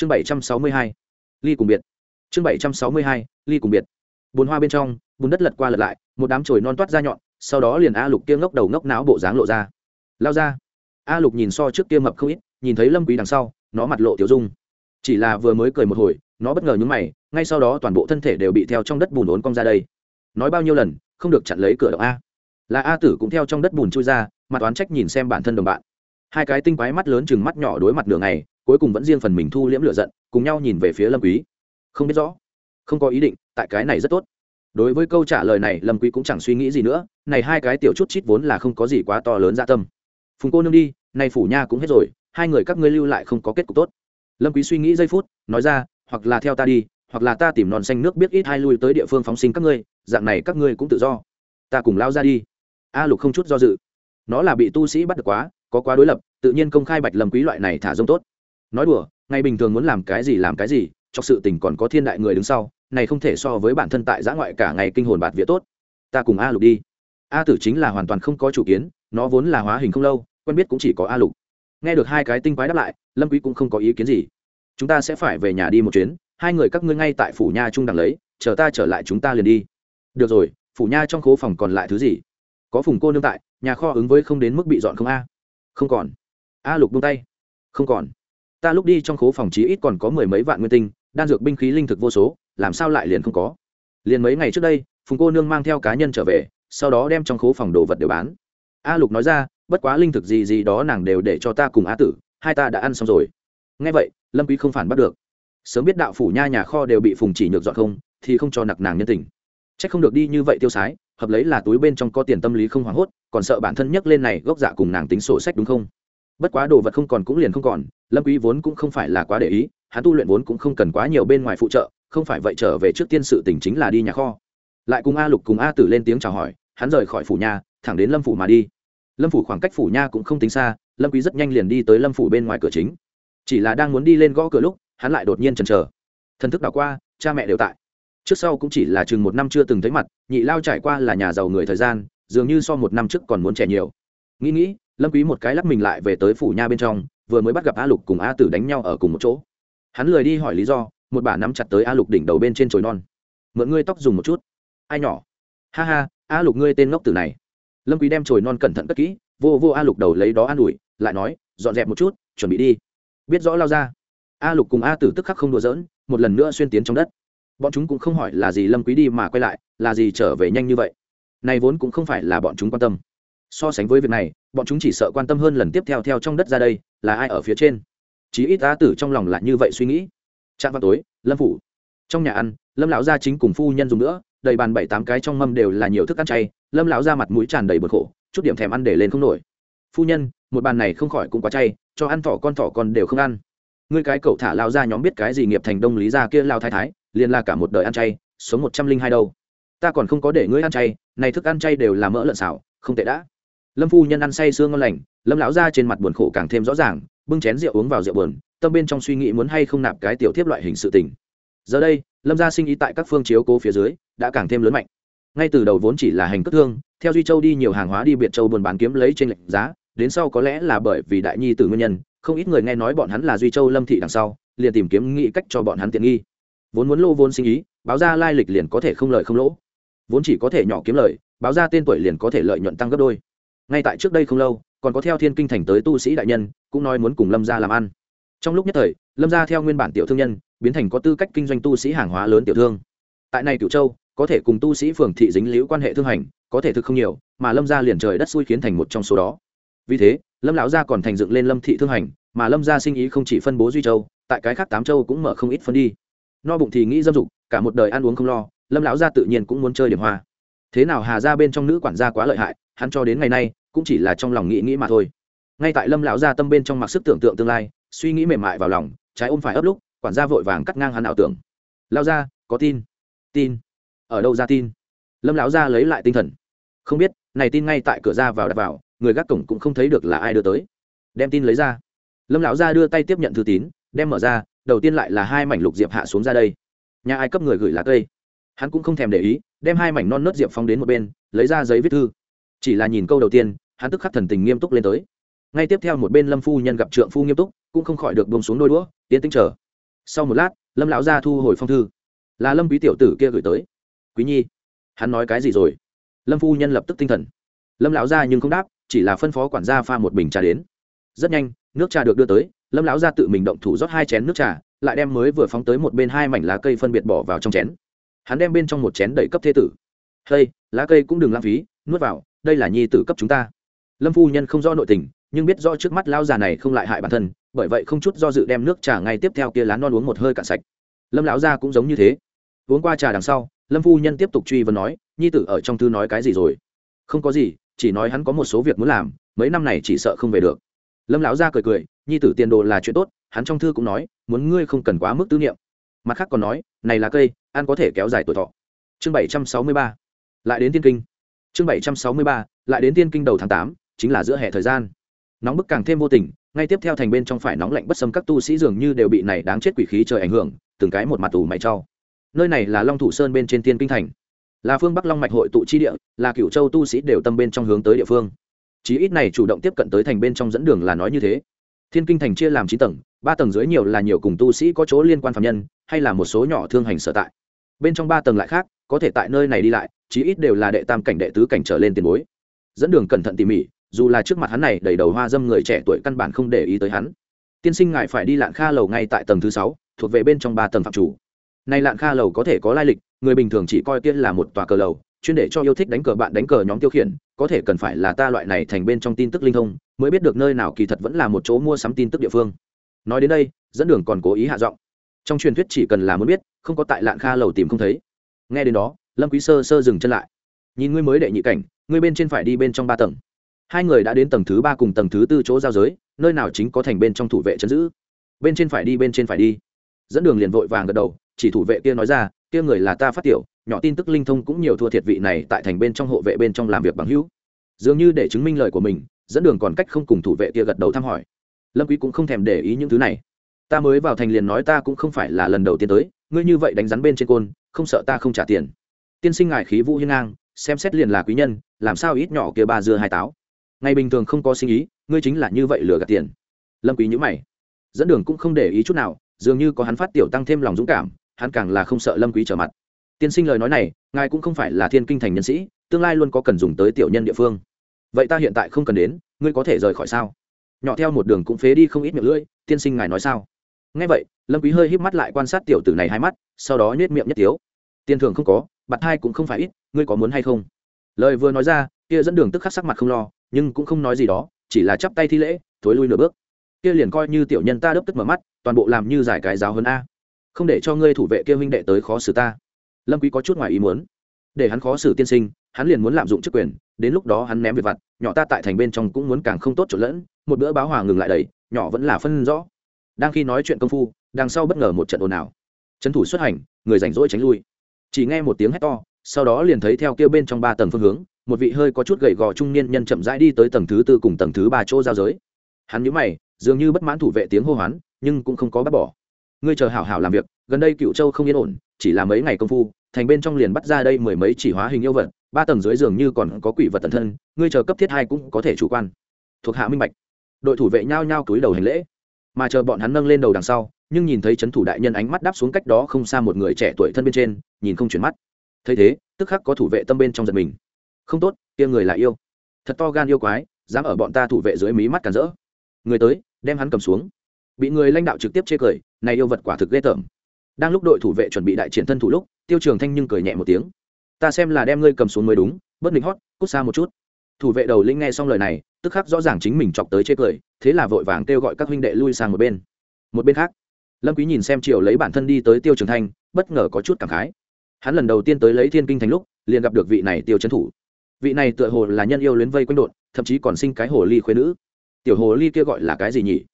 chương bảy trăm sáu mươi hai, ly cùng biệt. Chương bảy trăm sáu mươi hai, ly cùng biệt. Bùn hoa bên trong, bùn đất lật qua lật lại, một đám chồi non toát ra nhọn, sau đó liền a lục kia ngốc đầu ngốc não bộ dáng lộ ra. Lao ra. A lục nhìn so trước kia mập không ít, nhìn thấy lâm quý đằng sau, nó mặt lộ tiểu dung. Chỉ là vừa mới cười một hồi, nó bất ngờ nhúng mày, ngay sau đó toàn bộ thân thể đều bị theo trong đất bùn ốn cong ra đây. Nói bao nhiêu lần, không được chặn lấy cửa động a. Là a tử cũng theo trong đất bùn chui ra, mặt oán trách nhìn xem bản thân đồng bạn. Hai cái tinh quái mắt lớn chừng mắt nhỏ đối mặt nửa ngày cuối cùng vẫn riêng phần mình thu liễm lửa giận, cùng nhau nhìn về phía lâm quý. Không biết rõ, không có ý định, tại cái này rất tốt. Đối với câu trả lời này, lâm quý cũng chẳng suy nghĩ gì nữa, này hai cái tiểu chút chít vốn là không có gì quá to lớn dạ tâm. Phùng cô nương đi này phủ nha cũng hết rồi, hai người các ngươi lưu lại không có kết cục tốt. Lâm quý suy nghĩ giây phút, nói ra, hoặc là theo ta đi, hoặc là ta tìm non xanh nước biết ít hai lui tới địa phương phóng sinh các ngươi, dạng này các ngươi cũng tự do. Ta cùng lao ra đi. A lục không chút do dự. Nó là bị tu sĩ bắt được quá, có quá đối lập, tự nhiên công khai bạch lâm quý loại này thả rông tốt nói đùa, ngày bình thường muốn làm cái gì làm cái gì cho sự tình còn có thiên đại người đứng sau, này không thể so với bản thân tại giã ngoại cả ngày kinh hồn bạt vía tốt. Ta cùng a lục đi. A tử chính là hoàn toàn không có chủ kiến, nó vốn là hóa hình không lâu, quen biết cũng chỉ có a lục. Nghe được hai cái tinh quái đáp lại, lâm quý cũng không có ý kiến gì. Chúng ta sẽ phải về nhà đi một chuyến, hai người các ngươi ngay tại phủ nha trung đằng lấy, chờ ta trở lại chúng ta liền đi. Được rồi, phủ nha trong khố phòng còn lại thứ gì? Có phùng cô nương tại, nhà kho ứng với không đến mức bị dọn không a? Không còn. A lục buông tay. Không còn ta lúc đi trong khố phòng chí ít còn có mười mấy vạn nguyên tinh, đan dược binh khí linh thực vô số, làm sao lại liền không có? Liền mấy ngày trước đây, phùng cô nương mang theo cá nhân trở về, sau đó đem trong khố phòng đồ vật đều bán. A lục nói ra, bất quá linh thực gì gì đó nàng đều để cho ta cùng á tử, hai ta đã ăn xong rồi. Nghe vậy, lâm quý không phản bắt được. Sớm biết đạo phủ nha nhà kho đều bị phùng chỉ nhược dọn không, thì không cho nặc nàng nhân tình. Trách không được đi như vậy tiêu sái, hợp lấy là túi bên trong có tiền tâm lý không hoảng hốt, còn sợ bản thân nhấc lên này gốc dạ cùng nàng tính sổ sách đúng không? Bất quá đồ vật không còn cũng liền không còn, lâm quý vốn cũng không phải là quá để ý, hắn tu luyện vốn cũng không cần quá nhiều bên ngoài phụ trợ, không phải vậy trở về trước tiên sự tình chính là đi nhà kho. Lại cùng a lục cùng a tử lên tiếng chào hỏi, hắn rời khỏi phủ nhà, thẳng đến lâm phủ mà đi. Lâm phủ khoảng cách phủ nha cũng không tính xa, lâm quý rất nhanh liền đi tới lâm phủ bên ngoài cửa chính. Chỉ là đang muốn đi lên gõ cửa lúc, hắn lại đột nhiên chần chờ. Thần thức đảo qua, cha mẹ đều tại. Trước sau cũng chỉ là chừng một năm chưa từng thấy mặt, nhị lao trải qua là nhà giàu người thời gian, dường như so một năm trước còn muốn trẻ nhiều. Nghĩ nghĩ lâm quý một cái lắc mình lại về tới phủ nha bên trong, vừa mới bắt gặp a lục cùng a tử đánh nhau ở cùng một chỗ. Hắn lười đi hỏi lý do, một bà nắm chặt tới a lục đỉnh đầu bên trên chồi non. Mượn ngươi tóc dùng một chút. Ai nhỏ? Ha ha, a lục ngươi tên ngốc tử này. Lâm quý đem chồi non cẩn thận cất kỹ, vô vô a lục đầu lấy đó an ủi, lại nói, dọn dẹp một chút, chuẩn bị đi. Biết rõ lao ra. A lục cùng a tử tức khắc không đùa giỡn, một lần nữa xuyên tiến trong đất. Bọn chúng cũng không hỏi là gì lâm quý đi mà quay lại, là gì trở về nhanh như vậy. Này vốn cũng không phải là bọn chúng quan tâm. So sánh với việc này bọn chúng chỉ sợ quan tâm hơn lần tiếp theo theo trong đất ra đây là ai ở phía trên. Chí ít a tử trong lòng lại như vậy suy nghĩ. Trạng vào tối, lâm phủ. Trong nhà ăn, lâm lão gia chính cùng phu nhân dùng nữa, đầy bàn bảy tám cái trong mâm đều là nhiều thức ăn chay, lâm lão ra mặt mũi tràn đầy bực khổ, chút điểm thèm ăn để lên không nổi. Phu nhân, một bàn này không khỏi cũng quá chay, cho ăn thỏ con thỏ con đều không ăn. Ngươi cái cậu thả lao ra nhóm biết cái gì nghiệp thành đông lý ra kia lao thái thái, liền là cả một đời ăn chay số một trăm linh hai đâu. Ta còn không có để ngươi ăn chay, này thức ăn chay đều là mỡ lợn xảo không tệ đã lâm phu nhân ăn say sương ngon lành, lâm lão ra trên mặt buồn khổ càng thêm rõ ràng, bưng chén rượu uống vào rượu buồn, tâm bên trong suy nghĩ muốn hay không nạp cái tiểu thiếp loại hình sự tình. Giờ đây, lâm gia sinh ý tại các phương chiếu cố phía dưới, đã càng thêm lớn mạnh. Ngay từ đầu vốn chỉ là hành cất thương, theo duy châu đi nhiều hàng hóa đi biệt châu buôn bán kiếm lấy trên lệnh giá, đến sau có lẽ là bởi vì đại nhi từ nguyên nhân, không ít người nghe nói bọn hắn là duy châu lâm thị đằng sau, liền tìm kiếm nghĩ cách cho bọn hắn tiện nghi. Vốn muốn lô vốn sinh ý, báo ra lai lịch liền có thể không lợi không lỗ. Vốn chỉ có thể nhỏ kiếm lời, báo ra tên tuổi liền có thể lợi nhuận tăng gấp đôi ngay tại trước đây không lâu, còn có theo thiên kinh thành tới tu sĩ đại nhân, cũng nói muốn cùng lâm gia làm ăn. Trong lúc nhất thời, lâm gia theo nguyên bản tiểu thương nhân, biến thành có tư cách kinh doanh tu sĩ hàng hóa lớn tiểu thương. Tại này cửu châu, có thể cùng tu sĩ phường thị dính liễu quan hệ thương hành, có thể thực không nhiều, mà lâm gia liền trời đất xui khiến thành một trong số đó. Vì thế, lâm lão gia còn thành dựng lên lâm thị thương hành, mà lâm gia sinh ý không chỉ phân bố duy châu, tại cái khác tám châu cũng mở không ít phân đi. No bụng thì nghĩ dâm dục, cả một đời ăn uống không lo, lâm lão gia tự nhiên cũng muốn chơi điểm hoa thế nào hà ra bên trong nữ quản gia quá lợi hại, hắn cho đến ngày nay cũng chỉ là trong lòng nghĩ nghĩ mà thôi. Ngay tại lâm lão gia tâm bên trong mặc sức tưởng tượng tương lai, suy nghĩ mềm mại vào lòng, trái ôm phải ấp lúc, quản gia vội vàng cắt ngang hắn ảo tưởng. Lao ra có tin. Tin? Ở đâu ra tin? Lâm lão gia lấy lại tinh thần. Không biết, này tin ngay tại cửa ra vào đặt vào, người gác cổng cũng không thấy được là ai đưa tới. Đem tin lấy ra. Lâm lão gia đưa tay tiếp nhận thư tín, đem mở ra, đầu tiên lại là hai mảnh lục diệp hạ xuống ra đây. Nhà ai cấp người gửi lá cây? Hắn cũng không thèm để ý, đem hai mảnh non nớt diệp phong đến một bên, lấy ra giấy viết thư. Chỉ là nhìn câu đầu tiên, hắn tức khắc thần tình nghiêm túc lên tới. Ngay tiếp theo một bên lâm phu nhân gặp trượng phu nghiêm túc, cũng không khỏi được bông xuống đôi đũa tiến tính chờ. Sau một lát, lâm lão gia thu hồi phong thư. Là lâm quý tiểu tử kia gửi tới. Quý nhi, hắn nói cái gì rồi? Lâm phu nhân lập tức tinh thần. Lâm lão gia nhưng không đáp, chỉ là phân phó quản gia pha một bình trà đến. Rất nhanh, nước trà được đưa tới, lâm lão gia tự mình động thủ rót hai chén nước trà, lại đem mới vừa phóng tới một bên hai mảnh lá cây phân biệt bỏ vào trong chén hắn đem bên trong một chén đầy cấp thê tử. Hay lá cây cũng đừng lãng phí, nuốt vào, đây là nhi tử cấp chúng ta. Lâm phu nhân không do nội tình, nhưng biết do trước mắt lão già này không lại hại bản thân, bởi vậy không chút do dự đem nước trà ngay tiếp theo kia lá non uống một hơi cạn sạch. Lâm lão gia cũng giống như thế. Uống qua trà đằng sau, lâm phu nhân tiếp tục truy vấn nói, nhi tử ở trong thư nói cái gì rồi? Không có gì, chỉ nói hắn có một số việc muốn làm, mấy năm này chỉ sợ không về được. Lâm lão gia cười cười, nhi tử tiền đồ là chuyện tốt, hắn trong thư cũng nói, muốn ngươi không cần quá mức tư niệm mặt khác còn nói, này là cây, ăn có thể kéo dài tuổi thọ. Chương bảy trăm sáu mươi ba. Lại đến tiên kinh. Chương bảy trăm sáu mươi ba, lại đến tiên kinh đầu tháng tám, chính là giữa hè thời gian. Nóng bức càng thêm vô tình, ngay tiếp theo thành bên trong phải nóng lạnh bất sâm các tu sĩ dường như đều bị này đáng chết quỷ khí trời ảnh hưởng, từng cái một mặt tù mày trao nơi này là long thủ sơn bên trên tiên kinh thành. Là phương bắc long mạch hội tụ chi địa, là cựu châu tu sĩ đều tâm bên trong hướng tới địa phương. Chí ít này chủ động tiếp cận tới thành bên trong dẫn đường là nói như thế. Thiên kinh thành chia làm chín tầng ba tầng dưới nhiều là nhiều cùng tu sĩ có chỗ liên quan phạm nhân, hay là một số nhỏ thương hành sở tại. Bên trong ba tầng lại khác, có thể tại nơi này đi lại, chí ít đều là đệ tam cảnh đệ tứ cảnh trở lên tiền bối. Dẫn đường cẩn thận tỉ mỉ, dù là trước mặt hắn này đầy đầu hoa dâm người trẻ tuổi căn bản không để ý tới hắn. Tiên sinh ngại phải đi lạng kha lầu ngay tại tầng thứ sáu, thuộc về bên trong ba tầng phạm chủ. Nay lạng kha lầu có thể có lai lịch, người bình thường chỉ coi tiên là một tòa cờ lầu, chuyên để cho yêu thích đánh cờ bạn đánh cờ nhóm tiêu khiển, có thể cần phải là ta loại này thành bên trong tin tức linh thông, mới biết được nơi nào kỳ thật vẫn là một chỗ mua sắm tin tức địa phương nói đến đây, dẫn đường còn cố ý hạ giọng. Trong truyền thuyết chỉ cần là muốn biết, không có tại lạng kha lầu tìm không thấy. Nghe đến đó, lâm quý sơ sơ dừng chân lại. Nhìn ngươi mới đệ nhị cảnh, ngươi bên trên phải đi bên trong ba tầng. Hai người đã đến tầng thứ ba cùng tầng thứ tư chỗ giao giới, nơi nào chính có thành bên trong thủ vệ chấn giữ. Bên trên phải đi, bên trên phải đi. Dẫn đường liền vội vàng gật đầu, chỉ thủ vệ kia nói ra, kia người là ta phát tiểu, nhỏ tin tức linh thông cũng nhiều thua thiệt vị này tại thành bên trong hộ vệ bên trong làm việc bằng hữu. Dường như để chứng minh lời của mình, dẫn đường còn cách không cùng thủ vệ kia gật đầu thăm hỏi lâm quý cũng không thèm để ý những thứ này. Ta mới vào thành liền nói ta cũng không phải là lần đầu tiên tới, ngươi như vậy đánh rắn bên trên côn, không sợ ta không trả tiền. Tiên sinh ngài khí vũ hiên ngang, xem xét liền là quý nhân, làm sao ít nhỏ kia ba dưa hai táo. Ngày bình thường không có sinh ý, ngươi chính là như vậy lừa gạt tiền. Lâm quý nhíu mày. Dẫn đường cũng không để ý chút nào, dường như có hắn phát tiểu tăng thêm lòng dũng cảm, hắn càng là không sợ lâm quý trở mặt. Tiên sinh lời nói này, ngài cũng không phải là thiên kinh thành nhân sĩ, tương lai luôn có cần dùng tới tiểu nhân địa phương. Vậy ta hiện tại không cần đến, ngươi có thể rời khỏi sao? Nhỏ theo một đường cũng phế đi không ít miệng lưỡi, tiên sinh ngài nói sao? Nghe vậy, lâm quý hơi híp mắt lại quan sát tiểu tử này hai mắt, sau đó nhếch miệng nhất tiếu. Tiền thưởng không có, bạt hai cũng không phải ít, ngươi có muốn hay không? Lời vừa nói ra, kia dẫn đường tức khắc sắc mặt không lo, nhưng cũng không nói gì đó, chỉ là chắp tay thi lễ, thối lui nửa bước. Kia liền coi như tiểu nhân ta đớp tức mở mắt, toàn bộ làm như giải cái giáo hơn a. Không để cho ngươi thủ vệ kia huynh đệ tới khó xử ta. Lâm quý có chút ngoài ý muốn. Để hắn khó xử tiên sinh, hắn liền muốn lạm dụng chức quyền, đến lúc đó hắn ném việc vặt, nhỏ ta tại thành bên trong cũng muốn càng không tốt trộn lẫn một bữa báo hòa ngừng lại đầy, nhỏ vẫn là phân rõ. Đang khi nói chuyện công phu, đằng sau bất ngờ một trận ồn ào. Trấn thủ xuất hành, người rảnh rỗi tránh lui. Chỉ nghe một tiếng hét to, sau đó liền thấy theo kia bên trong ba tầng phương hướng, một vị hơi có chút gầy gò trung niên nhân chậm rãi đi tới tầng thứ tư cùng tầng thứ ba chỗ giao giới. Hắn nhíu mày, dường như bất mãn thủ vệ tiếng hô hoán, nhưng cũng không có bắt bỏ. Ngươi chờ hảo hảo làm việc, gần đây cựu châu không yên ổn, chỉ là mấy ngày công phu, thành bên trong liền bắt ra đây mười mấy chỉ hóa hình yêu vật, ba tầng dưới dường như còn có quỷ vật tận thân, ngươi chờ cấp thiết hai cũng có thể chủ quan. Thuộc hạ minh bạch đội thủ vệ nhao nhao cúi đầu hành lễ. Mà chờ bọn hắn nâng lên đầu đằng sau, nhưng nhìn thấy c thủ đại nhân ánh mắt đáp xuống cách đó không xa một người trẻ tuổi thân bên trên, nhìn không chuyển mắt. Thấy thế, tức khắc có thủ vệ tâm bên trong giật mình. Không tốt, kia người là yêu. Thật to gan yêu quái, dám ở bọn ta thủ vệ dưới mí mắt cản rỡ. Người tới, đem hắn cầm xuống. Bị người lãnh đạo trực tiếp chê cười, này yêu vật quả thực ghê tởm. Đang lúc đội thủ vệ chuẩn bị đại triển thân thủ lúc, tiêu trường thanh nhưng cười nhẹ một tiếng. Ta xem là đem ngươi cầm xuống mới đúng bất định hót, cút xa một chút thủ vệ đầu linh nghe xong lời này, tức khắc rõ ràng chính mình chọc tới chê cười, thế là vội vàng kêu gọi các huynh đệ lui sang một bên. Một bên khác, lâm quý nhìn xem triều lấy bản thân đi tới tiêu trường thanh, bất ngờ có chút cảm khái. Hắn lần đầu tiên tới lấy thiên kinh thành lúc, liền gặp được vị này tiêu trấn thủ. Vị này tựa hồ là nhân yêu luyến vây quanh đột thậm chí còn sinh cái hồ ly khuê nữ. Tiểu hồ ly kia gọi là cái gì nhỉ?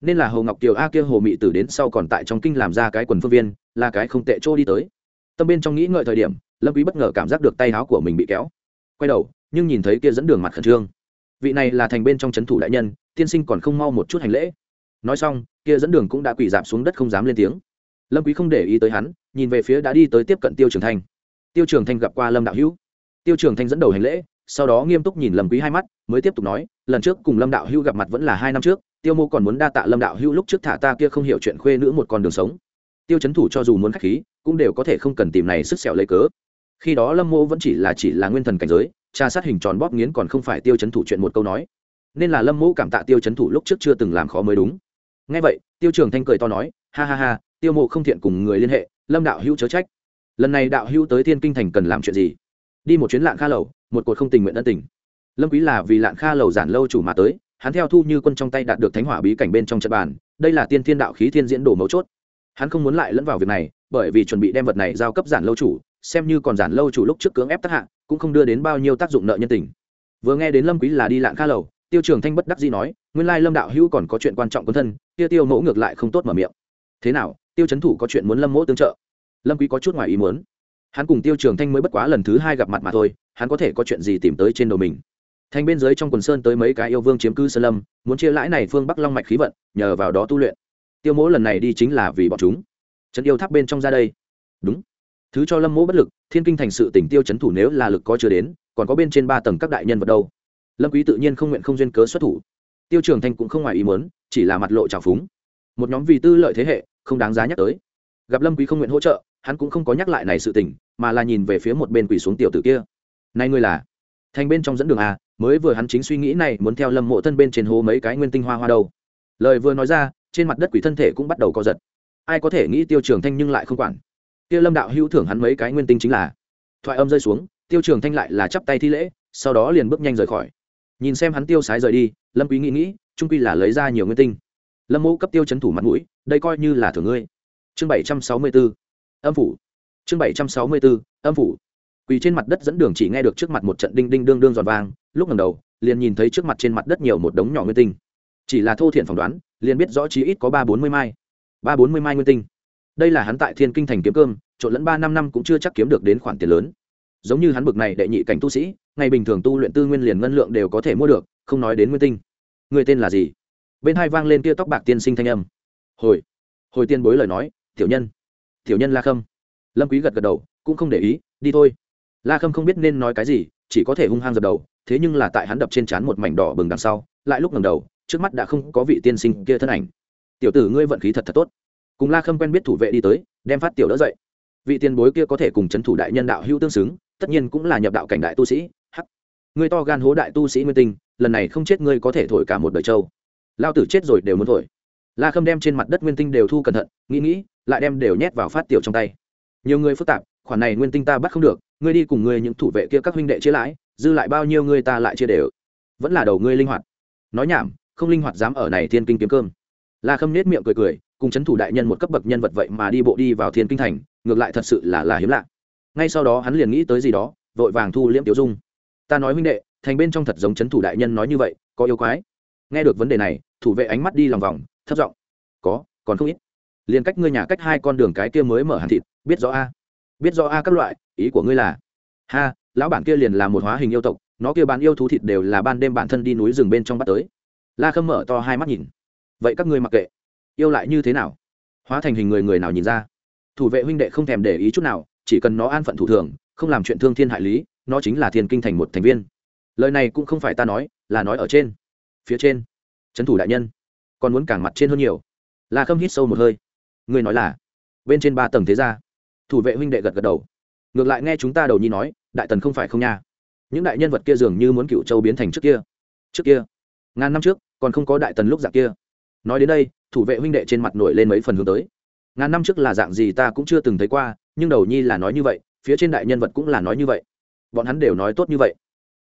Nên là hồ ngọc tiểu a kia hồ mị tử đến sau còn tại trong kinh làm ra cái quần phương viên, là cái không tệ trô đi tới. Tâm bên trong nghĩ ngợi thời điểm, lâm quý bất ngờ cảm giác được tay áo của mình bị kéo. Quay đầu nhưng nhìn thấy kia dẫn đường mặt khẩn trương. Vị này là thành bên trong chấn thủ đại nhân, tiên sinh còn không mau một chút hành lễ. Nói xong, kia dẫn đường cũng đã quỳ dạp xuống đất không dám lên tiếng. Lâm quý không để ý tới hắn, nhìn về phía đã đi tới tiếp cận tiêu trường thanh. Tiêu trường thanh gặp qua lâm đạo hữu. Tiêu trường thanh dẫn đầu hành lễ, sau đó nghiêm túc nhìn lâm quý hai mắt, mới tiếp tục nói, lần trước cùng lâm đạo hữu gặp mặt vẫn là hai năm trước, tiêu mô còn muốn đa tạ lâm đạo hữu lúc trước thả ta kia không hiểu chuyện khuê nữ một con đường sống. Tiêu chấn thủ cho dù muốn khách khí, cũng đều có thể không cần tìm này sức sẹo lấy cớ. Khi đó lâm mô vẫn chỉ là chỉ là nguyên thần cảnh giới tra sát hình tròn bóp nghiến còn không phải tiêu chấn thủ chuyện một câu nói. Nên là lâm mẫu cảm tạ tiêu chấn thủ lúc trước chưa từng làm khó mới đúng. Ngay vậy, tiêu trường thanh cười to nói, ha ha ha, tiêu mộ không thiện cùng người liên hệ, lâm đạo hữu chớ trách. Lần này đạo hữu tới thiên kinh thành cần làm chuyện gì? Đi một chuyến lạng kha lầu, một cuộc không tình nguyện ân tình. Lâm quý là vì lạng kha lầu giản lâu chủ mà tới, hắn theo thu như quân trong tay đạt được thánh hỏa bí cảnh bên trong trận bàn, đây là tiên thiên đạo khí thiên diễn đồ mấu chốt. Hắn không muốn lại lẫn vào việc này, bởi vì chuẩn bị đem vật này giao cấp giản lâu chủ, xem như còn giản lâu chủ lúc trước cưỡng ép tác hạ cũng không đưa đến bao nhiêu tác dụng nợ nhân tình. Vừa nghe đến lâm quý là đi lạng kha lầu, tiêu trường thanh bất đắc dĩ nói, nguyên lai lâm đạo hữu còn có chuyện quan trọng quân thân, tiêu tiêu mẫu ngược lại không tốt mở miệng. Thế nào, tiêu chấn thủ có chuyện muốn lâm mẫu tương trợ? Lâm quý có chút ngoài ý muốn. Hắn cùng tiêu trường thanh mới bất quá lần thứ hai gặp mặt mà thôi, hắn có thể có chuyện gì tìm tới trên đầu mình? Thành bên dưới trong quần sơn tới mấy cái yêu vương chiếm cư sơn lâm, muốn chia lãi này phương bắc long mạch khí vận, nhờ vào đó tu luyện. Tiêu mỗ lần này đi chính là vì bọn chúng. Trấn yêu tháp bên trong ra đây. Đúng thứ cho lâm mỗ bất lực, thiên kinh thành sự tỉnh tiêu chấn thủ nếu là lực có chưa đến, còn có bên trên ba tầng các đại nhân vật đâu? Lâm quý tự nhiên không nguyện không duyên cớ xuất thủ. Tiêu trường thanh cũng không ngoài ý muốn, chỉ là mặt lộ trào phúng. Một nhóm vì tư lợi thế hệ, không đáng giá nhắc tới. Gặp lâm quý không nguyện hỗ trợ, hắn cũng không có nhắc lại này sự tình, mà là nhìn về phía một bên quỳ xuống tiểu tử kia. Nay ngươi là? Thành bên trong dẫn đường à mới vừa hắn chính suy nghĩ này muốn theo lâm mộ thân bên trên hố mấy cái nguyên tinh hoa hoa đâu. Lời vừa nói ra, trên mặt đất quỷ thân thể cũng bắt đầu co giật. Ai có thể nghĩ tiêu trường thanh nhưng lại không quản? Kia lâm đạo hữu thưởng hắn mấy cái nguyên tinh chính là. Thoại âm rơi xuống, tiêu trường thanh lại là chắp tay thi lễ, sau đó liền bước nhanh rời khỏi. Nhìn xem hắn tiêu sái rời đi, lâm quý nghĩ nghĩ, trung quy là lấy ra nhiều nguyên tinh. Lâm mẫu cấp tiêu chấn thủ mặt mũi, đây coi như là thưởng ngươi. Chương bảy trăm sáu mươi 764 âm phủ. Chương bảy trăm sáu mươi bốn âm phủ. Quỳ trên mặt đất dẫn đường chỉ nghe được trước mặt một trận đinh đinh đương đương giòn vang, lúc ngầm đầu, liền nhìn thấy trước mặt trên mặt đất nhiều một đống nhỏ nguyên tinh. Chỉ là thô thiện phỏng đoán, liền biết rõ chí ít có ba bốn mươi mai. Ba bốn mươi mai nguyên tinh đây là hắn tại thiên kinh thành kiếm cơm, trộn lẫn ba năm năm cũng chưa chắc kiếm được đến khoản tiền lớn. Giống như hắn bực này đệ nhị cảnh tu sĩ, ngày bình thường tu luyện tư nguyên liền ngân lượng đều có thể mua được, không nói đến nguyên tinh. Người tên là gì? Bên hai vang lên kia tóc bạc tiên sinh thanh âm. Hồi hồi tiên bối lời nói, tiểu nhân tiểu nhân la khâm. Lâm quý gật gật đầu, cũng không để ý, đi thôi. La khâm không biết nên nói cái gì, chỉ có thể hung hăng dập đầu, thế nhưng là tại hắn đập trên trán một mảnh đỏ bừng đằng sau, lại lúc ngẩng đầu, trước mắt đã không có vị tiên sinh kia thân ảnh. Tiểu tử ngươi vận khí thật thật tốt cùng la khâm quen biết thủ vệ đi tới, đem phát tiểu đỡ dậy. Vị tiền bối kia có thể cùng chấn thủ đại nhân đạo hữu tương xứng, tất nhiên cũng là nhập đạo cảnh đại tu sĩ, hắc. Ngươi to gan hố đại tu sĩ nguyên tinh, lần này không chết ngươi có thể thổi cả một đời châu. Lao tử chết rồi đều muốn thổi. La khâm đem trên mặt đất nguyên tinh đều thu cẩn thận, nghĩ nghĩ, lại đem đều nhét vào phát tiểu trong tay. Nhiều người phức tạp, khoản này nguyên tinh ta bắt không được, ngươi đi cùng ngươi những thủ vệ kia các huynh đệ chia lãi, dư lại bao nhiêu ngươi ta lại chia đều. Vẫn là đầu ngươi linh hoạt. Nói nhảm, không linh hoạt dám ở này thiên kinh kiếm cơm. La khâm nết miệng cười cười cùng c h ấ n thủ đại nhân một cấp bậc nhân vật vậy mà đi bộ đi vào thiên kinh thành, ngược lại thật sự là là hiếm lạ. Ngay sau đó hắn liền nghĩ tới gì đó, vội vàng thu liễm tiểu dung. Ta nói huynh đệ, thành bên trong thật giống c h ấ n thủ đại nhân nói như vậy, có yêu quái. Nghe được vấn đề này, thủ vệ ánh mắt đi lòng vòng thất giọng, có, còn không ít. Liền cách ngươi nhà cách hai con đường cái kia mới mở hàng thịt, biết rõ a. Biết rõ a các loại, ý của ngươi là, ha, lão bản kia liền là một hóa hình yêu tộc, nó kia bán yêu thú thịt đều là ban đêm bản thân đi núi rừng bên trong bắt tới. La khâm mở to hai mắt nhìn. Vậy các ngươi mặc kệ yêu lại như thế nào? Hóa thành hình người người nào nhìn ra? Thủ vệ huynh đệ không thèm để ý chút nào, chỉ cần nó an phận thủ thường, không làm chuyện thương thiên hại lý, nó chính là thiên kinh thành một thành viên. Lời này cũng không phải ta nói, là nói ở trên. Phía trên. Trấn thủ đại nhân. Còn muốn cảng mặt trên hơn nhiều. La khâm hít sâu một hơi. Ngươi nói là? Bên trên ba tầng thế gia. Thủ vệ huynh đệ gật gật đầu. Ngược lại nghe chúng ta đầu nhi nói, đại tần không phải không nha. Những đại nhân vật kia dường như muốn cựu châu biến thành trước kia. Trước kia. Ngàn năm trước, còn không có đại tần lúc dạng kia. Nói đến đây thủ vệ huynh đệ trên mặt nổi lên mấy phần hướng tới. Ngàn năm trước là dạng gì ta cũng chưa từng thấy qua, nhưng đầu nhi là nói như vậy, phía trên đại nhân vật cũng là nói như vậy. Bọn hắn đều nói tốt như vậy.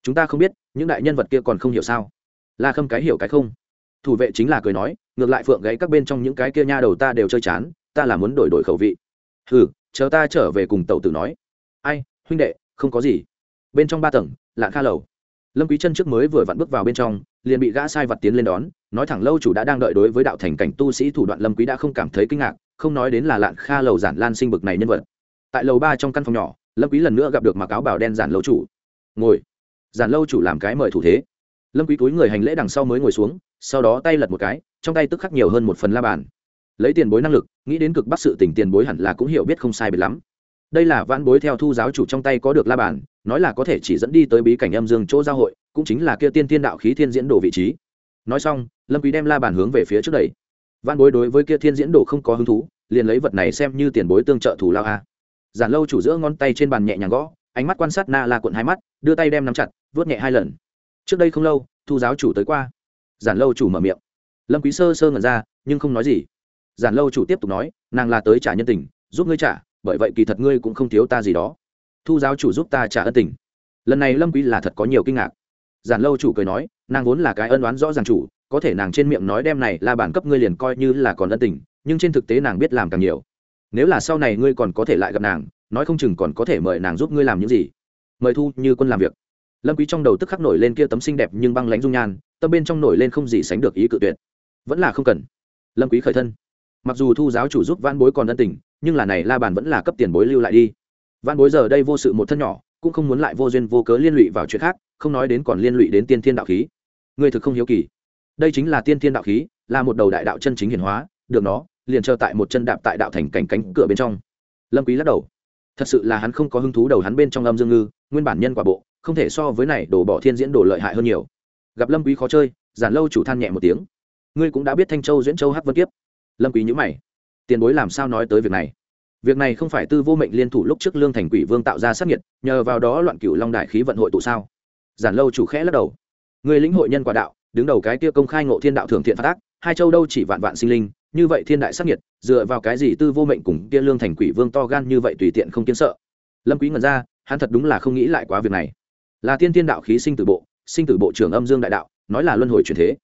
Chúng ta không biết, những đại nhân vật kia còn không hiểu sao? La khâm cái hiểu cái không. Thủ vệ chính là cười nói, ngược lại phượng gáy các bên trong những cái kia nha đầu ta đều chơi chán, ta là muốn đổi đổi khẩu vị. Ừ chờ ta trở về cùng tàu tử nói. Ai, huynh đệ, không có gì. Bên trong ba tầng lạng kha lầu. Lâm quý chân trước mới vừa vặn bước vào bên trong, liền bị gã sai vật tiến lên đón nói thẳng lâu chủ đã đang đợi đối với đạo thành cảnh tu sĩ thủ đoạn lâm quý đã không cảm thấy kinh ngạc, không nói đến là lạng kha lầu giản lan sinh bực này nhân vật. Tại lầu ba trong căn phòng nhỏ, lâm quý lần nữa gặp được mặc áo bào đen giản lâu chủ. Ngồi. Giản lâu chủ làm cái mời thủ thế. Lâm quý túi người hành lễ đằng sau mới ngồi xuống, sau đó tay lật một cái, trong tay tức khắc nhiều hơn một phần la bàn. Lấy tiền bối năng lực, nghĩ đến cực bắc sự tỉnh tiền bối hẳn là cũng hiểu biết không sai biệt lắm. Đây là vãn bối theo thu giáo chủ trong tay có được la bàn, nói là có thể chỉ dẫn đi tới bí cảnh âm dương chỗ giao hội, cũng chính là kia tiên tiên đạo khí thiên diễn đồ vị trí nói xong, lâm quý đem la bàn hướng về phía trước đẩy. Văn bối đối với kia thiên diễn đồ không có hứng thú, liền lấy vật này xem như tiền bối tương trợ thủ lao a. Giản lâu chủ giữa ngón tay trên bàn nhẹ nhàng gõ, ánh mắt quan sát na la cuộn hai mắt, đưa tay đem nắm chặt vớt nhẹ hai lần. Trước đây không lâu, thu giáo chủ tới qua. Giản lâu chủ mở miệng. Lâm quý sơ sơ ngẩn ra, nhưng không nói gì. Giản lâu chủ tiếp tục nói, nàng là tới trả nhân tình, giúp ngươi trả, bởi vậy kỳ thật ngươi cũng không thiếu ta gì đó. Thu giáo chủ giúp ta trả ân tình. Lần này lâm quý là thật có nhiều kinh ngạc giản lâu chủ cười nói, nàng vốn là cái ân oán rõ ràng chủ, có thể nàng trên miệng nói đem này là bản cấp ngươi liền coi như là còn ân tình, nhưng trên thực tế nàng biết làm càng nhiều. Nếu là sau này ngươi còn có thể lại gặp nàng, nói không chừng còn có thể mời nàng giúp ngươi làm những gì. Mời thu như quân làm việc. Lâm quý trong đầu tức khắc nổi lên kia tấm xinh đẹp nhưng băng lãnh dung nhan, tâm bên trong nổi lên không gì sánh được ý cự tuyệt. Vẫn là không cần. Lâm quý khởi thân. Mặc dù thu giáo chủ giúp văn bối còn ân tình, nhưng là này la bàn vẫn là cấp tiền bối lưu lại đi. Văn bối giờ đây vô sự một thân nhỏ cũng không muốn lại vô duyên vô cớ liên lụy vào chuyện khác, không nói đến còn liên lụy đến tiên thiên đạo khí. Ngươi thực không hiếu kỳ. Đây chính là tiên thiên đạo khí, là một đầu đại đạo chân chính hiển hóa, được nó, liền chờ tại một chân đạp tại đạo thành cảnh cánh cửa bên trong. Lâm quý lắc đầu. Thật sự là hắn không có hứng thú đầu hắn bên trong âm dương ngư, nguyên bản nhân quả bộ, không thể so với này đổ bỏ thiên diễn đổ lợi hại hơn nhiều. Gặp lâm quý khó chơi, giản lâu chủ than nhẹ một tiếng. Ngươi cũng đã biết thanh châu duyễn châu hắc vân kiếp. Lâm quý nhíu mày. Tiền bối làm sao nói tới việc này? Việc này không phải tư vô mệnh liên thủ lúc trước lương thành quỷ vương tạo ra sát nhiệt nhờ vào đó loạn cửu long đại khí vận hội tụ sao? Giản lâu chủ khẽ lắc đầu. Người lĩnh hội nhân quả đạo, đứng đầu cái kia công khai ngộ thiên đạo thường thiện phát tác hai châu đâu chỉ vạn vạn sinh linh, như vậy thiên đại sát nhiệt dựa vào cái gì tư vô mệnh cùng kia lương thành quỷ vương to gan như vậy tùy tiện không kiến sợ? Lâm quý ngẩn ra, hắn thật đúng là không nghĩ lại quá việc này. Là tiên thiên đạo khí sinh tử bộ, sinh tử bộ trưởng âm dương đại đạo, nói là luân hồi chuyển thế.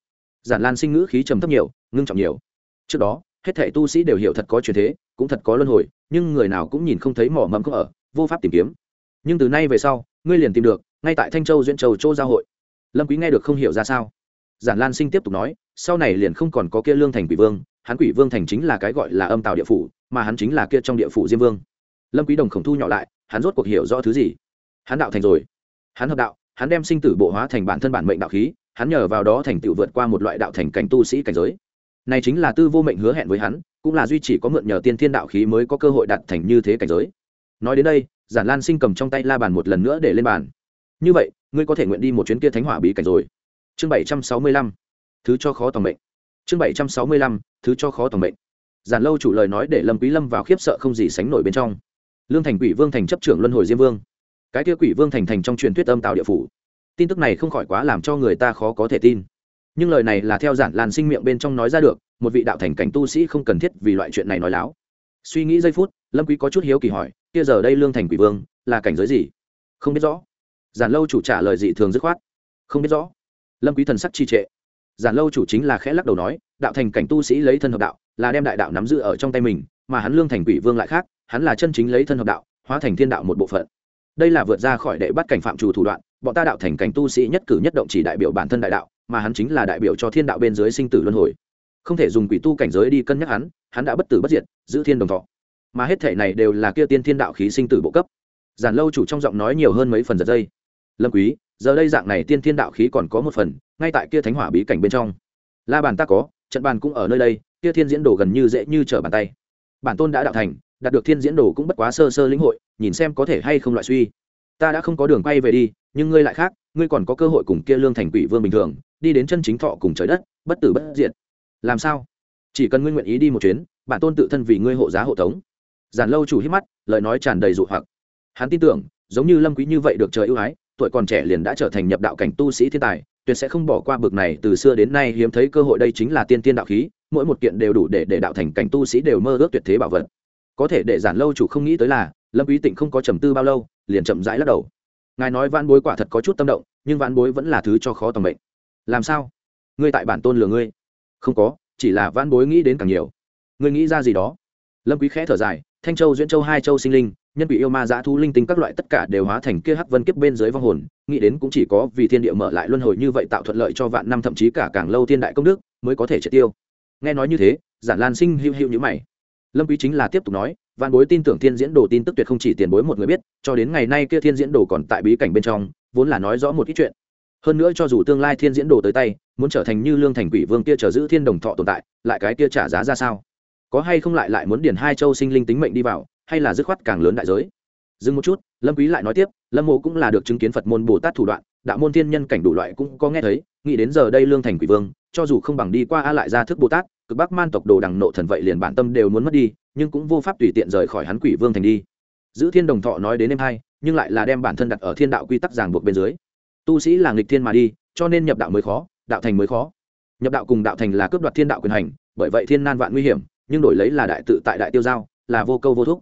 Giản lan sinh ngữ khí trầm thấp nhiều, ngưng trọng nhiều. Trước đó, hết thảy tu sĩ đều hiểu thật có chuyển thế, cũng thật có luân hồi nhưng người nào cũng nhìn không thấy mỏ mẫm không ở, vô pháp tìm kiếm. Nhưng từ nay về sau, ngươi liền tìm được, ngay tại thanh châu duyên châu châu giao hội. Lâm quý nghe được không hiểu ra sao. Giản lan sinh tiếp tục nói, sau này liền không còn có kia lương thành quỷ vương, hắn quỷ vương thành chính là cái gọi là âm tào địa phủ, mà hắn chính là kia trong địa phủ diêm vương. Lâm quý đồng khổng thu nhỏ lại, hắn rốt cuộc hiểu rõ thứ gì? Hắn đạo thành rồi. Hắn hợp đạo, hắn đem sinh tử bộ hóa thành bản thân bản mệnh đạo khí, hắn nhờ vào đó thành tựu vượt qua một loại đạo thành cảnh tu sĩ cảnh giới này chính là tư vô mệnh hứa hẹn với hắn, cũng là duy chỉ có mượn nhờ tiên thiên đạo khí mới có cơ hội đạt thành như thế cảnh giới. Nói đến đây, giản lan sinh cầm trong tay la bàn một lần nữa để lên bàn. Như vậy, ngươi có thể nguyện đi một chuyến kia thánh hỏa bí cảnh rồi. Chương bảy trăm sáu mươi lăm. Thứ cho khó tòng mệnh. Chương bảy trăm sáu mươi lăm. Thứ cho khó tòng mệnh. Giản lâu chủ lời nói để lâm quý lâm vào khiếp sợ không gì sánh nổi bên trong. Lương thành quỷ vương thành chấp trưởng luân hồi diêm vương. Cái kia quỷ vương thành thành trong truyền thuyết âm tạo địa phủ. Tin tức này không khỏi quá làm cho người ta khó có thể tin nhưng lời này là theo giản lan sinh miệng bên trong nói ra được, một vị đạo thành cảnh tu sĩ không cần thiết vì loại chuyện này nói láo. Suy nghĩ giây phút, lâm quý có chút hiếu kỳ hỏi, kia giờ đây lương thành quỷ vương, là cảnh giới gì? Không biết rõ. Giản lâu chủ trả lời dị thường dứt khoát. Không biết rõ. Lâm quý thần sắc chi trệ. Giản lâu chủ chính là khẽ lắc đầu nói, đạo thành cảnh tu sĩ lấy thân hợp đạo, là đem đại đạo nắm giữ ở trong tay mình, mà hắn lương thành quỷ vương lại khác, hắn là chân chính lấy thân hợp đạo, hóa thành thiên đạo một bộ phận. Đây là vượt ra khỏi đệ bắt cảnh phạm chủ thủ đoạn, bọn ta đạo thành cảnh tu sĩ nhất cử nhất động chỉ đại biểu bản thân đại đạo mà hắn chính là đại biểu cho thiên đạo bên dưới sinh tử luân hồi. Không thể dùng quỷ tu cảnh giới đi cân nhắc hắn hắn đã bất tử bất diệt, giữ thiên đồng thọ. Mà hết thể này đều là kia tiên thiên đạo khí sinh tử bộ cấp. Giản lâu chủ trong giọng nói nhiều hơn mấy phần giật dây. Lâm quý, giờ đây dạng này tiên thiên đạo khí còn có một phần, ngay tại kia thánh hỏa bí cảnh bên trong. La bàn ta có, trận bàn cũng ở nơi đây, kia thiên diễn đồ gần như dễ như trở bàn tay. Bản tôn đã đạo thành, đạt được thiên diễn đồ cũng bất quá sơ sơ lĩnh hội, nhìn xem có thể hay không loại suy. Ta đã không có đường quay về đi, nhưng ngươi lại khác, ngươi còn có cơ hội cùng kia lương thành quỷ vương bình thường đi đến chân chính thọ cùng trời đất, bất tử bất diệt. Làm sao? Chỉ cần ngươi nguyện ý đi một chuyến, bản tôn tự thân vì ngươi hộ giá hộ tống. Giản lâu chủ hít mắt, lời nói tràn đầy dụ hoặc. Hắn tin tưởng, giống như lâm quý như vậy được trời ưu ái, tuổi còn trẻ liền đã trở thành nhập đạo cảnh tu sĩ thiên tài, tuyệt sẽ không bỏ qua bực này từ xưa đến nay hiếm thấy cơ hội đây chính là tiên tiên đạo khí, mỗi một kiện đều đủ để để đạo thành cảnh tu sĩ đều mơ ước tuyệt thế bảo vật. Có thể để giản lâu chủ không nghĩ tới là, lâm quý tịnh không có trầm tư bao lâu, liền chậm rãi lắc đầu. Ngài nói vãn bối quả thật có chút tâm động, nhưng vãn bối vẫn là thứ cho khó tầm bệnh làm sao? Ngươi tại bản tôn lừa ngươi? Không có, chỉ là van bối nghĩ đến càng nhiều. Ngươi nghĩ ra gì đó? Lâm quý khẽ thở dài, thanh châu, duyễn châu, hai châu sinh linh, nhân bị yêu ma dã thu linh tinh các loại tất cả đều hóa thành kia hắc vân kiếp bên dưới vong hồn, nghĩ đến cũng chỉ có vì thiên địa mở lại luân hồi như vậy tạo thuận lợi cho vạn năm thậm chí cả càng lâu thiên đại công đức mới có thể triệt tiêu. Nghe nói như thế, giản lan sinh hữu hữu như mày. Lâm quý chính là tiếp tục nói, vạn bối tin tưởng thiên diễn đồ tin tức tuyệt không chỉ tiền bối một người biết, cho đến ngày nay kia thiên diễn đồ còn tại bí cảnh bên trong, vốn là nói rõ một ít chuyện hơn nữa cho dù tương lai thiên diễn đồ tới tay, muốn trở thành như lương thành quỷ vương kia trở giữ thiên đồng thọ tồn tại, lại cái kia trả giá ra sao? Có hay không lại lại muốn điền hai châu sinh linh tính mệnh đi vào, hay là dứt khoát càng lớn đại giới? Dừng một chút, lâm quý lại nói tiếp, lâm mộ cũng là được chứng kiến phật môn bồ tát thủ đoạn, đạo môn thiên nhân cảnh đủ loại cũng có nghe thấy, nghĩ đến giờ đây lương thành quỷ vương, cho dù không bằng đi qua a lại ra thức bồ tát, cực bắc man tộc đồ đằng nộ thần vậy liền bản tâm đều muốn mất đi, nhưng cũng vô pháp tùy tiện rời khỏi hắn quỷ vương thành đi. Giữ thiên đồng thọ nói đến em hai, nhưng lại là đem bản thân đặt ở thiên đạo quy tắc ràng buộc bên dưới tu sĩ là nghịch thiên mà đi, cho nên nhập đạo mới khó, đạo thành mới khó. Nhập đạo cùng đạo thành là cướp đoạt thiên đạo quyền hành, bởi vậy thiên nan vạn nguy hiểm, nhưng đổi lấy là đại tự tại đại tiêu giao, là vô câu vô thúc.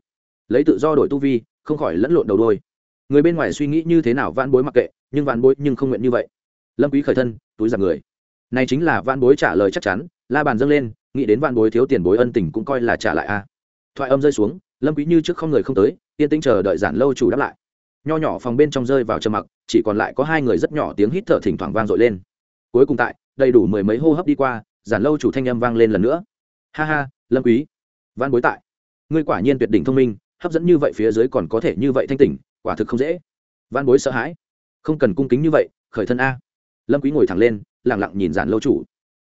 Lấy tự do đổi tu vi, không khỏi lẫn lộn đầu đôi người bên ngoài suy nghĩ như thế nào van bối mặc kệ, nhưng van bối nhưng không nguyện như vậy. Lâm quý khởi thân, túi giặc người. Này chính là van bối trả lời chắc chắn, la bàn dâng lên, nghĩ đến van bối thiếu tiền bối ân tình cũng coi là trả lại a. Thoại âm rơi xuống, lâm quý như trước không người không tới, yên tĩnh chờ đợi giản lâu chủ đáp lại nho nhỏ phòng bên trong rơi vào trầm mặc, chỉ còn lại có hai người rất nhỏ tiếng hít thở thỉnh thoảng vang dội lên. Cuối cùng tại, đầy đủ mười mấy hô hấp đi qua, giản lâu chủ thanh âm vang lên lần nữa. Ha ha, lâm quý. Văn bối tại. Ngươi quả nhiên tuyệt đỉnh thông minh, hấp dẫn như vậy phía dưới còn có thể như vậy thanh tỉnh, quả thực không dễ. Văn bối sợ hãi. Không cần cung kính như vậy, khởi thân a. Lâm quý ngồi thẳng lên, lặng lặng nhìn giản lâu chủ.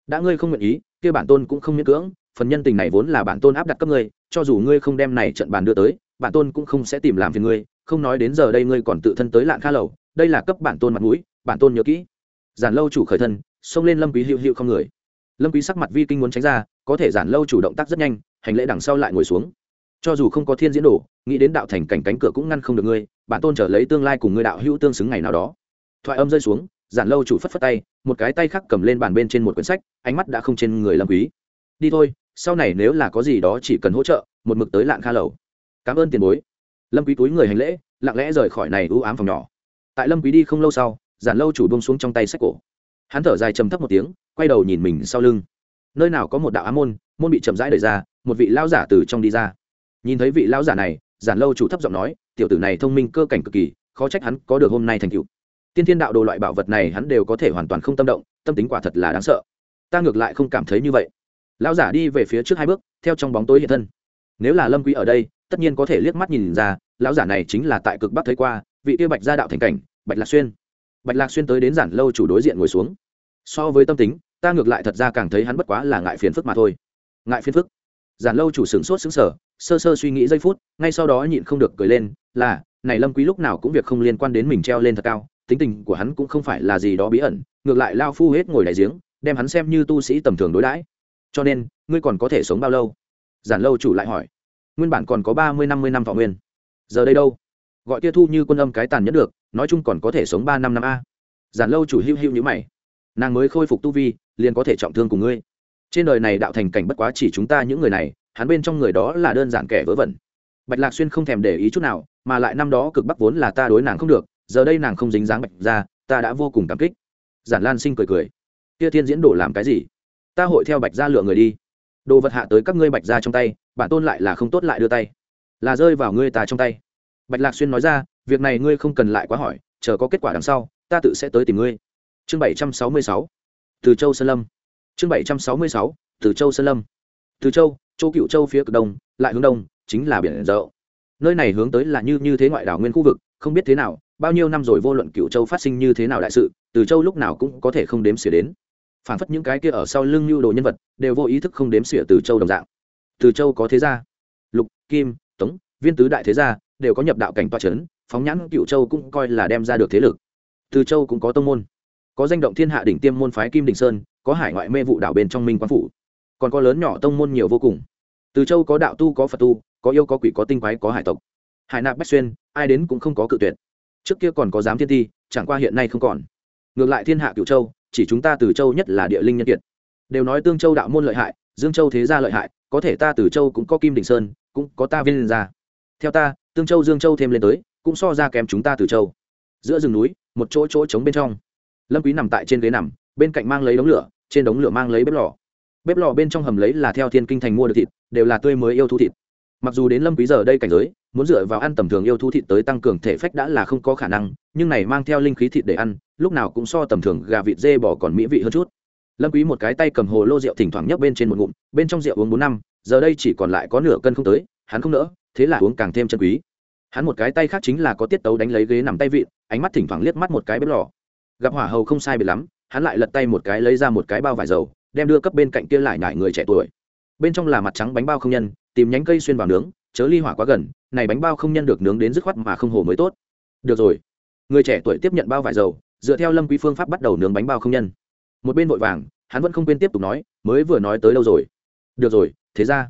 Đã ngươi không nguyện ý, kia bản tôn cũng không miễn cưỡng, phần nhân tình này vốn là bản tôn áp đặt cấp ngươi, cho dù ngươi không đem này trận bàn đưa tới, bản tôn cũng không sẽ tìm làm phiền ngươi không nói đến giờ đây ngươi còn tự thân tới lạng kha lầu, đây là cấp bản tôn mặt mũi, bản tôn nhớ kỹ. Giản lâu chủ khởi thân, xông lên lâm quý hữu hữu không người. Lâm quý sắc mặt vi kinh muốn tránh ra, có thể giản lâu chủ động tác rất nhanh, hành lễ đằng sau lại ngồi xuống. Cho dù không có thiên diễn đồ, nghĩ đến đạo thành cảnh cánh cửa cũng ngăn không được ngươi, bản tôn trở lấy tương lai cùng ngươi đạo hữu tương xứng ngày nào đó. Thoại âm rơi xuống, giản lâu chủ phất phất tay, một cái tay khác cầm lên bàn bên trên một quyển sách, ánh mắt đã không trên người lâm quý. Đi thôi, sau này nếu là có gì đó chỉ cần hỗ trợ, một mực tới lạng kha lầu. Cảm ơn tiền bối lâm quý túi người hành lễ, lặng lẽ rời khỏi này u ám phòng nhỏ. Tại lâm quý đi không lâu sau, giản lâu chủ buông xuống trong tay sách cổ. Hắn thở dài trầm thấp một tiếng, quay đầu nhìn mình sau lưng. Nơi nào có một đạo ám môn môn bị chậm rãi đẩy ra, một vị lão giả từ trong đi ra. Nhìn thấy vị lão giả này, giản lâu chủ thấp giọng nói, tiểu tử này thông minh cơ cảnh cực kỳ, khó trách hắn có được hôm nay thành tựu. Tiên thiên đạo đồ loại bảo vật này hắn đều có thể hoàn toàn không tâm động, tâm tính quả thật là đáng sợ. Ta ngược lại không cảm thấy như vậy. Lão giả đi về phía trước hai bước, theo trong bóng tối hiện thân. Nếu là lâm quý ở đây tất nhiên có thể liếc mắt nhìn ra, lão giả này chính là tại cực bắc thấy qua, vị kia bạch gia đạo thành cảnh, bạch lạc xuyên. Bạch lạc xuyên tới đến giản lâu chủ đối diện ngồi xuống. So với tâm tính, ta ngược lại thật ra càng thấy hắn bất quá là ngại phiền phức mà thôi. Ngại phiền phức? Giản lâu chủ sửng sốt sững sờ, sơ sơ suy nghĩ giây phút, ngay sau đó nhịn không được cười lên, là, này lâm quý lúc nào cũng việc không liên quan đến mình treo lên thật cao, tính tình của hắn cũng không phải là gì đó bí ẩn, ngược lại lao phu hết ngồi đại giếng, đem hắn xem như tu sĩ tầm thường đối đãi. Cho nên, ngươi còn có thể sống bao lâu? Giản lâu chủ lại hỏi nguyên bản còn có ba mươi năm mươi năm thọ nguyên. Giờ đây đâu? Gọi kia thu như quân âm cái tàn nhất được, nói chung còn có thể sống ba năm năm a. Giản lâu chủ hữu hữu như mày. Nàng mới khôi phục tu vi, liền có thể trọng thương cùng ngươi. Trên đời này đạo thành cảnh bất quá chỉ chúng ta những người này, hắn bên trong người đó là đơn giản kẻ vớ vẩn. Bạch lạc xuyên không thèm để ý chút nào, mà lại năm đó cực bắc vốn là ta đối nàng không được, giờ đây nàng không dính dáng bạch ra, ta đã vô cùng cảm kích. Giản lan sinh cười cười. Kia thiên diễn đổ làm cái gì? Ta hội theo bạch ra lựa người đi đồ vật hạ tới các ngươi bạch ra trong tay, bản tôn lại là không tốt lại đưa tay. Là rơi vào ngươi ta trong tay. Bạch lạc xuyên nói ra, việc này ngươi không cần lại quá hỏi, chờ có kết quả đằng sau, ta tự sẽ tới tìm ngươi. Chương bảy trăm sáu mươi sáu, từ châu sơn lâm. Chương bảy trăm sáu mươi sáu, từ châu sơn lâm. Từ châu châu cựu châu phía cực đông, lại hướng đông, chính là biển rộng nơi này hướng tới là như như thế ngoại đảo nguyên khu vực, không biết thế nào, bao nhiêu năm rồi vô luận cựu châu phát sinh như thế nào đại sự, từ châu lúc nào cũng có thể không đếm xỉa đến phản phất những cái kia ở sau lưng lưu đồ nhân vật, đều vô ý thức không đếm xỉa từ châu đồng dạng. Từ châu có thế gia, lục, kim, tống, viên tứ đại thế gia, đều có nhập đạo cảnh toa c h ấ n phóng nhãn cựu châu cũng coi là đem ra được thế lực. Từ châu cũng có tông môn. Có danh động thiên hạ đỉnh tiêm môn phái kim đình sơn, có hải ngoại mê vụ đảo bên trong minh quan phủ. Còn có lớn nhỏ tông môn nhiều vô cùng. Từ châu có đạo tu, có phật tu, có yêu, có quỷ, có tinh quái, có hải tộc. Hải nạp bách xuyên, ai đến cũng không có cự tuyệt. Trước kia còn có giám thiên ti chẳng qua hiện nay không còn. Ngược lại thiên hạ cựu châu chỉ chúng ta từ châu nhất là địa linh nhân kiệt. Đều nói tương châu đạo môn lợi hại, dương châu thế gia lợi hại, có thể ta từ châu cũng có kim đình sơn, cũng có ta viên gia. theo ta, tương châu dương châu thêm lên tới, cũng so ra kém chúng ta từ châu. Giữa rừng núi, một chỗ chỗ trống bên trong. Lâm quý nằm tại trên ghế nằm, bên cạnh mang lấy đống lửa, trên đống lửa mang lấy bếp lò. Bếp lò bên trong hầm lấy là theo thiên kinh thành mua được thịt, đều là tươi mới yêu thú thịt mặc dù đến lâm quý giờ đây cảnh giới, muốn dựa vào ăn tầm thường yêu thú thịt tới tăng cường thể phách đã là không có khả năng, nhưng này mang theo linh khí thịt để ăn, lúc nào cũng so tầm thường gà vịt dê bò còn mỹ vị hơn chút. Lâm quý một cái tay cầm hồ lô rượu thỉnh thoảng nhấp bên trên một ngụm, bên trong rượu uống bốn năm, giờ đây chỉ còn lại có nửa cân không tới, hắn không nỡ, thế là uống càng thêm chân quý. Hắn một cái tay khác chính là có tiết tấu đánh lấy ghế nằm tay vịt ánh mắt thỉnh thoảng liếc mắt một cái bếp lò. Gặp hỏa hầu không sai biệt lắm, hắn lại lật tay một cái lấy ra một cái bao vải dầu, đem đưa cấp bên cạnh kia lại nải người trẻ tuổi bên trong là mặt trắng bánh bao không nhân, tìm nhánh cây xuyên vào nướng, chớ ly hỏa quá gần, này bánh bao không nhân được nướng đến dứt khoát mà không hồ mới tốt. Được rồi. Người trẻ tuổi tiếp nhận bao vải dầu, dựa theo lâm quý phương pháp bắt đầu nướng bánh bao không nhân. Một bên vội vàng, hắn vẫn không quên tiếp tục nói, mới vừa nói tới đâu rồi? Được rồi, thế ra.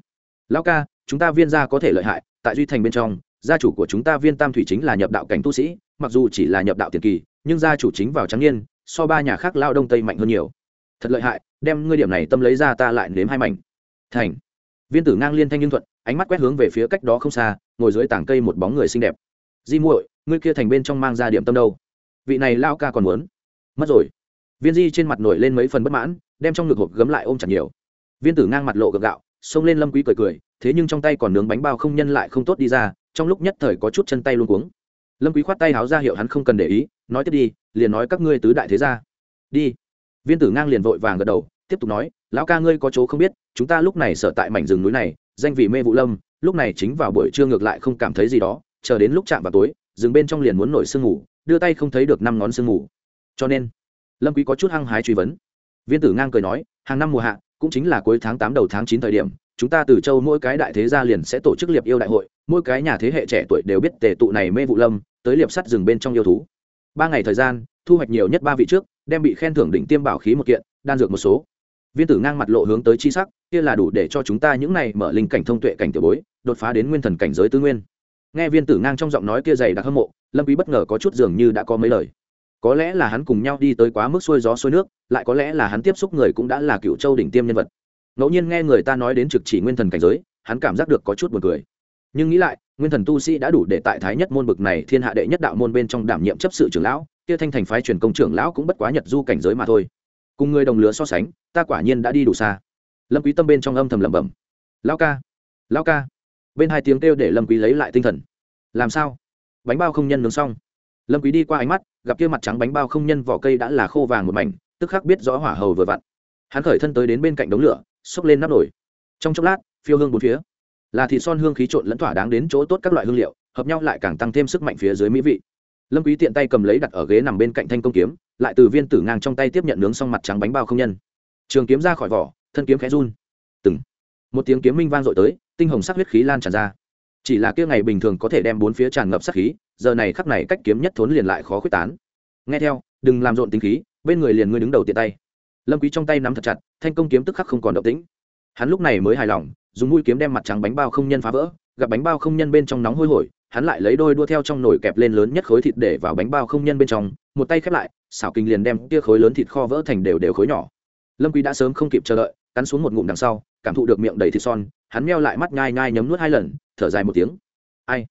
Lão ca, chúng ta viên gia có thể lợi hại, tại duy thành bên trong, gia chủ của chúng ta viên tam thủy chính là nhập đạo cảnh tu sĩ, mặc dù chỉ là nhập đạo tiền kỳ, nhưng gia chủ chính vào trắng niên, so ba nhà khác lao đông tây mạnh hơn nhiều. Thật lợi hại, đem ngươi điểm này tâm lấy ra ta lại nếm hai mảnh thành. Viên tử ngang liên thanh nhưng thuận, ánh mắt quét hướng về phía cách đó không xa, ngồi dưới tảng cây một bóng người xinh đẹp. Di muội, ngươi kia thành bên trong mang ra điểm tâm đâu? Vị này lao ca còn muốn. Mất rồi. Viên di trên mặt nổi lên mấy phần bất mãn, đem trong ngực hộp gấm lại ôm chặt nhiều. Viên tử ngang mặt lộ gượng gạo, xông lên lâm quý cười cười, thế nhưng trong tay còn nướng bánh bao không nhân lại không tốt đi ra, trong lúc nhất thời có chút chân tay luôn cuống. Lâm quý khoát tay háo ra hiệu hắn không cần để ý, nói tiếp đi, liền nói các ngươi tứ đại thế gia. Đi. Viên tử ngang liền vội vàng gật đầu, tiếp tục nói lão ca ngươi có chỗ không biết, chúng ta lúc này sợ tại mảnh rừng núi này, danh vị mê vụ lâm, lúc này chính vào buổi trưa ngược lại không cảm thấy gì đó, chờ đến lúc chạm vào tối, rừng bên trong liền muốn nổi sương ngủ đưa tay không thấy được năm ngón sương ngủ cho nên, lâm quý có chút hăng hái truy vấn. Viên tử ngang cười nói, hàng năm mùa hạ, cũng chính là cuối tháng tám đầu tháng chín thời điểm, chúng ta từ châu mỗi cái đại thế gia liền sẽ tổ chức liệp yêu đại hội, mỗi cái nhà thế hệ trẻ tuổi đều biết tề tụ này mê vụ lâm, tới liệp sắt rừng bên trong yêu thú. Ba ngày thời gian, thu hoạch nhiều nhất ba vị trước, đem bị khen thưởng định tiêm bảo khí một kiện, đan dược một số viên tử ngang mặt lộ hướng tới chi sắc, kia là đủ để cho chúng ta những này mở linh cảnh thông tuệ cảnh tiểu bối, đột phá đến nguyên thần cảnh giới tư nguyên. Nghe viên tử ngang trong giọng nói kia dày đặc hâm mộ, lâm quý bất ngờ có chút dường như đã có mấy lời. Có lẽ là hắn cùng nhau đi tới quá mức xuôi gió xuôi nước, lại có lẽ là hắn tiếp xúc người cũng đã là cựu châu đỉnh tiêm nhân vật. Ngẫu nhiên nghe người ta nói đến trực chỉ nguyên thần cảnh giới, hắn cảm giác được có chút buồn cười. Nhưng nghĩ lại, nguyên thần tu sĩ đã đủ để tại thái nhất môn bực này thiên hạ đệ nhất đạo môn bên trong đảm nhiệm chấp sự trưởng lão, kia thanh thành phái truyền công trưởng lão cũng bất quá nhật du cảnh giới mà thôi cùng người đồng lứa so sánh, ta quả nhiên đã đi đủ xa. Lâm quý tâm bên trong âm thầm lẩm bẩm. Lão ca lão ca. Bên hai tiếng kêu để lâm quý lấy lại tinh thần. Làm sao? Bánh bao không nhân nướng xong. Lâm quý đi qua ánh mắt, gặp kia mặt trắng bánh bao không nhân vỏ cây đã là khô vàng một mảnh, tức khắc biết rõ hỏa hầu vừa vặn. Hắn khởi thân tới đến bên cạnh đống lửa, xốc lên nắp nồi. Trong chốc lát, phiêu hương bốn phía. Là thịt son hương khí trộn lẫn thỏa đáng đến chỗ tốt các loại hương liệu, hợp nhau lại càng tăng thêm sức mạnh phía dưới mỹ vị lâm quý tiện tay cầm lấy đặt ở ghế nằm bên cạnh thanh công kiếm, lại từ viên tử ngang trong tay tiếp nhận nướng xong mặt trắng bánh bao không nhân. Trường kiếm ra khỏi vỏ, thân kiếm khẽ run. Từng. Một tiếng kiếm minh vang dội tới, tinh hồng sắc huyết khí lan tràn ra. Chỉ là kia ngày bình thường có thể đem bốn phía tràn ngập sát khí, giờ này khắc này cách kiếm nhất thốn liền lại khó quyết tán. Nghe theo, đừng làm rộn tính khí, bên người liền ngươi đứng đầu tiện tay. Lâm quý trong tay nắm thật chặt, thanh công kiếm tức khắc không còn động tĩnh. Hắn lúc này mới hài lòng, dùng mũi kiếm đem mặt trắng bánh bao không nhân phá vỡ, gặp bánh bao không nhân bên trong nóng hôi hổi hắn lại lấy đôi đua theo trong nồi kẹp lên lớn nhất khối thịt để vào bánh bao không nhân bên trong, một tay khép lại, xảo kinh liền đem tia khối lớn thịt kho vỡ thành đều đều khối nhỏ. Lâm quý đã sớm không kịp chờ đợi, cắn xuống một ngụm đằng sau, cảm thụ được miệng đầy thịt son, hắn meo lại mắt nhai nhai nhấm nuốt hai lần, thở dài một tiếng. Ai?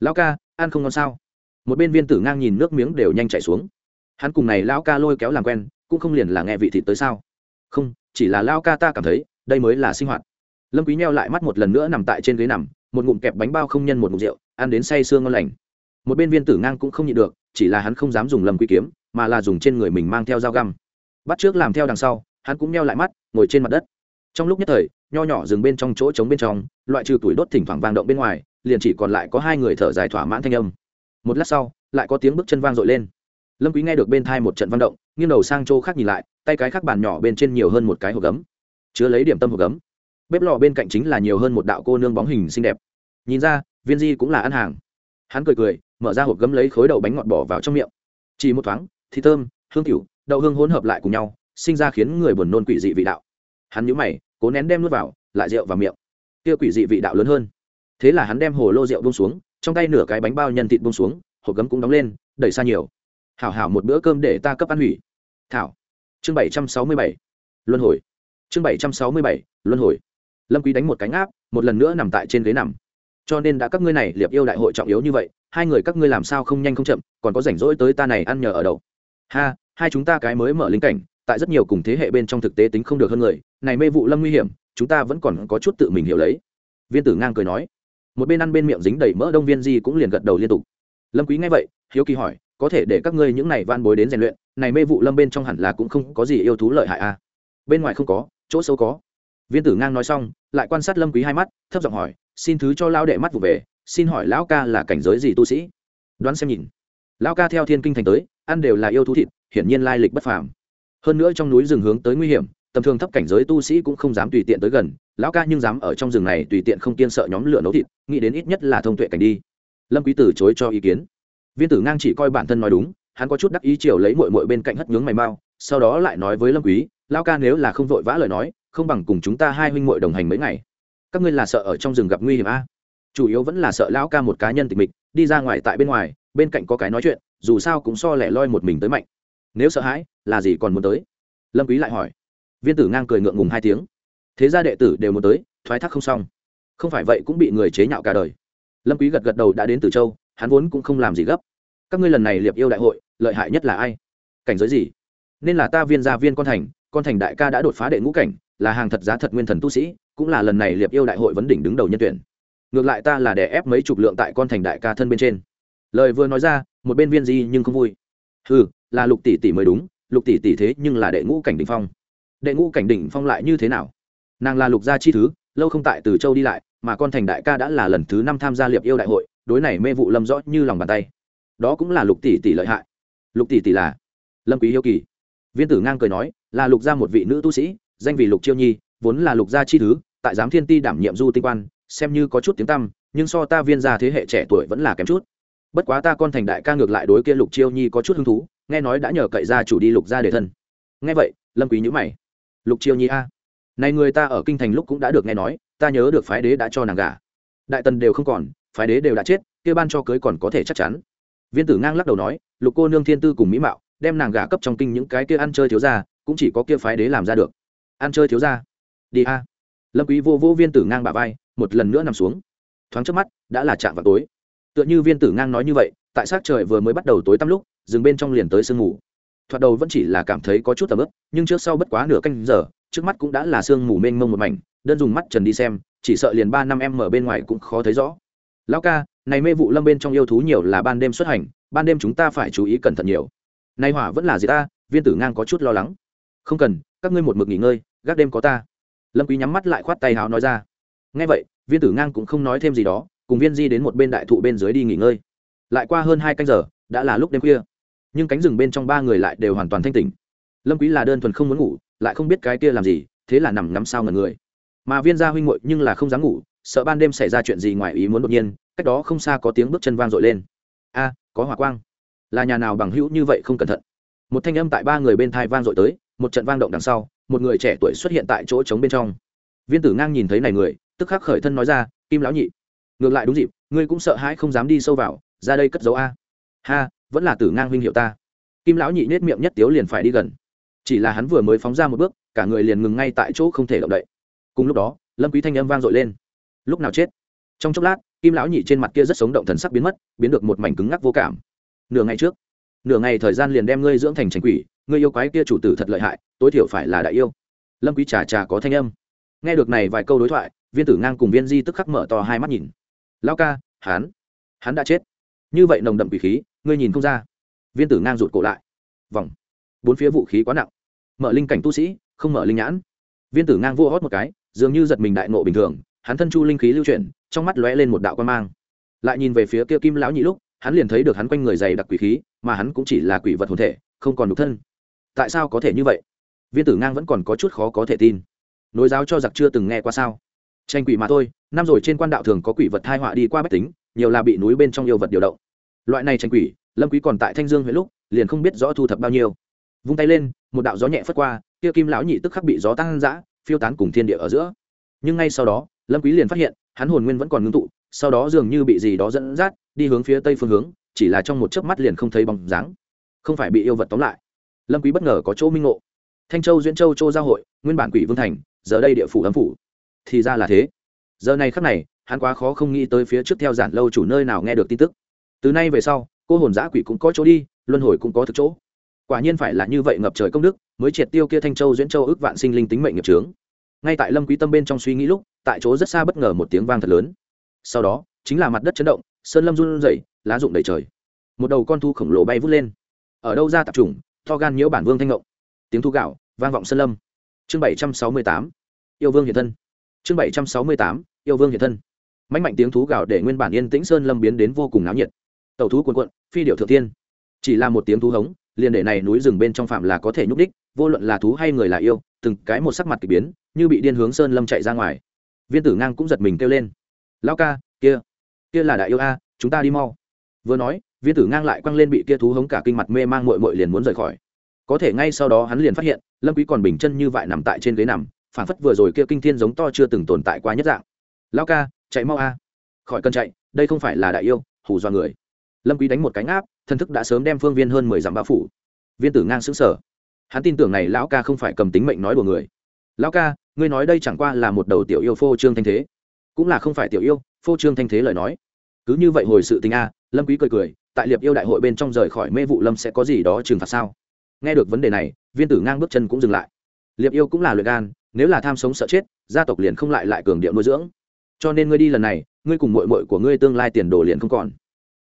Lão ca, ăn không ngon sao? Một bên viên tử ngang nhìn nước miếng đều nhanh chảy xuống. Hắn cùng này lão ca lôi kéo làm quen, cũng không liền là nghe vị thịt tới sao? Không, chỉ là lão ca ta cảm thấy, đây mới là sinh hoạt. Lâm quý nheo lại mắt một lần nữa nằm tại trên ghế nằm một ngụm kẹp bánh bao không nhân một ngụm rượu, ăn đến say sương ngon lành. Một bên viên tử ngang cũng không nhịn được, chỉ là hắn không dám dùng lâm quý kiếm, mà là dùng trên người mình mang theo dao găm. Bắt trước làm theo đằng sau, hắn cũng nheo lại mắt, ngồi trên mặt đất. Trong lúc nhất thời, nho nhỏ dừng bên trong chỗ trống bên trong, loại trừ tuổi đốt thỉnh thoảng vang động bên ngoài, liền chỉ còn lại có hai người thở dài thỏa mãn thanh âm. Một lát sau, lại có tiếng bước chân vang dội lên. Lâm quý nghe được bên thai một trận vang động, nghiêng đầu sang chỗ khác nhìn lại, tay cái khác bàn nhỏ bên trên nhiều hơn một cái hộp gấm. Chứa lấy điểm tâm hộp gấm bếp lò bên cạnh chính là nhiều hơn một đạo cô nương bóng hình xinh đẹp. Nhìn ra, viên di cũng là ăn hàng. Hắn cười cười, mở ra hộp gấm lấy khối đậu bánh ngọt bỏ vào trong miệng. Chỉ một thoáng, thì thơm, hương cửu đậu hương hỗn hợp lại cùng nhau, sinh ra khiến người buồn nôn quỷ dị vị đạo. Hắn nhíu mày, cố nén đem nuốt vào, lại rượu vào miệng. Kia quỷ dị vị đạo lớn hơn. Thế là hắn đem hồ lô rượu buông xuống, trong tay nửa cái bánh bao nhân thịt buông xuống, hộp gấm cũng đóng lên, đẩy xa nhiều. Hảo hảo một bữa cơm để ta cấp ăn hủy. Thảo. Chương bảy trăm sáu mươi bảy. Luân hồi. Chương bảy trăm sáu mươi bảy. Luân hồi lâm quý đánh một cánh áp một lần nữa nằm tại trên ghế nằm. Cho nên đã các ngươi này liệp yêu đại hội trọng yếu như vậy, hai người các ngươi làm sao không nhanh không chậm, còn có rảnh rỗi tới ta này ăn nhờ ở đâu ha, hai chúng ta cái mới mở linh cảnh, tại rất nhiều cùng thế hệ bên trong thực tế tính không được hơn người, này mê vụ lâm nguy hiểm, chúng ta vẫn còn có chút tự mình hiểu lấy. Viên tử ngang cười nói. Một bên ăn bên miệng dính đầy mỡ đông viên di cũng liền gật đầu liên tục. Lâm quý nghe vậy, hiếu kỳ hỏi, có thể để các ngươi những này van bối đến rèn luyện, này mê vụ lâm bên trong hẳn là cũng không có gì yêu thú lợi hại à? Bên ngoài không có, chỗ xấu có viên tử ngang nói xong, lại quan sát lâm quý hai mắt, thấp giọng hỏi, xin thứ cho lão đệ mắt vụ về, xin hỏi lão ca là cảnh giới gì tu sĩ? Đoán xem nhìn. Lão ca theo thiên kinh thành tới, ăn đều là yêu thú thịt, hiển nhiên lai lịch bất phàm. Hơn nữa trong núi rừng hướng tới nguy hiểm, tầm thường thấp cảnh giới tu sĩ cũng không dám tùy tiện tới gần, lão ca nhưng dám ở trong rừng này tùy tiện không kiên sợ nhóm lửa nấu thịt, nghĩ đến ít nhất là thông tuệ cảnh đi. Lâm quý từ chối cho ý kiến. Viên tử ngang chỉ coi bản thân nói đúng, hắn có chút đắc ý chiều lấy muội muội bên cạnh hất nhướng mày mau, sau đó lại nói với lâm quý, lão ca nếu là không vội vã lời nói không bằng cùng chúng ta hai huynh muội đồng hành mấy ngày. Các ngươi là sợ ở trong rừng gặp nguy hiểm a? Chủ yếu vẫn là sợ lão ca một cá nhân tịch mịch, đi ra ngoài tại bên ngoài, bên cạnh có cái nói chuyện, dù sao cũng so lẻ loi một mình tới mạnh. Nếu sợ hãi, là gì còn muốn tới? Lâm quý lại hỏi. Viên tử ngang cười ngượng ngùng hai tiếng. Thế gia đệ tử đều muốn tới, thoái thác không xong. Không phải vậy cũng bị người chế nhạo cả đời. Lâm quý gật gật đầu đã đến từ châu, hắn vốn cũng không làm gì gấp. Các ngươi lần này liệp yêu đại hội, lợi hại nhất là ai? Cảnh giới gì? Nên là ta viên gia viên con thành con thành đại ca đã đột phá đệ ngũ cảnh là hàng thật giá thật nguyên thần tu sĩ, cũng là lần này liệp yêu đại hội vấn đỉnh đứng đầu nhân tuyển. Ngược lại ta là đè ép mấy chục lượng tại con thành đại ca thân bên trên. Lời vừa nói ra, một bên viên di nhưng không vui. Ừ là lục tỷ tỷ mới đúng, lục tỷ tỷ thế nhưng là đệ ngũ cảnh đỉnh phong. Đệ ngũ cảnh đỉnh phong lại như thế nào? Nàng là lục gia chi thứ, lâu không tại từ châu đi lại, mà con thành đại ca đã là lần thứ năm tham gia liệp yêu đại hội, đối này mê vụ lâm rõ như lòng bàn tay. Đó cũng là lục tỷ tỷ lợi hại. Lục tỷ tỷ là lâm quý yêu kỳ. Viên tử ngang cười nói, là lục gia một vị nữ tu sĩ danh vị lục chiêu nhi, vốn là lục gia chi thứ, tại giám thiên ti đảm nhiệm du tinh quan, xem như có chút tiếng tăm, nhưng so ta viên gia thế hệ trẻ tuổi vẫn là kém chút. Bất quá ta con thành đại ca ngược lại đối kia lục chiêu nhi có chút hứng thú, nghe nói đã nhờ cậy gia chủ đi lục gia để thân. Nghe vậy, lâm quý nhữ mày. Lục chiêu nhi a, này người ta ở kinh thành lúc cũng đã được nghe nói, ta nhớ được phái đế đã cho nàng gả. Đại tần đều không còn, phái đế đều đã chết, kia ban cho cưới còn có thể chắc chắn. Viên tử ngang lắc đầu nói, lục cô nương thiên tư cùng mỹ mạo, đem nàng gả cấp trong kinh những cái kia ăn chơi thiếu gia, cũng chỉ có kia phái đế làm ra được ăn chơi thiếu gia. Đi a. Lâm quý vô vô viên tử ngang bả vai, một lần nữa nằm xuống. Thoáng trước mắt, đã là chạm vào tối. Tựa như viên tử ngang nói như vậy, tại sát trời vừa mới bắt đầu tối tăm lúc dừng bên trong liền tới sương mù. Thoạt đầu vẫn chỉ là cảm thấy có chút tầm ướp nhưng trước sau bất quá nửa canh giờ, trước mắt cũng đã là sương mù mênh mông một mảnh, đơn dùng mắt trần đi xem, chỉ sợ liền ba năm em ở bên ngoài cũng khó thấy rõ. Lão ca, này mê vụ lâm bên trong yêu thú nhiều là ban đêm xuất hành, ban đêm chúng ta phải chú ý cẩn thận nhiều. Nay hỏa vẫn là gì ta? Viên tử ngang có chút lo lắng. Không cần, các ngươi một mực nghỉ ngơi gác đêm có ta. Lâm quý nhắm mắt lại khoát tay háo nói ra. Nghe vậy, viên tử ngang cũng không nói thêm gì đó, cùng viên di đến một bên đại thụ bên dưới đi nghỉ ngơi. Lại qua hơn hai canh giờ, đã là lúc đêm khuya. Nhưng cánh rừng bên trong ba người lại đều hoàn toàn thanh tỉnh. Lâm quý là đơn thuần không muốn ngủ, lại không biết cái kia làm gì, thế là nằm ngắm sao ngẩn người. Mà viên gia huynh muội nhưng là không dám ngủ, sợ ban đêm xảy ra chuyện gì ngoài ý muốn đột nhiên, cách đó không xa có tiếng bước chân vang dội lên. A, có hỏa quang. Là nhà nào bằng hữu như vậy không cẩn thận. Một thanh âm tại ba người bên thai vang dội tới, một trận vang động đằng sau một người trẻ tuổi xuất hiện tại chỗ trống bên trong. Viên tử ngang nhìn thấy này người, tức khắc khởi thân nói ra, kim lão nhị, ngược lại đúng dịp, ngươi cũng sợ hãi không dám đi sâu vào, ra đây cất dấu a. Ha, vẫn là tử ngang huynh hiệu ta. Kim lão nhị nết miệng nhất tiếu liền phải đi gần. Chỉ là hắn vừa mới phóng ra một bước, cả người liền ngừng ngay tại chỗ không thể động đậy. Cùng lúc đó, lâm quý thanh âm vang dội lên. Lúc nào chết? Trong chốc lát, kim lão nhị trên mặt kia rất sống động thần sắc biến mất, biến được một mảnh cứng ngắc vô cảm. Nửa ngày trước, nửa ngày thời gian liền đem ngươi dưỡng thành trành quỷ ngươi yêu quái kia chủ tử thật lợi hại, tối thiểu phải là đại yêu. Lâm quý trà trà có thanh âm. Nghe được này vài câu đối thoại, viên tử ngang cùng viên di tức khắc mở to hai mắt nhìn. Lão ca, hắn hắn đã chết. Như vậy nồng đậm quỷ khí, ngươi nhìn không ra. Viên tử ngang rụt cổ lại. Vòng. Bốn phía vũ khí quá nặng. Mở linh cảnh tu sĩ, không mở linh nhãn. Viên tử ngang vô hót một cái, dường như giật mình đại ngộ bình thường, hắn thân chu linh khí lưu chuyển, trong mắt lóe lên một đạo quan mang. Lại nhìn về phía kia kim lão nhị lúc, hắn liền thấy được hắn quanh người dày đặc quỷ khí, mà hắn cũng chỉ là quỷ vật hồn thể, không còn đục thân tại sao có thể như vậy? Viên tử ngang vẫn còn có chút khó có thể tin. Nối giáo cho giặc chưa từng nghe qua sao? Tranh quỷ mà thôi, năm rồi trên quan đạo thường có quỷ vật thai họa đi qua bách tính, nhiều là bị núi bên trong yêu vật điều động. Loại này tranh quỷ, lâm quý còn tại thanh dương huyện lúc, liền không biết rõ thu thập bao nhiêu. Vung tay lên, một đạo gió nhẹ phất qua, kia kim lão nhị tức khắc bị gió tăng dã, phiêu tán cùng thiên địa ở giữa. Nhưng ngay sau đó, lâm quý liền phát hiện, hắn hồn nguyên vẫn còn ngưng tụ, sau đó dường như bị gì đó dẫn dắt, đi hướng phía tây phương hướng, chỉ là trong một chớp mắt liền không thấy bóng dáng. Không phải bị yêu vật tóm lại lâm quý bất ngờ có chỗ minh ngộ. Thanh châu duyên châu châu giao hội, nguyên bản quỷ vương thành, giờ đây địa phủ ấm phủ. Thì ra là thế. Giờ này khắc này, hắn quá khó không nghĩ tới phía trước theo giản lâu chủ nơi nào nghe được tin tức. Từ nay về sau, cô hồn giã quỷ cũng có chỗ đi, luân hồi cũng có thực chỗ. Quả nhiên phải là như vậy ngập trời công đức, mới triệt tiêu kia thanh châu duyên châu ước vạn sinh linh tính mệnh nghiệp trướng ngay tại lâm quý tâm bên trong suy nghĩ lúc, tại chỗ rất xa bất ngờ một tiếng vang thật lớn. Sau đó, chính là mặt đất chấn động, sơn lâm run rẩy, lá rụng đầy trời. Một đầu con thu khổng lồ bay vút lên. Ở đâu ra tập trùng? To gan nhiễu bản vương thanh ngộng. Tiếng thu gạo, vang vọng sơn lâm. Chương bảy trăm sáu mươi tám, yêu vương hiện thân. Chương bảy trăm sáu mươi tám, yêu vương hiện thân. Mạnh mạnh tiếng thú gạo để nguyên bản yên tĩnh sơn lâm biến đến vô cùng náo nhiệt. Tàu thú cuồn cuộn, phi điệu thượng thiên. Chỉ là một tiếng thú hống, liền để này núi rừng bên trong phạm là có thể nhúc đích vô luận là thú hay người là yêu, từng cái một sắc mặt kỳ biến, như bị điên hướng sơn lâm chạy ra ngoài. Viên tử ngang cũng giật mình kêu lên. Lao ca, kia kia là đại yêu a, chúng ta đi mau. Vừa nói viên tử ngang lại quăng lên bị kia thú hống cả kinh mặt mê mang mội mội liền muốn rời khỏi. Có thể ngay sau đó hắn liền phát hiện, lâm quý còn bình chân như vậy nằm tại trên ghế nằm phản phất vừa rồi kia kinh thiên giống to chưa từng tồn tại qua nhất dạng. Lao ca, chạy mau a. Khỏi cần chạy, đây không phải là đại yêu, hù do người. Lâm quý đánh một cánh áp thân thức đã sớm đem phương viên hơn mười dặm bao phủ. Viên tử ngang sững sờ. Hắn tin tưởng này lão ca không phải cầm tính mệnh nói đùa người. Lão ca, ngươi nói đây chẳng qua là một đầu tiểu yêu phô trương thanh thế. Cũng là không phải tiểu yêu, phô trương thanh thế lời nói. Cứ như vậy hồi sự tình a. Lâm quý cười cười tại liệp yêu đại hội bên trong rời khỏi mê vụ lâm sẽ có gì đó trừng phạt sao? Nghe được vấn đề này, viên tử ngang bước chân cũng dừng lại. Liệp yêu cũng là luyện gan, nếu là tham sống sợ chết, gia tộc liền không lại lại cường điệu nuôi dưỡng. Cho nên ngươi đi lần này, ngươi cùng mội mội của ngươi tương lai tiền đồ liền không còn.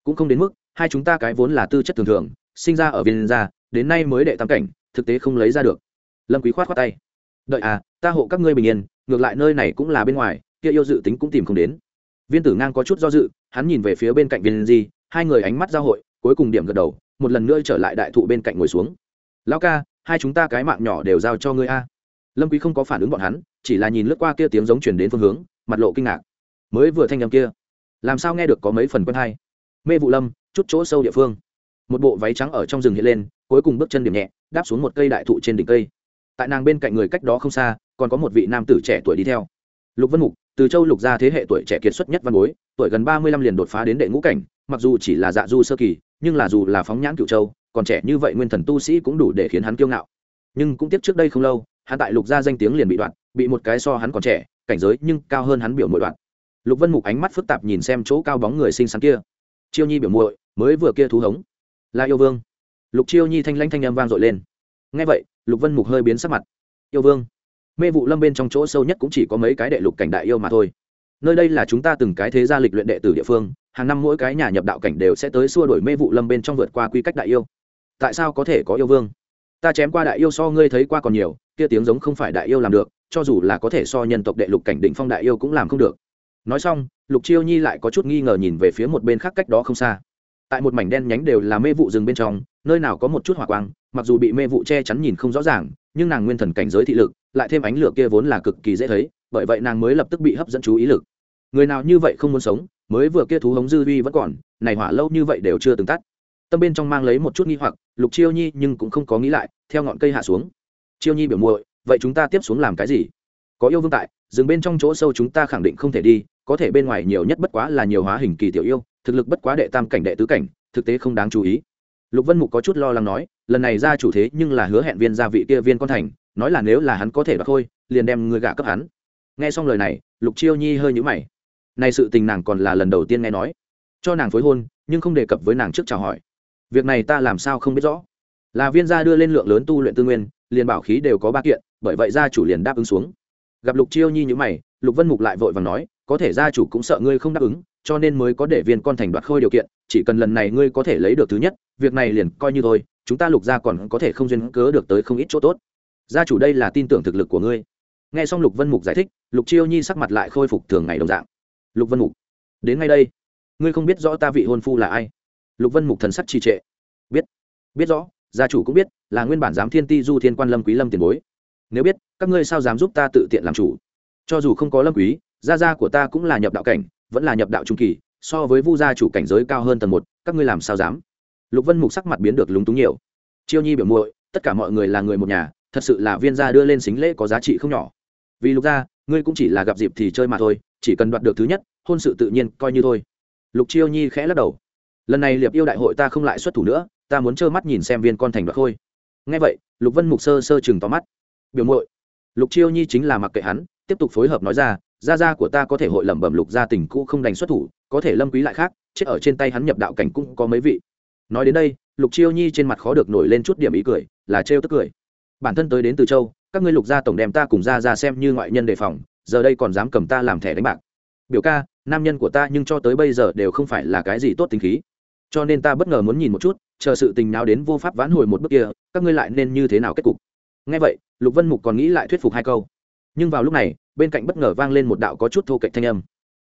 Cũng không đến mức, hai chúng ta cái vốn là tư chất thường thường, sinh ra ở viên gia, đến nay mới đệ tam cảnh, thực tế không lấy ra được. Lâm quý khoát khoát tay. Đợi à ta hộ các ngươi bình yên, ngược lại nơi này cũng là bên ngoài, kia yêu dự tính cũng tìm không đến. Viên tử ngang có chút do dự, hắn nhìn về phía bên cạnh viên di hai người ánh mắt giao hội, cuối cùng điểm gật đầu, một lần nữa trở lại đại thụ bên cạnh ngồi xuống. Lão ca, hai chúng ta cái mạng nhỏ đều giao cho ngươi a. Lâm quý không có phản ứng bọn hắn, chỉ là nhìn lướt qua kia tiếng giống truyền đến phương hướng, mặt lộ kinh ngạc. Mới vừa thanh âm kia, làm sao nghe được có mấy phần quen hay? Mê vụ lâm, chút chỗ sâu địa phương. Một bộ váy trắng ở trong rừng hiện lên, cuối cùng bước chân điểm nhẹ, đáp xuống một cây đại thụ trên đỉnh cây. Tại nàng bên cạnh người cách đó không xa, còn có một vị nam tử trẻ tuổi đi theo. Lục vân mục, từ châu lục gia thế hệ tuổi trẻ kiệt xuất nhất văn bối, tuổi gần ba mươi lăm liền đột phá đến đệ ngũ cảnh mặc dù chỉ là dạ du sơ kỳ, nhưng là dù là phóng nhãn cựu châu, còn trẻ như vậy nguyên thần tu sĩ cũng đủ để khiến hắn kiêu ngạo. Nhưng cũng tiếc trước đây không lâu, hắn tại lục gia danh tiếng liền bị đoạn, bị một cái so hắn còn trẻ, cảnh giới nhưng cao hơn hắn biểu mội đoạn. Lục vân mục ánh mắt phức tạp nhìn xem chỗ cao bóng người xinh xắn kia. Chiêu nhi biểu muội, mới vừa kia thú hống. Là yêu vương. Lục chiêu nhi thanh lanh thanh âm vang dội lên. Ngay vậy, lục vân mục hơi biến sắc mặt. Yêu vương. Mê vụ lâm bên trong chỗ sâu nhất cũng chỉ có mấy cái đệ lục cảnh đại yêu mà thôi. Nơi đây là chúng ta từng cái thế gia lịch luyện đệ tử địa phương hàng năm mỗi cái nhà nhập đạo cảnh đều sẽ tới xua đổi mê vụ lâm bên trong vượt qua quy cách đại yêu. Tại sao có thể có yêu vương? Ta chém qua đại yêu so ngươi thấy qua còn nhiều, kia tiếng giống không phải đại yêu làm được, cho dù là có thể so nhân tộc đệ lục cảnh định phong đại yêu cũng làm không được. Nói xong, lục chiêu nhi lại có chút nghi ngờ nhìn về phía một bên khác cách đó không xa. Tại một mảnh đen nhánh đều là mê vụ rừng bên trong, nơi nào có một chút hỏa quang, mặc dù bị mê vụ che chắn nhìn không rõ ràng, nhưng nàng nguyên thần cảnh giới thị lực, lại thêm ánh lửa kia vốn là cực kỳ dễ thấy, bởi vậy nàng mới lập tức bị hấp dẫn chú ý lực. Người nào như vậy không muốn sống mới vừa kia thú hống dư vi vẫn còn, này hỏa lâu như vậy đều chưa từng tắt. Tâm bên trong mang lấy một chút nghi hoặc, lục chiêu nhi nhưng cũng không có nghĩ lại, theo ngọn cây hạ xuống. Chiêu nhi biểu muội, vậy chúng ta tiếp xuống làm cái gì? Có yêu vương tại dừng bên trong chỗ sâu chúng ta khẳng định không thể đi, có thể bên ngoài nhiều nhất bất quá là nhiều hóa hình kỳ tiểu yêu, thực lực bất quá đệ tam cảnh đệ tứ cảnh, thực tế không đáng chú ý. Lục vân mục có chút lo lắng nói, lần này ra chủ thế nhưng là hứa hẹn viên gia vị kia viên con thành, nói là nếu là hắn có thể đoạt thôi liền đem người gạ cấp hắn. Nghe xong lời này, lục chiêu nhi hơi nhũ mày này sự tình nàng còn là lần đầu tiên nghe nói. Cho nàng phối hôn, nhưng không đề cập với nàng trước chào hỏi. Việc này ta làm sao không biết rõ. Là viên gia đưa lên lượng lớn tu luyện tư nguyên, liền bảo khí đều có ba kiện, bởi vậy gia chủ liền đáp ứng xuống. Gặp lục chiêu nhi như mày, lục vân mục lại vội vàng nói, có thể gia chủ cũng sợ ngươi không đáp ứng, cho nên mới có để viên con thành đoạt khôi điều kiện, chỉ cần lần này ngươi có thể lấy được thứ nhất, việc này liền coi như thôi, chúng ta lục gia còn có thể không duyên cớ được tới không ít chỗ tốt. Gia chủ đây là tin tưởng thực lực của ngươi. Nghe xong lục vân mục giải thích, lục chiêu nhi sắc mặt lại khôi phục thường ngày đồng dạng lục vân mục. Đến ngay đây. Ngươi không biết rõ ta vị hôn phu là ai. Lục vân mục thần sắc trì trệ. Biết. Biết rõ, gia chủ cũng biết, là nguyên bản giám thiên ti du thiên quan lâm quý lâm tiền bối. Nếu biết, các ngươi sao dám giúp ta tự tiện làm chủ? Cho dù không có lâm quý, gia gia của ta cũng là nhập đạo cảnh, vẫn là nhập đạo trung kỳ, so với vu gia chủ cảnh giới cao hơn tầng một, các ngươi làm sao dám? Lục vân mục sắc mặt biến được lúng túng nhiều. Chiêu nhi biểu muội, tất cả mọi người là người một nhà, thật sự là viên gia đưa lên xính lễ có giá trị không nhỏ. Vì lục gia ngươi cũng chỉ là gặp dịp thì chơi mà thôi, chỉ cần đoạt được thứ nhất, hôn sự tự nhiên coi như thôi. Lục chiêu nhi khẽ lắc đầu. Lần này liệp yêu đại hội ta không lại xuất thủ nữa, ta muốn trơ mắt nhìn xem viên con thành đoạt khôi. Ngay vậy, lục vân mục sơ sơ chừng tóm mắt. Biểu mội lục chiêu nhi chính là mặc kệ hắn, tiếp tục phối hợp nói ra, gia gia của ta có thể hội lẩm bẩm lục gia tình cũ không đành xuất thủ, có thể lâm quý lại khác, chết ở trên tay hắn nhập đạo cảnh cũng có mấy vị. Nói đến đây, lục chiêu nhi trên mặt khó được nổi lên chút điểm ý cười, là trêu tức cười. Bản thân tới đến từ châu các ngươi lục gia tổng đem ta cùng gia gia xem như ngoại nhân đề phòng, giờ đây còn dám cầm ta làm thẻ đánh bạc. Biểu ca, nam nhân của ta nhưng cho tới bây giờ đều không phải là cái gì tốt tính khí. Cho nên ta bất ngờ muốn nhìn một chút, chờ sự tình nào đến vô pháp vãn hồi một bước kia, các ngươi lại nên như thế nào kết cục? Ngay vậy, lục vân mục còn nghĩ lại thuyết phục hai câu. Nhưng vào lúc này, bên cạnh bất ngờ vang lên một đạo có chút thô kệch thanh âm.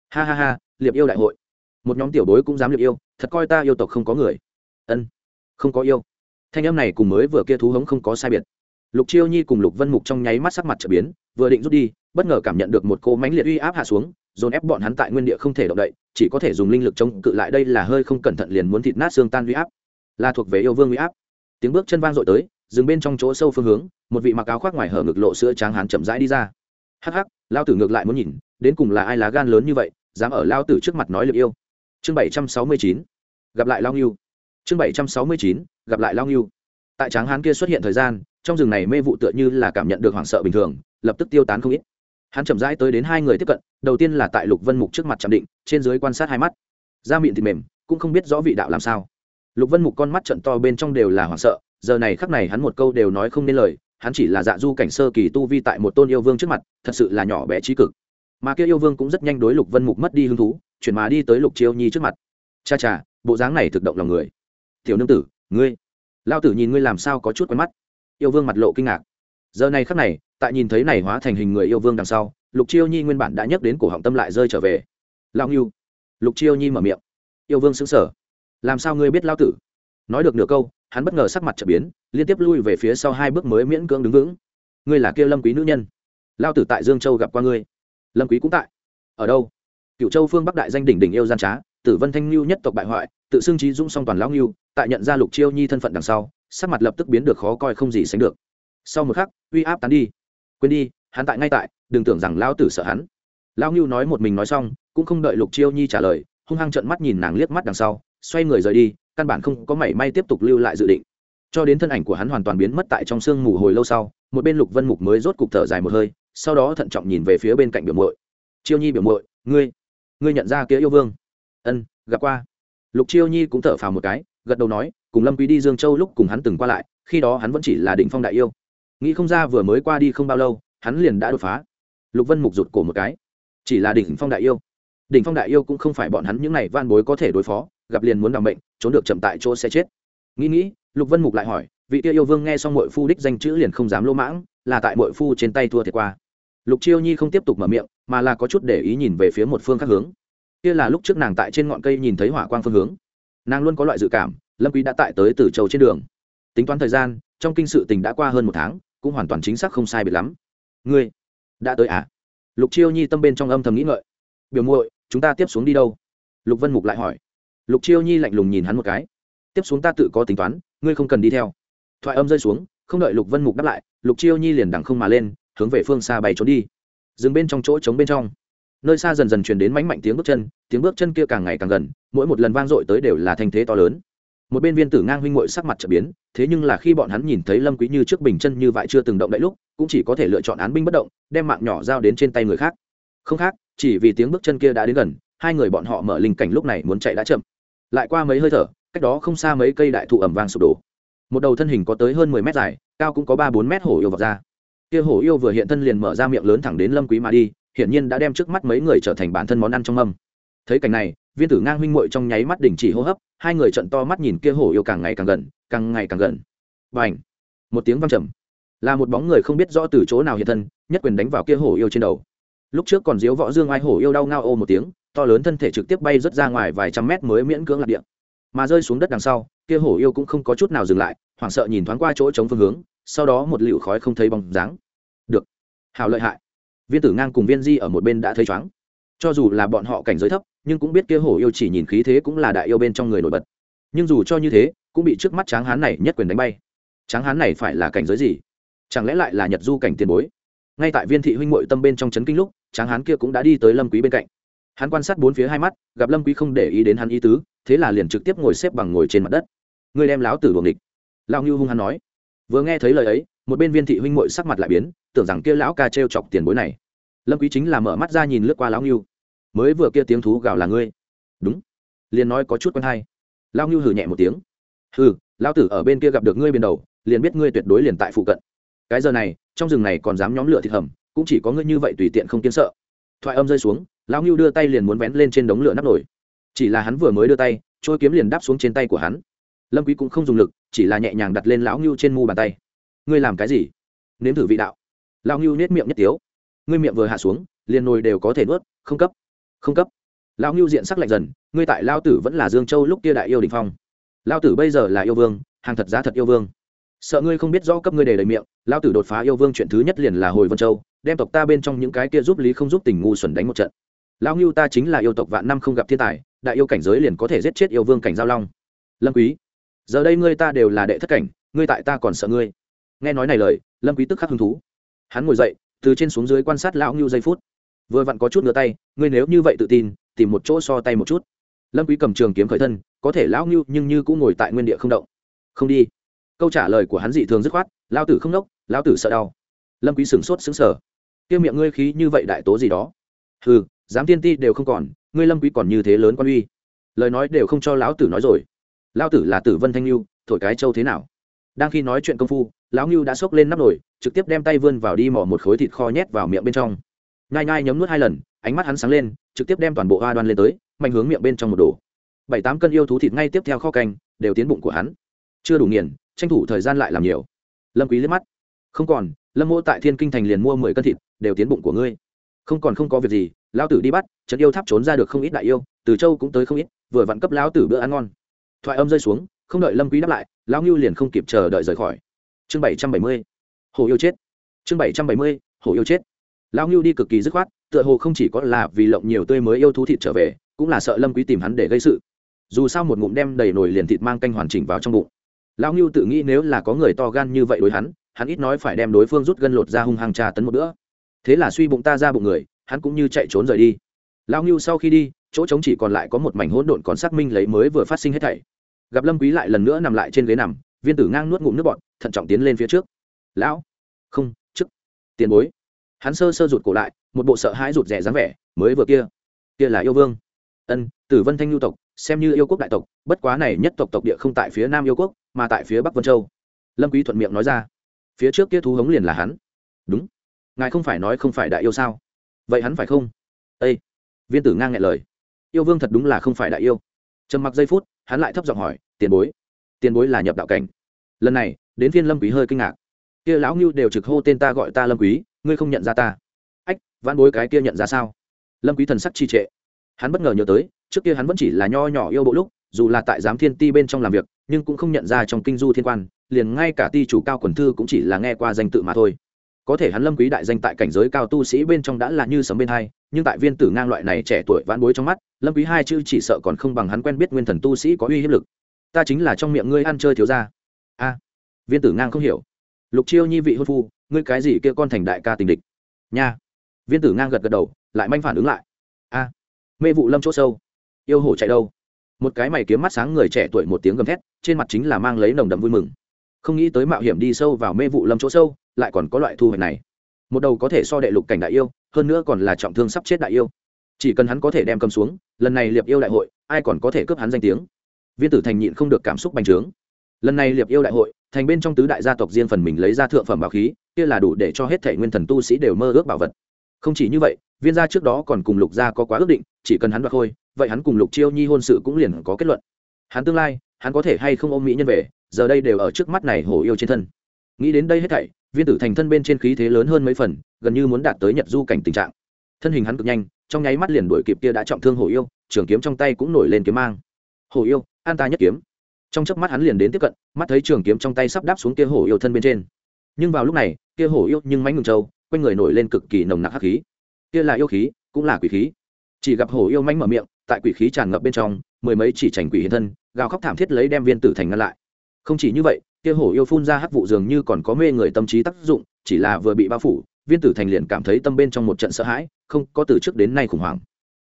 Ha ha ha, liệp yêu đại hội. Một nhóm tiểu bối cũng dám liệp yêu, thật coi ta yêu tộc không có người. Ân, không có yêu. Thanh âm này cùng mới vừa kia thú hống không có sai biệt lục chiêu nhi cùng lục vân mục trong nháy mắt sắc mặt trở biến, vừa định rút đi, bất ngờ cảm nhận được một cô mánh liệt uy áp hạ xuống, dồn ép bọn hắn tại nguyên địa không thể động đậy, chỉ có thể dùng linh lực chống cự lại đây là hơi không cẩn thận liền muốn thịt nát xương tan uy áp. Là thuộc về yêu vương uy áp. Tiếng bước chân vang dội tới, dừng bên trong chỗ sâu phương hướng, một vị mặc áo khoác ngoài hở ngực lộ sữa tráng hán chậm rãi đi ra. Hắc hắc, lao tử ngược lại muốn nhìn, đến cùng là ai lá gan lớn như vậy, dám ở lao tử trước mặt nói lực yêu. Chương bảy trăm sáu mươi chín, gặp lại lao nghiêu chương bảy trăm sáu mươi chín, gặp lại lao nghiêu tại tráng hán kia xuất hiện thời gian trong rừng này mê vụ tựa như là cảm nhận được hoảng sợ bình thường, lập tức tiêu tán không ít. Hắn chậm rãi tới đến hai người tiếp cận, đầu tiên là tại lục vân mục trước mặt chạm định, trên dưới quan sát hai mắt. Da miệng thịt mềm, cũng không biết rõ vị đạo làm sao. Lục vân mục con mắt trận to bên trong đều là hoảng sợ, giờ này khắc này hắn một câu đều nói không nên lời, hắn chỉ là dạ du cảnh sơ kỳ tu vi tại một tôn yêu vương trước mặt, thật sự là nhỏ bé trí cực. Mà kia yêu vương cũng rất nhanh đối lục vân mục mất đi hứng thú, chuyển mà đi tới lục chiêu nhi trước mặt. Cha cha, bộ dáng này thực động lòng người. Tiểu nương tử, ngươi lao tử nhìn ngươi làm sao có chút quen mắt yêu vương mặt lộ kinh ngạc. Giờ này khắc này, tại nhìn thấy này hóa thành hình người yêu vương đằng sau, lục chiêu nhi nguyên bản đã nhắc đến cổ họng tâm lại rơi trở về. Lao ngưu. Lục chiêu nhi mở miệng. Yêu vương xứng sở làm sao ngươi biết lao tử? Nói được nửa câu, hắn bất ngờ sắc mặt trở biến, liên tiếp lui về phía sau hai bước mới miễn cưỡng đứng vững. Ngươi là kia lâm quý nữ nhân. Lao tử tại dương châu gặp qua ngươi. Lâm quý cũng tại. Ở đâu? Cựu châu phương bắc đại danh đỉnh đỉnh yêu gian trá, tử vân thanh lưu nhất tộc bại hoại, tự xưng trí dũng song toàn lão lưu tại nhận ra lục chiêu nhi thân phận đằng sau sắc mặt lập tức biến được khó coi không gì sánh được. Sau một khắc, uy áp tán đi. Quên đi, hắn tại ngay tại, đừng tưởng rằng lao tử sợ hắn. Lao ngưu nói một mình nói xong, cũng không đợi lục chiêu nhi trả lời, hung hăng trận mắt nhìn nàng liếc mắt đằng sau, xoay người rời đi, căn bản không có mảy may tiếp tục lưu lại dự định. Cho đến thân ảnh của hắn hoàn toàn biến mất tại trong sương mù hồi lâu sau, một bên lục vân mục mới rốt cục thở dài một hơi, sau đó thận trọng nhìn về phía bên cạnh biểu muội. Chiêu nhi biểu muội, ngươi ngươi nhận ra kia yêu vương? Ân, gặp qua. Lục chiêu nhi cũng thở phào một cái gật đầu nói, cùng lâm quý đi dương châu lúc cùng hắn từng qua lại, khi đó hắn vẫn chỉ là đỉnh phong đại yêu. Nghĩ không ra vừa mới qua đi không bao lâu, hắn liền đã đột phá. Lục vân mục rụt cổ một cái. Chỉ là đỉnh phong đại yêu. Đỉnh phong đại yêu cũng không phải bọn hắn những này van bối có thể đối phó, gặp liền muốn đ bệnh, trốn được chậm tại chỗ sẽ chết. Nghĩ nghĩ, lục vân mục lại hỏi, vị kia yêu vương nghe xong mội phu đích danh chữ liền không dám lỗ mãng, là tại mội phu trên tay thua thiệt qua. Lục chiêu nhi không tiếp tục mở miệng, mà là có chút để ý nhìn về phía một phương khác hướng. Kia là lúc trước nàng tại trên ngọn cây nhìn thấy hỏa quang phương hướng nàng luôn có loại dự cảm, lâm quý đã tại tới từ châu trên đường. Tính toán thời gian, trong kinh sự tình đã qua hơn một tháng, cũng hoàn toàn chính xác không sai biệt lắm. Ngươi, đã tới à? Lục chiêu nhi tâm bên trong âm thầm nghĩ ngợi. Biểu muội, chúng ta tiếp xuống đi đâu? Lục vân mục lại hỏi. Lục chiêu nhi lạnh lùng nhìn hắn một cái. Tiếp xuống ta tự có tính toán, ngươi không cần đi theo. Thoại âm rơi xuống, không đợi lục vân mục đáp lại, lục chiêu nhi liền đằng không mà lên, hướng về phương xa bay trốn đi. Dừng bên trong chỗ trống bên trong nơi xa dần dần truyền đến mánh mạnh tiếng bước chân, tiếng bước chân kia càng ngày càng gần, mỗi một lần vang dội tới đều là thanh thế to lớn. Một bên viên tử ngang huynh ngội sắc mặt trở biến, thế nhưng là khi bọn hắn nhìn thấy lâm quý như trước bình chân như vậy chưa từng động đậy lúc, cũng chỉ có thể lựa chọn án binh bất động, đem mạng nhỏ giao đến trên tay người khác. Không khác, chỉ vì tiếng bước chân kia đã đến gần, hai người bọn họ mở linh cảnh lúc này muốn chạy đã chậm. Lại qua mấy hơi thở, cách đó không xa mấy cây đại thụ ẩm vang sụp đổ. Một đầu thân hình có tới hơn mười mét dài, cao cũng có ba bốn mét hổ yêu vọt ra. Kia hổ yêu vừa hiện thân liền mở ra miệng lớn thẳng đến lâm quý mà đi hiển nhiên đã đem trước mắt mấy người trở thành bản thân món ăn trong mâm. Thấy cảnh này, viên tử ngang huynh muội trong nháy mắt đình chỉ hô hấp, hai người trận to mắt nhìn kia hổ yêu càng ngày càng gần, càng ngày càng gần. Và một tiếng vang trầm. Là một bóng người không biết rõ từ chỗ nào hiện thân, nhất quyền đánh vào kia hổ yêu trên đầu. Lúc trước còn diếu võ dương ai hổ yêu đau ngao ô một tiếng, to lớn thân thể trực tiếp bay rớt ra ngoài vài trăm mét mới miễn cưỡng lạc địa. Mà rơi xuống đất đằng sau, kia hổ yêu cũng không có chút nào dừng lại, hoảng sợ nhìn thoáng qua chỗ chống phương hướng, sau đó một lựu khói không thấy bóng dáng. Được. Hào lợi hại viên tử ngang cùng viên di ở một bên đã thấy chóng cho dù là bọn họ cảnh giới thấp, nhưng cũng biết kia hổ yêu chỉ nhìn khí thế cũng là đại yêu bên trong người nổi bật. Nhưng dù cho như thế, cũng bị trước mắt tráng hán này nhất quyền đánh bay. Tráng hán này phải là cảnh giới gì? Chẳng lẽ lại là nhật du cảnh tiền bối? Ngay tại viên thị huynh mội tâm bên trong c kinh lúc, tráng hán kia cũng đã đi tới lâm quý bên cạnh. Hắn quan sát bốn phía hai mắt, gặp lâm quý không để ý đến hắn ý tứ, thế là liền trực tiếp ngồi xếp bằng ngồi trên mặt đất. Ngươi đem láo tử luồng địch lao ngưu hung hắn nói vừa nghe thấy lời ấy, một bên viên thị huynh muội sắc mặt lại biến, tưởng rằng kia lão ca trêu chọc tiền bối này. Lâm quý chính là mở mắt ra nhìn lướt qua lão ngưu. Mới vừa kia tiếng thú gào là ngươi. Đúng. Liền nói có chút quen hay. Lão ngưu hừ nhẹ một tiếng. Hừ, lão tử ở bên kia gặp được ngươi bên đầu, liền biết ngươi tuyệt đối liền tại phụ cận. Cái giờ này, trong rừng này còn dám nhóm lửa thịt hầm cũng chỉ có ngươi như vậy tùy tiện không kiên sợ. Thoại âm rơi xuống, lão ngưu đưa tay liền muốn vén lên trên đống lửa nắp nổi chỉ là hắn vừa mới đưa tay, trôi kiếm liền đáp xuống trên tay của hắn. Lâm quý cũng không dùng lực chỉ là nhẹ nhàng đặt lên lão ngưu trên mu bàn tay. Ngươi làm cái gì? Nếm thử vị đạo. Lão ngưu nhét miệng nhất tiếu. Ngươi miệng vừa hạ xuống, liền nồi đều có thể nuốt, không cấp. Không cấp. Lão ngưu diện sắc lạnh dần, ngươi tại lao tử vẫn là dương châu lúc kia đại yêu đình phong. Lao tử bây giờ là yêu vương, hàng thật giá thật yêu vương. Sợ ngươi không biết rõ cấp ngươi đề đầy miệng lao tử đột phá yêu vương chuyện thứ nhất liền là hồi vân châu, đem tộc ta bên trong những cái kia giúp lý không giúp tình ngu xuẩn đánh một trận. Lao ngưu ta chính là yêu tộc vạn năm không gặp thiên tài, đại yêu cảnh giới liền có thể giết chết yêu vương cảnh giao long. Lâm quý giờ đây ngươi ta đều là đệ thất cảnh, ngươi tại ta còn sợ ngươi. Nghe nói này lời, lâm quý tức khắc hứng thú. Hắn ngồi dậy, từ trên xuống dưới quan sát lão ngưu giây phút. Vừa vặn có chút ngửa tay, ngươi nếu như vậy tự tin, tìm một chỗ so tay một chút. Lâm quý cầm trường kiếm khởi thân, có thể lão ngưu nhưng như cũng ngồi tại nguyên địa không động. Không đi. Câu trả lời của hắn dị thường dứt khoát, lão tử không nốc, lão tử sợ đau. Lâm quý sửng sốt sững sờ. Kia miệng ngươi khí như vậy đại tố gì đó. Hừ, dám tiên ti đều không còn, ngươi lâm quý còn như thế lớn quan uy. Lời nói đều không cho lão tử nói rồi lão tử là tử vân thanh lưu thổi cái châu thế nào? Đang khi nói chuyện công phu, lão ngưu đã xốc lên nắp nồi, trực tiếp đem tay vươn vào đi mò một khối thịt kho nhét vào miệng bên trong. Ngai ngai nhấm nuốt hai lần, ánh mắt hắn sáng lên, trực tiếp đem toàn bộ hoa đoan lên tới mạnh hướng miệng bên trong một đổ. Bảy tám cân yêu thú thịt ngay tiếp theo kho canh, đều tiến bụng của hắn. Chưa đủ nghiền, tranh thủ thời gian lại làm nhiều. Lâm quý liếc mắt. Không còn, lâm mô tại thiên kinh thành liền mua mười cân thịt, đều tiến bụng của ngươi. Không còn không có việc gì, lão tử đi bắt, trận yêu tháp trốn ra được không ít đại yêu, từ châu cũng tới không ít, vừa vặn cấp lão tử bữa ăn ngon thoại âm rơi xuống, không đợi lâm quý đáp lại, lão ngưu liền không kịp chờ đợi rời khỏi. Chương bảy trăm bảy mươi hồ yêu chết. Chương bảy trăm bảy mươi hồ yêu chết. Lão ngưu đi cực kỳ dứt khoát, tựa hồ không chỉ có là vì lộng nhiều tươi mới yêu thú thịt trở về, cũng là sợ lâm quý tìm hắn để gây sự. Dù sao một ngụm đem đầy nồi liền thịt mang canh hoàn chỉnh vào trong bụng. Lão ngưu tự nghĩ nếu là có người to gan như vậy đối hắn hắn ít nói phải đem đối phương rút gân lột ra hung hăng trà tấn một bữa. Thế là suy bụng ta ra bụng người, hắn cũng như chạy trốn rời đi lão ngưu sau khi đi, chỗ trống chỉ còn lại có một mảnh hỗn độn còn xác minh lấy mới vừa phát sinh hết thảy. Gặp lâm quý lại lần nữa nằm lại trên ghế nằm, viên tử ngang nuốt ngụm nước bọt, thận trọng tiến lên phía trước. Lão, không, chức, tiền bối. Hắn sơ sơ rụt cổ lại, một bộ sợ hãi rụt rè dáng vẻ, mới vừa kia kia là yêu vương. Ân, tử vân thanh lưu tộc, xem như yêu quốc đại tộc, bất quá này nhất tộc tộc địa không tại phía nam yêu quốc, mà tại phía bắc vân châu. Lâm quý thuận miệng nói ra. Phía trước kia thú hống liền là hắn. Đúng, ngài không phải nói không phải đại yêu sao? Vậy hắn phải không? Ây viên tử ngang ngại lời. Yêu vương thật đúng là không phải đại yêu. Trầm mặc giây phút, hắn lại thấp giọng hỏi, tiền bối tiền bối là nhập đạo cảnh. Lần này, đến phiên lâm quý hơi kinh ngạc. Kia lão ngưu đều trực hô tên ta gọi ta lâm quý, ngươi không nhận ra ta. Ách, vãn bối cái kia nhận ra sao? Lâm quý thần sắc trì trệ. Hắn bất ngờ nhớ tới, trước kia hắn vẫn chỉ là nho nhỏ yêu bộ lúc, dù là tại giám thiên ti bên trong làm việc, nhưng cũng không nhận ra trong kinh du thiên quan, liền ngay cả ti chủ cao quần thư cũng chỉ là nghe qua danh tự mà thôi có thể hắn lâm quý đại danh tại cảnh giới cao tu sĩ bên trong đã là như sấm bên hai, nhưng tại viên tử ngang loại này trẻ tuổi vãn bối trong mắt, lâm quý hai chữ chỉ sợ còn không bằng hắn quen biết nguyên thần tu sĩ có uy hiếp lực. Ta chính là trong miệng ngươi ăn chơi thiếu gia. A, viên tử ngang không hiểu. Lục chiêu nhi vị hôn phu, ngươi cái gì kia con thành đại ca tình địch? Nha. Viên tử ngang gật gật đầu, lại manh phản ứng lại. A, mê vụ lâm chỗ sâu. Yêu hổ chạy đâu? Một cái mày kiếm mắt sáng người trẻ tuổi một tiếng gầm thét, trên mặt chính là mang lấy nồng đậm vui mừng. Không nghĩ tới mạo hiểm đi sâu vào mê vụ lâm chỗ sâu lại còn có loại thu hoạch này. Một đầu có thể so đệ lục cảnh đại yêu, hơn nữa còn là trọng thương sắp chết đại yêu. Chỉ cần hắn có thể đem cầm xuống, lần này liệp yêu đại hội, ai còn có thể cướp hắn danh tiếng? Viên tử thành nhịn không được cảm xúc bành trướng. Lần này liệp yêu đại hội, thành bên trong tứ đại gia tộc riêng phần mình lấy ra thượng phẩm bảo khí, kia là đủ để cho hết thể nguyên thần tu sĩ đều mơ ước bảo vật. Không chỉ như vậy, viên gia trước đó còn cùng lục gia có quá ước định, chỉ cần hắn đoạt khôi vậy hắn cùng lục chiêu nhi hôn sự cũng liền có kết luận. Hắn tương lai, hắn có thể hay không ôm mỹ nhân về, giờ đây đều ở trước mắt này hổ yêu trên thân. Nghĩ đến đây hết thảy viên tử thành thân bên trên khí thế lớn hơn mấy phần, gần như muốn đạt tới nhật du cảnh tình trạng. Thân hình hắn cực nhanh, trong nháy mắt liền đuổi kịp kia đã trọng thương hổ yêu, trường kiếm trong tay cũng nổi lên kiếm mang. Hổ yêu, an ta nhất kiếm. Trong chớp mắt hắn liền đến tiếp cận, mắt thấy trường kiếm trong tay sắp đáp xuống kia hổ yêu thân bên trên. Nhưng vào lúc này, kia hổ yêu nhưng mánh ngừng trâu, quanh người nổi lên cực kỳ nồng nặc hắc khí. Kia là yêu khí, cũng là quỷ khí. Chỉ gặp hổ yêu mánh mở miệng, tại quỷ khí tràn ngập bên trong, mười mấy chỉ chảnh quỷ hiện thân, gào khóc thảm thiết lấy đem viên tử thành ngăn lại không chỉ như vậy, kia hổ yêu phun ra hắc vụ dường như còn có mê người tâm trí tác dụng, chỉ là vừa bị bao phủ, viên tử thành liền cảm thấy tâm bên trong một trận sợ hãi, không có từ trước đến nay khủng hoảng.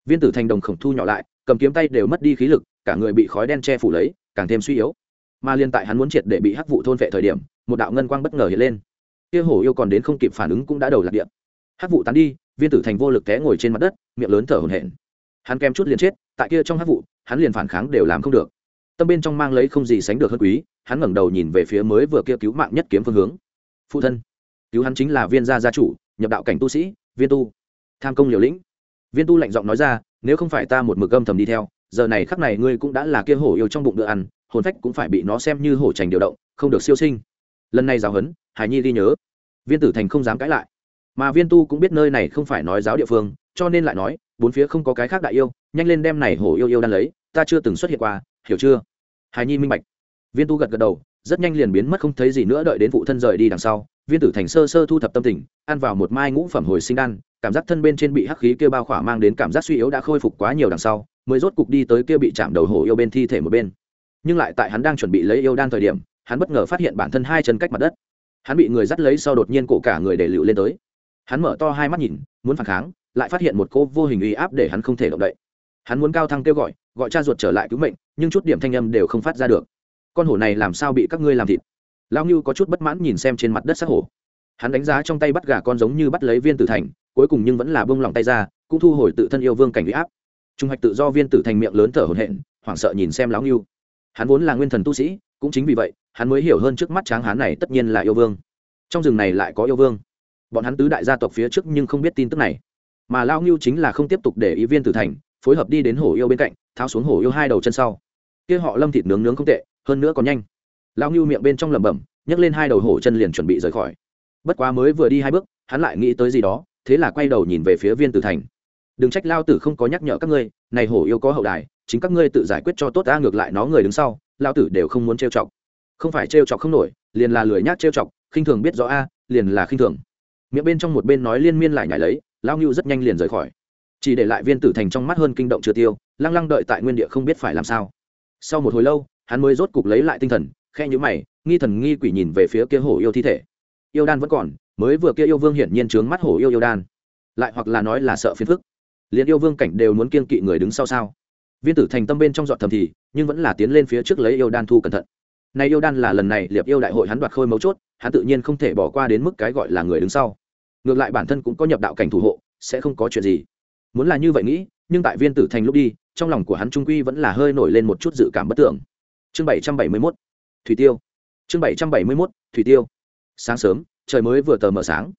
Viên tử thành đồng khổng thu nhỏ lại, cầm kiếm tay đều mất đi khí lực, cả người bị khói đen che phủ lấy, càng thêm suy yếu. Mà liên tại hắn muốn triệt để bị hắc vụ thôn vệ thời điểm, một đạo ngân quang bất ngờ hiện lên. Kia hổ yêu còn đến không kịp phản ứng cũng đã đầu lạc điện hắc vụ tán đi, viên tử thành vô lực té ngồi trên mặt đất, miệng lớn thở hổn hển. Hắn kem chút liền chết, tại kia trong hắc vụ, hắn liền phản kháng đều làm không được tâm bên trong mang lấy không gì sánh được hơn quý, hắn ngẩng đầu nhìn về phía mới vừa kia cứu mạng nhất kiếm phương hướng. Phụ thân, cứu hắn chính là viên gia gia chủ, nhập đạo cảnh tu sĩ, viên tu. Tham công liều lĩnh. Viên tu lạnh giọng nói ra, nếu không phải ta một mực âm thầm đi theo, giờ này khắc này ngươi cũng đã là kia hổ yêu trong bụng bữa ăn, hồn phách cũng phải bị nó xem như hổ trành điều động, không được siêu sinh. Lần này giáo huấn, hải nhi ghi nhớ. Viên tử thành không dám cãi lại. Mà viên tu cũng biết nơi này không phải nói giáo địa phương, cho nên lại nói, bốn phía không có cái khác đại yêu, nhanh lên đem này hổ yêu yêu đan lấy, ta chưa từng xuất hiện qua, hiểu chưa? Hài nhi minh bạch. Viên tu gật gật đầu, rất nhanh liền biến mất không thấy gì nữa, đợi đến phụ thân rời đi đằng sau, viên tử thành sơ sơ thu thập tâm tình, ăn vào một mai ngũ phẩm hồi sinh đan, cảm giác thân bên trên bị hắc khí kêu bao khỏa mang đến cảm giác suy yếu đã khôi phục quá nhiều đằng sau, mới rốt cục đi tới kia bị chạm đầu hổ yêu bên thi thể một bên. Nhưng lại tại hắn đang chuẩn bị lấy yêu đan thời điểm, hắn bất ngờ phát hiện bản thân hai chân cách mặt đất. Hắn bị người dắt lấy sau đột nhiên cổ cả người để lựu lên tới. Hắn mở to hai mắt nhìn, muốn phản kháng, lại phát hiện một cô vô hình uy áp để hắn không thể động đậy. Hắn muốn cao thăng kêu gọi gọi cha ruột trở lại cứu mệnh, nhưng chút điểm thanh âm đều không phát ra được. Con hổ này làm sao bị các ngươi làm thịt? Lão ngưu có chút bất mãn nhìn xem trên mặt đất xác hổ. Hắn đánh giá trong tay bắt gà con giống như bắt lấy viên tử thành, cuối cùng nhưng vẫn là bông lỏng tay ra, cũng thu hồi tự thân yêu vương cảnh huy áp. Trung hoạch tự do viên tử thành miệng lớn thở hổn hển, hoảng sợ nhìn xem lão ngưu hắn vốn là nguyên thần tu sĩ, cũng chính vì vậy, hắn mới hiểu hơn trước mắt tráng hán này tất nhiên là yêu vương. Trong rừng này lại có yêu vương. Bọn hắn tứ đại gia tộc phía trước nhưng không biết tin tức này. Mà lao ngưu chính là không tiếp tục để ý viên tử thành phối hợp đi đến hổ yêu bên cạnh, tháo xuống hổ yêu hai đầu chân sau. Kia họ lâm thịt nướng nướng không tệ, hơn nữa còn nhanh. Lao ngưu miệng bên trong lẩm bẩm, nhấc lên hai đầu hổ chân liền chuẩn bị rời khỏi. Bất quá mới vừa đi hai bước, hắn lại nghĩ tới gì đó, thế là quay đầu nhìn về phía viên tử thành. Đừng trách lao tử không có nhắc nhở các ngươi, này hổ yêu có hậu đài, chính các ngươi tự giải quyết cho tốt ta ngược lại nó người đứng sau, lao tử đều không muốn trêu chọc. Không phải trêu chọc không nổi, liền là lười nhác trêu chọc, khinh thường biết rõ a, liền là khinh thường. Miệng bên trong một bên nói liên miên lại nhảy lấy, lao ngưu rất nhanh liền rời khỏi chỉ để lại viên tử thành trong mắt hơn kinh động chưa tiêu, lăng lăng đợi tại nguyên địa không biết phải làm sao. Sau một hồi lâu, hắn mới rốt cục lấy lại tinh thần khe nhữ mày, nghi thần nghi quỷ nhìn về phía kia hổ yêu thi thể. Yêu đan vẫn còn, mới vừa kia yêu vương hiển nhiên trướng mắt hổ yêu yêu đan. Lại hoặc là nói là sợ phiền phức. Liền yêu vương cảnh đều muốn kiên kỵ người đứng sau sao. Viên tử thành tâm bên trong dọn thầm thì, nhưng vẫn là tiến lên phía trước lấy yêu đan thu cẩn thận. Nay yêu đan là lần này liệp yêu đại hội hắn đoạt khôi mấu chốt, hắn tự nhiên không thể bỏ qua đến mức cái gọi là người đứng sau. Ngược lại bản thân cũng có nhập đạo cảnh thủ hộ, sẽ không có chuyện gì muốn là như vậy nghĩ, nhưng tại viên tử thành lúc đi, trong lòng của hắn trung quy vẫn là hơi nổi lên một chút dự cảm bất tưởng. Chương bảy trăm bảy mươi mốt, thủy tiêu. Chương bảy trăm bảy mươi mốt, thủy tiêu. Sáng sớm, trời mới vừa tờ mờ sáng.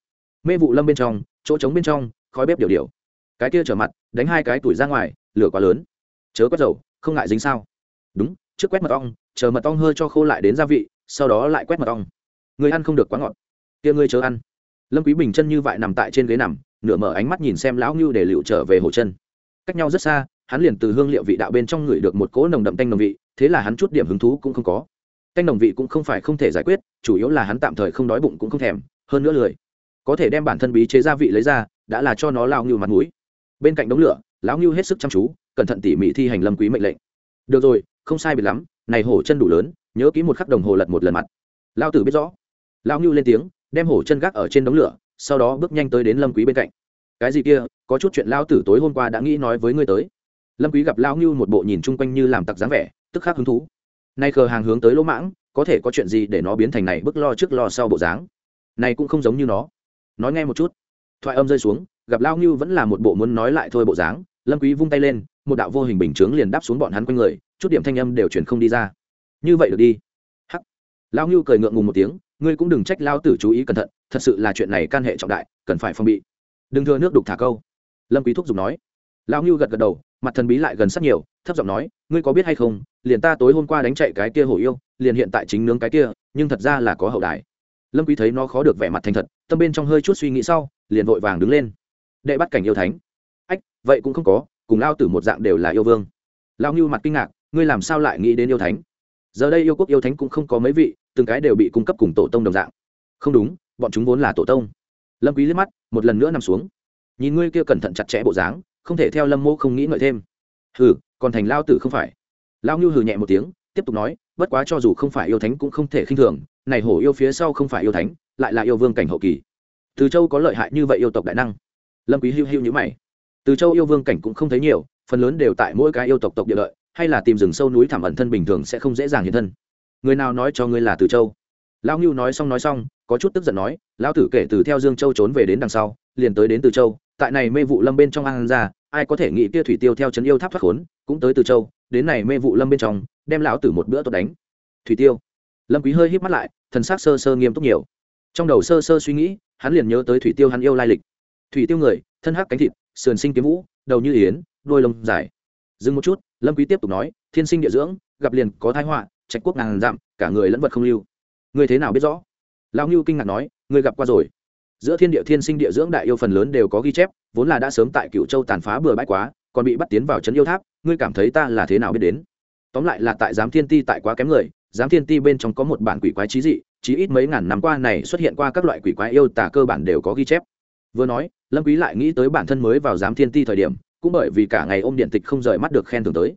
Mê vụ lâm bên trong, chỗ trống bên trong, khói bếp điều điều cái kia trở mặt, đánh hai cái tuổi ra ngoài, lửa quá lớn. Chớ quét dầu, không ngại dính sao. Đúng, trước quét mật ong, chờ mật ong hơi cho khô lại đến gia vị, sau đó lại quét mật ong. Người ăn không được quá ngọt. Kia ngươi chớ ăn. Lâm quý bình chân như vậy nằm tại trên ghế nằm nửa mở ánh mắt nhìn xem lão ngưu để liệu trở về hồ chân. Cách nhau rất xa, hắn liền từ hương liệu vị đạo bên trong ngửi được một cỗ nồng đậm tanh nồng vị, thế là hắn chút điểm hứng thú cũng không có. Tanh nồng vị cũng không phải không thể giải quyết, chủ yếu là hắn tạm thời không đói bụng cũng không thèm, hơn nữa lười. Có thể đem bản thân bí chế gia vị lấy ra, đã là cho nó lao ngưu mặt mũi. Bên cạnh đống lửa, lão ngưu hết sức chăm chú, cẩn thận tỉ mỉ thi hành lâm quý mệnh lệnh. Được rồi, không sai biệt lắm, này hổ chân đủ lớn, nhớ ký một khắc đồng hồ lật một lần mặt. Lao tử biết rõ. Lão ngưu lên tiếng, đem hổ chân gác ở trên đống lửa sau đó bước nhanh tới đến lâm quý bên cạnh. Cái gì kia, có chút chuyện lao tử tối hôm qua đã nghĩ nói với ngươi tới. Lâm quý gặp lao ngưu một bộ nhìn chung quanh như làm tặc dáng vẻ, tức khắc hứng thú. Nay khờ hàng hướng tới lỗ mãng, có thể có chuyện gì để nó biến thành này bức lo trước lo sau bộ dáng? Này cũng không giống như nó. Nói nghe một chút. Thoại âm rơi xuống, gặp lao ngưu vẫn là một bộ muốn nói lại thôi bộ dáng, lâm quý vung tay lên, một đạo vô hình bình chướng liền đáp xuống bọn hắn quanh người, chút điểm thanh âm đều truyền không đi ra. Như vậy được đi. Hắc. Lao ngưu cười ngượng ngùng một tiếng, ngươi cũng đừng trách lao tử chú ý cẩn thận thật sự là chuyện này can hệ trọng đại, cần phải phòng bị. Đừng thừa nước đục thả câu. Lâm quý thúc giục nói. Lão ngưu gật gật đầu, mặt thần bí lại gần sát nhiều, thấp giọng nói, ngươi có biết hay không, liền ta tối hôm qua đánh chạy cái kia hổ yêu, liền hiện tại chính nướng cái kia, nhưng thật ra là có hậu đài. Lâm quý thấy nó khó được vẻ mặt thành thật, tâm bên trong hơi chút suy nghĩ sau, liền vội vàng đứng lên. Đệ bắt cảnh yêu thánh. Ách, vậy cũng không có, cùng lao tử một dạng đều là yêu vương. Lao ngưu mặt kinh ngạc, ngươi làm sao lại nghĩ đến yêu thánh? Giờ đây yêu quốc yêu thánh cũng không có mấy vị, từng cái đều bị cung cấp cùng tổ tông đồng dạng. Không đúng bọn chúng vốn là tổ tông. Lâm quý liếc mắt, một lần nữa nằm xuống. Nhìn ngươi kia cẩn thận chặt chẽ bộ dáng, không thể theo lâm mô không nghĩ ngợi thêm. Hừ, còn thành lao tử không phải. Lao ngưu hừ nhẹ một tiếng, tiếp tục nói, bất quá cho dù không phải yêu thánh cũng không thể khinh thường, này hổ yêu phía sau không phải yêu thánh, lại là yêu vương cảnh hậu kỳ. Từ châu có lợi hại như vậy yêu tộc đại năng. Lâm quý hưu hưu như mày. Từ châu yêu vương cảnh cũng không thấy nhiều, phần lớn đều tại mỗi cái yêu tộc tộc địa lợi, hay là tìm rừng sâu núi thẳm ẩn thân bình thường sẽ không dễ dàng hiện thân. Người nào nói cho ngươi là từ châu? Lão ngưu nói xong nói xong có chút tức giận nói, lão tử kể từ theo dương châu trốn về đến đằng sau, liền tới đến từ châu, tại này mê vụ lâm bên trong an ra, ai có thể nghĩ kia thủy tiêu theo trấn yêu tháp thoát khốn, cũng tới từ châu, đến này mê vụ lâm bên trong, đem lão tử một bữa tốt đánh. Thủy tiêu. Lâm quý hơi híp mắt lại, thần sắc sơ sơ nghiêm túc nhiều. Trong đầu sơ sơ suy nghĩ, hắn liền nhớ tới thủy tiêu hắn yêu lai lịch. Thủy tiêu người, thân hắc cánh thịt, sườn sinh kiếm vũ, đầu như yến đôi lông dài. Dừng một chút, lâm quý tiếp tục nói, thiên sinh địa dưỡng, gặp liền có thái họa, trạch quốc ngàn dặm, cả người lẫn vật không lưu. Người thế nào biết rõ? Lão ngưu kinh ngạc nói, Ngươi gặp qua rồi. Giữa thiên địa thiên sinh địa dưỡng đại yêu phần lớn đều có ghi chép, vốn là đã sớm tại cựu châu tàn phá bừa bãi quá, còn bị bắt tiến vào trấn yêu tháp, ngươi cảm thấy ta là thế nào biết đến? Tóm lại là tại giám thiên ti tại quá kém người, giám thiên ti bên trong có một bản quỷ quái trí dị, chí ít mấy ngàn năm qua này xuất hiện qua các loại quỷ quái yêu tả cơ bản đều có ghi chép. Vừa nói, lâm quý lại nghĩ tới bản thân mới vào giám thiên ti thời điểm, cũng bởi vì cả ngày ôm điện tịch không rời mắt được khen thưởng tới.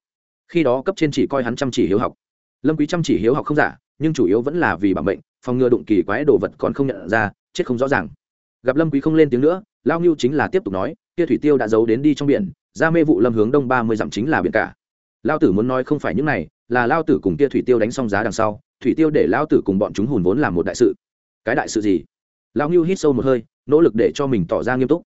Khi đó cấp trên chỉ coi hắn chăm chỉ hiếu học. Lâm quý chăm chỉ hiếu học không giả, nhưng chủ yếu vẫn là vì bản bệnh phòng ngừa đụng kỳ quái đồ vật còn không nhận ra, chết không rõ ràng. Gặp lâm quý không lên tiếng nữa lao ngưu chính là tiếp tục nói, kia thủy tiêu đã giấu đến đi trong biển, ra mê vụ lâm hướng đông ba mươi dặm chính là biển cả. Lao tử muốn nói không phải những này, là lao tử cùng kia thủy tiêu đánh xong giá đằng sau, thủy tiêu để lao tử cùng bọn chúng hùn vốn làm một đại sự. Cái đại sự gì? Lao ngưu hít sâu một hơi, nỗ lực để cho mình tỏ ra nghiêm túc.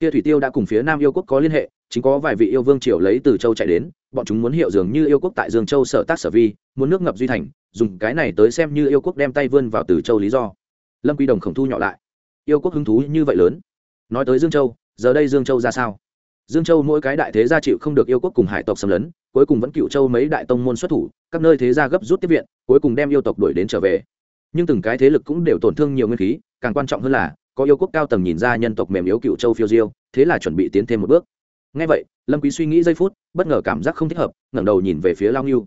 Kia thủy tiêu đã cùng phía nam yêu quốc có liên hệ, chính có vài vị yêu vương triều lấy từ châu chạy đến bọn chúng muốn hiệu dường như yêu quốc tại dương châu sở tác sở vi, muốn nước ngập duy thành, dùng cái này tới xem như yêu quốc đem tay vươn vào từ châu lý do. Lâm quy đồng khổng thu nhỏ lại. Yêu quốc hứng thú như vậy lớn. Nói tới dương châu, giờ đây dương châu ra sao? Dương châu mỗi cái đại thế gia chịu không được yêu quốc cùng hải tộc xâm lấn, cuối cùng vẫn cựu châu mấy đại tông môn xuất thủ, các nơi thế gia gấp rút tiếp viện, cuối cùng đem yêu tộc đuổi đến trở về. Nhưng từng cái thế lực cũng đều tổn thương nhiều nguyên khí, càng quan trọng hơn là, có yêu quốc cao tầng nhìn ra nhân tộc mềm yếu cựu châu phiêu diêu, thế là chuẩn bị tiến thêm một bước ngay vậy, lâm quý suy nghĩ giây phút, bất ngờ cảm giác không thích hợp, ngẩng đầu nhìn về phía lao ngưu.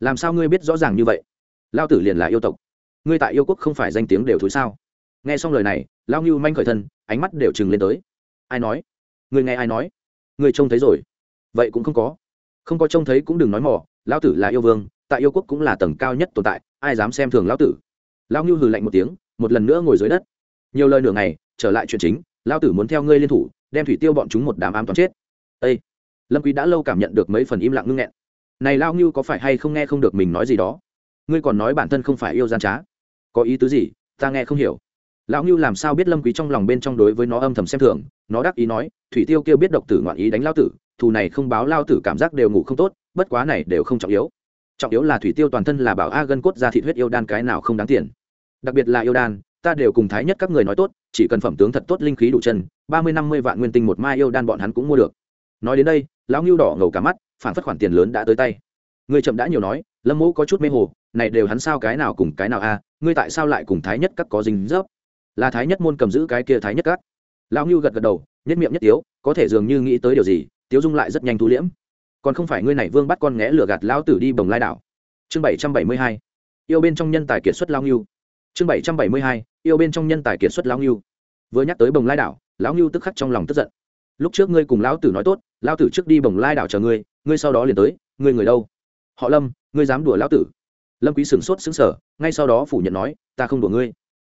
Làm sao ngươi biết rõ ràng như vậy? Lao tử liền là yêu tộc. Ngươi tại yêu quốc không phải danh tiếng đều thối sao? Nghe xong lời này, lao ngưu manh khởi thân, ánh mắt đều chừng lên tới. Ai nói? Ngươi nghe ai nói? Ngươi trông thấy rồi. Vậy cũng không có. Không có trông thấy cũng đừng nói mỏ lão tử là yêu vương, tại yêu quốc cũng là tầng cao nhất tồn tại, ai dám xem thường lão tử? Lao ngưu hừ lạnh một tiếng, một lần nữa ngồi dưới đất. Nhiều lời nửa ngày, trở lại chuyện chính lão tử muốn theo ngươi liên thủ, đem thủy tiêu bọn chúng một đám ám toán chết. Ê! lâm quý đã lâu cảm nhận được mấy phần im lặng ngưng nghẹn. Này lão ngưu có phải hay không nghe không được mình nói gì đó? Ngươi còn nói bản thân không phải yêu gian trá. Có ý tứ gì? Ta nghe không hiểu. Lão ngưu làm sao biết lâm quý trong lòng bên trong đối với nó âm thầm xem thường? Nó đáp ý nói, thủy tiêu kêu biết độc tử ngoạn ý đánh lao tử, thù này không báo lao tử cảm giác đều ngủ không tốt, bất quá này đều không trọng yếu. Trọng yếu là thủy tiêu toàn thân là bảo a gân cốt ra thị huyết yêu đan cái nào không đáng tiền. Đặc biệt là yêu đan, ta đều cùng thái nhất các người nói tốt, chỉ cần phẩm tướng thật tốt linh khí đủ chân, ba mươi năm mươi vạn nguyên tinh một mai yêu đan bọn hắn cũng mua được nói đến đây, lão ngưu đỏ ngầu cả mắt phản phất khoản tiền lớn đã tới tay. Người chậm đã nhiều nói, lâm mẫu có chút mê hồ, này đều hắn sao cái nào cùng cái nào a ngươi tại sao lại cùng thái nhất các có dính dấp? Là thái nhất môn cầm giữ cái kia thái nhất các. Lão ngưu gật gật đầu, nhất miệng nhất tiếu, có thể dường như nghĩ tới điều gì, tiếu dung lại rất nhanh thu liễm. Còn không phải ngươi này vương bắt con nghé lửa gạt lão tử đi bồng lai đảo. Chương bảy trăm bảy mươi hai. Yêu bên trong nhân tài kiệt xuất lão ngưu. Chương bảy trăm bảy mươi hai. Yêu bên trong nhân tài kiệt xuất lão ngưu. Vừa nhắc tới bồng lai đảo, lão ngưu tức khắc trong lòng tức giận lúc trước ngươi cùng lão tử nói tốt, lão tử trước đi bồng lai đảo chờ ngươi ngươi sau đó liền tới, ngươi người đâu? Họ lâm, ngươi dám đùa lão tử? Lâm quý sửng sốt sững sờ, ngay sau đó phủ nhận nói, ta không đùa ngươi.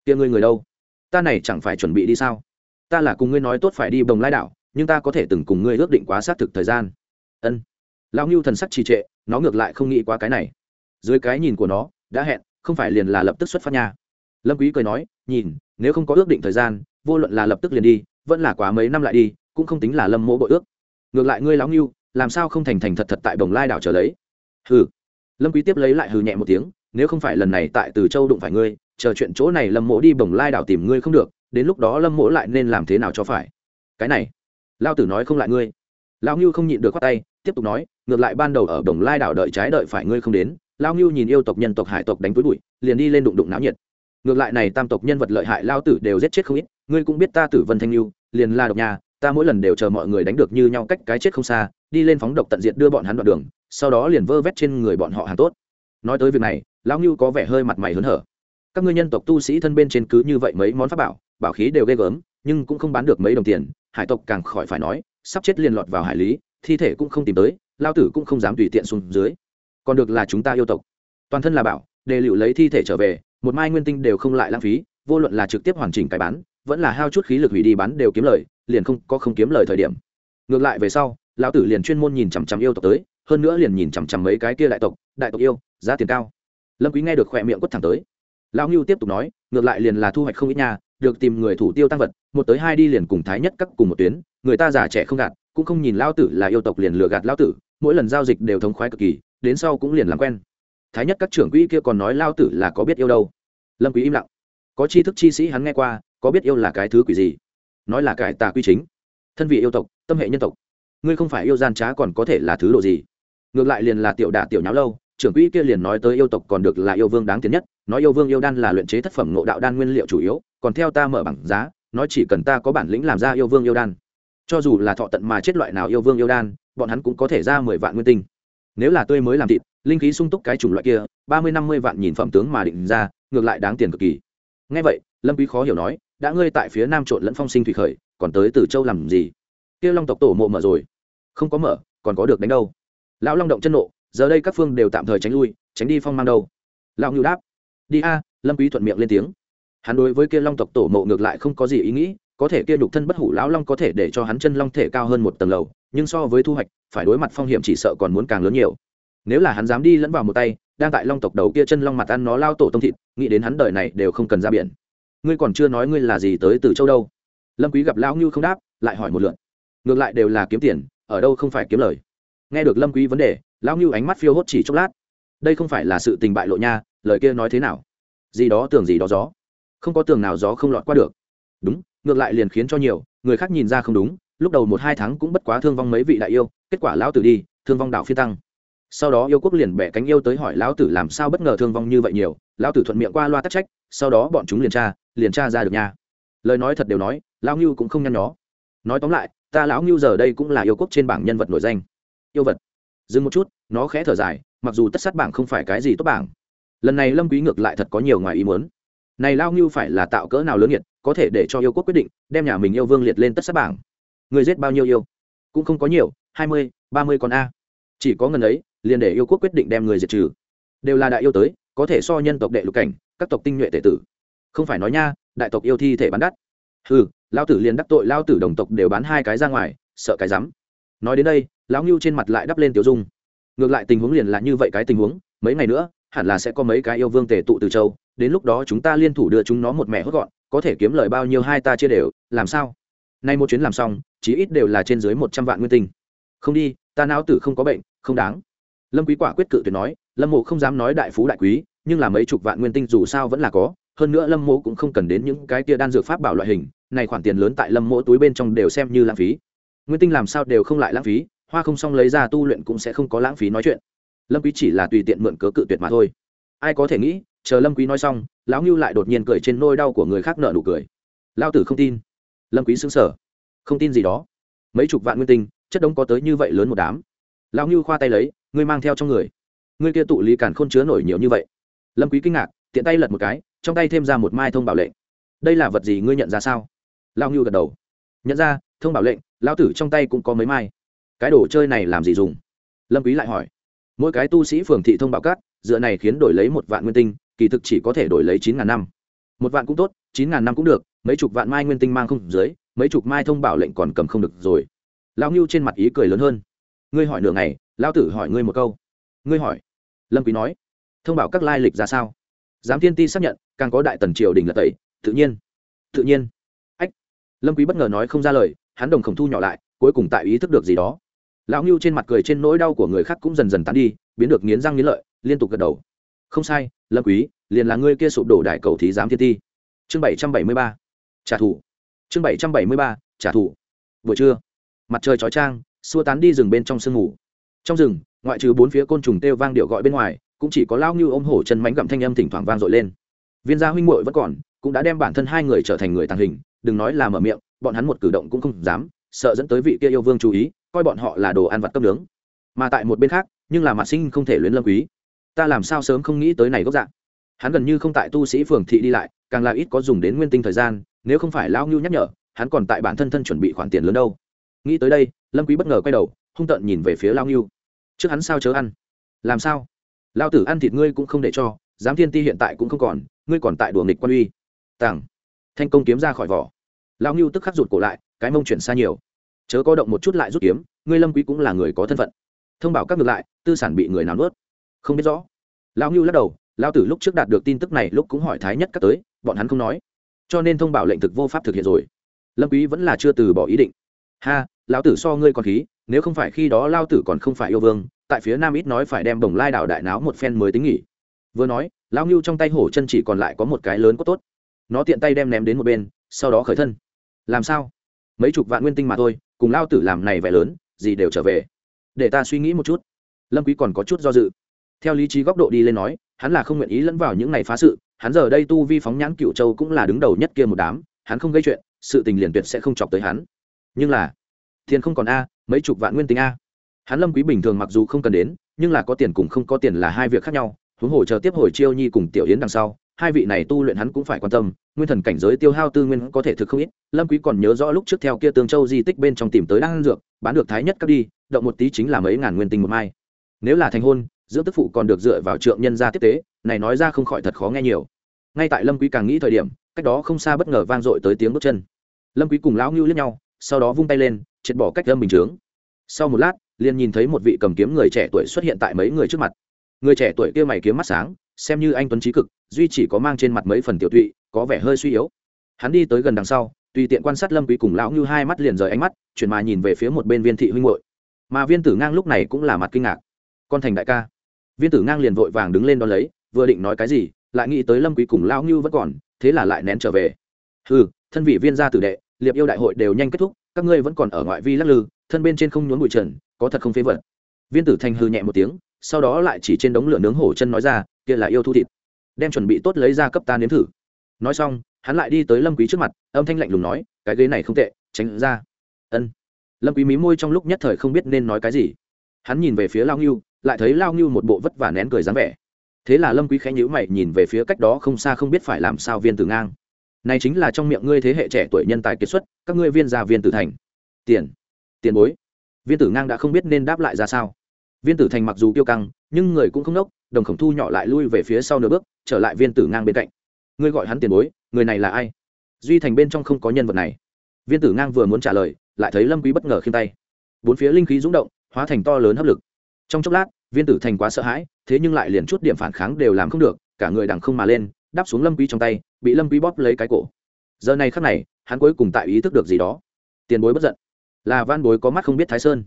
Kia ngươi người đâu? Ta này chẳng phải chuẩn bị đi sao? Ta là cùng ngươi nói tốt phải đi bồng lai đảo, nhưng ta có thể từng cùng ngươi ước định quá xác thực thời gian. Ân. Lão ngưu thần sắc trì trệ, nó ngược lại không nghĩ qua cái này. Dưới cái nhìn của nó, đã hẹn, không phải liền là lập tức xuất phát nha. Lâm quý cười nói, nhìn, nếu không có ước định thời gian, vô luận là lập tức liền đi, vẫn là quá mấy năm lại đi cũng không tính là lâm mỗ bội ước. Ngược lại ngươi lão nghiêu làm sao không thành thành thật thật tại bồng lai đảo trở lấy? Hừ. Lâm quý tiếp lấy lại hừ nhẹ một tiếng, nếu không phải lần này tại từ châu đụng phải ngươi, chờ chuyện chỗ này lâm mỗ đi bồng lai đảo tìm ngươi không được, đến lúc đó lâm mỗ lại nên làm thế nào cho phải? Cái này, lao tử nói không lại ngươi. Lao ngưu không nhịn được khoát tay, tiếp tục nói, ngược lại ban đầu ở đồng lai đảo đợi trái đợi phải ngươi không đến, lao ngưu nhìn yêu tộc nhân tộc hải tộc đánh túi bụi, liền đi lên đụng đụng náo nhiệt. Ngược lại này tam tộc nhân vật lợi hại lao tử đều giết chết không ít, ngươi cũng biết ta tử vân thanh lưu liền la độc nhà ta mỗi lần đều chờ mọi người đánh được như nhau cách cái chết không xa, đi lên phóng độc tận diệt đưa bọn hắn đoạn đường, sau đó liền vơ vét trên người bọn họ hàng tốt. Nói tới việc này, lão ngưu có vẻ hơi mặt mày hớn hở. Các ngươi nhân tộc tu sĩ thân bên trên cứ như vậy mấy món pháp bảo bảo khí đều ghê gớm, nhưng cũng không bán được mấy đồng tiền, hải tộc càng khỏi phải nói, sắp chết liền lọt vào hải lý, thi thể cũng không tìm tới lao tử cũng không dám tùy tiện xuống dưới. Còn được là chúng ta yêu tộc. Toàn thân là bảo, đề liệu lấy thi thể trở về, một mai nguyên tinh đều không lại lãng phí, vô luận là trực tiếp hoàn chỉnh cái bán vẫn là hao chút khí lực hủy đi bán đều kiếm lời, liền không có không kiếm lời thời điểm. Ngược lại về sau, lão tử liền chuyên môn nhìn chằm chằm yêu tộc tới, hơn nữa liền nhìn chằm chằm mấy cái kia đại tộc đại tộc yêu, giá tiền cao. Lâm quý nghe được khỏe miệng quất thẳng tới. Lão ngưu tiếp tục nói, ngược lại liền là thu hoạch không ít nhà được tìm người thủ tiêu tăng vật, một tới hai đi liền cùng thái nhất các cùng một tuyến, người ta già trẻ không gạt, cũng không nhìn lão tử là yêu tộc liền lừa gạt lão tử, mỗi lần giao dịch đều thống khoái cực kỳ, đến sau cũng liền làm quen. Thái nhất các trưởng quỹ kia còn nói lão tử là có biết yêu đâu. Lâm quý im lặng. Có tri thức chi sĩ hắn nghe qua có biết yêu là cái thứ quỷ gì? Nói là cải tà quy chính. Thân vị yêu tộc, tâm hệ nhân tộc. Ngươi không phải yêu gian trá còn có thể là thứ độ gì? Ngược lại liền là tiểu đả tiểu nháo lâu, trưởng quỹ kia liền nói tới yêu tộc còn được là yêu vương đáng tiền nhất, nói yêu vương yêu đan là luyện chế thất phẩm ngộ đạo đan nguyên liệu chủ yếu, còn theo ta mở bảng giá, nói chỉ cần ta có bản lĩnh làm ra yêu vương yêu đan. Cho dù là thọ tận mà chết loại nào yêu vương yêu đan, bọn hắn cũng có thể ra mười vạn nguyên tinh. Nếu là tươi mới làm thịt, linh khí sung túc cái chủng loại kia, ba mươi năm mươi vạn nhìn phẩm tướng mà định ra, ngược lại đáng tiền cực kỳ. Ngay vậy, lâm quý khó hiểu nói đã ngươi tại phía nam trộn lẫn phong sinh thủy khởi, còn tới từ châu làm gì? Kia long tộc tổ mộ mở rồi. Không có mở, còn có được đánh đâu? Lão long động chân nộ, giờ đây các phương đều tạm thời tránh lui, tránh đi phong mang đâu? Lão ngưu đáp. Đi a, lâm quý thuận miệng lên tiếng. Hắn đối với kia long tộc tổ mộ ngược lại không có gì ý nghĩ, có thể kia nhục thân bất hủ lão long có thể để cho hắn chân long thể cao hơn một tầng lầu, nhưng so với thu hoạch, phải đối mặt phong hiểm chỉ sợ còn muốn càng lớn nhiều. Nếu là hắn dám đi lẫn vào một tay, đang tại long tộc đầu kia chân long mặt ăn nó lao tổ tông thịt, nghĩ đến hắn đời này đều không cần ra biển ngươi còn chưa nói ngươi là gì tới từ châu đâu? Lâm quý gặp lão ngưu không đáp, lại hỏi một lượt. Ngược lại đều là kiếm tiền, ở đâu không phải kiếm lời? Nghe được lâm quý vấn đề, lão ngưu ánh mắt phiêu hốt chỉ chốc lát. Đây không phải là sự tình bại lộ nha, lời kia nói thế nào? Gì đó tưởng gì đó gió. Không có tường nào gió không lọt qua được. Đúng, ngược lại liền khiến cho nhiều, người khác nhìn ra không đúng, lúc đầu một hai tháng cũng bất quá thương vong mấy vị đại yêu, kết quả lão tử đi, thương vong đạo phi tăng sau đó yêu quốc liền bẻ cánh yêu tới hỏi lão tử làm sao bất ngờ thương vong như vậy nhiều, lão tử thuận miệng qua loa tắc trách, sau đó bọn chúng liền tra liền tra ra được nha. Lời nói thật đều nói, lão ngưu cũng không nhăn nhó. Nói tóm lại, ta lão ngưu giờ đây cũng là yêu quốc trên bảng nhân vật nổi danh. Yêu vật. Dừng một chút, nó khẽ thở dài, mặc dù tất sát bảng không phải cái gì tốt bảng. Lần này lâm quý ngược lại thật có nhiều ngoài ý muốn. Này lão ngưu phải là tạo cỡ nào lớn nhiệt có thể để cho yêu quốc quyết định, đem nhà mình yêu vương liệt lên tất sát bảng. Người giết bao nhiêu yêu? Cũng không có nhiều, hai mươi, ba mươi con a. Chỉ có ngần ấy liền để yêu quốc quyết định đem người diệt trừ. Đều là đại yêu tới, có thể so nhân tộc đệ lục cảnh, các tộc tinh nhuệ tể tử. Không phải nói nha, đại tộc yêu thi thể bán đắt. Ừ lao tử liền đắc tội lao tử đồng tộc đều bán hai cái ra ngoài, sợ cái rắm. Nói đến đây, lão ngưu trên mặt lại đắp lên tiểu dung. Ngược lại tình huống liền là như vậy cái tình huống, mấy ngày nữa, hẳn là sẽ có mấy cái yêu vương tề tụ từ châu, đến lúc đó chúng ta liên thủ đưa chúng nó một mẹ hốt gọn, có thể kiếm lời bao nhiêu hai ta chia đều, làm sao? Nay một chuyến làm xong, chí ít đều là trên dưới một trăm vạn nguyên tinh. Không đi, ta não tử không có bệnh, không đáng lâm quý quả quyết cự tuyệt nói, lâm mộ không dám nói đại phú đại quý, nhưng là mấy chục vạn nguyên tinh dù sao vẫn là có, hơn nữa lâm mộ cũng không cần đến những cái kia đan dược pháp bảo loại hình, này khoản tiền lớn tại lâm mộ túi bên trong đều xem như lãng phí. Nguyên tinh làm sao đều không lại lãng phí, hoa không xong lấy ra tu luyện cũng sẽ không có lãng phí nói chuyện. Lâm quý chỉ là tùy tiện mượn cớ cự tuyệt mà thôi. Ai có thể nghĩ, chờ lâm quý nói xong, lão ngưu lại đột nhiên cười trên nôi đau của người khác nợ nụ cười. Lao tử không tin. Lâm quý sững sờ. Không tin gì đó. Mấy chục vạn nguyên tinh, chất đống có tới như vậy lớn một đám. Lão ngưu khoa tay lấy ngươi mang theo trong người. Ngươi kia tụ lý càn khôn chứa nổi nhiều như vậy. Lâm quý kinh ngạc, tiện tay lật một cái, trong tay thêm ra một mai thông bảo lệnh. Đây là vật gì ngươi nhận ra sao? Lão ngưu gật đầu. Nhận ra, thông bảo lệnh, lão tử trong tay cũng có mấy mai. Cái đồ chơi này làm gì dùng? Lâm quý lại hỏi. Mỗi cái tu sĩ phường thị thông bảo cát, dựa này khiến đổi lấy một vạn nguyên tinh, kỳ thực chỉ có thể đổi lấy chín ngàn năm. Một vạn cũng tốt, chín ngàn năm cũng được, mấy chục vạn mai nguyên tinh mang không dưới, mấy chục mai thông bảo lệnh còn cầm không được rồi. Lão ngưu trên mặt ý cười lớn hơn. Ngươi hỏi nửa ngày lão tử hỏi ngươi một câu. Ngươi hỏi. Lâm quý nói. Thông báo các lai lịch ra sao? Giám thiên ti xác nhận, càng có đại tần triều đình là tẩy. Tự nhiên. Tự nhiên. Ách. Lâm quý bất ngờ nói không ra lời, hắn đồng khổng thu nhỏ lại, cuối cùng tại ý thức được gì đó. Lão ngưu trên mặt cười trên nỗi đau của người khác cũng dần dần tán đi, biến được nghiến răng nghiến lợi, liên tục gật đầu. Không sai, lâm quý, liền là ngươi kia sụp đổ đại cầu thí giám thiên ti. Chương bảy trăm bảy mươi ba. Trả thù. Chương bảy trăm bảy mươi ba. Trả thù. Buổi trưa, mặt trời chói chang, xua tán đi rừng bên trong sương ngủ trong rừng, ngoại trừ bốn phía côn trùng kêu vang điệu gọi bên ngoài, cũng chỉ có lao như ôm hổ chân mánh gặm thanh âm thỉnh thoảng vang dội lên. Viên gia huynh muội vẫn còn, cũng đã đem bản thân hai người trở thành người tàng hình, đừng nói là mở miệng, bọn hắn một cử động cũng không dám, sợ dẫn tới vị kia yêu vương chú ý, coi bọn họ là đồ ăn vặt cấp nướng. Mà tại một bên khác, nhưng là mặt sinh không thể luyến lâm quý. Ta làm sao sớm không nghĩ tới này gốc dạng hắn gần như không tại tu sĩ phường thị đi lại, càng là ít có dùng đến nguyên tinh thời gian, nếu không phải lao ngưu nhắc nhở, hắn còn tại bản thân thân chuẩn bị khoản tiền lớn đâu. Nghĩ tới đây, lâm quý bất ngờ quay đầu hung tợn nhìn về phía lao Nghiêu, trước hắn sao chớ ăn? Làm sao? Lao tử ăn thịt ngươi cũng không để cho giám thiên ti hiện tại cũng không còn ngươi còn tại đùa nghịch quan uy. Tàng thanh công kiếm ra khỏi vỏ. Lao Nghiêu tức khắc rụt cổ lại cái mông chuyển xa nhiều. Chớ có động một chút lại rút kiếm ngươi lâm quý cũng là người có thân phận. Thông báo các ngược lại tư sản bị người nào nuốt? Không biết rõ. Lão Nghiêu lắc đầu lão tử lúc trước đạt được tin tức này lúc cũng hỏi thái nhất các tới bọn hắn không nói. Cho nên thông báo lệnh thực vô pháp thực hiện rồi. Lâm quý vẫn là chưa từ bỏ ý định. Ha lão tử so ngươi còn khí nếu không phải khi đó lão tử còn không phải yêu vương, tại phía nam ít nói phải đem đồng lai đảo đại náo một phen mới tính nghỉ. Vừa nói, lão ngưu trong tay hổ chân chỉ còn lại có một cái lớn có tốt. Nó tiện tay đem ném đến một bên, sau đó khởi thân. Làm sao? Mấy chục vạn nguyên tinh mà thôi, cùng lao tử làm này vẻ lớn, gì đều trở về. Để ta suy nghĩ một chút. Lâm quý còn có chút do dự. Theo lý trí góc độ đi lên nói, hắn là không nguyện ý lẫn vào những này phá sự, hắn giờ đây tu vi phóng nhãn cựu châu cũng là đứng đầu nhất kia một đám, hắn không gây chuyện, sự tình liền tuyệt sẽ không chọc tới hắn. Nhưng là thiên không còn a mấy chục vạn nguyên tinh a. Hắn lâm quý bình thường mặc dù không cần đến, nhưng là có tiền cùng không có tiền là hai việc khác nhau, huống hồ chờ tiếp hồi chiêu nhi cùng tiểu yến đằng sau, hai vị này tu luyện hắn cũng phải quan tâm, nguyên thần cảnh giới tiêu hao tư nguyên có thể thực không ít, lâm quý còn nhớ rõ lúc trước theo kia tương châu di tích bên trong tìm tới đang dược, bán được thái nhất cấp đi, động một tí chính là mấy ngàn nguyên tinh một mai. Nếu là thành hôn dưỡng tức phụ còn được dựa vào trượng nhân gia tiếp tế, này nói ra không khỏi thật khó nghe nhiều. Ngay tại lâm quý càng nghĩ thời điểm, cách đó không xa bất ngờ vang dội tới tiếng bước chân. Lâm quý cùng lão ngưu liếc nhau, sau đó vung tay lên triệt bỏ cách âm bình chướng. Sau một lát, liền nhìn thấy một vị cầm kiếm người trẻ tuổi xuất hiện tại mấy người trước mặt. Người trẻ tuổi kia mày kiếm mắt sáng, xem như anh tuấn trí cực, duy chỉ có mang trên mặt mấy phần tiểu tụy, có vẻ hơi suy yếu. Hắn đi tới gần đằng sau, tùy tiện quan sát lâm quý cùng lão như hai mắt liền rời ánh mắt, chuyển mà nhìn về phía một bên viên thị huynh muội. Mà viên tử ngang lúc này cũng là mặt kinh ngạc. Con thành đại ca. Viên tử ngang liền vội vàng đứng lên đón lấy, vừa định nói cái gì, lại nghĩ tới lâm quý cùng lão như vẫn còn, thế là lại nén trở về. Hừ, thân vị viên gia tử đệ, liệp yêu đại hội đều nhanh kết thúc các ngươi vẫn còn ở ngoại vi lắc lư, thân bên trên không nhốn bụi trần, có thật không phế vật. Viên tử thành hư nhẹ một tiếng, sau đó lại chỉ trên đống lửa nướng hổ chân nói ra, kia là yêu thu thịt. Đem chuẩn bị tốt lấy ra cấp ta nếm thử. Nói xong, hắn lại đi tới lâm quý trước mặt, âm thanh lạnh lùng nói, cái ghế này không tệ, tránh ra. Ân. Lâm quý mí môi trong lúc nhất thời không biết nên nói cái gì. Hắn nhìn về phía lao ngưu, lại thấy lao ngưu một bộ vất vả nén cười dáng vẻ. Thế là lâm quý khẽ nhíu mày nhìn về phía cách đó không xa không biết phải làm sao viên tử ngang này chính là trong miệng ngươi thế hệ trẻ tuổi nhân tài kiệt xuất, các ngươi viên gia viên tử thành. Tiền. Tiền bối. Viên tử ngang đã không biết nên đáp lại ra sao. Viên tử thành mặc dù kiêu căng, nhưng người cũng không nốc, đồng khổng thu nhỏ lại lui về phía sau nửa bước, trở lại viên tử ngang bên cạnh. Ngươi gọi hắn tiền bối, người này là ai? Duy thành bên trong không có nhân vật này. Viên tử ngang vừa muốn trả lời, lại thấy lâm quý bất ngờ khiêm tay. Bốn phía linh khí rung động, hóa thành to lớn hấp lực. Trong chốc lát, viên tử thành quá sợ hãi, thế nhưng lại liền chút điểm phản kháng đều làm không được, cả người đằng không mà lên đáp xuống lâm quý trong tay, bị lâm quý bóp lấy cái cổ. Giờ này khắc này, hắn cuối cùng tại ý thức được gì đó. Tiền bối bất giận. Là van bối có mắt không biết thái sơn.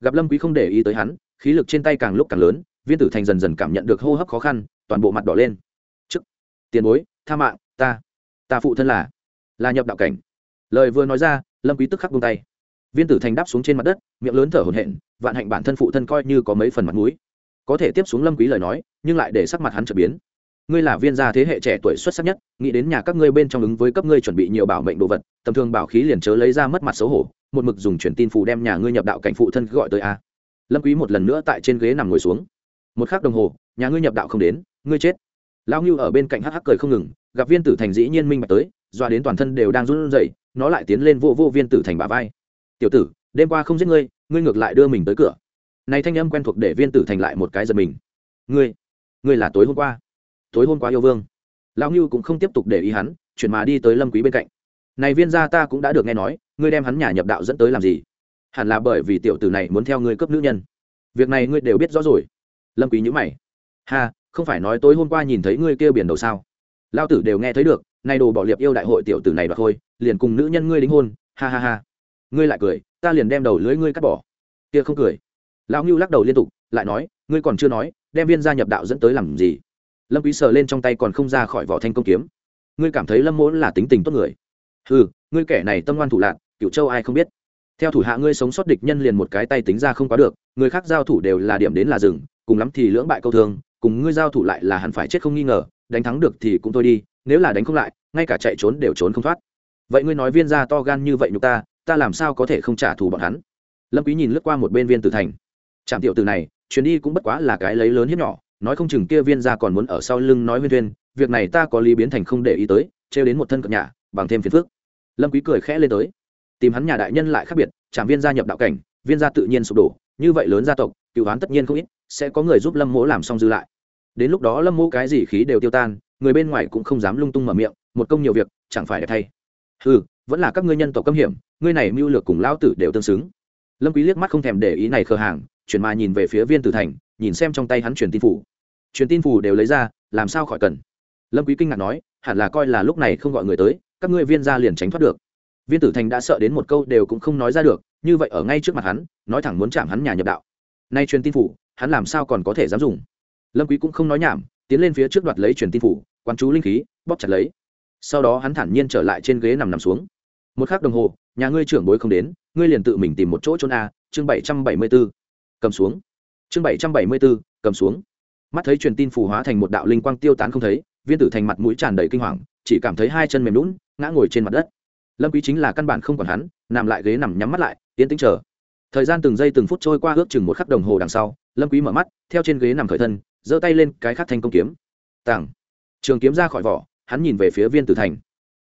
Gặp lâm quý không để ý tới hắn, khí lực trên tay càng lúc càng lớn, viên tử thành dần dần cảm nhận được hô hấp khó khăn, toàn bộ mặt đỏ lên. Trước tiền bối, tha mạng, ta ta phụ thân là là nhập đạo cảnh. Lời vừa nói ra, lâm quý tức khắc buông tay. Viên tử thành đáp xuống trên mặt đất, miệng lớn thở hổn hển, vạn hạnh bản thân phụ thân coi như có mấy phần mặt mũi. Có thể tiếp xuống lâm quý lời nói, nhưng lại để sắc mặt hắn trở biến ngươi là viên gia thế hệ trẻ tuổi xuất sắc nhất, nghĩ đến nhà các ngươi bên trong ứng với cấp ngươi chuẩn bị nhiều bảo mệnh đồ vật, tầm thường bảo khí liền chớ lấy ra mất mặt xấu hổ, một mực dùng truyền tin phù đem nhà ngươi nhập đạo cảnh phụ thân gọi tới a. Lâm quý một lần nữa tại trên ghế nằm ngồi xuống. Một khắc đồng hồ, nhà ngươi nhập đạo không đến, ngươi chết. Lão ngưu ở bên cạnh hắc hắc cười không ngừng, gặp viên tử thành dĩ nhiên minh bạch tới, doa đến toàn thân đều đang run rẩy, nó lại tiến lên vô vô viên tử thành bả vai. Tiểu tử, đêm qua không giết ngươi ngươi ngược lại đưa mình tới cửa. Này thanh âm quen thuộc để viên tử thành lại một cái giật mình. Ngươi ngươi là tối hôm qua tối hôm qua yêu vương. Lão ngưu cũng không tiếp tục để ý hắn, chuyển mà đi tới lâm quý bên cạnh. Này viên gia ta cũng đã được nghe nói, ngươi đem hắn nhà nhập đạo dẫn tới làm gì? Hẳn là bởi vì tiểu tử này muốn theo ngươi cấp nữ nhân. Việc này ngươi đều biết rõ rồi. Lâm quý nhíu mày. Ha, không phải nói tối hôm qua nhìn thấy ngươi kêu biển đầu sao? Lão tử đều nghe thấy được, nay đồ bỏ liệp yêu đại hội tiểu tử này đoạt thôi liền cùng nữ nhân ngươi đính hôn, ha ha ha. Ngươi lại cười, ta liền đem đầu lưới ngươi cắt bỏ. Kia không cười. Lão ngưu lắc đầu liên tục, lại nói, ngươi còn chưa nói, đem viên gia nhập đạo dẫn tới làm gì? Lâm quý sờ lên trong tay còn không ra khỏi vỏ thanh công kiếm. Ngươi cảm thấy lâm mỗ là tính tình tốt người? Ừ ngươi kẻ này tâm ngoan thủ lạc cựu châu ai không biết? Theo thủ hạ ngươi sống sót địch nhân liền một cái tay tính ra không quá được, người khác giao thủ đều là điểm đến là rừng cùng lắm thì lưỡng bại câu thương cùng ngươi giao thủ lại là hẳn phải chết không nghi ngờ, đánh thắng được thì cũng thôi đi, nếu là đánh không lại, ngay cả chạy trốn đều trốn không thoát. Vậy ngươi nói viên gia to gan như vậy nhục ta ta làm sao có thể không trả thù bọn hắn? Lâm quý nhìn lướt qua một bên viên tử thành. Trạm tiểu tử này, chuyến đi cũng bất quá là cái lấy lớn hiếp nhỏ nói không chừng kia viên gia còn muốn ở sau lưng nói huyên thuyên việc này ta có lý biến thành không để ý tới, trêu đến một thân cận nhà, bằng thêm phiền phức. Lâm quý cười khẽ lên tới. Tìm hắn nhà đại nhân lại khác biệt trạm viên gia nhập đạo cảnh, viên gia tự nhiên sụp đổ, như vậy lớn gia tộc, cựu hán tất nhiên không ít, sẽ có người giúp lâm mỗ làm xong dư lại. Đến lúc đó lâm mỗ cái gì khí đều tiêu tan, người bên ngoài cũng không dám lung tung mở miệng, một công nhiều việc, chẳng phải để thay. Ừ vẫn là các ngươi nhân tộc cấm hiểm, ngươi này mưu lược cùng lão tử đều tương xứng. Lâm quý liếc mắt không thèm để ý này khờ hàng, chuyển mà nhìn về phía viên tử thành, nhìn xem trong tay hắn truyền tin phủ truyền tin phủ đều lấy ra làm sao khỏi cần? Lâm quý kinh ngạc nói hẳn là coi là lúc này không gọi người tới các ngươi viên gia liền tránh thoát được. Viên tử thành đã sợ đến một câu đều cũng không nói ra được như vậy ở ngay trước mặt hắn nói thẳng muốn chạm hắn nhà nhập đạo. Nay truyền tin phủ hắn làm sao còn có thể dám dùng? Lâm quý cũng không nói nhảm tiến lên phía trước đoạt lấy truyền tin phủ quan chú linh khí bóp chặt lấy. Sau đó hắn thản nhiên trở lại trên ghế nằm nằm xuống. Một khắc đồng hồ nhà ngươi trưởng bối không đến ngươi liền tự mình tìm một chỗ trốn a chương bảy trăm bảy mươi 774. cầm xuống. Chương bảy trăm bảy mươi 774, cầm xuống mắt thấy truyền tin phù hóa thành một đạo linh quang tiêu tán không thấy, viên tử thành mặt mũi tràn đầy kinh hoàng, chỉ cảm thấy hai chân mềm lún ngã ngồi trên mặt đất. Lâm quý chính là căn bản không còn hắn, nằm lại ghế nằm nhắm mắt lại, yên tĩnh chờ. Thời gian từng giây từng phút trôi qua ước chừng một khắc đồng hồ đằng sau, lâm quý mở mắt, theo trên ghế nằm khởi thân, giơ tay lên cái khắc thanh công kiếm. Tảng trường kiếm ra khỏi vỏ, hắn nhìn về phía viên tử thành.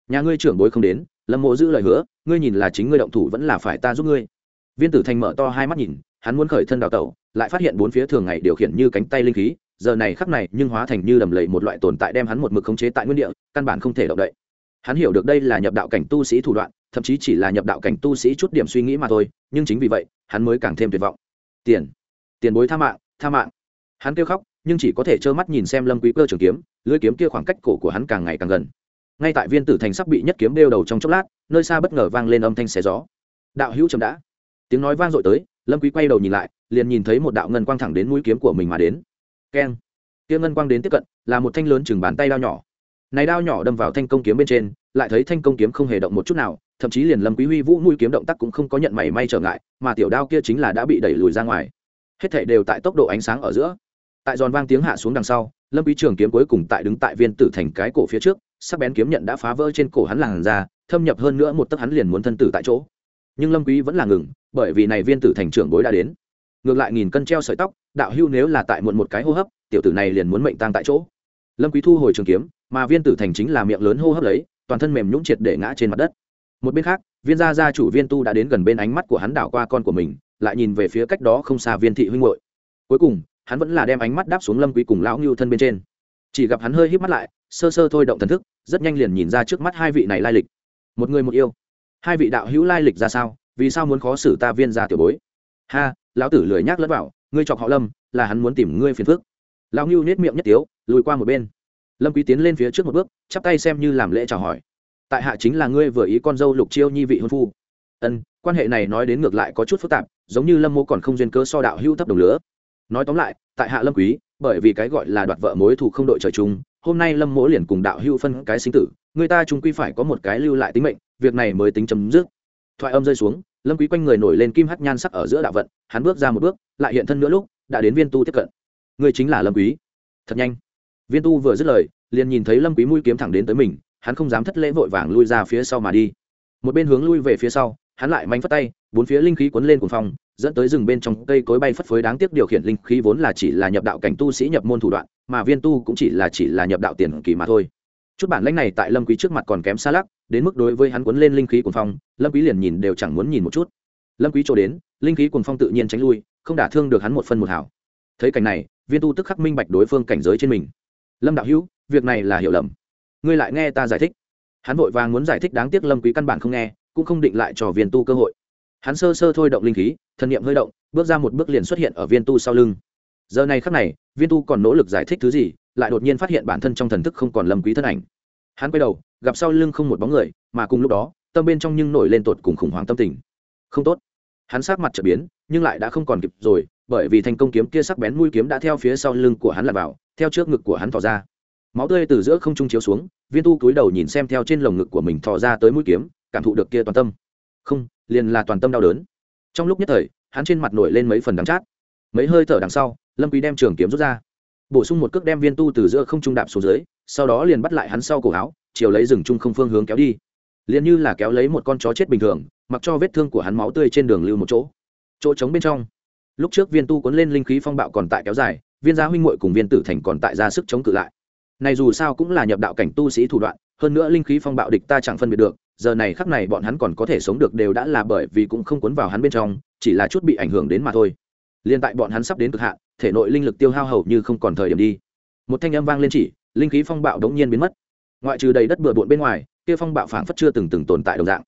Nhà ngươi trưởng bối không đến, lâm mộ giữ lời hứa, ngươi nhìn là chính ngươi động thủ vẫn là phải ta giúp ngươi. Viên tử thành mở to hai mắt nhìn, hắn muốn khởi thân đào tẩu, lại phát hiện bốn phía thường ngày điều khiển như cánh tay linh khí giờ này khắc này nhưng hóa thành như đầm lầy một loại tồn tại đem hắn một mực khống chế tại nguyên địa, căn bản không thể động đậy. Hắn hiểu được đây là nhập đạo cảnh tu sĩ thủ đoạn, thậm chí chỉ là nhập đạo cảnh tu sĩ chút điểm suy nghĩ mà thôi, nhưng chính vì vậy, hắn mới càng thêm tuyệt vọng. Tiền tiền bối tha mạng tha mạng. Hắn kêu khóc, nhưng chỉ có thể trơ mắt nhìn xem lâm quý cơ trường kiếm lưỡi kiếm kia khoảng cách cổ của hắn càng ngày càng gần. Ngay tại viên tử thành sắp bị nhất kiếm đeo đầu trong chốc lát, nơi xa bất ngờ vang lên âm thanh xé gió. Đạo hữu chậm đã. Tiếng nói vang dội tới, lâm quý quay đầu nhìn lại, liền nhìn thấy một đạo ngân quang thẳng đến mũi kiếm của mình mà đến keng. Kia ngân quang đến tiếp cận, là một thanh lớn chừng bàn tay đao nhỏ. Này đao nhỏ đâm vào thanh công kiếm bên trên, lại thấy thanh công kiếm không hề động một chút nào, thậm chí liền lâm quý huy vũ mũi kiếm động tác cũng không có nhận mảy may trở ngại, mà tiểu đao kia chính là đã bị đẩy lùi ra ngoài. Hết thảy đều tại tốc độ ánh sáng ở giữa. Tại giòn vang tiếng hạ xuống đằng sau, lâm quý trường kiếm cuối cùng tại đứng tại viên tử thành cái cổ phía trước, sắc bén kiếm nhận đã phá vỡ trên cổ hắn làn ra thâm nhập hơn nữa một tấc hắn liền muốn thân tử tại chỗ. Nhưng lâm quý vẫn là ngừng, bởi vì này viên tử thành trưởng bối đã đến ngược lại nghìn cân treo sợi tóc, đạo hưu nếu là tại muộn một cái hô hấp, tiểu tử này liền muốn mệnh tang tại chỗ. Lâm quý thu hồi trường kiếm, mà viên tử thành chính là miệng lớn hô hấp lấy, toàn thân mềm nhũn triệt để ngã trên mặt đất. Một bên khác, viên gia gia chủ viên tu đã đến gần bên ánh mắt của hắn đảo qua con của mình, lại nhìn về phía cách đó không xa viên thị huynh hội cuối cùng, hắn vẫn là đem ánh mắt đáp xuống lâm quý cùng lão ngưu thân bên trên. Chỉ gặp hắn hơi híp mắt lại, sơ sơ thôi động thần thức, rất nhanh liền nhìn ra trước mắt hai vị này lai lịch. Một người một yêu. Hai vị đạo hữu lai lịch ra sao? Vì sao muốn khó xử ta viên gia tiểu bối? Ha lão tử lười nhác lẫn vào, ngươi chọc họ lâm, là hắn muốn tìm ngươi phiền phức. Lão ngưu nết miệng nhất tiếu, lùi qua một bên. Lâm quý tiến lên phía trước một bước, chắp tay xem như làm lễ chào hỏi. Tại hạ chính là ngươi vừa ý con dâu lục chiêu nhi vị hôn phu. Ân, quan hệ này nói đến ngược lại có chút phức tạp, giống như lâm mô còn không duyên cớ so đạo Hưu thấp đồng lứa. Nói tóm lại, tại hạ lâm quý, bởi vì cái gọi là đoạt vợ mối thù không đội trời chung, hôm nay lâm mỗ liền cùng đạo Hưu phân cái sinh tử, người ta chúng quy phải có một cái lưu lại tính mệnh, việc này mới tính chấm dứt. Thoại âm rơi xuống lâm quý quanh người nổi lên kim hắc nhan sắc ở giữa đạo vận, hắn bước ra một bước, lại hiện thân nữa lúc, đã đến viên tu tiếp cận. Người chính là lâm quý. Thật nhanh. Viên tu vừa dứt lời, liền nhìn thấy lâm quý mũi kiếm thẳng đến tới mình, hắn không dám thất lễ vội vàng lui ra phía sau mà đi. Một bên hướng lui về phía sau, hắn lại mánh phất tay, bốn phía linh khí cuốn lên cuồng phong, dẫn tới rừng bên trong cây cối bay phất phới đáng tiếc điều khiển linh khí vốn là chỉ là nhập đạo cảnh tu sĩ nhập môn thủ đoạn, mà viên tu cũng chỉ là chỉ là nhập đạo tiền kỳ mà thôi chút bản lãnh này tại lâm quý trước mặt còn kém xa lắc, đến mức đối với hắn cuốn lên linh khí cuồng phong, lâm quý liền nhìn đều chẳng muốn nhìn một chút. Lâm quý chỗ đến, linh khí cuồng phong tự nhiên tránh lui, không đả thương được hắn một phân một hào thấy cảnh này, viên tu tức khắc minh bạch đối phương cảnh giới trên mình. Lâm đạo hữu, việc này là hiểu lầm. Ngươi lại nghe ta giải thích. Hắn vội vàng muốn giải thích đáng tiếc lâm quý căn bản không nghe, cũng không định lại cho viên tu cơ hội. Hắn sơ sơ thôi động linh khí, thần niệm hơi động, bước ra một bước liền xuất hiện ở viên tu sau lưng. Giờ này khắc này, viên tu còn nỗ lực giải thích thứ gì lại đột nhiên phát hiện bản thân trong thần thức không còn lâm quý thân ảnh. Hắn quay đầu, gặp sau lưng không một bóng người, mà cùng lúc đó, tâm bên trong nhưng nổi lên tột cùng khủng hoảng tâm tình. Không tốt. Hắn sát mặt trở biến, nhưng lại đã không còn kịp rồi, bởi vì thành công kiếm kia sắc bén mũi kiếm đã theo phía sau lưng của hắn lật vào, theo trước ngực của hắn thò ra. Máu tươi từ giữa không trung chiếu xuống, viên tu cúi đầu nhìn xem theo trên lồng ngực của mình thò ra tới mũi kiếm, cảm thụ được kia toàn tâm. Không, liền là toàn tâm đau đớn. Trong lúc nhất thời, hắn trên mặt nổi lên mấy phần đắng chát. Mấy hơi thở đằng sau, lâm quý đem trường kiếm rút ra bổ sung một cước đem viên tu từ giữa không trung đạp xuống dưới, sau đó liền bắt lại hắn sau cổ áo, chiều lấy rừng trung không phương hướng kéo đi. Liền như là kéo lấy một con chó chết bình thường, mặc cho vết thương của hắn máu tươi trên đường lưu một chỗ. Chỗ trống bên trong. Lúc trước viên tu cuốn lên linh khí phong bạo còn tại kéo dài, viên gia huynh muội cùng viên tử thành còn tại ra sức chống cự lại. Này dù sao cũng là nhập đạo cảnh tu sĩ thủ đoạn, hơn nữa linh khí phong bạo địch ta chẳng phân biệt được, giờ này khắc này bọn hắn còn có thể sống được đều đã là bởi vì cũng không cuốn vào hắn bên trong, chỉ là chút bị ảnh hưởng đến mà thôi liên tại bọn hắn sắp đến cực hạn, thể nội linh lực tiêu hao hầu như không còn thời điểm đi. Một thanh âm vang lên chỉ, linh khí phong bạo đống nhiên biến mất. Ngoại trừ đầy đất bừa bộn bên ngoài, kia phong bạo phảng phất chưa từng từng tồn tại đồng dạng.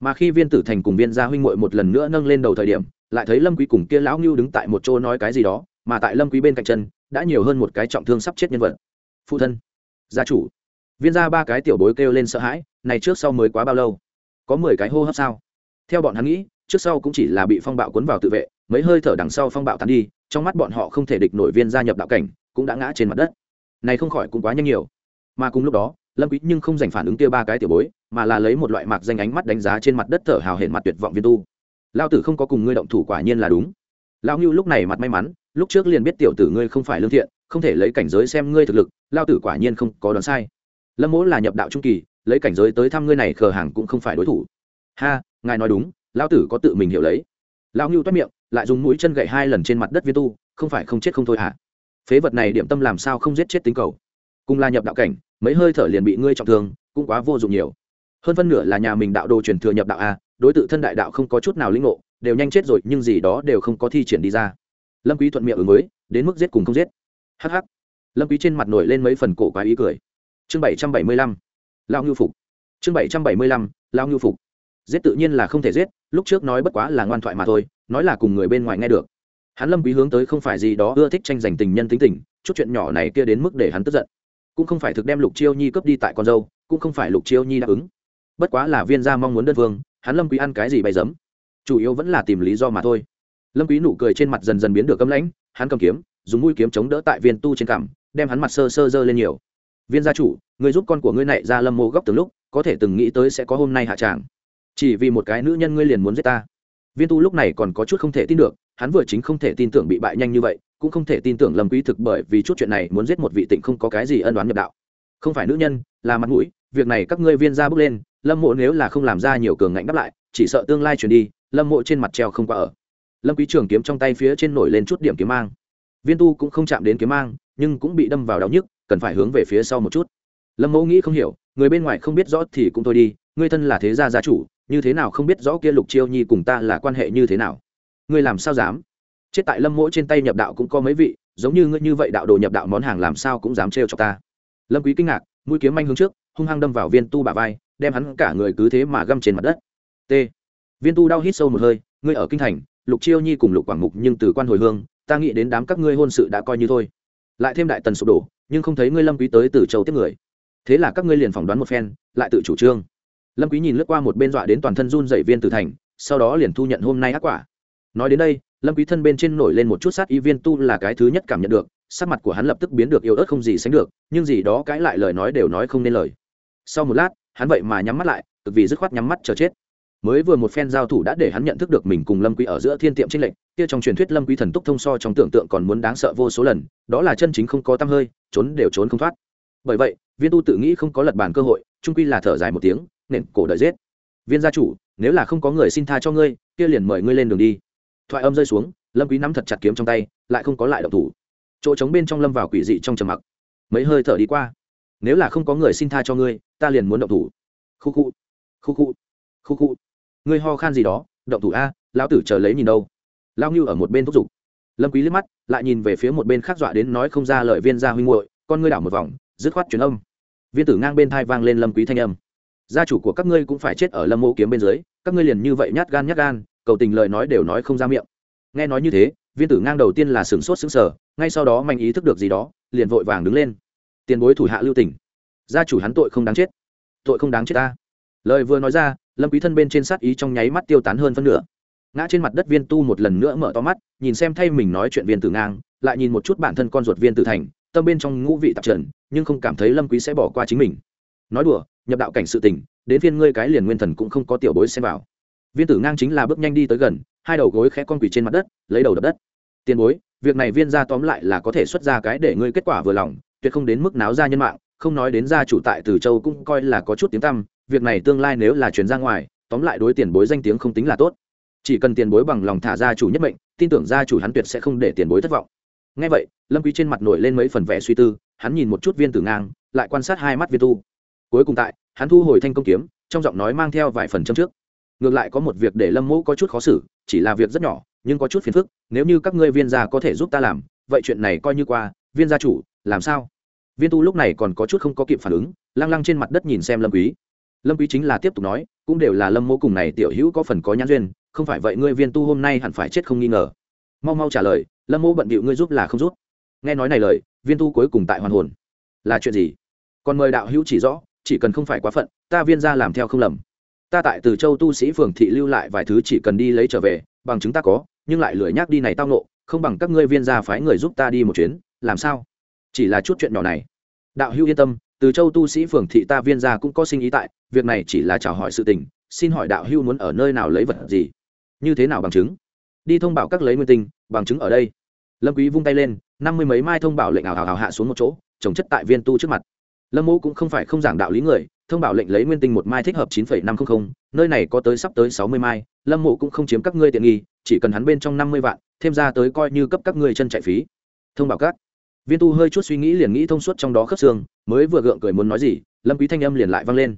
Mà khi viên tử thành cùng viên gia huynh muội một lần nữa nâng lên đầu thời điểm, lại thấy lâm quý cùng kia lão nưu đứng tại một chỗ nói cái gì đó, mà tại lâm quý bên cạnh chân, đã nhiều hơn một cái trọng thương sắp chết nhân vật. Phụ thân, gia chủ. Viên gia ba cái tiểu bối kêu lên sợ hãi, này trước sau mới quá bao lâu? Có mười cái hô hấp sao? Theo bọn hắn nghĩ trước sau cũng chỉ là bị phong bạo cuốn vào tự vệ, mấy hơi thở đằng sau phong bạo tan đi, trong mắt bọn họ không thể địch nổi viên gia nhập đạo cảnh, cũng đã ngã trên mặt đất. Này không khỏi cũng quá nhanh nhiều. Mà cùng lúc đó, lâm quý nhưng không dành phản ứng kia ba cái tiểu bối, mà là lấy một loại mạc danh ánh mắt đánh giá trên mặt đất thở hào hển mặt tuyệt vọng viên tu. Lao tử không có cùng ngươi động thủ quả nhiên là đúng. Lao ngưu lúc này mặt may mắn, lúc trước liền biết tiểu tử ngươi không phải lương thiện, không thể lấy cảnh giới xem ngươi thực lực, lao tử quả nhiên không có đoán sai. Lâm mỗ là nhập đạo trung kỳ, lấy cảnh giới tới thăm ngươi này khờ hàng cũng không phải đối thủ. Ha, ngài nói đúng lao tử có tự mình hiểu lấy. Lao ngưu toát miệng, lại dùng mũi chân gậy hai lần trên mặt đất viên tu, không phải không chết không thôi hả? Phế vật này điểm tâm làm sao không giết chết tính cầu? Cùng là nhập đạo cảnh, mấy hơi thở liền bị ngươi trọng thương, cũng quá vô dụng nhiều. Hơn phân nửa là nhà mình đạo đồ truyền thừa nhập đạo a, đối tượng thân đại đạo không có chút nào linh ngộ, đều nhanh chết rồi, nhưng gì đó đều không có thi triển đi ra. Lâm quý thuận miệng ứng với, đến mức giết cùng không giết. Hắc hắc. Lâm quý trên mặt nổi lên mấy phần cổ quái ý cười. Chương bảy trăm bảy mươi lăm. Lao ngưu phục. Chương bảy trăm bảy mươi lăm. Lao ngưu phục giết tự nhiên là không thể giết lúc trước nói bất quá là ngoan thoại mà thôi nói là cùng người bên ngoài nghe được. Hắn lâm quý hướng tới không phải gì đó ưa thích tranh giành tình nhân tính tình chút chuyện nhỏ này kia đến mức để hắn tức giận. Cũng không phải thực đem lục chiêu nhi cướp đi tại con dâu cũng không phải lục chiêu nhi đáp ứng. Bất quá là viên gia mong muốn đơn vương, hắn lâm quý ăn cái gì bày dấm chủ yếu vẫn là tìm lý do mà thôi. Lâm quý nụ cười trên mặt dần dần biến được cấm lãnh hắn cầm kiếm dùng mũi kiếm chống đỡ tại viên tu trên cằm đem hắn mặt sơ sơ dơ lên nhiều. Viên gia chủ người giúp con của ngươi này ra lâm mộ góc từng lúc có thể từng nghĩ tới sẽ có hôm nay hạ tràng chỉ vì một cái nữ nhân ngươi liền muốn giết ta. Viên tu lúc này còn có chút không thể tin được, hắn vừa chính không thể tin tưởng bị bại nhanh như vậy, cũng không thể tin tưởng lâm quý thực bởi vì chút chuyện này muốn giết một vị tịnh không có cái gì ân đoán nhập đạo. Không phải nữ nhân, là mặt mũi, việc này các ngươi viên gia bước lên, lâm mộ nếu là không làm ra nhiều cường ngạnh đáp lại, chỉ sợ tương lai chuyển đi, lâm mộ trên mặt treo không qua ở. Lâm quý trường kiếm trong tay phía trên nổi lên chút điểm kiếm mang. Viên tu cũng không chạm đến kiếm mang, nhưng cũng bị đâm vào đau nhức, cần phải hướng về phía sau một chút. Lâm mẫu nghĩ không hiểu, người bên ngoài không biết rõ thì cũng thôi đi, ngươi thân là thế gia gia chủ như thế nào không biết rõ kia lục chiêu nhi cùng ta là quan hệ như thế nào? Ngươi làm sao dám? Chết tại lâm mỗ trên tay nhập đạo cũng có mấy vị, giống như ngươi như vậy đạo đồ nhập đạo món hàng làm sao cũng dám trêu cho ta. Lâm quý kinh ngạc, mũi kiếm manh hướng trước, hung hăng đâm vào viên tu bả vai, đem hắn cả người cứ thế mà găm trên mặt đất. T. Viên tu đau hít sâu một hơi, ngươi ở kinh thành, lục chiêu nhi cùng lục quảng mục nhưng từ quan hồi hương, ta nghĩ đến đám các ngươi hôn sự đã coi như thôi. Lại thêm đại tần sụp đổ, nhưng không thấy ngươi lâm quý tới từ châu tiếp người. Thế là các ngươi liền phỏng đoán một phen, lại tự chủ trương lâm quý nhìn lướt qua một bên dọa đến toàn thân run dậy viên tử thành, sau đó liền thu nhận hôm nay ác quả. Nói đến đây, lâm quý thân bên trên nổi lên một chút sát ý viên tu là cái thứ nhất cảm nhận được, sắc mặt của hắn lập tức biến được yếu ớt không gì sánh được, nhưng gì đó cãi lại lời nói đều nói không nên lời. Sau một lát, hắn vậy mà nhắm mắt lại, cực vì dứt khoát nhắm mắt chờ chết. Mới vừa một phen giao thủ đã để hắn nhận thức được mình cùng lâm quý ở giữa thiên tiệm trinh lệnh kia trong truyền thuyết lâm quý thần túc thông so trong tưởng tượng còn muốn đáng sợ vô số lần, đó là chân chính không có tâm hơi, trốn đều trốn không thoát. Bởi vậy, viên tu tự nghĩ không có lật bàn cơ hội trung quy là thở dài một tiếng nện cổ đợi giết. Viên gia chủ, nếu là không có người xin tha cho ngươi, kia liền mời ngươi lên đường đi. Thoại âm rơi xuống, lâm quý nắm thật chặt kiếm trong tay, lại không có lại động thủ. Chỗ trống bên trong lâm vào quỷ dị trong trầm mặc. Mấy hơi thở đi qua. Nếu là không có người xin tha cho ngươi, ta liền muốn động thủ. Khu khu. Khu khu. Khu khu. Ngươi ho khan gì đó, động thủ a, lão tử chờ lấy nhìn đâu. Lao ngưu ở một bên thúc giục. Lâm quý liếc mắt, lại nhìn về phía một bên khác dọa đến nói không ra lời viên gia huynh muội, con ngươi đảo một vòng, dứt khoát truyền âm. Viên tử ngang bên thai vang lên lâm quý thanh âm gia chủ của các ngươi cũng phải chết ở lâm mộ kiếm bên dưới, các ngươi liền như vậy nhát gan nhát gan, cầu tình lời nói đều nói không ra miệng. Nghe nói như thế, viên tử ngang đầu tiên là sửng sốt sững sờ, ngay sau đó mạnh ý thức được gì đó, liền vội vàng đứng lên. Tiền bối thủ hạ lưu tỉnh gia chủ hắn tội không đáng chết. Tội không đáng chết ta. Lời vừa nói ra, lâm quý thân bên trên sát ý trong nháy mắt tiêu tán hơn phân nửa. Ngã trên mặt đất viên tu một lần nữa mở to mắt, nhìn xem thay mình nói chuyện viên tử ngang, lại nhìn một chút bản thân con ruột viên tử thành, tâm bên trong ngũ vị tạp trần, nhưng không cảm thấy lâm quý sẽ bỏ qua chính mình. Nói đùa nhập đạo cảnh sự tình, đến phiên ngươi cái liền nguyên thần cũng không có tiểu bối xem vào. Viên tử ngang chính là bước nhanh đi tới gần, hai đầu gối khẽ con quỳ trên mặt đất, lấy đầu đập đất. Tiền bối, việc này viên ra tóm lại là có thể xuất ra cái để ngươi kết quả vừa lòng, tuyệt không đến mức náo ra nhân mạng, không nói đến gia chủ tại từ châu cũng coi là có chút tiếng tăm, việc này tương lai nếu là chuyển ra ngoài, tóm lại đối tiền bối danh tiếng không tính là tốt. Chỉ cần tiền bối bằng lòng thả gia chủ nhất mệnh, tin tưởng gia chủ hắn tuyệt sẽ không để tiền bối thất vọng. Ngay vậy, lâm quý trên mặt nổi lên mấy phần vẻ suy tư, hắn nhìn một chút viên tử ngang, lại quan sát hai mắt viên tu cuối cùng tại, hắn thu hồi thanh công kiếm, trong giọng nói mang theo vài phần châm trước. Ngược lại có một việc để lâm mẫu có chút khó xử, chỉ là việc rất nhỏ, nhưng có chút phiền phức, nếu như các ngươi viên gia có thể giúp ta làm, vậy chuyện này coi như qua, viên gia chủ, làm sao? Viên tu lúc này còn có chút không có kịp phản ứng, lăng lăng trên mặt đất nhìn xem lâm quý. Lâm quý chính là tiếp tục nói, cũng đều là lâm mẫu cùng này tiểu hữu có phần có nhãn duyên, không phải vậy ngươi viên tu hôm nay hẳn phải chết không nghi ngờ. Mau mau trả lời, lâm mẫu bận bịu ngươi giúp là không giúp. Nghe nói này lời, viên tu cuối cùng tại hoàn hồn. Là chuyện gì? Còn mời đạo hữu chỉ rõ chỉ cần không phải quá phận, ta viên gia làm theo không lầm. Ta tại từ châu tu sĩ phường thị lưu lại vài thứ chỉ cần đi lấy trở về, bằng chứng ta có, nhưng lại lười nhác đi này tao nộ không bằng các ngươi viên gia phái người giúp ta đi một chuyến, làm sao? Chỉ là chút chuyện nhỏ này. Đạo hữu yên tâm, từ châu tu sĩ phường thị ta viên gia cũng có sinh ý tại, việc này chỉ là chào hỏi sự tình, xin hỏi đạo hữu muốn ở nơi nào lấy vật gì? Như thế nào bằng chứng? Đi thông báo các lấy nguyên tinh, bằng chứng ở đây. Lâm quý vung tay lên, năm mươi mấy mai thông báo lệnh ảo hào hào hạ xuống một chỗ, trồng chất tại viên tu trước mặt lâm mô cũng không phải không giảng đạo lý người, thông bảo lệnh lấy nguyên tinh một mai thích hợp chín năm trăm linh nơi này có tới sắp tới sáu mươi mai, lâm mộ cũng không chiếm các ngươi tiện nghi, chỉ cần hắn bên trong năm mươi vạn, thêm ra tới coi như cấp các ngươi chân chạy phí. Thông bảo các. Viên tu hơi chút suy nghĩ liền nghĩ thông suốt trong đó khớp xương, mới vừa gượng cười muốn nói gì, lâm quý thanh âm liền lại vang lên.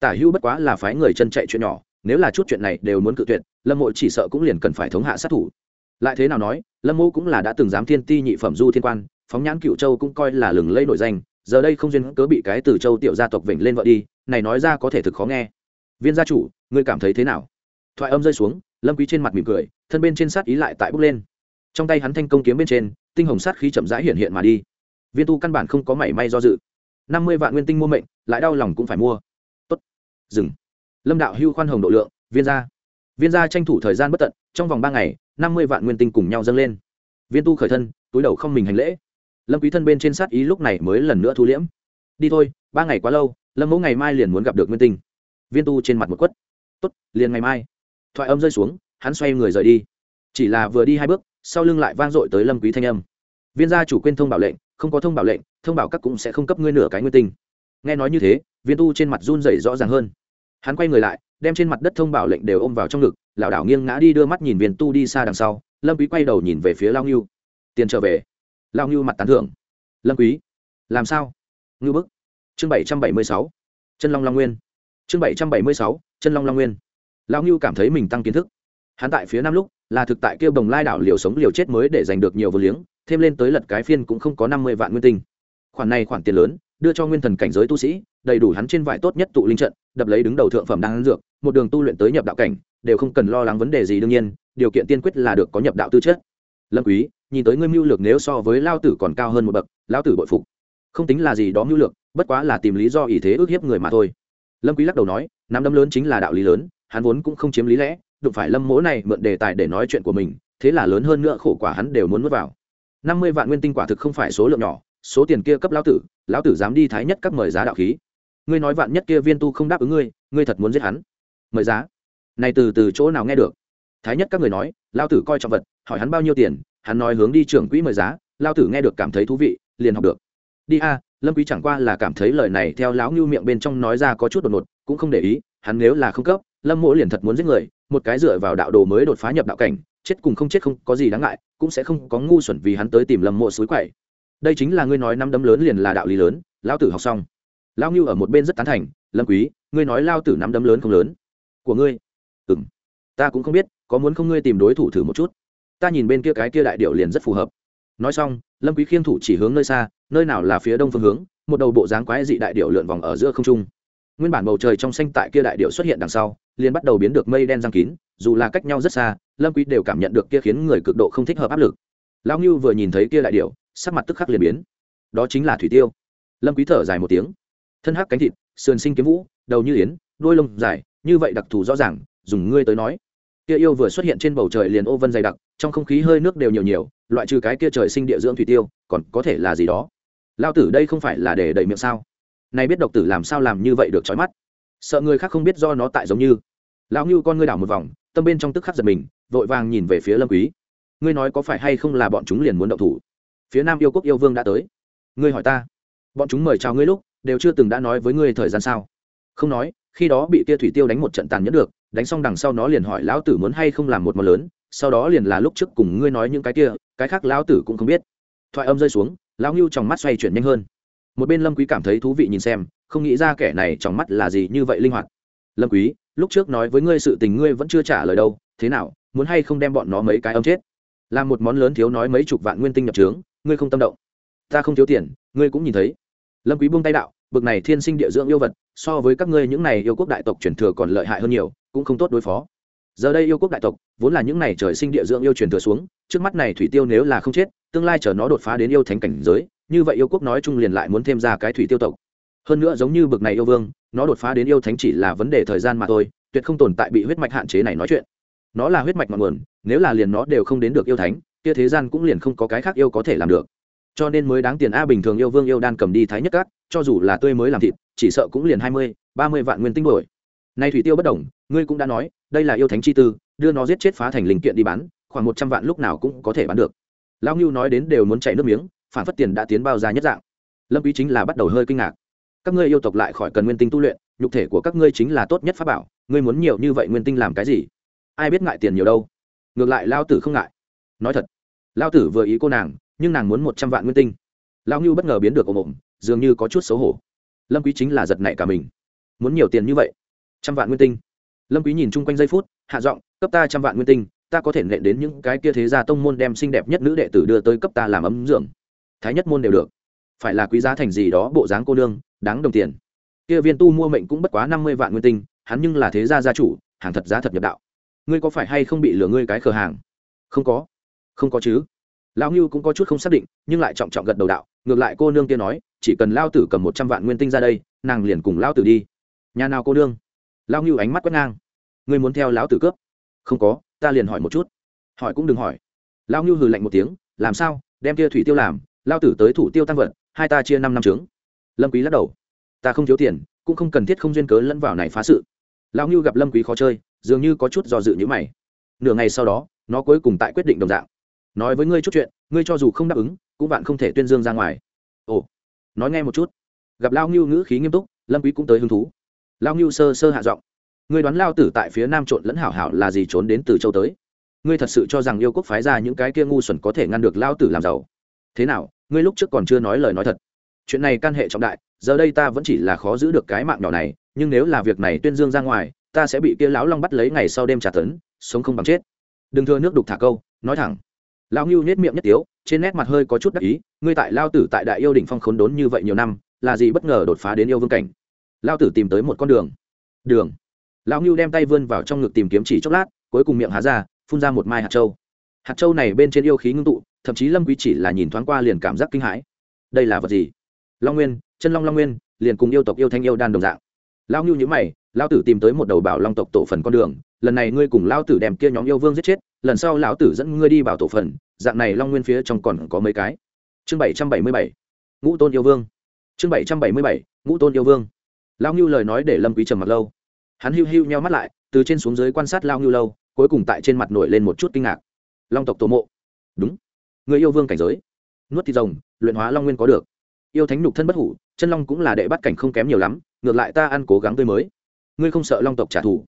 Tả hữu bất quá là phái người chân chạy chuyện nhỏ, nếu là chút chuyện này đều muốn cự tuyệt, lâm mộ chỉ sợ cũng liền cần phải thống hạ sát thủ. Lại thế nào nói, lâm mộ cũng là đã từng dám thiên ti nhị phẩm du thiên quan, phóng nhãn cựu châu cũng coi là lừng lẫy nổi danh giờ đây không duyên cớ bị cái từ châu tiểu gia tộc vểnh lên vợ đi, này nói ra có thể thực khó nghe. Viên gia chủ, ngươi cảm thấy thế nào? Thoại âm rơi xuống, lâm quý trên mặt mỉm cười, thân bên trên sát ý lại tại bốc lên. Trong tay hắn thanh công kiếm bên trên, tinh hồng sát khí chậm rãi hiện hiện mà đi. Viên tu căn bản không có mảy may do dự. Năm mươi vạn nguyên tinh mua mệnh, lại đau lòng cũng phải mua. Tốt. Dừng. Lâm đạo hưu khoan hồng độ lượng, viên gia. Viên gia tranh thủ thời gian bất tận, trong vòng ba ngày, năm mươi vạn nguyên tinh cùng nhau dâng lên. Viên tu khởi thân, túi đầu không mình hành lễ lâm quý thân bên trên sát ý lúc này mới lần nữa thu liễm. Đi thôi, ba ngày quá lâu, lâm mẫu ngày mai liền muốn gặp được nguyên tinh. Viên tu trên mặt một quất. Tốt, liền ngày mai. Thoại âm rơi xuống, hắn xoay người rời đi. Chỉ là vừa đi hai bước, sau lưng lại vang dội tới lâm quý thanh âm. Viên gia chủ quên thông bảo lệnh, không có thông bảo lệnh, thông bảo các cũng sẽ không cấp ngươi nửa cái nguyên tinh. Nghe nói như thế, viên tu trên mặt run rẩy rõ ràng hơn. Hắn quay người lại, đem trên mặt đất thông bảo lệnh đều ôm vào trong ngực, lảo đảo nghiêng ngã đi đưa mắt nhìn viên tu đi xa đằng sau. Lâm quý quay đầu nhìn về phía lao ngưu. Tiền trở về lao ngưu mặt tán thưởng. Lâm quý, làm sao? Ngưu bức, chương bảy trăm bảy mươi sáu, chân long long nguyên. Chương bảy trăm bảy mươi sáu, chân long long nguyên. Lao ngưu cảm thấy mình tăng kiến thức. Hắn tại phía nam lúc, là thực tại kêu đồng lai đảo liều sống liều chết mới để giành được nhiều vô liếng, thêm lên tới lật cái phiên cũng không có năm mươi vạn nguyên tinh. Khoản này khoản tiền lớn, đưa cho nguyên thần cảnh giới tu sĩ, đầy đủ hắn trên vải tốt nhất tụ linh trận, đập lấy đứng đầu thượng phẩm đang dược, một đường tu luyện tới nhập đạo cảnh, đều không cần lo lắng vấn đề gì, đương nhiên, điều kiện tiên quyết là được có nhập đạo tư chất lâm quý, nhìn tới ngươi mưu lược nếu so với lao tử còn cao hơn một bậc lão tử bội phục. Không tính là gì đó mưu lược, bất quá là tìm lý do ý thế ước hiếp người mà thôi. Lâm quý lắc đầu nói, nắm đấm lớn chính là đạo lý lớn, hắn vốn cũng không chiếm lý lẽ, đụng phải lâm mỗ này mượn đề tài để nói chuyện của mình, thế là lớn hơn nữa khổ quả hắn đều muốn nuốt vào. Năm mươi vạn nguyên tinh quả thực không phải số lượng nhỏ, số tiền kia cấp lão tử lão tử dám đi thái nhất các mời giá đạo khí. Ngươi nói vạn nhất kia viên tu không đáp ứng ngươi ngươi thật muốn giết hắn. Mời giá. Này từ từ chỗ nào nghe được? Thái nhất các người nói lao tử coi trọng vật, hỏi hắn bao nhiêu tiền, hắn nói hướng đi trưởng quỹ mời giá, lao tử nghe được cảm thấy thú vị, liền học được. Đi a, lâm quý chẳng qua là cảm thấy lời này theo lão ngưu miệng bên trong nói ra có chút đột ngột, cũng không để ý, hắn nếu là không cấp, lâm mỗ liền thật muốn giết người, một cái dựa vào đạo đồ mới đột phá nhập đạo cảnh, chết cùng không chết không có gì đáng ngại, cũng sẽ không có ngu xuẩn vì hắn tới tìm lâm mộ suối quậy. Đây chính là ngươi nói năm đấm lớn liền là đạo lý lớn, lão tử học xong. Lão ngưu ở một bên rất tán thành, lâm quý, ngươi nói lao tử năm đấm lớn không lớn? Của ngươi. Ừm. Ta cũng không biết có muốn không ngươi tìm đối thủ thử một chút? Ta nhìn bên kia cái kia đại điệu liền rất phù hợp. Nói xong, lâm quý khiêng thủ chỉ hướng nơi xa, nơi nào là phía đông phương hướng, một đầu bộ dáng quái dị đại điệu lượn vòng ở giữa không trung. Nguyên bản bầu trời trong xanh tại kia đại điệu xuất hiện đằng sau, liền bắt đầu biến được mây đen giăng kín, dù là cách nhau rất xa, lâm quý đều cảm nhận được kia khiến người cực độ không thích hợp áp lực. Lão ngưu vừa nhìn thấy kia đại điệu sắc mặt tức khắc liền biến. Đó chính là thủy tiêu. Lâm quý thở dài một tiếng. Thân hắc cánh thịt, sườn sinh kiếm vũ, đầu như yến, đuôi lông dài, như vậy đặc thù rõ ràng, dùng ngươi tới nói kia yêu vừa xuất hiện trên bầu trời liền ô vân dày đặc, trong không khí hơi nước đều nhiều nhiều, loại trừ cái kia trời sinh địa dưỡng thủy tiêu, còn có thể là gì đó? Lao tử đây không phải là để đẩy miệng sao? Này biết độc tử làm sao làm như vậy được trói mắt? Sợ người khác không biết do nó tại giống như. Lão ngưu con ngươi đảo một vòng, tâm bên trong tức khắc giật mình, vội vàng nhìn về phía lâm quý. Ngươi nói có phải hay không là bọn chúng liền muốn động thủ? Phía nam yêu quốc yêu vương đã tới. Ngươi hỏi ta. Bọn chúng mời chào ngươi lúc, đều chưa từng đã nói với ngươi thời gian sao? Không nói, khi đó bị kia thủy tiêu đánh một trận tàn nhẫn được đánh xong đằng sau nó liền hỏi lão tử muốn hay không làm một món lớn, sau đó liền là lúc trước cùng ngươi nói những cái kia, cái khác lão tử cũng không biết. Thoại âm rơi xuống, lão ngưu trong mắt xoay chuyển nhanh hơn. Một bên lâm quý cảm thấy thú vị nhìn xem, không nghĩ ra kẻ này trong mắt là gì như vậy linh hoạt. Lâm quý, lúc trước nói với ngươi sự tình ngươi vẫn chưa trả lời đâu, thế nào, muốn hay không đem bọn nó mấy cái âm chết? Làm một món lớn thiếu nói mấy chục vạn nguyên tinh nhập trướng, ngươi không tâm động. Ta không thiếu tiền, ngươi cũng nhìn thấy. Lâm quý buông tay đạo, bực này thiên sinh địa dưỡng yêu vật, so với các ngươi những này yêu quốc đại tộc truyền thừa còn lợi hại hơn nhiều cũng không tốt đối phó. Giờ đây yêu quốc đại tộc, vốn là những này trời sinh địa dưỡng yêu truyền thừa xuống, trước mắt này thủy tiêu nếu là không chết, tương lai chờ nó đột phá đến yêu thánh cảnh giới, như vậy yêu quốc nói chung liền lại muốn thêm ra cái thủy tiêu tộc. Hơn nữa giống như bực này yêu vương, nó đột phá đến yêu thánh chỉ là vấn đề thời gian mà thôi, tuyệt không tồn tại bị huyết mạch hạn chế này nói chuyện. Nó là huyết mạch ngọn nguồn, nếu là liền nó đều không đến được yêu thánh, kia thế gian cũng liền không có cái khác yêu có thể làm được. Cho nên mới đáng tiền a bình thường yêu vương yêu đan cầm đi thái nhất cát, cho dù là tươi mới làm thịt, chỉ sợ cũng liền hai mươi, ba mươi vạn nguyên tinh đổi nay thủy tiêu bất đồng ngươi cũng đã nói, đây là yêu thánh chi tư, đưa nó giết chết phá thành linh kiện đi bán, khoảng một trăm vạn lúc nào cũng có thể bán được. Lão ngưu nói đến đều muốn chạy nước miếng, phản phất tiền đã tiến bao ra nhất dạng. Lâm quý chính là bắt đầu hơi kinh ngạc. Các ngươi yêu tộc lại khỏi cần nguyên tinh tu luyện, nhục thể của các ngươi chính là tốt nhất pháp bảo, ngươi muốn nhiều như vậy nguyên tinh làm cái gì? Ai biết ngại tiền nhiều đâu. Ngược lại lao tử không ngại. Nói thật lao tử vừa ý cô nàng, nhưng nàng muốn một trăm vạn nguyên tinh. Lao ngưu bất ngờ biến được ồm ồm, dường như có chút xấu hổ. Lâm quý chính là giật nảy cả mình. Muốn nhiều tiền như vậy? Trăm vạn nguyên tinh? Lâm quý nhìn chung quanh giây phút, hạ giọng, cấp ta trăm vạn nguyên tinh, ta có thể nện đến những cái kia thế gia tông môn đem xinh đẹp nhất nữ đệ tử đưa tới cấp ta làm ấm dưỡng. Thái nhất môn đều được. Phải là quý giá thành gì đó bộ dáng cô nương, đáng đồng tiền. Kia viên tu mua mệnh cũng bất quá năm mươi vạn nguyên tinh, hắn nhưng là thế gia gia chủ, hàng thật giá thật nhập đạo. Ngươi có phải hay không bị lừa ngươi cái cửa hàng? Không có. Không có chứ. Lão ngưu cũng có chút không xác định, nhưng lại trọng trọng gật đầu đạo, ngược lại cô nương kia nói, chỉ cần lao tử cầm một trăm vạn nguyên tinh ra đây, nàng liền cùng lao tử đi. Nhà nào cô nương? Lao ngưu ánh mắt quét ngang ngươi muốn theo lão tử cướp? Không có, ta liền hỏi một chút. Hỏi cũng đừng hỏi. Lao ngưu hừ lạnh một tiếng, làm sao? Đem kia thủy tiêu làm lao tử tới thủ tiêu tăng vật, hai ta chia năm năm trướng. Lâm quý lắc đầu. Ta không thiếu tiền, cũng không cần thiết không duyên cớ lẫn vào này phá sự. Lao ngưu gặp lâm quý khó chơi, dường như có chút do dự như mày. Nửa ngày sau đó, nó cuối cùng tại quyết định đồng dạng. Nói với ngươi chút chuyện, ngươi cho dù không đáp ứng, cũng bạn không thể tuyên dương ra ngoài. Ồ, nói nghe một chút. Gặp lao ngưu ngữ khí nghiêm túc, lâm quý cũng tới hứng thú. Lao ngưu sơ sơ hạ giọng ngươi đoán lao tử tại phía nam trộn lẫn hảo hảo là gì trốn đến từ châu tới? Ngươi thật sự cho rằng yêu quốc phái ra những cái kia ngu xuẩn có thể ngăn được lao tử làm giàu? Thế nào, ngươi lúc trước còn chưa nói lời nói thật? Chuyện này can hệ trọng đại, giờ đây ta vẫn chỉ là khó giữ được cái mạng nhỏ này, nhưng nếu là việc này tuyên dương ra ngoài, ta sẽ bị kia lão long bắt lấy ngày sau đêm trả tấn, sống không bằng chết. Đừng thưa nước đục thả câu, nói thẳng. Lão ngưu nhét miệng nhất tiếu, trên nét mặt hơi có chút đắc ý, ngươi tại lao tử tại đại yêu đỉnh phong khốn đốn như vậy nhiều năm, là gì bất ngờ đột phá đến yêu vương cảnh? Lao tử tìm tới một con đường. Đường lão ngưu đem tay vươn vào trong ngực tìm kiếm chỉ chốc lát, cuối cùng miệng há ra, phun ra một mai hạt châu. Hạt châu này bên trên yêu khí ngưng tụ, thậm chí lâm quý chỉ là nhìn thoáng qua liền cảm giác kinh hãi. Đây là vật gì? Long nguyên, chân long long nguyên, liền cùng yêu tộc yêu thanh yêu đan đồng dạng. Lão ngưu nhíu mày, lão tử tìm tới một đầu bảo long tộc tổ phần con đường, lần này ngươi cùng lão tử đem kia nhóm yêu vương giết chết, lần sau lão tử dẫn ngươi đi bảo tổ phần, dạng này long nguyên phía trong còn có mấy cái? Chương bảy trăm bảy mươi bảy, ngũ tôn yêu vương. Chương bảy trăm bảy mươi bảy, ngũ tôn yêu vương. Lão ngưu lời nói để lâm quý trầm mặt lâu hắn hiu hiu nheo mắt lại, từ trên xuống dưới quan sát lao ngưu lâu, cuối cùng tại trên mặt nổi lên một chút kinh ngạc. Long tộc tổ mộ. Đúng. Người yêu vương cảnh giới. Nuốt thịt rồng, luyện hóa long nguyên có được. Yêu thánh nhục thân bất hủ, chân long cũng là đệ bắt cảnh không kém nhiều lắm, ngược lại ta ăn cố gắng tươi mới. Ngươi không sợ long tộc trả thù?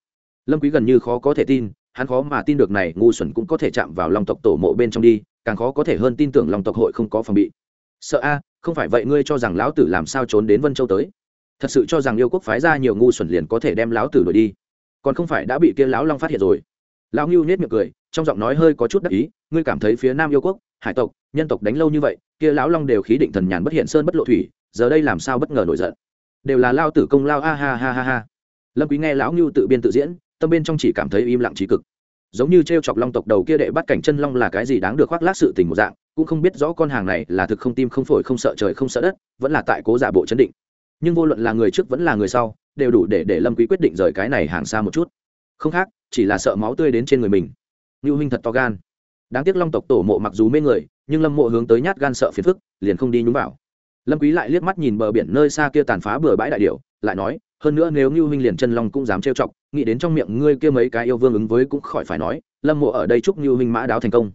Lâm quý gần như khó có thể tin, hắn khó mà tin được này ngu xuẩn cũng có thể chạm vào long tộc tổ mộ bên trong đi, càng khó có thể hơn tin tưởng long tộc hội không có phòng bị. Sợ a, không phải vậy ngươi cho rằng lão tử làm sao trốn đến vân châu tới? Thật sự cho rằng yêu quốc phái ra nhiều ngu xuẩn liền có thể đem lão tử đuổi đi. Còn không phải đã bị kia lão long phát hiện rồi. Lão ngưu nết miệng cười, trong giọng nói hơi có chút đắc ý, ngươi cảm thấy phía nam yêu quốc, hải tộc, nhân tộc đánh lâu như vậy, kia lão long đều khí định thần nhàn bất hiện sơn bất lộ thủy, giờ đây làm sao bất ngờ nổi giận? Đều là lao tử công lao a ha ha ha ha. Lâm quý nghe lão ngưu tự biên tự diễn, tâm bên trong chỉ cảm thấy im lặng trí cực. Giống như treo chọc long tộc đầu kia đệ bắt cảnh chân long là cái gì đáng được khoác lác sự tình một dạng, cũng không biết rõ con hàng này là thực không tim không phổi không sợ trời không sợ đất, vẫn là tại cố giả bộ chấn định nhưng vô luận là người trước vẫn là người sau, đều đủ để để lâm quý quyết định rời cái này hàng xa một chút. Không khác, chỉ là sợ máu tươi đến trên người mình. Lưu huynh thật to gan. Đáng tiếc long tộc tổ mộ mặc dù mê người, nhưng lâm mộ hướng tới nhát gan sợ phiền phức, liền không đi nhúng vào. Lâm quý lại liếc mắt nhìn bờ biển nơi xa kia tàn phá bừa bãi đại điểu, lại nói, hơn nữa nếu lưu huynh liền chân long cũng dám trêu chọc, nghĩ đến trong miệng ngươi kia mấy cái yêu vương ứng với cũng khỏi phải nói, lâm mộ ở đây chúc lưu huynh mã đáo thành công.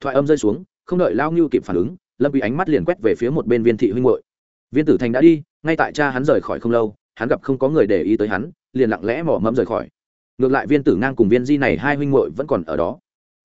Thoại âm rơi xuống, không đợi lao lưu kịp phản ứng, lâm quý ánh mắt liền quét về phía một bên viên thị huynh muội viên tử thành đã đi, ngay tại cha hắn rời khỏi không lâu, hắn gặp không có người để ý tới hắn, liền lặng lẽ mỏ mẫm rời khỏi. Ngược lại viên tử ngang cùng viên di này hai huynh muội vẫn còn ở đó.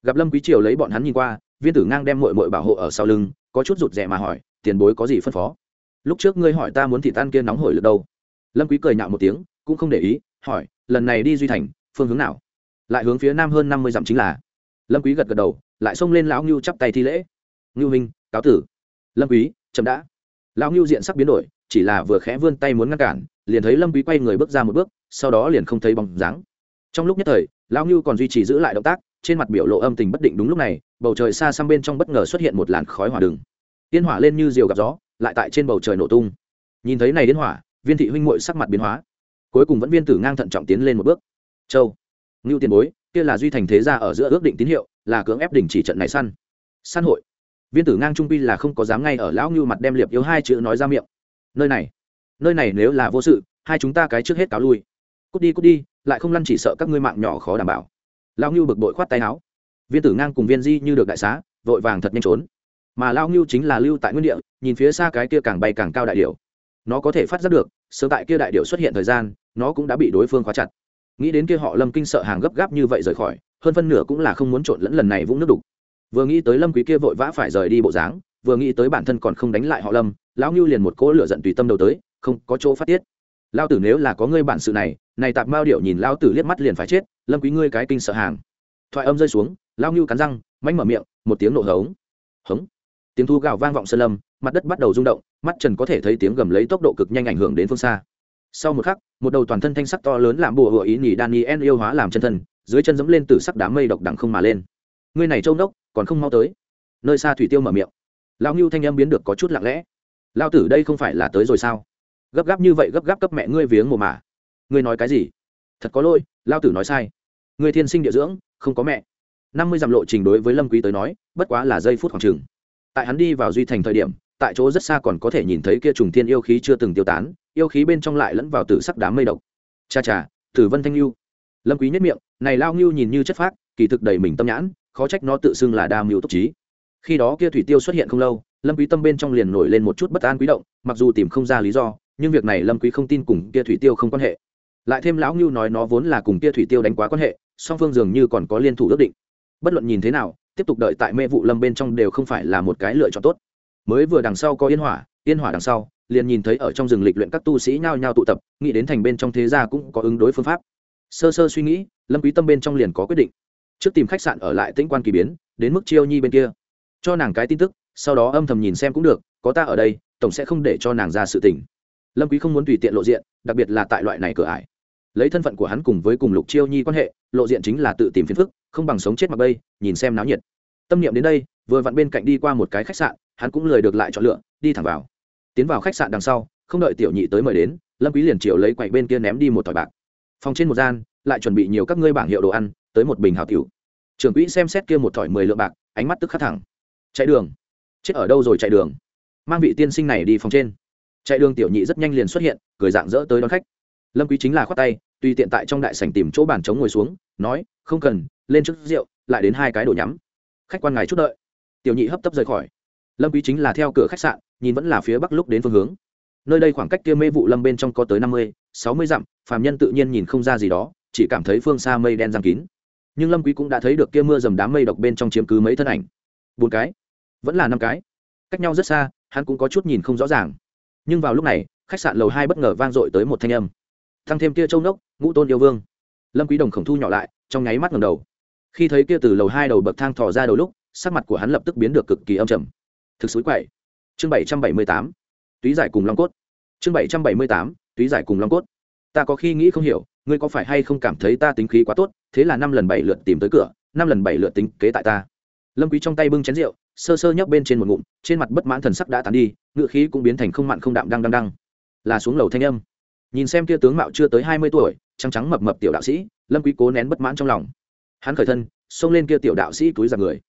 Gặp lâm quý triều lấy bọn hắn nhìn qua, viên tử ngang đem muội muội bảo hộ ở sau lưng, có chút rụt rè mà hỏi, tiền bối có gì phân phó? Lúc trước ngươi hỏi ta muốn thịt tan kia nóng hổi được đâu. Lâm quý cười nhạo một tiếng, cũng không để ý, hỏi, lần này đi duy thành, phương hướng nào? Lại hướng phía nam hơn năm mươi dặm chính là. Lâm quý gật gật đầu, lại xông lên lão ngưu chắp tay thi lễ. Ngưu minh cáo tử. Lâm quý, chậm đã lão ngưu diện sắc biến đổi, chỉ là vừa khẽ vươn tay muốn ngăn cản, liền thấy lâm quý quay người bước ra một bước, sau đó liền không thấy bóng dáng. Trong lúc nhất thời, lão ngưu còn duy trì giữ lại động tác, trên mặt biểu lộ âm tình bất định đúng lúc này, bầu trời xa xăm bên trong bất ngờ xuất hiện một làn khói hỏa đường tiên hỏa lên như diều gặp gió, lại tại trên bầu trời nổ tung. Nhìn thấy này đến hỏa, viên thị huynh muội sắc mặt biến hóa. Cuối cùng vẫn viên tử ngang thận trọng tiến lên một bước. Châu, ngưu tiền bối, kia là duy thành thế gia ở giữa ước định tín hiệu, là cưỡng ép đình chỉ trận này săn. Săn hội viên tử ngang trung pi là không có dám ngay ở lão ngưu mặt đem liệp yếu hai chữ nói ra miệng. Nơi này nơi này nếu là vô sự, hai chúng ta cái trước hết cáo lui. Cút đi cút đi, lại không lăn chỉ sợ các ngươi mạng nhỏ khó đảm bảo. Lão ngưu bực bội khoát tay áo. Viên tử ngang cùng viên di như được đại xá, vội vàng thật nhanh trốn. Mà lão ngưu chính là lưu tại nguyên địa, nhìn phía xa cái kia càng bay càng cao đại điệu nó có thể phát giác được, sớm tại kia đại điệu xuất hiện thời gian, nó cũng đã bị đối phương khóa chặt. Nghĩ đến kia họ lâm kinh sợ hàng gấp gáp như vậy rời khỏi, hơn phân nửa cũng là không muốn trộn lẫn lần này vũng nước đục vừa nghĩ tới lâm quý kia vội vã phải rời đi bộ dáng, vừa nghĩ tới bản thân còn không đánh lại họ lâm, lão ngưu liền một cỗ lửa giận tùy tâm đầu tới, không có chỗ phát tiết. Lao tử nếu là có ngươi bản sự này này tạp mao điệu nhìn lao tử liếc mắt liền phải chết, lâm quý ngươi cái kinh sợ hàng. Thoại âm rơi xuống lao ngưu cắn răng, mánh mở miệng, một tiếng nổ hống. Hống. Tiếng thu gào vang vọng sơn lâm, mặt đất bắt đầu rung động, mắt trần có thể thấy tiếng gầm lấy tốc độ cực nhanh ảnh hưởng đến phương xa. Sau một khắc, một đầu toàn thân thanh sắc to lớn làm bùa hựa ý nhì daniel yêu hóa làm chân thân, dưới chân dẫm lên từ sắc đám mây độc đẳng không mà lên ngươi này châu đốc còn không mau tới. Nơi xa thủy tiêu mở miệng. Lao ngưu thanh âm biến được có chút lặng lẽ. Lao tử đây không phải là tới rồi sao? Gấp gáp như vậy gấp gáp cấp mẹ ngươi viếng mồ mả. Ngươi nói cái gì? Thật có lỗi lao tử nói sai. Ngươi thiên sinh địa dưỡng, không có mẹ. Năm mươi dặm lộ trình đối với lâm quý tới nói, bất quá là giây phút khoảng chừng. Tại hắn đi vào duy thành thời điểm, tại chỗ rất xa còn có thể nhìn thấy kia trùng thiên yêu khí chưa từng tiêu tán, yêu khí bên trong lại lẫn vào tử sắc đám mây độc. Cha cha, tử vân thanh lưu lâm quý nhất miệng, này lao ngưu nhìn như chất phác, kỳ thực đầy mình tâm nhãn khó trách nó tự xưng là đa mưu túc trí. Khi đó kia thủy tiêu xuất hiện không lâu, lâm quý tâm bên trong liền nổi lên một chút bất an quý động, mặc dù tìm không ra lý do, nhưng việc này lâm quý không tin cùng kia thủy tiêu không quan hệ. Lại thêm lão ngưu nói nó vốn là cùng kia thủy tiêu đánh quá quan hệ, song phương dường như còn có liên thủ ước định. Bất luận nhìn thế nào, tiếp tục đợi tại mê vụ lâm bên trong đều không phải là một cái lựa chọn tốt. Mới vừa đằng sau có yên hỏa yên hỏa đằng sau, liền nhìn thấy ở trong rừng lịch luyện các tu sĩ nhao nhao tụ tập, nghĩ đến thành bên trong thế gia cũng có ứng đối phương pháp. Sơ sơ suy nghĩ, lâm quý tâm bên trong liền có quyết định trước tìm khách sạn ở lại tĩnh quan kỳ biến, đến mức chiêu nhi bên kia. Cho nàng cái tin tức, sau đó âm thầm nhìn xem cũng được, có ta ở đây, tổng sẽ không để cho nàng ra sự tình. Lâm quý không muốn tùy tiện lộ diện, đặc biệt là tại loại này cửa ải. Lấy thân phận của hắn cùng với cùng lục chiêu nhi quan hệ, lộ diện chính là tự tìm phiền phức, không bằng sống chết mặc bây nhìn xem náo nhiệt. Tâm niệm đến đây, vừa vặn bên cạnh đi qua một cái khách sạn, hắn cũng lười được lại chọn lựa, đi thẳng vào. Tiến vào khách sạn đằng sau, không đợi tiểu nhị tới mời đến, lâm quý liền chiều lấy quầy bên kia ném đi một tỏi bạc. Phòng trên một gian, lại chuẩn bị nhiều các ngươi bảng hiệu đồ ăn, tới một bình hào tiểu trưởng quỹ xem xét kia một thỏi mười lượng bạc, ánh mắt tức khắc thẳng. Chạy đường. Chết ở đâu rồi chạy đường? Mang vị tiên sinh này đi phòng trên. Chạy đường tiểu nhị rất nhanh liền xuất hiện, cười dạng dỡ tới đón khách. Lâm quý chính là khoát tay tùy tiện tại trong đại sảnh tìm chỗ bàn trống ngồi xuống, nói, không cần, lên trước rượu, lại đến hai cái đổ nhắm. Khách quan ngài chút đợi. Tiểu nhị hấp tấp rời khỏi. Lâm quý chính là theo cửa khách sạn, nhìn vẫn là phía bắc lúc đến phương hướng. Nơi đây khoảng cách kia mê vụ lâm bên trong có tới năm mươi, sáu mươi dặm, phàm nhân tự nhiên nhìn không ra gì đó, chỉ cảm thấy phương xa mây đen giăng kín nhưng lâm quý cũng đã thấy được kia mưa dầm đám mây độc bên trong chiếm cứ mấy thân ảnh. Bốn cái? Vẫn là năm cái? Cách nhau rất xa, hắn cũng có chút nhìn không rõ ràng. Nhưng vào lúc này, khách sạn lầu hai bất ngờ vang dội tới một thanh âm. Thăng thêm kia châu nốc, ngũ tôn yêu vương. Lâm quý đồng khổng thu nhỏ lại, trong nháy mắt ngẩng đầu. Khi thấy kia từ lầu hai đầu bậc thang thò ra đầu lúc, sắc mặt của hắn lập tức biến được cực kỳ âm trầm. Thực suối quậy. Chương bảy trăm bảy mươi tám. Túy giải cùng long cốt. Chương bảy trăm bảy mươi tám. Túy giải cùng long cốt. Ta có khi nghĩ không hiểu, ngươi có phải hay không cảm thấy ta tính khí quá tốt thế là năm lần bảy lượt tìm tới cửa, năm lần bảy lượt tính kế tại ta. Lâm quý trong tay bưng chén rượu, sơ sơ nhấp bên trên một ngụm, trên mặt bất mãn thần sắc đã tàn đi, ngựa khí cũng biến thành không mặn không đạm đang đang đang là xuống lầu thanh âm. Nhìn xem kia tướng mạo chưa tới hai mươi tuổi, trắng trắng mập mập tiểu đạo sĩ, lâm quý cố nén bất mãn trong lòng. Hắn khởi thân, xông lên kia tiểu đạo sĩ túi ra người.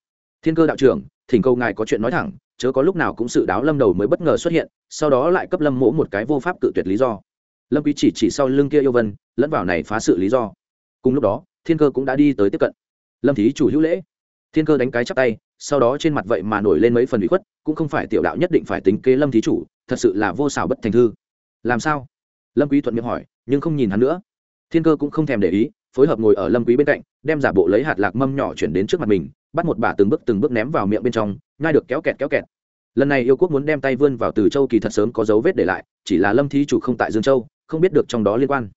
Thiên cơ đạo trưởng, thỉnh cầu ngài có chuyện nói thẳng, chớ có lúc nào cũng sự đáo lâm đầu mới bất ngờ xuất hiện, sau đó lại cấp lâm mỗ một cái vô pháp cự tuyệt lý do. Lâm quý chỉ chỉ sau lưng kia yêu vân, lẫn vào này phá sự lý do. Cùng lúc đó thiên cơ cũng đã đi tới tiếp cận. Lâm thí chủ hữu lễ. Thiên cơ đánh cái chắp tay, sau đó trên mặt vậy mà nổi lên mấy phần ủy khuất, cũng không phải tiểu đạo nhất định phải tính kế lâm thí chủ, thật sự là vô xảo bất thành thư. Làm sao? Lâm quý thuận miệng hỏi, nhưng không nhìn hắn nữa. Thiên cơ cũng không thèm để ý, phối hợp ngồi ở lâm quý bên cạnh, đem giả bộ lấy hạt lạc mâm nhỏ chuyển đến trước mặt mình, bắt một bà từng bước từng bước ném vào miệng bên trong, nhai được kéo kẹt kéo kẹt. Lần này yêu quốc muốn đem tay vươn vào từ châu kỳ thật sớm có dấu vết để lại, chỉ là lâm thí chủ không tại dương châu, không biết được trong đó liên quan.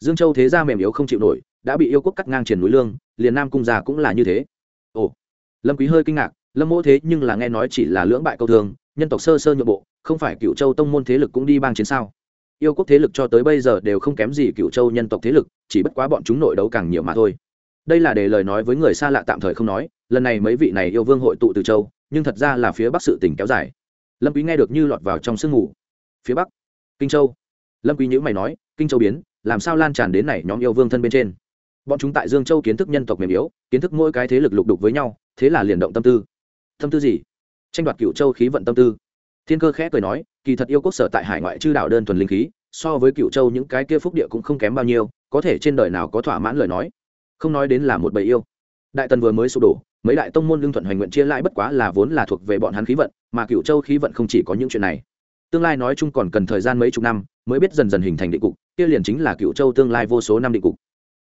Dương châu thế gia mềm yếu không chịu nổi đã bị yêu quốc cắt ngang triển núi lương, liền nam cung già cũng là như thế. Ồ, lâm quý hơi kinh ngạc, lâm mỗ thế nhưng là nghe nói chỉ là lưỡng bại câu thường nhân tộc sơ sơ nhượng bộ, không phải cựu châu tông môn thế lực cũng đi bang chiến sao? Yêu quốc thế lực cho tới bây giờ đều không kém gì cựu châu nhân tộc thế lực, chỉ bất quá bọn chúng nội đấu càng nhiều mà thôi. Đây là để lời nói với người xa lạ tạm thời không nói, lần này mấy vị này yêu vương hội tụ từ châu, nhưng thật ra là phía bắc sự tỉnh kéo dài. Lâm quý nghe được như lọt vào trong sương ngủ phía bắc, kinh châu. Lâm quý nhữ mày nói, kinh châu biến, làm sao lan tràn đến này nhóm yêu vương thân bên trên? Bọn chúng tại dương châu kiến thức nhân tộc mềm yếu, kiến thức mỗi cái thế lực lục đục với nhau, thế là liền động tâm tư. Tâm tư gì? Tranh đoạt cựu châu khí vận tâm tư. Thiên cơ khẽ cười nói, kỳ thật yêu quốc sở tại hải ngoại chư đảo đơn thuần linh khí, so với cựu châu những cái kia phúc địa cũng không kém bao nhiêu, có thể trên đời nào có thỏa mãn lời nói. Không nói đến là một bầy yêu. Đại tần vừa mới sụp đổ, mấy đại tông môn lương thuận hoành nguyện chia lại bất quá là vốn là thuộc về bọn hắn khí vận, mà cựu châu khí vận không chỉ có những chuyện này. Tương lai nói chung còn cần thời gian mấy chục năm, mới biết dần dần hình thành định cục, kia liền chính là cựu châu tương lai vô số năm định cục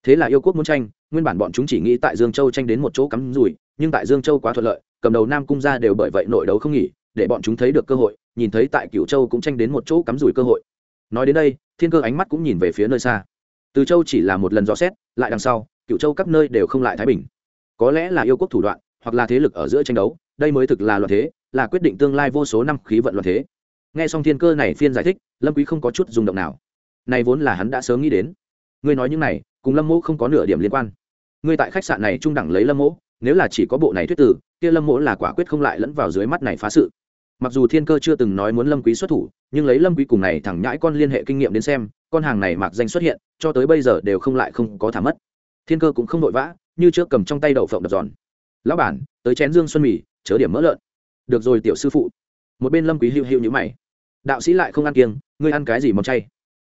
thế là yêu quốc muốn tranh, nguyên bản bọn chúng chỉ nghĩ tại dương châu tranh đến một chỗ cắm rủi, nhưng tại dương châu quá thuận lợi, cầm đầu nam cung ra đều bởi vậy nội đấu không nghỉ, để bọn chúng thấy được cơ hội, nhìn thấy tại cựu châu cũng tranh đến một chỗ cắm rủi cơ hội. Nói đến đây, thiên cơ ánh mắt cũng nhìn về phía nơi xa. Từ châu chỉ là một lần dò xét, lại đằng sau cựu châu các nơi đều không lại thái bình. Có lẽ là yêu quốc thủ đoạn, hoặc là thế lực ở giữa tranh đấu, đây mới thực là loạn thế, là quyết định tương lai vô số năm khí vận loạn thế. Nghe xong thiên cơ này phiên giải thích, lâm quý không có chút rung động nào. Này vốn là hắn đã sớm nghĩ đến ngươi nói những này, cùng lâm mỗ không có nửa điểm liên quan. Ngươi tại khách sạn này trung đẳng lấy lâm mỗ, nếu là chỉ có bộ này thuyết tử, kia lâm mỗ là quả quyết không lại lẫn vào dưới mắt này phá sự. Mặc dù thiên cơ chưa từng nói muốn lâm quý xuất thủ, nhưng lấy lâm quý cùng này thẳng nhãi con liên hệ kinh nghiệm đến xem, con hàng này mặc danh xuất hiện, cho tới bây giờ đều không lại không có thả mất. Thiên cơ cũng không vội vã, như trước cầm trong tay đậu phộng đập giòn. Lão bản, tới chén dương xuân mì, chớ điểm mỡ lợn. Được rồi, tiểu sư phụ. Một bên lâm quý hưu hưu như mày. Đạo sĩ lại không ăn kiêng, ngươi ăn cái gì món chay?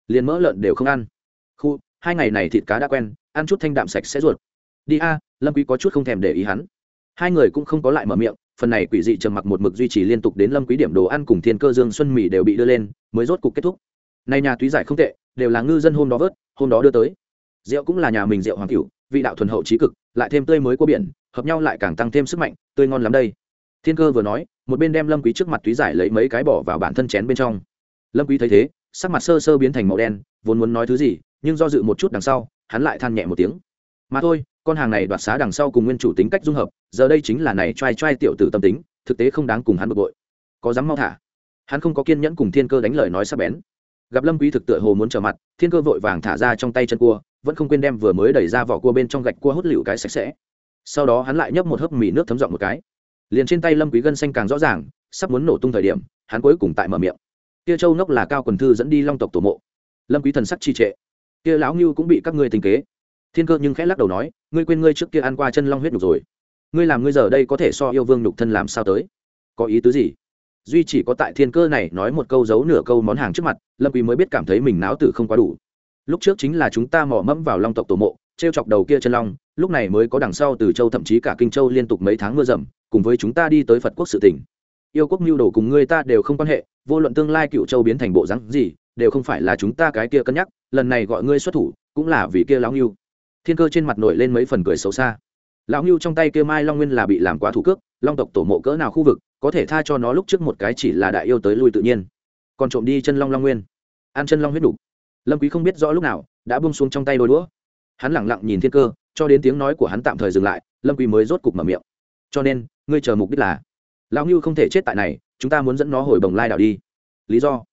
Liền mỡ lợn đều không ăn. Khu hai ngày này thịt cá đã quen, ăn chút thanh đạm sạch sẽ ruột. Đi a, lâm quý có chút không thèm để ý hắn. Hai người cũng không có lại mở miệng, phần này quỷ dị trầm mặc một mực duy trì liên tục đến lâm quý điểm đồ ăn cùng thiên cơ dương xuân mì đều bị đưa lên, mới rốt cục kết thúc. Này nhà túy giải không tệ, đều là ngư dân hôm đó vớt, hôm đó đưa tới. Rượu cũng là nhà mình rượu hoàng cửu, vị đạo thuần hậu trí cực, lại thêm tươi mới của biển, hợp nhau lại càng tăng thêm sức mạnh, tươi ngon lắm đây. Thiên cơ vừa nói, một bên đem lâm quý trước mặt túy giải lấy mấy cái bỏ vào bản thân chén bên trong. Lâm quý thấy thế, sắc mặt sơ sơ biến thành màu đen, vốn muốn nói thứ gì nhưng do dự một chút đằng sau, hắn lại than nhẹ một tiếng. Mà thôi, con hàng này đoạt xá đằng sau cùng nguyên chủ tính cách dung hợp, giờ đây chính là này trai trai tiểu tử tâm tính, thực tế không đáng cùng hắn bực bội. Có dám mau thả? Hắn không có kiên nhẫn cùng thiên cơ đánh lời nói sắp bén. Gặp lâm quý thực tựa hồ muốn trở mặt, thiên cơ vội vàng thả ra trong tay chân cua, vẫn không quên đem vừa mới đẩy ra vỏ cua bên trong gạch cua hút lựu cái sạch sẽ. Sau đó hắn lại nhấp một hớp mì nước thấm dọn một cái. Liền trên tay lâm quý gân xanh càng rõ ràng, sắp muốn nổ tung thời điểm, hắn cuối cùng tại mở miệng. Kia châu nốc là cao quần thư dẫn đi long tộc tổ mộ. Lâm quý thần sắc chi trệ kia lão ngưu cũng bị các ngươi tình kế. Thiên cơ nhưng khẽ lắc đầu nói, ngươi quên ngươi trước kia ăn qua chân long huyết nhục rồi. Ngươi làm ngươi giờ đây có thể so yêu vương nhục thân làm sao tới? Có ý tứ gì? Duy chỉ có tại thiên cơ này nói một câu giấu nửa câu món hàng trước mặt, lâm quý mới biết cảm thấy mình não tử không quá đủ. Lúc trước chính là chúng ta mò mẫm vào long tộc tổ mộ treo chọc đầu kia chân long, lúc này mới có đằng sau từ châu thậm chí cả kinh châu liên tục mấy tháng mưa rầm, cùng với chúng ta đi tới phật quốc sự tỉnh. Yêu quốc mưu đồ cùng ngươi ta đều không quan hệ, vô luận tương lai cựu châu biến thành bộ rắn gì đều không phải là chúng ta cái kia cân nhắc, lần này gọi ngươi xuất thủ, cũng là vì kia lão ngưu. Thiên cơ trên mặt nổi lên mấy phần cười xấu xa. Lão ngưu trong tay kia mai long nguyên là bị làm quá thủ cước, long tộc tổ mộ cỡ nào khu vực, có thể tha cho nó lúc trước một cái chỉ là đại yêu tới lui tự nhiên. Còn trộm đi chân long long nguyên. Ăn chân long huyết đủ. lâm quý không biết rõ lúc nào, đã buông xuống trong tay đôi đũa. Hắn lặng lặng nhìn thiên cơ, cho đến tiếng nói của hắn tạm thời dừng lại, lâm quý mới rốt cục mở miệng. Cho nên, ngươi chờ mục đích là, lão ngưu không thể chết tại này, chúng ta muốn dẫn nó hồi bồng lai đảo đi. Lý do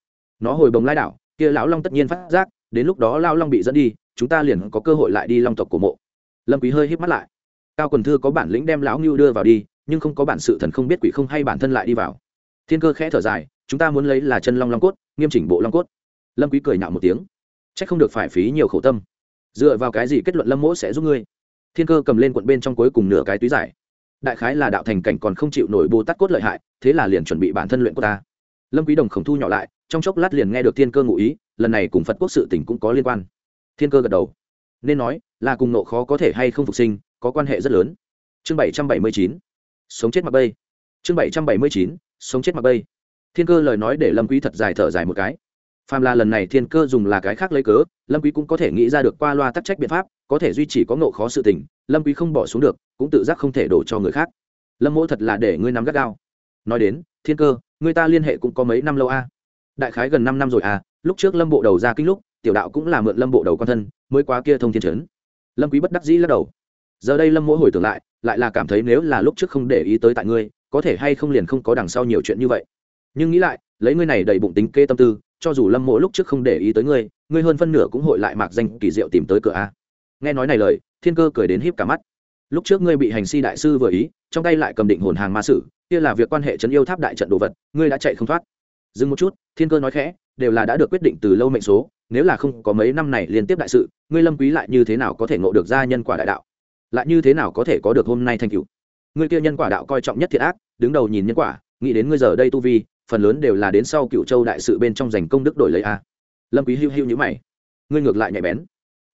nó hồi bồng lai đảo, kia lão long tất nhiên phát giác, đến lúc đó lao long bị dẫn đi, chúng ta liền có cơ hội lại đi long tộc của mộ. Lâm quý hơi híp mắt lại. Cao quần thư có bản lĩnh đem lão ngưu đưa vào đi, nhưng không có bản sự thần không biết quỷ không hay bản thân lại đi vào. Thiên cơ khẽ thở dài, chúng ta muốn lấy là chân long long cốt, nghiêm chỉnh bộ long cốt. Lâm quý cười nhạo một tiếng. Chắc không được phải phí nhiều khổ tâm. Dựa vào cái gì kết luận lâm mỗ sẽ giúp ngươi? Thiên cơ cầm lên cuộn bên trong cuối cùng nửa cái túi giải. Đại khái là đạo thành cảnh còn không chịu nổi bồ tát cốt lợi hại, thế là liền chuẩn bị bản thân luyện của ta. Lâm quý đồng khổng thu nhỏ lại trong chốc lát liền nghe được thiên cơ ngụ ý, lần này cùng phật quốc sự tỉnh cũng có liên quan. Thiên cơ gật đầu. Nên nói, là cùng nộ khó có thể hay không phục sinh, có quan hệ rất lớn. Chương bảy trăm bảy mươi chín, sống chết mặc bây chương bảy trăm bảy mươi chín, sống chết mặc bây thiên cơ lời nói để lâm quý thật dài thở dài một cái. Phàm là lần này thiên cơ dùng là cái khác lấy cớ, lâm quý cũng có thể nghĩ ra được qua loa tắc trách biện pháp, có thể duy trì có nộ khó sự tình, lâm quý không bỏ xuống được, cũng tự giác không thể đổ cho người khác. Lâm mỗ thật là để ngươi nắm gắt gao. Nói đến, thiên cơ, người ta liên hệ cũng có mấy năm lâu a đại khái gần năm năm rồi à lúc trước lâm bộ đầu ra kinh lúc, tiểu đạo cũng là mượn lâm bộ đầu con thân, mới quá kia thông thiên trấn. Lâm quý bất đắc dĩ lắc đầu. Giờ đây lâm mỗi hồi tưởng lại lại là cảm thấy nếu là lúc trước không để ý tới tại ngươi, có thể hay không liền không có đằng sau nhiều chuyện như vậy. Nhưng nghĩ lại, lấy ngươi này đầy bụng tính kê tâm tư, cho dù lâm mộ lúc trước không để ý tới ngươi ngươi hơn phân nửa cũng hội lại mạc danh kỳ diệu tìm tới cửa a. Nghe nói này lời, thiên cơ cười đến híp cả mắt. Lúc trước ngươi bị hành si đại sư vừa ý, trong tay lại cầm định hồn hàng ma sử, kia là việc quan hệ chấn yêu tháp đại trận đồ vật, ngươi đã chạy không thoát dừng một chút, thiên cơ nói khẽ, đều là đã được quyết định từ lâu mệnh số, nếu là không có mấy năm này liên tiếp đại sự, ngươi lâm quý lại như thế nào có thể ngộ được gia nhân quả đại đạo? Lại như thế nào có thể có được hôm nay thành cựu ngươi kia nhân quả đạo coi trọng nhất thiệt ác, đứng đầu nhìn nhân quả, nghĩ đến ngươi giờ đây tu vi, phần lớn đều là đến sau cựu châu đại sự bên trong giành công đức đổi lấy a. Lâm quý hưu hưu như mày. Ngươi ngược lại nhạy bén.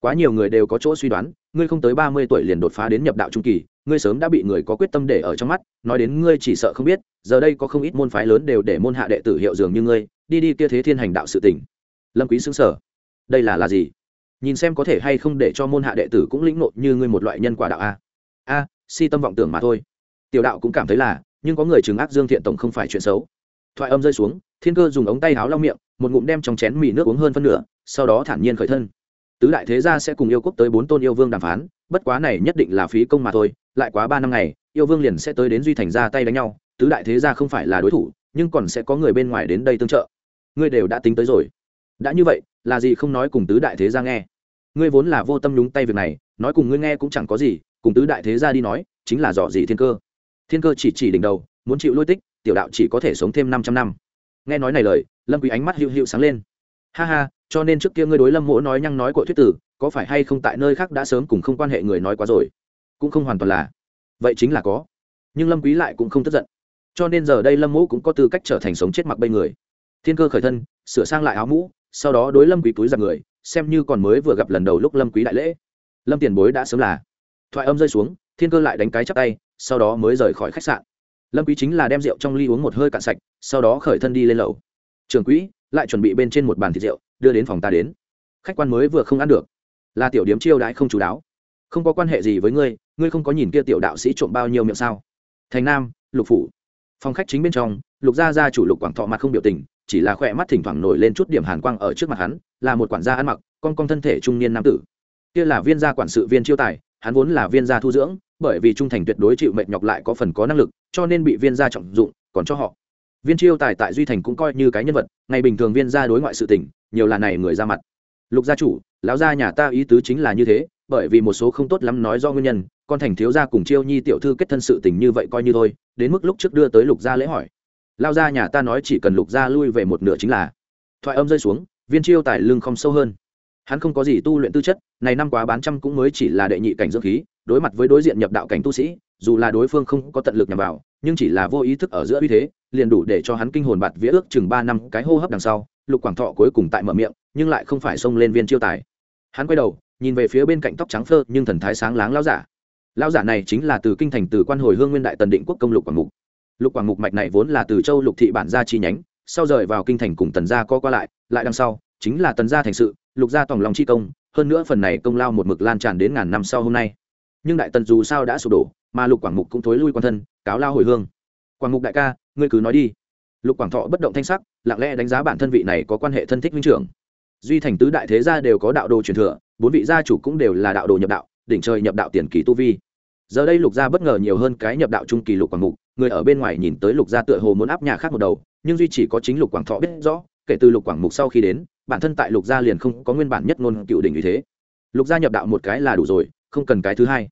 Quá nhiều người đều có chỗ suy đoán, ngươi không tới ba mươi tuổi liền đột phá đến nhập đạo trung kỳ ngươi sớm đã bị người có quyết tâm để ở trong mắt, nói đến ngươi chỉ sợ không biết, giờ đây có không ít môn phái lớn đều để môn hạ đệ tử hiệu dường như ngươi, đi đi kia thế thiên hành đạo sự tình. Lâm quý xứng sở đây là là gì? Nhìn xem có thể hay không để cho môn hạ đệ tử cũng lĩnh nộ như ngươi một loại nhân quả đạo a. A, si tâm vọng tưởng mà thôi. Tiểu đạo cũng cảm thấy là, nhưng có người chứng ác dương thiện tổng không phải chuyện xấu. Thoại âm rơi xuống, thiên cơ dùng ống tay áo lau miệng, một ngụm đem trong chén mì nước uống hơn phân nửa, sau đó thản nhiên khởi thân tứ đại thế gia sẽ cùng yêu quốc tới bốn tôn yêu vương đàm phán, bất quá này nhất định là phí công mà thôi, lại quá ba năm ngày, yêu vương liền sẽ tới đến duy thành ra tay đánh nhau, tứ đại thế gia không phải là đối thủ, nhưng còn sẽ có người bên ngoài đến đây tương trợ. Ngươi đều đã tính tới rồi. Đã như vậy, là gì không nói cùng tứ đại thế gia nghe? Ngươi vốn là vô tâm nhúng tay việc này, nói cùng ngươi nghe cũng chẳng có gì, cùng tứ đại thế gia đi nói, chính là dò gì thiên cơ. Thiên cơ chỉ chỉ đỉnh đầu, muốn chịu lôi tích, tiểu đạo chỉ có thể sống thêm 500 năm. Nghe nói này lời, lâm quý ánh mắt hữu hữu sáng lên ha ha, cho nên trước kia ngươi đối lâm mỗ nói nhăng nói của thuyết tử, có phải hay không tại nơi khác đã sớm cùng không quan hệ người nói quá rồi? Cũng không hoàn toàn là. Vậy chính là có. Nhưng lâm quý lại cũng không tức giận. Cho nên giờ đây lâm mỗ cũng có tư cách trở thành sống chết mặc bây người. Thiên cơ khởi thân, sửa sang lại áo mũ, sau đó đối lâm quý túi giặt người, xem như còn mới vừa gặp lần đầu lúc lâm quý đại lễ. Lâm tiền bối đã sớm là. Thoại âm rơi xuống, thiên cơ lại đánh cái chắp tay, sau đó mới rời khỏi khách sạn. Lâm quý chính là đem rượu trong ly uống một hơi cạn sạch, sau đó khởi thân đi lên lầu. Trưởng quỹ lại chuẩn bị bên trên một bàn thịt rượu, đưa đến phòng ta đến. Khách quan mới vừa không ăn được. Là tiểu điếm chiêu đãi không chú đáo. Không có quan hệ gì với ngươi ngươi không có nhìn kia tiểu đạo sĩ trộm bao nhiêu miệng sao? Thành nam, lục phủ. Phòng khách chính bên trong, lục gia gia chủ lục quảng thọ mặt không biểu tình, chỉ là khỏe mắt thỉnh thoảng nổi lên chút điểm hàn quang ở trước mặt hắn, là một quản gia ăn mặc, con con thân thể trung niên nam tử. Kia là viên gia quản sự viên chiêu tài, hắn vốn là viên gia thu dưỡng, bởi vì trung thành tuyệt đối chịu mệnh nhọc lại có phần có năng lực, cho nên bị viên gia trọng dụng, còn cho họ viên chiêu tài tại duy thành cũng coi như cái nhân vật, ngày bình thường viên gia đối ngoại sự tỉnh nhiều là này người ra mặt. Lục gia chủ, lão gia nhà ta ý tứ chính là như thế, bởi vì một số không tốt lắm nói do nguyên nhân, con thành thiếu gia cùng chiêu nhi tiểu thư kết thân sự tình như vậy coi như thôi, đến mức lúc trước đưa tới lục gia lễ hỏi. Lao gia nhà ta nói chỉ cần lục gia lui về một nửa chính là. Thoại âm rơi xuống, viên chiêu tài lưng không sâu hơn. Hắn không có gì tu luyện tư chất, này năm quá bán trăm cũng mới chỉ là đệ nhị cảnh dưỡng khí đối mặt với đối diện nhập đạo cảnh tu sĩ, dù là đối phương không có tận lực nhằm vào, nhưng chỉ là vô ý thức ở giữa uy thế, liền đủ để cho hắn kinh hồn bạt vía ước chừng ba năm cái hô hấp đằng sau, lục quảng thọ cuối cùng tại mở miệng, nhưng lại không phải xông lên viên chiêu tài. Hắn quay đầu, nhìn về phía bên cạnh tóc trắng phơ nhưng thần thái sáng láng lao giả. Lao giả này chính là từ kinh thành từ quan hồi hương nguyên đại tần định quốc công lục quảng mục. Lục quảng mục mạch này vốn là từ châu lục thị bản gia chi nhánh, sau rời vào kinh thành cùng tần gia co qua lại lại đằng sau, chính là tần gia thành sự, lục gia tòng lòng chi công, hơn nữa phần này công lao một mực lan tràn đến ngàn năm sau hôm nay nhưng đại tần dù sao đã sụp đổ, mà lục quảng mục cũng thối lui quan thân, cáo lao hồi hương. Quảng mục đại ca, ngươi cứ nói đi. Lục quảng thọ bất động thanh sắc, lặng lẽ đánh giá bản thân vị này có quan hệ thân thích minh trưởng. Duy thành tứ đại thế gia đều có đạo đồ truyền thừa, bốn vị gia chủ cũng đều là đạo đồ nhập đạo, đỉnh trời nhập đạo tiền kỳ tu vi. Giờ đây lục gia bất ngờ nhiều hơn cái nhập đạo trung kỳ lục quảng mục, người ở bên ngoài nhìn tới lục gia tựa hồ muốn áp nhà khác một đầu, nhưng duy chỉ có chính lục quảng thọ biết rõ, kể từ lục quảng mục sau khi đến, bản thân tại lục gia liền không có nguyên bản nhất ngôn cựu đỉnh như thế. Lục gia nhập đạo một cái là đủ rồi không cần cái thứ hai.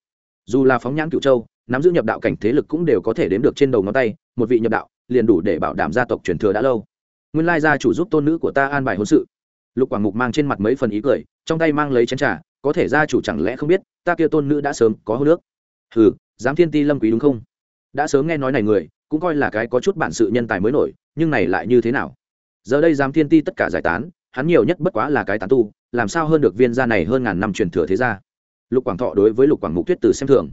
Dù là phóng nhãn cựu châu, nắm giữ nhập đạo cảnh thế lực cũng đều có thể đếm được trên đầu ngón tay, một vị nhập đạo, liền đủ để bảo đảm gia tộc truyền thừa đã lâu. Nguyên lai gia chủ giúp tôn nữ của ta an bài hôn sự. Lục quảng mục mang trên mặt mấy phần ý cười, trong tay mang lấy chén trà, có thể gia chủ chẳng lẽ không biết, ta kia tôn nữ đã sớm có hô nước hừ dám thiên ti lâm quý đúng không? Đã sớm nghe nói này người, cũng coi là cái có chút bản sự nhân tài mới nổi, nhưng này lại như thế nào? Giờ đây dám thiên ti tất cả giải tán, hắn nhiều nhất bất quá là cái tán tu, làm sao hơn được viên gia này hơn ngàn năm truyền thừa thế gia? Lục quảng thọ đối với lục quảng mục tuyết từ xem thường.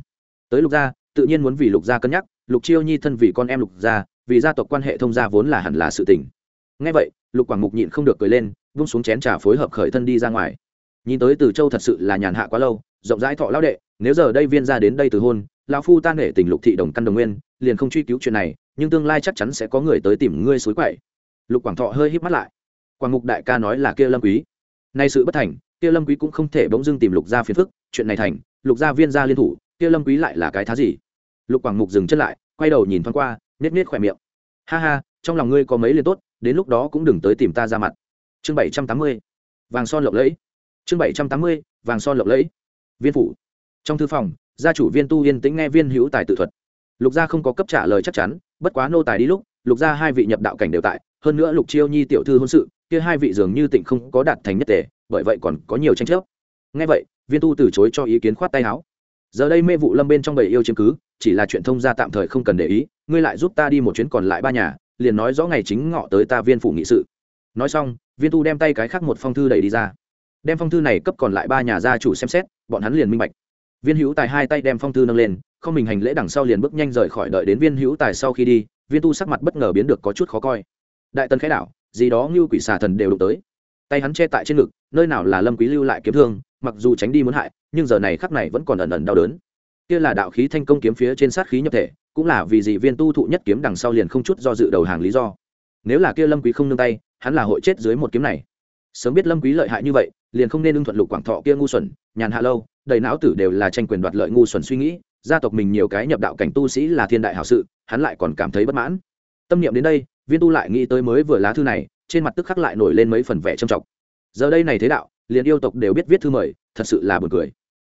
Tới lục gia, tự nhiên muốn vì lục gia cân nhắc, lục chiêu nhi thân vì con em lục gia, vì gia tộc quan hệ thông gia vốn là hẳn là sự tình. Ngay vậy, lục quảng mục nhịn không được cười lên, vung xuống chén trà phối hợp khởi thân đi ra ngoài. Nhìn tới từ châu thật sự là nhàn hạ quá lâu, rộng rãi thọ lão đệ, nếu giờ đây viên ra đến đây từ hôn, lão phu tan hệ tình lục thị đồng căn đồng nguyên, liền không truy cứu chuyện này, nhưng tương lai chắc chắn sẽ có người tới tìm ngươi suối quậy. Lục quảng thọ hơi híp mắt lại. Quảng mục đại ca nói là kia lâm quý. Nay sự bất thành kia lâm quý cũng không thể bỗng dưng tìm lục gia phiền phức, chuyện này thành, lục gia viên gia liên thủ, kia lâm quý lại là cái thá gì? Lục quảng mục dừng chân lại, quay đầu nhìn thoáng qua nết nết khỏe miệng. Ha ha, trong lòng ngươi có mấy liền tốt, đến lúc đó cũng đừng tới tìm ta ra mặt. Chương bảy trăm tám mươi, vàng son lộng lẫy. Chương bảy trăm tám mươi, vàng son lộng lẫy. Viên phủ. Trong thư phòng, gia chủ viên tu yên tĩnh nghe viên hữu tài tự thuật. Lục gia không có cấp trả lời chắc chắn, bất quá nô tài đi lúc, lục gia hai vị nhập đạo cảnh đều tại, hơn nữa lục chiêu nhi tiểu thư hôn sự, kia hai vị dường như tịnh không có đạt thành nhất tề bởi vậy còn có nhiều tranh chấp. Nghe vậy, viên tu từ chối cho ý kiến khoát tay áo. Giờ đây mê vụ lâm bên trong bầy yêu chiếm cứ, chỉ là chuyện thông gia tạm thời không cần để ý, ngươi lại giúp ta đi một chuyến còn lại ba nhà, liền nói rõ ngày chính ngọ tới ta viên phủ nghị sự. Nói xong, viên tu đem tay cái khác một phong thư đẩy đi ra. Đem phong thư này cấp còn lại ba nhà gia chủ xem xét, bọn hắn liền minh bạch. Viên hữu tài hai tay đem phong thư nâng lên, không mình hành lễ đằng sau liền bước nhanh rời khỏi đợi đến viên hữu tài sau khi đi, viên tu sắc mặt bất ngờ biến được có chút khó coi. Đại tân khái đạo gì đó như quỷ xà thần đều đụng tới tay hắn che tại trên ngực, nơi nào là lâm quý lưu lại kiếm thương, mặc dù tránh đi muốn hại, nhưng giờ này khắc này vẫn còn ẩn ẩn đau đớn. Kia là đạo khí thanh công kiếm phía trên sát khí nhập thể, cũng là vì gì viên tu thụ nhất kiếm đằng sau liền không chút do dự đầu hàng lý do. Nếu là kia lâm quý không nương tay, hắn là hội chết dưới một kiếm này. Sớm biết lâm quý lợi hại như vậy, liền không nên ưng thuận lục quảng thọ kia ngu xuẩn, nhàn hạ lâu, đầy não tử đều là tranh quyền đoạt lợi ngu xuẩn suy nghĩ, gia tộc mình nhiều cái nhập đạo cảnh tu sĩ là thiên đại hảo sự, hắn lại còn cảm thấy bất mãn. Tâm niệm đến đây, viên tu lại nghĩ tới mới vừa lá thư này trên mặt tức khắc lại nổi lên mấy phần vẻ trầm trọng. Giờ đây này thế đạo, liền yêu tộc đều biết viết thư mời, thật sự là buồn cười.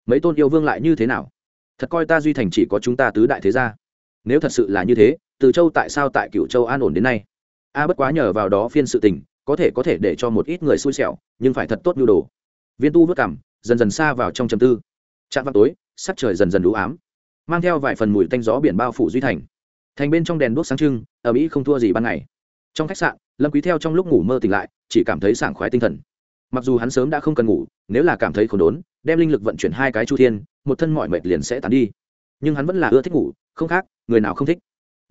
Mấy tôn yêu vương lại như thế nào? Thật coi ta duy thành chỉ có chúng ta tứ đại thế gia. Nếu thật sự là như thế, từ châu tại sao tại cựu châu an ổn đến nay? A bất quá nhờ vào đó phiên sự tình, có thể có thể để cho một ít người xui xẻo, nhưng phải thật tốt nhu đồ. Viên tu vất cảm, dần dần xa vào trong trầm tư. Chạm vào tối, sắc trời dần dần đủ ám, mang theo vài phần mùi tanh gió biển bao phủ duy thành. Thành bên trong đèn đuốc sáng trưng ở mỹ không thua gì ban ngày trong khách sạn, lâm quý theo trong lúc ngủ mơ tỉnh lại, chỉ cảm thấy sảng khoái tinh thần. Mặc dù hắn sớm đã không cần ngủ, nếu là cảm thấy khổ đốn, đem linh lực vận chuyển hai cái chu thiên, một thân mọi mệt liền sẽ tán đi. Nhưng hắn vẫn là ưa thích ngủ, không khác, người nào không thích.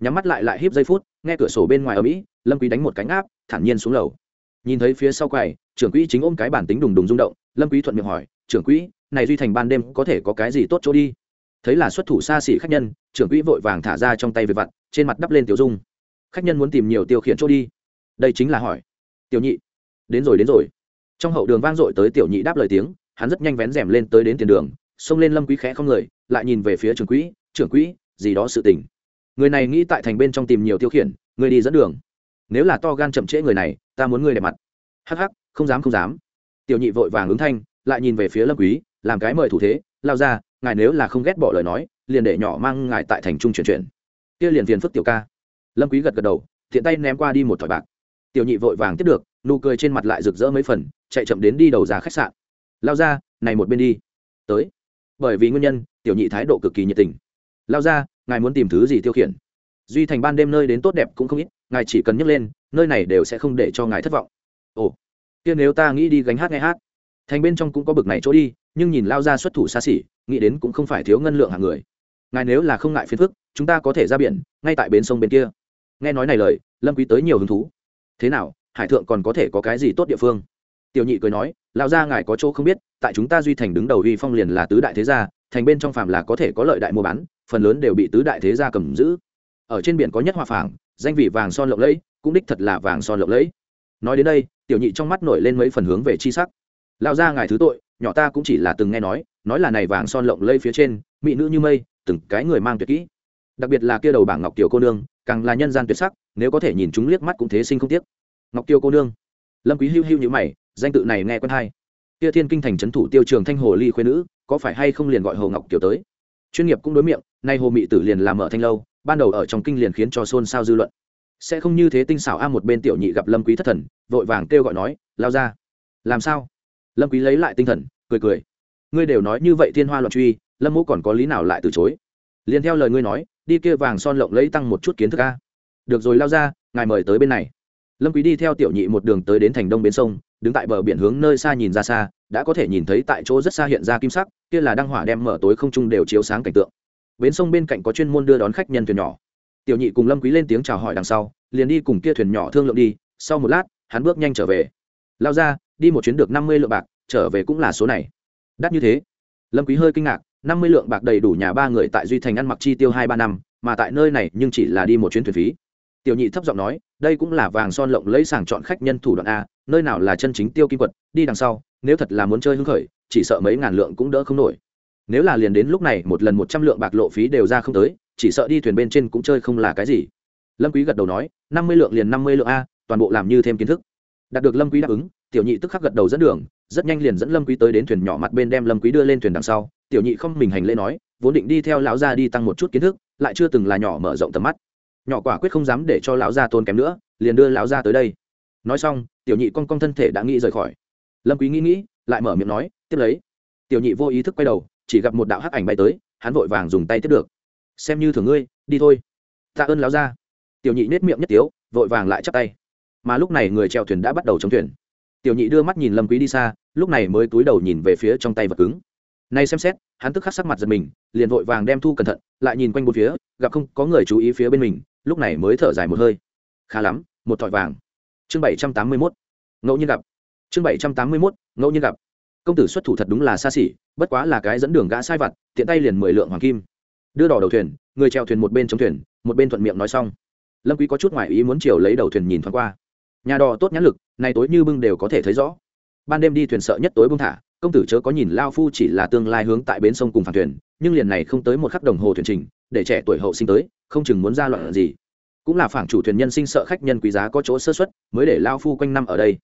Nhắm mắt lại lại híp giây phút, nghe cửa sổ bên ngoài ở mỹ lâm quý đánh một cánh áp thản nhiên xuống lầu. Nhìn thấy phía sau quầy, trưởng quỹ chính ôm cái bản tính đùng đùng rung động, lâm quý thuận miệng hỏi, trưởng quỹ, này duy thành ban đêm có thể có cái gì tốt chỗ đi? Thấy là xuất thủ xa xỉ khách nhân, trưởng quỹ vội vàng thả ra trong tay về vặt, trên mặt đắp lên tiểu dung khách nhân muốn tìm nhiều tiêu khiển chỗ đi. Đây chính là hỏi. Tiểu nhị. Đến rồi đến rồi. Trong hậu đường vang dội tới tiểu nhị đáp lời tiếng, hắn rất nhanh vén rèm lên tới đến tiền đường, xông lên lâm quý khẽ không người, lại nhìn về phía trưởng quỹ trưởng quỹ, gì đó sự tình. Người này nghĩ tại thành bên trong tìm nhiều tiêu khiển, người đi dẫn đường. Nếu là to gan chậm trễ người này, ta muốn người đẹp mặt. Hắc hắc, không dám không dám. Tiểu nhị vội vàng ứng thanh, lại nhìn về phía lâm quý, làm cái mời thủ thế, lao ra, ngài nếu là không ghét bỏ lời nói, liền để nhỏ mang ngài tại thành trung chuyển chuyển. Kia liền phiền phức tiểu ca lâm quý gật gật đầu, tiện tay ném qua đi một thỏi bạc. Tiểu nhị vội vàng tiếp được, nụ cười trên mặt lại rực rỡ mấy phần, chạy chậm đến đi đầu ra khách sạn. Lao ra này một bên đi. Tới. Bởi vì nguyên nhân, tiểu nhị thái độ cực kỳ nhiệt tình. Lao ra ngài muốn tìm thứ gì tiêu khiển? Duy thành ban đêm nơi đến tốt đẹp cũng không ít, ngài chỉ cần nhấc lên, nơi này đều sẽ không để cho ngài thất vọng. Ồ, kia nếu ta nghĩ đi gánh hát nghe hát. Thành bên trong cũng có bực này chỗ đi, nhưng nhìn lao ra xuất thủ xa xỉ, nghĩ đến cũng không phải thiếu ngân lượng hàng người. Ngài nếu là không ngại phiền phức, chúng ta có thể ra biển, ngay tại bến sông bên kia nghe nói này lời, lâm quý tới nhiều hứng thú. Thế nào, hải thượng còn có thể có cái gì tốt địa phương? Tiểu nhị cười nói, lão gia ngài có chỗ không biết, tại chúng ta duy thành đứng đầu uy phong liền là tứ đại thế gia, thành bên trong phàm là có thể có lợi đại mua bán, phần lớn đều bị tứ đại thế gia cầm giữ. Ở trên biển có nhất hoa phảng, danh vị vàng son lộng lẫy, cũng đích thật là vàng son lộng lẫy. Nói đến đây, tiểu nhị trong mắt nổi lên mấy phần hướng về chi sắc. Lão gia ngài thứ tội, nhỏ ta cũng chỉ là từng nghe nói nói là này vàng son lộng lẫy phía trên, mỹ nữ như mây, từng cái người mang tuyệt kỹ đặc biệt là kia đầu bảng ngọc kiều cô nương, càng là nhân gian tuyệt sắc, nếu có thể nhìn chúng liếc mắt cũng thế sinh không tiếc. Ngọc kiều cô nương, lâm quý hưu hưu như mày, danh tự này nghe quen hay. Kia thiên kinh thành trấn thủ tiêu trường thanh hồ ly khuê nữ, có phải hay không liền gọi hồ ngọc kiều tới? Chuyên nghiệp cũng đối miệng, nay hồ mị tử liền làm mở thanh lâu, ban đầu ở trong kinh liền khiến cho xôn xao dư luận. Sẽ không như thế tinh xảo a một bên tiểu nhị gặp lâm quý thất thần, vội vàng kêu gọi nói, lao ra. Làm sao? Lâm quý lấy lại tinh thần, cười cười. Ngươi đều nói như vậy thiên hoa loạn truy, lâm mũ còn có lý nào lại từ chối? Liền theo lời ngươi nói đi kia vàng son lộng lấy tăng một chút kiến thức a. Được rồi, lao ra, ngài mời tới bên này. Lâm quý đi theo tiểu nhị một đường tới đến thành đông bến sông, đứng tại bờ biển hướng nơi xa nhìn ra xa, đã có thể nhìn thấy tại chỗ rất xa hiện ra kim sắc, kia là đăng hỏa đem mở tối không trung đều chiếu sáng cảnh tượng. Bến sông bên cạnh có chuyên môn đưa đón khách nhân thuyền nhỏ. Tiểu nhị cùng lâm quý lên tiếng chào hỏi đằng sau, liền đi cùng kia thuyền nhỏ thương lượng đi, sau một lát, hắn bước nhanh trở về. Lao ra, đi một chuyến được năm mươi lượng bạc, trở về cũng là số này. Đắt như thế. Lâm quý hơi kinh ngạc năm mươi lượng bạc đầy đủ nhà ba người tại duy thành ăn mặc chi tiêu hai ba năm, mà tại nơi này nhưng chỉ là đi một chuyến thuyền phí. Tiểu nhị thấp giọng nói, đây cũng là vàng son lộng lấy sàng chọn khách nhân thủ đoạn a, nơi nào là chân chính tiêu kim quật, đi đằng sau, nếu thật là muốn chơi hứng khởi, chỉ sợ mấy ngàn lượng cũng đỡ không nổi. Nếu là liền đến lúc này, một lần một trăm lượng bạc lộ phí đều ra không tới, chỉ sợ đi thuyền bên trên cũng chơi không là cái gì. Lâm quý gật đầu nói, năm mươi lượng liền năm mươi lượng a, toàn bộ làm như thêm kiến thức. Đạt được lâm quý đáp ứng, tiểu nhị tức khắc gật đầu dẫn đường, rất nhanh liền dẫn lâm quý tới đến thuyền nhỏ mặt bên đem lâm quý đưa lên thuyền đằng sau tiểu nhị không mình hành lễ nói, vốn định đi theo lão gia đi tăng một chút kiến thức, lại chưa từng là nhỏ mở rộng tầm mắt. Nhỏ quả quyết không dám để cho lão gia tôn kém nữa, liền đưa lão gia tới đây. Nói xong, tiểu nhị con con thân thể đã nghĩ rời khỏi. Lâm quý nghĩ nghĩ, lại mở miệng nói, tiếp lấy. Tiểu nhị vô ý thức quay đầu, chỉ gặp một đạo hắc ảnh bay tới, hắn vội vàng dùng tay tiếp được. Xem như thường ngươi, đi thôi. Tạ ơn lão gia. Tiểu nhị nết miệng nhất tiếu, vội vàng lại chắp tay. Mà lúc này người chèo thuyền đã bắt đầu chống thuyền. Tiểu nhị đưa mắt nhìn lâm quý đi xa, lúc này mới cúi đầu nhìn về phía trong tay vật cứng nay xem xét, hắn tức khắc sắc mặt giật mình, liền vội vàng đem thu cẩn thận, lại nhìn quanh bốn phía, gặp không có người chú ý phía bên mình, lúc này mới thở dài một hơi. Khá lắm, một thỏi vàng. Chương bảy trăm tám mươi mốt. Ngẫu nhiên gặp. Chương bảy trăm tám mươi mốt, ngẫu nhiên gặp. Công tử xuất thủ thật đúng là xa xỉ, bất quá là cái dẫn đường gã sai vặt, tiện tay liền mười lượng hoàng kim. Đưa đỏ đầu thuyền, người treo thuyền một bên chống thuyền, một bên thuận miệng nói xong. Lâm quý có chút ngoại ý muốn chiều lấy đầu thuyền nhìn thoáng qua. Nhà đò tốt nhãn lực này tối như bưng đều có thể thấy rõ. Ban đêm đi thuyền sợ nhất tối bưng thả công tử chớ có nhìn lao phu chỉ là tương lai hướng tại bến sông cùng phản thuyền, nhưng liền này không tới một khắc đồng hồ thuyền trình, để trẻ tuổi hậu sinh tới, không chừng muốn ra loạn gì. Cũng là phảng chủ thuyền nhân sinh sợ khách nhân quý giá có chỗ sơ xuất mới để lao phu quanh năm ở đây.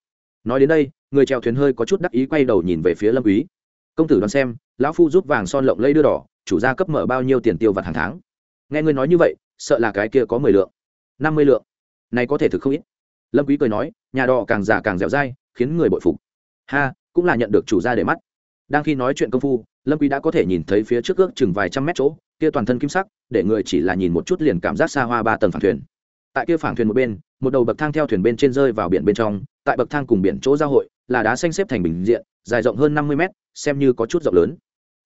Nói đến đây, người chèo thuyền hơi có chút đắc ý quay đầu nhìn về phía lâm quý. Công tử đoán xem, lão phu giúp vàng son lộng lây đưa đỏ, chủ gia cấp mở bao nhiêu tiền tiêu vặt hàng tháng? Nghe ngươi nói như vậy, sợ là cái kia có mười lượng. Năm mươi lượng. Này có thể thực không ít. Lâm quý cười nói, nhà đỏ càng già càng dẻo dai, khiến người bội phục. Ha cũng là nhận được chủ gia để mắt. Đang khi nói chuyện công phu, lâm quý đã có thể nhìn thấy phía trước ước chừng vài trăm mét chỗ, kia toàn thân kim sắc, để người chỉ là nhìn một chút liền cảm giác xa hoa ba tầng phản thuyền. Tại kia phản thuyền một bên, một đầu bậc thang theo thuyền bên trên rơi vào biển bên trong, tại bậc thang cùng biển chỗ giao hội, là đá xanh xếp thành bình diện, dài rộng hơn năm mươi mét, xem như có chút rộng lớn.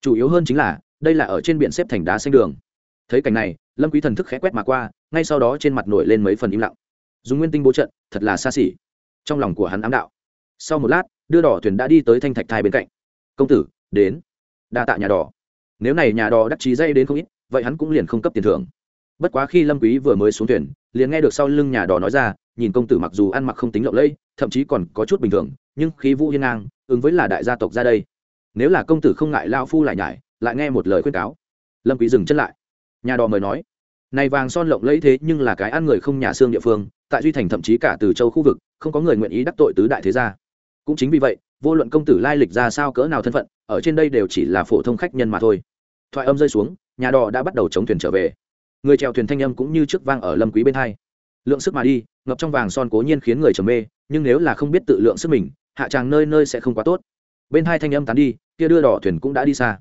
Chủ yếu hơn chính là, đây là ở trên biển xếp thành đá xanh đường. Thấy cảnh này, lâm quý thần thức khẽ quét mà qua, ngay sau đó trên mặt nổi lên mấy phần im lặng. Dùng nguyên tinh bố trận, thật là xa xỉ. Trong lòng của hắn ám đạo. Sau một lát đưa đỏ thuyền đã đi tới thanh thạch thai bên cạnh. Công tử, đến. Đa tạ nhà đỏ. Nếu này nhà đỏ đắc chí dây đến không ít, vậy hắn cũng liền không cấp tiền thưởng. Bất quá khi lâm quý vừa mới xuống thuyền, liền nghe được sau lưng nhà đỏ nói ra, nhìn công tử mặc dù ăn mặc không tính lộng lẫy, thậm chí còn có chút bình thường, nhưng khí vũ hiên ngang, ứng với là đại gia tộc ra đây. Nếu là công tử không ngại lao phu lại nhải, lại nghe một lời khuyên cáo. Lâm quý dừng chân lại. Nhà đỏ mời nói, này vàng son lộng lẫy thế nhưng là cái ăn người không nhà xương địa phương, tại duy thành thậm chí cả từ châu khu vực, không có người nguyện ý đắc tội tứ đại thế gia cũng chính vì vậy, vô luận công tử lai lịch ra sao cỡ nào thân phận, ở trên đây đều chỉ là phổ thông khách nhân mà thôi. Thoại âm rơi xuống, nhà đò đã bắt đầu chống thuyền trở về. Người chèo thuyền thanh âm cũng như trước vang ở lâm quý bên hai. Lượng sức mà đi, ngập trong vàng son cố nhiên khiến người trầm mê, nhưng nếu là không biết tự lượng sức mình, hạ tràng nơi nơi sẽ không quá tốt. Bên hai thanh âm tán đi, kia đưa đỏ thuyền cũng đã đi xa.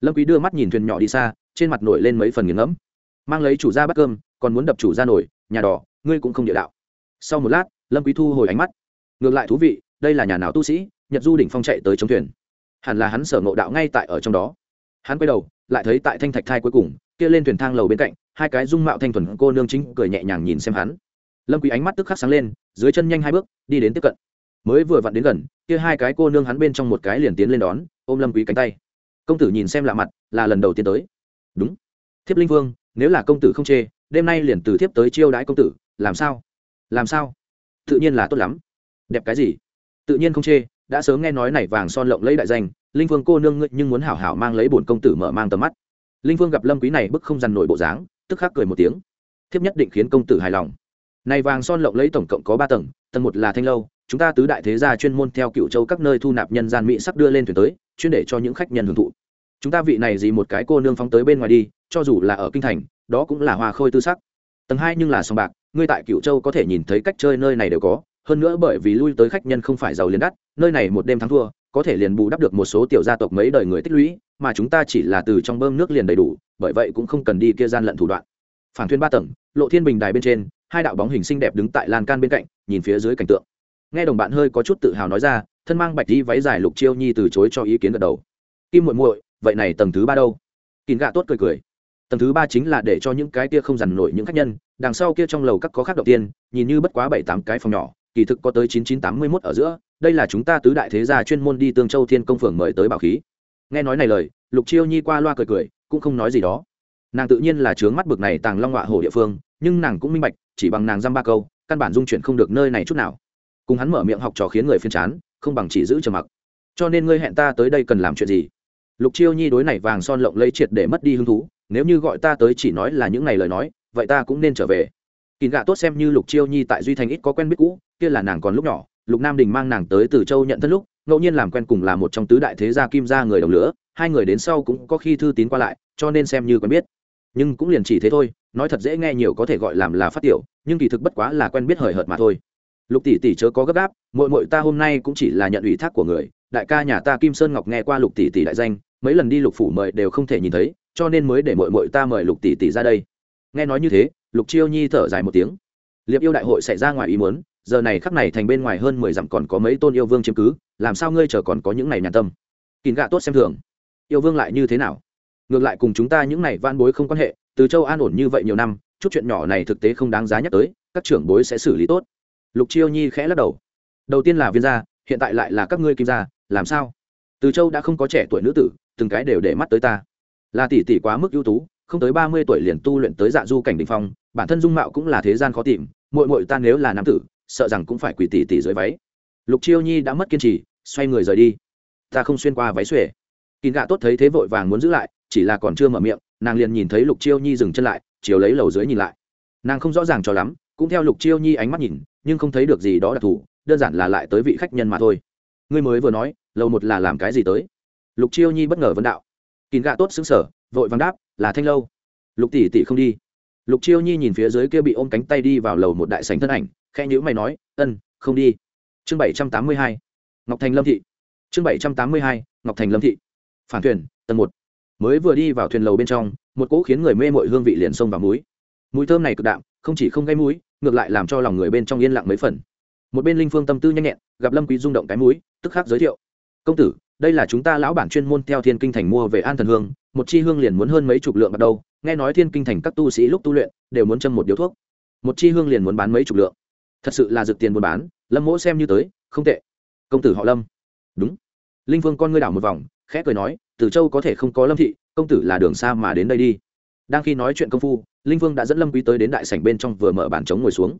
Lâm quý đưa mắt nhìn thuyền nhỏ đi xa, trên mặt nổi lên mấy phần nghiền ngẫm. Mang lấy chủ gia bắt cơm, còn muốn đập chủ gia nổi, nhà đỏ ngươi cũng không địa đạo. Sau một lát, lâm quý thu hồi ánh mắt. Ngược lại thú vị đây là nhà nào tu sĩ, nhật du đỉnh phong chạy tới chống thuyền. Hẳn là hắn sở ngộ đạo ngay tại ở trong đó. Hắn quay đầu, lại thấy tại thanh thạch thai cuối cùng, kia lên thuyền thang lầu bên cạnh, hai cái dung mạo thanh thuần cô nương chính cười nhẹ nhàng nhìn xem hắn. Lâm quý ánh mắt tức khắc sáng lên, dưới chân nhanh hai bước, đi đến tiếp cận. Mới vừa vặn đến gần, kia hai cái cô nương hắn bên trong một cái liền tiến lên đón, ôm lâm quý cánh tay. Công tử nhìn xem lạ mặt, là lần đầu tiên tới. Đúng. Thiếp linh vương, nếu là công tử không chê, đêm nay liền từ thiếp tới chiêu đãi công tử, làm sao? Làm sao? Tự nhiên là tốt lắm. Đẹp cái gì? Tự nhiên không chê, đã sớm nghe nói này vàng son lộng lấy đại danh, linh vương cô nương ngươi nhưng muốn hảo hảo mang lấy bổn công tử mở mang tầm mắt. Linh vương gặp lâm quý này bức không dằn nổi bộ dáng, tức khắc cười một tiếng. Thiếp nhất định khiến công tử hài lòng. Này vàng son lộng lấy tổng cộng có ba tầng tầng một là thanh lâu, chúng ta tứ đại thế gia chuyên môn theo cựu châu các nơi thu nạp nhân gian mỹ sắc đưa lên thuyền tới, chuyên để cho những khách nhân hưởng thụ. Chúng ta vị này gì một cái cô nương phóng tới bên ngoài đi, cho dù là ở kinh thành, đó cũng là hoa khôi tư sắc. Tầng hai nhưng là sòng bạc, ngươi tại cựu châu có thể nhìn thấy cách chơi nơi này đều có hơn nữa bởi vì lui tới khách nhân không phải giàu liền đắt, nơi này một đêm thắng thua, có thể liền bù đắp được một số tiểu gia tộc mấy đời người tích lũy, mà chúng ta chỉ là từ trong bơm nước liền đầy đủ, bởi vậy cũng không cần đi kia gian lận thủ đoạn. Phản thuyên ba tầng, lộ thiên bình đài bên trên, hai đạo bóng hình xinh đẹp đứng tại lan can bên cạnh, nhìn phía dưới cảnh tượng. Nghe đồng bạn hơi có chút tự hào nói ra, thân mang bạch đi váy dài lục chiêu nhi từ chối cho ý kiến gật đầu. Kim muội muội, vậy này tầng thứ ba đâu? Kín gạ tốt cười cười. Tầng thứ ba chính là để cho những cái kia không dằn nổi những khách nhân, đằng sau kia trong lầu các có khác đầu tiên, nhìn như bất quá bảy tám cái phòng nhỏ kỳ thực có tới chín chín tám mươi mốt ở giữa, đây là chúng ta tứ đại thế gia chuyên môn đi tương châu thiên công phường mời tới bảo khí. Nghe nói này lời, lục chiêu nhi qua loa cười cười, cũng không nói gì đó. Nàng tự nhiên là trướng mắt bực này tàng long ngọa hổ địa phương, nhưng nàng cũng minh bạch, chỉ bằng nàng dăm ba câu, căn bản dung chuyển không được nơi này chút nào. Cùng hắn mở miệng học trò khiến người phiền chán, không bằng chỉ giữ trầm mặc. Cho nên ngươi hẹn ta tới đây cần làm chuyện gì? Lục chiêu nhi đối này vàng son lộng lấy triệt để mất đi hứng thú, nếu như gọi ta tới chỉ nói là những ngày lời nói, vậy ta cũng nên trở về kín gạ tốt xem như lục chiêu nhi tại duy thành ít có quen biết cũ, kia là nàng còn lúc nhỏ, lục nam đình mang nàng tới từ châu nhận thân lúc, ngẫu nhiên làm quen cùng là một trong tứ đại thế gia kim gia người đồng lửa, hai người đến sau cũng có khi thư tín qua lại, cho nên xem như quen biết. Nhưng cũng liền chỉ thế thôi, nói thật dễ nghe nhiều có thể gọi làm là phát tiểu, nhưng kỳ thực bất quá là quen biết hời hợt mà thôi. Lục tỷ tỷ chớ có gấp gáp mội mội ta hôm nay cũng chỉ là nhận ủy thác của người, đại ca nhà ta kim sơn ngọc nghe qua lục tỷ tỷ đại danh, mấy lần đi lục phủ mời đều không thể nhìn thấy, cho nên mới để mội mội ta mời lục tỷ tỷ ra đây nghe nói như thế, lục chiêu nhi thở dài một tiếng. Liệp yêu đại hội xảy ra ngoài ý muốn, giờ này khắc này thành bên ngoài hơn mười dặm còn có mấy tôn yêu vương chiếm cứ, làm sao ngươi chờ còn có những này nhàn tâm? Kín gạ tốt xem thường. Yêu vương lại như thế nào? Ngược lại cùng chúng ta những này van bối không quan hệ, từ châu an ổn như vậy nhiều năm, chút chuyện nhỏ này thực tế không đáng giá nhắc tới, các trưởng bối sẽ xử lý tốt. Lục chiêu nhi khẽ lắc đầu. Đầu tiên là viên gia, hiện tại lại là các ngươi kim gia, làm sao? Từ châu đã không có trẻ tuổi nữ tử, từng cái đều để mắt tới ta. Là tỷ tỷ quá mức ưu tú không tới ba mươi tuổi liền tu luyện tới dạ du cảnh đình phong, bản thân dung mạo cũng là thế gian khó tìm, muội muội ta nếu là nam tử, sợ rằng cũng phải quỳ tỷ tỷ dưới váy. Lục chiêu nhi đã mất kiên trì, xoay người rời đi. Ta không xuyên qua váy xuể kín gạ tốt thấy thế vội vàng muốn giữ lại, chỉ là còn chưa mở miệng, nàng liền nhìn thấy lục chiêu nhi dừng chân lại, chiều lấy lầu dưới nhìn lại. Nàng không rõ ràng cho lắm, cũng theo lục chiêu nhi ánh mắt nhìn, nhưng không thấy được gì đó đặc thù, đơn giản là lại tới vị khách nhân mà thôi. Ngươi mới vừa nói, lầu một là làm cái gì tới? Lục chiêu nhi bất ngờ vấn đạo. Kín gạ tốt xứng sở vội vàng đáp là thanh lâu. Lục tỷ tỷ không đi. Lục chiêu nhi nhìn phía dưới kia bị ôm cánh tay đi vào lầu một đại sành thân ảnh khe nhữ mày nói, ân, không đi. Chương bảy trăm tám mươi hai, ngọc thành lâm thị. Chương bảy trăm tám mươi hai, ngọc thành lâm thị. Phản thuyền, tầng một. Mới vừa đi vào thuyền lầu bên trong, một cỗ khiến người mê mội hương vị liền sông vào múi mùi thơm này cực đạm, không chỉ không gây mũi, ngược lại làm cho lòng người bên trong yên lặng mấy phần. Một bên linh phương tâm tư nhanh nhẹn, gặp lâm quý rung động cái mũi, tức khắc giới thiệu, công tử, đây là chúng ta lão bản chuyên môn theo thiên kinh thành mua về an thần hương một chi hương liền muốn hơn mấy chục lượng bắt đầu nghe nói thiên kinh thành các tu sĩ lúc tu luyện đều muốn châm một điếu thuốc. Một chi hương liền muốn bán mấy chục lượng. Thật sự là dược tiền buôn bán, lâm mỗ xem như tới, không tệ. Công tử họ lâm. Đúng. Linh vương con ngươi đảo một vòng, khẽ cười nói, từ châu có thể không có lâm thị, công tử là đường xa mà đến đây đi. Đang khi nói chuyện công phu, linh vương đã dẫn lâm quý tới đến đại sảnh bên trong vừa mở bàn trống ngồi xuống.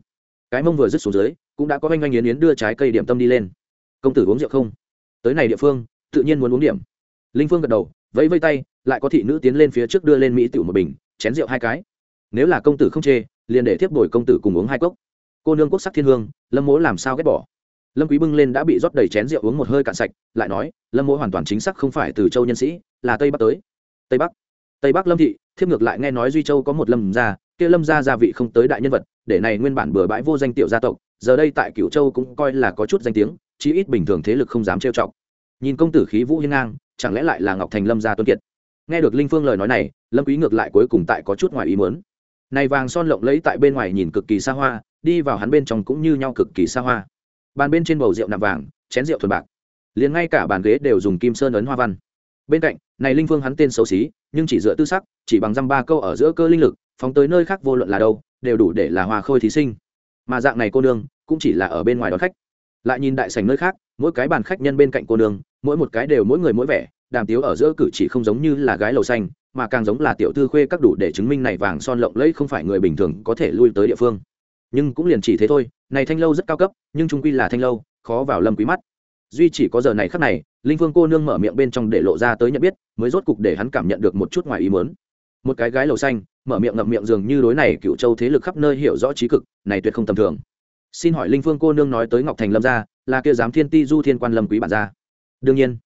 Cái mông vừa dứt xuống dưới, cũng đã có anh anh yến yến đưa trái cây điểm tâm đi lên. Công tử uống rượu không? Tới này địa phương, tự nhiên muốn uống điểm. Linh vương gật đầu vẫy vây tay, lại có thị nữ tiến lên phía trước đưa lên mỹ tiểu một bình, chén rượu hai cái. Nếu là công tử không chê, liền để tiếp bồi công tử cùng uống hai cốc. Cô nương quốc sắc thiên hương, lâm mỗ làm sao ghét bỏ? Lâm quý bưng lên đã bị rót đầy chén rượu uống một hơi cạn sạch, lại nói, lâm mỗ hoàn toàn chính xác không phải từ châu nhân sĩ, là tây bắc tới. Tây bắc. Tây bắc lâm thị, thiếp ngược lại nghe nói duy châu có một lâm gia, kia lâm gia gia vị không tới đại nhân vật, để này nguyên bản bừa bãi vô danh tiểu gia tộc, giờ đây tại cửu châu cũng coi là có chút danh tiếng, chí ít bình thường thế lực không dám trêu chọc. Nhìn công tử khí vũ hiên ngang chẳng lẽ lại là ngọc thành lâm gia tuân kiệt? Nghe được linh phương lời nói này, lâm quý ngược lại cuối cùng tại có chút ngoài ý muốn. Này vàng son lộng lẫy tại bên ngoài nhìn cực kỳ xa hoa, đi vào hắn bên trong cũng như nhau cực kỳ xa hoa. Bàn bên trên bầu rượu nạm vàng, chén rượu thuần bạc. Liền ngay cả bàn ghế đều dùng kim sơn ấn hoa văn. Bên cạnh, này linh phương hắn tên xấu xí, nhưng chỉ dựa tư sắc, chỉ bằng dăm ba câu ở giữa cơ linh lực, phóng tới nơi khác vô luận là đâu, đều đủ để là hoa khôi thí sinh. Mà dạng này cô nương, cũng chỉ là ở bên ngoài đón khách. Lại nhìn đại sảnh nơi khác mỗi cái bàn khách nhân bên cạnh cô nương, mỗi một cái đều mỗi người mỗi vẻ, đàm tiếu ở giữa cử chỉ không giống như là gái lầu xanh, mà càng giống là tiểu thư khuê các đủ để chứng minh này vàng son lộng lẫy không phải người bình thường có thể lui tới địa phương. Nhưng cũng liền chỉ thế thôi, này thanh lâu rất cao cấp, nhưng trung quy là thanh lâu, khó vào lâm quý mắt. Duy chỉ có giờ này khắc này, linh vương cô nương mở miệng bên trong để lộ ra tới nhận biết, mới rốt cục để hắn cảm nhận được một chút ngoài ý muốn. Một cái gái lầu xanh, mở miệng ngậm miệng dường như đối này cựu châu thế lực khắp nơi hiểu rõ trí cực, này tuyệt không tầm thường. Xin hỏi linh phương cô nương nói tới ngọc thành lâm gia là kia giám thiên ti du thiên quan lâm quý bản gia. Đương nhiên,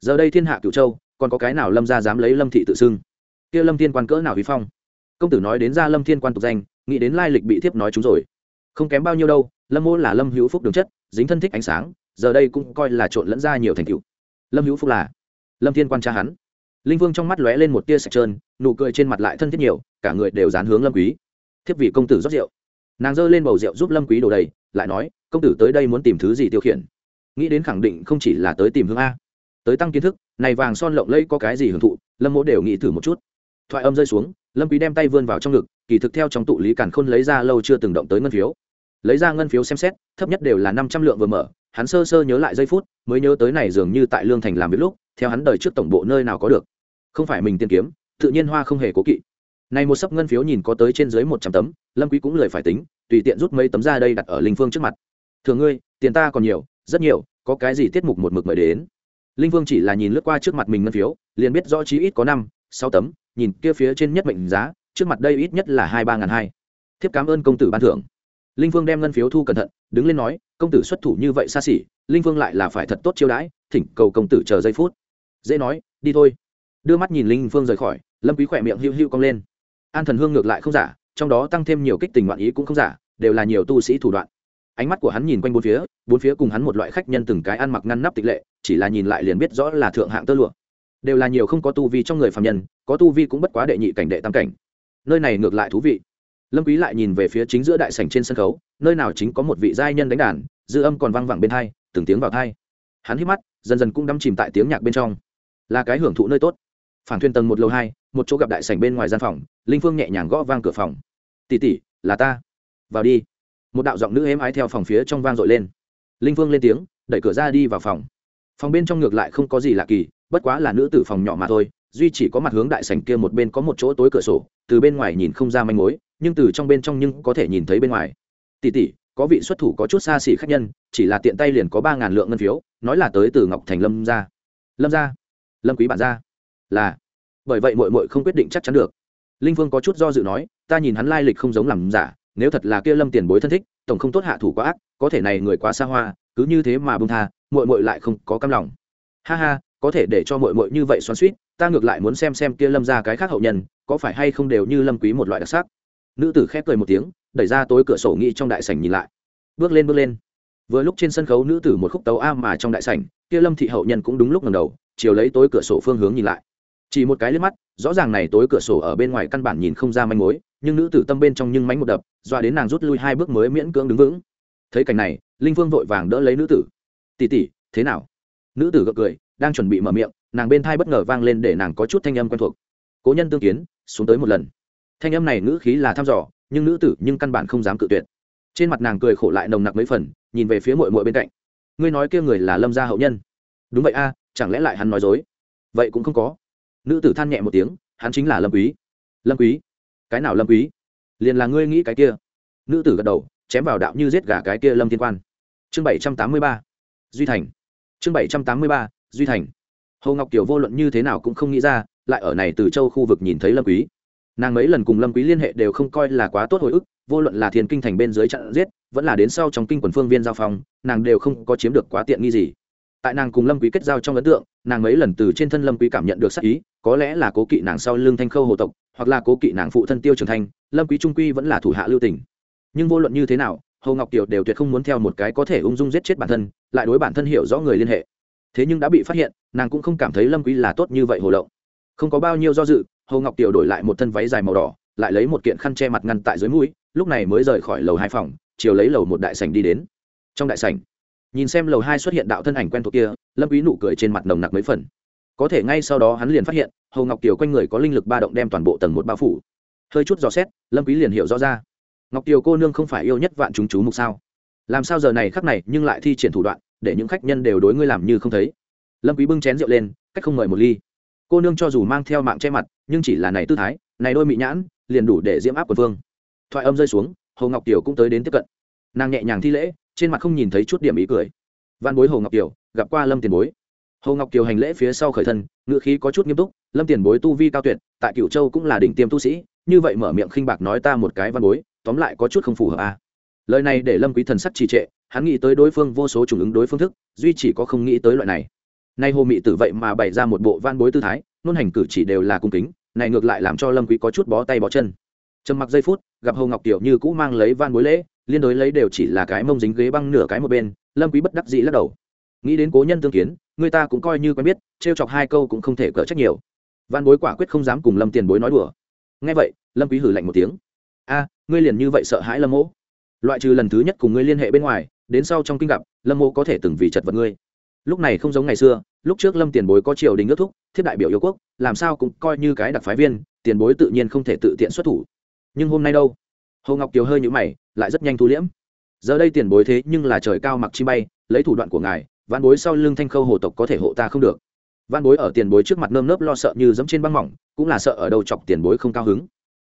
giờ đây thiên hạ cựu châu, còn có cái nào lâm gia dám lấy lâm thị tự xưng? Kia lâm thiên quan cỡ nào vi phong? Công tử nói đến ra lâm thiên quan tục danh, nghĩ đến lai lịch bị thiếp nói chúng rồi. Không kém bao nhiêu đâu, lâm mô là lâm hữu phúc đường chất, dính thân thích ánh sáng, giờ đây cũng coi là trộn lẫn ra nhiều thành tựu. Lâm hữu phúc là lâm thiên quan cha hắn. Linh vương trong mắt lóe lên một tia sạch trơn, nụ cười trên mặt lại thân thiết nhiều, cả người đều dán hướng lâm quý. Thiếp vị công tử rót rượu. Nàng giơ lên bầu rượu giúp lâm quý đổ đầy, lại nói công tử tới đây muốn tìm thứ gì tiêu khiển? Nghĩ đến khẳng định không chỉ là tới tìm hướng a. Tới tăng kiến thức, này vàng son lộng lẫy có cái gì hưởng thụ? Lâm mỗ đều nghĩ thử một chút. Thoại âm rơi xuống, lâm quý đem tay vươn vào trong ngực, kỳ thực theo trong tụ lý càn khôn lấy ra lâu chưa từng động tới ngân phiếu. Lấy ra ngân phiếu xem xét, thấp nhất đều là năm trăm lượng vừa mở, hắn sơ sơ nhớ lại giây phút, mới nhớ tới này dường như tại lương thành làm việc lúc, theo hắn đời trước tổng bộ nơi nào có được. Không phải mình tiên kiếm, tự nhiên hoa không hề cố kỵ. Này một sấp ngân phiếu nhìn có tới trên dưới một trăm tấm, lâm quý cũng lười phải tính, tùy tiện rút mấy tấm ra đây đặt ở linh phương trước mặt thường ngươi, tiền ta còn nhiều, rất nhiều, có cái gì tiết mục một mực mời đến? Linh vương chỉ là nhìn lướt qua trước mặt mình ngân phiếu, liền biết rõ chí ít có năm, sáu tấm, nhìn kia phía trên nhất mệnh giá, trước mặt đây ít nhất là hai ba ngàn hai. Thiếp cảm ơn công tử ban thưởng. Linh vương đem ngân phiếu thu cẩn thận, đứng lên nói, công tử xuất thủ như vậy xa xỉ, linh vương lại là phải thật tốt chiêu đãi, thỉnh cầu công tử chờ giây phút. Dễ nói, đi thôi. Đưa mắt nhìn linh vương rời khỏi, lâm quý khỏe miệng hiu hiu cong lên. An thần hương ngược lại không giả, trong đó tăng thêm nhiều kích tình loạn ý cũng không giả, đều là nhiều tu sĩ thủ đoạn ánh mắt của hắn nhìn quanh bốn phía bốn phía cùng hắn một loại khách nhân từng cái ăn mặc ngăn nắp tịch lệ, chỉ là nhìn lại liền biết rõ là thượng hạng tơ lụa. Đều là nhiều không có tu vi trong người phạm nhân, có tu vi cũng bất quá đệ nhị cảnh đệ tam cảnh. Nơi này ngược lại thú vị. Lâm quý lại nhìn về phía chính giữa đại sảnh trên sân khấu, nơi nào chính có một vị giai nhân đánh đàn, dư âm còn vang vẳng bên hai, từng tiếng vào thai hắn hít mắt, dần dần cũng đắm chìm tại tiếng nhạc bên trong. Là cái hưởng thụ nơi tốt. Phản thuyền tầng một lầu hai, một chỗ gặp đại sảnh bên ngoài gian phòng, linh phương nhẹ nhàng gõ vang cửa phòng. Tỷ tỷ, là ta. Vào đi một đạo giọng nữ êm ái theo phòng phía trong vang dội lên. Linh phương lên tiếng, đẩy cửa ra đi vào phòng. Phòng bên trong ngược lại không có gì lạ kỳ, bất quá là nữ tử phòng nhỏ mà thôi, duy chỉ có mặt hướng đại sảnh kia một bên có một chỗ tối cửa sổ, từ bên ngoài nhìn không ra manh mối, nhưng từ trong bên trong nhưng có thể nhìn thấy bên ngoài. Tỷ tỷ, có vị xuất thủ có chút xa xỉ khách nhân, chỉ là tiện tay liền có ba ngàn lượng ngân phiếu, nói là tới từ ngọc thành lâm ra. Lâm ra? Lâm quý bản ra? Là. Bởi vậy muội muội không quyết định chắc chắn được. Linh vương có chút do dự nói, ta nhìn hắn lai lịch không giống làm giả nếu thật là kia lâm tiền bối thân thích, tổng không tốt hạ thủ quá ác, có thể này người quá xa hoa, cứ như thế mà bông tha, muội muội lại không có cam lòng. Ha ha, có thể để cho muội muội như vậy xoắn suýt ta ngược lại muốn xem xem kia lâm ra cái khác hậu nhân, có phải hay không đều như lâm quý một loại đặc sắc. Nữ tử khép cười một tiếng, đẩy ra tối cửa sổ nghĩ trong đại sảnh nhìn lại. Bước lên bước lên. Vừa lúc trên sân khấu nữ tử một khúc tấu a mà trong đại sảnh, kia lâm thị hậu nhân cũng đúng lúc ngẩng đầu, chiều lấy tối cửa sổ phương hướng nhìn lại chỉ một cái liếc mắt, rõ ràng này tối cửa sổ ở bên ngoài căn bản nhìn không ra manh mối, nhưng nữ tử tâm bên trong nhưng mánh một đập, dọa đến nàng rút lui hai bước mới miễn cưỡng đứng vững. Thấy cảnh này, linh phương vội vàng đỡ lấy nữ tử. Tỉ tỉ thế nào? Nữ tử gật cười, đang chuẩn bị mở miệng, nàng bên thai bất ngờ vang lên để nàng có chút thanh âm quen thuộc. Cố nhân tương kiến, xuống tới một lần. Thanh âm này ngữ khí là thăm dò, nhưng nữ tử nhưng căn bản không dám cự tuyệt. Trên mặt nàng cười khổ lại nồng nặc mấy phần, nhìn về phía mội mội bên cạnh. Ngươi nói kia người là lâm gia hậu nhân. Đúng vậy a, chẳng lẽ lại hắn nói dối? Vậy cũng không có nữ tử than nhẹ một tiếng, hắn chính là lâm quý. Lâm quý? Cái nào lâm quý? Liền là ngươi nghĩ cái kia. Nữ tử gật đầu, chém vào đạo như giết gà cái kia lâm thiên quan. Chương bảy trăm tám mươi ba, duy thành. Chương bảy trăm tám mươi ba, duy thành. Hồ ngọc kiều vô luận như thế nào cũng không nghĩ ra, lại ở này từ châu khu vực nhìn thấy lâm quý. Nàng mấy lần cùng lâm quý liên hệ đều không coi là quá tốt hồi ức, vô luận là thiền kinh thành bên dưới chặn giết, vẫn là đến sau trong kinh quần phương viên giao phong, nàng đều không có chiếm được quá tiện nghi gì. Tại nàng cùng lâm quý kết giao trong ấn tượng, nàng mấy lần từ trên thân lâm quý cảm nhận được sắc ý có lẽ là cố kỵ nàng sau lưng thanh khâu hồ tộc, hoặc là cố kỵ nàng phụ thân tiêu trường thanh lâm quý trung quy vẫn là thủ hạ lưu tình. Nhưng vô luận như thế nào, hồ ngọc kiều đều tuyệt không muốn theo một cái có thể ung dung giết chết bản thân, lại đối bản thân hiểu rõ người liên hệ. Thế nhưng đã bị phát hiện, nàng cũng không cảm thấy lâm quý là tốt như vậy hồ lộng. Không có bao nhiêu do dự, hồ ngọc kiều đổi lại một thân váy dài màu đỏ, lại lấy một kiện khăn che mặt ngăn tại dưới mũi, lúc này mới rời khỏi lầu hai phòng, chiều lấy lầu một đại sảnh đi đến. Trong đại sảnh, nhìn xem lầu hai xuất hiện đạo thân ảnh quen thuộc kia, lâm quý nụ cười trên mặt nồng nặc mấy phần có thể ngay sau đó hắn liền phát hiện hầu ngọc kiều quanh người có linh lực ba động đem toàn bộ tầng một bao phủ. Hơi chút dò xét, lâm quý liền hiểu rõ ra. Ngọc kiều cô nương không phải yêu nhất vạn chúng chú mục sao? Làm sao giờ này khắc này nhưng lại thi triển thủ đoạn, để những khách nhân đều đối ngươi làm như không thấy? Lâm quý bưng chén rượu lên, cách không mời một ly. Cô nương cho dù mang theo mạng che mặt, nhưng chỉ là này tư thái, này đôi mị nhãn, liền đủ để diễm áp quần vương. Thoại âm rơi xuống, hồ ngọc kiều cũng tới đến tiếp cận. Nàng nhẹ nhàng thi lễ, trên mặt không nhìn thấy chút điểm ý cười. Văn bối hồ ngọc kiều, gặp qua lâm tiền bối hồ ngọc kiều hành lễ phía sau khởi thân ngự khí có chút nghiêm túc, lâm tiền bối tu vi cao tuyệt, tại cựu châu cũng là đỉnh tiêm tu sĩ, như vậy mở miệng khinh bạc nói ta một cái văn bối, tóm lại có chút không phù hợp à. lời này để lâm quý thần sắc trì trệ, hắn nghĩ tới đối phương vô số chủng ứng đối phương thức, duy chỉ có không nghĩ tới loại này. Nay hồ mị tử vậy mà bày ra một bộ văn bối tư thái, nôn hành cử chỉ đều là cung kính, này ngược lại làm cho lâm quý có chút bó tay bó chân. Trầm mặc giây phút, gặp hồ ngọc tiểu như cũ mang lấy van bối lễ, liên đối lấy đều chỉ là cái mông dính ghế băng nửa cái một bên, lâm quý bất đắc dĩ lắc đầu. Nghĩ đến cố nhân tương kiến người ta cũng coi như quen biết, trêu chọc hai câu cũng không thể cỡ trách nhiều. Van bối quả quyết không dám cùng lâm tiền bối nói đùa. Nghe vậy, lâm quý hử lạnh một tiếng. A, ngươi liền như vậy sợ hãi lâm mỗ loại trừ lần thứ nhất cùng ngươi liên hệ bên ngoài, đến sau trong kinh gặp, lâm mỗ có thể từng vì chật vật ngươi. Lúc này không giống ngày xưa, lúc trước lâm tiền bối có triều đình ước thúc thiết đại biểu yêu quốc, làm sao cũng coi như cái đặc phái viên, tiền bối tự nhiên không thể tự tiện xuất thủ. Nhưng hôm nay đâu? Hồ ngọc kiều hơi nhũ mày, lại rất nhanh thu liễm. Giờ đây tiền bối thế nhưng là trời cao mặc chi bay, lấy thủ đoạn của ngài văn bối sau lưng thanh khâu hồ tộc có thể hộ ta không được. Văn bối ở tiền bối trước mặt nơm nớp lo sợ như dẫm trên băng mỏng, cũng là sợ ở đầu chọc tiền bối không cao hứng.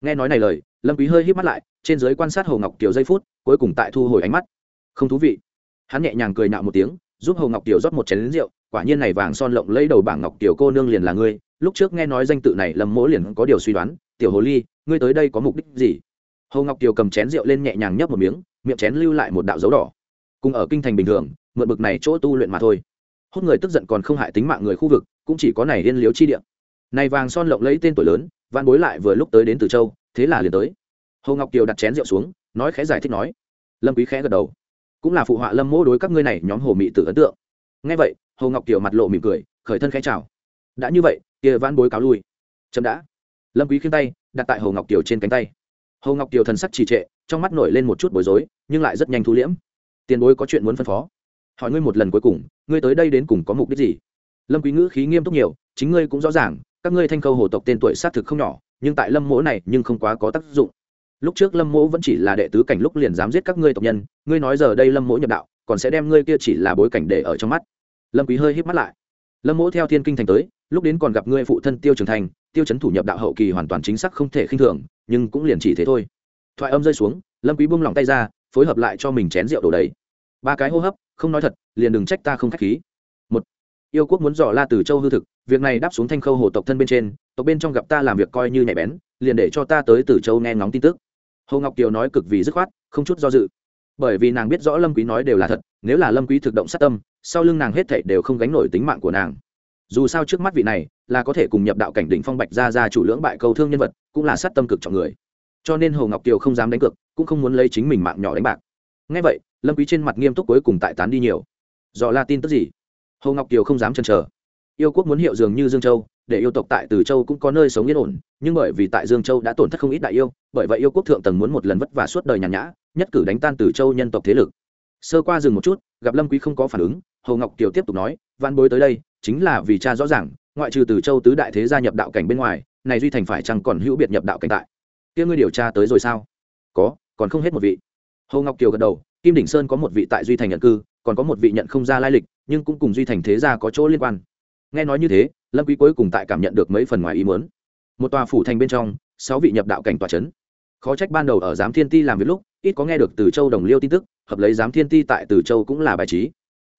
Nghe nói này lời, lâm quý hơi híp mắt lại, trên dưới quan sát hồ ngọc tiểu giây phút, cuối cùng tại thu hồi ánh mắt. Không thú vị. Hắn nhẹ nhàng cười nạo một tiếng, giúp hồ ngọc tiểu rót một chén lính rượu, quả nhiên này vàng son lộng lấy đầu bảng ngọc tiểu cô nương liền là ngươi, lúc trước nghe nói danh tự này lâm mỗ liền có điều suy đoán, tiểu hồ ly, ngươi tới đây có mục đích gì? Hồ ngọc tiểu cầm chén rượu lên nhẹ nhàng nhấp một miếng, miệng chén lưu lại một đạo dấu đỏ. Cùng ở kinh thành bình thường mượn bực này chỗ tu luyện mà thôi. Hốt người tức giận còn không hại tính mạng người khu vực, cũng chỉ có này yên liếu chi địa. Này vàng son lộng lấy tên tuổi lớn văn bối lại vừa lúc tới đến từ châu, thế là liền tới. Hồ ngọc kiều đặt chén rượu xuống, nói khẽ giải thích nói. Lâm quý khẽ gật đầu. Cũng là phụ họa lâm mỗ đối các ngươi này nhóm hồ mị tử ấn tượng. Nghe vậy, hồ ngọc kiều mặt lộ mỉm cười, khởi thân khẽ chào. Đã như vậy, kia văn bối cáo lui. Chậm đã. Lâm quý khiêng tay, đặt tại hồ ngọc kiều trên cánh tay. Hồ ngọc kiều thần sắc trì trệ, trong mắt nổi lên một chút bối rối, nhưng lại rất nhanh thu liễm. Tiền bối có chuyện muốn phân phó hỏi ngươi một lần cuối cùng, ngươi tới đây đến cùng có mục đích gì? Lâm quý ngữ khí nghiêm túc nhiều, chính ngươi cũng rõ ràng, các ngươi thanh khâu hồ tộc tên tuổi sát thực không nhỏ, nhưng tại lâm mỗ này nhưng không quá có tác dụng. Lúc trước lâm mỗ vẫn chỉ là đệ tứ cảnh lúc liền dám giết các ngươi tộc nhân, ngươi nói giờ đây lâm mỗ nhập đạo, còn sẽ đem ngươi kia chỉ là bối cảnh để ở trong mắt. Lâm quý hơi híp mắt lại. Lâm mỗ theo thiên kinh thành tới, lúc đến còn gặp ngươi phụ thân tiêu trường thành, tiêu chấn thủ nhập đạo hậu kỳ hoàn toàn chính xác không thể khinh thường, nhưng cũng liền chỉ thế thôi. Thoại âm rơi xuống, lâm quý buông lỏng tay ra, phối hợp lại cho mình chén rượu đổ đầy. Ba cái hô hấp không nói thật, liền đừng trách ta không khách khí. Một, yêu quốc muốn dò la từ châu hư thực, việc này đáp xuống thanh khâu hồ tộc thân bên trên, tộc bên trong gặp ta làm việc coi như nhạy bén, liền để cho ta tới từ châu nghe ngóng tin tức. Hồ ngọc kiều nói cực vì dứt khoát, không chút do dự. Bởi vì nàng biết rõ lâm quý nói đều là thật, nếu là lâm quý thực động sát tâm, sau lưng nàng hết thảy đều không gánh nổi tính mạng của nàng. Dù sao trước mắt vị này, là có thể cùng nhập đạo cảnh đỉnh phong bạch gia gia chủ lưỡng bại câu thương nhân vật, cũng là sát tâm cực trọng người. Cho nên hồ ngọc kiều không dám đánh cược, cũng không muốn lấy chính mình mạng nhỏ đánh bạc. Ngay vậy lâm quý trên mặt nghiêm túc cuối cùng tại tán đi nhiều. Do là tin tức gì? Hồ ngọc kiều không dám chần chờ. Yêu quốc muốn hiệu dường như dương châu, để yêu tộc tại từ châu cũng có nơi sống yên ổn, nhưng bởi vì tại dương châu đã tổn thất không ít đại yêu, bởi vậy yêu quốc thượng tầng muốn một lần vất vả suốt đời nhàn nhã, nhất cử đánh tan từ châu nhân tộc thế lực. Sơ qua dừng một chút, gặp lâm quý không có phản ứng, hồ ngọc kiều tiếp tục nói văn bối tới đây, chính là vì cha rõ ràng, ngoại trừ từ châu tứ đại thế gia nhập đạo cảnh bên ngoài, này duy thành phải chăng còn hữu biệt nhập đạo cảnh tại? Kia ngươi điều tra tới rồi sao? Có, còn không hết một vị. Hồ ngọc kiều gật đầu kim đỉnh sơn có một vị tại duy thành nhận cư, còn có một vị nhận không ra lai lịch, nhưng cũng cùng duy thành thế gia có chỗ liên quan. Nghe nói như thế, lâm quý cuối cùng tại cảm nhận được mấy phần ngoài ý muốn. Một tòa phủ thành bên trong, sáu vị nhập đạo cảnh tòa chấn. Khó trách ban đầu ở giám thiên ti làm việc lúc, ít có nghe được từ châu đồng liêu tin tức, hợp lấy giám thiên ti tại từ châu cũng là bài trí.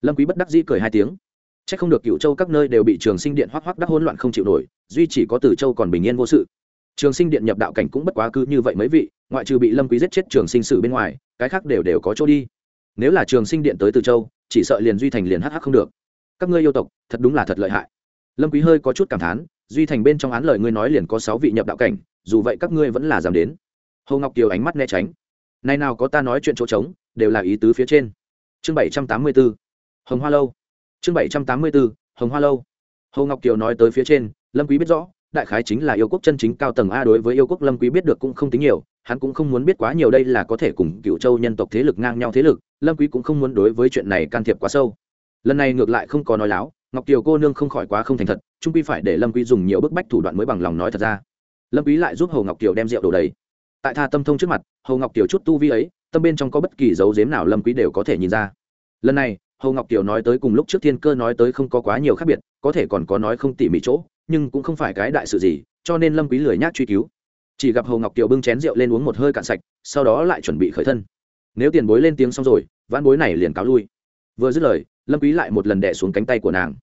Lâm quý bất đắc dĩ cười hai tiếng. Trách không được cựu châu các nơi đều bị trường sinh điện hoắc hoắc đắc hỗn loạn không chịu nổi, duy chỉ có từ châu còn bình yên vô sự trường sinh điện nhập đạo cảnh cũng bất quá cứ như vậy mấy vị, ngoại trừ bị lâm quý giết chết trường sinh sử bên ngoài, cái khác đều đều có chỗ đi. Nếu là trường sinh điện tới từ châu, chỉ sợ liền duy thành liền hh không được. Các ngươi yêu tộc, thật đúng là thật lợi hại. Lâm quý hơi có chút cảm thán, duy thành bên trong án lời ngươi nói liền có sáu vị nhập đạo cảnh, dù vậy các ngươi vẫn là dám đến. Hồ ngọc kiều ánh mắt né tránh. Nay nào có ta nói chuyện chỗ trống, đều là ý tứ phía trên. Chương bảy trăm tám mươi 784 hồng hoa lâu. Chương bảy trăm tám mươi 784 hồng hoa lâu. Hồ ngọc kiều nói tới phía trên, lâm quý biết rõ đại khái chính là yêu quốc chân chính cao tầng a đối với yêu quốc lâm quý biết được cũng không tính nhiều, hắn cũng không muốn biết quá nhiều đây là có thể cùng cựu châu nhân tộc thế lực ngang nhau thế lực, lâm quý cũng không muốn đối với chuyện này can thiệp quá sâu. Lần này ngược lại không có nói láo, ngọc kiều cô nương không khỏi quá không thành thật, trung quy phải để lâm quý dùng nhiều bức bách thủ đoạn mới bằng lòng nói thật ra. Lâm quý lại giúp hồ ngọc kiều đem rượu đổ đầy. Tại tha tâm thông trước mặt, hồ ngọc kiều chút tu vi ấy, tâm bên trong có bất kỳ dấu giếm nào lâm quý đều có thể nhìn ra. Lần này, hồ ngọc kiều nói tới cùng lúc trước thiên cơ nói tới không có quá nhiều khác biệt, có thể còn có nói không tỉ mỉ chỗ nhưng cũng không phải cái đại sự gì, cho nên lâm quý lười nhác truy cứu. Chỉ gặp hồ ngọc kiều bưng chén rượu lên uống một hơi cạn sạch, sau đó lại chuẩn bị khởi thân. Nếu tiền bối lên tiếng xong rồi, vãn bối này liền cáo lui. Vừa dứt lời, lâm quý lại một lần đè xuống cánh tay của nàng.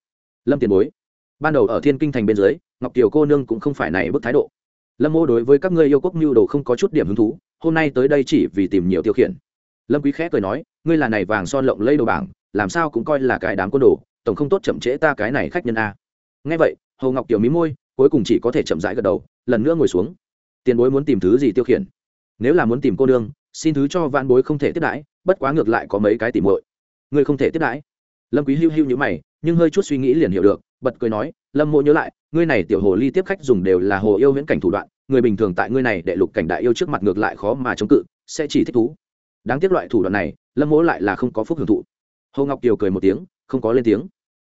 Lâm tiền bối, ban đầu ở thiên kinh thành bên dưới, ngọc kiều cô nương cũng không phải này bức thái độ. Lâm mô đối với các ngươi yêu quốc mưu đồ không có chút điểm hứng thú, hôm nay tới đây chỉ vì tìm nhiều tiêu khiển. Lâm quý khẽ cười nói, ngươi là này vàng son lộng lây đồ bảng, làm sao cũng coi là cái đám côn đồ, tổng không tốt chậm trễ ta cái này khách nhân a. Nghe vậy hồ ngọc kiều mí môi, cuối cùng chỉ có thể chậm rãi gật đầu, lần nữa ngồi xuống. Tiền bối muốn tìm thứ gì tiêu khiển? Nếu là muốn tìm cô đương xin thứ cho van bối không thể tiếp đãi, bất quá ngược lại có mấy cái tìm muội. Ngươi không thể tiếp đãi. Lâm quý hưu hưu như mày, nhưng hơi chút suy nghĩ liền hiểu được, bật cười nói, lâm mộ nhớ lại, ngươi này tiểu hồ ly tiếp khách dùng đều là hồ yêu viễn cảnh thủ đoạn, người bình thường tại ngươi này đệ lục cảnh đại yêu trước mặt ngược lại khó mà chống cự, sẽ chỉ thích thú. Đáng tiếc loại thủ đoạn này, lâm mỗ lại là không có phúc hưởng thụ. Hồ ngọc kiều cười một tiếng, không có lên tiếng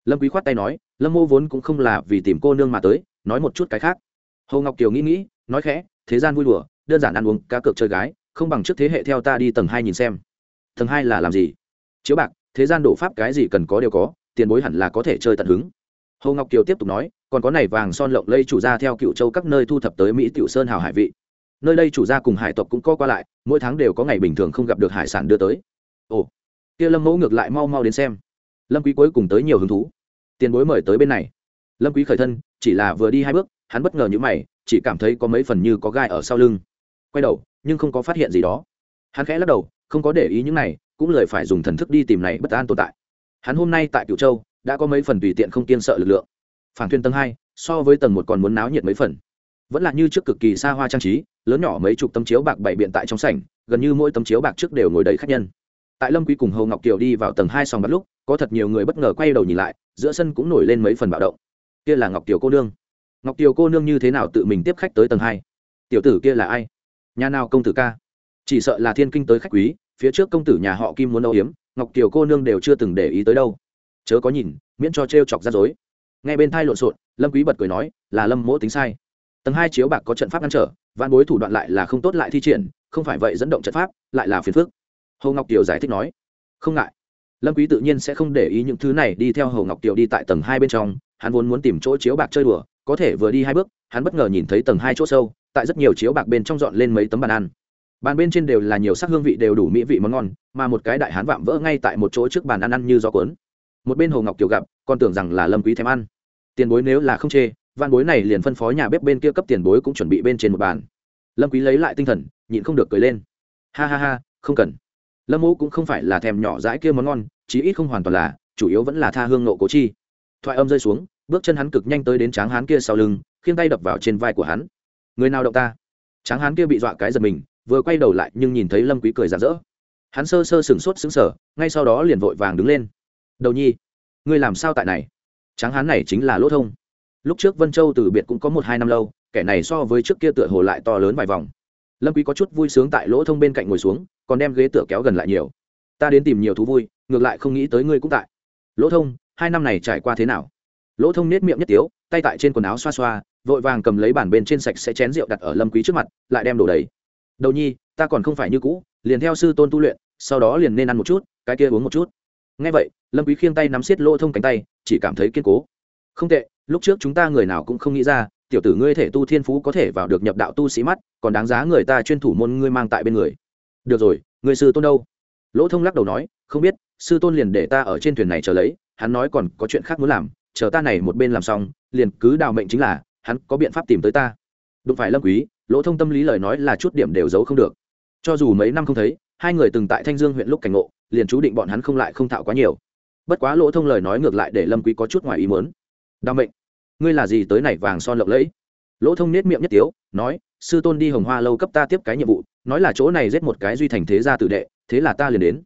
lâm quý khoát tay nói, lâm mô vốn cũng không là vì tìm cô nương mà tới, nói một chút cái khác. Hồ ngọc kiều nghĩ nghĩ, nói khẽ, thế gian vui đùa, đơn giản ăn uống, cá cược chơi gái, không bằng trước thế hệ theo ta đi tầng hai nhìn xem. Tầng hai là làm gì? Chiếu bạc, thế gian đổ pháp cái gì cần có đều có, tiền bối hẳn là có thể chơi tận hứng. Hồ ngọc kiều tiếp tục nói, còn có này vàng son lộng lây chủ gia theo cựu châu các nơi thu thập tới mỹ tiểu sơn hào hải vị. Nơi đây chủ gia cùng hải tộc cũng có qua lại, mỗi tháng đều có ngày bình thường không gặp được hải sản đưa tới. Ồ, kia lâm mẫu ngược lại mau mau đến xem. Lâm quý cuối cùng tới nhiều hứng thú tiền bối mời tới bên này. Lâm quý khởi thân, chỉ là vừa đi hai bước, hắn bất ngờ như mày, chỉ cảm thấy có mấy phần như có gai ở sau lưng. Quay đầu, nhưng không có phát hiện gì đó. Hắn khẽ lắc đầu, không có để ý những này, cũng lời phải dùng thần thức đi tìm này bất an tồn tại. Hắn hôm nay tại cửu châu, đã có mấy phần tùy tiện không kiên sợ lực lượng. Phản thuyền tầng hai, so với tầng một còn muốn náo nhiệt mấy phần. Vẫn là như trước cực kỳ xa hoa trang trí, lớn nhỏ mấy chục tấm chiếu bạc bảy biện tại trong sảnh, gần như mỗi tấm chiếu bạc trước đều ngồi đầy khách nhân. Tại lâm quý cùng hầu ngọc kiều đi vào tầng hai sòng bạc lúc có thật nhiều người bất ngờ quay đầu nhìn lại, giữa sân cũng nổi lên mấy phần bạo động. Kia là ngọc tiểu cô nương. Ngọc tiểu cô nương như thế nào tự mình tiếp khách tới tầng hai? Tiểu tử kia là ai? Nhà nào công tử ca? Chỉ sợ là thiên kinh tới khách quý, phía trước công tử nhà họ kim muốn âu hiếm ngọc tiểu cô nương đều chưa từng để ý tới đâu. Chớ có nhìn, miễn cho t chọc ra dối ngay bên thai lộn xộn, lâm quý bật cười nói, là lâm mỗ tính sai. Tầng hai chiếu bạc có trận pháp ngăn trở văn bối thủ đoạn lại là không tốt lại thi triển, không phải vậy dẫn động trận pháp, lại là phiền phức. Hồ ngọc tiểu giải thích nói, không ngại lâm quý tự nhiên sẽ không để ý những thứ này, đi theo hồ ngọc kiều đi tại tầng hai bên trong, hắn vốn muốn tìm chỗ chiếu bạc chơi đùa, có thể vừa đi hai bước, hắn bất ngờ nhìn thấy tầng hai chỗ sâu, tại rất nhiều chiếu bạc bên trong dọn lên mấy tấm bàn ăn. Bàn bên trên đều là nhiều sắc hương vị, đều đủ mỹ vị món ngon, mà một cái đại hán vạm vỡ ngay tại một chỗ trước bàn ăn ăn như gió cuốn. Một bên hồ ngọc kiều gặp, còn tưởng rằng là lâm quý thèm ăn. Tiền bối nếu là không chê văn bối này liền phân phó nhà bếp bên kia cấp tiền bối cũng chuẩn bị bên trên một bàn. Lâm quý lấy lại tinh thần, nhịn không được cười lên. Ha ha ha, không cần lâm mẫu cũng không phải là thèm nhỏ dãi kia món ngon, chí ít không hoàn toàn là, chủ yếu vẫn là tha hương nộ cố chi. Thoại âm rơi xuống, bước chân hắn cực nhanh tới đến tráng hán kia sau lưng, khiêng tay đập vào trên vai của hắn. Người nào động ta? Tráng hán kia bị dọa cái giật mình, vừa quay đầu lại nhưng nhìn thấy lâm quý cười rạng rỡ. Hắn sơ sơ sừng sốt sững sờ, ngay sau đó liền vội vàng đứng lên. Đầu nhi, ngươi làm sao tại này? Tráng hán này chính là lỗ thông. Lúc trước vân châu từ biệt cũng có một hai năm lâu, kẻ này so với trước kia tựa hồ lại to lớn vài vòng. Lâm quý có chút vui sướng tại lỗ thông bên cạnh ngồi xuống còn đem ghế tựa kéo gần lại nhiều. Ta đến tìm nhiều thú vui, ngược lại không nghĩ tới ngươi cũng tại. Lỗ thông, hai năm này trải qua thế nào? Lỗ thông nết miệng nhất tiếu, tay tại trên quần áo xoa xoa, vội vàng cầm lấy bản bên trên sạch sẽ chén rượu đặt ở lâm quý trước mặt, lại đem đổ đầy đầu nhi, ta còn không phải như cũ, liền theo sư tôn tu luyện, sau đó liền nên ăn một chút, cái kia uống một chút. Nghe vậy, lâm quý khiêng tay nắm xiết lỗ thông cánh tay, chỉ cảm thấy kiên cố. Không tệ, lúc trước chúng ta người nào cũng không nghĩ ra, tiểu tử ngươi thể tu thiên phú có thể vào được nhập đạo tu sĩ mắt, còn đáng giá người ta chuyên thủ môn ngươi mang tại bên người được rồi, người sư tôn đâu? Lỗ thông lắc đầu nói, không biết, sư tôn liền để ta ở trên thuyền này chờ lấy, hắn nói còn có chuyện khác muốn làm, chờ ta này một bên làm xong, liền cứ đào mệnh chính là, hắn có biện pháp tìm tới ta. Đụng phải lâm quý, lỗ thông tâm lý lời nói là chút điểm đều giấu không được. Cho dù mấy năm không thấy, hai người từng tại thanh dương huyện lúc cảnh ngộ, liền chú định bọn hắn không lại không thạo quá nhiều. Bất quá lỗ thông lời nói ngược lại để lâm quý có chút ngoài ý muốn. Đào mệnh, ngươi là gì tới này vàng son lộng lẫy? Lỗ thông nết miệng nhất tiếu, nói sư tôn đi hồng hoa lâu cấp ta tiếp cái nhiệm vụ, nói là chỗ này giết một cái duy thành thế gia tử đệ, thế là ta liền đến.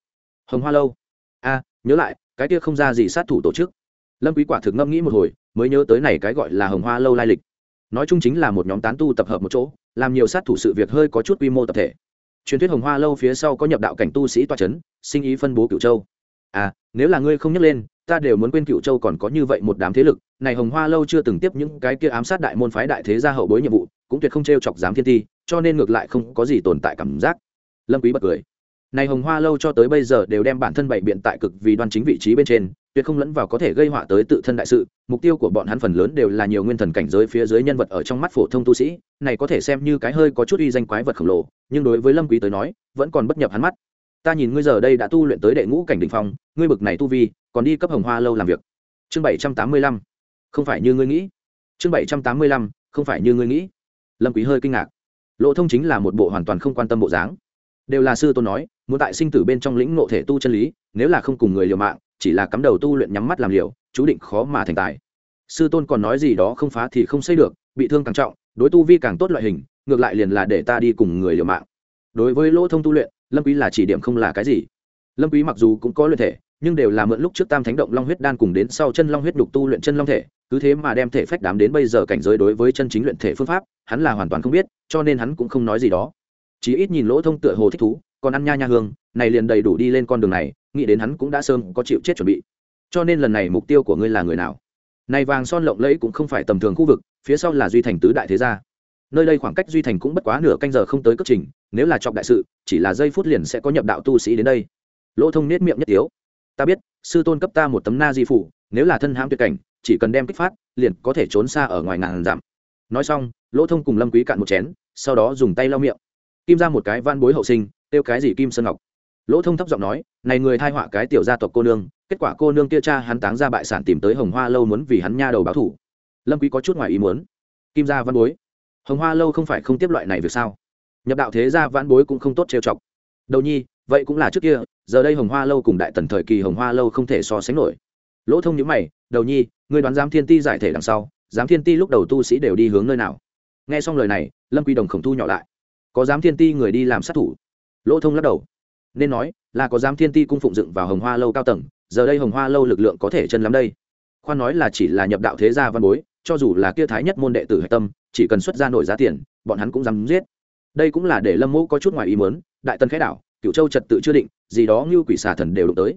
Hồng hoa lâu. A, nhớ lại, cái kia không ra gì sát thủ tổ chức. Lâm quý quả thực ngẫm nghĩ một hồi, mới nhớ tới này cái gọi là hồng hoa lâu lai lịch. Nói chung chính là một nhóm tán tu tập hợp một chỗ, làm nhiều sát thủ sự việc hơi có chút quy mô tập thể. Truyền thuyết hồng hoa lâu phía sau có nhập đạo cảnh tu sĩ toa chấn, sinh ý phân bố cửu châu. À nếu là ngươi không nhắc lên, ta đều muốn quên cựu châu còn có như vậy một đám thế lực này hồng hoa lâu chưa từng tiếp những cái kia ám sát đại môn phái đại thế gia hậu bối nhiệm vụ, cũng tuyệt không t r e o chọc dám thiên ti cho nên ngược lại không có gì tồn tại cảm giác. Lâm quý bật cười. Này hồng hoa lâu cho tới bây giờ đều đem bản thân bày biện tại cực vì đoan chính vị trí bên trên, tuyệt không lẫn vào có thể gây họa tới tự thân đại sự, mục tiêu của bọn hắn phần lớn đều là nhiều nguyên thần cảnh giới phía dưới nhân vật ở trong mắt phổ thông tu sĩ, này có thể xem như cái hơi có chút uy danh quái vật khổng lồ, nhưng đối với lâm quý tới nói, vẫn còn bất nhập hắn mắt. Ta nhìn ngươi giờ đây đã tu luyện tới đệ ngũ cảnh đỉnh phong, ngươi bực này tu vi, còn đi cấp hồng hoa lâu làm việc. Chương bảy trăm tám mươi lăm không phải như ngươi nghĩ. Chương bảy trăm tám mươi lăm, không phải như ngươi nghĩ. Lâm quý hơi kinh ngạc. Lộ thông chính là một bộ hoàn toàn không quan tâm bộ dáng. Đều là sư tôn nói, muốn tại sinh tử bên trong lĩnh nộ thể tu chân lý, nếu là không cùng người liều mạng, chỉ là cắm đầu tu luyện nhắm mắt làm liều, chú định khó mà thành tài. Sư tôn còn nói gì đó không phá thì không xây được, bị thương càng trọng, đối tu vi càng tốt loại hình, ngược lại liền là để ta đi cùng người liều mạng. Đối với lỗ thông tu luyện, lâm quý là chỉ điểm không là cái gì. Lâm quý mặc dù cũng có luyện thể, nhưng đều là mượn lúc trước tam thánh động long huyết đan cùng đến sau chân long huyết đục tu luyện chân long thể cứ thế mà đem thể phách đám đến bây giờ cảnh giới đối với chân chính luyện thể phương pháp, hắn là hoàn toàn không biết, cho nên hắn cũng không nói gì đó. Chỉ ít nhìn lỗ thông tựa hồ thích thú, còn ăn nha nha hương, này liền đầy đủ đi lên con đường này, nghĩ đến hắn cũng đã sớm có chịu chết chuẩn bị. Cho nên lần này mục tiêu của ngươi là người nào? Này vàng son lộng lẫy cũng không phải tầm thường khu vực, phía sau là duy thành tứ đại thế gia. Nơi đây khoảng cách duy thành cũng bất quá nửa canh giờ không tới cất trình, nếu là trọng đại sự, chỉ là giây phút liền sẽ có nhập đạo tu sĩ đến đây. Lỗ thông nết miệng nhất tiếu ta biết, sư tôn cấp ta một tấm na di phủ, nếu là thân hãm tuyệt cảnh, chỉ cần đem kích phát, liền có thể trốn xa ở ngoài ngàn giảm nói xong, lỗ thông cùng lâm quý cạn một chén, sau đó dùng tay lau miệng. Kim ra một cái van bối hậu sinh tiêu cái gì kim sơn ngọc. Lỗ thông thấp giọng nói, này người thai họa cái tiểu gia tộc cô nương, kết quả cô nương kia cha hắn táng ra bại sản tìm tới hồng hoa lâu muốn vì hắn nha đầu báo thủ. Lâm quý có chút ngoài ý muốn. Kim gia văn bối, hồng hoa lâu không phải không tiếp loại này việc sao? Nhập đạo thế gia văn bối cũng không tốt trêu chọc. Đầu nhi, vậy cũng là trước kia giờ đây hồng hoa lâu cùng đại tần thời kỳ hồng hoa lâu không thể so sánh nổi. Lỗ thông nhữ mày, đầu nhi người đoán giám thiên ti giải thể đằng sau, giám thiên ti lúc đầu tu sĩ đều đi hướng nơi nào? Nghe xong lời này, lâm quy đồng khổng thu nhỏ lại. Có giám thiên ti người đi làm sát thủ. Lỗ thông lắc đầu. Nên nói là có giám thiên ti cung phụng dựng vào hồng hoa lâu cao tầng, giờ đây hồng hoa lâu lực lượng có thể chân lắm đây. Khoan nói là chỉ là nhập đạo thế gia văn bối, cho dù là kia thái nhất môn đệ tử hạch tâm, chỉ cần xuất ra nổi giá tiền, bọn hắn cũng dám giết. Đây cũng là để lâm mẫu có chút ngoài ý mớn đại tân khái đảo cựu châu trật tự chưa định gì đó như quỷ xà thần đều đụng tới.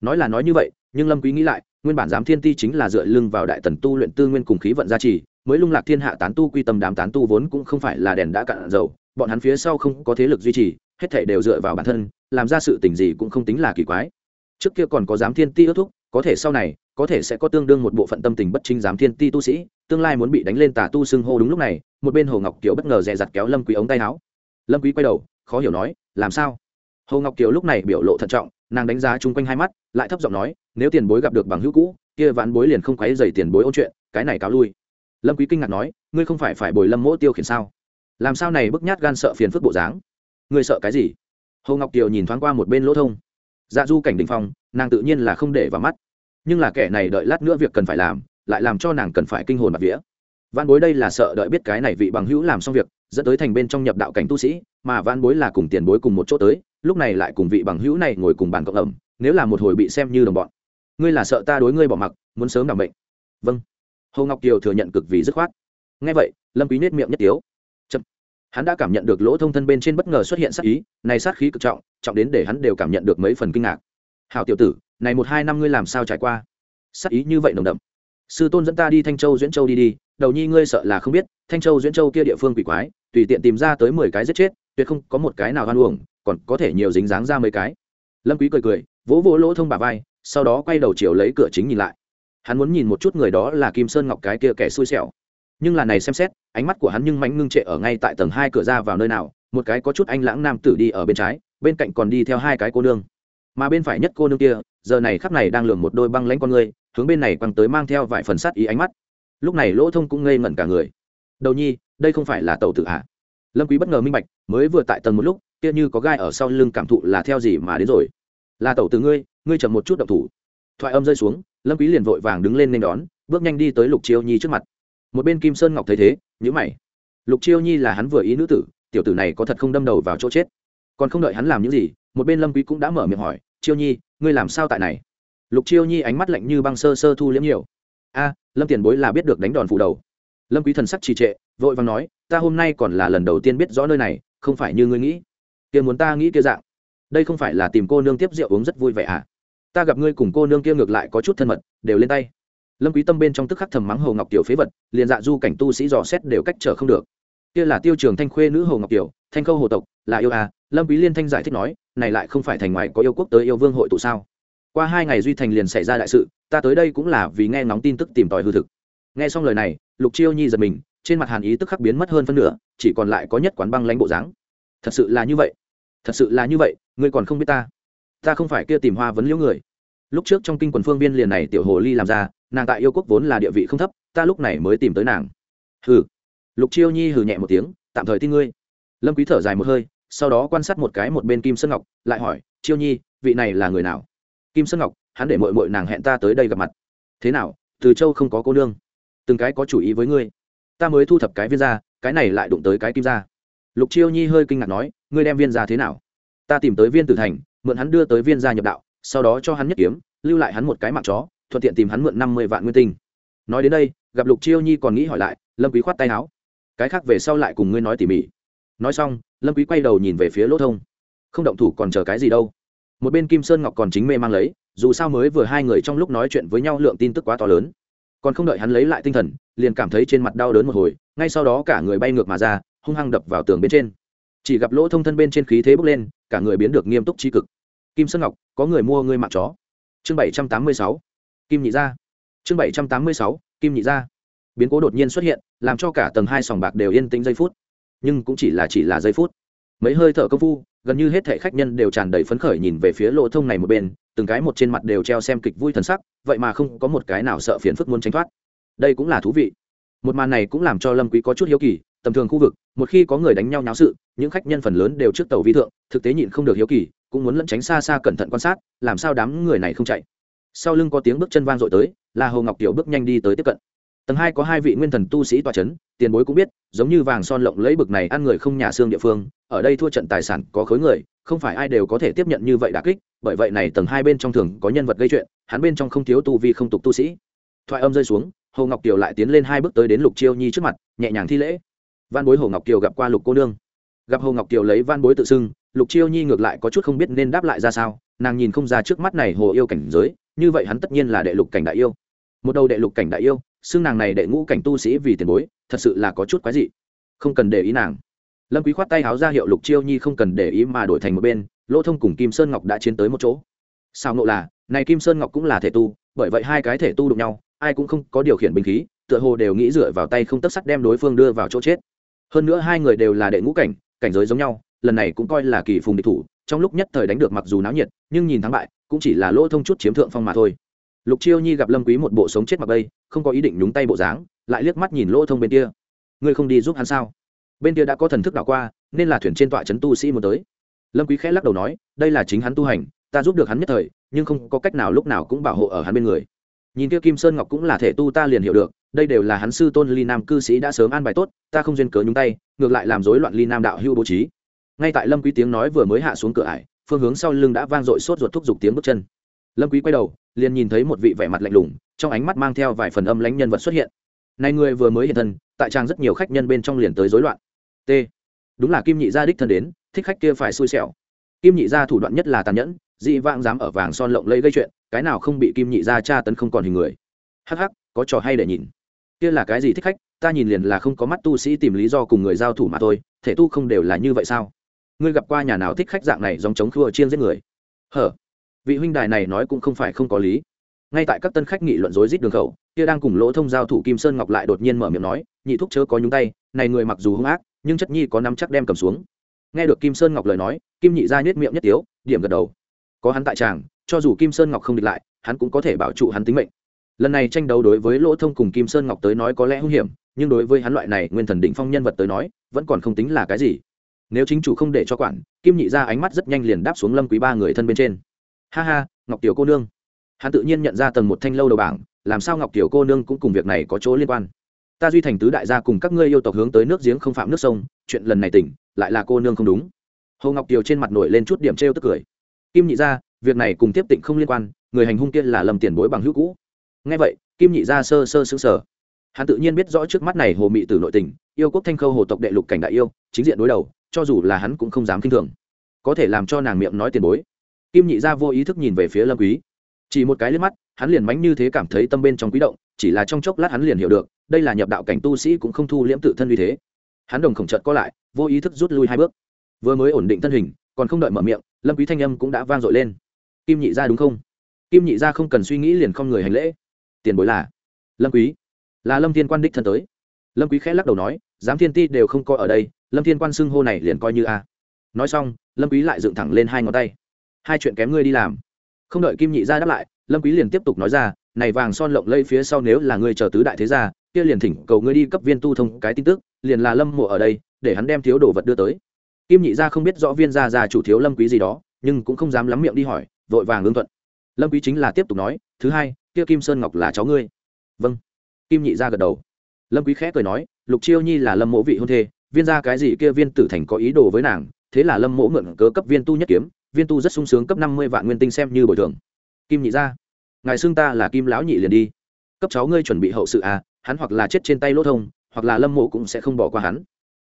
Nói là nói như vậy, nhưng lâm quý nghĩ lại, nguyên bản giám thiên ti chính là dựa lưng vào đại tần tu luyện tư nguyên cùng khí vận gia trì, mới lung lạc thiên hạ tán tu quy tâm đám tán tu vốn cũng không phải là đèn đã cạn dầu, bọn hắn phía sau không có thế lực duy trì, hết thảy đều dựa vào bản thân, làm ra sự tình gì cũng không tính là kỳ quái. Trước kia còn có giám thiên ti ước thúc, có thể sau này, có thể sẽ có tương đương một bộ phận tâm tình bất chính giám thiên ti tu sĩ, tương lai muốn bị đánh lên tà tu xưng hô đúng lúc này, một bên hồ ngọc kiều bất ngờ dè dặt kéo lâm quý ống tay áo. Lâm quý quay đầu, khó hiểu nói, làm sao? Hồ ngọc kiều lúc này biểu lộ thận trọng nàng đánh giá chung quanh hai mắt lại thấp giọng nói nếu tiền bối gặp được bằng hữu cũ kia vãn bối liền không quấy dày tiền bối ôn chuyện cái này cáo lui lâm quý kinh ngạc nói ngươi không phải phải bồi lâm mỗ tiêu khiển sao làm sao này bức nhát gan sợ phiền phức bộ dáng ngươi sợ cái gì hồ ngọc kiều nhìn thoáng qua một bên lỗ thông dạ du cảnh đình phong nàng tự nhiên là không để vào mắt nhưng là kẻ này đợi lát nữa việc cần phải làm lại làm cho nàng cần phải kinh hồn bạt vía văn bối đây là sợ đợi biết cái này vị bằng hữu làm xong việc dẫn tới thành bên trong nhập đạo cảnh tu sĩ mà văn bối là cùng tiền bối cùng một chỗ tới lúc này lại cùng vị bằng hữu này ngồi cùng bàn cộng ẩm, nếu là một hồi bị xem như đồng bọn. Ngươi là sợ ta đối ngươi bỏ mặc, muốn sớm đảm bệnh. Vâng. Hồ ngọc kiều thừa nhận cực vì dứt khoát. Ngay vậy, lâm quý nết miệng nhất tiếu. Chậm. hắn đã cảm nhận được lỗ thông thân bên trên bất ngờ xuất hiện sát ý, này sát khí cực trọng trọng đến để hắn đều cảm nhận được mấy phần kinh ngạc. Hảo tiểu tử, này một hai năm ngươi làm sao trải qua? Sát ý như vậy nồng đậm. Sư tôn dẫn ta đi thanh châu duyễn châu đi đi, đầu nhi ngươi sợ là không biết, thanh châu duyễn châu kia địa phương quỷ quái, tùy tiện tìm ra tới mười cái giết chết, tuyệt không có một cái nào hoan uổng còn có thể nhiều dính dáng ra mấy cái. Lâm quý cười cười, vỗ vỗ lỗ thông bà vai, sau đó quay đầu chiều lấy cửa chính nhìn lại. Hắn muốn nhìn một chút người đó là kim sơn ngọc cái kia kẻ xui xẻo. Nhưng là này xem xét, ánh mắt của hắn nhưng mánh ngưng trệ ở ngay tại tầng hai cửa ra vào nơi nào, một cái có chút anh lãng nam tử đi ở bên trái, bên cạnh còn đi theo hai cái cô nương. Mà bên phải nhất cô nương kia, giờ này khắp này đang lường một đôi băng lãnh con người, hướng bên này quăng tới mang theo vài phần sát ý ánh mắt. Lúc này lỗ thông cũng ngây ngẩn cả người. Đầu nhi, đây không phải là tàu tự hạ lâm quý bất ngờ minh bạch, mới vừa tại tầng một lúc, kia như có gai ở sau lưng cảm thụ là theo gì mà đến rồi. Là tẩu từ ngươi ngươi chậm một chút động thủ. Thoại âm rơi xuống, lâm quý liền vội vàng đứng lên nên đón, bước nhanh đi tới lục chiêu nhi trước mặt. Một bên kim sơn ngọc thấy thế, nhíu mày. Lục chiêu nhi là hắn vừa ý nữ tử, tiểu tử này có thật không đâm đầu vào chỗ chết. Còn không đợi hắn làm những gì, một bên lâm quý cũng đã mở miệng hỏi, chiêu nhi, ngươi làm sao tại này? Lục chiêu nhi ánh mắt lạnh như băng sơ sơ thu liếm nhiều. A, lâm tiền bối là biết được đánh đòn phủ đầu. Lâm quý thần sắc trì trệ, vội vàng nói ta hôm nay còn là lần đầu tiên biết rõ nơi này, không phải như ngươi nghĩ. Kia muốn ta nghĩ kia dạng. Đây không phải là tìm cô nương tiếp rượu uống rất vui vẻ à? Ta gặp ngươi cùng cô nương kia ngược lại có chút thân mật, đều lên tay. Lâm quý tâm bên trong tức khắc thầm mắng hồ ngọc tiểu phế vật, liền dạ du cảnh tu sĩ dò xét đều cách trở không được. Kia là tiêu trường thanh khuê nữ hồ ngọc tiểu thanh khâu hồ tộc, là yêu à? Lâm quý liên thanh giải thích nói, này lại không phải thành ngoài có yêu quốc tới yêu vương hội tụ sao? Qua hai ngày duy thành liền xảy ra đại sự, ta tới đây cũng là vì nghe ngóng tin tức tìm tòi hư thực. Nghe xong lời này, lục chiêu nhi giật mình trên mặt hàn ý tức khắc biến mất hơn phân nửa, chỉ còn lại có nhất quán băng lãnh bộ dáng. Thật sự là như vậy. Thật sự là như vậy, ngươi còn không biết ta. Ta không phải kia tìm hoa vấn liễu người. Lúc trước trong kinh quần phương viên liền này tiểu hồ ly làm ra, nàng tại yêu quốc vốn là địa vị không thấp, ta lúc này mới tìm tới nàng. Hừ. Lục chiêu nhi hừ nhẹ một tiếng, tạm thời tin ngươi. Lâm quý thở dài một hơi, sau đó quan sát một cái một bên kim sơn ngọc, lại hỏi, chiêu nhi, vị này là người nào? Kim sơn ngọc, hắn để mội mội nàng hẹn ta tới đây gặp mặt. Thế nào, từ châu không có cô nương? Từng cái có chủ ý với ngươi? Ta mới thu thập cái viên ra cái này lại đụng tới cái kim ra lục chiêu nhi hơi kinh ngạc nói, ngươi đem viên ra thế nào? Ta tìm tới viên tử thành, mượn hắn đưa tới viên ra nhập đạo, sau đó cho hắn nhất kiếm, lưu lại hắn một cái mạng chó, thuận tiện tìm hắn mượn năm mươi vạn nguyên tinh. Nói đến đây, gặp lục chiêu nhi còn nghĩ hỏi lại, lâm quý khoát tay áo. Cái khác về sau lại cùng ngươi nói tỉ mỉ. Nói xong, lâm quý quay đầu nhìn về phía lỗ thông. Không động thủ còn chờ cái gì đâu. Một bên kim sơn ngọc còn chính mê mang lấy, dù sao mới vừa hai người trong lúc nói chuyện với nhau lượng tin tức quá to lớn còn không đợi hắn lấy lại tinh thần, liền cảm thấy trên mặt đau đớn một hồi, ngay sau đó cả người bay ngược mà ra, hung hăng đập vào tường bên trên. Chỉ gặp lỗ thông thân bên trên khí thế bốc lên, cả người biến được nghiêm túc tri cực. Kim sơn ngọc, có người mua ngươi mạng chó. Chương bảy trăm tám mươi sáu. Kim nhị gia. Chương bảy trăm tám mươi sáu, kim nhị gia. Biến cố đột nhiên xuất hiện, làm cho cả tầng hai sòng bạc đều yên tĩnh giây phút. Nhưng cũng chỉ là chỉ là giây phút. Mấy hơi thở công phu, gần như hết thệ khách nhân đều tràn đầy phấn khởi nhìn về phía lỗ thông này một bên, từng cái một trên mặt đều treo xem kịch vui thần sắc vậy mà không có một cái nào sợ phiền phức muốn tránh thoát. Đây cũng là thú vị. Một màn này cũng làm cho lâm quý có chút hiếu kỳ, tầm thường khu vực, một khi có người đánh nhau nháo sự, những khách nhân phần lớn đều trước tàu vi thượng, thực tế nhịn không được hiếu kỳ, cũng muốn lẫn tránh xa xa cẩn thận quan sát, làm sao đám người này không chạy. Sau lưng có tiếng bước chân vang dội tới, là hồ ngọc tiểu bước nhanh đi tới tiếp cận. Tầng hai có hai vị nguyên thần tu sĩ tọa chấn, tiền bối cũng biết, giống như vàng son lộng lấy bực này ăn người không nhà xương địa phương, ở đây thua trận tài sản có khối người, không phải ai đều có thể tiếp nhận như vậy đả kích bởi vậy này tầng hai bên trong thường có nhân vật gây chuyện, hắn bên trong không thiếu tu vi không tục tu sĩ. Thoại âm rơi xuống, hồ ngọc kiều lại tiến lên hai bước tới đến lục chiêu nhi trước mặt, nhẹ nhàng thi lễ. Văn bối hồ ngọc kiều gặp qua lục cô nương. Gặp hồ ngọc kiều lấy văn bối tự xưng, lục chiêu nhi ngược lại có chút không biết nên đáp lại ra sao, nàng nhìn không ra trước mắt này hồ yêu cảnh giới, như vậy hắn tất nhiên là đệ lục cảnh đại yêu. Một đầu đệ lục cảnh đại yêu, xưng nàng này đệ ngũ cảnh tu sĩ vì tiền bối, thật sự là có chút quái dị. Không cần để ý nàng. Lâm quý khoát tay háo ra hiệu lục chiêu nhi không cần để ý mà đổi thành một bên lỗ thông cùng kim sơn ngọc đã chiến tới một chỗ sao nộ là này kim sơn ngọc cũng là thể tu bởi vậy hai cái thể tu đụng nhau ai cũng không có điều khiển binh khí tựa hồ đều nghĩ dựa vào tay không tất sắt đem đối phương đưa vào chỗ chết hơn nữa hai người đều là đệ ngũ cảnh cảnh giới giống nhau lần này cũng coi là kỳ phùng địch thủ trong lúc nhất thời đánh được mặc dù náo nhiệt nhưng nhìn thắng bại cũng chỉ là lỗ thông chút chiếm thượng phong mà thôi lục chiêu nhi gặp lâm quý một bộ sống chết mặc bây không có ý định nhúng tay bộ dáng lại liếc mắt nhìn lỗ thông bên kia ngươi không đi giúp hắn sao bên kia đã có thần thức đảo qua nên là thuyền trên tọa trấn tu sĩ muốn tới lâm quý khẽ lắc đầu nói, đây là chính hắn tu hành, ta giúp được hắn nhất thời, nhưng không có cách nào lúc nào cũng bảo hộ ở hắn bên người. Nhìn kia kim sơn ngọc cũng là thể tu ta liền hiểu được, đây đều là hắn sư tôn ly nam cư sĩ đã sớm an bài tốt, ta không duyên cớ nhúng tay, ngược lại làm rối loạn ly nam đạo hưu bố trí. Ngay tại lâm quý tiếng nói vừa mới hạ xuống cửa ải, phương hướng sau lưng đã vang dội sốt ruột thúc giục tiếng bước chân. Lâm quý quay đầu, liền nhìn thấy một vị vẻ mặt lạnh lùng, trong ánh mắt mang theo vài phần âm lãnh nhân vật xuất hiện. Này người vừa mới hiện thân, tại trang rất nhiều khách nhân bên trong liền tới rối loạn. T. Đúng là kim nhị gia đích thân đến thích khách kia phải xui xẻo. Kim nhị gia thủ đoạn nhất là tàn nhẫn, dị vãng dám ở vàng son lộng lẫy gây chuyện, cái nào không bị kim nhị gia tra tấn không còn hình người. Hắc hắc, có trò hay để nhìn. Kia là cái gì thích khách, ta nhìn liền là không có mắt tu sĩ tìm lý do cùng người giao thủ mà thôi, thể tu không đều là như vậy sao? Ngươi gặp qua nhà nào thích khách dạng này dòng chống khua chiên giết người? Hở, vị huynh đài này nói cũng không phải không có lý. Ngay tại các tân khách nghị luận rối rít đường khẩu, kia đang cùng lỗ thông giao thủ kim sơn ngọc lại đột nhiên mở miệng nói, nhị thúc chớ có nhúng tay, này người mặc dù hung ác, nhưng chất nhi có nắm chắc đem cầm xuống nghe được kim sơn ngọc lời nói, kim nhị ra nhét miệng nhất tiếu, điểm gật đầu. Có hắn tại tràng, cho dù kim sơn ngọc không địch lại, hắn cũng có thể bảo trụ hắn tính mệnh. Lần này tranh đấu đối với lỗ thông cùng kim sơn ngọc tới nói có lẽ hung hiểm, nhưng đối với hắn loại này nguyên thần định phong nhân vật tới nói, vẫn còn không tính là cái gì. Nếu chính chủ không để cho quản, kim nhị ra ánh mắt rất nhanh liền đáp xuống lâm quý ba người thân bên trên. Ha ha, ngọc tiểu cô nương. Hắn tự nhiên nhận ra tầng một thanh lâu đầu bảng, làm sao ngọc tiểu cô nương cũng cùng việc này có chỗ liên quan. Ta duy thành tứ đại gia cùng các ngươi yêu tộc hướng tới nước giếng không phạm nước sông, chuyện lần này tỉnh lại là cô nương không đúng. Hồ ngọc kiều trên mặt nổi lên chút điểm trêu tức cười. Kim nhị gia, việc này cùng tiếp tịnh không liên quan, người hành hung kia là lầm tiền bối bằng hữu cũ. Ngay vậy, kim nhị gia sơ sơ xứng sở hắn tự nhiên biết rõ trước mắt này hồ mị từ nội tình, yêu quốc thanh khâu hồ tộc đệ lục cảnh đại yêu, chính diện đối đầu, cho dù là hắn cũng không dám kinh thường. Có thể làm cho nàng miệng nói tiền bối. Kim nhị gia vô ý thức nhìn về phía lâm quý. Chỉ một cái liếc mắt, hắn liền mánh như thế cảm thấy tâm bên trong quý động, chỉ là trong chốc lát hắn liền hiểu được, đây là nhập đạo cảnh tu sĩ cũng không thu liễm tự thân như thế. Hắn đồng khổng trợt có lại vô ý thức rút lui hai bước. Vừa mới ổn định thân hình, còn không đợi mở miệng, lâm quý thanh âm cũng đã vang dội lên. Kim nhị gia đúng không? Kim nhị gia không cần suy nghĩ liền không người hành lễ. Tiền bối là? Lâm quý. Là lâm thiên quan đích thân tới. Lâm quý khẽ lắc đầu nói, giám thiên ti đều không coi ở đây, lâm thiên quan xưng hô này liền coi như a. Nói xong, lâm quý lại dựng thẳng lên hai ngón tay. Hai chuyện kém ngươi đi làm. Không đợi kim nhị gia đáp lại, lâm quý liền tiếp tục nói ra, này vàng son lộng lây phía sau nếu là ngươi chờ tứ đại thế gia, kia liền thỉnh cầu ngươi đi cấp viên tu thông cái tin tức, liền là lâm mộ ở đây để hắn đem thiếu đồ vật đưa tới. Kim nhị gia không biết rõ viên gia gia chủ thiếu lâm quý gì đó, nhưng cũng không dám lắm miệng đi hỏi, vội vàng ương thuận. Lâm quý chính là tiếp tục nói, thứ hai, kia kim sơn ngọc là cháu ngươi. Vâng. Kim nhị gia gật đầu. Lâm quý khẽ cười nói, lục chiêu nhi là lâm mộ vị hôn thê, viên gia cái gì kia viên tử thành có ý đồ với nàng, thế là lâm mộ mượn cớ cấp viên tu nhất kiếm, viên tu rất sung sướng cấp năm mươi vạn nguyên tinh xem như bồi thường. Kim nhị gia, ngài xưng ta là kim lão nhị liền đi. Cấp cháu ngươi chuẩn bị hậu sự à hắn hoặc là chết trên tay lỗ thông, hoặc là lâm mộ cũng sẽ không bỏ qua hắn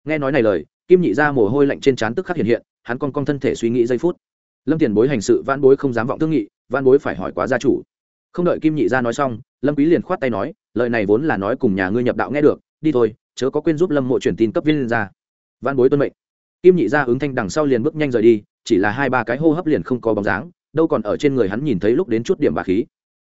nghe nói này lời, kim nhị ra mồ hôi lạnh trên trán tức khắc hiện hiện, hắn con con thân thể suy nghĩ giây phút. Lâm tiền bối hành sự van bối không dám vọng thương nghị van bối phải hỏi quá gia chủ. Không đợi kim nhị ra nói xong, lâm quý liền khoát tay nói, lời này vốn là nói cùng nhà ngươi nhập đạo nghe được, đi thôi, chớ có quên giúp lâm mộ truyền tin cấp viên ra. Van bối tuân mệnh. Kim nhị ra ứng thanh đằng sau liền bước nhanh rời đi, chỉ là hai ba cái hô hấp liền không có bóng dáng, đâu còn ở trên người hắn nhìn thấy lúc đến chút điểm bà khí.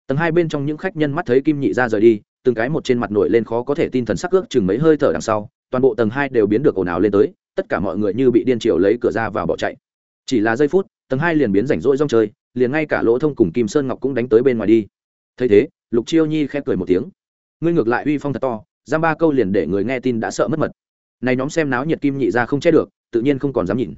Tầng hai bên trong những khách nhân mắt thấy kim nhị ra rời đi, từng cái một trên mặt nổi lên khó có thể tin thần sắc ước chừng mấy hơi thở đằng sau toàn bộ tầng hai đều biến được ồn ào lên tới, tất cả mọi người như bị điên chiều lấy cửa ra vào bỏ chạy. Chỉ là giây phút, tầng hai liền biến rảnh rỗi rong chơi, liền ngay cả lỗ thông cùng kim sơn ngọc cũng đánh tới bên ngoài đi. Thấy thế, lục chiêu nhi khẽ cười một tiếng. Ngươi ngược lại uy phong thật to, giam ba câu liền để người nghe tin đã sợ mất mật. Này nhóm xem náo nhiệt kim nhị ra không che được, tự nhiên không còn dám nhìn.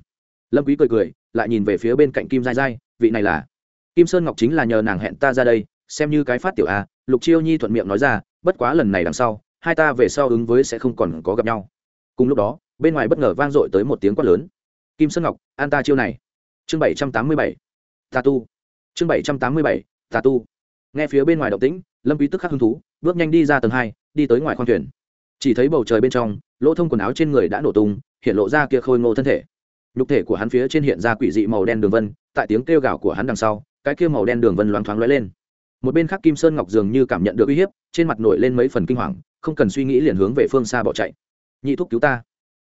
Lâm quý cười cười, lại nhìn về phía bên cạnh kim dai dai vị này là? Kim sơn ngọc chính là nhờ nàng hẹn ta ra đây, xem như cái phát tiểu a, lục chiêu nhi thuận miệng nói ra, bất quá lần này đằng sau hai ta về sau ứng với sẽ không còn có gặp nhau. Cùng lúc đó, bên ngoài bất ngờ vang dội tới một tiếng quát lớn. Kim sơn ngọc, an ta chiêu này. Chương bảy trăm tám mươi bảy, tà tu. Chương bảy trăm tám mươi bảy, tà tu. Nghe phía bên ngoài động tĩnh, lâm quý tức khắc hứng thú, bước nhanh đi ra tầng hai, đi tới ngoài khoang thuyền. Chỉ thấy bầu trời bên trong, lỗ thông quần áo trên người đã nổ tung, hiện lộ ra kia khôi ngô thân thể. Nhục thể của hắn phía trên hiện ra quỷ dị màu đen đường vân, tại tiếng kêu gào của hắn đằng sau, cái kia màu đen đường vân loáng thoáng lóe lên một bên khác kim sơn ngọc dường như cảm nhận được uy hiếp, trên mặt nổi lên mấy phần kinh hoàng, không cần suy nghĩ liền hướng về phương xa bỏ chạy. Nhị thúc cứu ta.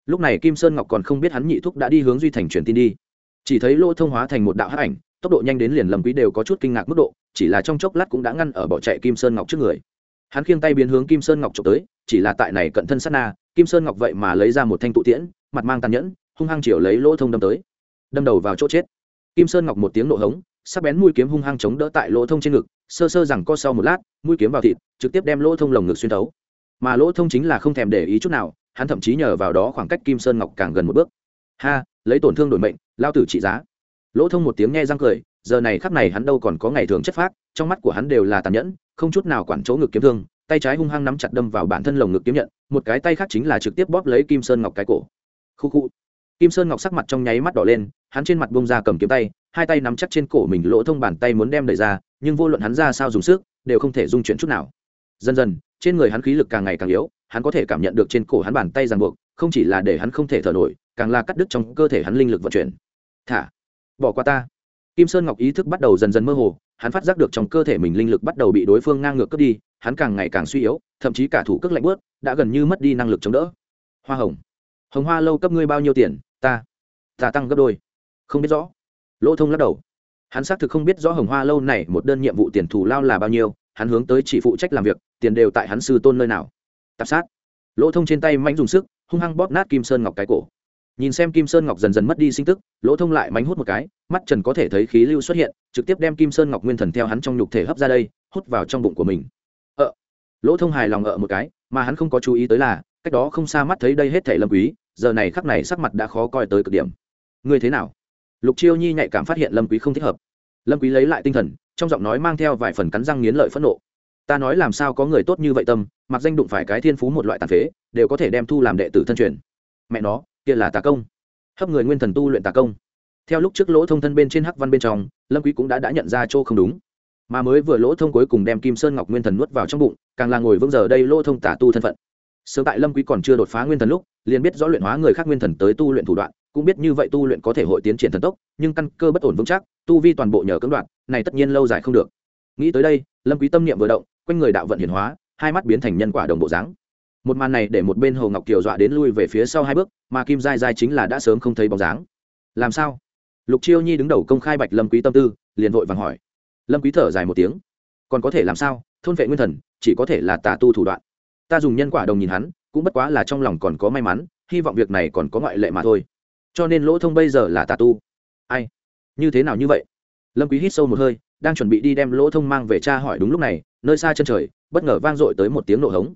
Lúc này kim sơn ngọc còn không biết hắn nhị thúc đã đi hướng duy thành truyền tin đi. Chỉ thấy lỗ thông hóa thành một đạo hắc ảnh, tốc độ nhanh đến liền lầm quý đều có chút kinh ngạc mức độ, chỉ là trong chốc lát cũng đã ngăn ở bỏ chạy kim sơn ngọc trước người. Hắn khiêng tay biến hướng kim sơn ngọc trộm tới, chỉ là tại này cận thân sát na, kim sơn ngọc vậy mà lấy ra một thanh tụ tiễn, mặt mang tàn nhẫn, hung hăng chiều lấy lỗ thông đâm tới. Đâm đầu vào chỗ chết. Kim sơn ngọc một tiếng nộ hống, sắc bén mũi kiếm hung hăng chống đỡ tại lỗ thông trên ngực sơ sơ rằng co sau một lát, mũi kiếm vào thịt, trực tiếp đem lỗ thông lồng ngực xuyên thấu. Mà lỗ thông chính là không thèm để ý chút nào, hắn thậm chí nhờ vào đó khoảng cách kim sơn ngọc càng gần một bước. Ha, lấy tổn thương đổi mệnh, lao tử trị giá. Lỗ thông một tiếng nghe răng cười, giờ này khắc này hắn đâu còn có ngày thường chất phác, trong mắt của hắn đều là tàn nhẫn, không chút nào quản chỗ ngực kiếm thương, tay trái hung hăng nắm chặt đâm vào bản thân lồng ngực kiếm nhận, một cái tay khác chính là trực tiếp bóp lấy kim sơn ngọc cái cổ. Khu khu. Kim sơn ngọc sắc mặt trong nháy mắt đỏ lên, hắn trên mặt bông ra cầm kiếm tay, hai tay nắm chắc trên cổ mình lỗ thông bàn tay muốn đem đẩy ra nhưng vô luận hắn ra sao dùng sức, đều không thể dung chuyển chút nào. Dần dần, trên người hắn khí lực càng ngày càng yếu, hắn có thể cảm nhận được trên cổ hắn bàn tay ràng buộc, không chỉ là để hắn không thể thở nổi, càng là cắt đứt trong cơ thể hắn linh lực vận chuyển. Thả, bỏ qua ta. Kim sơn ngọc ý thức bắt đầu dần dần mơ hồ, hắn phát giác được trong cơ thể mình linh lực bắt đầu bị đối phương ngang ngược cướp đi, hắn càng ngày càng suy yếu, thậm chí cả thủ cước lạnh bớt đã gần như mất đi năng lực chống đỡ. Hoa hồng hồng hoa lâu cấp ngươi bao nhiêu tiền? Ta ta tăng gấp đôi. Không biết rõ. Lỗ thông lắc đầu hắn xác thực không biết rõ hồng hoa lâu này một đơn nhiệm vụ tiền thù lao là bao nhiêu, hắn hướng tới chỉ phụ trách làm việc, tiền đều tại hắn sư tôn nơi nào. Tạp sát. Lỗ thông trên tay mánh dùng sức, hung hăng bóp nát kim sơn ngọc cái cổ. Nhìn xem kim sơn ngọc dần dần mất đi sinh tức, lỗ thông lại mánh hút một cái, mắt trần có thể thấy khí lưu xuất hiện, trực tiếp đem kim sơn ngọc nguyên thần theo hắn trong nhục thể hấp ra đây, hút vào trong bụng của mình. Ợ lỗ thông hài lòng ợ một cái, mà hắn không có chú ý tới là, cách đó không xa mắt thấy đây hết thể lâm quý, giờ này khắc này sắc mặt đã khó coi tới cực điểm. Ngươi thế nào? Lục chiêu nhi nhạy cảm phát hiện lâm quý không thích hợp. Lâm quý lấy lại tinh thần, trong giọng nói mang theo vài phần cắn răng nghiến lợi phẫn nộ. Ta nói làm sao có người tốt như vậy tâm, mặc danh đụng phải cái thiên phú một loại tàn phế, đều có thể đem thu làm đệ tử thân truyền. Mẹ nó, kia là tà công. Hấp người nguyên thần tu luyện tà công. Theo lúc trước lỗ thông thân bên trên hắc văn bên trong, lâm quý cũng đã đã nhận ra chỗ không đúng. Mà mới vừa lỗ thông cuối cùng đem kim sơn ngọc nguyên thần nuốt vào trong bụng, càng là ngồi vững giờ đây lỗ thông tà tu thân phận. Sớm tại lâm quý còn chưa đột phá nguyên thần lúc, liền biết rõ luyện hóa người khác nguyên thần tới tu luyện thủ đoạn cũng biết như vậy tu luyện có thể hội tiến triển thần tốc, nhưng căn cơ bất ổn vững chắc, tu vi toàn bộ nhờ cưỡng đoạn này tất nhiên lâu dài không được. Nghĩ tới đây, lâm quý tâm niệm vừa động, quanh người đạo vận hiển hóa, hai mắt biến thành nhân quả đồng bộ dáng. Một màn này để một bên hồ ngọc kiều dọa đến lui về phía sau hai bước, mà kim giai giai chính là đã sớm không thấy bóng dáng. Làm sao? Lục chiêu nhi đứng đầu công khai bạch lâm quý tâm tư, liền vội vàng hỏi. Lâm quý thở dài một tiếng. Còn có thể làm sao? Thôn vệ nguyên thần, chỉ có thể là tà tu thủ đoạn. Ta dùng nhân quả đồng nhìn hắn, cũng bất quá là trong lòng còn có may mắn, hy vọng việc này còn có ngoại lệ mà thôi cho nên lỗ thông bây giờ là tà tu. Ai? Như thế nào như vậy? Lâm quý hít sâu một hơi, đang chuẩn bị đi đem lỗ thông mang về cha hỏi đúng lúc này, nơi xa chân trời, bất ngờ vang dội tới một tiếng nổ hống.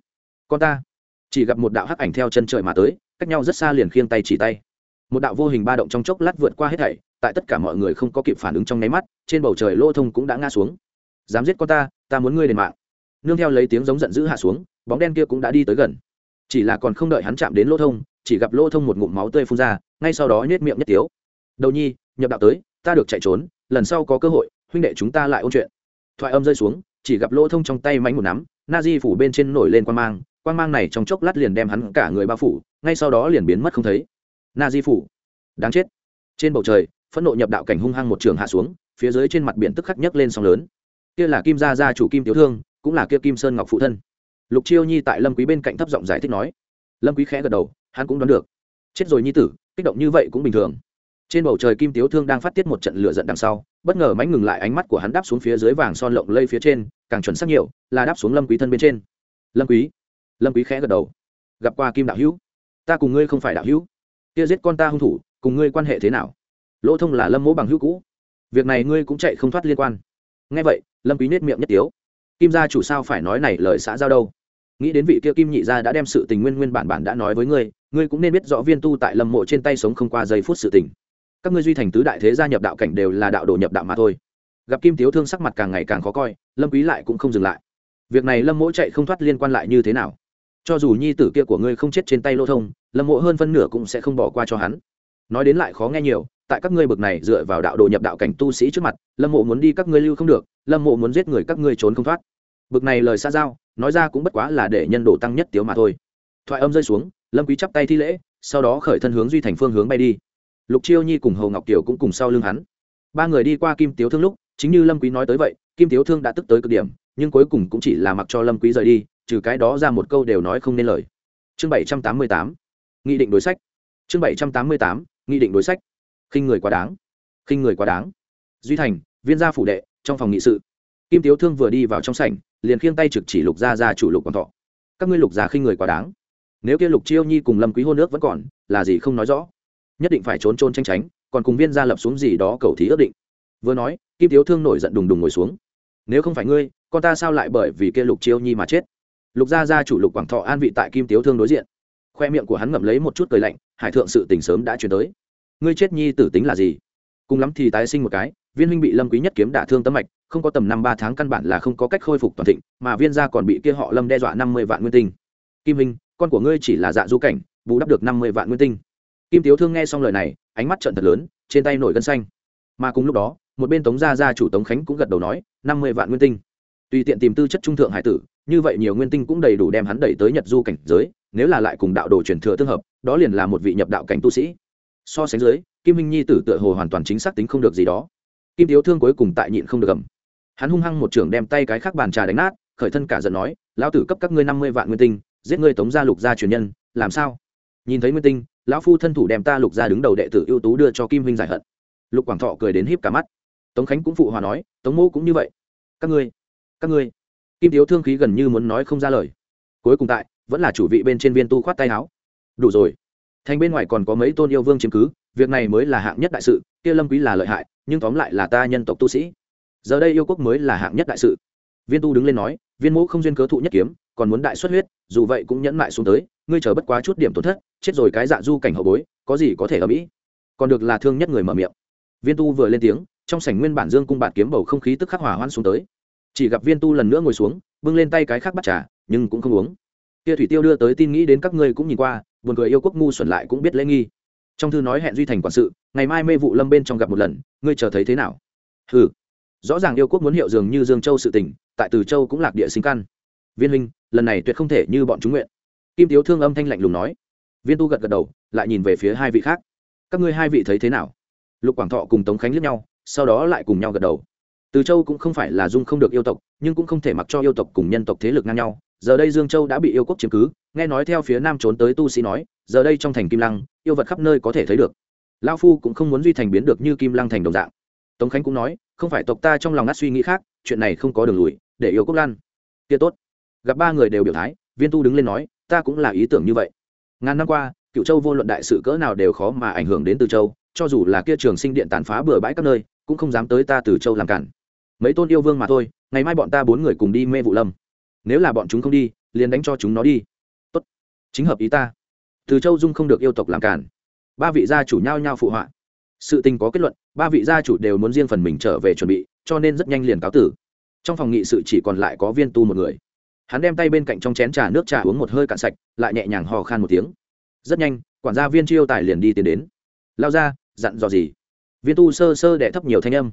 Con ta! Chỉ gặp một đạo hắc ảnh theo chân trời mà tới, cách nhau rất xa liền khiêng tay chỉ tay. Một đạo vô hình ba động trong chốc lát vượt qua hết thảy, tại tất cả mọi người không có kịp phản ứng trong nháy mắt, trên bầu trời lỗ thông cũng đã ngã xuống. Dám giết con ta ta muốn ngươi đền mạng. Nương theo lấy tiếng giống giận dữ hạ xuống, bóng đen kia cũng đã đi tới gần. Chỉ là còn không đợi hắn chạm đến lỗ thông chỉ gặp lỗ thông một ngụm máu tươi phun ra, ngay sau đó nhét miệng nhất tiếu. Đầu nhi, nhập đạo tới, ta được chạy trốn, lần sau có cơ hội, huynh đệ chúng ta lại ôn chuyện. Thoại âm rơi xuống, chỉ gặp lỗ thông trong tay mánh một nắm, na di phủ bên trên nổi lên quan mang quan mang này trong chốc lát liền đem hắn cả người bao phủ, ngay sau đó liền biến mất không thấy. Na di phủ, đáng chết. Trên bầu trời, phẫn nộ nhập đạo cảnh hung hăng một trường hạ xuống, phía dưới trên mặt biển tức khắc nhấc lên sóng lớn. Kia là kim gia gia chủ kim tiểu thương, cũng là kia kim sơn ngọc phụ thân. Lục chiêu nhi tại lâm quý bên cạnh thấp giọng giải thích nói. Lâm quý khẽ gật đầu hắn cũng đoán được. Chết rồi nhi tử, kích động như vậy cũng bình thường. Trên bầu trời kim tiếu thương đang phát tiết một trận lửa giận đằng sau, bất ngờ mánh ngừng lại ánh mắt của hắn đáp xuống phía dưới vàng son lộng lây phía trên, càng chuẩn xác nhiều, là đáp xuống lâm quý thân bên trên. Lâm quý lâm quý khẽ gật đầu. Gặp qua kim đạo hữu, ta cùng ngươi không phải đạo hữu. Kia giết con ta hung thủ, cùng ngươi quan hệ thế nào? Lỗ thông là lâm mỗ bằng hữu cũ. Việc này ngươi cũng chạy không thoát liên quan. Nghe vậy, lâm quý nết miệng nhất tiếu. Kim gia chủ sao phải nói này lời xã giao đâu? Nghĩ đến vị kia kim nhị gia đã đem sự tình nguyên nguyên bản bản đã nói với ngươi ngươi cũng nên biết rõ viên tu tại lâm mộ trên tay sống không qua giây phút sự tình. Các ngươi duy thành tứ đại thế gia nhập đạo cảnh đều là đạo đồ nhập đạo mà thôi. Gặp kim tiếu thương sắc mặt càng ngày càng khó coi, lâm quý lại cũng không dừng lại. Việc này lâm mỗ chạy không thoát liên quan lại như thế nào? Cho dù nhi tử kia của ngươi không chết trên tay lô thông, lâm Mộ hơn phân nửa cũng sẽ không bỏ qua cho hắn. Nói đến lại khó nghe nhiều, tại các ngươi bực này dựa vào đạo đồ nhập đạo cảnh tu sĩ trước mặt, lâm mộ muốn đi các ngươi lưu không được, lâm mộ muốn giết người các ngươi trốn không thoát. Bực này lời xa giao nói ra cũng bất quá là để nhân đồ tăng nhất tiếu mà thôi. Thoại âm rơi xuống, lâm quý chắp tay thi lễ, sau đó khởi thân hướng duy thành phương hướng bay đi. Lục chiêu nhi cùng hồ ngọc kiều cũng cùng sau lưng hắn. Ba người đi qua kim tiếu thương lúc, chính như lâm quý nói tới vậy, kim tiếu thương đã tức tới cực điểm, nhưng cuối cùng cũng chỉ là mặc cho lâm quý rời đi, trừ cái đó ra một câu đều nói không nên lời. Chương bảy trăm tám mươi tám. Nghị định đối sách. Chương bảy trăm tám mươi tám. Nghị định đối sách. Khinh người quá đáng. Khinh người quá đáng. Duy thành, viên gia phủ đệ, trong phòng nghị sự. Kim tiếu thương vừa đi vào trong sảnh liền khiêng tay trực chỉ lục gia gia chủ lục quảng thọ. Các ngươi lục gia khinh người quá đáng. Nếu kia lục chiêu nhi cùng lâm quý hôn nước vẫn còn, là gì không nói rõ? Nhất định phải trốn trôn tranh tránh, còn cùng viên gia lập xuống gì đó cầu thí ước định. Vừa nói, kim tiếu thương nổi giận đùng đùng ngồi xuống. Nếu không phải ngươi, con ta sao lại bởi vì kia lục chiêu nhi mà chết? Lục gia gia chủ lục quảng thọ an vị tại kim tiếu thương đối diện. Khoe miệng của hắn ngậm lấy một chút cười lạnh, hải thượng sự tình sớm đã chuyển tới. Ngươi chết nhi tử tính là gì? Cùng lắm thì tái sinh một cái, viên huynh bị lâm quý nhất kiếm đả thương tâm mạch không có tầm năm ba tháng căn bản là không có cách khôi phục toàn thịnh mà viên gia còn bị kia họ lâm đe dọa năm mươi vạn nguyên tinh. Kim Minh, con của ngươi chỉ là dạ du cảnh bù đắp được năm mươi vạn nguyên tinh. Kim tiếu thương nghe xong lời này ánh mắt trợn thật lớn trên tay nổi gân xanh. Mà cùng lúc đó một bên tống gia gia chủ tống khánh cũng gật đầu nói năm mươi vạn nguyên tinh. Tùy tiện tìm tư chất trung thượng hải tử như vậy nhiều nguyên tinh cũng đầy đủ đem hắn đẩy tới nhật du cảnh giới nếu là lại cùng đạo đồ truyền thừa tương hợp đó liền là một vị nhập đạo cảnh tu sĩ. So sánh dưới kim minh nhi tử tựa hồ hoàn toàn chính xác tính không được gì đó. Kim tiếu thương cuối cùng tại nhịn không được gầm hắn hung hăng một trưởng đem tay cái khác bàn trà đánh nát, khởi thân cả giận nói, lão tử cấp các ngươi năm mươi vạn nguyên tinh, giết ngươi tống gia lục gia truyền nhân, làm sao? Nhìn thấy nguyên tinh, lão phu thân thủ đem ta lục gia đứng đầu đệ tử ưu tú đưa cho kim huynh giải hận. Lục quảng thọ cười đến híp cả mắt. Tống khánh cũng phụ hòa nói, tống mô cũng như vậy. Các ngươi các ngươi. Kim thiếu thương khí gần như muốn nói không ra lời. Cuối cùng tại, vẫn là chủ vị bên trên viên tu khoát tay áo. Đủ rồi. Thành bên ngoài còn có mấy tôn yêu vương chiếm cứ, việc này mới là hạng nhất đại sự, kia lâm quý là lợi hại, nhưng tóm lại là ta nhân tộc tu sĩ giờ đây yêu quốc mới là hạng nhất đại sự. Viên tu đứng lên nói, viên mẫu không duyên cớ thụ nhất kiếm, còn muốn đại xuất huyết, dù vậy cũng nhẫn mại xuống tới, ngươi chờ bất quá chút điểm tổn thất, chết rồi cái dạ du cảnh hậu bối, có gì có thể ở mỹ? Còn được là thương nhất người mở miệng. Viên tu vừa lên tiếng, trong sảnh nguyên bản dương cung bạt kiếm bầu không khí tức khắc hỏa hoan xuống tới. Chỉ gặp viên tu lần nữa ngồi xuống, bưng lên tay cái khác bắt trà, nhưng cũng không uống. Kia thủy tiêu đưa tới tin nghĩ đến các ngươi cũng nhìn qua, buồn cười yêu quốc ngu xuẩn lại cũng biết lễ nghi. Trong thư nói hẹn duy thành quản sự, ngày mai mê vụ lâm bên trong gặp một lần, ngươi chờ thấy thế nào? Ừ rõ ràng yêu quốc muốn hiệu dường như dương châu sự tỉnh tại từ châu cũng lạc địa sinh căn. Viên minh lần này tuyệt không thể như bọn chúng nguyện. Kim tiếu thương âm thanh lạnh lùng nói. Viên tu gật gật đầu, lại nhìn về phía hai vị khác. Các ngươi hai vị thấy thế nào? Lục quảng thọ cùng tống khánh liếc nhau, sau đó lại cùng nhau gật đầu. Từ châu cũng không phải là dung không được yêu tộc, nhưng cũng không thể mặc cho yêu tộc cùng nhân tộc thế lực ngang nhau. Giờ đây dương châu đã bị yêu quốc chiếm cứ, nghe nói theo phía nam trốn tới tu sĩ nói, giờ đây trong thành kim lăng, yêu vật khắp nơi có thể thấy được. Lao phu cũng không muốn duy thành biến được như kim lăng thành đồng dạng tống khánh cũng nói, không phải tộc ta trong lòng ngắt suy nghĩ khác, chuyện này không có đường lùi, để yêu quốc lan kia tốt. Gặp ba người đều biểu thái, viên tu đứng lên nói, ta cũng là ý tưởng như vậy. Ngàn năm qua cựu châu vô luận đại sự cỡ nào đều khó mà ảnh hưởng đến từ châu, cho dù là kia trường sinh điện tàn phá bừa bãi các nơi, cũng không dám tới ta từ châu làm cản. Mấy tôn yêu vương mà thôi, ngày mai bọn ta bốn người cùng đi mê vụ lâm. Nếu là bọn chúng không đi, liền đánh cho chúng nó đi. Tốt, chính hợp ý ta. Từ châu dung không được yêu tộc làm cản. Ba vị gia chủ nhau nhau phụ họa sự tình có kết luận, ba vị gia chủ đều muốn riêng phần mình trở về chuẩn bị, cho nên rất nhanh liền cáo tử. Trong phòng nghị sự chỉ còn lại có viên tu một người. Hắn đem tay bên cạnh trong chén trà nước trà uống một hơi cạn sạch, lại nhẹ nhàng hò khan một tiếng. Rất nhanh, quản gia viên chiêu tài liền đi tiến đến. Lao ra, dặn dò gì? Viên tu sơ sơ đẻ thấp nhiều thanh âm.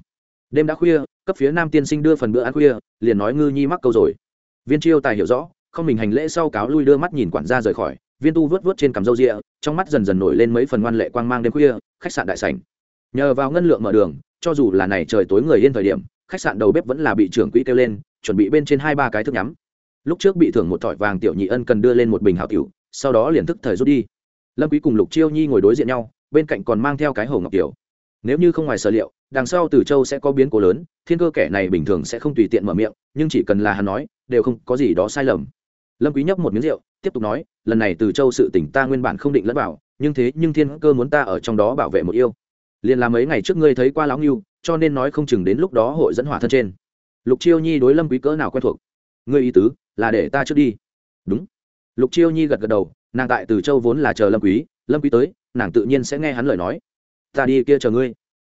Đêm đã khuya, cấp phía nam tiên sinh đưa phần bữa ăn khuya, liền nói ngư nhi mắc câu rồi. Viên chiêu tài hiểu rõ, không mình hành lễ sau cáo lui đưa mắt nhìn quản gia rời khỏi. Viên tu vớt vớt trên cằm râu rịa trong mắt dần dần nổi lên mấy phần ngoan lệ quang mang đêm khuya, khách sạn đại sảnh nhờ vào ngân lượng mở đường, cho dù là này trời tối người yên thời điểm, khách sạn đầu bếp vẫn là bị trưởng quỹ kêu lên, chuẩn bị bên trên hai ba cái thức nhắm. Lúc trước bị thưởng một thỏi vàng tiểu nhị ân cần đưa lên một bình hảo tiểu, sau đó liền thức thời rút đi. Lâm quý cùng lục chiêu nhi ngồi đối diện nhau, bên cạnh còn mang theo cái hồ ngọc tiểu. Nếu như không ngoài sở liệu, đằng sau từ châu sẽ có biến cố lớn, thiên cơ kẻ này bình thường sẽ không tùy tiện mở miệng, nhưng chỉ cần là hắn nói, đều không có gì đó sai lầm. Lâm quý nhấp một miếng rượu, tiếp tục nói, lần này từ châu sự tỉnh ta nguyên bản không định lẫn vào, nhưng thế nhưng thiên cơ muốn ta ở trong đó bảo vệ một yêu liền là mấy ngày trước ngươi thấy qua lão ngưu, cho nên nói không chừng đến lúc đó hội dẫn hỏa thân trên. Lục chiêu nhi đối lâm quý cỡ nào quen thuộc? Ngươi ý tứ là để ta trước đi. Đúng. Lục chiêu nhi gật gật đầu, nàng tại từ châu vốn là chờ lâm quý lâm quý tới, nàng tự nhiên sẽ nghe hắn lời nói. Ta đi kia chờ ngươi.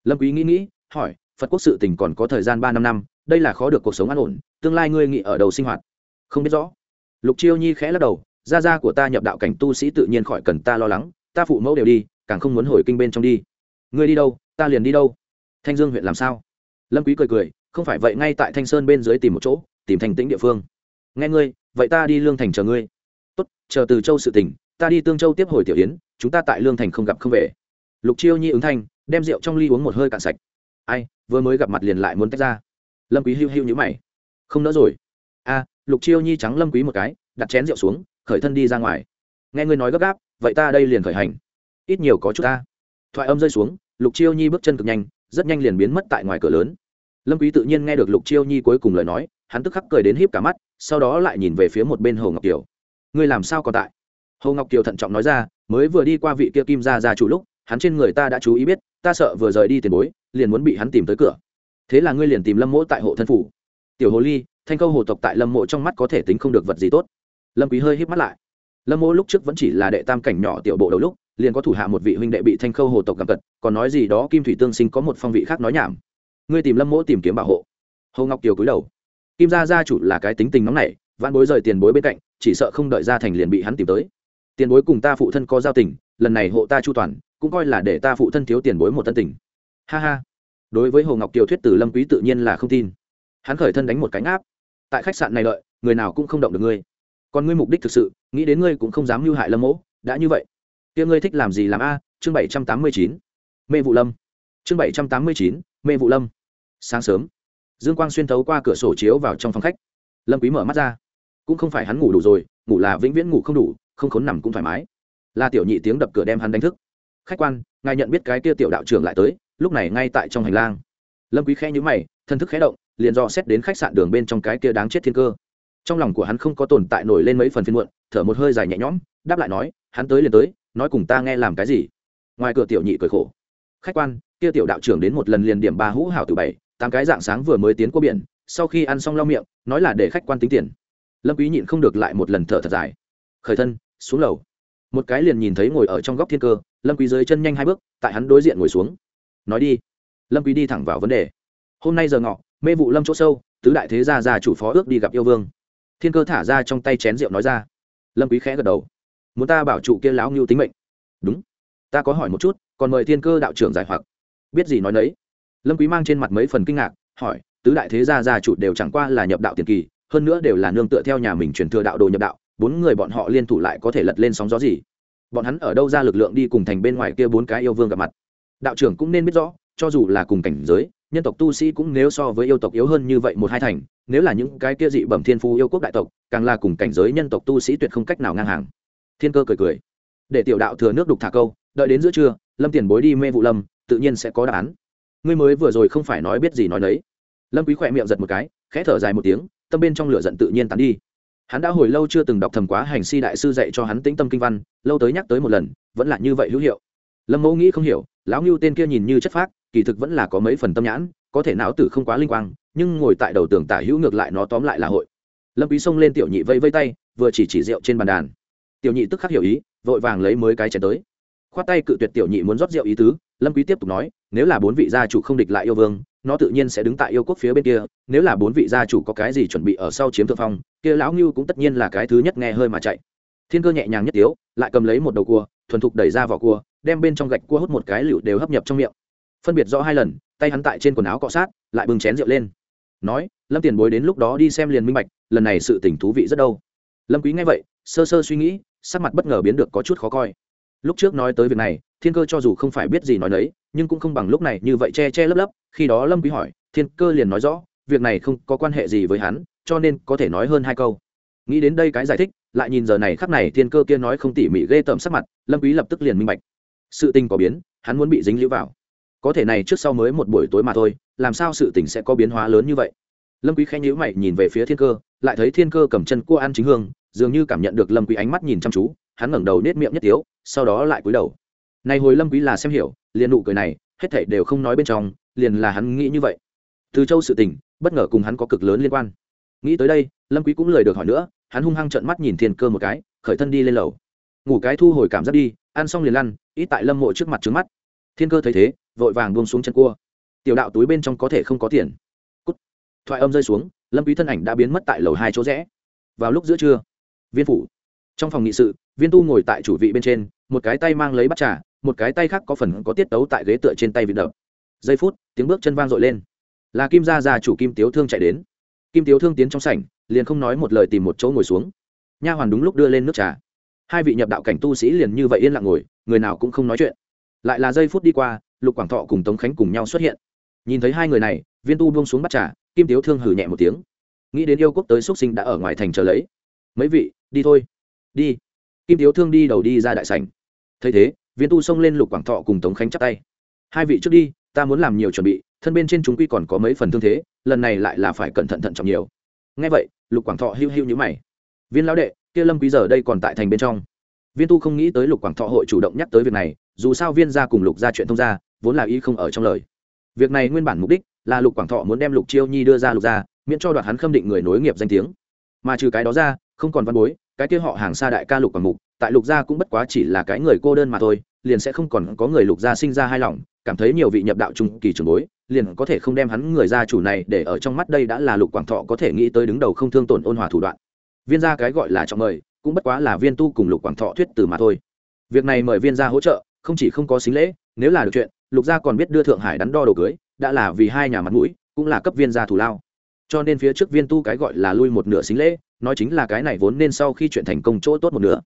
Lâm quý nghĩ nghĩ, hỏi, phật quốc sự tình còn có thời gian ba năm năm, đây là khó được cuộc sống an ổn, tương lai ngươi nghĩ ở đầu sinh hoạt. Không biết rõ. Lục chiêu nhi khẽ lắc đầu, gia gia của ta nhập đạo cảnh tu sĩ tự nhiên khỏi cần ta lo lắng, ta phụ mẫu đều đi, càng không muốn hồi kinh bên trong đi ngươi đi đâu, ta liền đi đâu. Thanh dương huyện làm sao? Lâm quý cười cười, không phải vậy ngay tại thanh sơn bên dưới tìm một chỗ, tìm thành tĩnh địa phương. Nghe ngươi, vậy ta đi lương thành chờ ngươi. Tốt, chờ từ châu sự tình ta đi tương châu tiếp hồi tiểu yến, chúng ta tại lương thành không gặp không về. Lục chiêu nhi ứng thanh, đem rượu trong ly uống một hơi cạn sạch. Ai, vừa mới gặp mặt liền lại muốn tách ra. Lâm quý hưu hưu nhíu mày. Không đỡ rồi. A, lục chiêu nhi trắng lâm quý một cái, đặt chén rượu xuống, khởi thân đi ra ngoài. Nghe ngươi nói gấp gáp, vậy ta đây liền khởi hành. Ít nhiều có chút ta thoại âm rơi xuống, lục chiêu nhi bước chân cực nhanh, rất nhanh liền biến mất tại ngoài cửa lớn. Lâm quý tự nhiên nghe được lục chiêu nhi cuối cùng lời nói, hắn tức khắc cười đến híp cả mắt, sau đó lại nhìn về phía một bên hồ ngọc kiều. Ngươi làm sao còn tại? Hồ ngọc kiều thận trọng nói ra, mới vừa đi qua vị kia kim gia gia chủ lúc, hắn trên người ta đã chú ý biết, ta sợ vừa rời đi tiền bối, liền muốn bị hắn tìm tới cửa. Thế là ngươi liền tìm lâm mỗ tại hộ thân phủ. Tiểu hồ ly, thanh câu hồ tộc tại lâm mộ trong mắt có thể tính không được vật gì tốt. Lâm quý hơi híp mắt lại lâm Mỗ lúc trước vẫn chỉ là đệ tam cảnh nhỏ tiểu bộ đầu lúc, liền có thủ hạ một vị huynh đệ bị thanh khâu hồ tộc gặp cật còn nói gì đó kim thủy tương sinh có một phong vị khác nói nhảm. Ngươi tìm lâm Mỗ tìm kiếm bảo hộ. Hồ ngọc kiều cúi đầu. Kim gia gia chủ là cái tính tình nóng nảy vạn bối rời tiền bối bên cạnh, chỉ sợ không đợi ra thành liền bị hắn tìm tới. Tiền bối cùng ta phụ thân có giao tình, lần này hộ ta chu toàn, cũng coi là để ta phụ thân thiếu tiền bối một tân tình. Ha ha. Đối với hồ ngọc kiều thuyết từ lâm quý tự nhiên là không tin. Hắn khởi thân đánh một cánh áp tại khách sạn này lợi người nào cũng không động được ngươi. Còn ngươi mục đích thực sự nghĩ đến ngươi cũng không dám mưu hại lâm mỗ, đã như vậy. Kia ngươi thích làm gì làm a? Chương bảy trăm tám mươi chín. Mê vụ lâm. Chương bảy trăm tám mươi chín, mê vụ lâm. Sáng sớm, dương quang xuyên thấu qua cửa sổ chiếu vào trong phòng khách. Lâm quý mở mắt ra. Cũng không phải hắn ngủ đủ rồi, ngủ là vĩnh viễn ngủ không đủ, không khốn nằm cũng thoải mái. La tiểu nhị tiếng đập cửa đem hắn đánh thức. Khách quan, ngài nhận biết cái kia tiểu đạo trưởng lại tới, lúc này ngay tại trong hành lang. Lâm quý khẽ nhíu mày, thân thức khẽ động, liền dò xét đến khách sạn đường bên trong cái kia đáng chết thiên cơ. Trong lòng của hắn không có tồn tại nổi lên mấy phần phiên muộn thở một hơi dài nhẹ nhõm, đáp lại nói, hắn tới liền tới, nói cùng ta nghe làm cái gì? Ngoài cửa tiểu nhị cười khổ. Khách quan, kia tiểu đạo trưởng đến một lần liền điểm ba hũ hảo từ bảy, tám cái dạng sáng vừa mới tiến qua biển, sau khi ăn xong lau miệng, nói là để khách quan tính tiền. Lâm quý nhịn không được lại một lần thở thật dài. Khởi thân, xuống lầu. Một cái liền nhìn thấy ngồi ở trong góc thiên cơ, lâm quý dưới chân nhanh hai bước, tại hắn đối diện ngồi xuống. Nói đi. Lâm quý đi thẳng vào vấn đề. Hôm nay giờ ngọ, mê vụ lâm chỗ sâu, tứ đại thế gia già chủ phó ước đi gặp yêu vương. Thiên cơ thả ra trong tay chén rượu nói ra lâm quý khẽ gật đầu. Muốn ta bảo trụ kia lão ngưu tính mệnh? Đúng. Ta có hỏi một chút, còn mời thiên cơ đạo trưởng giải hoặc. Biết gì nói nấy. Lâm quý mang trên mặt mấy phần kinh ngạc, hỏi, tứ đại thế gia gia chủ đều chẳng qua là nhập đạo tiền kỳ, hơn nữa đều là nương tựa theo nhà mình truyền thừa đạo đồ nhập đạo, bốn người bọn họ liên thủ lại có thể lật lên sóng gió gì? Bọn hắn ở đâu ra lực lượng đi cùng thành bên ngoài kia bốn cái yêu vương gặp mặt? Đạo trưởng cũng nên biết rõ, cho dù là cùng cảnh giới nhân tộc tu sĩ cũng nếu so với yêu tộc yếu hơn như vậy một hai thành, nếu là những cái kia dị bẩm thiên phu yêu quốc đại tộc, càng là cùng cảnh giới nhân tộc tu sĩ tuyệt không cách nào ngang hàng. Thiên cơ cười cười. Để tiểu đạo thừa nước đục thả câu, đợi đến giữa trưa, lâm tiền bối đi mê vụ lâm, tự nhiên sẽ có đáp án. Ngươi mới vừa rồi không phải nói biết gì nói đấy lâm quý khỏe miệng giật một cái, khẽ thở dài một tiếng, tâm bên trong lửa giận tự nhiên tán đi. Hắn đã hồi lâu chưa từng đọc thầm quá hành si đại sư dạy cho hắn tĩnh tâm kinh văn, lâu tới nhắc tới một lần, vẫn là như vậy hữu hiệu. Lâm mẫu nghĩ không hiểu, lão ngưu tên kia nhìn như chất phác kỳ thực vẫn là có mấy phần tâm nhãn, có thể não tử không quá linh quang, nhưng ngồi tại đầu tường tả hữu ngược lại nó tóm lại là hội. Lâm quý xông lên tiểu nhị vây vây tay, vừa chỉ chỉ rượu trên bàn đàn. Tiểu nhị tức khắc hiểu ý, vội vàng lấy mới cái chén tới. Khoát tay cự tuyệt tiểu nhị muốn rót rượu ý tứ, lâm quý tiếp tục nói, nếu là bốn vị gia chủ không địch lại yêu vương, nó tự nhiên sẽ đứng tại yêu quốc phía bên kia, nếu là bốn vị gia chủ có cái gì chuẩn bị ở sau chiếm thượng phong, kia lão ngưu cũng tất nhiên là cái thứ nhất nghe hơi mà chạy. Thiên cơ nhẹ nhàng nhất tiếu, lại cầm lấy một đầu cua, thuần thục đẩy ra vỏ cua, đem bên trong gạch cua hút một cái lựu đều hấp nhập trong miệng phân biệt rõ hai lần, tay hắn tại trên quần áo cọ sát, lại bưng chén rượu lên. Nói, lâm tiền bối đến lúc đó đi xem liền minh bạch, lần này sự tình thú vị rất đâu. Lâm quý nghe vậy, sơ sơ suy nghĩ, sắc mặt bất ngờ biến được có chút khó coi. Lúc trước nói tới việc này, thiên cơ cho dù không phải biết gì nói đấy nhưng cũng không bằng lúc này như vậy che che lấp lấp, khi đó lâm quý hỏi, thiên cơ liền nói rõ, việc này không có quan hệ gì với hắn, cho nên có thể nói hơn hai câu. Nghĩ đến đây cái giải thích, lại nhìn giờ này khắc này thiên cơ kia nói không tỉ mỉ ghê tởm sắc mặt, lâm quý lập tức liền minh bạch. Sự tình có biến, hắn muốn bị dính liễu vào có thể này trước sau mới một buổi tối mà thôi, làm sao sự tình sẽ có biến hóa lớn như vậy? Lâm quý khẽ nhíu mày nhìn về phía thiên cơ, lại thấy thiên cơ cầm chân cua ăn chính hương, dường như cảm nhận được lâm quý ánh mắt nhìn chăm chú, hắn ngẩng đầu nết miệng nhất tiếu, sau đó lại cúi đầu. Này hồi lâm quý là xem hiểu, liền nụ cười này, hết thảy đều không nói bên trong, liền là hắn nghĩ như vậy. Từ châu sự tình, bất ngờ cùng hắn có cực lớn liên quan. Nghĩ tới đây, lâm quý cũng lời được hỏi nữa, hắn hung hăng trợn mắt nhìn thiên cơ một cái, khởi thân đi lên lầu. Ngủ cái thu hồi cảm giác đi, ăn xong liền lăn, ít tại lâm mộ trước mặt trướng mắt. Thiên cơ thấy thế vội vàng buông xuống chân cua. Tiểu đạo túi bên trong có thể không có tiền. Cút. thoại âm rơi xuống, lâm quý thân ảnh đã biến mất tại lầu hai chỗ rẽ. Vào lúc giữa trưa, viên phủ. Trong phòng nghị sự, viên tu ngồi tại chủ vị bên trên, một cái tay mang lấy bát trà, một cái tay khác có phần có tiết tấu tại ghế tựa trên tay vị đập. Giây phút, tiếng bước chân vang dội lên. Là kim gia già chủ kim tiếu thương chạy đến. Kim tiếu thương tiến trong sảnh, liền không nói một lời tìm một chỗ ngồi xuống. Nha hoàn đúng lúc đưa lên nước trà. Hai vị nhập đạo cảnh tu sĩ liền như vậy yên lặng ngồi, người nào cũng không nói chuyện. Lại là giây phút đi qua lục quảng thọ cùng tống khánh cùng nhau xuất hiện. Nhìn thấy hai người này, viên tu buông xuống bắt trà, kim tiếu thương hử nhẹ một tiếng. Nghĩ đến yêu quốc tới xuất sinh đã ở ngoài thành chờ lấy. Mấy vị, đi thôi. Đi. Kim tiếu thương đi đầu đi ra đại sảnh. Thấy thế, viên tu xông lên lục quảng thọ cùng tống khánh chắp tay. Hai vị trước đi, ta muốn làm nhiều chuẩn bị, thân bên trên chúng quy còn có mấy phần thương thế, lần này lại là phải cẩn thận thận trọng nhiều. Ngay vậy, lục quảng thọ hiu hiu nhữ mày. Viên lão đệ, kia lâm quý giờ đây còn tại thành bên trong. Viên tu không nghĩ tới lục quảng thọ hội chủ động nhắc tới việc này, dù sao viên gia cùng lục gia chuyện thông gia vốn là ý không ở trong lời. Việc này nguyên bản mục đích là lục quảng thọ muốn đem lục chiêu nhi đưa ra lục gia, miễn cho đoạt hắn khâm định người nối nghiệp danh tiếng. Mà trừ cái đó ra, không còn văn bối, cái kia họ hàng xa đại ca lục quảng mục, tại lục gia cũng bất quá chỉ là cái người cô đơn mà thôi, liền sẽ không còn có người lục gia sinh ra hai lòng, cảm thấy nhiều vị nhập đạo trung kỳ trường bối, liền có thể không đem hắn người gia chủ này để ở trong mắt đây đã là lục quảng thọ có thể nghĩ tới đứng đầu không thương tổn ôn hòa thủ đoạn. Viên gia cái gọi là trọng mời, cũng bất quá là viên tu cùng lục quảng thọ thuyết từ mà thôi. Việc này mời viên gia hỗ trợ, không chỉ không có xính lễ, nếu là được chuyện lục gia còn biết đưa thượng hải đắn đo đồ cưới, đã là vì hai nhà mặt mũi, cũng là cấp viên gia thủ lao. Cho nên phía trước viên tu cái gọi là lui một nửa xính lễ, nói chính là cái này vốn nên sau khi chuyện thành công chỗ tốt một nửa.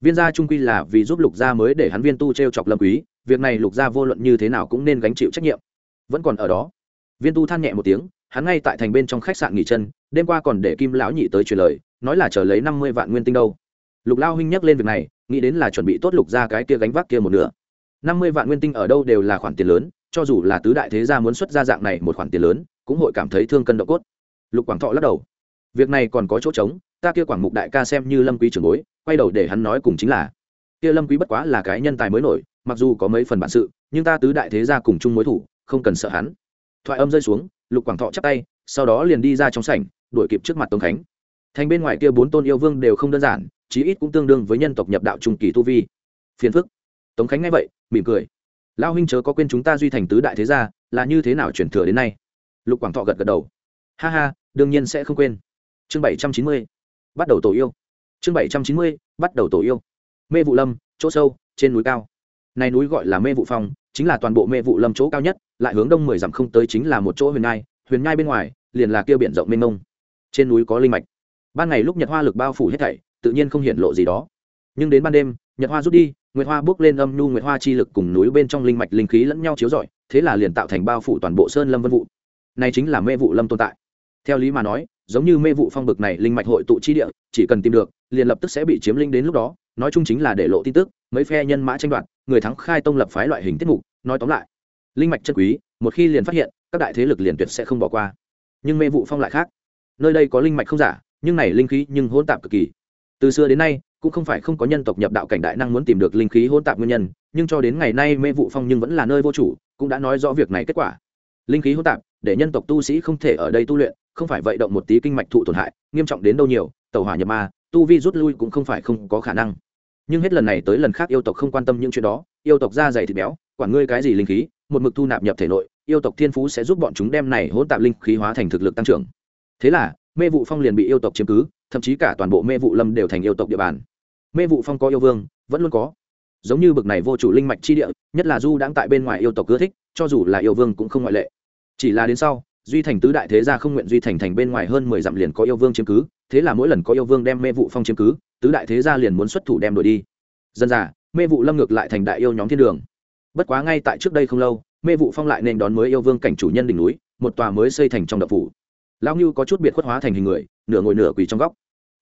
Viên gia trung quy là vì giúp lục gia mới để hắn viên tu t r e o chọc lâm quý, việc này lục gia vô luận như thế nào cũng nên gánh chịu trách nhiệm. Vẫn còn ở đó, viên tu than nhẹ một tiếng, hắn ngay tại thành bên trong khách sạn nghỉ chân, đêm qua còn để kim lão nhị tới truyền lời, nói là chờ lấy năm mươi vạn nguyên tinh đâu. Lục lao huynh nhắc lên việc này, nghĩ đến là chuẩn bị tốt lục ra cái kia gánh vác kia một nửa năm mươi vạn nguyên tinh ở đâu đều là khoản tiền lớn, cho dù là tứ đại thế gia muốn xuất ra dạng này một khoản tiền lớn, cũng hội cảm thấy thương cân độ cốt. Lục quảng thọ lắc đầu. Việc này còn có chỗ trống, ta kia quảng mục đại ca xem như lâm quý trưởng bối, quay đầu để hắn nói cùng chính là, kia lâm quý bất quá là cái nhân tài mới nổi, mặc dù có mấy phần bản sự, nhưng ta tứ đại thế gia cùng chung mối thủ, không cần sợ hắn. Thoại âm rơi xuống, lục quảng thọ chắp tay, sau đó liền đi ra trong sảnh, đuổi kịp trước mặt tống khánh. Thành bên ngoài kia bốn tôn yêu vương đều không đơn giản, chí ít cũng tương đương với nhân tộc nhập đạo trung kỳ tu vi. Phiền phức tống khánh nghe vậy, mỉm cười. Lao huynh chớ có quên chúng ta duy thành tứ đại thế gia, là như thế nào chuyển thừa đến nay? Lục quảng thọ gật gật đầu. Ha ha, đương nhiên sẽ không quên. Chương bảy trăm chín mươi, bắt đầu tổ yêu. Chương bảy trăm chín mươi, bắt đầu tổ yêu. Mê vụ lâm, chỗ sâu, trên núi cao. Này núi gọi là mê vụ phong, chính là toàn bộ mê vụ lâm chỗ cao nhất, lại hướng đông mười dặm không tới chính là một chỗ huyền nhai huyền nhai bên ngoài, liền là kia biển rộng mênh mông. Trên núi có linh mạch. Ban ngày lúc nhật hoa lực bao phủ hết thảy, tự nhiên không hiện lộ gì đó. Nhưng đến ban đêm, nhật hoa rút đi nguyệt hoa bước lên âm nhu nguyệt hoa chi lực cùng núi bên trong linh mạch linh khí lẫn nhau chiếu rọi, thế là liền tạo thành bao phủ toàn bộ sơn lâm vân vụ. Này chính là mê vụ lâm tồn tại. Theo lý mà nói, giống như mê vụ phong bực này linh mạch hội tụ chi địa, chỉ cần tìm được, liền lập tức sẽ bị chiếm linh đến lúc đó, nói chung chính là để lộ tin tức, mấy phe nhân mã tranh đoạt, người thắng khai tông lập phái loại hình tiết mục, nói tóm lại, linh mạch chân quý, một khi liền phát hiện, các đại thế lực liền tuyệt sẽ không bỏ qua. Nhưng mê vụ phong lại khác. Nơi đây có linh mạch không giả, nhưng này linh khí nhưng hỗn tạp cực kỳ. Từ xưa đến nay cũng không phải không có nhân tộc nhập đạo cảnh đại năng muốn tìm được linh khí hỗn tạp nguyên nhân, nhưng cho đến ngày nay mê vụ phong nhưng vẫn là nơi vô chủ, cũng đã nói rõ việc này kết quả. Linh khí hỗn tạp, để nhân tộc tu sĩ không thể ở đây tu luyện, không phải vậy động một tí kinh mạch thụ tổn hại, nghiêm trọng đến đâu nhiều, tàu hỏa nhập ma, tu vi rút lui cũng không phải không có khả năng. Nhưng hết lần này tới lần khác yêu tộc không quan tâm những chuyện đó, yêu tộc da dày thịt béo, quản ngươi cái gì linh khí, một mực thu nạp nhập thể nội, yêu tộc thiên phú sẽ giúp bọn chúng đem này hỗn tạp linh khí hóa thành thực lực tăng trưởng. Thế là, mê vụ phong liền bị yêu tộc chiếm cứ thậm chí cả toàn bộ mê vụ lâm đều thành yêu tộc địa bàn. Mê vụ phong có yêu vương, vẫn luôn có. Giống như bực này vô chủ linh mạch chi địa, nhất là du đang tại bên ngoài yêu tộc ưa thích, cho dù là yêu vương cũng không ngoại lệ. Chỉ là đến sau, duy thành tứ đại thế gia không nguyện duy thành thành bên ngoài hơn mười dặm liền có yêu vương chiếm cứ, thế là mỗi lần có yêu vương đem mê vụ phong chiếm cứ, tứ đại thế gia liền muốn xuất thủ đem đuổi đi. Dân già, mê vụ lâm ngược lại thành đại yêu nhóm thiên đường. Bất quá ngay tại trước đây không lâu, mê vụ phong lại nên đón mới yêu vương cảnh chủ nhân đỉnh núi, một tòa mới xây thành trong đập phủ lão ngưu có chút biệt khuất hóa thành hình người, nửa ngồi nửa quỳ trong góc.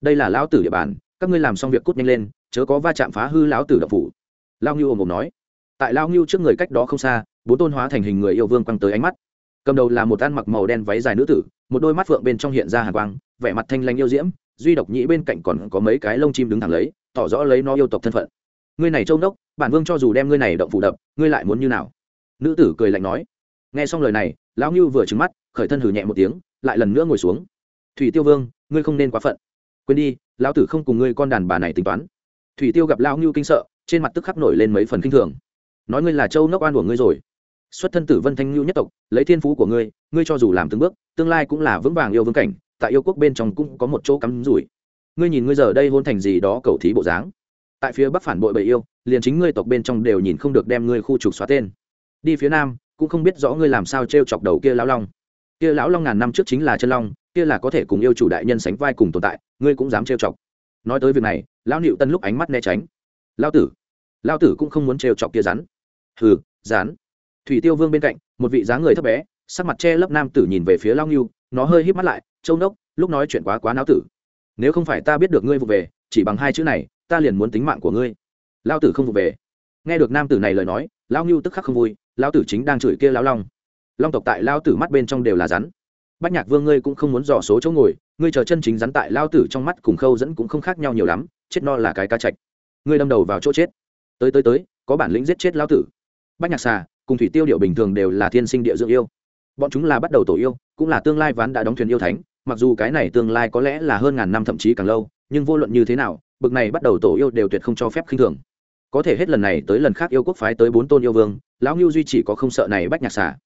Đây là lão tử địa bàn, các ngươi làm xong việc cút nhanh lên, chớ có va chạm phá hư lão tử đập phủ. Lão ngưu ồm ồm nói. Tại lão ngưu trước người cách đó không xa, bốn tôn hóa thành hình người yêu vương quăng tới ánh mắt. Cầm đầu là một ăn mặc màu đen váy dài nữ tử, một đôi mắt phượng bên trong hiện ra hàn quang, vẻ mặt thanh lanh yêu diễm, duy độc nhĩ bên cạnh còn có mấy cái lông chim đứng thẳng lấy, tỏ rõ lấy nó yêu tộc thân phận. Ngươi này trông đốc bản vương cho dù đem ngươi này động phủ đập, ngươi lại muốn như nào? Nữ tử cười lạnh nói. Nghe xong lời này, lão ngưu vừa trứng mắt, khởi thân hừ nhẹ một tiếng lại lần nữa ngồi xuống. Thủy tiêu vương, ngươi không nên quá phận. Quên đi, lão tử không cùng ngươi con đàn bà này tính toán. Thủy tiêu gặp lão ngưu kinh sợ, trên mặt tức khắc nổi lên mấy phần kinh thường. Nói ngươi là châu nốc oan của ngươi rồi. Xuất thân tử vân thanh ngưu nhất tộc, lấy thiên phú của ngươi ngươi cho dù làm từng bước, tương lai cũng là vững vàng yêu vương cảnh, tại yêu quốc bên trong cũng có một chỗ cắm rủi. Ngươi nhìn ngươi giờ đây hôn thành gì đó cầu thí bộ dáng. Tại phía bắc phản bội bầy yêu, liền chính ngươi tộc bên trong đều nhìn không được đem ngươi khu trục xóa tên. Đi phía nam, cũng không biết rõ ngươi làm sao t r e o chọc đầu kia lão long kia lão long ngàn năm trước chính là chân long, kia là có thể cùng yêu chủ đại nhân sánh vai cùng tồn tại, ngươi cũng dám trêu chọc. Nói tới việc này, lão nịu tân lúc ánh mắt né tránh. Lao tử lao tử cũng không muốn trêu chọc kia rắn. Hừ rán thủy tiêu vương bên cạnh, một vị dáng người thấp bé, sắc mặt che lấp nam tử nhìn về phía lao nghiêu nó hơi híp mắt lại trông đốc, lúc nói chuyện quá quá náo tử. Nếu không phải ta biết được ngươi vụ về, chỉ bằng hai chữ này, ta liền muốn tính mạng của ngươi. Lao tử không vụ về. Nghe được nam tử này lời nói lao nghiêu tức khắc không vui lao tử chính đang chửi kia lao long long tộc tại lao tử mắt bên trong đều là rắn. Bách nhạc vương ngươi cũng không muốn dò số chỗ ngồi, ngươi chờ chân chính rắn tại lao tử trong mắt cùng khâu dẫn cũng không khác nhau nhiều lắm, chết no là cái ca chạch. Ngươi đâm đầu vào chỗ chết. Tới tới tới, có bản lĩnh giết chết lao tử. Bách nhạc xà, cùng thủy tiêu điệu bình thường đều là thiên sinh địa dưỡng yêu. Bọn chúng là bắt đầu tổ yêu, cũng là tương lai ván đã đóng thuyền yêu thánh, mặc dù cái này tương lai có lẽ là hơn ngàn năm thậm chí càng lâu, nhưng vô luận như thế nào, bực này bắt đầu tổ yêu đều tuyệt không cho phép khinh thường. Có thể hết lần này tới lần khác yêu quốc phái tới bốn tôn yêu vương, lão ngưu duy chỉ có không sợ này bách nhạc xà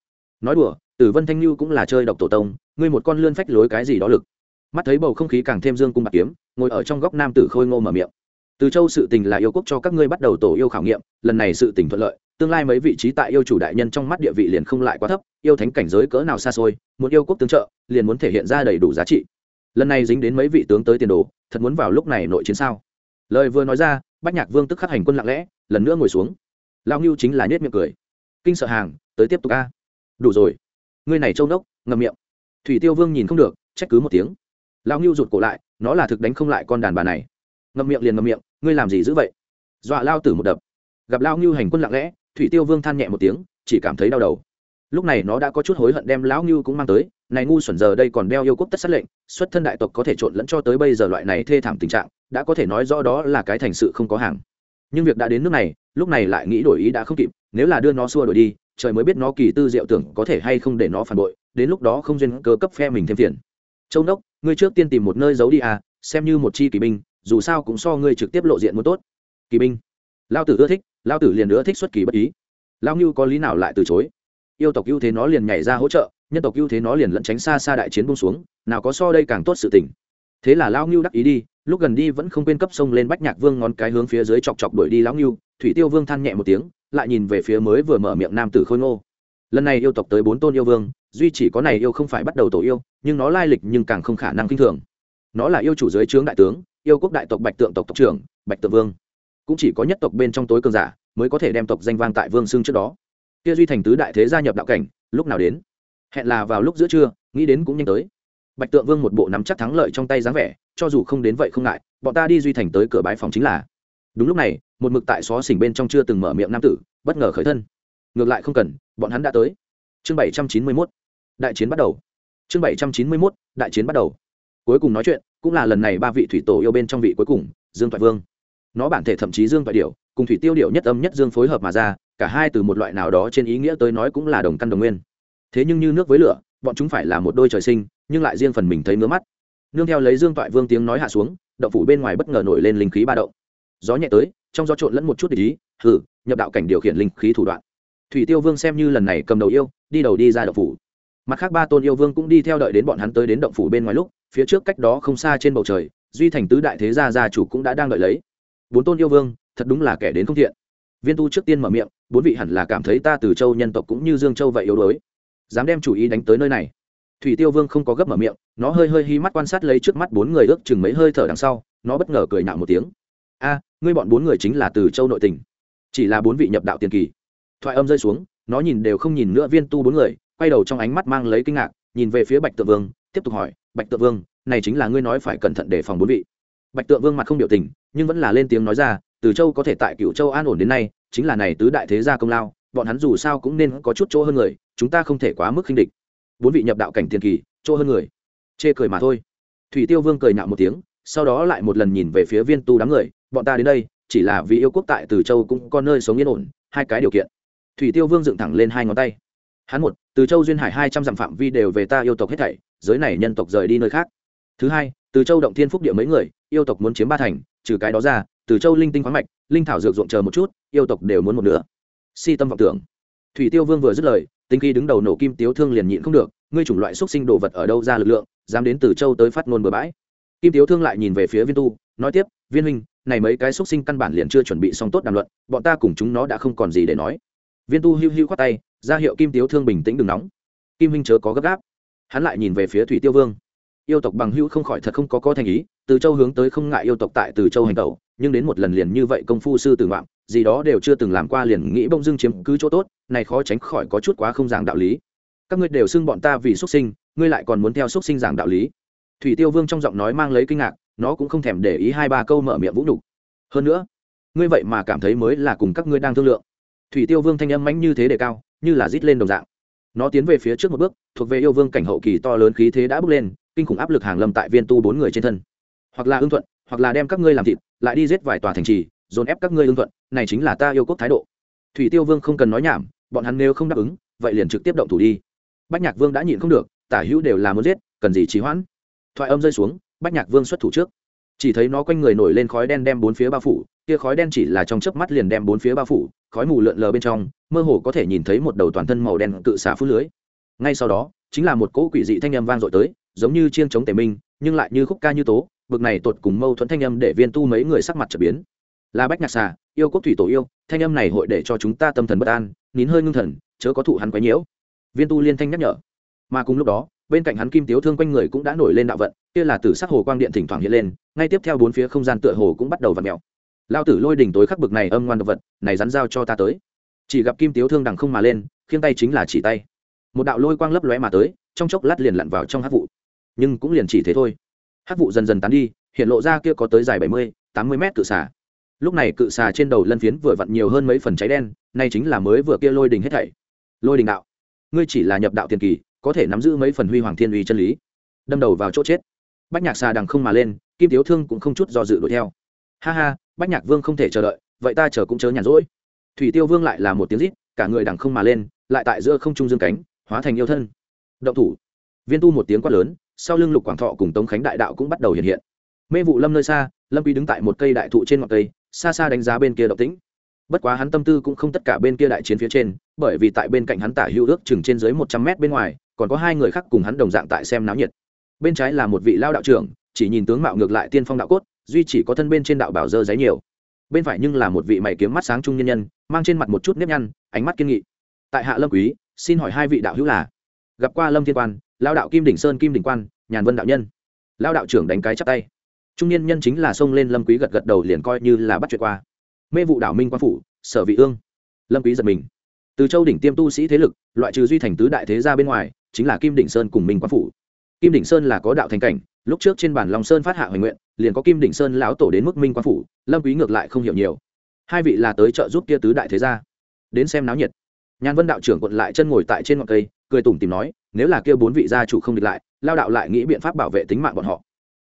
nói đùa, tử vân thanh lưu cũng là chơi độc tổ tông, ngươi một con lươn phách lối cái gì đó lực. Mắt thấy bầu không khí càng thêm dương cung bạc kiếm, ngồi ở trong góc nam tử khôi ngô mở miệng. Từ châu sự tình là yêu quốc cho các ngươi bắt đầu tổ yêu khảo nghiệm, lần này sự tình thuận lợi, tương lai mấy vị trí tại yêu chủ đại nhân trong mắt địa vị liền không lại quá thấp, yêu thánh cảnh giới cỡ nào xa xôi, muốn yêu quốc tương trợ, liền muốn thể hiện ra đầy đủ giá trị. Lần này dính đến mấy vị tướng tới tiền đồ, thật muốn vào lúc này nội chiến sao? Lời vừa nói ra, bách nhạc vương tức khắc hành quân lặng lẽ, lần nữa ngồi xuống. Lao ngưu chính là nhét miệng cười. Kinh sợ hàng, tới tiếp tục a đủ rồi. Ngươi này trâu nốc ngậm miệng. Thủy tiêu vương nhìn không được, trách cứ một tiếng. Lão ngưu rụt cổ lại, nó là thực đánh không lại con đàn bà này. Ngậm miệng liền ngậm miệng, ngươi làm gì dữ vậy? Dọa lao tử một đập. Gặp lao ngưu hành quân lặng lẽ, thủy tiêu vương than nhẹ một tiếng, chỉ cảm thấy đau đầu. Lúc này nó đã có chút hối hận đem lão ngưu cũng mang tới, này ngu xuẩn giờ đây còn đeo yêu quốc tất sát lệnh, xuất thân đại tộc có thể trộn lẫn cho tới bây giờ loại này thê thảm tình trạng, đã có thể nói rõ đó là cái thành sự không có hàng. Nhưng việc đã đến nước này, lúc này lại nghĩ đổi ý đã không kịp, nếu là đưa nó xua đổi đi trời mới biết nó kỳ tư diệu tưởng có thể hay không để nó phản bội, đến lúc đó không duyên cơ cấp phe mình thêm tiền châu đốc, ngươi trước tiên tìm một nơi giấu đi à xem như một chi kỳ binh, dù sao cũng so ngươi trực tiếp lộ diện muốn tốt. Kỳ binh. Lao tử ưa thích, lao tử liền ưa thích xuất kỳ bất ý. Lao như có lý nào lại từ chối? Yêu tộc ưu thế nó liền nhảy ra hỗ trợ, nhân tộc ưu thế nó liền lẫn tránh xa xa đại chiến bông xuống, nào có so đây càng tốt sự tình. Thế là lao như đắc ý đi, lúc gần đi vẫn không quên cấp sông lên bách nhạc vương ngón cái hướng phía dưới chọc chọc đuổi đi lão ngưu thủy tiêu vương than nhẹ một tiếng, lại nhìn về phía mới vừa mở miệng nam tử khôi ngô. Lần này yêu tộc tới bốn tôn yêu vương, duy chỉ có này yêu không phải bắt đầu tổ yêu, nhưng nó lai lịch nhưng càng không khả năng kinh thường. Nó là yêu chủ dưới trướng đại tướng, yêu quốc đại tộc bạch tượng tộc tộc trưởng, bạch tượng vương. Cũng chỉ có nhất tộc bên trong tối cường giả mới có thể đem tộc danh vang tại vương xương trước đó. Kia duy thành tứ đại thế gia nhập đạo cảnh, lúc nào đến? Hẹn là vào lúc giữa trưa, nghĩ đến cũng nhanh tới. Bạch tượng vương một bộ nắm chắc thắng lợi trong tay dáng vẻ, cho dù không đến vậy không ngại, bọn ta đi duy thành tới cửa bái phòng chính là. Đúng lúc này một mực tại xó xỉnh bên trong chưa từng mở miệng nam tử, bất ngờ khởi thân. Ngược lại không cần, bọn hắn đã tới. Chương bảy trăm chín mươi mốt. Đại chiến bắt đầu. Chương bảy trăm chín mươi mốt, đại chiến bắt đầu. Cuối cùng nói chuyện, cũng là lần này ba vị thủy tổ yêu bên trong vị cuối cùng, dương toại vương. Nó bản thể thậm chí dương toại điệu cùng thủy tiêu điệu nhất âm nhất dương phối hợp mà ra, cả hai từ một loại nào đó trên ý nghĩa tới nói cũng là đồng căn đồng nguyên. Thế nhưng như nước với lửa, bọn chúng phải là một đôi trời sinh, nhưng lại riêng phần mình thấy ngứa mắt. Nương theo lấy dương toại vương tiếng nói hạ xuống, động phủ bên ngoài bất ngờ nổi lên linh khí ba động. Gió nhẹ tới trong gió trộn lẫn một chút để ý hử nhập đạo cảnh điều khiển linh khí thủ đoạn. Thủy tiêu vương xem như lần này cầm đầu yêu, đi đầu đi ra động phủ. Mặt khác ba tôn yêu vương cũng đi theo đợi đến bọn hắn tới đến động phủ bên ngoài lúc, phía trước cách đó không xa trên bầu trời, duy thành tứ đại thế gia gia chủ cũng đã đang đợi lấy. Bốn tôn yêu vương, thật đúng là kẻ đến không thiện. Viên tu trước tiên mở miệng, bốn vị hẳn là cảm thấy ta từ châu nhân tộc cũng như dương châu vậy yếu đuối. Dám đem chủ ý đánh tới nơi này. Thủy tiêu vương không có gấp mở miệng, nó hơi hơi hi mắt quan sát lấy trước mắt bốn người ước chừng mấy hơi thở đằng sau, nó bất ngờ cười nạo một tiếng. A ngươi bọn bốn người chính là từ châu nội tỉnh chỉ là bốn vị nhập đạo tiền kỳ. Thoại âm rơi xuống, nó nhìn đều không nhìn nữa viên tu bốn người, quay đầu trong ánh mắt mang lấy kinh ngạc, nhìn về phía bạch tự vương, tiếp tục hỏi, bạch tự vương, này chính là ngươi nói phải cẩn thận đề phòng bốn vị. Bạch tự vương mặt không biểu tình, nhưng vẫn là lên tiếng nói ra, từ châu có thể tại cựu châu an ổn đến nay, chính là này tứ đại thế gia công lao, bọn hắn dù sao cũng nên có chút chỗ hơn người, chúng ta không thể quá mức khinh địch. Bốn vị nhập đạo cảnh tiền kỳ, chỗ hơn người. Chê cười mà thôi. Thủy tiêu vương cười nhạo một tiếng, sau đó lại một lần nhìn về phía viên tu đám người bọn ta đến đây, chỉ là vì yêu quốc tại từ châu cũng có nơi sống yên ổn, hai cái điều kiện. Thủy tiêu vương dựng thẳng lên hai ngón tay. Hắn một, từ châu duyên hải hai trăm dặm phạm vi đều về ta yêu tộc hết thảy, giới này nhân tộc rời đi nơi khác. Thứ hai, từ châu động thiên phúc địa mấy người, yêu tộc muốn chiếm ba thành, trừ cái đó ra, từ châu linh tinh khoáng mạch, linh thảo dược ruộng chờ một chút, yêu tộc đều muốn một nửa. Si tâm vọng tưởng. Thủy tiêu vương vừa dứt lời, tính khi đứng đầu nổ kim tiếu thương liền nhịn không được, ngươi chủng loại xúc sinh đồ vật ở đâu ra lực lượng, dám đến từ châu tới phát ngôn bừa bãi. Kim tiếu thương lại nhìn về phía viên tu, nói tiếp, viên huynh này mấy cái xúc sinh căn bản liền chưa chuẩn bị xong tốt đàm luận, bọn ta cùng chúng nó đã không còn gì để nói. Viên tu hiu hiu khoát tay, ra hiệu kim tiếu thương bình tĩnh đừng nóng. Kim huynh chớ có gấp gáp. Hắn lại nhìn về phía thủy tiêu vương. Yêu tộc bằng hữu không khỏi thật không có có thành ý, từ châu hướng tới không ngại yêu tộc tại từ châu hành tẩu, nhưng đến một lần liền như vậy công phu sư tử ngoạm, gì đó đều chưa từng làm qua liền nghĩ bông dưng chiếm cứ chỗ tốt, này khó tránh khỏi có chút quá không giảng đạo lý. Các ngươi đều xưng bọn ta vì xuất sinh, ngươi lại còn muốn theo xuất sinh giảng đạo lý. Thủy tiêu vương trong giọng nói mang lấy kinh ngạc nó cũng không thèm để ý hai ba câu mở miệng vũ nhục. Hơn nữa, ngươi vậy mà cảm thấy mới là cùng các ngươi đang thương lượng. Thủy tiêu vương thanh âm mãnh như thế đề cao, như là rít lên đồng dạng. Nó tiến về phía trước một bước, thuộc về yêu vương cảnh hậu kỳ to lớn khí thế đã bước lên, kinh khủng áp lực hàng lâm tại viên tu bốn người trên thân. Hoặc là ưng thuận, hoặc là đem các ngươi làm thịt, lại đi giết vài tòa thành trì, dồn ép các ngươi ưng thuận, này chính là ta yêu quốc thái độ. Thủy tiêu vương không cần nói nhảm, bọn hắn nếu không đáp ứng, vậy liền trực tiếp động thủ đi. Bách nhạc vương đã nhịn không được, tả hữu đều là muốn giết, cần gì trì hoãn? Thoại âm rơi xuống bách nhạc vương xuất thủ trước. Chỉ thấy nó quanh người nổi lên khói đen đem bốn phía bao phủ, kia khói đen chỉ là trong chớp mắt liền đem bốn phía bao phủ, khói mù lượn lờ bên trong, mơ hồ có thể nhìn thấy một đầu toàn thân màu đen tự xả phút lưới. Ngay sau đó, chính là một cỗ quỷ dị thanh âm vang dội tới, giống như chiên chống tề minh, nhưng lại như khúc ca như tố, bực này tột cùng mâu thuẫn thanh âm để viên tu mấy người sắc mặt trở biến. Là bách nhạc xà, yêu quốc thủy tổ yêu, thanh âm này hội để cho chúng ta tâm thần bất an, nín hơi ngưng thần, chớ có thụ hắn quấy nhiễu. Viên tu liên thanh nhắc nhở. Mà cùng lúc đó, bên cạnh hắn kim tiếu thương quanh người cũng đã nổi lên đạo vận kia là tử sắc hồ quang điện thỉnh thoảng hiện lên, ngay tiếp theo bốn phía không gian tựa hồ cũng bắt đầu vặn mẹo lao tử lôi đỉnh tối khắc bực này âm ngoan đ ộ vật, này rắn giao cho ta tới. Chỉ gặp kim tiếu thương đằng không mà lên, khiêng tay chính là chỉ tay. Một đạo lôi quang lấp lóe mà tới, trong chốc lát liền lặn vào trong hát vụ. Nhưng cũng liền chỉ thế thôi. Hát vụ dần dần tán đi, hiện lộ ra kia có tới dài bảy mươi, tám mươi mét cự xà. Lúc này cự xà trên đầu lân phiến vừa vặn nhiều hơn mấy phần cháy đen, nay chính là mới vừa kia lôi đình hết thảy. Lôi đình đạo, ngươi chỉ là nhập đạo tiền kỳ, có thể nắm giữ mấy phần huy hoàng thiên uy chân lý. Đâm đầu vào chỗ chết bách nhạc xà đằng không mà lên, kim tiếu thương cũng không chút do dự đuổi theo. Ha ha, bách nhạc vương không thể chờ đợi, vậy ta chờ cũng chớ nhàn rỗi. Thủy tiêu vương lại là một tiếng rít, cả người đằng không mà lên, lại tại giữa không trung dương cánh, hóa thành yêu thân. Động thủ. Viên tu một tiếng quát lớn, sau lưng lục quảng thọ cùng tống khánh đại đạo cũng bắt đầu hiện hiện. Mê vụ lâm nơi xa, lâm quý đứng tại một cây đại thụ trên ngọn cây, xa xa đánh giá bên kia động tĩnh. Bất quá hắn tâm tư cũng không tất cả bên kia đại chiến phía trên, bởi vì tại bên cạnh hắn tả hữu ước chừng trên dưới một trăm mét bên ngoài, còn có hai người khác cùng hắn đồng dạng tại xem náo nhiệt bên trái là một vị lao đạo trưởng, chỉ nhìn tướng mạo ngược lại tiên phong đạo cốt, duy chỉ có thân bên trên đạo bảo dơ giấy nhiều. Bên phải nhưng là một vị mày kiếm mắt sáng trung nhân nhân, mang trên mặt một chút nếp nhăn, ánh mắt kiên nghị. Tại hạ lâm quý, xin hỏi hai vị đạo hữu là? Gặp qua lâm thiên quan, lao đạo kim đỉnh sơn kim đỉnh quan, nhàn vân đạo nhân. Lao đạo trưởng đánh cái chắp tay. Trung nhân nhân chính là xông lên lâm quý gật gật đầu liền coi như là bắt chuyện qua. Mê vụ đảo minh quan phủ, sở vị ương. Lâm quý giật mình. Từ châu đỉnh tiêm tu sĩ thế lực, loại trừ duy thành tứ đại thế gia bên ngoài, chính là kim đỉnh sơn cùng minh quan phủ kim đỉnh sơn là có đạo thành cảnh, lúc trước trên bản long sơn phát hạ hoành nguyện, liền có kim đỉnh sơn lão tổ đến mức minh quan phủ, lâm quý ngược lại không hiểu nhiều. Hai vị là tới trợ giúp kia tứ đại thế gia. Đến xem náo nhiệt. Nhàn vân đạo trưởng quận lại chân ngồi tại trên ngọn cây, cười tủm tìm nói, nếu là kia bốn vị gia chủ không địch lại, lao đạo lại nghĩ biện pháp bảo vệ tính mạng bọn họ.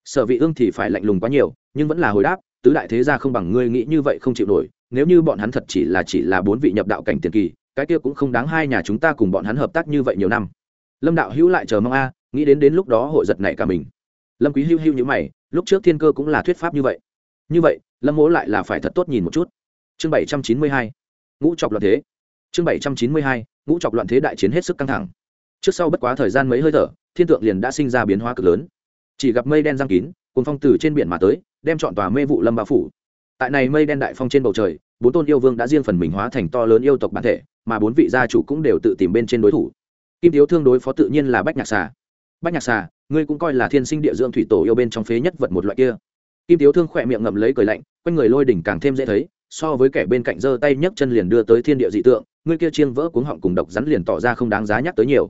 Sở vị ương thì phải lạnh lùng quá nhiều, nhưng vẫn là hồi đáp, tứ đại thế gia không bằng ngươi nghĩ như vậy không chịu nổi, nếu như bọn hắn thật chỉ là chỉ là bốn vị nhập đạo cảnh tiền kỳ, cái kia cũng không đáng hai nhà chúng ta cùng bọn hắn hợp tác như vậy nhiều năm. Lâm đạo hữu lại chờ mong a nghĩ đến đến lúc đó hội giật này cả mình. Lâm quý hưu hưu như mày, lúc trước thiên cơ cũng là thuyết pháp như vậy. Như vậy, lâm mỗ lại là phải thật tốt nhìn một chút. Chương bảy trăm chín mươi hai, ngũ chọc loạn thế. Chương bảy trăm chín mươi hai, ngũ chọc loạn thế đại chiến hết sức căng thẳng. Trước sau bất quá thời gian mấy hơi thở, thiên tượng liền đã sinh ra biến hóa cực lớn. Chỉ gặp mây đen giăng kín cùng phong từ trên biển mà tới, đem chọn tòa mê vụ lâm bao phủ. Tại này mây đen đại phong trên bầu trời, bốn tôn yêu vương đã riêng phần mình hóa thành to lớn yêu tộc bản thể, mà bốn vị gia chủ cũng đều tự tìm bên trên đối thủ. Kim thiếu thương đối phó tự nhiên là bách nhạc xà bách nhạc xà, ngươi cũng coi là thiên sinh địa dưỡng thủy tổ yêu bên trong phế nhất vật một loại kia. Kim Tiếu thương khỏe miệng ngậm lấy cười lạnh, quanh người lôi đỉnh càng thêm dễ thấy, so với kẻ bên cạnh giơ tay nhấc chân liền đưa tới thiên địa dị tượng, ngươi kia chiêng vỡ cuống họng cùng độc rắn liền tỏ ra không đáng giá nhắc tới nhiều.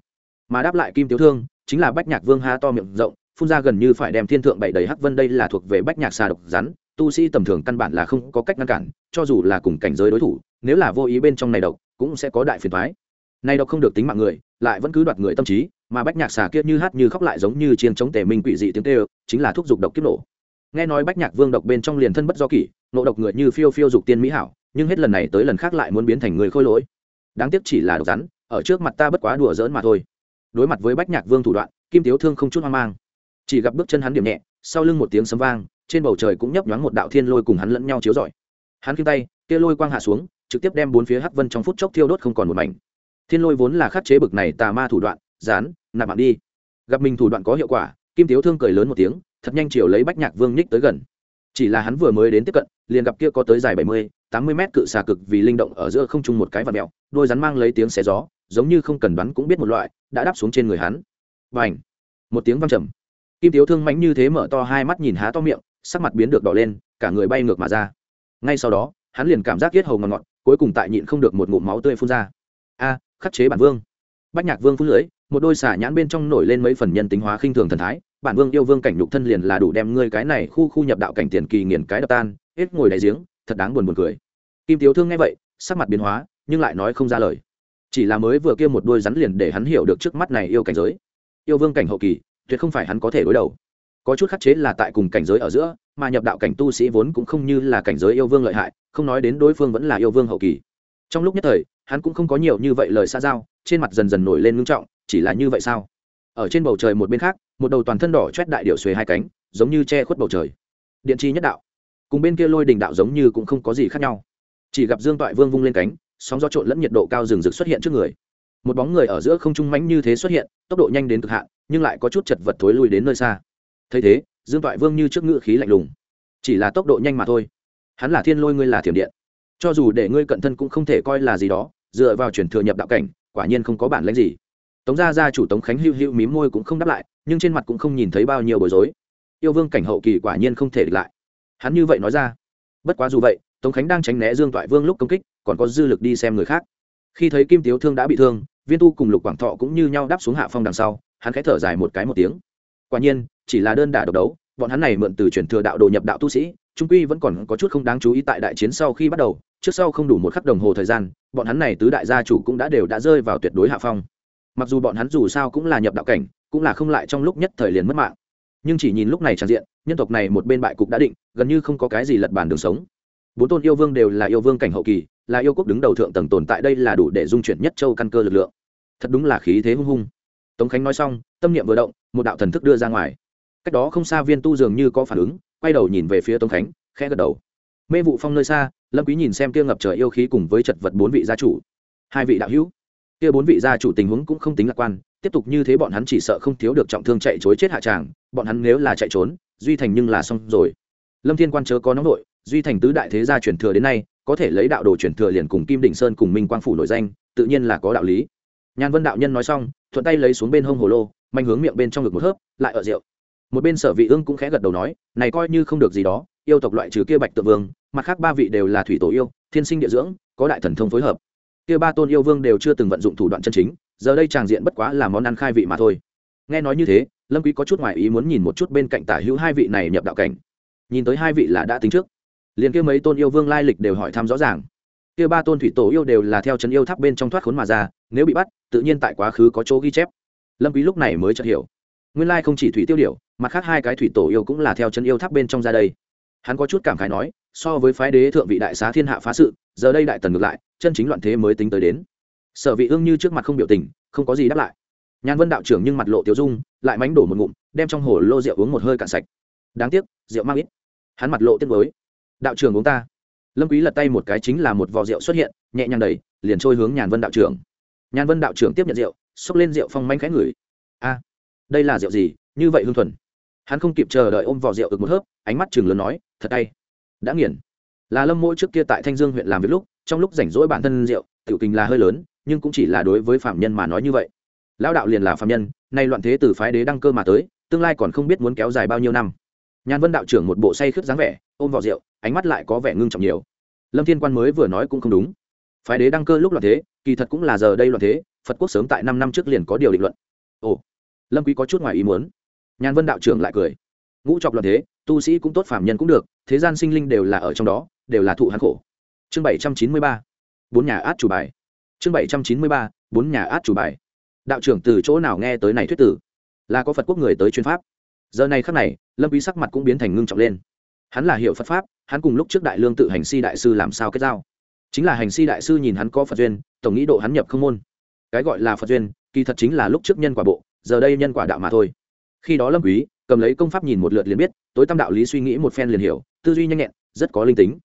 Mà đáp lại kim Tiếu thương, chính là bách nhạc vương ha to miệng rộng, phun ra gần như phải đem thiên thượng bảy đầy hắc vân đây là thuộc về bách nhạc xà độc rắn, tu sĩ tầm thường căn bản là không có cách ngăn cản, cho dù là cùng cảnh giới đối thủ, nếu là vô ý bên trong này độc, cũng sẽ có đại phiền thoái nay độc không được tính mạng người, lại vẫn cứ đoạt người tâm trí, mà bách nhạc xà kia như hát như khóc lại giống như chiên chống tề minh quỷ dị tiếng kêu, chính là thuốc dục độc kiếp nổ. Nghe nói bách nhạc vương độc bên trong liền thân bất do kỷ, nộ độc người như phiêu phiêu dục tiên mỹ hảo, nhưng hết lần này tới lần khác lại muốn biến thành người khôi lỗi. Đáng tiếc chỉ là độc rắn, ở trước mặt ta bất quá đùa giỡn mà thôi. Đối mặt với bách nhạc vương thủ đoạn, kim tiếu thương không chút hoang mang. Chỉ gặp bước chân hắn điểm nhẹ, sau lưng một tiếng sấm vang, trên bầu trời cũng nhấp nhoáng một đạo thiên lôi cùng hắn lẫn nhau chiếu rọi. Hắn khiêng tay, kia lôi quang hạ xuống, trực tiếp đem bốn phía hắc vân trong phút chốc thiêu đốt không còn một mảnh thiên lôi vốn là khắc chế bực này tà ma thủ đoạn dán nạp mạng đi. Gặp mình thủ đoạn có hiệu quả, kim tiếu thương cười lớn một tiếng, thật nhanh chiều lấy bách nhạc vương nhích tới gần. Chỉ là hắn vừa mới đến tiếp cận, liền gặp kia có tới dài bảy mươi, tám mươi mét cự xà cực vì linh động ở giữa không trung một cái và mèo, đôi rắn mang lấy tiếng xé gió, giống như không cần đoán cũng biết một loại, đã đáp xuống trên người hắn. Và ảnh một tiếng văng trầm. Kim tiếu thương mánh như thế mở to hai mắt nhìn há to miệng, sắc mặt biến được đỏ lên, cả người bay ngược mà ra. Ngay sau đó, hắn liền cảm giác yết hầu ngọt ngọt, cuối cùng tại nhịn không được một ngụm máu tươi phun ra. A khắc chế bản vương. Bách nhạc vương phú lưỡi một đôi xả nhãn bên trong nổi lên mấy phần nhân tính hóa khinh thường thần thái, bản vương yêu vương cảnh nhục thân liền là đủ đem ngươi cái này khu khu nhập đạo cảnh tiền kỳ nghiền cái đập tan, hết ngồi đại giếng, thật đáng buồn buồn cười. Kim tiếu thương nghe vậy, sắc mặt biến hóa, nhưng lại nói không ra lời. Chỉ là mới vừa kia một đôi rắn liền để hắn hiểu được trước mắt này yêu cảnh giới. Yêu vương cảnh hậu kỳ, tuyệt không phải hắn có thể đối đầu. Có chút khắc chế là tại cùng cảnh giới ở giữa, mà nhập đạo cảnh tu sĩ vốn cũng không như là cảnh giới yêu vương lợi hại, không nói đến đối phương vẫn là yêu vương hậu kỳ. Trong lúc nhất thời hắn cũng không có nhiều như vậy lời xa giao, trên mặt dần dần nổi lên ngưng trọng, chỉ là như vậy sao? Ở trên bầu trời một bên khác, một đầu toàn thân đỏ chét đại điệu xuề hai cánh, giống như che khuất bầu trời. Điện chi nhất đạo. Cùng bên kia lôi đình đạo giống như cũng không có gì khác nhau. Chỉ gặp dương toại vương vung lên cánh, sóng gió trộn lẫn nhiệt độ cao rừng rực xuất hiện trước người. Một bóng người ở giữa không trung mãnh như thế xuất hiện, tốc độ nhanh đến cực hạn, nhưng lại có chút chật vật thối lui đến nơi xa. Thấy thế, dương toại vương như trước ngự khí lạnh lùng. Chỉ là tốc độ nhanh mà thôi. Hắn là thiên lôi, ngươi là thiểm điện cho dù để ngươi cận thân cũng không thể coi là gì đó, dựa vào chuyển thừa nhập đạo cảnh, quả nhiên không có bản lãnh gì. Tống gia gia chủ tống khánh hữu hữu mím môi cũng không đáp lại, nhưng trên mặt cũng không nhìn thấy bao nhiêu bối rối. Yêu vương cảnh hậu kỳ quả nhiên không thể địch lại. Hắn như vậy nói ra. Bất quá dù vậy, tống khánh đang tránh né dương toại vương lúc công kích, còn có dư lực đi xem người khác. Khi thấy kim tiếu thương đã bị thương, viên tu cùng lục quảng thọ cũng như nhau đáp xuống hạ phong đằng sau, hắn khẽ thở dài một cái một tiếng. Quả nhiên, chỉ là đơn đả độc đấu, bọn hắn này mượn từ truyền thừa đạo đồ nhập đạo tu sĩ trung quy vẫn còn có chút không đáng chú ý tại đại chiến sau khi bắt đầu, trước sau không đủ một khắc đồng hồ thời gian, bọn hắn này tứ đại gia chủ cũng đã đều đã rơi vào tuyệt đối hạ phong. Mặc dù bọn hắn dù sao cũng là nhập đạo cảnh, cũng là không lại trong lúc nhất thời liền mất mạng. Nhưng chỉ nhìn lúc này tràn diện, nhân tộc này một bên bại cục đã định, gần như không có cái gì lật bàn đường sống. Bốn tôn yêu vương đều là yêu vương cảnh hậu kỳ, là yêu quốc đứng đầu thượng tầng tồn tại đây là đủ để dung chuyển nhất châu căn cơ lực lượng. Thật đúng là khí thế hung hung. Tống khánh nói xong, tâm niệm vừa động, một đạo thần thức đưa ra ngoài. Cách đó không xa viên tu dường như có phản ứng quay đầu nhìn về phía tống khánh, khẽ gật đầu. Mê vụ phong nơi xa, lâm quý nhìn xem kia ngập trời yêu khí cùng với chật vật bốn vị gia chủ. Hai vị đạo hữu. Kia bốn vị gia chủ tình huống cũng không tính lạc quan, tiếp tục như thế bọn hắn chỉ sợ không thiếu được trọng thương chạy chối chết hạ tràng, bọn hắn nếu là chạy trốn, duy thành nhưng là xong rồi. Lâm thiên quan chớ có nóng nội, duy thành tứ đại thế gia truyền thừa đến nay, có thể lấy đạo đồ truyền thừa liền cùng kim đỉnh sơn cùng minh quang phủ nổi danh, tự nhiên là có đạo lý. Nhàn vân đạo nhân nói xong, thuận tay lấy xuống bên hông hồ lô, manh hướng miệng bên trong ngực một hớp, lại ở rượu một bên sở vị ương cũng khẽ gật đầu nói, này coi như không được gì đó, yêu tộc loại trừ kia bạch tự vương, mặt khác ba vị đều là thủy tổ yêu, thiên sinh địa dưỡng, có đại thần thông phối hợp. Kia ba tôn yêu vương đều chưa từng vận dụng thủ đoạn chân chính, giờ đây tràng diện bất quá là món ăn khai vị mà thôi. Nghe nói như thế, lâm quý có chút ngoài ý muốn nhìn một chút bên cạnh tả hữu hai vị này nhập đạo cảnh. Nhìn tới hai vị là đã tính trước. Liền kia mấy tôn yêu vương lai lịch đều hỏi thăm rõ ràng. Kia ba tôn thủy tổ yêu đều là theo chân yêu tháp bên trong thoát khốn mà ra, nếu bị bắt, tự nhiên tại quá khứ có chỗ ghi chép. Lâm quý lúc này mới chợt hiểu nguyên lai không chỉ thủy tiêu điểu mặt khác hai cái thủy tổ yêu cũng là theo chân yêu tháp bên trong ra đây. Hắn có chút cảm khái nói, so với phái đế thượng vị đại xá thiên hạ phá sự, giờ đây đại tần ngược lại, chân chính loạn thế mới tính tới đến. Sở vị ương như trước mặt không biểu tình, không có gì đáp lại. Nhàn vân đạo trưởng nhưng mặt lộ tiêu dung, lại mánh đổ một ngụm, đem trong hồ lô rượu uống một hơi cạn sạch. Đáng tiếc, rượu mang ít. Hắn mặt lộ tiếc với đạo trưởng uống ta. Lâm quý lật tay một cái chính là một vò rượu xuất hiện, nhẹ nhàng đẩy, liền trôi hướng nhàn vân đạo trưởng. Nhàn vân đạo trưởng tiếp nhận rượu xúc lên rượu phong manh khẽ ngửi đây là rượu gì? Như vậy hương thuần. Hắn không kịp chờ đợi ôm vỏ rượu ực một hớp, ánh mắt chừng lớn nói, thật tay đã nghiền. Là lâm mỗi trước kia tại thanh dương huyện làm việc lúc, trong lúc rảnh rỗi bản thân rượu, tiểu tình là hơi lớn, nhưng cũng chỉ là đối với phạm nhân mà nói như vậy. Lão đạo liền là phạm nhân, nay loạn thế từ phái đế đăng cơ mà tới, tương lai còn không biết muốn kéo dài bao nhiêu năm. Nhàn vân đạo trưởng một bộ say khướt dáng vẻ, ôm vào rượu, ánh mắt lại có vẻ ngưng trọng nhiều. Lâm thiên quan mới vừa nói cũng không đúng. Phái đế đăng cơ lúc loạn thế, kỳ thật cũng là giờ đây loạn thế, phật quốc sớm tại năm năm trước liền có điều định luận. Ồ lâm quý có chút ngoài ý muốn. Nhàn vân đạo trưởng lại cười. Ngũ trọc loạn thế, tu sĩ cũng tốt phạm nhân cũng được, thế gian sinh linh đều là ở trong đó, đều là thụ hắn khổ. Chương bảy trăm chín mươi ba, bốn nhà át chủ bài. Chương bảy trăm chín mươi ba, bốn nhà át chủ bài. Đạo trưởng từ chỗ nào nghe tới này thuyết tử? Là có phật quốc người tới chuyên pháp. Giờ này khắc này, lâm quý sắc mặt cũng biến thành ngưng trọng lên. Hắn là hiểu phật pháp, hắn cùng lúc trước đại lương tự hành si đại sư làm sao kết giao? Chính là hành si đại sư nhìn hắn có phật duyên, tổng nghĩ độ hắn nhập không môn. Cái gọi là phật duyên, kỳ thật chính là lúc trước nhân quả bộ giờ đây nhân quả đạo mà thôi. Khi đó lâm quý cầm lấy công pháp nhìn một lượt liền biết, tối tâm đạo lý suy nghĩ một phen liền hiểu, tư duy nhanh nhẹn, rất có linh tính.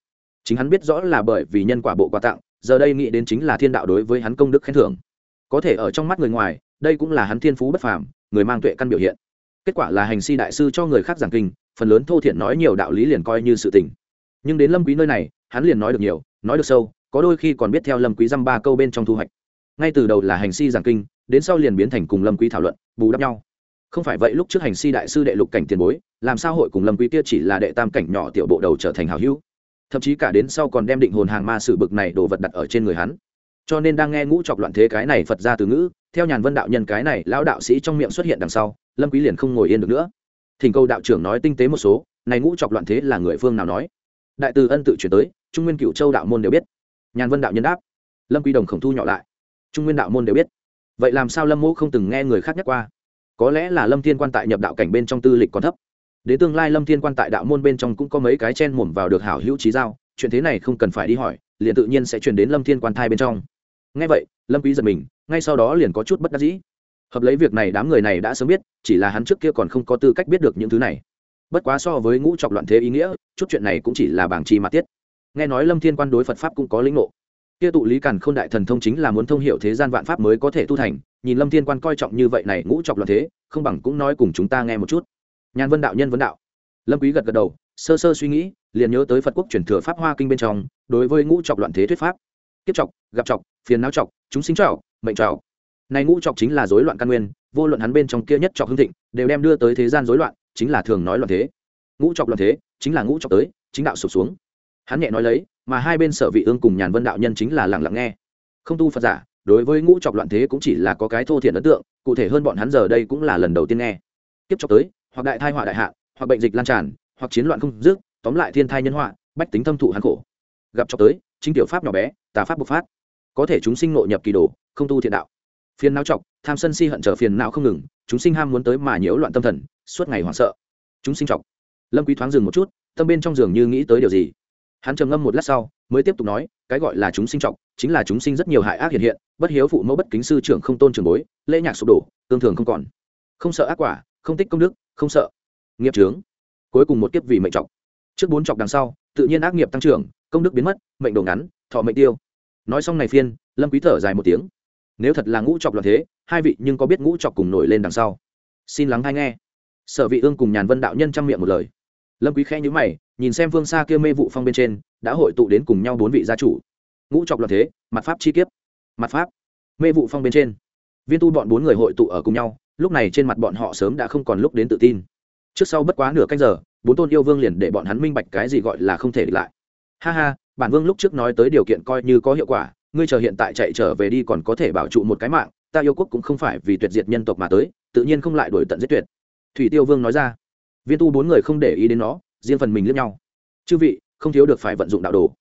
Chính hắn biết rõ là bởi vì nhân quả bộ quà tặng, giờ đây nghĩ đến chính là thiên đạo đối với hắn công đức khen thưởng. Có thể ở trong mắt người ngoài, đây cũng là hắn thiên phú bất phàm, người mang tuệ căn biểu hiện. Kết quả là hành si đại sư cho người khác giảng kinh, phần lớn thô thiện nói nhiều đạo lý liền coi như sự tình. Nhưng đến lâm quý nơi này, hắn liền nói được nhiều, nói được sâu, có đôi khi còn biết theo lâm quý dăm ba câu bên trong thu hoạch ngay từ đầu là hành si giảng kinh, đến sau liền biến thành cùng lâm quý thảo luận, bù đắp nhau. Không phải vậy, lúc trước hành si đại sư đệ lục cảnh tiền bối, làm sao hội cùng lâm quý kia chỉ là đệ tam cảnh nhỏ tiểu bộ đầu trở thành hảo hữu? Thậm chí cả đến sau còn đem định hồn hàng ma sử bực này đồ vật đặt ở trên người hắn. Cho nên đang nghe ngũ chọc loạn thế cái này phật ra từ ngữ, theo nhàn vân đạo nhân cái này lão đạo sĩ trong miệng xuất hiện đằng sau, lâm quý liền không ngồi yên được nữa. Thỉnh cầu đạo trưởng nói tinh tế một số, này ngũ chọc loạn thế là người phương nào nói? Đại từ ân tự chuyển tới, trung nguyên cựu châu đạo môn đều biết. Nhàn vân đạo nhân đáp. Lâm quý đồng khổng thu nhỏ lại trung nguyên đạo môn đều biết. Vậy làm sao lâm mẫu không từng nghe người khác nhắc qua? Có lẽ là lâm thiên quan tại nhập đạo cảnh bên trong tư lịch còn thấp. Đến tương lai lâm thiên quan tại đạo môn bên trong cũng có mấy cái chen mồm vào được hảo hữu trí giao, chuyện thế này không cần phải đi hỏi, liền tự nhiên sẽ truyền đến lâm thiên quan thai bên trong. Ngay vậy, lâm quý giật mình, ngay sau đó liền có chút bất đắc dĩ. Hợp lấy việc này đám người này đã sớm biết, chỉ là hắn trước kia còn không có tư cách biết được những thứ này. Bất quá so với ngũ trọc loạn thế ý nghĩa, chút chuyện này cũng chỉ là bảng chi mà tiết. Nghe nói lâm thiên quan đối phật pháp cũng có lĩnh ngộ kia tụ lý càn k h ô n đại thần thông chính là muốn thông hiệu thế gian vạn pháp mới có thể tu thành, nhìn lâm thiên quan coi trọng như vậy này ngũ trọc loạn thế, không bằng cũng nói cùng chúng ta nghe một chút. Nhàn vân đạo, nhân vấn đạo. Lâm quý gật gật đầu, sơ sơ suy nghĩ, liền nhớ tới phật quốc chuyển thừa pháp hoa kinh bên trong, đối với ngũ trọc loạn thế thuyết pháp. Kiếp trọc gặp trọc phiền não trọc chúng sinh trọc mệnh trọc này ngũ trọc chính là rối loạn căn nguyên, vô luận hắn bên trong kia nhất trọc hưng thịnh, đều đem đưa tới thế gian rối loạn, chính là thường nói loạn thế. Ngũ trọc loạn thế, chính là ngũ trọc tới, chính đạo sụp xuống. Hắn nhẹ nói lấy mà hai bên sở vị ương cùng nhàn vân đạo nhân chính là lặng lặng nghe. Không tu phật giả, đối với ngũ trọc loạn thế cũng chỉ là có cái thô thiện ấn tượng, cụ thể hơn bọn hắn giờ đây cũng là lần đầu tiên nghe. Tiếp chọc tới, hoặc đại thai họa đại hạ, hoặc bệnh dịch lan tràn, hoặc chiến loạn không dứt, tóm lại thiên thai nhân họa, bách tính thâm thụ hắn khổ. Gặp chọc tới, chính tiểu pháp nhỏ bé, tà pháp bộc phát. Có thể chúng sinh nội nhập kỳ đồ, không tu thiện đạo. Phiền não trọc tham sân si hận trở phiền não không ngừng, chúng sinh ham muốn tới mà nhiễu loạn tâm thần, suốt ngày hoảng sợ. Chúng sinh trọc lâm quý thoáng dừng một chút, tâm bên trong giường như nghĩ tới điều gì hắn trầm ngâm một lát sau, mới tiếp tục nói, cái gọi là chúng sinh trọng, chính là chúng sinh rất nhiều hại ác hiện hiện, bất hiếu phụ mẫu bất kính sư trưởng không tôn trường bối, lễ nhạc sụp đổ, tương thường không còn. Không sợ ác quả, không tích công đức, không sợ nghiệp trướng cuối cùng một kiếp vì mệnh trọng. Trước bốn trọng đằng sau, tự nhiên ác nghiệp tăng trưởng, công đức biến mất, mệnh đồ ngắn, thọ mệnh tiêu. Nói xong này phiên, lâm quý thở dài một tiếng. Nếu thật là ngũ trọc loạn thế, hai vị nhưng có biết ngũ trọc cùng nổi lên đằng sau? Xin lắng hay nghe. Sở vị ương cùng nhàn vân đạo nhân trang miệng một lời. Lâm quý khẽ nhíu mày nhìn xem phương xa kia mê vụ phong bên trên, đã hội tụ đến cùng nhau bốn vị gia chủ. Ngũ trọc loạn thế, mặt pháp chi kiếp. Mặt pháp, mê vụ phong bên trên. Viên tu bọn bốn người hội tụ ở cùng nhau, lúc này trên mặt bọn họ sớm đã không còn lúc đến tự tin. Trước sau bất quá nửa canh giờ, bốn tôn yêu vương liền để bọn hắn minh bạch cái gì gọi là không thể địch lại. Ha ha, bản vương lúc trước nói tới điều kiện coi như có hiệu quả, ngươi chờ hiện tại chạy trở về đi còn có thể bảo trụ một cái mạng, ta yêu quốc cũng không phải vì tuyệt diệt nhân tộc mà tới, tự nhiên không lại đổi tận giết tuyệt. Thủy tiêu vương nói ra. Viên tu bốn người không để ý đến nó riêng phần mình liếc nhau. Chư vị không thiếu được phải vận dụng đạo đồ.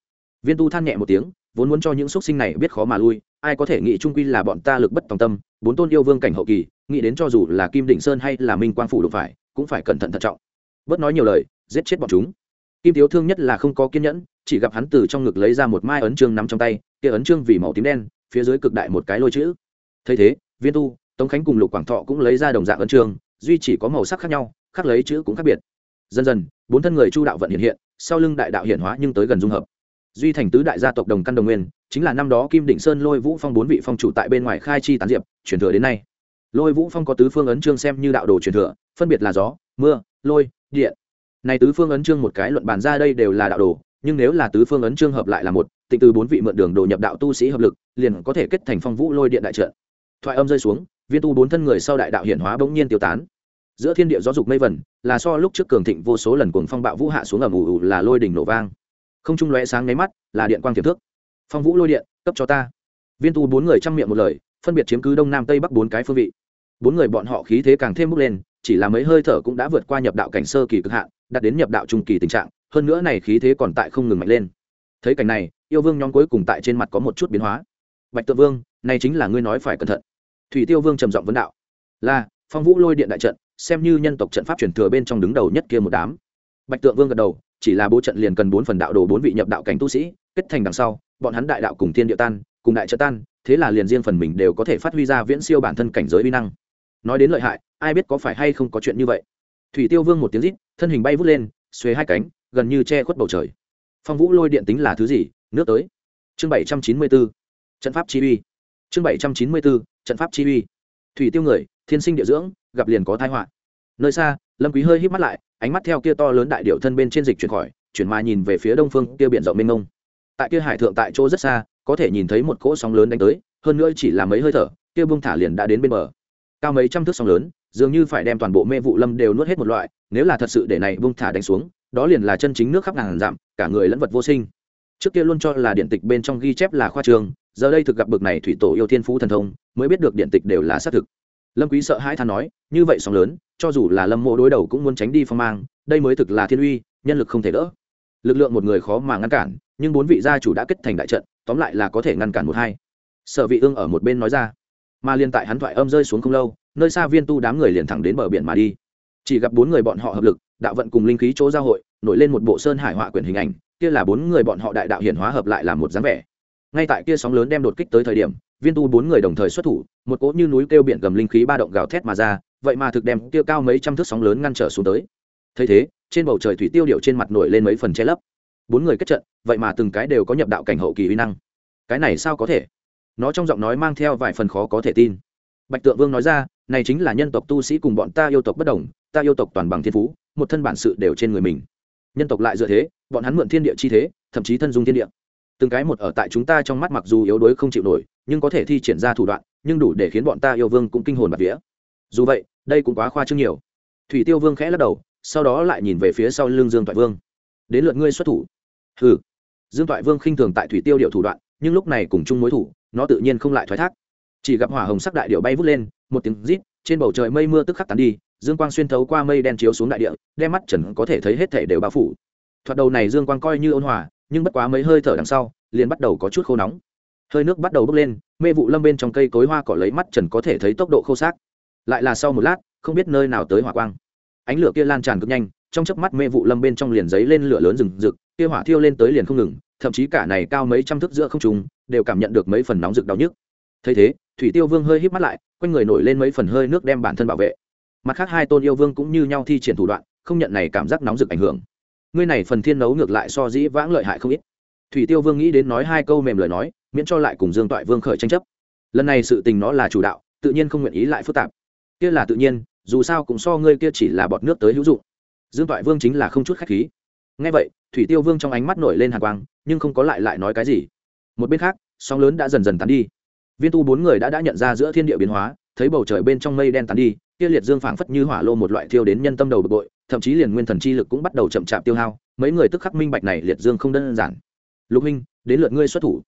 Viên tu than nhẹ một tiếng vốn muốn cho những x sinh này biết khó mà lui ai có thể nghĩ trung quy là bọn ta lực bất tòng tâm bốn tôn yêu vương cảnh hậu kỳ nghĩ đến cho dù là kim đỉnh sơn hay là minh quang phủ đụng phải cũng phải cẩn thận thận trọng. Bớt nói nhiều lời giết chết bọn chúng. Kim thiếu thương nhất là không có kiên nhẫn chỉ gặp hắn từ trong ngực lấy ra một mai ấn chương nắm trong tay kia ấn chương vì màu tím đen phía dưới cực đại một cái lôi chữ. Thấy thế viên tu tống khánh cùng lục quảng thọ cũng lấy ra đồng dạng ấn chương, duy chỉ có màu sắc khác nhau khác lấy chữ cũng khác biệt dần dần, bốn thân người chu đạo vận hiện hiện, sau lưng đại đạo hiển hóa nhưng tới gần dung hợp. Duy thành tứ đại gia tộc đồng căn đồng nguyên, chính là năm đó kim định sơn lôi vũ phong bốn vị phong chủ tại bên ngoài khai chi tán diệp, truyền thừa đến nay. Lôi vũ phong có tứ phương ấn trương xem như đạo đồ truyền thừa, phân biệt là gió, mưa, lôi, điện. Này tứ phương ấn trương một cái luận bàn ra đây đều là đạo đồ, nhưng nếu là tứ phương ấn trương hợp lại là một, tịnh từ bốn vị mượn đường đồ nhập đạo tu sĩ hợp lực, liền có thể kết thành phong vũ lôi điện đại trận. Thoại âm rơi xuống, viên tu bốn thân người sau đại đạo hiển hóa bỗng nhiên tiêu tán giữa thiên địa gió dục mây vẩn là so lúc trước cường thịnh vô số lần cuồng phong bạo vũ hạ xuống ầm ủ ủ là lôi đỉnh nổ vang. Không trung lóe sáng nháy mắt, là điện quang tiềm thước. Phong vũ lôi điện, cấp cho ta. Viên tu bốn người chăm miệng một lời, phân biệt chiếm cứ đông nam tây bắc bốn cái phương vị. Bốn người bọn họ khí thế càng thêm bước lên, chỉ là mấy hơi thở cũng đã vượt qua nhập đạo cảnh sơ kỳ cực hạn, đạt đến nhập đạo trung kỳ tình trạng, hơn nữa này khí thế còn tại không ngừng mạnh lên. Thấy cảnh này, yêu vương nhóm cuối cùng tại trên mặt có một chút biến hóa. Bạch tự vương, này chính là ngươi nói phải cẩn thận. Thủy tiêu vương trầm giọng vấn đạo. Là, phong vũ lôi điện đại trận xem như nhân tộc trận pháp truyền thừa bên trong đứng đầu nhất kia một đám. Bạch tượng vương gật đầu, chỉ là bố trận liền cần bốn phần đạo đồ bốn vị nhập đạo cảnh tu sĩ, kết thành đằng sau, bọn hắn đại đạo cùng thiên địa tan, cùng đại trận tan, thế là liền riêng phần mình đều có thể phát huy ra viễn siêu bản thân cảnh giới vi năng. Nói đến lợi hại, ai biết có phải hay không có chuyện như vậy. Thủy tiêu vương một tiếng rít, thân hình bay vút lên xuế hai cánh, gần như che khuất bầu trời. Phong vũ lôi điện tính là thứ gì? Nước tới. Chương bảy trăm chín mươi bốn trận pháp chi uy. Chương bảy trăm chín mươi bốn trận pháp chi uy. Thủy tiêu người, thiên sinh địa dưỡng gặp liền có tai họa. Nơi xa, lâm quý hơi híp mắt lại, ánh mắt theo kia to lớn đại điệu thân bên trên dịch chuyển khỏi, chuyển mà nhìn về phía đông phương kia biển rộng mênh mông. Tại kia hải thượng tại chỗ rất xa, có thể nhìn thấy một cỗ sóng lớn đánh tới, hơn nữa chỉ là mấy hơi thở, kia buông thả liền đã đến bên bờ. Cao mấy trăm thước sóng lớn, dường như phải đem toàn bộ mê vụ lâm đều nuốt hết một loại, nếu là thật sự để này buông thả đánh xuống, đó liền là chân chính nước khắp ngàn dặm, cả người lẫn vật vô sinh. Trước kia luôn cho là điện tịch bên trong ghi chép là khoa trường, giờ đây thực gặp bực này thủy tổ yêu thiên phú thần thông, mới biết được điện tịch đều là xác thực lâm quý sợ hãi than nói, như vậy sóng lớn, cho dù là lâm mộ đối đầu cũng muốn tránh đi phong mang, đây mới thực là thiên uy, nhân lực không thể đỡ. Lực lượng một người khó mà ngăn cản, nhưng bốn vị gia chủ đã kết thành đại trận, tóm lại là có thể ngăn cản một hai. Sở vị ương ở một bên nói ra. Mà liên tại hắn thoại âm rơi xuống không lâu, nơi xa viên tu đám người liền thẳng đến bờ biển mà đi. Chỉ gặp bốn người bọn họ hợp lực, đạo vận cùng linh khí chỗ giao hội, nổi lên một bộ sơn hải họa quyển hình ảnh, kia là bốn người bọn họ đại đạo hiển hóa hợp lại làm một dáng vẻ. Ngay tại kia sóng lớn đem đột kích tới thời điểm viên tu bốn người đồng thời xuất thủ, một cỗ như núi kêu biển gầm linh khí ba động gào thét mà ra, vậy mà thực đem tiêu cao mấy trăm thước sóng lớn ngăn trở xuống tới. Thấy thế, trên bầu trời thủy tiêu điệu trên mặt nổi lên mấy phần che lấp. Bốn người kết trận, vậy mà từng cái đều có nhập đạo cảnh hậu kỳ uy năng. Cái này sao có thể? Nó trong giọng nói mang theo vài phần khó có thể tin. Bạch tượng vương nói ra, này chính là nhân tộc tu sĩ cùng bọn ta yêu tộc bất đồng, ta yêu tộc toàn bằng thiên phú, một thân bản sự đều trên người mình. Nhân tộc lại dựa thế, bọn hắn mượn thiên địa chi thế, thậm chí thân dung thiên địa. Từng cái một ở tại chúng ta trong mắt mặc dù yếu đuối không chịu nổi nhưng có thể thi triển ra thủ đoạn, nhưng đủ để khiến bọn ta yêu vương cũng kinh hồn bạt vía. Dù vậy, đây cũng quá khoa trương nhiều. Thủy tiêu vương khẽ lắc đầu, sau đó lại nhìn về phía sau lưng dương toại vương. Đến lượt ngươi xuất thủ. Hừ. Dương toại vương khinh thường tại thủy tiêu điệu thủ đoạn, nhưng lúc này cùng chung mối thủ, nó tự nhiên không lại thoái thác. Chỉ gặp hỏa hồng sắc đại điệu bay vút lên, một tiếng rít, trên bầu trời mây mưa tức khắc tán đi, dương quang xuyên thấu qua mây đen chiếu xuống đại địa, đem mắt trần có thể thấy hết thể đều bao phủ. Thoạt đầu này dương quang coi như ôn hòa, nhưng bất quá mấy hơi thở đằng sau, liền bắt đầu có chút khô nóng hơi nước bắt đầu bốc lên, mê vụ lâm bên trong cây cối hoa cỏ lấy mắt trần có thể thấy tốc độ khô xác. Lại là sau một lát, không biết nơi nào tới hỏa quang. Ánh lửa kia lan tràn cực nhanh, trong chớp mắt mê vụ lâm bên trong liền giấy lên lửa lớn rừng rực, kia hỏa thiêu lên tới liền không ngừng, thậm chí cả này cao mấy trăm thước giữa không trung, đều cảm nhận được mấy phần nóng rực đau nhức. Thấy thế, thủy tiêu vương hơi híp mắt lại, quanh người nổi lên mấy phần hơi nước đem bản thân bảo vệ. Mặt khác hai tôn yêu vương cũng như nhau thi triển thủ đoạn, không nhận này cảm giác nóng rực ảnh hưởng. Ngươi này phần thiên nấu ngược lại so dĩ vãng lợi hại không ít. Thủy tiêu vương nghĩ đến nói hai câu mềm lời nói miễn cho lại cùng dương toại vương khởi tranh chấp. Lần này sự tình nó là chủ đạo, tự nhiên không nguyện ý lại phức tạp. Kia là tự nhiên, dù sao cũng so ngươi kia chỉ là bọt nước tới hữu dụng. Dương toại vương chính là không chút khách khí. Ngay vậy, thủy tiêu vương trong ánh mắt nổi lên hàng quang, nhưng không có lại lại nói cái gì. Một bên khác, sóng lớn đã dần dần tán đi. Viên tu bốn người đã đã nhận ra giữa thiên địa biến hóa, thấy bầu trời bên trong mây đen tán đi, kia liệt dương phảng phất như hỏa lô một loại thiêu đến nhân tâm đầu bực bội, thậm chí liền nguyên thần chi lực cũng bắt đầu chậm chạp tiêu hao, mấy người tức khắc minh bạch này liệt dương không đơn giản. Lục minh đến lượt ngươi xuất thủ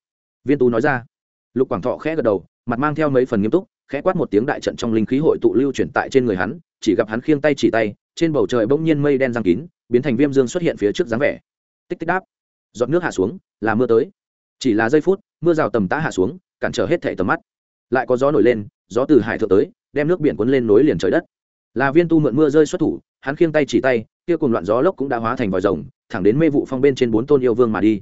viên tu nói ra. Lục quảng thọ khẽ gật đầu, mặt mang theo mấy phần nghiêm túc, khẽ quát một tiếng đại trận trong linh khí hội tụ lưu chuyển tại trên người hắn, chỉ gặp hắn khiêng tay chỉ tay, trên bầu trời bỗng nhiên mây đen giăng kín, biến thành viêm dương xuất hiện phía trước dáng vẻ. Tích tích đáp. Giọt nước hạ xuống, là mưa tới. Chỉ là giây phút, mưa rào tầm tã hạ xuống, cản trở hết thảy tầm mắt. Lại có gió nổi lên, gió từ hải thượng tới, đem nước biển cuốn lên nối liền trời đất. Là viên tu mượn mưa rơi xuất thủ, hắn khiêng tay chỉ tay, kia cùng loạn gió lốc cũng đã hóa thành vòi rồng, thẳng đến mê vụ phong bên trên bốn tôn yêu vương mà đi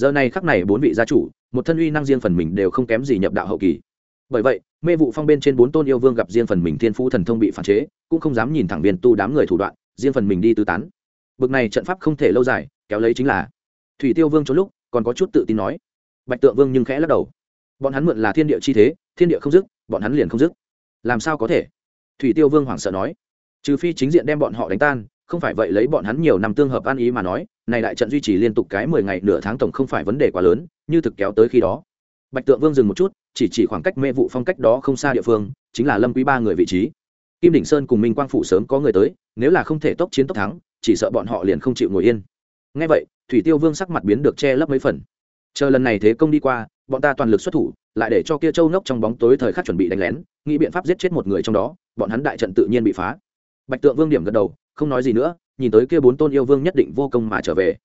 giờ này khắc này bốn vị gia chủ, một thân uy năng riêng phần mình đều không kém gì nhập đạo hậu kỳ. Bởi vậy, mê vụ phong bên trên bốn tôn yêu vương gặp riêng phần mình thiên phú thần thông bị phản chế, cũng không dám nhìn thẳng viên tu đám người thủ đoạn, riêng phần mình đi tư tán. Bực này trận pháp không thể lâu dài, kéo lấy chính là thủy tiêu vương trốn lúc, còn có chút tự tin nói. Bạch tượng vương nhưng khẽ lắc đầu. Bọn hắn mượn là thiên địa chi thế, thiên địa không dứt, bọn hắn liền không dứt. Làm sao có thể? Thủy tiêu vương hoảng sợ nói. Trừ phi chính diện đem bọn họ đánh tan không phải vậy lấy bọn hắn nhiều năm tương hợp ăn ý mà nói, này đại trận duy trì liên tục cái mười ngày nửa tháng tổng không phải vấn đề quá lớn, như thực kéo tới khi đó. Bạch tượng vương dừng một chút, chỉ chỉ khoảng cách mê vụ phong cách đó không xa địa phương, chính là lâm quý ba người vị trí. Kim đỉnh sơn cùng minh quang phủ sớm có người tới, nếu là không thể tốc chiến tốc thắng, chỉ sợ bọn họ liền không chịu ngồi yên. Ngay vậy, thủy tiêu vương sắc mặt biến được che lấp mấy phần. Chờ lần này thế công đi qua, bọn ta toàn lực xuất thủ, lại để cho kia châu ngốc trong bóng tối thời khắc chuẩn bị đánh lén, nghĩ biện pháp giết chết một người trong đó, bọn hắn đại trận tự nhiên bị phá. Bạch tượng vương điểm gật đầu không nói gì nữa, nhìn tới kia bốn tôn yêu vương nhất định vô công mà trở về.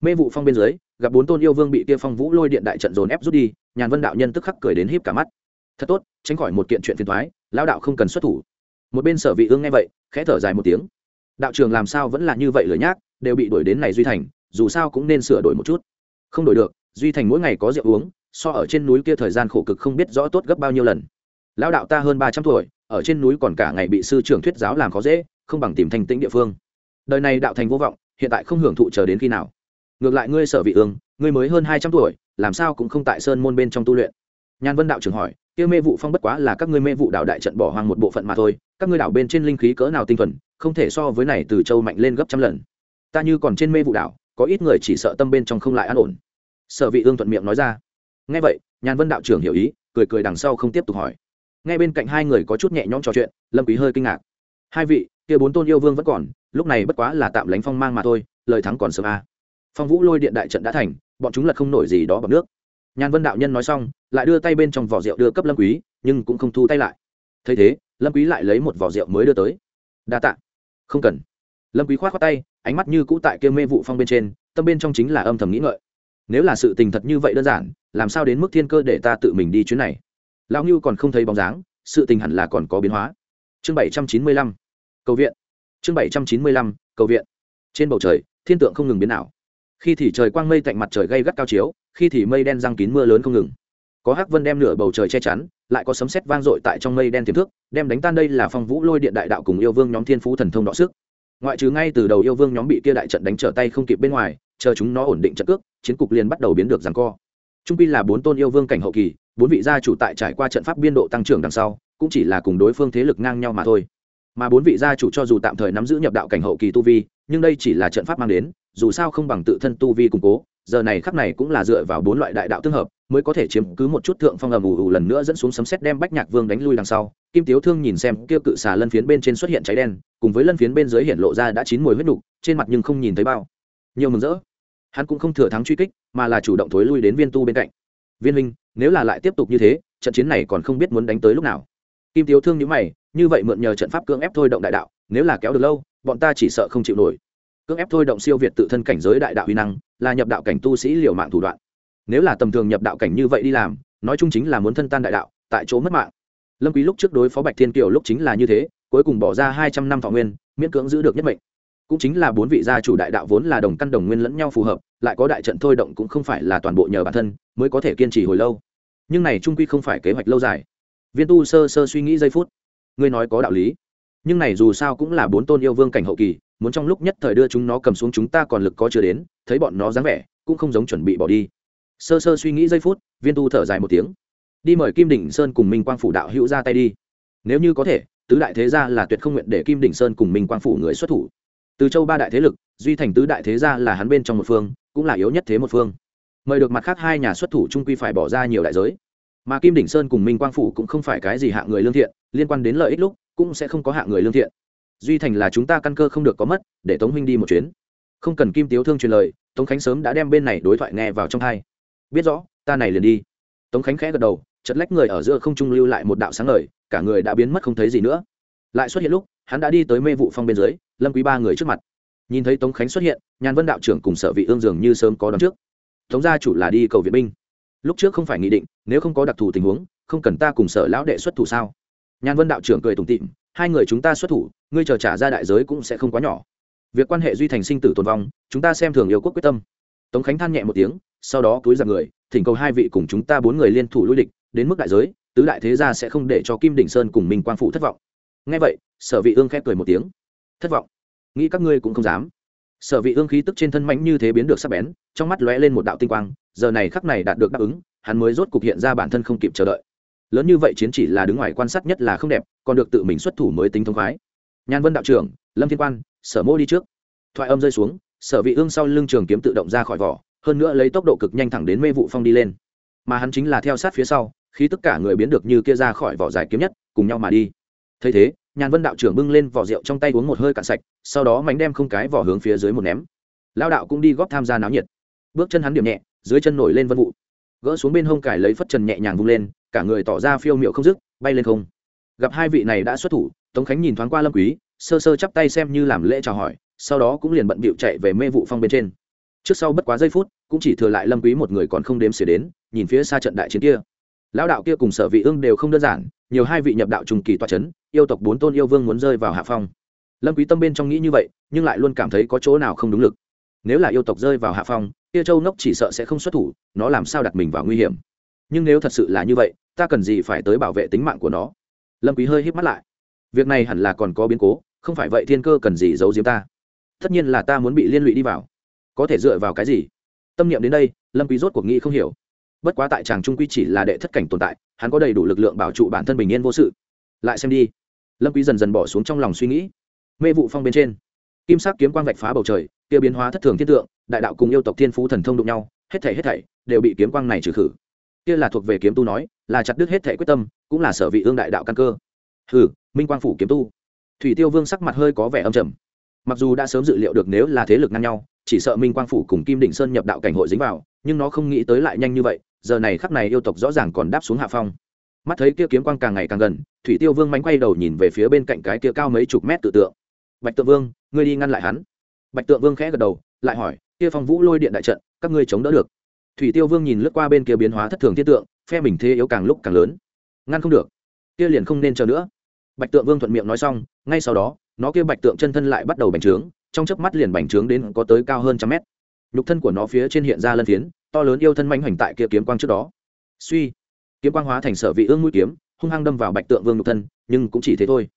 Mê vụ phong bên dưới, gặp bốn tôn yêu vương bị kia phong vũ lôi điện đại trận dồn ép rút đi, nhàn vân đạo nhân tức khắc cười đến híp cả mắt. Thật tốt, tránh khỏi một kiện chuyện phiền thoái lão đạo không cần xuất thủ. Một bên sở vị ương nghe vậy, khẽ thở dài một tiếng. Đạo trường làm sao vẫn là như vậy lửa nhác, đều bị đuổi đến này duy thành, dù sao cũng nên sửa đổi một chút. Không đổi được, duy thành mỗi ngày có rượu uống, so ở trên núi kia thời gian khổ cực không biết rõ tốt gấp bao nhiêu lần. Lão đạo ta hơn ba trăm tuổi, ở trên núi còn cả ngày bị sư trưởng thuyết giáo làm khó dễ không bằng tìm thành tĩnh địa phương. Đời này đạo thành vô vọng, hiện tại không hưởng thụ chờ đến khi nào. Ngược lại ngươi sở vị ương, ngươi mới hơn hai trăm tuổi, làm sao cũng không tại sơn môn bên trong tu luyện. Nhan vân đạo trưởng hỏi, kia mê vụ phong bất quá là các ngươi mê vụ đạo đại trận bỏ hoang một bộ phận mà thôi, các ngươi đạo bên trên linh khí cỡ nào tinh thuần, không thể so với này từ châu mạnh lên gấp trăm lần. Ta như còn trên mê vụ đạo, có ít người chỉ sợ tâm bên trong không lại an ổn. Sở vị ương thuận miệng nói ra. Nghe vậy nhàn vân đạo trưởng hiểu ý, cười cười đằng sau không tiếp tục hỏi. Ngay bên cạnh hai người có chút nhẹ nhõm trò chuyện, lâm quý hơi kinh ngạc. Hai vị kia bốn tôn yêu vương vẫn còn, lúc này bất quá là tạm lánh phong mang mà thôi, lời thắng còn sớm a. À. phong vũ lôi điện đại trận đã thành, bọn chúng lật không nổi gì đó bằng nước. Nhàn vân đạo nhân nói xong, lại đưa tay bên trong vỏ rượu đưa cấp lâm quý, nhưng cũng không thu tay lại. Thấy thế, lâm quý lại lấy một vỏ rượu mới đưa tới. Đa tạ. Không cần. Lâm quý khoát khoát tay, ánh mắt như cũ tại kia mê vụ phong bên trên, tâm bên trong chính là âm thầm nghĩ ngợi. Nếu là sự tình thật như vậy đơn giản, làm sao đến mức thiên cơ để ta tự mình đi chuyến này? Lão ngưu còn không thấy bóng dáng, sự tình hẳn là còn có biến hóa. Chương bảy trăm chín mươi lăm cầu viện. Chương bảy trăm chín mươi lăm, cầu viện. Trên bầu trời, thiên tượng không ngừng biến ảo. Khi thì trời quang mây tạnh mặt trời gây gắt cao chiếu, khi thì mây đen răng kín mưa lớn không ngừng. Có hắc vân đem nửa bầu trời che chắn, lại có sấm sét vang dội tại trong mây đen tiềm thức, đem đánh tan đây là phong vũ lôi điện đại đạo cùng yêu vương nhóm thiên phú thần thông đọ sức. Ngoại trừ ngay từ đầu yêu vương nhóm bị kia đại trận đánh trở tay không kịp bên ngoài, chờ chúng nó ổn định trận cước, chiến cục liền bắt đầu biến được giằng co. Trung pi là bốn tôn yêu vương cảnh hậu kỳ, bốn vị gia chủ tại trải qua trận pháp biên độ tăng trưởng đằng sau, cũng chỉ là cùng đối phương thế lực ngang nhau mà thôi mà bốn vị gia chủ cho dù tạm thời nắm giữ nhập đạo cảnh hậu kỳ tu vi, nhưng đây chỉ là trận pháp mang đến, dù sao không bằng tự thân tu vi củng cố, giờ này khắc này cũng là dựa vào bốn loại đại đạo tương hợp, mới có thể chiếm cứ một chút thượng phong ầm ù ù lần nữa dẫn xuống sấm xét đem bách nhạc vương đánh lui đằng sau. Kim tiếu thương nhìn xem, kia cự xà lân phiến bên trên xuất hiện cháy đen, cùng với lân phiến bên dưới hiện lộ ra đã chín mùi huyết đục trên mặt nhưng không nhìn thấy bao nhiều mừng rỡ. Hắn cũng không thừa thắng truy kích, mà là chủ động thối lui đến viên tu bên cạnh. Viên minh nếu là lại tiếp tục như thế, trận chiến này còn không biết muốn đánh tới lúc nào. Kim tiếu thương nhữ mày như vậy mượn nhờ trận pháp cưỡng ép thôi động đại đạo, nếu là kéo được lâu, bọn ta chỉ sợ không chịu nổi. Cưỡng ép thôi động siêu việt tự thân cảnh giới đại đạo huy năng, là nhập đạo cảnh tu sĩ liều mạng thủ đoạn. Nếu là tầm thường nhập đạo cảnh như vậy đi làm, nói chung chính là muốn thân tan đại đạo, tại chỗ mất mạng. Lâm quý lúc trước đối phó bạch thiên kiều lúc chính là như thế, cuối cùng bỏ ra hai trăm năm thọ nguyên, miễn cưỡng giữ được nhất mệnh. Cũng chính là bốn vị gia chủ đại đạo vốn là đồng căn đồng nguyên lẫn nhau phù hợp, lại có đại trận thôi động cũng không phải là toàn bộ nhờ bản thân, mới có thể kiên trì hồi lâu. Nhưng này trung quy không phải kế hoạch lâu dài. Viên tu sơ sơ suy nghĩ giây phút ngươi nói có đạo lý. Nhưng này dù sao cũng là bốn tôn yêu vương cảnh hậu kỳ, muốn trong lúc nhất thời đưa chúng nó cầm xuống chúng ta còn lực có chưa đến, thấy bọn nó dáng vẻ, cũng không giống chuẩn bị bỏ đi. Sơ sơ suy nghĩ giây phút, viên tu thở dài một tiếng. Đi mời kim đỉnh sơn cùng minh quang phủ đạo hữu ra tay đi. Nếu như có thể, tứ đại thế gia là tuyệt không nguyện để kim đỉnh sơn cùng minh quang phủ người xuất thủ. Từ châu ba đại thế lực, duy thành tứ đại thế gia là hắn bên trong một phương, cũng là yếu nhất thế một phương. Mời được mặt khác hai nhà xuất thủ trung quy phải bỏ ra nhiều đại giới mà kim đỉnh sơn cùng minh quang phủ cũng không phải cái gì hạ người lương thiện, liên quan đến lợi ích lúc, cũng sẽ không có hạ người lương thiện. Duy thành là chúng ta căn cơ không được có mất, để tống huynh đi một chuyến. Không cần kim tiếu thương truyền lời, tống khánh sớm đã đem bên này đối thoại nghe vào trong hai. Biết rõ, ta này liền đi. Tống khánh khẽ gật đầu chật lách người ở giữa không trung lưu lại một đạo sáng lời cả người đã biến mất không thấy gì nữa. Lại xuất hiện lúc, hắn đã đi tới mê vụ phong bên dưới, lâm quý ba người trước mặt. Nhìn thấy tống khánh xuất hiện, nhàn vân đạo trưởng cùng sở vị ương dường như sớm có đón trước. Tống gia chủ là đi cầu viện binh lúc trước không phải nghị định, nếu không có đặc thù tình huống, không cần ta cùng sở lão đệ xuất thủ sao? Nhan vân đạo trưởng cười tủm tịm hai người chúng ta xuất thủ, ngươi chờ trả ra đại giới cũng sẽ không quá nhỏ. Việc quan hệ duy thành sinh tử tồn vong, chúng ta xem thường yêu quốc quyết tâm. Tống khánh than nhẹ một tiếng, sau đó túi ra người, thỉnh cầu hai vị cùng chúng ta bốn người liên thủ lui địch, đến mức đại giới, tứ đại thế gia sẽ không để cho kim đỉnh sơn cùng mình quang phụ thất vọng. Ngay vậy, sở vị ương khép cười một tiếng. Thất vọng? Nghĩ các ngươi cũng không dám. Sở vị ương khí tức trên thân mãnh như thế biến được sắc bén, trong mắt lóe lên một đạo tinh quang giờ này khắc này đạt được đáp ứng, hắn mới rốt cục hiện ra bản thân không kịp chờ đợi. Lớn như vậy chiến chỉ là đứng ngoài quan sát nhất là không đẹp, còn được tự mình xuất thủ mới tính thông khoái. Nhan vân đạo trưởng, lâm thiên quan, sở mô đi trước. Thoại âm rơi xuống, sở vị ương sau lưng trường kiếm tự động ra khỏi vỏ, hơn nữa lấy tốc độ cực nhanh thẳng đến mê vụ phong đi lên. Mà hắn chính là theo sát phía sau, khi tất cả người biến được như kia ra khỏi vỏ dài kiếm nhất, cùng nhau mà đi. Thấy thế nhàn vân đạo trưởng bưng lên vỏ rượu trong tay uống một hơi cạn sạch, sau đó mánh đem không cái vỏ hướng phía dưới một ném. Lao đạo cũng đi góp tham gia náo nhiệt. Bước chân hắn điểm nhẹ dưới chân nổi lên vân vụ. Gỡ xuống bên hông cải lấy phất trần nhẹ nhàng vung lên, cả người tỏ ra phiêu miệu không dứt, bay lên không. Gặp hai vị này đã xuất thủ, tống khánh nhìn thoáng qua lâm quý, sơ sơ chắp tay xem như làm lễ chào hỏi, sau đó cũng liền bận bịu chạy về mê vụ phong bên trên. Trước sau bất quá giây phút, cũng chỉ thừa lại lâm quý một người còn không đếm xỉa đến, nhìn phía xa trận đại chiến kia. Lão đạo kia cùng sở vị ương đều không đơn giản, nhiều hai vị nhập đạo trùng kỳ toa chấn, yêu tộc bốn tôn yêu vương muốn rơi vào hạ phong. Lâm quý tâm bên trong nghĩ như vậy, nhưng lại luôn cảm thấy có chỗ nào không đúng lực nếu là yêu tộc rơi vào hạ phong, kia châu nốc chỉ sợ sẽ không xuất thủ, nó làm sao đặt mình vào nguy hiểm? Nhưng nếu thật sự là như vậy, ta cần gì phải tới bảo vệ tính mạng của nó? Lâm quý hơi híp mắt lại. Việc này hẳn là còn có biến cố, không phải vậy thiên cơ cần gì giấu giếm ta? Tất nhiên là ta muốn bị liên lụy đi vào. Có thể dựa vào cái gì? Tâm niệm đến đây, lâm quý rốt cuộc nghĩ không hiểu. Bất quá tại chàng trung quy chỉ là đệ thất cảnh tồn tại, hắn có đầy đủ lực lượng bảo trụ bản thân bình yên vô sự. Lại xem đi. Lâm quý dần dần bỏ xuống trong lòng suy nghĩ. Mê vụ phong bên trên. Kim sắc kiếm quang vạch phá bầu trời kia biến hóa thất thường thiên tượng, đại đạo cùng yêu tộc thiên phú thần thông đụng nhau, hết thảy hết thảy đều bị kiếm quang này trừ khử. Kia là thuộc về kiếm tu nói, là chặt đứt hết thảy quyết tâm, cũng là sở vị ương đại đạo căn cơ. Hừ, minh quang phủ kiếm tu. Thủy tiêu vương sắc mặt hơi có vẻ âm trầm. Mặc dù đã sớm dự liệu được nếu là thế lực ngang nhau, chỉ sợ minh quang phủ cùng kim định sơn nhập đạo cảnh hội dính vào, nhưng nó không nghĩ tới lại nhanh như vậy, giờ này khắc này yêu tộc rõ ràng còn đáp xuống hạ phong. Mắt thấy kia kiếm quang càng ngày càng gần, thủy tiêu vương mánh quay đầu nhìn về phía bên cạnh cái kia cao mấy chục mét tự tượng. Bạch tượng vương, ngươi đi ngăn lại hắn bạch tượng vương khẽ gật đầu, lại hỏi, kia phong vũ lôi điện đại trận, các ngươi chống đỡ được? Thủy tiêu vương nhìn lướt qua bên kia biến hóa thất thường thiết tượng, phe mình thế yếu càng lúc càng lớn. Ngăn không được, kia liền không nên chờ nữa. Bạch tượng vương thuận miệng nói xong, ngay sau đó, nó kia bạch tượng chân thân lại bắt đầu bành trướng, trong chớp mắt liền bành trướng đến có tới cao hơn trăm mét. Nhục thân của nó phía trên hiện ra lân phiến, to lớn yêu thân manh hoành tại kia kiếm quang trước đó. Suy, kiếm quang hóa thành sở vị ương mũi kiếm, hung hăng đâm vào bạch tượng vương nhục thân, nhưng cũng chỉ thế thôi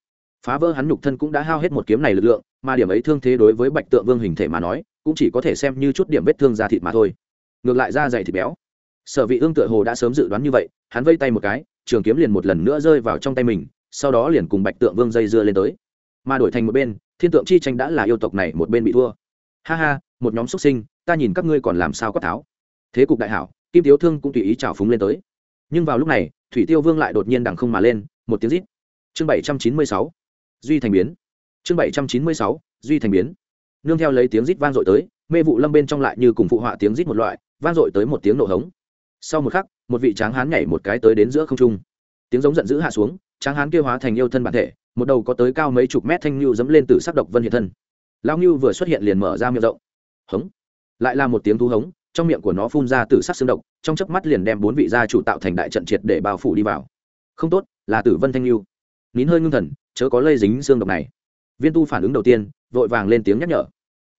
phá vỡ hắn nhục thân cũng đã hao hết một kiếm này lực lượng, mà điểm ấy thương thế đối với bạch tượng vương hình thể mà nói, cũng chỉ có thể xem như chút điểm vết thương da thịt mà thôi. Ngược lại da dày thịt béo. Sở vị ương tựa hồ đã sớm dự đoán như vậy, hắn vây tay một cái, trường kiếm liền một lần nữa rơi vào trong tay mình, sau đó liền cùng bạch tượng vương dây dưa lên tới. Mà đổi thành một bên, thiên tượng chi tranh đã là yêu tộc này một bên bị thua. Ha ha, một nhóm xuất sinh, ta nhìn các ngươi còn làm sao quát tháo. Thế cục đại hảo, kim tiếu thương cũng tùy ý trào phúng lên tới. Nhưng vào lúc này, thủy tiêu vương lại đột nhiên đằng không mà lên, một tiếng rít. Chương bảy trăm chín mươi sáu duy thành biến. Chương bảy trăm chín mươi sáu, duy thành biến. Nương theo lấy tiếng rít vang dội tới, mê vụ lâm bên trong lại như cùng phụ họa tiếng rít một loại, vang dội tới một tiếng nổ hống. Sau một khắc, một vị tráng hán nhảy một cái tới đến giữa không trung. Tiếng giống giận dữ hạ xuống, tráng hán kêu hóa thành yêu thân bản thể, một đầu có tới cao mấy chục mét thanh lưu dẫm lên từ sắc độc vân hiện thân. Lao ngưu vừa xuất hiện liền mở ra miệng rộng. Hống. Lại là một tiếng thú hống, trong miệng của nó phun ra từ sắc xương độc, trong chớp mắt liền đem bốn vị gia chủ tạo thành đại trận triệt để bao phủ đi vào. Không tốt, là tử vân thanh lưu nín hơi ngưng thần, chớ có lây dính xương độc này. Viên tu phản ứng đầu tiên, vội vàng lên tiếng nhắc nhở.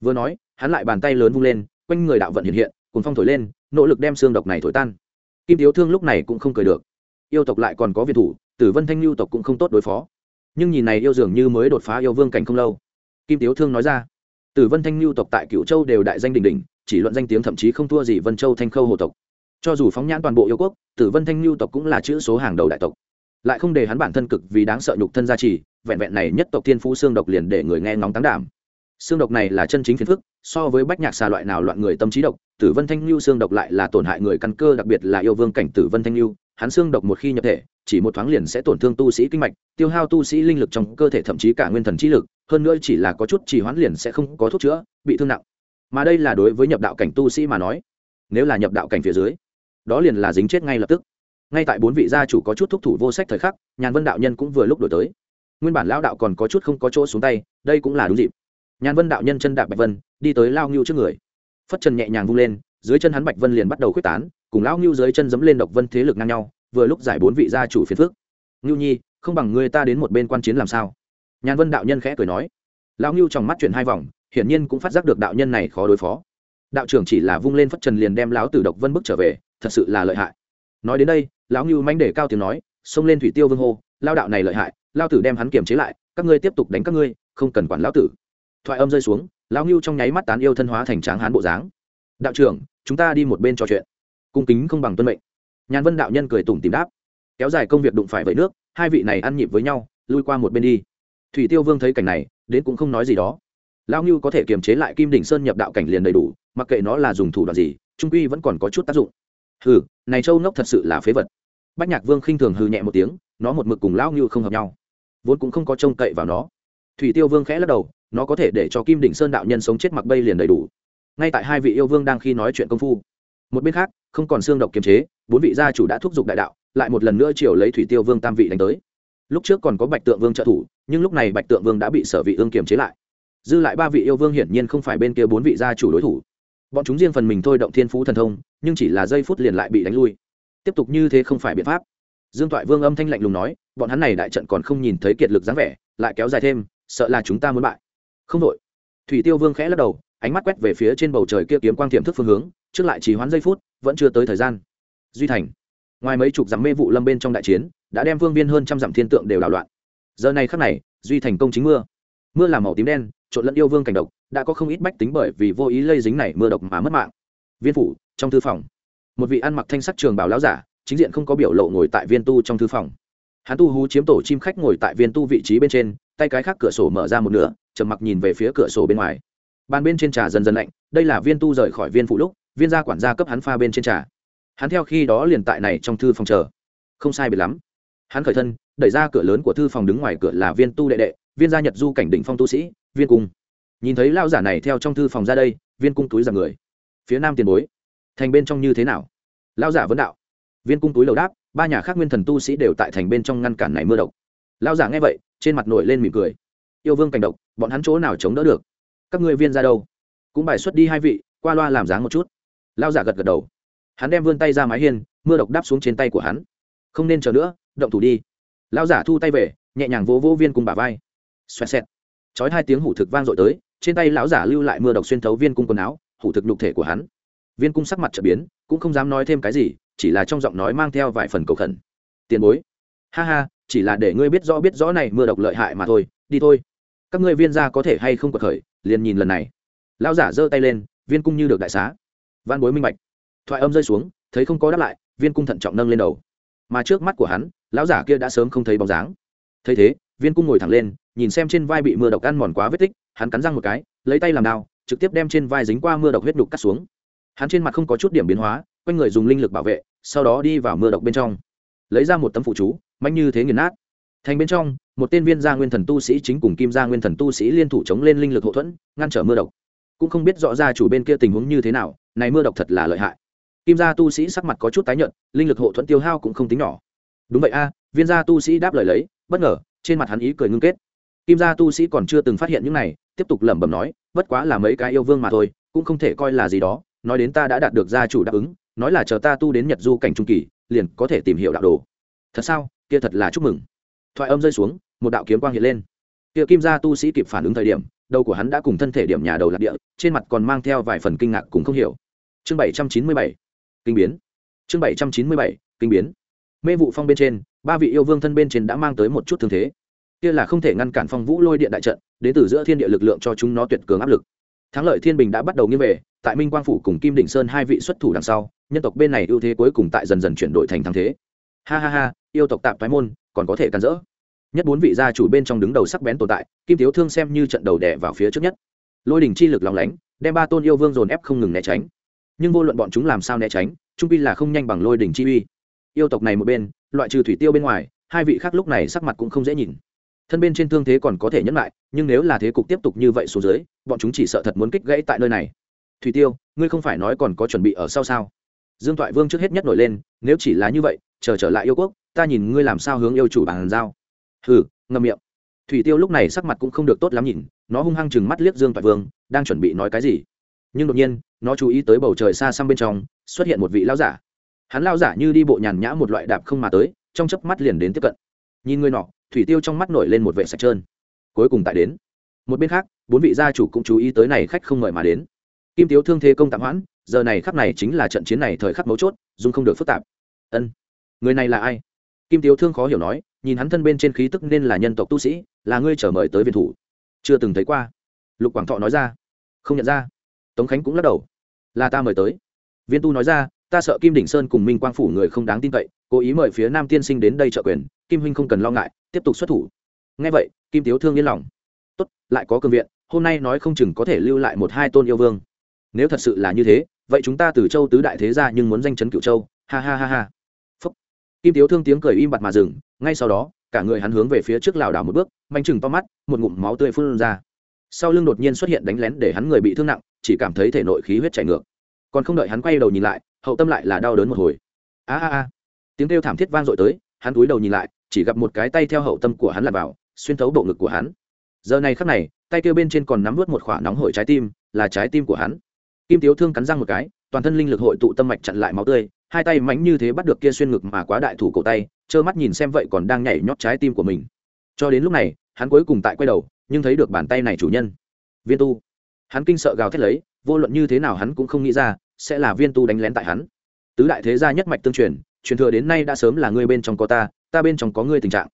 Vừa nói, hắn lại bàn tay lớn vung lên, quanh người đạo vận hiện hiện cùng phong thổi lên, nỗ lực đem xương độc này thổi tan. Kim tiếu thương lúc này cũng không cười được. Yêu tộc lại còn có viên thủ, tử vân thanh lưu tộc cũng không tốt đối phó. Nhưng nhìn này yêu dường như mới đột phá yêu vương cảnh không lâu. Kim tiếu thương nói ra, tử vân thanh lưu tộc tại cựu châu đều đại danh đình đình chỉ luận danh tiếng thậm chí không thua gì vân châu thanh khâu hồ tộc. Cho dù phóng nhãn toàn bộ yêu quốc, tử vân thanh lưu tộc cũng là chữ số hàng đầu đại tộc lại không để hắn bản thân cực vì đáng sợ nhục thân gia trì, vẹn vẹn này nhất tộc thiên phú xương độc liền để người nghe ngóng tán đảm. Xương độc này là chân chính phiền phức, so với bách nhạc xà loại nào loạn người tâm trí độc, tử vân thanh lưu xương độc lại là tổn hại người căn cơ, đặc biệt là yêu vương cảnh tử vân thanh lưu hắn xương độc một khi nhập thể, chỉ một thoáng liền sẽ tổn thương tu sĩ kinh mạch, tiêu hao tu sĩ linh lực trong cơ thể thậm chí cả nguyên thần trí lực, hơn nữa chỉ là có chút chỉ hoãn liền sẽ không có thuốc chữa, bị thương nặng. Mà đây là đối với nhập đạo cảnh tu sĩ mà nói. Nếu là nhập đạo cảnh phía dưới, đó liền là dính chết ngay lập tức ngay tại bốn vị gia chủ có chút thúc thủ vô sách thời khắc, nhàn vân đạo nhân cũng vừa lúc đổi tới. Nguyên bản lão đạo còn có chút không có chỗ xuống tay, đây cũng là đúng dịp. Nhàn vân đạo nhân chân đạp bạch vân, đi tới lao ngưu trước người. Phất trần nhẹ nhàng vung lên, dưới chân hắn bạch vân liền bắt đầu k h u ế c tán, cùng lão ngưu dưới chân dẫm lên độc vân thế lực ngang nhau, vừa lúc giải bốn vị gia chủ phiền phước ngưu nhi, không bằng người ta đến một bên quan chiến làm sao? Nhàn vân đạo nhân khẽ cười nói. Lão ngưu trong mắt chuyển hai vòng, hiển nhiên cũng phát giác được đạo nhân này khó đối phó. Đạo trưởng chỉ là vung lên phất trần liền đem lão tử độc vân bức trở về, thật sự là lợi hại. Nói đến đây lão ngưu manh để cao tiếng nói, xông lên thủy tiêu vương hô lao đạo này lợi hại lao tử đem hắn kiềm chế lại, các ngươi tiếp tục đánh các ngươi, không cần quản lão tử. Thoại âm rơi xuống, lão ngưu trong nháy mắt tán yêu thân hóa thành tráng hán bộ dáng. Đạo trưởng, chúng ta đi một bên trò chuyện. Cung kính không bằng tuân mệnh. Nhàn vân đạo nhân cười tủm tìm đáp, kéo dài công việc đụng phải vẫy nước, hai vị này ăn nhịp với nhau, lui qua một bên đi. Thủy tiêu vương thấy cảnh này, đến cũng không nói gì đó. Lão ngưu có thể kiềm chế lại kim đỉnh sơn nhập đạo cảnh liền đầy đủ, mặc kệ nó là dùng thủ đoạn gì, trung quy vẫn còn có chút tác dụng. Hừ, này châu ngốc thật sự là phế vật bách nhạc vương khinh thường hừ nhẹ một tiếng, nó một mực cùng lão ngưu không hợp nhau. Vốn cũng không có trông cậy vào nó. Thủy tiêu vương khẽ lắc đầu, nó có thể để cho kim đỉnh sơn đạo nhân sống chết mặc bây liền đầy đủ. Ngay tại hai vị yêu vương đang khi nói chuyện công phu, một bên khác, không còn xương độc kiềm chế, bốn vị gia chủ đã thúc giục đại đạo, lại một lần nữa chiều lấy thủy tiêu vương tam vị đánh tới. Lúc trước còn có bạch tượng vương trợ thủ, nhưng lúc này bạch tượng vương đã bị sở vị ương kiềm chế lại. Dư lại ba vị yêu vương hiển nhiên không phải bên kia bốn vị gia chủ đối thủ. Bọn chúng riêng phần mình thôi động thiên phú thần thông, nhưng chỉ là giây phút liền lại bị đánh lui tiếp tục như thế không phải biện pháp. Dương toại vương âm thanh lạnh lùng nói, bọn hắn này đại trận còn không nhìn thấy kiệt lực dáng vẻ, lại kéo dài thêm, sợ là chúng ta muốn bại. Không đội. Thủy tiêu vương khẽ lắc đầu, ánh mắt quét về phía trên bầu trời kia kiếm quang tiềm thức phương hướng, trước lại chỉ hoán giây phút, vẫn chưa tới thời gian. Duy thành. Ngoài mấy chục dặm mê vụ lâm bên trong đại chiến, đã đem vương viên hơn trăm dặm thiên tượng đều đảo loạn. Giờ này khắc này, duy thành công chính mưa. Mưa làm màu tím đen, trộn lẫn yêu vương cảnh độc, đã có không ít bách tính bởi vì vô ý lây dính này mưa độc mà mất mạng. Viên phủ, trong thư phòng một vị ăn mặc thanh sắc trường bảo lão giả, chính diện không có biểu lộ ngồi tại viên tu trong thư phòng. Hắn tu hú chiếm tổ chim khách ngồi tại viên tu vị trí bên trên, tay cái khác cửa sổ mở ra một nửa, trầm mặc nhìn về phía cửa sổ bên ngoài. Bàn bên trên trà dần dần lạnh, đây là viên tu rời khỏi viên phụ lúc, viên gia quản gia cấp hắn pha bên trên trà. Hắn theo khi đó liền tại này trong thư phòng chờ. Không sai biệt lắm. Hắn khởi thân, đẩy ra cửa lớn của thư phòng đứng ngoài cửa là viên tu đệ đệ, viên gia nhật du cảnh đỉnh phong tu sĩ, viên cung. Nhìn thấy lao giả này theo trong thư phòng ra đây, viên cung túi ra người. Phía nam tiền bối thành bên trong như thế nào? Lao giả vấn đạo. Viên cung túi lầu đáp, ba nhà khác nguyên thần tu sĩ đều tại thành bên trong ngăn cản này mưa độc. Lao giả nghe vậy, trên mặt nổi lên mỉm cười. Yêu vương cảnh độc, bọn hắn chỗ nào chống đỡ được? Các ngươi viên ra đâu? Cũng bài xuất đi hai vị, qua loa làm dáng một chút. Lao giả gật gật đầu. Hắn đem vươn tay ra mái hiên, mưa độc đáp xuống trên tay của hắn. Không nên chờ nữa, động thủ đi. Lao giả thu tay về, nhẹ nhàng vỗ vỗ viên cung bả vai. Xoẹt xẹt. Chói hai tiếng hủ thực vang dội tới, trên tay lão giả lưu lại mưa độc xuyên thấu viên cung quần áo, hủ thực nhục thể của hắn viên cung sắc mặt trở biến, cũng không dám nói thêm cái gì, chỉ là trong giọng nói mang theo vài phần cầu khẩn. Tiền bối. Ha ha, chỉ là để ngươi biết rõ biết rõ này mưa độc lợi hại mà thôi, đi thôi. Các ngươi viên gia có thể hay không có khởi, liền nhìn lần này. Lão giả giơ tay lên, viên cung như được đại xá. Văn bối minh bạch. Thoại âm rơi xuống, thấy không có đáp lại, viên cung thận trọng nâng lên đầu. Mà trước mắt của hắn, lão giả kia đã sớm không thấy bóng dáng. Thấy thế, viên cung ngồi thẳng lên, nhìn xem trên vai bị mưa độc ăn mòn quá vết tích, hắn cắn răng một cái, lấy tay làm đao, trực tiếp đem trên vai dính qua mưa độc huyết đục cắt xuống hắn trên mặt không có chút điểm biến hóa, quanh người dùng linh lực bảo vệ, sau đó đi vào mưa độc bên trong. Lấy ra một tấm phụ chú mạnh như thế nghiền nát. Thành bên trong, một tên viên gia nguyên thần tu sĩ chính cùng kim gia nguyên thần tu sĩ liên thủ chống lên linh lực hậu thuẫn, ngăn trở mưa độc. Cũng không biết rõ ra chủ bên kia tình huống như thế nào, này mưa độc thật là lợi hại. Kim gia tu sĩ sắc mặt có chút tái nhợt, linh lực hộ thuẫn tiêu hao cũng không tính nhỏ. Đúng vậy a, viên gia tu sĩ đáp lời lấy, bất ngờ, trên mặt hắn ý cười ngưng kết. Kim gia tu sĩ còn chưa từng phát hiện những này, tiếp tục lẩm bẩm nói, bất quá là mấy cái yêu vương mà thôi, cũng không thể coi là gì đó nói đến ta đã đạt được gia chủ đáp ứng, nói là chờ ta tu đến nhật du cảnh trung kỳ, liền có thể tìm hiểu đạo đồ. Thật sao? Kia thật là chúc mừng. Thoại âm rơi xuống, một đạo kiếm quang hiện lên. Kia kim gia tu sĩ kịp phản ứng thời điểm, đầu của hắn đã cùng thân thể điểm nhà đầu lạc địa, trên mặt còn mang theo vài phần kinh ngạc cũng không hiểu. Chương bảy trăm chín mươi bảy. Kinh biến. Chương bảy trăm chín mươi bảy. Kinh biến. Mê vụ phong bên trên, ba vị yêu vương thân bên trên đã mang tới một chút thương thế. Kia là không thể ngăn cản phong vũ lôi điện đại trận, đến từ giữa thiên địa lực lượng cho chúng nó tuyệt cường áp lực thắng lợi thiên bình đã bắt đầu nghiêng về, tại minh quang phủ cùng kim đỉnh sơn hai vị xuất thủ đằng sau, nhân tộc bên này ưu thế cuối cùng tại dần dần chuyển đổi thành thắng thế. Ha ha ha, yêu tộc tạm thoái môn, còn có thể cắn rỡ. Nhất bốn vị gia chủ bên trong đứng đầu sắc bén tồn tại, kim thiếu thương xem như trận đầu đẻ vào phía trước nhất. Lôi đỉnh chi lực lòng lánh, đem ba tôn yêu vương dồn ép không ngừng né tránh. Nhưng vô luận bọn chúng làm sao né tránh, trung pi là không nhanh bằng lôi đỉnh chi uy. Yêu tộc này một bên, loại trừ thủy tiêu bên ngoài, hai vị khác lúc này sắc mặt cũng không dễ nhìn. Thân bên trên thương thế còn có thể nhẫn lại, nhưng nếu là thế cục tiếp tục như vậy xuống dưới bọn chúng chỉ sợ thật muốn kích gãy tại nơi này. Thủy tiêu, ngươi không phải nói còn có chuẩn bị ở sau sao? Dương toại vương trước hết nhất nổi lên, nếu chỉ là như vậy, chờ trở lại yêu quốc, ta nhìn ngươi làm sao hướng yêu chủ bàn giao. Hừ, ngâm miệng. Thủy tiêu lúc này sắc mặt cũng không được tốt lắm nhìn, nó hung hăng chừng mắt liếc dương toại vương, đang chuẩn bị nói cái gì? Nhưng đột nhiên, nó chú ý tới bầu trời xa xăm bên trong, xuất hiện một vị lao giả. Hắn lao giả như đi bộ nhàn nhã một loại đạp không mà tới, trong chớp mắt liền đến tiếp cận. Nhìn người nọ, thủy tiêu trong mắt nổi lên một vệ sạch trơn. Cuối cùng tại đến. Một bên khác bốn vị gia chủ cũng chú ý tới này khách không mời mà đến. Kim tiếu thương thế công tạm hoãn, giờ này khắc này chính là trận chiến này thời khắc mấu chốt dung không được phức tạp. Ân, người này là ai? Kim tiếu thương khó hiểu nói, nhìn hắn thân bên trên khí tức nên là nhân tộc tu sĩ, là ngươi trở mời tới viên thủ. Chưa từng thấy qua. Lục quảng thọ nói ra. Không nhận ra. Tống khánh cũng lắc đầu. Là ta mời tới. Viên tu nói ra, ta sợ kim đỉnh sơn cùng minh quang phủ người không đáng tin cậy, cố ý mời phía nam tiên sinh đến đây trợ quyền, kim huynh không cần lo ngại, tiếp tục xuất thủ. Ngay vậy, kim tiếu thương yên lòng. Tốt, lại có cường viện hôm nay nói không chừng có thể lưu lại một hai tôn yêu vương. Nếu thật sự là như thế, vậy chúng ta từ châu tứ đại thế ra nhưng muốn danh chấn cựu châu. Ha ha ha ha. Phúc. kim tiếu thương tiếng cười im bặt mà dừng, ngay sau đó, cả người hắn hướng về phía trước lảo đảo một bước, manh chừng to mắt, một ngụm máu tươi phun ra. Sau lưng đột nhiên xuất hiện đánh lén để hắn người bị thương nặng, chỉ cảm thấy thể nội khí huyết chảy ngược. Còn không đợi hắn quay đầu nhìn lại, hậu tâm lại là đau đớn một hồi. A a a. Tiếng kêu thảm thiết vang dội tới, hắn cúi đầu nhìn lại, chỉ gặp một cái tay theo hậu tâm của hắn lật vào, xuyên thấu bộ ngực của hắn. Giờ này khắc này tay kêu bên trên còn nắm vớt một khoả nóng hổi trái tim, là trái tim của hắn. Kim tiếu thương cắn răng một cái, toàn thân linh lực hội tụ tâm mạch chặn lại máu tươi, hai tay mánh như thế bắt được kia xuyên ngực mà quá đại thủ cổ tay, trơ mắt nhìn xem vậy còn đang nhảy nhót trái tim của mình. Cho đến lúc này, hắn cuối cùng tại quay đầu, nhưng thấy được bàn tay này chủ nhân. Viên tu. Hắn kinh sợ gào thét lấy, vô luận như thế nào hắn cũng không nghĩ ra, sẽ là viên tu đánh lén tại hắn. Tứ đại thế gia nhất mạch tương truyền truyền thừa đến nay đã sớm là ngươi bên trong có ta ta bên trong có ngươi tình trạng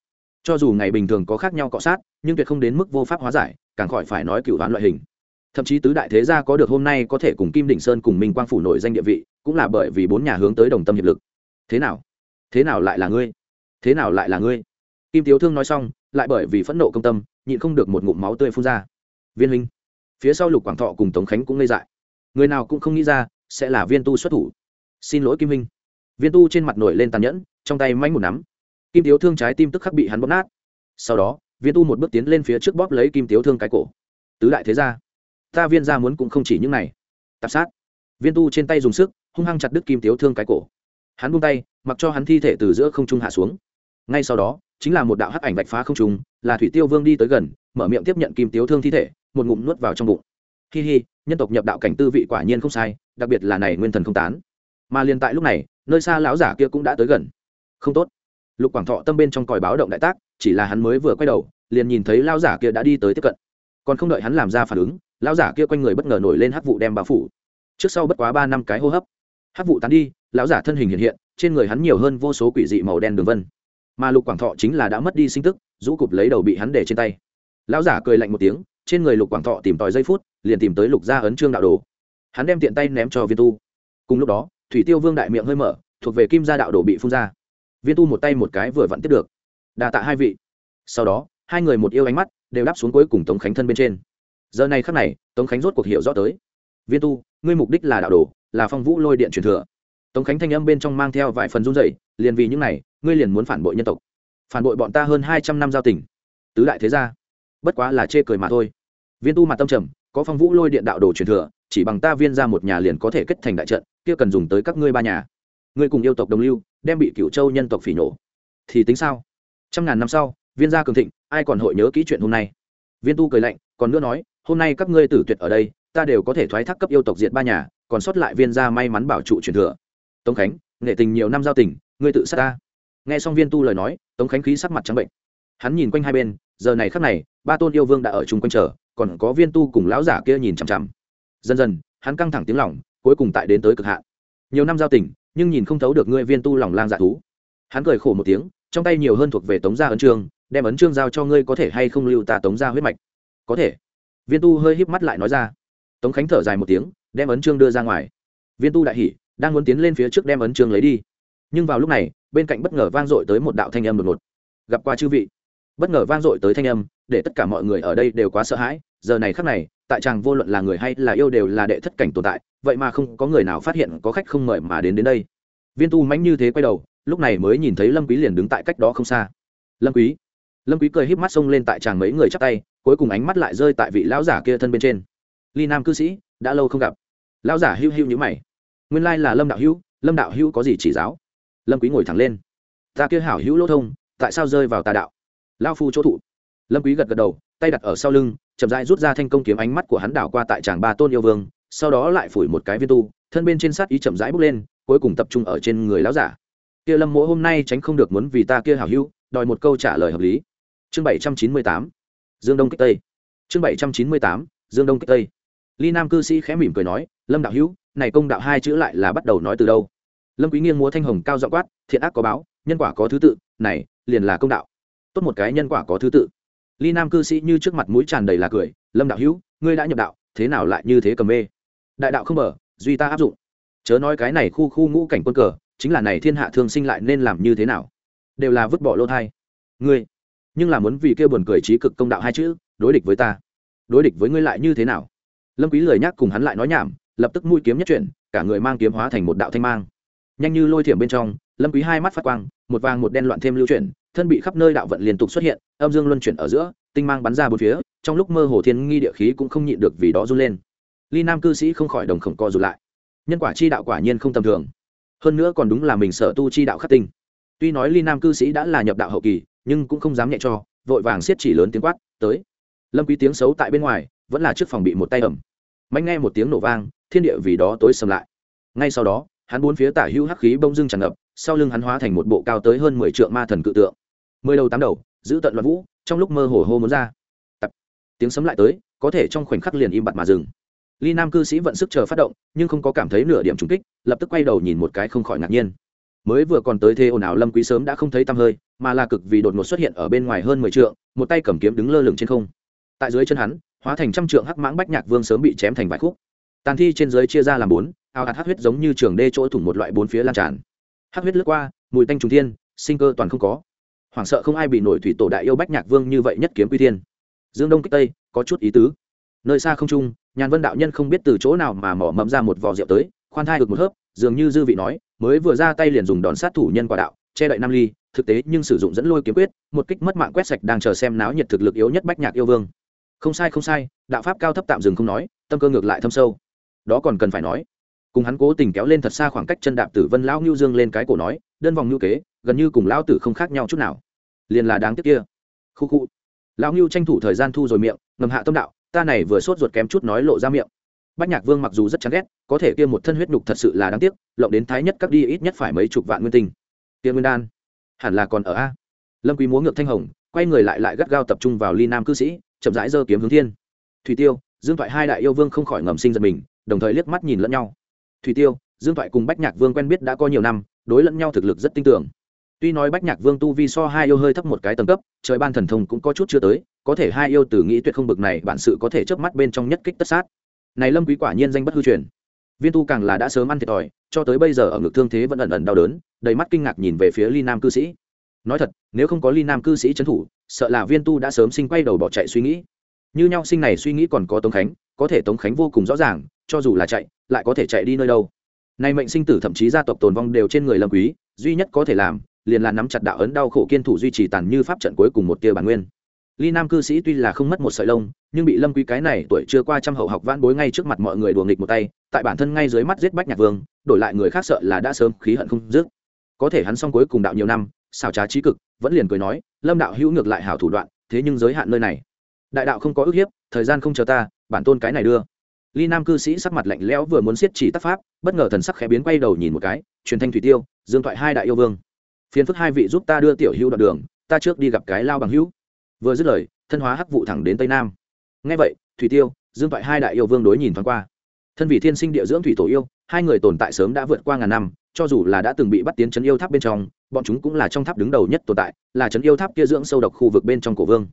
cho dù ngày bình thường có khác nhau cọ sát, nhưng tuyệt không đến mức vô pháp hóa giải, càng khỏi phải nói cựu đoán loại hình. Thậm chí tứ đại thế gia có được hôm nay có thể cùng kim đỉnh sơn cùng minh quang phủ nổi danh địa vị, cũng là bởi vì bốn nhà hướng tới đồng tâm hiệp lực. Thế nào? Thế nào lại là ngươi? Thế nào lại là ngươi? Kim tiếu thương nói xong, lại bởi vì phẫn nộ công tâm, nhịn không được một ngụm máu tươi phun ra. Viên huynh, phía sau lục quảng thọ cùng tống khánh cũng ngây dại. Người nào cũng không nghĩ ra, sẽ là viên tu xuất thủ. Xin lỗi kim huynh. Viên tu trên mặt nổi lên tàn nhẫn, trong tay manh một nắm kim tiếu thương trái tim tức khắc bị hắn bóp nát. Sau đó, viên tu một bước tiến lên phía trước bóp lấy kim tiếu thương cái cổ. Tứ đại thế gia, ta viên ra muốn cũng không chỉ những này. Tạp sát. Viên tu trên tay dùng sức, hung hăng chặt đứt kim tiếu thương cái cổ. Hắn buông tay, mặc cho hắn thi thể từ giữa không trung hạ xuống. Ngay sau đó, chính là một đạo hắc ảnh bạch phá không trung, là thủy tiêu vương đi tới gần, mở miệng tiếp nhận kim tiếu thương thi thể, một ngụm nuốt vào trong bụng. Hi hi, nhân tộc nhập đạo cảnh tư vị quả nhiên không sai, đặc biệt là này nguyên thần không tán. Mà liền tại lúc này, nơi xa lão giả kia cũng đã tới gần. Không tốt lục quảng thọ tâm bên trong còi báo động đại tác, chỉ là hắn mới vừa quay đầu, liền nhìn thấy lão giả kia đã đi tới tiếp cận. Còn không đợi hắn làm ra phản ứng, lão giả kia quanh người bất ngờ nổi lên hắc vụ đem bao phủ. Trước sau bất quá ba năm cái hô hấp. Hắc vụ tán đi, lão giả thân hình hiện hiện, trên người hắn nhiều hơn vô số quỷ dị màu đen đường vân. Mà lục quảng thọ chính là đã mất đi sinh tức, rũ cụp lấy đầu bị hắn để trên tay. Lão giả cười lạnh một tiếng, trên người lục quảng thọ tìm tòi giây phút, liền tìm tới lục gia ấn trương đạo đồ. Hắn đem tiện tay ném cho viên tu. Cùng lúc đó, thủy tiêu vương đại miệng hơi mở, thuộc về kim gia đạo đồ bị phun ra viên tu một tay một cái vừa vặn tiếp được. Đà tạ hai vị. Sau đó, hai người một yêu ánh mắt đều đáp xuống cuối cùng tống khánh thân bên trên. Giờ này khắc này, tống khánh rốt cuộc hiểu rõ tới. Viên tu, ngươi mục đích là đạo đồ, là phong vũ lôi điện truyền thừa. Tống khánh thanh âm bên trong mang theo vài phần run dậy liền vì những này, ngươi liền muốn phản bội nhân tộc. Phản bội bọn ta hơn hai trăm năm giao tình. Tứ đại thế gia. Bất quá là chê cười mà thôi. Viên tu mặt tâm trầm, có phong vũ lôi điện đạo đồ truyền thừa, chỉ bằng ta viên ra một nhà liền có thể kết thành đại trận, kia cần dùng tới các ngươi ba nhà ngươi cùng yêu tộc đồng lưu đem bị cựu châu nhân tộc phỉ nổ. Thì tính sao? Trăm ngàn năm sau viên gia cường thịnh ai còn hội nhớ kỹ chuyện hôm nay? Viên tu cười lạnh còn nữa nói hôm nay các ngươi tử tuyệt ở đây ta đều có thể thoái thác cấp yêu tộc diệt ba nhà còn sót lại viên gia may mắn bảo trụ truyền thừa. Tống khánh nghệ tình nhiều năm giao tình ngươi tự sát ta. Nghe xong viên tu lời nói tống khánh khí sắc mặt trắng bệnh. Hắn nhìn quanh hai bên giờ này khắc này ba tôn yêu vương đã ở chung quanh chờ còn có viên tu cùng lão giả kia nhìn chằm chằm. Dần dần hắn căng thẳng tiếng lỏng, cuối cùng tại đến tới cực hạn. Nhiều năm giao tình nhưng nhìn không thấu được ngươi viên tu lòng lang dạ thú. Hắn cười khổ một tiếng, trong tay nhiều hơn thuộc về tống gia ấn trương, đem ấn trương giao cho ngươi có thể hay không lưu ta tống gia huyết mạch? Có thể. Viên tu hơi híp mắt lại nói ra. Tống khánh thở dài một tiếng, đem ấn trương đưa ra ngoài. Viên tu đại hỉ, đang muốn tiến lên phía trước đem ấn trương lấy đi. Nhưng vào lúc này, bên cạnh bất ngờ vang dội tới một đạo thanh âm đột ngột. Gặp qua chư vị. Bất ngờ vang dội tới thanh âm, để tất cả mọi người ở đây đều quá sợ hãi, giờ này khắc này tại chàng vô luận là người hay là yêu đều là đệ thất cảnh tồn tại, vậy mà không có người nào phát hiện có khách không mời mà đến đến đây. Viên tu mãnh như thế quay đầu, lúc này mới nhìn thấy lâm quý liền đứng tại cách đó không xa. Lâm quý. Lâm quý cười híp mắt xông lên tại chàng mấy người chắp tay, cuối cùng ánh mắt lại rơi tại vị lão giả kia thân bên trên. Ly nam cư sĩ, đã lâu không gặp. Lão giả hưu hưu như mày. Nguyên lai là lâm đạo hưu lâm đạo hưu có gì chỉ giáo? Lâm quý ngồi thẳng lên. Ta kia hảo hữu lỗ thông, tại sao rơi vào tà đạo? Lão phu chỗ thụ. Lâm quý gật gật đầu tay đặt ở sau lưng, chậm rãi rút ra thanh công kiếm ánh mắt của hắn đảo qua tại chàng ba tôn yêu vương, sau đó lại phủi một cái viên tu, thân bên trên sát ý chậm rãi bước lên, cuối cùng tập trung ở trên người lão giả. Kia lâm mỗ hôm nay tránh không được muốn vì ta kia hảo hữu, đòi một câu trả lời hợp lý. Chương bảy trăm chín mươi tám, dương đông kích tây. Chương bảy trăm chín mươi tám, dương đông kích tây. Ly nam cư sĩ khẽ mỉm cười nói, lâm đạo hữu, này công đạo hai chữ lại là bắt đầu nói từ đâu? Lâm quý nghiêng múa thanh hồng cao dọ quát, thiện ác có báo, nhân quả có thứ tự, này, liền là công đạo. Tốt một cái nhân quả có thứ tự ly nam cư sĩ như trước mặt mũi tràn đầy là cười, lâm đạo hữu, ngươi đã nhập đạo, thế nào lại như thế cầm mê? Đại đạo không mở, duy ta áp dụng. Chớ nói cái này khu khu ngũ cảnh quân cờ, chính là này thiên hạ thương sinh lại nên làm như thế nào? Đều là vứt bỏ lô thai. Ngươi, nhưng là muốn vì kia buồn cười trí cực công đạo hai chữ, đối địch với ta. Đối địch với ngươi lại như thế nào? Lâm quý lời nhắc cùng hắn lại nói nhảm, lập tức mũi kiếm nhất chuyển, cả người mang kiếm hóa thành một đạo thanh mang. Nhanh như lôi thiểm bên trong, lâm quý hai mắt phát quang, một vàng một đen loạn thêm lưu chuyển thân bị khắp nơi đạo vận liên tục xuất hiện, âm dương luân chuyển ở giữa, tinh mang bắn ra bốn phía, trong lúc mơ hồ thiên nghi địa khí cũng không nhịn được vì đó run lên. Ly nam cư sĩ không khỏi đồng khổng co rụt lại. Nhân quả chi đạo quả nhiên không tầm thường. Hơn nữa còn đúng là mình sở tu chi đạo khắc tinh. Tuy nói ly nam cư sĩ đã là nhập đạo hậu kỳ, nhưng cũng không dám nhẹ cho, vội vàng siết chỉ lớn tiếng quát, tới. Lâm quý tiếng xấu tại bên ngoài, vẫn là trước phòng bị một tay ẩm mạnh nghe một tiếng nổ vang, thiên địa vì đó tối sầm lại. Ngay sau đó, hắn bốn phía tả hữu hắc khí bông dưng tràn ngập, sau lưng hắn hóa thành một bộ cao tới hơn mười trượng ma thần cự tượng mười đầu tám đầu, giữ tận loạn vũ, trong lúc mơ hồ hô muốn ra. Tập. Tiếng sấm lại tới, có thể trong khoảnh khắc liền im bặt mà dừng. Ly nam cư sĩ vận sức chờ phát động, nhưng không có cảm thấy nửa điểm trùng kích, lập tức quay đầu nhìn một cái không khỏi ngạc nhiên. Mới vừa còn tới thế ồn ào lâm quý sớm đã không thấy tăm hơi, mà là cực vì đột ngột xuất hiện ở bên ngoài hơn mười trượng, một tay cầm kiếm đứng lơ lửng trên không. Tại dưới chân hắn, hóa thành trăm trượng hắc mãng bách nhạc vương sớm bị chém thành vài khúc. Tàn thi trên dưới chia ra làm bốn, ao hạt hắc huyết giống như trường đê chỗ thủng một loại bốn phía lan tràn. Hắc huyết lướt qua, mùi tanh trùng thiên, sinh cơ toàn không có hoảng sợ không ai bị nổi thủy tổ đại yêu bách nhạc vương như vậy nhất kiếm quy thiên. Dương đông kích tây, có chút ý tứ. Nơi xa không trung, nhàn vân đạo nhân không biết từ chỗ nào mà mỏ mẫm ra một vò rượu tới, khoan thai được một hớp, dường như dư vị nói, mới vừa ra tay liền dùng đòn sát thủ nhân quả đạo, che đậy nam ly, thực tế nhưng sử dụng dẫn lôi kiếm quyết, một kích mất mạng quét sạch đang chờ xem náo nhiệt thực lực yếu nhất bách nhạc yêu vương. Không sai không sai, đạo pháp cao thấp tạm dừng không nói, tâm cơ ngược lại thâm sâu. Đó còn cần phải nói. Cùng hắn cố tình kéo lên thật xa khoảng cách chân đạp tử vân lão ngưu dương lên cái cổ nói, đơn vòng ngưu kế, gần như cùng lão tử không khác nhau chút nào liền là đáng tiếc kia. Khu khu. Lão ngưu tranh thủ thời gian thu rồi miệng, ngầm hạ tâm đạo, ta này vừa sốt ruột kém chút nói lộ ra miệng. Bách nhạc vương mặc dù rất chán ghét, có thể kia một thân huyết nhục thật sự là đáng tiếc, lộng đến thái nhất cắt đi ít nhất phải mấy chục vạn nguyên tinh. Kia nguyên đan, hẳn là còn ở a. Lâm quý múa ngược thanh hồng, quay người lại lại gắt gao tập trung vào ly nam cư sĩ, chậm rãi giơ kiếm hướng thiên. Thủy tiêu, dương thoại hai đại yêu vương không khỏi ngầm sinh giật mình, đồng thời liếc mắt nhìn lẫn nhau. Thủy tiêu, dương thoại cùng bách nhạc vương quen biết đã có nhiều năm, đối lẫn nhau thực lực rất tin tưởng tuy nói bách nhạc vương tu vi so hai yêu hơi thấp một cái tầng cấp, trời ban thần thông cũng có chút chưa tới, có thể hai yêu từ nghĩ tuyệt không bực này bản sự có thể chớp mắt bên trong nhất kích tất sát. Này lâm quý quả nhiên danh bất hư truyền. Viên tu càng là đã sớm ăn thiệt thòi, cho tới bây giờ ở ngực thương thế vẫn ẩn ẩn đau đớn, đầy mắt kinh ngạc nhìn về phía ly nam cư sĩ. Nói thật, nếu không có ly nam cư sĩ trấn thủ, sợ là viên tu đã sớm sinh quay đầu bỏ chạy suy nghĩ. Như nhau sinh này suy nghĩ còn có tống khánh, có thể tống khánh vô cùng rõ ràng, cho dù là chạy, lại có thể chạy đi nơi đâu. Nay mệnh sinh tử thậm chí gia tộc tồn vong đều trên người lâm quý, duy nhất có thể làm liền là nắm chặt đạo ấn đau khổ kiên thủ duy trì tàn như pháp trận cuối cùng một tia bản nguyên. Ly nam cư sĩ tuy là không mất một sợi lông, nhưng bị lâm quý cái này tuổi chưa qua trăm hậu học vãn bối ngay trước mặt mọi người đùa nghịch một tay, tại bản thân ngay dưới mắt giết bách nhạc vương, đổi lại người khác sợ là đã sớm khí hận không dứt. Có thể hắn xong cuối cùng đạo nhiều năm, xảo trá trí cực, vẫn liền cười nói, lâm đạo hữu ngược lại hảo thủ đoạn, thế nhưng giới hạn nơi này. Đại đạo không có ước hiếp, thời gian không chờ ta, bản tôn cái này đưa. Ly nam cư sĩ sắc mặt lạnh lẽo vừa muốn siết chỉ tác pháp, bất ngờ thần sắc khẽ biến quay đầu nhìn một cái, truyền thanh thủy tiêu, dương thoại hai đại yêu vương phiền phức hai vị giúp ta đưa tiểu hữu đoạn đường, ta trước đi gặp cái lao bằng hữu. Vừa dứt lời, thân hóa hắc vụ thẳng đến tây nam. Ngay vậy, thủy tiêu, dương toại hai đại yêu vương đối nhìn thoáng qua. Thân vị thiên sinh địa dưỡng thủy tổ yêu, hai người tồn tại sớm đã vượt qua ngàn năm, cho dù là đã từng bị bắt tiến chấn yêu tháp bên trong, bọn chúng cũng là trong tháp đứng đầu nhất tồn tại, là chấn yêu tháp kia dưỡng sâu độc khu vực bên trong cổ vương.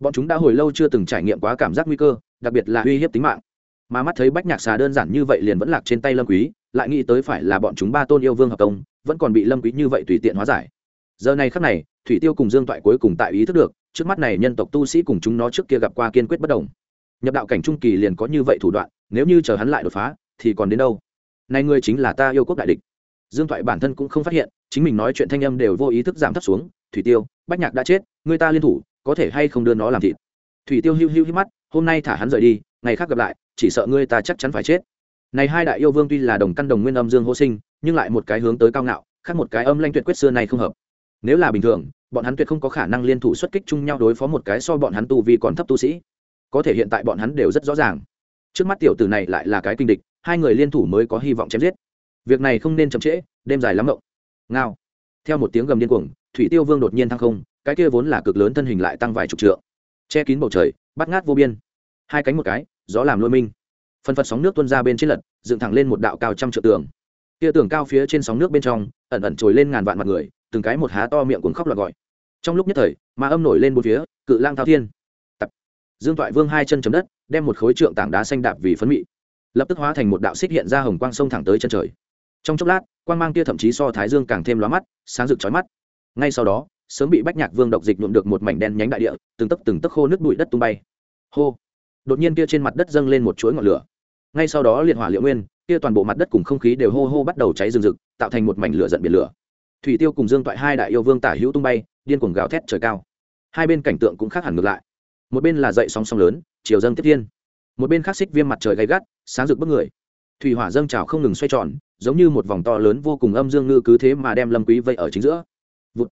Bọn chúng đã hồi lâu chưa từng trải nghiệm quá cảm giác nguy cơ, đặc biệt là uy hiếp tính mạng. Mà mắt thấy bách nhạc xà đơn giản như vậy liền vẫn lạc trên tay lâm quý, lại nghĩ tới phải là bọn chúng ba tôn yêu vương hợp công vẫn còn bị lâm quý như vậy tùy tiện hóa giải. Giờ này khắc này, thủy tiêu cùng dương toại cuối cùng tại ý thức được, trước mắt này nhân tộc tu sĩ cùng chúng nó trước kia gặp qua kiên quyết bất đồng. Nhập đạo cảnh trung kỳ liền có như vậy thủ đoạn, nếu như chờ hắn lại đột phá, thì còn đến đâu? Này ngươi chính là ta yêu quốc đại địch. Dương thoại bản thân cũng không phát hiện, chính mình nói chuyện thanh âm đều vô ý thức giảm thấp xuống, thủy tiêu, bách nhạc đã chết người ta liên thủ, có thể hay không đưa nó làm thịt? Thủy tiêu hiu hiu hít mắt, hôm nay thả hắn rời đi, ngày khác gặp lại, chỉ sợ ngươi ta chắc chắn phải chết. Này hai đại yêu vương tuy là đồng căn đồng nguyên âm dương hô sinh nhưng lại một cái hướng tới cao ngạo, khác một cái âm lanh tuyệt quyết xưa này không hợp. Nếu là bình thường, bọn hắn tuyệt không có khả năng liên thủ xuất kích chung nhau đối phó một cái so bọn hắn tu vi còn thấp tu sĩ. Có thể hiện tại bọn hắn đều rất rõ ràng. Trước mắt tiểu tử này lại là cái kinh địch, hai người liên thủ mới có hy vọng chém giết. Việc này không nên chậm trễ, đêm dài lắm mộng. Ngao. Theo một tiếng gầm điên cuồng, thủy tiêu vương đột nhiên thăng không, cái kia vốn là cực lớn thân hình lại tăng vài chục trượng. Che kín bầu trời, bắt ngát vô biên. Hai cánh một cái, gió làm lôi minh. Phân phật sóng nước tuôn ra bên trên lật, dựng thẳng lên một đạo cao trăm trượng tường kia tường cao phía trên sóng nước bên trong, ẩn ẩn trồi lên ngàn vạn mặt người, từng cái một há to miệng cuồng khóc loạt gọi. Trong lúc nhất thời, mà âm nổi lên bốn phía, cự lang thao thiên. Tập. Dương toại vương hai chân chấm đất, đem một khối trượng tảng đá xanh đạp vì phấn mị. Lập tức hóa thành một đạo xích hiện ra hồng quang sông thẳng tới chân trời. Trong chốc lát, quang mang kia thậm chí so thái dương càng thêm lóa mắt, sáng rực chói mắt. Ngay sau đó, sớm bị bách nhạc vương độc dịch nhuộm được một mảnh đen nhánh đại địa, từng tấc từng tấc khô nước bụi đất tung bay. Hô. Đột nhiên kia trên mặt đất dâng lên một chuỗi ngọn lửa. Ngay sau đó liệt hỏa liệu nguyên kia toàn bộ mặt đất cùng không khí đều hô hô bắt đầu cháy rừng rực, tạo thành một mảnh lửa giận biển lửa. Thủy tiêu cùng dương toại hai đại yêu vương tả hữu tung bay, điên cuồng gào thét trời cao. Hai bên cảnh tượng cũng khác hẳn ngược lại. Một bên là dậy sóng sóng lớn, chiều dâng tiếp thiên. Một bên khác xích viêm mặt trời gay gắt, sáng rực bức người. Thủy hỏa dâng trào không ngừng xoay tròn, giống như một vòng to lớn vô cùng âm dương ngư cứ thế mà đem lâm quý vây ở chính giữa. Vụt.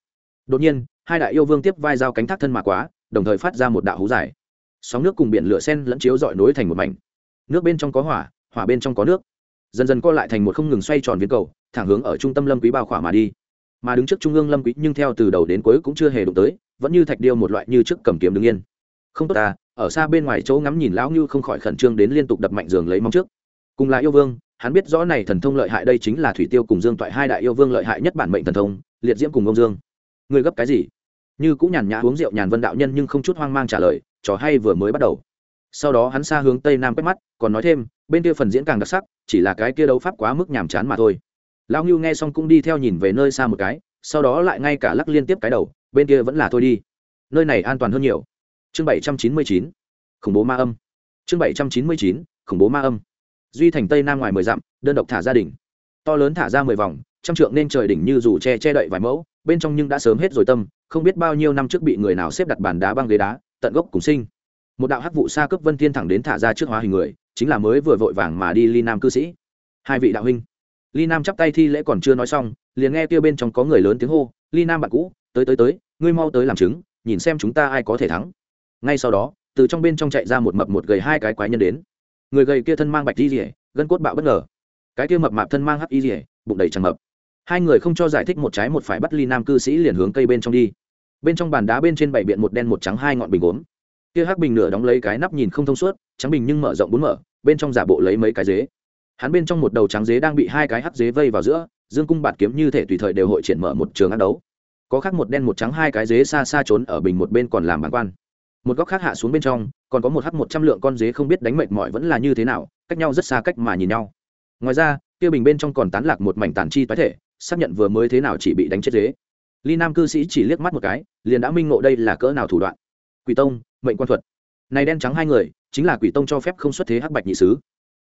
đột nhiên, hai đại yêu vương tiếp vai giao cánh thác thân mà quá, đồng thời phát ra một đạo hú dài. Sóng nước cùng biển lửa sen lẫn chiếu dọi nối thành một mảnh. Nước bên trong có hỏa hỏa bên trong có nước dần dần co lại thành một không ngừng xoay tròn viên cầu, thẳng hướng ở trung tâm lâm quý bao khỏa mà đi. Mà đứng trước trung ương lâm quý nhưng theo từ đầu đến cuối cũng chưa hề đụng tới, vẫn như thạch điêu một loại như trước cầm kiếm đứng yên. Không tốt ta, ở xa bên ngoài chỗ ngắm nhìn lão như không khỏi khẩn trương đến liên tục đập mạnh giường lấy mong trước. Cùng là yêu vương, hắn biết rõ này thần thông lợi hại đây chính là thủy tiêu cùng dương toại hai đại yêu vương lợi hại nhất bản mệnh thần thông, liệt diễm cùng ông dương. Người gấp cái gì? Như cũng nhàn nhã uống rượu nhàn vân đạo nhân nhưng không chút hoang mang trả lời, trò hay vừa mới bắt đầu sau đó hắn xa hướng tây nam quét mắt, còn nói thêm, bên kia phần diễn càng đặc sắc, chỉ là cái kia đấu pháp quá mức nhàm chán mà thôi. Lão ngưu nghe xong cũng đi theo nhìn về nơi xa một cái, sau đó lại ngay cả lắc liên tiếp cái đầu, bên kia vẫn là thôi đi. Nơi này an toàn hơn nhiều. Chương bảy trăm chín mươi chín, khủng bố ma âm. Chương bảy trăm chín mươi chín, khủng bố ma âm. Duy thành tây nam ngoài mười dặm, đơn độc thả gia đình to lớn thả ra mười vòng, trăm trượng nên trời đỉnh như dù che che đậy vài mẫu, bên trong nhưng đã sớm hết rồi tâm, không biết bao nhiêu năm trước bị người nào xếp đặt bàn đá băng ghế đá, tận gốc cùng sinh một đạo hắc vụ xa cấp vân thiên thẳng đến thả ra trước hóa hình người, chính là mới vừa vội vàng mà đi ly nam cư sĩ. Hai vị đạo huynh. Ly nam chắp tay thi lễ còn chưa nói xong, liền nghe kia bên trong có người lớn tiếng hô, ly nam bạn cũ, tới tới tới, ngươi mau tới làm chứng, nhìn xem chúng ta ai có thể thắng. Ngay sau đó, từ trong bên trong chạy ra một mập một gầy hai cái quái nhân đến. Người gầy kia thân mang bạch y rỉa gân cốt bạo bất ngờ. Cái kia mập mạp thân mang hắc y rỉa bụng đầy tràn mập. Hai người không cho giải thích một trái một phải bắt ly nam cư sĩ liền hướng cây bên trong đi. Bên trong bàn đá bên trên bảy biện một đen một trắng hai ngọn bình gốm kia hắc bình nửa đóng lấy cái nắp nhìn không thông suốt, trắng bình nhưng mở rộng bốn mở, bên trong giả bộ lấy mấy cái dế. Hắn bên trong một đầu trắng dế đang bị hai cái hắc dế vây vào giữa, dương cung bạt kiếm như thể tùy thời đều hội triển mở một trường ác đấu. Có khác một đen một trắng hai cái dế xa xa trốn ở bình một bên còn làm bàn quan. Một góc khác hạ xuống bên trong, còn có một hắc một trăm lượng con dế không biết đánh mệt mỏi vẫn là như thế nào, cách nhau rất xa cách mà nhìn nhau. Ngoài ra, kia bình bên trong còn tán lạc một mảnh tàn chi toái thể, xác nhận vừa mới thế nào chỉ bị đánh chết dế. Ly nam cư sĩ chỉ liếc mắt một cái, liền đã minh ngộ đây là cỡ nào thủ đoạn quỷ tông, mệnh quan thuật. Này đen trắng hai người, chính là quỷ tông cho phép không xuất thế hắc bạch nhị sứ.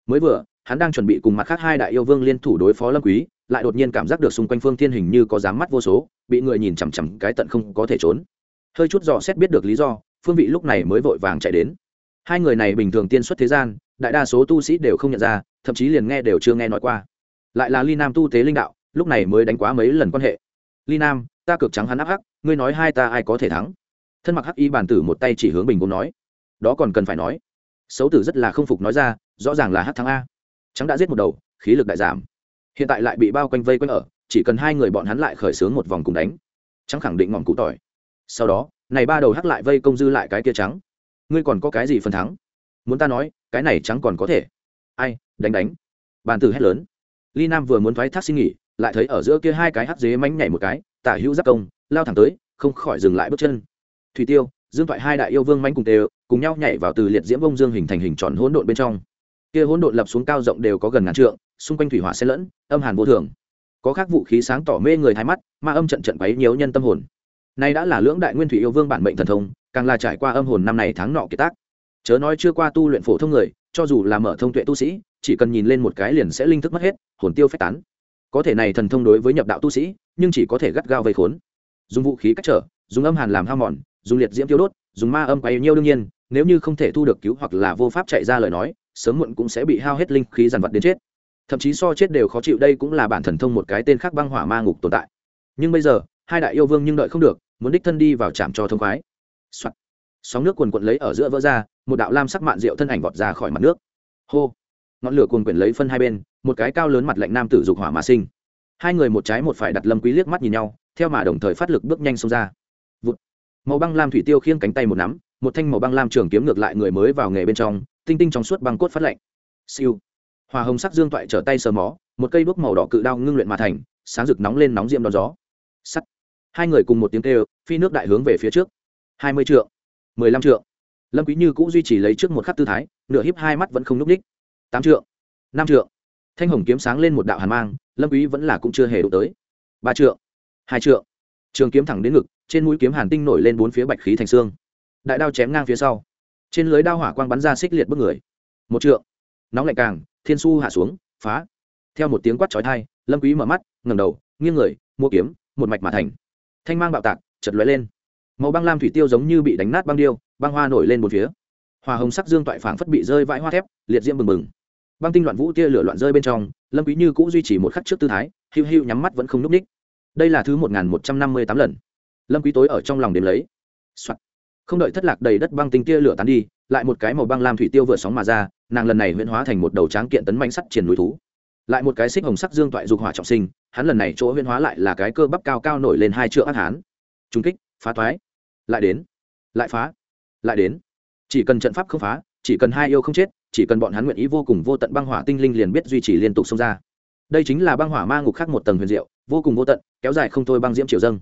Mới vừa, hắn đang chuẩn bị cùng mặt khác hai đại yêu vương liên thủ đối phó lâm quý, lại đột nhiên cảm giác được xung quanh phương thiên hình như có dám mắt vô số, bị người nhìn chằm chằm cái tận không có thể trốn. Hơi chút dò xét biết được lý do, phương vị lúc này mới vội vàng chạy đến. Hai người này bình thường tiên xuất thế gian, đại đa số tu sĩ đều không nhận ra, thậm chí liền nghe đều chưa nghe nói qua. Lại là ly nam tu tế linh đạo, lúc này mới đánh quá mấy lần quan hệ. Ly nam, ta cực trắng hắn áp hắc, ngươi nói hai ta ai có thể thắng? Thân mặc hắc y bàn tử một tay chỉ hướng bình gốm nói, đó còn cần phải nói. Xấu tử rất là không phục nói ra, rõ ràng là hắc thắng a. Trắng đã giết một đầu, khí lực đại giảm. Hiện tại lại bị bao quanh vây quanh ở, chỉ cần hai người bọn hắn lại khởi xướng một vòng cùng đánh, trắng khẳng định ngọn cụ tỏi. Sau đó, này ba đầu hắc lại vây công dư lại cái kia trắng. Ngươi còn có cái gì phần thắng? Muốn ta nói, cái này trắng còn có thể. Ai, đánh đánh. Bàn tử hét lớn. Ly nam vừa muốn thoái thác xin nghỉ, lại thấy ở giữa kia hai cái hắc dế mánh nhảy một cái, tả hữu giáp công, lao thẳng tới, không khỏi dừng lại bước chân thủy tiêu dương thoại hai đại yêu vương manh cùng tề, cùng nhau nhảy vào từ liệt diễm bông dương hình thành hình tròn hỗn độn bên trong. Kia hỗn độn lập xuống cao rộng đều có gần ngàn trượng xung quanh thủy hỏa xen lẫn âm hàn vô thường. Có khác vũ khí sáng tỏ mê người thái mắt ma âm trận trận quấy nhiều nhân tâm hồn. Nay đã là lưỡng đại nguyên thủy yêu vương bản mệnh thần thông càng là trải qua âm hồn năm này tháng nọ kiệt tác. Chớ nói chưa qua tu luyện phổ thông người cho dù là mở thông tuệ tu sĩ chỉ cần nhìn lên một cái liền sẽ linh thức mất hết hồn tiêu phách tán. Có thể này thần thông đối với nhập đạo tu sĩ nhưng chỉ có thể gắt gao vây khốn. Dùng vũ khí cách trở dùng âm hàn làm hao mòn dùng liệt diễm tiêu đốt, dùng ma âm quay nhiêu đương nhiên, nếu như không thể thu được cứu hoặc là vô pháp chạy ra lời nói, sớm muộn cũng sẽ bị hao hết linh khí dằn vật đến chết. Thậm chí so chết đều khó chịu, đây cũng là bản thần thông một cái tên khác băng hỏa ma ngục tồn tại. Nhưng bây giờ, hai đại yêu vương nhưng đợi không được, muốn đích thân đi vào trạm cho thông khoái、Soạn. sóng nước quần quận lấy ở giữa vỡ ra, một đạo lam sắc mạn rượu thân ảnh vọt ra khỏi mặt nước. Hô. Ngọn lửa cuồn quyển lấy phân hai bên, một cái cao lớn mặt lạnh nam tử dục hỏa mà sinh. Hai người một trái một phải đặt lâm quý liếc mắt nhìn nhau, theo mà đồng thời phát lực bước nhanh xông ra. Vụt màu băng lam thủy tiêu khiêng cánh tay một nắm, một thanh màu băng lam trường kiếm ngược lại người mới vào nghề bên trong, tinh tinh trong suốt băng cốt phát lạnh. Siêu. Hòa hồng sắc dương toại trở tay sờ mó, một cây đuốc màu đỏ cự đao ngưng luyện mà thành, sáng rực nóng lên nóng diêm đón gió. Sắt. Hai người cùng một tiếng kêu, phi nước đại hướng về phía trước. Hai mươi trượng. mười lăm trượng. Lâm quý như cũ duy trì lấy trước một khắc tư thái, nửa híp hai mắt vẫn không núp đích tám trượng. Năm trượng. Thanh hồng kiếm sáng lên một đạo hàn mang, lâm quý vẫn là cũng chưa hề đụng tới. Ba trượng. Hai trượng. Trường kiếm thẳng đến ngực trên mũi kiếm hàn tinh nổi lên bốn phía bạch khí thành xương. Đại đao chém ngang phía sau. Trên lưới đao hỏa quang bắn ra xích liệt bức người. Một trượng. Nóng lạnh càng, thiên su hạ xuống, phá. Theo một tiếng quát chói tai, lâm quý mở mắt, ngẩng đầu, nghiêng người, mua kiếm, một mạch mà thành. Thanh mang bạo tạc chật lóe lên. Màu băng lam thủy tiêu giống như bị đánh nát băng điêu, băng hoa nổi lên một phía. Hòa hồng sắc dương toại phảng phất bị rơi vãi hoa thép, liệt diễm bừng bừng. Băng tinh loạn vũ tia lửa loạn rơi bên trong, lâm quý như cũ duy trì một khắc trước tư thái, hiu hiu nhắm mắt vẫn không núp ních đây là thứ một nghìn một trăm năm mươi tám lần lâm quý tối ở trong lòng đếm lấy、Soạn. không đợi thất lạc đầy đất băng tinh tia lửa tán đi, lại một cái màu băng lam thủy tiêu vừa sóng mà ra, nàng lần này huyễn hóa thành một đầu tráng kiện tấn manh sắt triển núi thú. Lại một cái xích hồng sắc dương toại dục hỏa trọng sinh, hắn lần này chỗ huyễn hóa lại là cái cơ bắp cao cao nổi lên hai trượng ác hán. Trung kích, phá toái. Lại đến. Lại phá. Lại đến. Chỉ cần trận pháp không phá, chỉ cần hai yêu không chết, chỉ cần bọn hắn nguyện ý vô cùng vô tận băng hỏa tinh linh liền biết duy trì liên tục xông ra. Đây chính là băng hỏa ma ngục khác một tầng huyền diệu, vô cùng vô tận, kéo dài không thôi băng diễm triều dâng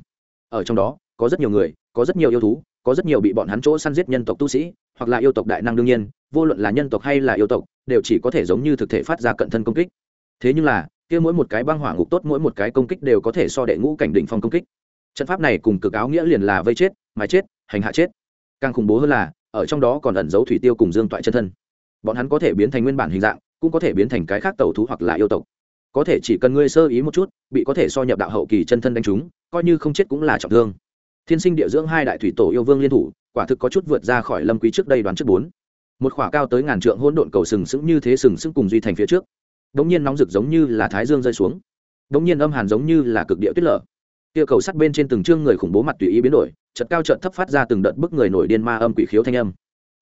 ở trong đó, có rất nhiều người, có rất nhiều yêu thú, có rất nhiều bị bọn hắn chỗ săn giết nhân tộc tu sĩ, hoặc là yêu tộc đại năng đương nhiên, vô luận là nhân tộc hay là yêu tộc, đều chỉ có thể giống như thực thể phát ra cận thân công kích. Thế nhưng là, kia mỗi một cái băng hỏa ngục tốt mỗi một cái công kích đều có thể so đệ ngũ cảnh đỉnh phong công kích. Trận pháp này cùng cực áo nghĩa liền là vây chết mái chết, hành hạ chết. Càng khủng bố hơn là, ở trong đó còn ẩn giấu thủy tiêu cùng dương toại chân thân. Bọn hắn có thể biến thành nguyên bản hình dạng, cũng có thể biến thành cái khác tẩu thú hoặc là yêu tộc. Có thể chỉ cần ngươi sơ ý một chút, bị có thể so nhập đạo hậu kỳ chân thân đánh chúng coi như không chết cũng là trọng thương. Thiên sinh địa dưỡng hai đại thủy tổ yêu vương liên thủ, quả thực có chút vượt ra khỏi lâm quý trước đây đoán trước bốn. Một khỏa cao tới ngàn trượng hỗn độn cầu sừng sững như thế sừng sững cùng duy thành phía trước. Đống nhiên nóng rực giống như là thái dương rơi xuống. Đống nhiên âm hàn giống như là cực địa tuyết lở. Kia cầu sắt bên trên từng trương người khủng bố mặt tùy ý biến đổi, chợt cao chợt thấp phát ra từng đợt bức người nổi điên ma âm quỷ khiếu thanh âm.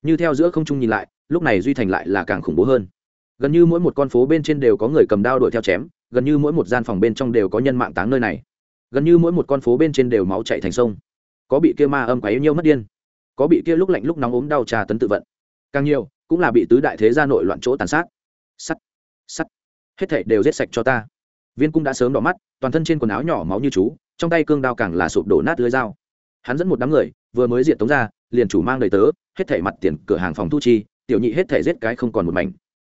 Như theo giữa không trung nhìn lại, lúc này duy thành lại là càng khủng bố hơn. Gần như mỗi một con phố bên trên đều có người cầm đao đuổi theo chém, gần như mỗi một gian phòng bên trong đều có nhân mạng táng nơi này gần như mỗi một con phố bên trên đều máu chạy thành sông. Có bị kia ma âm quá yêu nhiêu mất điên. Có bị kia lúc lạnh lúc nóng ốm đau trà tấn tự vận. Càng nhiều, cũng là bị tứ đại thế gia nội loạn chỗ tàn sát. Sắt sắt. Hết thảy đều giết sạch cho ta. Viên cung đã sớm đỏ mắt, toàn thân trên quần áo nhỏ máu như chú, trong tay cương đao càng là sụp đổ nát lưới dao. Hắn dẫn một đám người, vừa mới diện tống ra, liền chủ mang đầy tớ, hết thảy mặt tiền cửa hàng phòng thu chi, tiểu nhị hết thảy giết cái không còn một mảnh.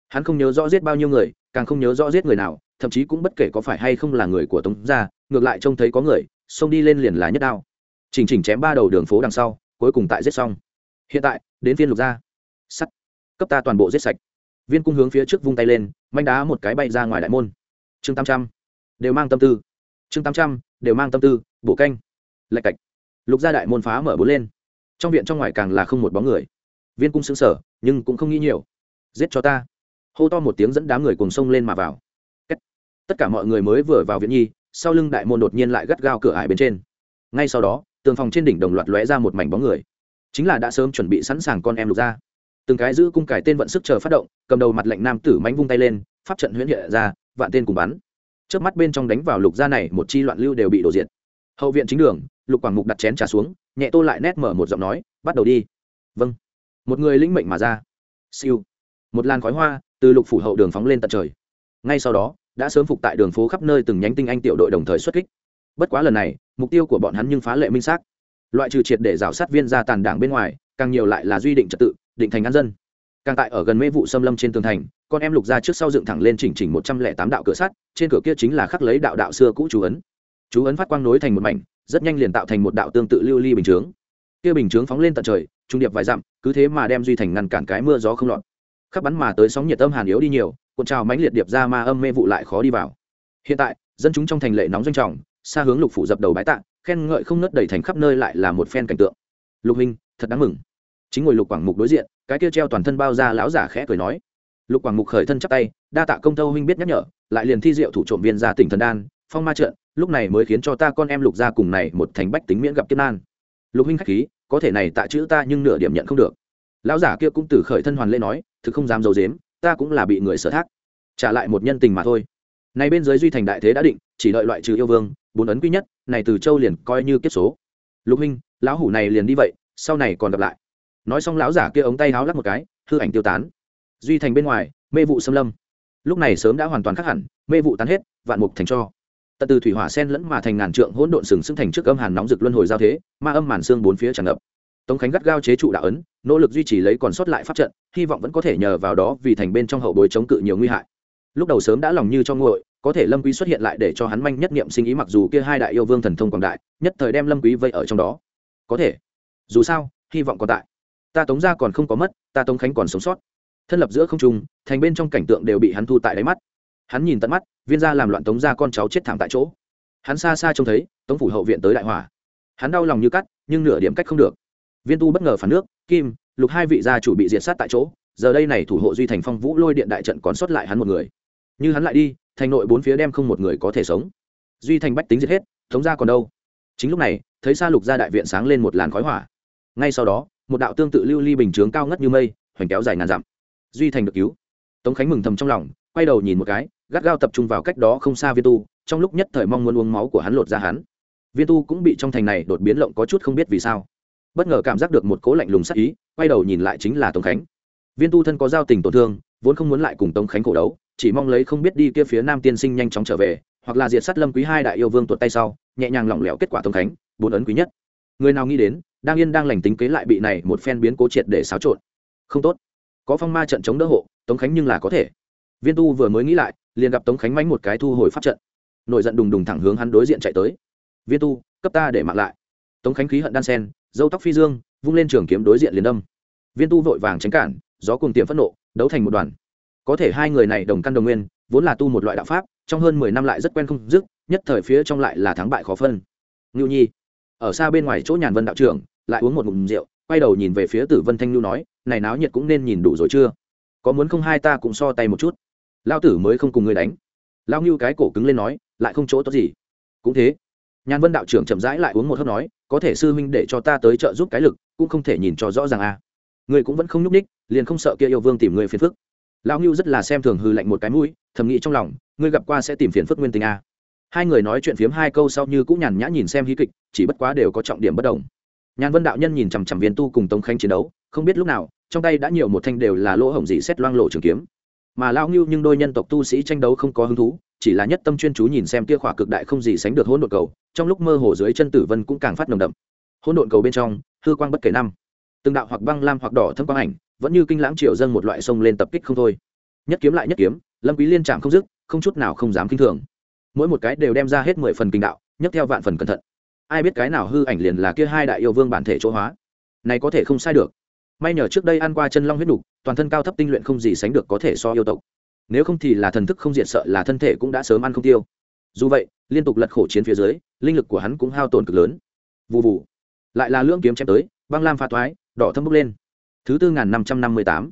Hắn không nhớ rõ giết bao nhiêu người, càng không nhớ rõ giết người nào, thậm chí cũng bất kể có phải hay không là người của tống gia ngược lại trông thấy có người, xông đi lên liền là nhất đao. Chỉnh chỉnh chém ba đầu đường phố đằng sau, cuối cùng tại giết xong. Hiện tại, đến phiên lục gia. Sắt. Cấp ta toàn bộ giết sạch. Viên cung hướng phía trước vung tay lên, manh đá một cái bay ra ngoài đại môn. Chương tám trăm. Đều mang tâm tư. Chương tám trăm, đều mang tâm tư bộ canh. Lạch cạch. Lục gia đại môn phá mở bốn lên. Trong viện trong ngoài càng là không một bóng người. Viên cung xứng sở nhưng cũng không nghĩ nhiều. Giết cho ta. Hô to một tiếng dẫn đám người cùng sông lên mà vào. Tất cả mọi người mới vừa vào viện nhi sau lưng đại môn đột nhiên lại gắt gao cửa ải bên trên. Ngay sau đó, tường phòng trên đỉnh đồng loạt lóe ra một mảnh bóng người. Chính là đã sớm chuẩn bị sẵn sàng con em lục ra. Từng cái giữ cung cải tên vận sức chờ phát động, cầm đầu mặt lệnh nam tử mánh vung tay lên, pháp trận huyễn hiện ra, vạn tên cùng bắn. Trước mắt bên trong đánh vào lục gia này, một chi loạn lưu đều bị đổ diện hậu viện chính đường, lục quảng mục đặt chén trà xuống, nhẹ tô lại nét mở một giọng nói, bắt đầu đi. Vâng. Một người lĩnh mệnh mà ra. Siêu. Một làn khói hoa từ lục phủ hậu đường phóng lên tận trời. Ngay sau đó đã sớm phục tại đường phố khắp nơi từng nhánh tinh anh tiểu đội đồng thời xuất kích. Bất quá lần này, mục tiêu của bọn hắn nhưng phá lệ minh xác. Loại trừ triệt để rào sát viên ra tàn đảng bên ngoài, càng nhiều lại là duy định trật tự, định thành an dân. Càng tại ở gần mê vụ xâm lâm trên tường thành, con em lục ra trước sau dựng thẳng lên chỉnh chỉnh một trăm lẻ tám đạo cửa sắt, trên cửa kia chính là khắc lấy đạo đạo xưa cũ chú ấn. Chú ấn phát quang nối thành một mảnh, rất nhanh liền tạo thành một đạo tương tự lưu ly bình chướng. Kia bình chướng phóng lên tận trời, trung điệp vài dặm, cứ thế mà đem duy thành ngăn cản cái mưa gió không lọt. Khắp bắn mà tới sóng nhiệt âm hàn yếu đi nhiều cuộn trào mãnh liệt điệp ra ma âm mê vụ lại khó đi vào. Hiện tại, dân chúng trong thành lệ nóng doanh trọng, xa hướng lục phủ dập đầu bái tạ, khen ngợi không nớt đầy thành khắp nơi lại là một phen cảnh tượng. Lục minh thật đáng mừng. Chính ngồi lục quảng mục đối diện, cái kia treo toàn thân bao ra lão giả khẽ cười nói. Lục quảng mục khởi thân chắp tay, đa tạ công tâu huynh biết nhắc nhở, lại liền thi diệu thủ trộm viên ra tỉnh thần đan, phong ma trợn lúc này mới khiến cho ta con em lục gia cùng này một thành bách tính miễn gặp kiếp nan. Lục huynh khách khí, có thể này tạ chữ ta nhưng nửa điểm nhận không được. Lão giả kia cũng từ khởi thân hoàn lên nói, thực không dám d dếm ta cũng là bị người sở thác. Trả lại một nhân tình mà thôi. Này bên dưới duy thành đại thế đã định, chỉ đợi loại trừ yêu vương, bốn ấn quý nhất, này từ châu liền coi như kiếp số. Lục huynh, lão hủ này liền đi vậy, sau này còn gặp lại. Nói xong lão giả kia ống tay háo lắc một cái, hư ảnh tiêu tán. Duy thành bên ngoài, mê vụ xâm lâm. Lúc này sớm đã hoàn toàn khác hẳn, mê vụ tán hết, vạn mục thành cho. Tận từ thủy hỏa sen lẫn mà thành ngàn trượng hỗn độn sừng sững thành trước âm hàn nóng rực luân hồi giao thế, ma âm màn xương bốn phía tràn ngập tống khánh gắt gao chế trụ đạo ấn, nỗ lực duy trì lấy còn sót lại pháp trận, hy vọng vẫn có thể nhờ vào đó vì thành bên trong hậu bối chống cự nhiều nguy hại. Lúc đầu sớm đã lòng như cho nguội, có thể lâm quý xuất hiện lại để cho hắn manh nhất niệm sinh ý mặc dù kia hai đại yêu vương thần thông quảng đại, nhất thời đem lâm quý vây ở trong đó. Có thể. Dù sao, hy vọng còn tại. Ta tống gia còn không có mất, ta tống khánh còn sống sót. Thân lập giữa không trung, thành bên trong cảnh tượng đều bị hắn thu tại đáy mắt. Hắn nhìn tận mắt, viên gia làm loạn tống gia con cháu chết thảm tại chỗ. Hắn xa xa trông thấy, tống phủ hậu viện tới đại hỏa. Hắn đau lòng như cắt, nhưng nửa điểm cách không được viên tu bất ngờ phản nước, kim, lục hai vị gia chủ bị diệt sát tại chỗ, giờ đây này thủ hộ duy thành phong vũ lôi điện đại trận còn sót lại hắn một người. Như hắn lại đi, thành nội bốn phía đem không một người có thể sống. Duy thành bách tính diệt hết, thống gia còn đâu? Chính lúc này, thấy xa lục gia đại viện sáng lên một làn khói hỏa. Ngay sau đó, một đạo tương tự lưu ly bình chướng cao ngất như mây, hoành kéo dài ngàn dặm. Duy thành được cứu. Tống khánh mừng thầm trong lòng, quay đầu nhìn một cái, gắt gao tập trung vào cách đó không xa viên tu, trong lúc nhất thời mong muốn uống máu của hắn lột ra hắn. Viên tu cũng bị trong thành này đột biến lộng có chút không biết vì sao bất ngờ cảm giác được một cố lạnh lùng sắc ý, quay đầu nhìn lại chính là tống khánh. Viên tu thân có giao tình tổn thương, vốn không muốn lại cùng tống khánh cổ đấu, chỉ mong lấy không biết đi kia phía nam tiên sinh nhanh chóng trở về, hoặc là diệt sát lâm quý hai đại yêu vương tuột tay sau, nhẹ nhàng lỏng lẻo kết quả tống khánh, bốn ấn quý nhất. Người nào nghĩ đến, đang yên đang lành tính kế lại bị này một phen biến cố triệt để xáo trộn. Không tốt. Có phong ma trận chống đỡ hộ, tống khánh nhưng là có thể. Viên tu vừa mới nghĩ lại, liền gặp tống khánh mánh một cái thu hồi pháp trận. Nổi giận đùng đùng thẳng hướng hắn đối diện chạy tới. Viên tu, cấp ta để mặc lại tống khánh khí hận đan sen, dâu tóc phi dương, vung lên trường kiếm đối diện liền đâm. Viên tu vội vàng tránh cản, gió cùng tiệm phẫn nộ, đấu thành một đoàn. Có thể hai người này đồng căn đồng nguyên, vốn là tu một loại đạo pháp, trong hơn mười năm lại rất quen không dứt, nhất thời phía trong lại là thắng bại khó phân. Ngưu nhi, ở xa bên ngoài chỗ nhàn vân đạo trưởng, lại uống một ngụm rượu, quay đầu nhìn về phía tử vân thanh nhu nói, này náo nhiệt cũng nên nhìn đủ rồi chưa? Có muốn không hai ta cũng so tay một chút. Lao tử mới không cùng người đánh. Lao ngưu cái cổ cứng lên nói, lại không chỗ tốt gì. Cũng thế nhàn vân đạo trưởng chậm rãi lại uống một hớp nói, có thể sư huynh để cho ta tới trợ giúp cái lực, cũng không thể nhìn cho rõ ràng a à. người cũng vẫn không nhúc ních liền không sợ kia yêu vương tìm người phiền phức lão ngưu rất là xem thường hư lạnh một cái mũi, thầm nghĩ trong lòng, ngươi gặp qua sẽ tìm phiền phức nguyên tình a à. hai người nói chuyện phiếm hai câu sau như cũng nhàn nhã nhìn xem hí kịch, chỉ bất quá đều có trọng điểm bất đồng nhàn vân đạo nhân nhìn chằm chằm viên tu cùng tống khanh chiến đấu, không biết lúc nào, trong tay đã nhiều một thanh đều là lỗ hổng dị xét loang lộ trường kiếm mà lão ngưu nhưng đôi nhân tộc tu sĩ tranh đấu không có hứng thú chỉ là nhất tâm chuyên chú nhìn xem kia khỏa cực đại không gì sánh được hỗn độn cầu, trong lúc mơ hồ dưới chân tử vân cũng càng phát nồng đậm. Hỗn độn cầu bên trong, hư quang bất kể năm. Từng đạo hoặc băng lam hoặc đỏ thâm quang ảnh, vẫn như kinh lãng triệu dâng một loại sông lên tập kích không thôi. Nhất kiếm lại nhất kiếm, lâm quý liên chạm không dứt, không chút nào không dám kinh thường. Mỗi một cái đều đem ra hết mười phần kinh đạo nhất theo vạn phần cẩn thận. Ai biết cái nào hư ảnh liền là kia hai đại yêu vương bản thể chỗ hóa. Này có thể không sai được. May nhờ trước đây ăn qua chân long huyết đủ, toàn thân cao thấp tinh luyện không gì sánh được có thể so yêu tộc nếu không thì là thần thức không diện sợ là thân thể cũng đã sớm ăn không tiêu. Dù vậy, liên tục lật khổ chiến phía dưới, linh lực của hắn cũng hao tổn cực lớn. Vụ vụ lại là lưỡng kiếm chém tới, băng lam pha thoái đỏ thâm bốc lên. Thứ tư ngàn năm trăm năm mươi tám.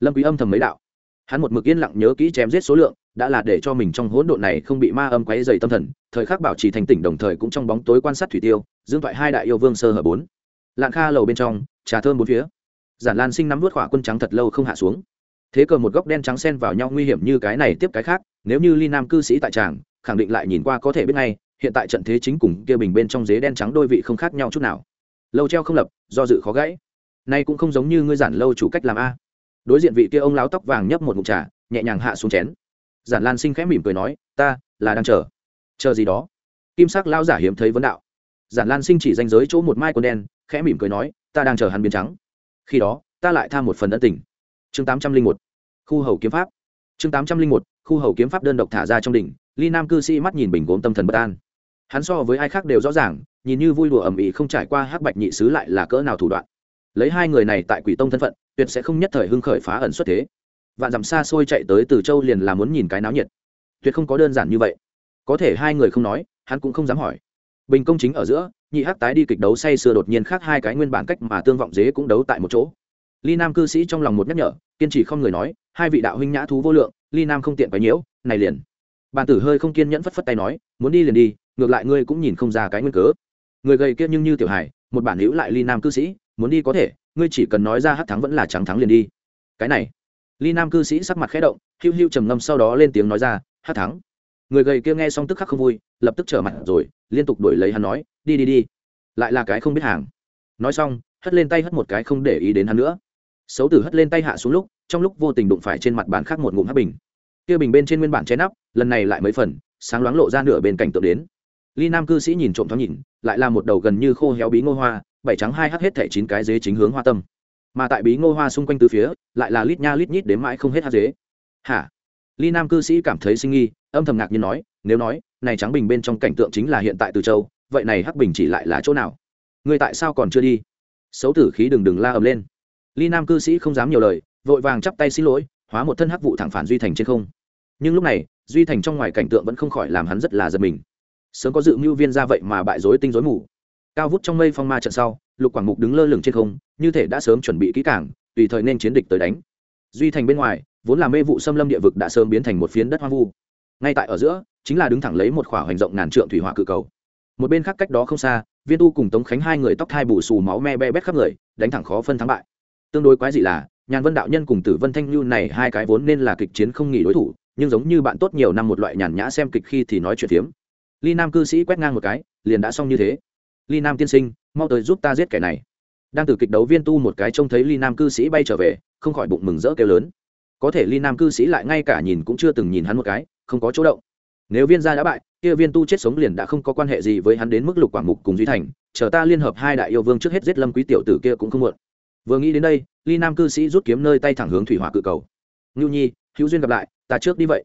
Lâm quý âm thầm mấy đạo. Hắn một mực yên lặng nhớ kỹ chém giết số lượng, đã là để cho mình trong hỗn độn này không bị ma âm quấy dày tâm thần, thời khắc bảo trì thành tỉnh đồng thời cũng trong bóng tối quan sát thủy tiêu, dương thoại hai đại yêu vương sơ hở bốn. Lạng kha lầu bên trong, trà thơm bốn phía. Giản lan sinh nắm vớt khỏa quân trắng thật lâu không hạ xuống thế cờ một góc đen trắng xen vào nhau nguy hiểm như cái này tiếp cái khác, nếu như ly nam cư sĩ tại tràng, khẳng định lại nhìn qua có thể biết ngay, hiện tại trận thế chính cùng kia bình bên trong dế đen trắng đôi vị không khác nhau chút nào. Lâu treo không lập, do dự khó gãy. Nay cũng không giống như ngươi giản lâu chủ cách làm a. Đối diện vị kia ông láo tóc vàng nhấp một mụn trà, nhẹ nhàng hạ xuống chén. Giản lan sinh khẽ mỉm cười nói, ta, là đang chờ. Chờ gì đó. Kim sắc lao giả hiếm thấy vấn đạo. Giản lan sinh chỉ danh giới chỗ một mai quần đen, khẽ mỉm cười nói, ta đang chờ hắn biến trắng. Khi đó, ta lại tham một phần ân tình chương tám trăm linh một, khu hầu kiếm pháp. Chương tám trăm linh một, khu hầu kiếm pháp đơn độc thả ra trong đỉnh ly nam cư sĩ mắt nhìn bình gốm tâm thần bất an. Hắn so với ai khác đều rõ ràng, nhìn như vui đùa ẩm ĩ không trải qua hắc bạch nhị sứ lại là cỡ nào thủ đoạn. Lấy hai người này tại quỷ tông thân phận, tuyệt sẽ không nhất thời hưng khởi phá ẩn xuất thế. Vạn dặm xa xôi chạy tới từ châu liền là muốn nhìn cái náo nhiệt. Tuyệt không có đơn giản như vậy. Có thể hai người không nói, hắn cũng không dám hỏi. Bình công chính ở giữa, nhị hắc tái đi kịch đấu say sưa đột nhiên khác hai cái nguyên bản cách mà tương vọng dế cũng đấu tại một chỗ ly nam cư sĩ trong lòng một nhắc nhở, kiên trì không người nói, hai vị đạo huynh nhã thú vô lượng, ly nam không tiện quấy nhiễu, này liền. Bàn tử hơi không kiên nhẫn phất phất tay nói, muốn đi liền đi, ngược lại ngươi cũng nhìn không ra cái nguyên cớ. Người gầy kia nhưng như tiểu hải một bản hữu lại ly nam cư sĩ, muốn đi có thể, ngươi chỉ cần nói ra hắc thắng vẫn là trắng thắng liền đi. Cái này. Ly nam cư sĩ sắc mặt khẽ động, hiu hiu trầm ngâm sau đó lên tiếng nói ra hắc thắng. Người gầy kia nghe xong tức khắc không vui, lập tức trở mặt rồi, liên tục đuổi lấy hắn nói, đi đi đi. Lại là cái không biết hàng. Nói xong, hất lên tay hất một cái không để ý đến hắn nữa xấu tử hất lên tay hạ xuống lúc, trong lúc vô tình đụng phải trên mặt bàn khác một ngụm hắc bình. Kia bình bên trên nguyên bản che nắp, lần này lại mấy phần, sáng loáng lộ ra nửa bên cảnh tượng đến. Ly nam cư sĩ nhìn trộm thoáng nhìn, lại là một đầu gần như khô héo bí ngô hoa, bảy trắng hai hắc hết thẻ chín cái dế chính hướng hoa tâm. Mà tại bí ngô hoa xung quanh từ phía, lại là lít nha lít nhít đến mãi không hết hắc dế. Hả? Ly nam cư sĩ cảm thấy sinh nghi, âm thầm ngạc nhiên nói, nếu nói, này trắng bình bên trong cảnh tượng chính là hiện tại từ châu, vậy này hắc bình chỉ lại là chỗ nào? Người tại sao còn chưa đi? Xấu tử khí đừng đừng la ầm lên ly nam cư sĩ không dám nhiều lời, vội vàng chắp tay xin lỗi, hóa một thân hắc vụ thẳng phản duy thành trên không. Nhưng lúc này, duy thành trong ngoài cảnh tượng vẫn không khỏi làm hắn rất là giật mình. Sớm có dự mưu viên ra vậy mà bại rối tinh rối mù. Cao vút trong mây phong ma trận sau, lục quảng mục đứng lơ lửng trên không, như thể đã sớm chuẩn bị kỹ cảng tùy thời nên chiến địch tới đánh. Duy thành bên ngoài, vốn là mê vụ xâm lâm địa vực đã sớm biến thành một phiến đất hoang vu. Ngay tại ở giữa, chính là đứng thẳng lấy một khỏa hoành rộng ngàn trượng thủy hỏa cự cầu. Một bên khác cách đó không xa, viên tu cùng tống khánh hai người tóc thai bù xù máu me be bét khắp người, đánh thẳng khó phân thắng bại tương đối quái dị là, nhàn vân đạo nhân cùng tử vân thanh lưu này hai cái vốn nên là kịch chiến không nghỉ đối thủ, nhưng giống như bạn tốt nhiều năm một loại nhàn nhã xem kịch khi thì nói chuyện phiếm. Ly nam cư sĩ quét ngang một cái, liền đã xong như thế. Ly nam tiên sinh, mau tới giúp ta giết kẻ này. Đang từ kịch đấu viên tu một cái trông thấy ly nam cư sĩ bay trở về, không khỏi bụng mừng rỡ kêu lớn. Có thể ly nam cư sĩ lại ngay cả nhìn cũng chưa từng nhìn hắn một cái, không có chỗ động. Nếu viên gia đã bại, kia viên tu chết sống liền đã không có quan hệ gì với hắn đến mức lục quảng mục cùng duy thành, chờ ta liên hợp hai đại yêu vương trước hết giết lâm quý tiểu tử kia cũng không muộn vừa nghĩ đến đây, ly nam cư sĩ rút kiếm nơi tay thẳng hướng thủy hỏa cự cầu. Ngưu nhi, hữu duyên gặp lại, ta trước đi vậy.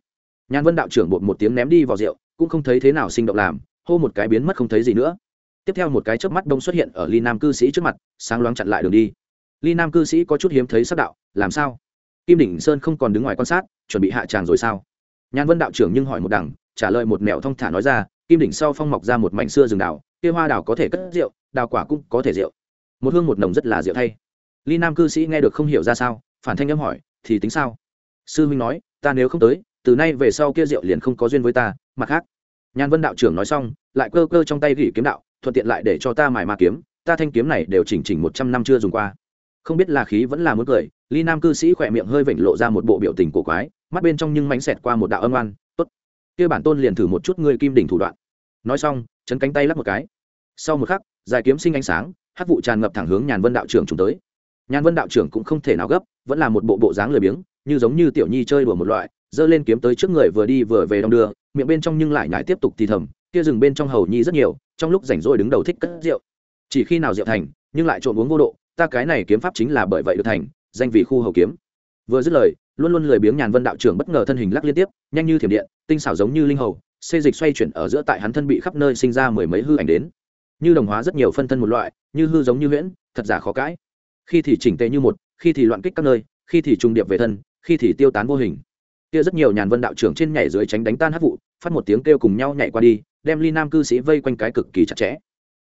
Nhàn vân đạo trưởng bột một tiếng ném đi vào rượu, cũng không thấy thế nào sinh động làm, hô một cái biến mất không thấy gì nữa. Tiếp theo một cái chớp mắt đông xuất hiện ở ly nam cư sĩ trước mặt, sáng loáng chặn lại đường đi. Ly nam cư sĩ có chút hiếm thấy sắc đạo, làm sao? Kim đỉnh sơn không còn đứng ngoài quan sát, chuẩn bị hạ tràng rồi sao? Nhàn vân đạo trưởng nhưng hỏi một đằng, trả lời một mẹo thong thả nói ra, kim đỉnh sau phong mọc ra một mảnh xưa rừng đào kia hoa đào có thể cất rượu, đào quả cũng có thể rượu. Một hương một nồng rất là rượu thay ly nam cư sĩ nghe được không hiểu ra sao, phản thanh âm hỏi, thì tính sao? Sư huynh nói, ta nếu không tới, từ nay về sau kia rượu liền không có duyên với ta, mặt khác. Nhàn vân đạo trưởng nói xong, lại cơ cơ trong tay gỉ kiếm đạo, thuận tiện lại để cho ta mài ma kiếm, ta thanh kiếm này đều chỉnh chỉnh một trăm năm chưa dùng qua. Không biết là khí vẫn là muốn cười ly nam cư sĩ khỏe miệng hơi vểnh lộ ra một bộ biểu tình cổ quái, mắt bên trong nhưng mánh xẹt qua một đạo âm oan, tốt, kia bản tôn liền thử một chút ngươi kim đỉnh thủ đoạn. Nói xong, chấn cánh tay lắp một cái. Sau một khắc, dài kiếm sinh ánh sáng hát vụ tràn ngập thẳng hướng nhàn vân đạo trưởng chúng tới nhàn vân đạo trưởng cũng không thể nào gấp, vẫn là một bộ bộ dáng lười biếng, như giống như tiểu nhi chơi đùa một loại, giơ lên kiếm tới trước người vừa đi vừa về đong đưa, miệng bên trong nhưng lại nhải tiếp tục thì thầm, kia rừng bên trong hầu nhi rất nhiều, trong lúc rảnh rỗi đứng đầu thích cất rượu. Chỉ khi nào rượu thành, nhưng lại trộn uống vô độ, ta cái này kiếm pháp chính là bởi vậy được thành, danh vị khu hầu kiếm. Vừa dứt lời, luôn luôn lười biếng nhàn vân đạo trưởng bất ngờ thân hình lắc liên tiếp, nhanh như thiểm điện, tinh xảo giống như linh hầu, xê dịch xoay chuyển ở giữa tại hắn thân bị khắp nơi sinh ra mười mấy hư ảnh đến. Như đồng hóa rất nhiều phân thân một loại, như hư giống như huyễn, thật giả khó cãi khi thì chỉnh tề như một, khi thì loạn kích các nơi, khi thì trung điệp về thân, khi thì tiêu tán vô hình. Kia rất nhiều nhàn vân đạo trưởng trên nhảy dưới tránh đánh tan hát vụ, phát một tiếng kêu cùng nhau nhảy qua đi, đem ly nam cư sĩ vây quanh cái cực kỳ chặt chẽ.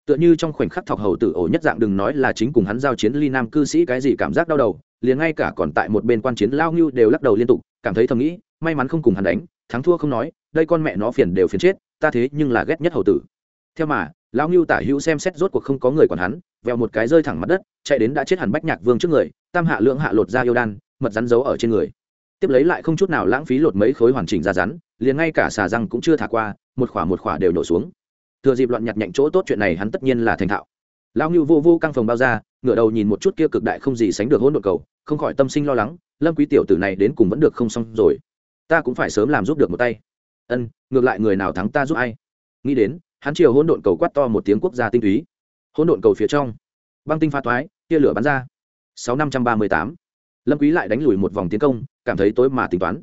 Tựa như trong khoảnh khắc thọc hầu tử ổ nhất dạng đừng nói là chính cùng hắn giao chiến ly nam cư sĩ cái gì cảm giác đau đầu, liền ngay cả còn tại một bên quan chiến lao ngưu đều lắc đầu liên tục, cảm thấy thầm nghĩ, may mắn không cùng hắn đánh, thắng thua không nói, đây con mẹ nó phiền đều phiền chết, ta thế nhưng là ghét nhất hầu tử. Theo mà lão ngưu tả hữu xem xét rốt cuộc không có người còn hắn, vèo một cái rơi thẳng mặt đất, chạy đến đã chết hẳn bách nhạc vương trước người, tam hạ lượng hạ lột ra yêu đan, mật rắn giấu ở trên người. Tiếp lấy lại không chút nào lãng phí lột mấy khối hoàn chỉnh ra rắn, liền ngay cả xà răng cũng chưa thả qua, một khỏa một khỏa đều nổ xuống. Thừa dịp loạn nhặt nhạnh chỗ tốt chuyện này hắn tất nhiên là thành thạo. Lão ngưu vô vô căng phòng bao ra, ngửa đầu nhìn một chút kia cực đại không gì sánh được hỗn độn cầu, không khỏi tâm sinh lo lắng, lâm quý tiểu tử này đến cùng vẫn được không xong rồi. Ta cũng phải sớm làm giúp được một tay. Ân, ngược lại người nào thắng ta giúp ai? Nghĩ đến hắn chiều hỗn độn cầu quát to một tiếng quốc gia tinh túy. Hỗn độn cầu phía trong, băng tinh pha thoái, tia lửa bắn ra. Sáu năm trăm ba mươi tám, lâm quý lại đánh lùi một vòng tiến công, cảm thấy tối mà tính toán.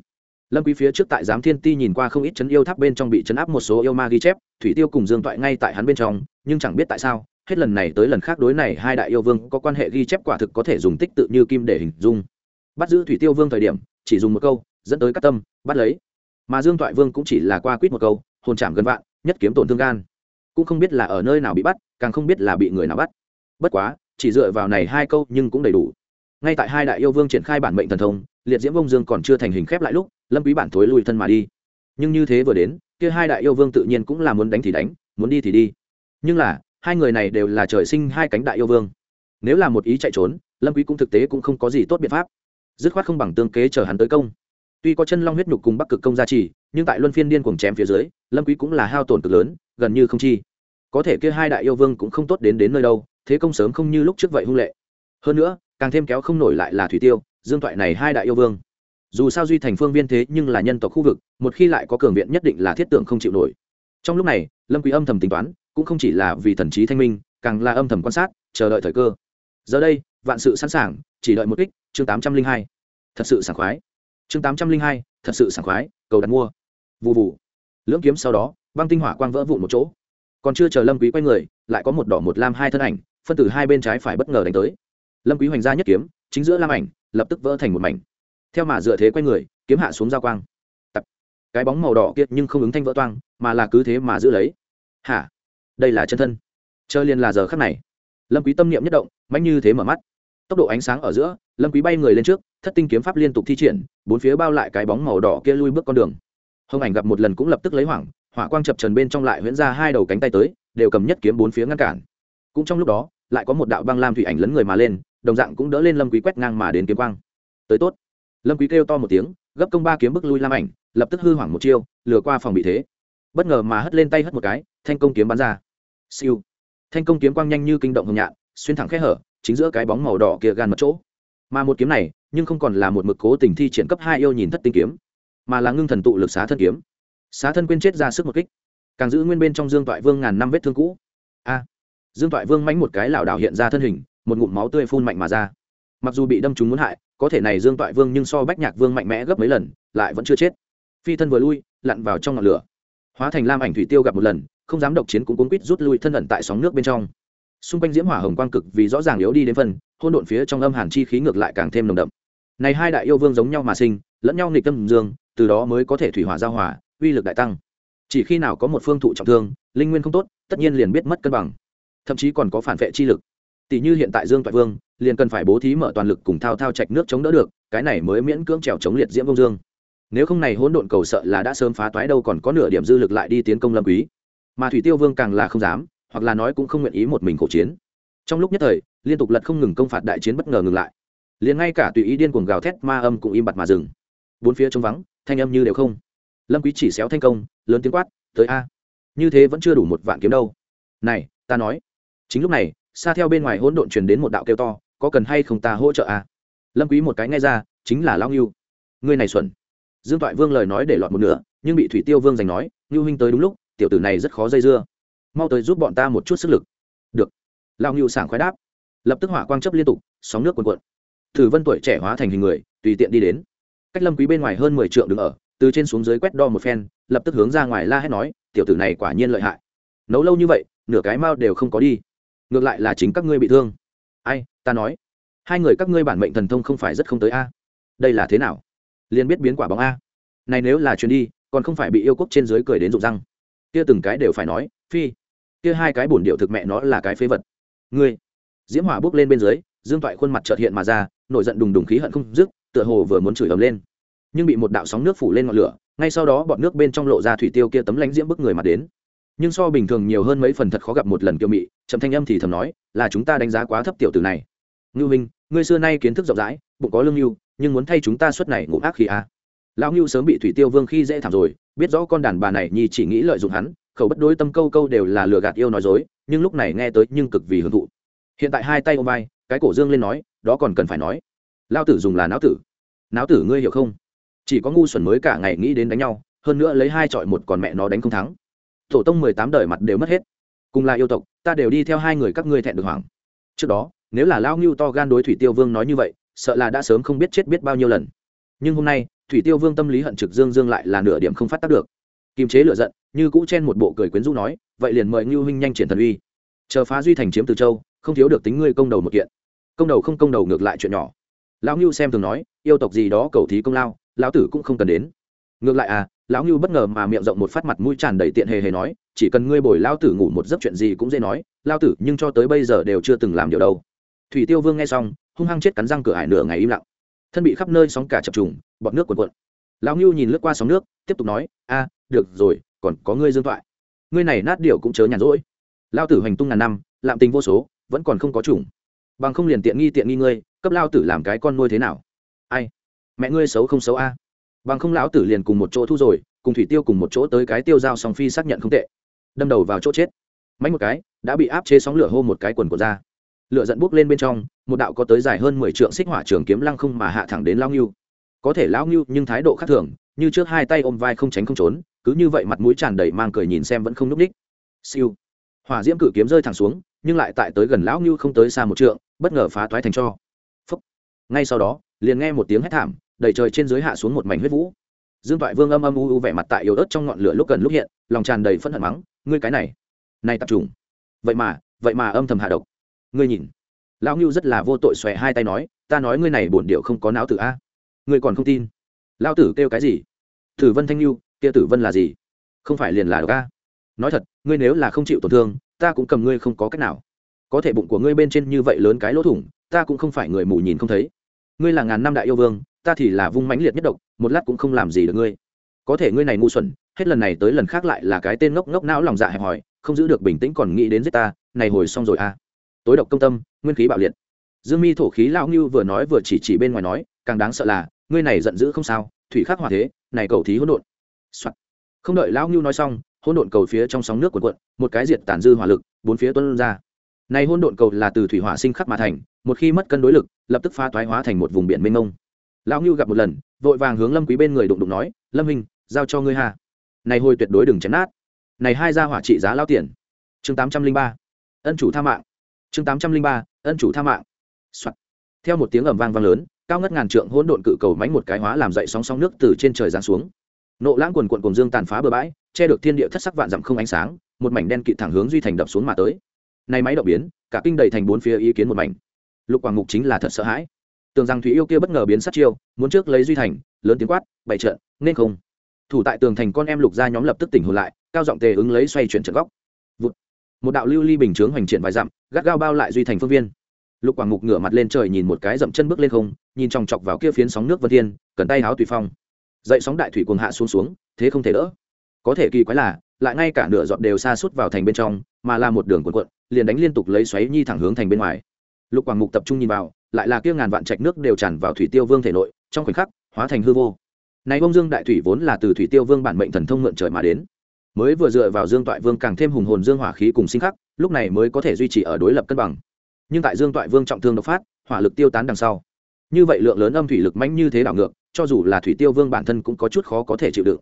Lâm quý phía trước tại giám thiên ti nhìn qua không ít chấn yêu tháp bên trong bị chấn áp một số yêu ma ghi chép, thủy tiêu cùng dương toại ngay tại hắn bên trong, nhưng chẳng biết tại sao, hết lần này tới lần khác đối này hai đại yêu vương có quan hệ ghi chép quả thực có thể dùng tích tự như kim để hình dung. Bắt giữ thủy tiêu vương thời điểm, chỉ dùng một câu, dẫn tới các tâm, bắt lấy. Mà dương toại vương cũng chỉ là qua quýt một câu, hồn chạm gần vạn, nhất kiếm tổn thương gan cũng không biết là ở nơi nào bị bắt, càng không biết là bị người nào bắt. Bất quá, chỉ dựa vào này hai câu nhưng cũng đầy đủ. Ngay tại hai đại yêu vương triển khai bản mệnh thần thông, liệt diễm vông dương còn chưa thành hình khép lại lúc, lâm quý bản thối lùi thân mà đi. Nhưng như thế vừa đến, kia hai đại yêu vương tự nhiên cũng là muốn đánh thì đánh, muốn đi thì đi. Nhưng là, hai người này đều là trời sinh hai cánh đại yêu vương. Nếu là một ý chạy trốn, lâm quý cũng thực tế cũng không có gì tốt biện pháp. Dứt khoát không bằng tương kế chờ hắn tới công. Tuy có chân long huyết nhục cùng bắc cực công gia trì, nhưng tại luân phiên điên cuồng chém phía dưới, lâm quý cũng là hao tổn cực lớn, gần như không chi có thể kia hai đại yêu vương cũng không tốt đến đến nơi đâu, thế công sớm không như lúc trước vậy hung lệ. Hơn nữa, càng thêm kéo không nổi lại là thủy tiêu, dương toại này hai đại yêu vương. Dù sao duy thành phương viên thế nhưng là nhân tộc khu vực, một khi lại có cường viện nhất định là thiết tượng không chịu nổi. Trong lúc này, lâm quý âm thầm tính toán, cũng không chỉ là vì thần trí thanh minh, càng là âm thầm quan sát, chờ đợi thời cơ. Giờ đây, vạn sự sẵn sàng, chỉ đợi một kích, chương tám trăm linh hai. Thật sự sảng khoái. Chương tám trăm linh hai, thật sự sảng khoái, cầu đặt mua. Vụ vụ lưỡng kiếm sau đó, băng tinh hỏa quang vỡ vụn một chỗ còn chưa chờ lâm quý quay người, lại có một đỏ một lam hai thân ảnh, phân từ hai bên trái phải bất ngờ đánh tới. Lâm quý hoành ra nhất kiếm, chính giữa lam ảnh, lập tức vỡ thành một mảnh. Theo mà dựa thế quay người, kiếm hạ xuống giao quang. Tập. cái bóng màu đỏ kia nhưng không ứng thanh vỡ toang, mà là cứ thế mà giữ lấy. Hả? Đây là chân thân. Chơi liền là giờ khắc này. Lâm quý tâm niệm nhất động, mạnh như thế mở mắt. Tốc độ ánh sáng ở giữa, lâm quý bay người lên trước, thất tinh kiếm pháp liên tục thi triển, bốn phía bao lại cái bóng màu đỏ kia lui bước con đường. Hồng ảnh gặp một lần cũng lập tức lấy hoảng hỏa quang chập trần bên trong lại huyễn ra hai đầu cánh tay tới, đều cầm nhất kiếm bốn phía ngăn cản. Cũng trong lúc đó, lại có một đạo băng lam thủy ảnh lấn người mà lên, đồng dạng cũng đỡ lên lâm quý quét ngang mà đến kiếm quang. Tới tốt. Lâm quý kêu to một tiếng, gấp công ba kiếm bức lui lam ảnh, lập tức hư hoảng một chiêu, lừa qua phòng bị thế. Bất ngờ mà hất lên tay hất một cái, thanh công kiếm bắn ra. Siêu. Thanh công kiếm quang nhanh như kinh động hồng nhạn, xuyên thẳng khe hở, chính giữa cái bóng màu đỏ kia gan một chỗ. Mà một kiếm này, nhưng không còn là một mực cố tình thi triển cấp hai yêu nhìn thất tinh kiếm, mà là ngưng thần tụ lực xá thân kiếm xá thân quên chết ra sức một kích. Càng giữ nguyên bên trong dương toại vương ngàn năm vết thương cũ. A! Dương toại vương mánh một cái lảo đảo hiện ra thân hình, một ngụm máu tươi phun mạnh mà ra. Mặc dù bị đâm trúng muốn hại, có thể này dương toại vương nhưng so bách nhạc vương mạnh mẽ gấp mấy lần, lại vẫn chưa chết. Phi thân vừa lui, lặn vào trong ngọn lửa. Hóa thành lam ảnh thủy tiêu gặp một lần, không dám độc chiến cũng cuốn quýt rút lui thân ẩn tại sóng nước bên trong. Xung quanh diễm hỏa hồng quang cực vì rõ ràng yếu đi đến phần hôn độn phía trong âm hàn chi khí ngược lại càng thêm nồng đậm. Này hai đại yêu vương giống nhau mà sinh, lẫn nhau nghịch tâm dương, từ đó mới có thể thủy hỏa giao hòa uy lực đại tăng. Chỉ khi nào có một phương thụ trọng thương, linh nguyên không tốt, tất nhiên liền biết mất cân bằng. Thậm chí còn có phản vệ chi lực. Tỷ như hiện tại dương toại vương, liền cần phải bố thí mở toàn lực cùng thao thao trạch nước chống đỡ được, cái này mới miễn cưỡng trèo chống liệt diễm công dương. Nếu không này hỗn độn cầu sợ là đã sớm phá toái đâu còn có nửa điểm dư lực lại đi tiến công lâm quý. Mà thủy tiêu vương càng là không dám, hoặc là nói cũng không nguyện ý một mình khổ chiến. Trong lúc nhất thời, liên tục lật không ngừng công phạt đại chiến bất ngờ ngừng lại. Liền ngay cả tùy ý điên cuồng gào thét ma âm cũng im bặt mà dừng. Bốn phía trống vắng, thanh âm như đều không lâm quý chỉ xéo thanh công, lớn tiếng quát, tới a, như thế vẫn chưa đủ một vạn kiếm đâu. Này, ta nói. Chính lúc này, xa theo bên ngoài hỗn độn truyền đến một đạo kêu to, có cần hay không ta hỗ trợ a? Lâm quý một cái nghe ra, chính là Lão nghiêu ngươi này xuẩn. Dương toại vương lời nói để lọt một nửa, nhưng bị thủy tiêu vương giành nói, ngưu huynh tới đúng lúc, tiểu tử này rất khó dây dưa. Mau tới giúp bọn ta một chút sức lực. Được. Lão ngưu sảng khoái đáp. Lập tức hỏa quang chấp liên tục, sóng nước cuồn cuộn. Thử vân tuổi trẻ hóa thành hình người, tùy tiện đi đến. Cách lâm quý bên ngoài hơn mười trượng đứng ở từ trên xuống dưới quét đo một phen, lập tức hướng ra ngoài la hét nói, tiểu tử này quả nhiên lợi hại. Nấu lâu như vậy, nửa cái mao đều không có đi. Ngược lại là chính các ngươi bị thương. Ai, ta nói. Hai người các ngươi bản mệnh thần thông không phải rất không tới a. Đây là thế nào? Liền biết biến quả bóng a. Này nếu là chuyến đi, còn không phải bị yêu quốc trên dưới cười đến rụng răng. Kia từng cái đều phải nói, phi, kia hai cái bổn điệu thực mẹ nó là cái phế vật. Ngươi. Diễm hỏa bước lên bên dưới, dương toại khuôn mặt trợt hiện mà ra, nổi giận đùng đùng khí hận không dứt, tựa hồ vừa muốn chửi ầm lên nhưng bị một đạo sóng nước phủ lên ngọn lửa, ngay sau đó bọn nước bên trong lộ ra thủy tiêu kia tấm lánh diễm bức người mà đến. Nhưng so bình thường nhiều hơn mấy phần thật khó gặp một lần kiêu mị trầm thanh âm thì thầm nói, là chúng ta đánh giá quá thấp tiểu tử này. Ngưu minh ngươi xưa nay kiến thức rộng rãi, bụng có lương hưu nhưng muốn thay chúng ta suất này ngủ ác khi a à. lão ngưu sớm bị thủy tiêu vương khi dễ thảm rồi, biết rõ con đàn bà này nhi chỉ nghĩ lợi dụng hắn, khẩu bất đối tâm câu câu đều là lừa gạt yêu nói dối, nhưng lúc này nghe tới nhưng cực vì hưởng thụ. Hiện tại hai tay ôm vai, cái cổ dương lên nói, đó còn cần phải nói. Lao tử dùng là não tử. Não tử ngươi hiểu không? Chỉ có ngu xuẩn mới cả ngày nghĩ đến đánh nhau, hơn nữa lấy hai trọi một còn mẹ nó đánh không thắng. Tổ tông mười tám đời mặt đều mất hết. Cùng là yêu tộc, ta đều đi theo hai người các ngươi thẹn được hoảng. Trước đó, nếu là lao ngưu to gan đối thủy tiêu vương nói như vậy, sợ là đã sớm không biết chết biết bao nhiêu lần. Nhưng hôm nay, thủy tiêu vương tâm lý hận trực dương dương lại là nửa điểm không phát tác được. Kiềm chế lựa giận, như cũ chen một bộ cười quyến rũ nói, vậy liền mời ngưu huynh nhanh triển thần uy. Chờ phá duy thành chiếm từ châu, không thiếu được tính ngươi công đầu một kiện. Công đầu không công đầu ngược lại chuyện nhỏ. Lão ngưu xem thường nói, yêu tộc gì đó cầu thí công lao lão tử cũng không cần đến. Ngược lại à lão ngưu bất ngờ mà miệng rộng một phát mặt mũi tràn đầy tiện hề hề nói, chỉ cần ngươi bồi lao tử ngủ một giấc chuyện gì cũng dễ nói lao tử nhưng cho tới bây giờ đều chưa từng làm điều đâu. Thủy tiêu vương nghe xong, hung hăng chết cắn răng cửa hải nửa ngày im lặng. Thân bị khắp nơi sóng cả chập trùng, bọt nước cuồn cuộn. Lão ngưu nhìn lướt qua sóng nước, tiếp tục nói, a, được rồi, còn có ngươi dương thoại. Ngươi này nát điệu cũng chớ nhàn rỗi. Lao tử hành tung ngàn năm, lạm tình vô số, vẫn còn không có chủng. Bằng không liền tiện nghi tiện nghi ngươi, cấp lao tử làm cái con nuôi thế nào? Ai? Mẹ ngươi xấu không xấu a? Bằng không lão tử liền cùng một chỗ thu rồi, cùng thủy tiêu cùng một chỗ tới cái tiêu dao song phi xác nhận không tệ. Đâm đầu vào chỗ chết. Mạnh một cái, đã bị áp chế sóng lửa hô một cái quần của ra. Lửa dẫn bốc lên bên trong, một đạo có tới dài hơn mười trượng xích hỏa trường kiếm lăng không mà hạ thẳng đến lao ngưu. Có thể lao ngưu nhưng thái độ khác thường, như trước hai tay ôm vai không tránh không trốn, cứ như vậy mặt mũi tràn đầy mang cười nhìn xem vẫn không núp ních. Siêu. Hỏa diễm cử kiếm rơi thẳng xuống, nhưng lại tại tới gần lão ngưu không tới xa một trượng, bất ngờ phá toái thành cho. Phúc. ngay sau đó, liền nghe một tiếng hét thảm đầy trời trên dưới hạ xuống một mảnh huyết vũ. Dương toại vương âm âm u u vẻ mặt tại yếu ớt trong ngọn lửa lúc gần lúc hiện, lòng tràn đầy phẫn hận mắng, ngươi cái này này tập trùng. Vậy mà vậy mà âm thầm hạ độc. Ngươi nhìn. Lão ngưu rất là vô tội xòe hai tay nói, ta nói ngươi này bổn điệu không có não tử a. Ngươi còn không tin. Lão tử kêu cái gì? Tử vân thanh ngưu, kia tử vân là gì? Không phải liền là độc a. Nói thật, ngươi nếu là không chịu tổn thương, ta cũng cầm ngươi không có cách nào. Có thể bụng của ngươi bên trên như vậy lớn cái lỗ thủng, ta cũng không phải người mù nhìn không thấy. Ngươi là ngàn năm đại yêu vương ta thì là vung mãnh liệt nhất độc, một lát cũng không làm gì được ngươi. Có thể ngươi này ngu xuẩn, hết lần này tới lần khác lại là cái tên ngốc ngốc não lòng dạ hẹp hòi, không giữ được bình tĩnh còn nghĩ đến giết ta, này hồi xong rồi à? tối độc công tâm, nguyên khí bạo liệt. Dương mi thổ khí Lão ngưu vừa nói vừa chỉ chỉ bên ngoài nói, càng đáng sợ là, ngươi này giận dữ không sao, thủy khắc hòa thế, này cầu thí hỗn độn、Soạn. không đợi Lão ngưu nói xong, hỗn độn cầu phía trong sóng nước cuộn cuộn, một cái diệt tản dư hỏa lực, bốn phía tuân ra. Này hỗn độn cầu là từ thủy hỏa sinh khắc mà thành, một khi mất cân đối lực, lập tức pha toái hóa thành một vùng biển mênh mông lão ngưu gặp một lần, vội vàng hướng lâm quý bên người đụng đụng nói, lâm hình giao cho ngươi hà này hồi tuyệt đối đừng chém nát. Này hai gia hỏa trị giá lao tiền. Chương tám trăm linh ba. Ân chủ tha mạng. Chương tám trăm linh ba, ân chủ tha mạng、Soạn. theo một tiếng ầm vang vang lớn, cao ngất ngàn trượng hỗn độn cự cầu mánh một cái hóa làm dậy sóng sóng nước từ trên trời giáng xuống. Nộ lãng quần quận cùng dương tàn phá bờ bãi, che được thiên địa thất sắc vạn dặm không ánh sáng, một mảnh đen kịt thẳng hướng duy thành đập xuống mà tới. Nay máy động biến, cả kinh đầy thành bốn phía ý kiến một mảnh. Lục quảng Ngục chính là thật sợ hãi tưởng rằng thủy yêu kia bất ngờ biến sát chiêu, muốn trước lấy duy thành, lớn tiếng quát bậy trận, nên không. Thủ tại tường thành con em lục gia nhóm lập tức tỉnh hồn lại, cao giọng tề ứng lấy xoay chuyển trận góc. Vụt. một đạo lưu ly bình chướng hoành triển vài dặm, gắt gao bao lại duy thành phương viên. Lục quảng mục ngửa mặt lên trời nhìn một cái dậm chân bước lên không, nhìn chòng chọc vào kia phiến sóng nước vân thiên, cần tay háo tùy phong. Dậy sóng đại thủy cuồng hạ xuống xuống, thế không thể đỡ. Có thể kỳ quái là, lại ngay cả nửa dọn đều xa suốt vào thành bên trong, mà là một đường cuộn cuộn, liền đánh liên tục lấy xoáy nhi thẳng hướng thành bên ngoài. Lục quảng mục tập trung nhìn vào lại là kia ngàn vạn trạch nước đều tràn vào thủy tiêu vương thể nội, trong khoảnh khắc, hóa thành hư vô. Này bông dương đại thủy vốn là từ thủy tiêu vương bản mệnh thần thông mượn trời mà đến. Mới vừa dựa vào dương toại vương càng thêm hùng hồn dương hỏa khí cùng sinh khắc, lúc này mới có thể duy trì ở đối lập cân bằng. Nhưng tại dương toại vương trọng thương độc phát, hỏa lực tiêu tán đằng sau. Như vậy lượng lớn âm thủy lực mạnh như thế đảo ngược, cho dù là thủy tiêu vương bản thân cũng có chút khó có thể chịu đựng.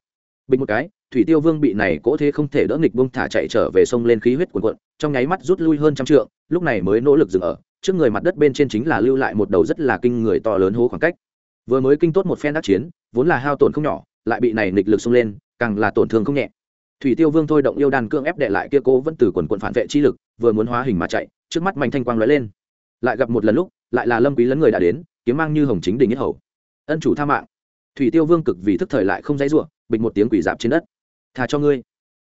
Bình một cái, thủy tiêu vương bị này cỗ thế không thể đỡ nghịch bông thả chạy trở về sông lên khí huyết cuồn cuộn, trong nháy mắt rút lui hơn trăm trượng, lúc này mới nỗ lực dừng ở trước người mặt đất bên trên chính là lưu lại một đầu rất là kinh người to lớn hố khoảng cách. Vừa mới kinh tốt một phen đắc chiến, vốn là hao tổn không nhỏ, lại bị này nịch lực xông lên, càng là tổn thương không nhẹ. Thủy tiêu vương thôi động yêu đàn cương ép đệ lại kia cố vẫn từ quần quận phản vệ chi lực, vừa muốn hóa hình mà chạy, trước mắt mạnh thanh quang lóe lên. Lại gặp một lần lúc, lại là lâm quý lấn người đã đến, kiếm mang như hồng chính đình nhất hầu. Ân chủ tha mạng. Thủy tiêu vương cực vì thức thời lại không dãy rủa, bịch một tiếng quỷ dạp trên đất. Tha cho ngươi.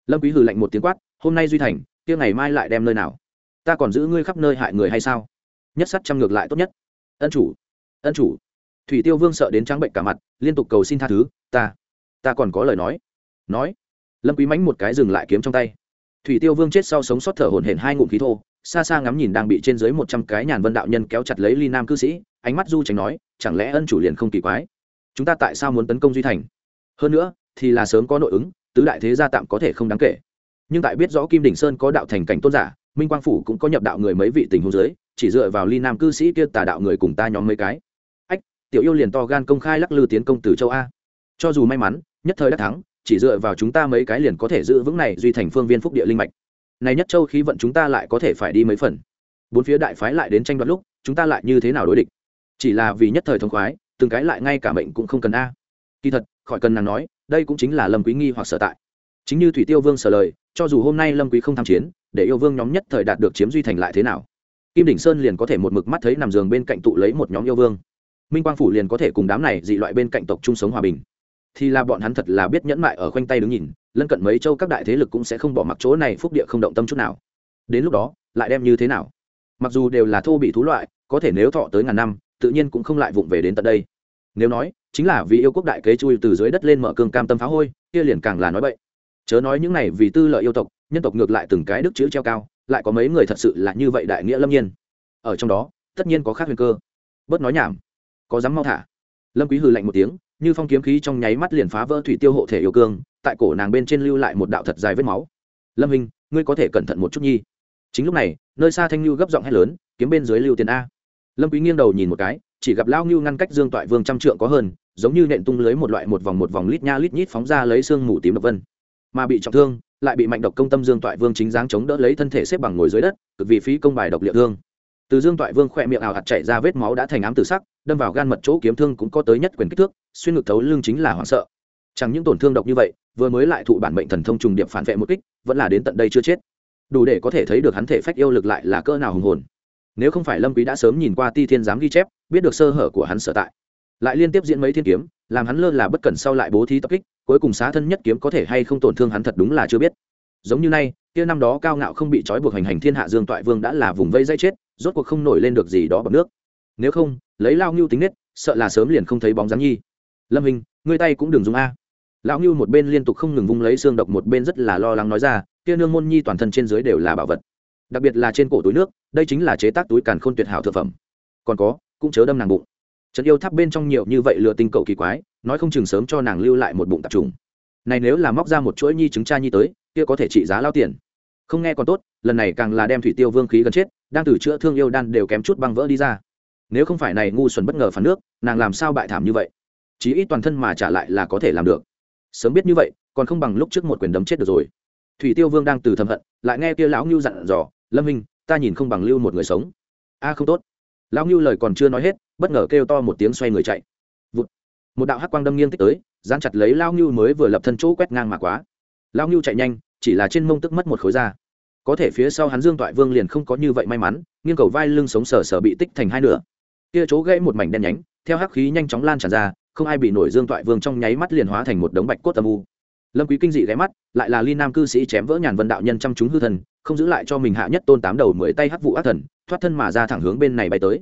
Lâm quý hừ lạnh một tiếng quát, hôm nay duy thành, kia ngày mai lại đem nơi nào? Ta còn giữ ngươi khắp nơi hại người hay sao? Nhất sắt trăm ngược lại tốt nhất. Ân chủ ân chủ. Thủy tiêu vương sợ đến trắng bệnh cả mặt, liên tục cầu xin tha thứ, ta ta còn có lời nói. Nói, lâm quý mánh một cái dừng lại kiếm trong tay. Thủy tiêu vương chết sau sống sót thở hổn hển hai ngụm khí thô, xa xa ngắm nhìn đang bị trên dưới một trăm cái nhàn vân đạo nhân kéo chặt lấy ly nam cư sĩ, ánh mắt du tránh nói, chẳng lẽ ân chủ liền không kỳ quái? Chúng ta tại sao muốn tấn công duy thành? Hơn nữa, thì là sớm có nội ứng, tứ đại thế gia tạm có thể không đáng kể. Nhưng tại biết rõ kim đỉnh sơn có đạo thành cảnh tôn giả minh quang phủ cũng có nhập đạo người mấy vị tình huống dưới, chỉ dựa vào ly nam cư sĩ kia tà đạo người cùng ta nhóm mấy cái. Ách, tiểu yêu liền to gan công khai lắc lư tiến công từ châu a. Cho dù may mắn, nhất thời đắc thắng, chỉ dựa vào chúng ta mấy cái liền có thể giữ vững này duy thành phương viên phúc địa linh mạch. Này nhất châu khí vận chúng ta lại có thể phải đi mấy phần. Bốn phía đại phái lại đến tranh đoạt lúc, chúng ta lại như thế nào đối địch? Chỉ là vì nhất thời thông khoái, từng cái lại ngay cả mệnh cũng không cần a. Kỳ thật, khỏi cần nàng nói, đây cũng chính là lâm quý nghi hoặc sở tại. Chính như thủy tiêu vương sở lời, cho dù hôm nay lâm quý không tham chiến để yêu vương nhóm nhất thời đạt được chiếm duy thành lại thế nào. Kim đỉnh sơn liền có thể một mực mắt thấy nằm giường bên cạnh tụ lấy một nhóm yêu vương. Minh quang phủ liền có thể cùng đám này dị loại bên cạnh tộc chung sống hòa bình. Thì là bọn hắn thật là biết nhẫn mại ở khoanh tay đứng nhìn, lân cận mấy châu các đại thế lực cũng sẽ không bỏ mặc chỗ này phúc địa không động tâm chút nào. Đến lúc đó, lại đem như thế nào? Mặc dù đều là thô bị thú loại, có thể nếu thọ tới ngàn năm, tự nhiên cũng không lại vụng về đến tận đây. Nếu nói, chính là vì yêu quốc đại kế chui từ dưới đất lên mở cương cam tâm phá hôi, kia liền càng là nói vậy chớ nói những này vì tư lợi yêu tộc nhân tộc ngược lại từng cái đức chữ treo cao, lại có mấy người thật sự là như vậy đại nghĩa lâm nhiên. Ở trong đó, tất nhiên có khác huyền cơ. Bớt nói nhảm, có dám mau thả. Lâm quý hừ lạnh một tiếng, như phong kiếm khí trong nháy mắt liền phá vỡ thủy tiêu hộ thể yêu cương, tại cổ nàng bên trên lưu lại một đạo thật dài vết máu. Lâm hình ngươi có thể cẩn thận một chút nhi. Chính lúc này, nơi xa thanh lưu gấp giọng hét lớn, kiếm bên dưới lưu tiền a. Lâm quý nghiêng đầu nhìn một cái, chỉ gặp lao lưu ngăn cách dương toại vương trăm trượng có hơn, giống như nện tung lưới một loại một vòng một vòng lít nha lít nhít phóng ra lấy xương mù tím độc vân, mà bị trọng thương lại bị mạnh độc công tâm dương toại vương chính dáng chống đỡ lấy thân thể xếp bằng ngồi dưới đất, cực vì phí công bài độc liệu thương. Từ dương toại vương khỏe miệng ảo hạt chảy ra vết máu đã thành ám tử sắc, đâm vào gan mật chỗ kiếm thương cũng có tới nhất quyền kích thước, xuyên ngực thấu lưng chính là hoảng sợ. Chẳng những tổn thương độc như vậy, vừa mới lại thụ bản mệnh thần thông trùng điệp phản vệ một kích, vẫn là đến tận đây chưa chết. Đủ để có thể thấy được hắn thể phách yêu lực lại là cỡ nào hùng hồn. Nếu không phải lâm quý đã sớm nhìn qua ti thiên giám ghi chép, biết được sơ hở của hắn sở tại. Lại liên tiếp diễn mấy thiên kiếm, làm hắn lơ là bất cẩn sau lại bố thí tập kích cuối cùng xá thân nhất kiếm có thể hay không tổn thương hắn thật đúng là chưa biết. Giống như nay, kia năm đó cao ngạo không bị trói buộc hành hành thiên hạ dương toại vương đã là vùng vây dây chết, rốt cuộc không nổi lên được gì đó bằng nước. Nếu không, lấy lao ngưu tính nết, sợ là sớm liền không thấy bóng dáng nhi. Lâm hình, ngươi tay cũng đừng dùng a. Lão ngưu một bên liên tục không ngừng vung lấy xương độc, một bên rất là lo lắng nói ra, kia nương môn nhi toàn thân trên dưới đều là bảo vật. Đặc biệt là trên cổ túi nước, đây chính là chế tác túi càn khôn tuyệt hảo thực phẩm. Còn có, cũng chớ đâm nàng bụng. Trận yêu tháp bên trong nhiều như vậy lừa tinh cầu kỳ quái nói không chừng sớm cho nàng lưu lại một bụng tạp trùng. Này nếu là móc ra một chuỗi nhi trứng cha nhi tới, kia có thể trị giá lao tiền. Không nghe còn tốt, lần này càng là đem thủy tiêu vương khí gần chết, đang từ chữa thương yêu đan đều kém chút băng vỡ đi ra. Nếu không phải này ngu xuẩn bất ngờ phản nước, nàng làm sao bại thảm như vậy? Chí ít toàn thân mà trả lại là có thể làm được. Sớm biết như vậy, còn không bằng lúc trước một quyền đấm chết được rồi. Thủy tiêu vương đang từ thầm hận, lại nghe kia lão ngưu dặn dò, lâm hình ta nhìn không bằng lưu một người sống. A, không tốt. Lão ngưu lời còn chưa nói hết, bất ngờ kêu to một tiếng xoay người chạy một đạo hắc quang đâm nghiêng tích tới, dán chặt lấy lao ngưu mới vừa lập thân chỗ quét ngang mà quá. Lao ngưu chạy nhanh, chỉ là trên mông tức mất một khối da. Có thể phía sau hắn dương toại vương liền không có như vậy may mắn, nghiêng cầu vai lưng sống sờ sờ bị tích thành hai nửa. Kia chỗ gãy một mảnh đen nhánh, theo hắc khí nhanh chóng lan tràn ra, không ai bị nổi dương toại vương trong nháy mắt liền hóa thành một đống bạch cốt âm u. Lâm quý kinh dị ghé mắt, lại là ly nam cư sĩ chém vỡ nhàn vân đạo nhân chăm chúng hư thần, không giữ lại cho mình hạ nhất tôn tám đầu mười tay hắc vụ ác thần, thoát thân mà ra thẳng hướng bên này bay tới.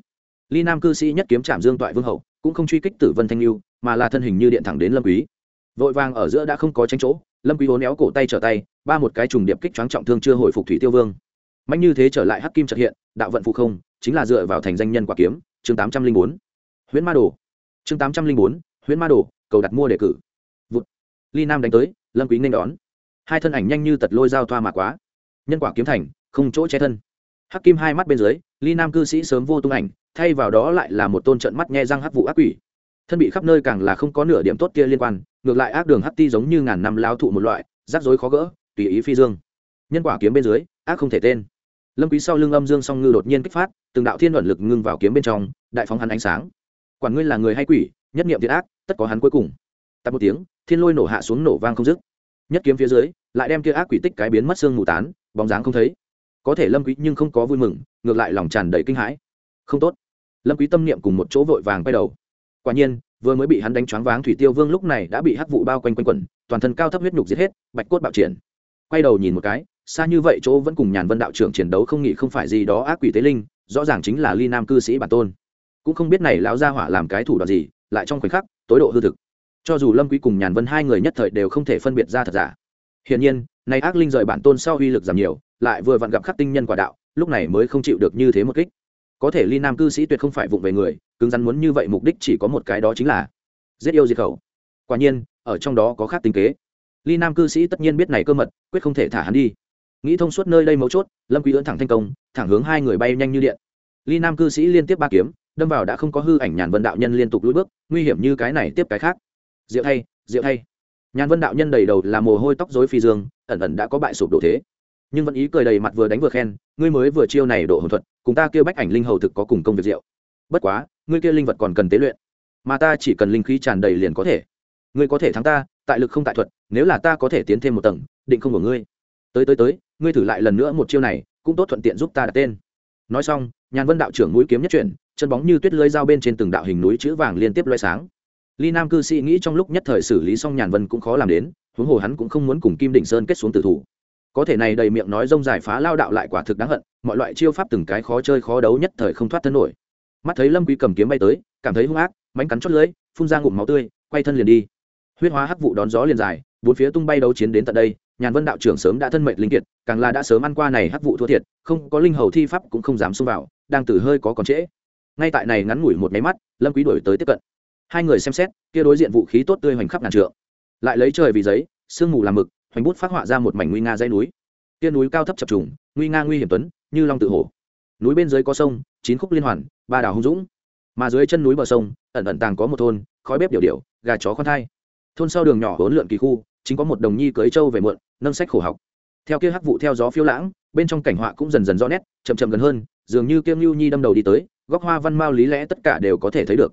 Ly nam cư sĩ nhất kiếm chạm dương toại vương hậu, cũng không truy kích tử vân thanh lưu mà là thân hình như điện thẳng đến lâm quý. Vội vàng ở giữa đã không có tránh chỗ, lâm quý uốn éo cổ tay trở tay, ba một cái trùng điệp kích choáng trọng thương chưa hồi phục thủy tiêu vương. Mạnh như thế trở lại hắc kim trật hiện, đạo vận phụ không, chính là dựa vào thành danh nhân quả kiếm, chương tám trăm linh bốn. Huyễn ma đồ. Chương tám trăm linh bốn, huyễn ma đồ, cầu đặt mua đề cử. Vụt. Ly nam đánh tới, lâm quý nên đón. Hai thân ảnh nhanh như tật lôi dao thoa mà quá. Nhân quả kiếm thành, không chỗ che thân. Hắc kim hai mắt bên dưới, ly nam cư sĩ sớm vô tung ảnh, thay vào đó lại là một tôn trận mắt nhe răng hắc vụ ác quỷ thân bị khắp nơi càng là không có nửa điểm tốt kia liên quan, ngược lại ác đường hắc ti giống như ngàn năm lao thụ một loại, rắc rối khó gỡ, tùy ý phi dương. Nhân quả kiếm bên dưới, ác không thể tên. Lâm quý sau lưng âm dương song ngư đột nhiên kích phát, từng đạo thiên luận lực ngưng vào kiếm bên trong, đại phóng hắn ánh sáng. Quản ngươi là người hay quỷ, nhất niệm thiện ác, tất có hắn cuối cùng. Tại một tiếng, thiên lôi nổ hạ xuống nổ vang không dứt. Nhất kiếm phía dưới, lại đem kia ác quỷ tích cái biến mất xương mù tán, bóng dáng không thấy. Có thể lâm quý nhưng không có vui mừng, ngược lại lòng tràn đầy kinh hãi. Không tốt. Lâm quý tâm niệm cùng một chỗ vội vàng quay đầu quả nhiên, vừa mới bị hắn đánh choáng váng thủy tiêu vương lúc này đã bị hắc vụ bao quanh quanh quẩn, toàn thân cao thấp huyết nhục giết hết, bạch cốt bạo triển. Quay đầu nhìn một cái, xa như vậy chỗ vẫn cùng nhàn vân đạo trưởng chiến đấu không nghĩ không phải gì đó ác quỷ tế linh, rõ ràng chính là ly nam cư sĩ bản tôn. Cũng không biết này lão gia hỏa làm cái thủ đoạn gì, lại trong khoảnh khắc, tối độ hư thực. Cho dù lâm quý cùng nhàn vân hai người nhất thời đều không thể phân biệt ra thật giả. Hiển nhiên, nay ác linh rời bản tôn sau uy lực giảm nhiều, lại vừa vặn gặp khắc tinh nhân quả đạo, lúc này mới không chịu được như thế một kích. Có thể ly nam cư sĩ tuyệt không phải vụng về người cứng rắn muốn như vậy mục đích chỉ có một cái đó chính là giết yêu diệt khẩu. Quả nhiên, ở trong đó có khác tính kế. Ly nam cư sĩ tất nhiên biết này cơ mật, quyết không thể thả hắn đi. Nghĩ thông suốt nơi đây mấu chốt, lâm quý ưỡn thẳng thành công, thẳng hướng hai người bay nhanh như điện. Ly nam cư sĩ liên tiếp ba kiếm, đâm vào đã không có hư ảnh nhàn vân đạo nhân liên tục lùi bước, nguy hiểm như cái này tiếp cái khác. Diệu thay diệu thay. Nhàn vân đạo nhân đầy đầu là mồ hôi tóc rối phi dương, ẩn ẩn đã có bại sụp đổ thế. Nhưng vẫn ý cười đầy mặt vừa đánh vừa khen, ngươi mới vừa chiêu này độ hồn thuật, cùng ta kêu bách ảnh linh hầu thực có cùng công việc diệu bất quá, ngươi kia linh vật còn cần tế luyện. Mà ta chỉ cần linh khí tràn đầy liền có thể. Ngươi có thể thắng ta, tại lực không tại thuật, nếu là ta có thể tiến thêm một tầng, định không của ngươi. Tới tới tới, ngươi thử lại lần nữa một chiêu này, cũng tốt thuận tiện giúp ta đặt tên. Nói xong, nhàn vân đạo trưởng mũi kiếm nhất chuyển, chân bóng như tuyết lưới dao bên trên từng đạo hình núi chữ vàng liên tiếp loay sáng. Ly nam cư sĩ nghĩ trong lúc nhất thời xử lý xong nhàn vân cũng khó làm đến, huống hồ hắn cũng không muốn cùng kim đỉnh sơn kết xuống tử thủ. Có thể này đầy miệng nói rông giải phá lao đạo lại quả thực đáng hận, mọi loại chiêu pháp từng cái khó chơi khó đấu nhất thời không thoát thân nổi mắt thấy lâm quý cầm kiếm bay tới cảm thấy hung ác mánh cắn chót lưỡi, phun ra ngụm máu tươi, quay thân liền đi. Huyết hóa hắc vụ đón gió liền dài, bốn phía tung bay đấu chiến đến tận đây, nhàn vân đạo trưởng sớm đã thân mệnh linh kiệt, càng là đã sớm ăn qua này hắc vụ thua thiệt, không có linh hầu thi pháp cũng không dám xông vào, đang từ hơi có còn trễ. Ngay tại này ngắn ngủi một máy mắt, lâm quý đuổi tới tiếp cận. Hai người xem xét, kia đối diện vũ khí tốt tươi hoành khắp ngàn trượng. Lại lấy trời vì giấy, sương mù làm mực, hoành bút phát họa ra một mảnh nguy nga dãy núi. Kia núi cao thấp chập trùng, nguy nga nguy hiểm tuấn, như long tự hổ. Núi bên dưới có sông chín khúc liên hoàn, ba đảo hung dũng. Mà dưới chân núi bờ sông, ẩn ẩn tàng có một thôn, khói bếp điều điệu gà chó con thai. Thôn sau đường nhỏ hỗn lượn kỳ khu, chính có một đồng nhi cưới trâu về muộn, nâng sách khổ học. Theo kia hắc vụ theo gió phiêu lãng, bên trong cảnh họa cũng dần dần rõ nét, chậm chậm gần hơn, dường như kiêm lưu nhi đâm đầu đi tới, góc hoa văn mao lý lẽ tất cả đều có thể thấy được.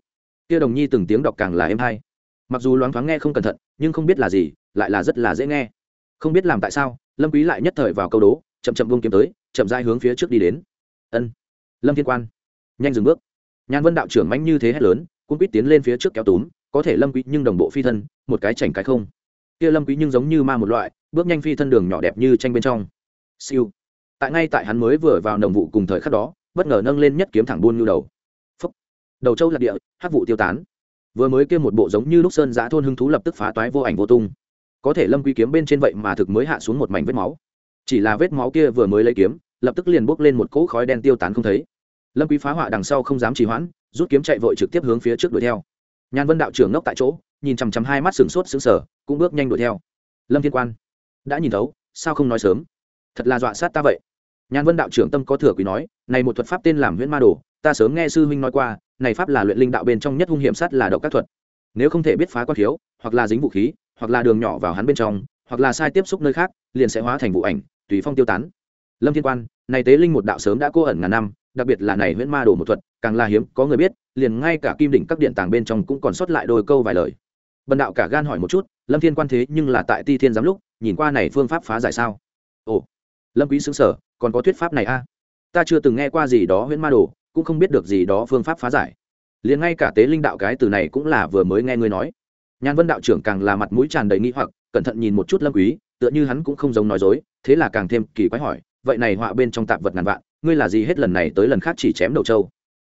Kia đồng nhi từng tiếng đọc càng là êm hay mặc dù loáng thoáng nghe không cẩn thận, nhưng không biết là gì, lại là rất là dễ nghe. Không biết làm tại sao, lâm quý lại nhất thời vào câu đố, chậm chậm vung kiếm tới, chậm rãi hướng phía trước đi đến. Ân lâm thiên quan, nhanh dừng bước. Nhan vân đạo trưởng mãnh như thế hét lớn cũng quýt tiến lên phía trước kéo túm, có thể lâm quý nhưng đồng bộ phi thân, một cái chảnh cái không. Kia lâm quý nhưng giống như ma một loại, bước nhanh phi thân đường nhỏ đẹp như tranh bên trong. Siêu. Tại ngay tại hắn mới vừa vào nồng vụ cùng thời khắc đó, bất ngờ nâng lên nhất kiếm thẳng buôn như đầu. Phúc. đầu châu lạc địa, hắc vụ tiêu tán. Vừa mới kia một bộ giống như lúc sơn giã thôn hưng thú lập tức phá toái vô ảnh vô tung. Có thể lâm quý kiếm bên trên vậy mà thực mới hạ xuống một mảnh vết máu. Chỉ là vết máu kia vừa mới lấy kiếm lập tức liền bốc lên một cỗ khói đen tiêu tán không thấy. Lâm quý phá họa đằng sau không dám trì hoãn, rút kiếm chạy vội trực tiếp hướng phía trước đuổi theo. Nhàn vân đạo trưởng ngốc tại chỗ, nhìn chằm chằm hai mắt sừng sốt sững sờ, cũng bước nhanh đuổi theo. Lâm thiên quan, đã nhìn thấu, sao không nói sớm? Thật là dọa sát ta vậy. Nhàn vân đạo trưởng tâm có thừa quý nói, này một thuật pháp tên làm huyễn ma đồ, ta sớm nghe sư huynh nói qua, này pháp là luyện linh đạo bên trong nhất hung hiểm sát là độc các thuật. Nếu không thể biết phá quan thiếu, hoặc là dính vũ khí, hoặc là đường nhỏ vào hắn bên trong, hoặc là sai tiếp xúc nơi khác, liền sẽ hóa thành vụ ảnh, tùy phong tiêu tán lâm thiên quan, này tế linh một đạo sớm đã cô ẩn ngàn năm, đặc biệt là này huyễn ma đồ một thuật, càng là hiếm, có người biết, liền ngay cả kim đỉnh các điện tàng bên trong cũng còn sót lại đôi câu vài lời. Bần đạo cả gan hỏi một chút, lâm thiên quan thế nhưng là tại ti thiên giám lúc, nhìn qua này phương pháp phá giải sao? Ồ, lâm quý xứng sở còn có thuyết pháp này a? À? ta chưa từng nghe qua gì đó huyễn ma đồ, cũng không biết được gì đó phương pháp phá giải. Liền ngay cả tế linh đạo cái từ này cũng là vừa mới nghe ngươi nói. Nhan vân đạo trưởng càng là mặt mũi tràn đầy nghi hoặc, cẩn thận nhìn một chút lâm quý, tựa như hắn cũng không giống nói dối, thế là càng thêm kỳ quái hỏi vậy này họa bên trong tạp vật ngàn vạn, ngươi là gì hết lần này tới lần khác chỉ chém đầu trâu?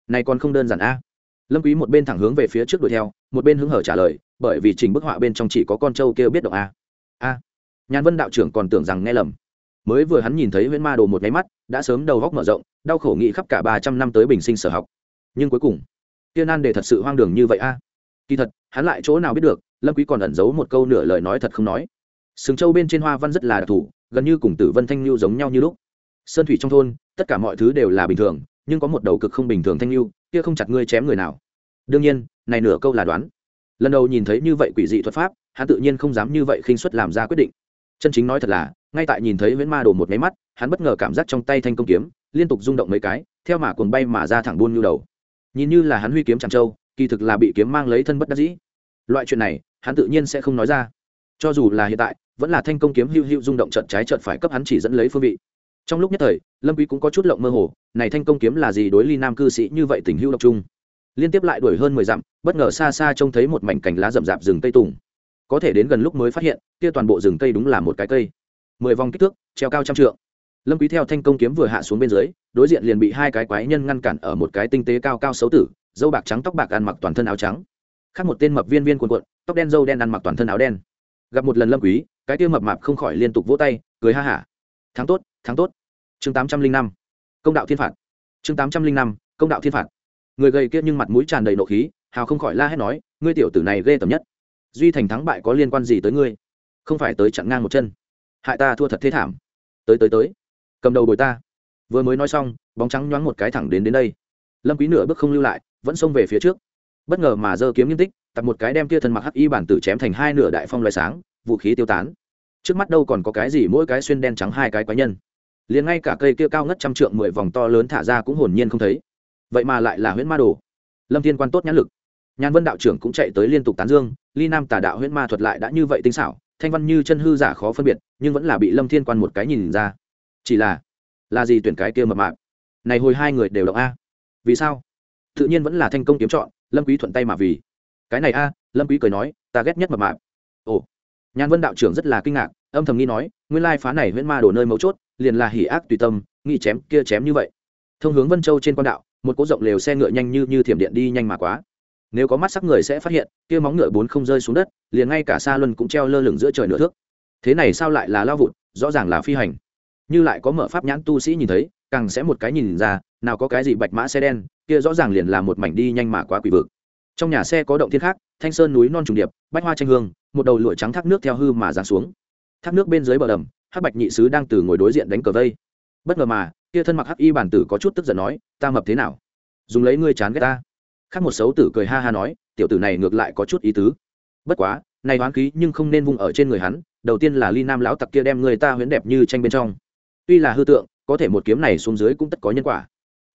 Này còn không đơn giản a. Lâm quý một bên thẳng hướng về phía trước đuổi theo, một bên hứng hở trả lời, bởi vì trình bức họa bên trong chỉ có con trâu kêu biết động a. A. Nhàn vân đạo trưởng còn tưởng rằng nghe lầm. Mới vừa hắn nhìn thấy huyễn ma đồ một máy mắt, đã sớm đầu góc mở rộng, đau khổ nghĩ khắp cả ba trăm năm tới bình sinh sở học. Nhưng cuối cùng tiên an để thật sự hoang đường như vậy a. Kỳ thật, hắn lại chỗ nào biết được, lâm quý còn ẩn giấu một câu nửa lời nói thật không nói. Sừng châu bên trên hoa văn rất là đặc thù, gần như cùng tử vân thanh lưu giống nhau như lúc sơn thủy trong thôn, tất cả mọi thứ đều là bình thường, nhưng có một đầu cực không bình thường thanh lưu, kia không chặt ngươi chém người nào. Đương nhiên, này nửa câu là đoán. Lần đầu nhìn thấy như vậy quỷ dị thuật pháp, hắn tự nhiên không dám như vậy khinh suất làm ra quyết định. Chân chính nói thật là, ngay tại nhìn thấy huyễn ma đồ một máy mắt, hắn bất ngờ cảm giác trong tay thanh công kiếm, liên tục rung động mấy cái, theo mà cuồng bay mà ra thẳng buôn nhu đầu. Nhìn như là hắn huy kiếm tràng châu kỳ thực là bị kiếm mang lấy thân bất đắc dĩ. Loại chuyện này, hắn tự nhiên sẽ không nói ra. Cho dù là hiện tại, vẫn là thanh công kiếm hữu hữu rung động trận trái trận phải cấp hắn chỉ dẫn lấy phương vị trong lúc nhất thời, lâm quý cũng có chút lộng mơ hồ, này thanh công kiếm là gì đối ly nam cư sĩ như vậy tình hưu độc trung liên tiếp lại đuổi hơn mười dặm, bất ngờ xa xa trông thấy một mảnh cành lá rậm rạp rừng cây tùng. Có thể đến gần lúc mới phát hiện, kia toàn bộ rừng cây đúng là một cái cây. Mười vòng kích thước, treo cao trăm trượng. Lâm quý theo thanh công kiếm vừa hạ xuống bên dưới, đối diện liền bị hai cái quái nhân ngăn cản ở một cái tinh tế cao cao xấu tử, dâu bạc trắng tóc bạc ăn mặc toàn thân áo trắng. Khác một tên mập viên viên cuộn cuộn, tóc đen dâu đen ăn mặc toàn thân áo đen. Gặp một lần lâm quý, cái kia mập mạp không khỏi liên tục vỗ tay, cười ha hả tháng tốt tháng tốt. Chương tám trăm linh năm, công đạo thiên phạt. Chương tám trăm linh năm, công đạo thiên phạt. Người gầy kia nhưng mặt mũi tràn đầy nộ khí, hào không khỏi la hét nói, ngươi tiểu tử này ghê tầm nhất. Duy thành thắng bại có liên quan gì tới ngươi? Không phải tới chặn ngang một chân. Hại ta thua thật thế thảm. Tới tới tới. Cầm đầu bồi ta. Vừa mới nói xong, bóng trắng nhoáng một cái thẳng đến đến đây. Lâm quý nửa bước không lưu lại, vẫn xông về phía trước. Bất ngờ mà giơ kiếm nghiêm tích tập một cái đem kia thân mặc hắc y bản tử chém thành hai nửa đại phong loài sáng, vũ khí tiêu tán trước mắt đâu còn có cái gì, mỗi cái xuyên đen trắng hai cái quái nhân. Liền ngay cả cây kia cao ngất trăm trượng mười vòng to lớn thả ra cũng hồn nhiên không thấy. Vậy mà lại là huyễn ma đồ. Lâm thiên quan tốt nhãn lực. Nhàn vân đạo trưởng cũng chạy tới liên tục tán dương, ly nam tà đạo huyễn ma thuật lại đã như vậy tinh xảo, thanh văn như chân hư giả khó phân biệt, nhưng vẫn là bị lâm thiên quan một cái nhìn ra. Chỉ là là gì tuyển cái kia mập mạp? Này hồi hai người đều động a. Vì sao? Tự nhiên vẫn là thanh công kiếm chọn, lâm quý thuận tay mà vì. Cái này a, lâm quý cười nói, ta ghét nhất mập mạp. Ồ nhàn vân đạo trưởng rất là kinh ngạc, âm thầm nghi nói, nguyên lai phá này huyễn ma đổ nơi mấu chốt, liền là hỉ ác tùy tâm, nghĩ chém kia chém như vậy. Thông hướng vân châu trên quan đạo, một cỗ rộng lều xe ngựa nhanh như như thiểm điện đi nhanh mà quá. Nếu có mắt sắc người sẽ phát hiện, kia móng ngựa bốn không rơi xuống đất, liền ngay cả xa luân cũng treo lơ lửng giữa trời nửa thước. Thế này sao lại là lao vụt, rõ ràng là phi hành. Như lại có mở pháp nhãn tu sĩ nhìn thấy, càng sẽ một cái nhìn ra, nào có cái gì bạch mã xe đen, kia rõ ràng liền là một mảnh đi nhanh mà quá quỷ vực trong nhà xe có động thiên khác, thanh sơn núi non trùng điệp, bách hoa tranh hương, một đầu lụa trắng thác nước theo hư mà giáng xuống. Thác nước bên dưới bờ đầm, hắc bạch nhị sứ đang từ ngồi đối diện đánh cờ vây. Bất ngờ mà, kia thân mặc hắc y bản tử có chút tức giận nói, ta mập thế nào? Dùng lấy ngươi chán ghét ta. Khác một xấu tử cười ha ha nói, tiểu tử này ngược lại có chút ý tứ. Bất quá, này đoán khí nhưng không nên vung ở trên người hắn, đầu tiên là ly nam lão tặc kia đem người ta huyễn đẹp như tranh bên trong. Tuy là hư tượng, có thể một kiếm này xuống dưới cũng tất có nhân quả.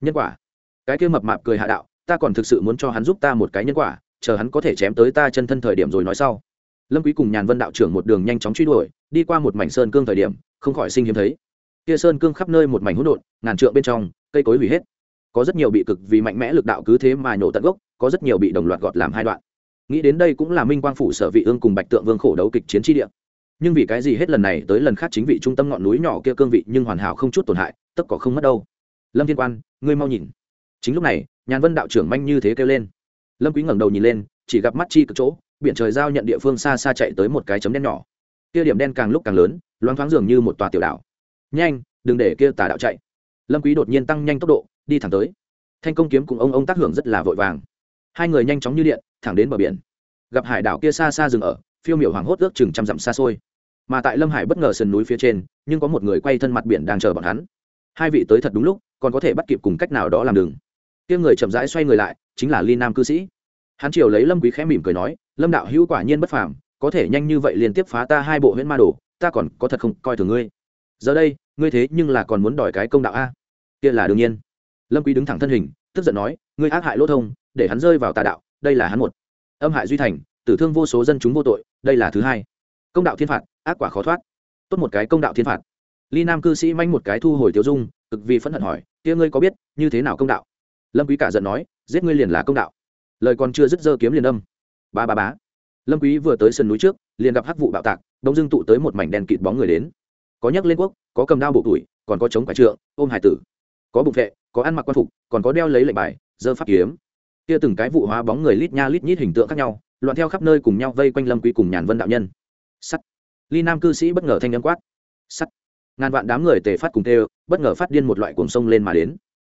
Nhân quả? Cái kia mập mạp cười hạ đạo ta còn thực sự muốn cho hắn giúp ta một cái nhân quả, chờ hắn có thể chém tới ta chân thân thời điểm rồi nói sau. Lâm quý cùng nhàn vân đạo trưởng một đường nhanh chóng truy đuổi, đi qua một mảnh sơn cương thời điểm, không khỏi sinh hiếm thấy. Kia sơn cương khắp nơi một mảnh hỗn độn, ngàn trượng bên trong, cây cối hủy hết. Có rất nhiều bị cực vì mạnh mẽ lực đạo cứ thế mà nhổ tận gốc, có rất nhiều bị đồng loạt gọt làm hai đoạn. Nghĩ đến đây cũng là minh quang phủ sở vị ương cùng bạch tượng vương khổ đấu kịch chiến tri địa. Nhưng vì cái gì hết lần này tới lần khác chính vị trung tâm ngọn núi nhỏ kia cương vị nhưng hoàn hảo không chút tổn hại, tất cả không mất đâu. Lâm thiên quan, ngươi mau nhìn. Chính lúc này nhàn vân đạo trưởng manh như thế kêu lên. Lâm quý ngẩng đầu nhìn lên, chỉ gặp mắt chi cực chỗ, biển trời giao nhận địa phương xa xa chạy tới một cái chấm đen nhỏ. Kia điểm đen càng lúc càng lớn, loáng thoáng dường như một tòa tiểu đảo. Nhanh, đừng để kia tà đạo chạy. Lâm quý đột nhiên tăng nhanh tốc độ, đi thẳng tới. Thanh công kiếm cùng ông ông tác hưởng rất là vội vàng. Hai người nhanh chóng như điện, thẳng đến bờ biển. Gặp hải đảo kia xa xa dừng ở, phiêu miểu hoàng hốt ước chừng trăm dặm xa xôi. Mà tại lâm hải bất ngờ sườn núi phía trên, nhưng có một người quay thân mặt biển đang chờ bọn hắn. Hai vị tới thật đúng lúc, còn có thể bắt kịp cùng cách nào đó làm đường kia người chậm rãi xoay người lại, chính là ly nam cư sĩ. Hắn chiều lấy lâm quý khẽ mỉm cười nói, lâm đạo hữu quả nhiên bất phàm, có thể nhanh như vậy liên tiếp phá ta hai bộ huyễn ma đồ, ta còn có thật không coi thường ngươi. Giờ đây, ngươi thế nhưng là còn muốn đòi cái công đạo a? Kia là đương nhiên. Lâm quý đứng thẳng thân hình, tức giận nói, ngươi ác hại lỗ thông, để hắn rơi vào tà đạo, đây là hắn một âm hại duy thành, tử thương vô số dân chúng vô tội, đây là thứ hai. Công đạo thiên phạt, ác quả khó thoát. Tốt một cái công đạo thiên phạt. Ly nam cư sĩ manh một cái thu hồi tiêu dung, cực vì phẫn hận hỏi, kia ngươi có biết như thế nào công đạo? Lâm quý cả giận nói, giết ngươi liền là công đạo. Lời còn chưa dứt dơ kiếm liền âm ba ba bá lâm quý vừa tới sườn núi trước, liền gặp hắc vụ bạo tạc đông dương tụ tới một mảnh đen kịt bóng người đến. Có nhấc lên quốc, có cầm đao bộ tuổi còn có chống quả trượng, ôm hải tử. Có bụng vệ, có ăn mặc quan phục, còn có đeo lấy lệnh bài dơ pháp kiếm. Kia từng cái vụ hóa bóng người lít nha lít nhít hình tượng khác nhau, loạn theo khắp nơi cùng nhau vây quanh lâm quý cùng nhàn vân đạo nhân. Sắt. Ly nam cư sĩ bất ngờ thanh âm quát. Sắt. Ngàn vạn đám người tề phát cùng tê, bất ngờ phát điên một loại cuồng sông lên mà đến.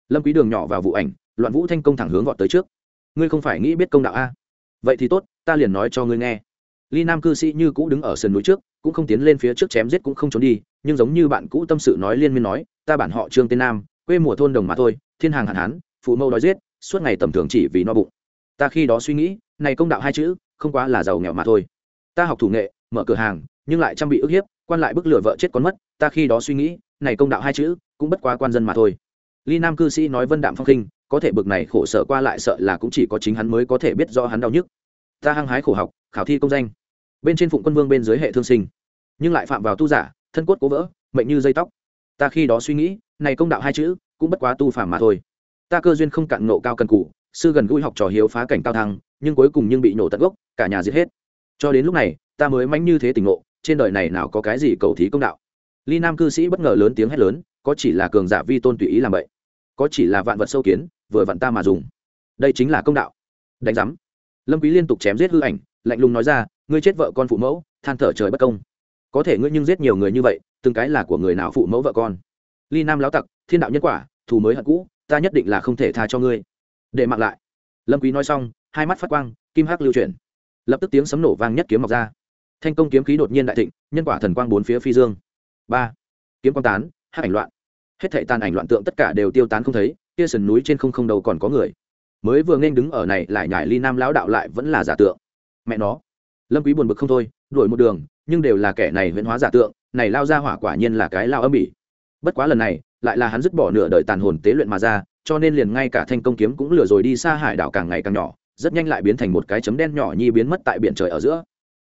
Lâm quý đường nhỏ vào vụ ảnh loạn vũ thanh công thẳng hướng vọt tới trước. Ngươi không phải nghĩ biết công đạo a? Vậy thì tốt, ta liền nói cho ngươi nghe. Ly nam cư sĩ như cũ đứng ở sườn núi trước, cũng không tiến lên phía trước chém giết cũng không trốn đi, nhưng giống như bạn cũ tâm sự nói liên miên nói, ta bản họ trương tên nam, quê mùa thôn đồng mà thôi, thiên hàng hạn hán, phụ mâu đói giết, suốt ngày tầm thường chỉ vì no bụng. Ta khi đó suy nghĩ, này công đạo hai chữ, không quá là giàu nghèo mà thôi. Ta học thủ nghệ, mở cửa hàng, nhưng lại chăm bị ức hiếp, quan lại bức lừa vợ chết con mất, ta khi đó suy nghĩ, này công đạo hai chữ, cũng bất quá quan dân mà thôi ly nam cư sĩ nói vân đạm phong khinh, có thể bực này khổ sở qua lại sợ là cũng chỉ có chính hắn mới có thể biết do hắn đau nhức. Ta hăng hái khổ học, khảo thi công danh. Bên trên phụng quân vương bên dưới hệ thương sinh. Nhưng lại phạm vào tu giả, thân cốt cố vỡ, mệnh như dây tóc. Ta khi đó suy nghĩ, này công đạo hai chữ, cũng bất quá tu phàm mà thôi. Ta cơ duyên không cạn nộ cao cần cụ sư gần gũi học trò hiếu phá cảnh cao thăng, nhưng cuối cùng nhưng bị nổ tận gốc, cả nhà giết hết. Cho đến lúc này, ta mới mánh như thế tỉnh ngộ, trên đời này nào có cái gì cầu thí công đạo. Ly nam cư sĩ bất ngờ lớn tiếng hét lớn, có chỉ là cường giả vi tôn tùy ý làm vậy có chỉ là vạn vật sâu kiến, vừa vặn ta mà dùng. Đây chính là công đạo. Đánh giám. Lâm quý liên tục chém giết hư ảnh, lạnh lùng nói ra, ngươi chết vợ con phụ mẫu, than thở trời bất công. Có thể ngươi nhưng giết nhiều người như vậy, từng cái là của người nào phụ mẫu vợ con? Ly nam lão tặc, thiên đạo nhân quả, thù mới hận cũ, ta nhất định là không thể tha cho ngươi. Để mặc lại. Lâm quý nói xong, hai mắt phát quang, kim hắc lưu chuyển. Lập tức tiếng sấm nổ vang nhất kiếm mọc ra. Thanh công kiếm khí đột nhiên đại thịnh, nhân quả thần quang bốn phía phi dương. Ba. Kiếm quang tán, hắc ảnh loạn hết thảy tàn ảnh loạn tượng tất cả đều tiêu tán không thấy, kia sườn núi trên không không đầu còn có người. Mới vừa nên đứng ở này lại nhảy ly nam lão đạo lại vẫn là giả tượng. Mẹ nó, lâm quý buồn bực không thôi, đuổi một đường, nhưng đều là kẻ này huyễn hóa giả tượng, này lao ra hỏa quả nhiên là cái lao âm bỉ. Bất quá lần này, lại là hắn dứt bỏ nửa đời tàn hồn tế luyện mà ra, cho nên liền ngay cả thanh công kiếm cũng lừa rồi đi xa hải đảo càng ngày càng nhỏ, rất nhanh lại biến thành một cái chấm đen nhỏ nhi biến mất tại biển trời ở giữa.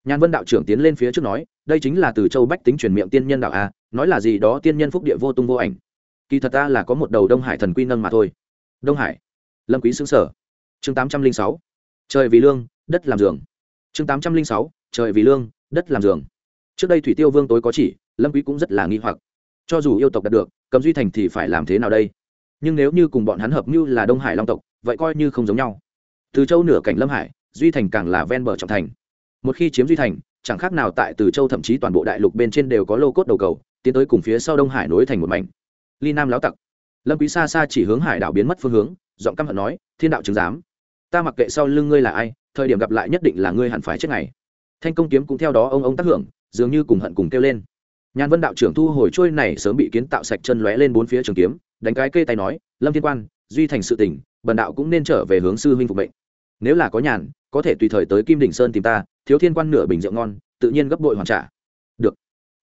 Nhàn vân đạo trưởng tiến lên phía trước nói, đây chính là từ châu bách tính truyền miệng tiên nhân đạo a, nói là gì đó tiên nhân phúc địa vô tung vô ảnh kỳ thật ta là có một đầu đông hải thần quy nâng mà thôi. Đông hải. Lâm quý xứng sở. Chương tám trăm linh sáu. Trời vì lương, đất làm giường. Chương tám trăm linh sáu. Trời vì lương, đất làm giường. Trước đây thủy tiêu vương tối có chỉ, lâm quý cũng rất là nghi hoặc. Cho dù yêu tộc đạt được cầm duy thành thì phải làm thế nào đây? Nhưng nếu như cùng bọn hắn hợp như là đông hải long tộc, vậy coi như không giống nhau. Từ châu nửa cảnh lâm hải, duy thành càng là ven bờ trọng thành. Một khi chiếm duy thành, chẳng khác nào tại từ châu thậm chí toàn bộ đại lục bên trên đều có lô cốt đầu cầu, tiến tới cùng phía sau đông hải nối thành một mảnh ly nam láo tặc. Lâm quý xa xa chỉ hướng hải đảo biến mất phương hướng, giọng căm hận nói, thiên đạo chứng giám, ta mặc kệ sau lưng ngươi là ai, thời điểm gặp lại nhất định là ngươi hẳn phải chết ngày thanh công kiếm cũng theo đó ông ông tác hưởng, dường như cùng hận cùng kêu lên. Nhàn vân đạo trưởng thu hồi trôi này sớm bị kiến tạo sạch chân lóe lên bốn phía trường kiếm, đánh cái kê tay nói, lâm thiên quan, duy thành sự tỉnh bần đạo cũng nên trở về hướng sư huynh phục mệnh. Nếu là có nhàn, có thể tùy thời tới kim đỉnh sơn tìm ta, thiếu thiên quan nửa bình rượu ngon, tự nhiên gấp bội hoàn trả. Được.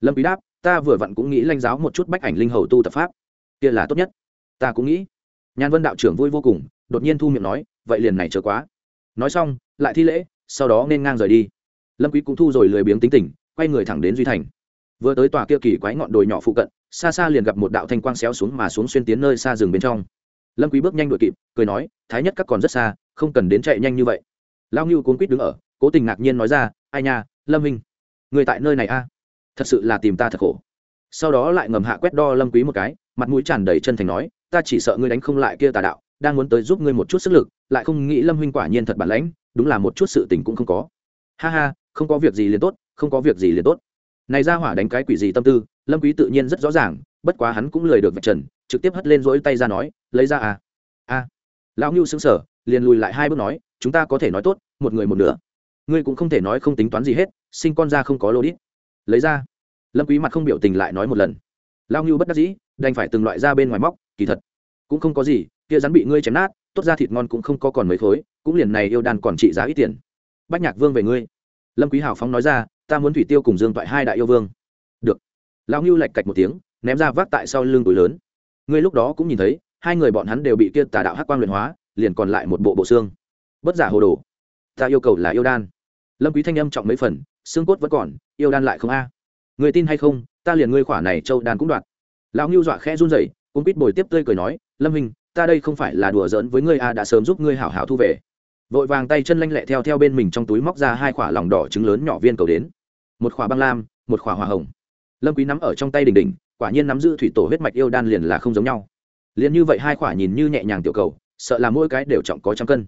Lâm quý đáp, ta vừa vặn cũng nghĩ lanh giáo một chút bách ảnh linh hầu tu tập pháp kia là tốt nhất. Ta cũng nghĩ. Nhàn vân đạo trưởng vui vô cùng, đột nhiên thu miệng nói, vậy liền này chờ quá. Nói xong, lại thi lễ, sau đó nên ngang rời đi. Lâm quý cũng thu rồi lười biếng tính tình, quay người thẳng đến duy thành. Vừa tới tòa kia kỳ quái ngọn đồi nhỏ phụ cận, xa xa liền gặp một đạo thanh quang xéo xuống mà xuống xuyên tiến nơi xa rừng bên trong. Lâm quý bước nhanh đuổi kịp, cười nói, thái nhất các còn rất xa, không cần đến chạy nhanh như vậy. Lao ngưu cuốn quýt đứng ở, cố tình ngạc nhiên nói ra, ai nha, lâm minh người tại nơi này a? Thật sự là tìm ta thật khổ sau đó lại ngầm hạ quét đo lâm quý một cái, mặt mũi tràn đầy chân thành nói, ta chỉ sợ ngươi đánh không lại kia tà đạo, đang muốn tới giúp ngươi một chút sức lực, lại không nghĩ lâm huynh quả nhiên thật bản lãnh, đúng là một chút sự tình cũng không có. Ha ha, không có việc gì liền tốt, không có việc gì liền tốt. Này ra hỏa đánh cái quỷ gì tâm tư, lâm quý tự nhiên rất rõ ràng, bất quá hắn cũng lười được vạch trần, trực tiếp hất lên rỗi tay ra nói, lấy ra à. A. Lão nhu sững sờ, liền lùi lại hai bước nói, chúng ta có thể nói tốt, một người một nửa. Ngươi cũng không thể nói không tính toán gì hết, sinh con ra không có lô đít. Lấy ra lâm quý mặt không biểu tình lại nói một lần lão ngưu bất đắc dĩ đành phải từng loại ra bên ngoài móc kỳ thật cũng không có gì kia rắn bị ngươi chém nát tốt ra thịt ngon cũng không có còn mấy khối cũng liền này yêu đan còn trị giá ít tiền bách nhạc vương về ngươi lâm quý hào phóng nói ra ta muốn thủy tiêu cùng dương toại hai đại yêu vương được lão ngưu lạch cạch một tiếng ném ra vác tại sau lưng túi lớn ngươi lúc đó cũng nhìn thấy hai người bọn hắn đều bị kia tà đạo hắc quang luyện hóa liền còn lại một bộ bộ xương bất giả hồ đồ ta yêu cầu là yêu đan lâm quý thanh âm trọng mấy phần xương cốt vẫn còn yêu đan lại không a người tin hay không, ta liền ngươi khỏa này châu đan cũng đoạt. Lão ngưu dọa khẽ run rẩy cũng biết bồi tiếp tươi cười nói, lâm hình, ta đây không phải là đùa giỡn với ngươi a đã sớm giúp ngươi hảo hảo thu về. Vội vàng tay chân lanh lẹ theo theo bên mình trong túi móc ra hai khỏa lòng đỏ trứng lớn nhỏ viên cầu đến. Một khỏa băng lam, một khỏa hỏa hồng. Lâm quý nắm ở trong tay đỉnh đỉnh, quả nhiên nắm giữ thủy tổ huyết mạch yêu đan liền là không giống nhau. Liền như vậy hai khỏa nhìn như nhẹ nhàng tiểu cầu, sợ là mỗi cái đều trọng có trăm cân.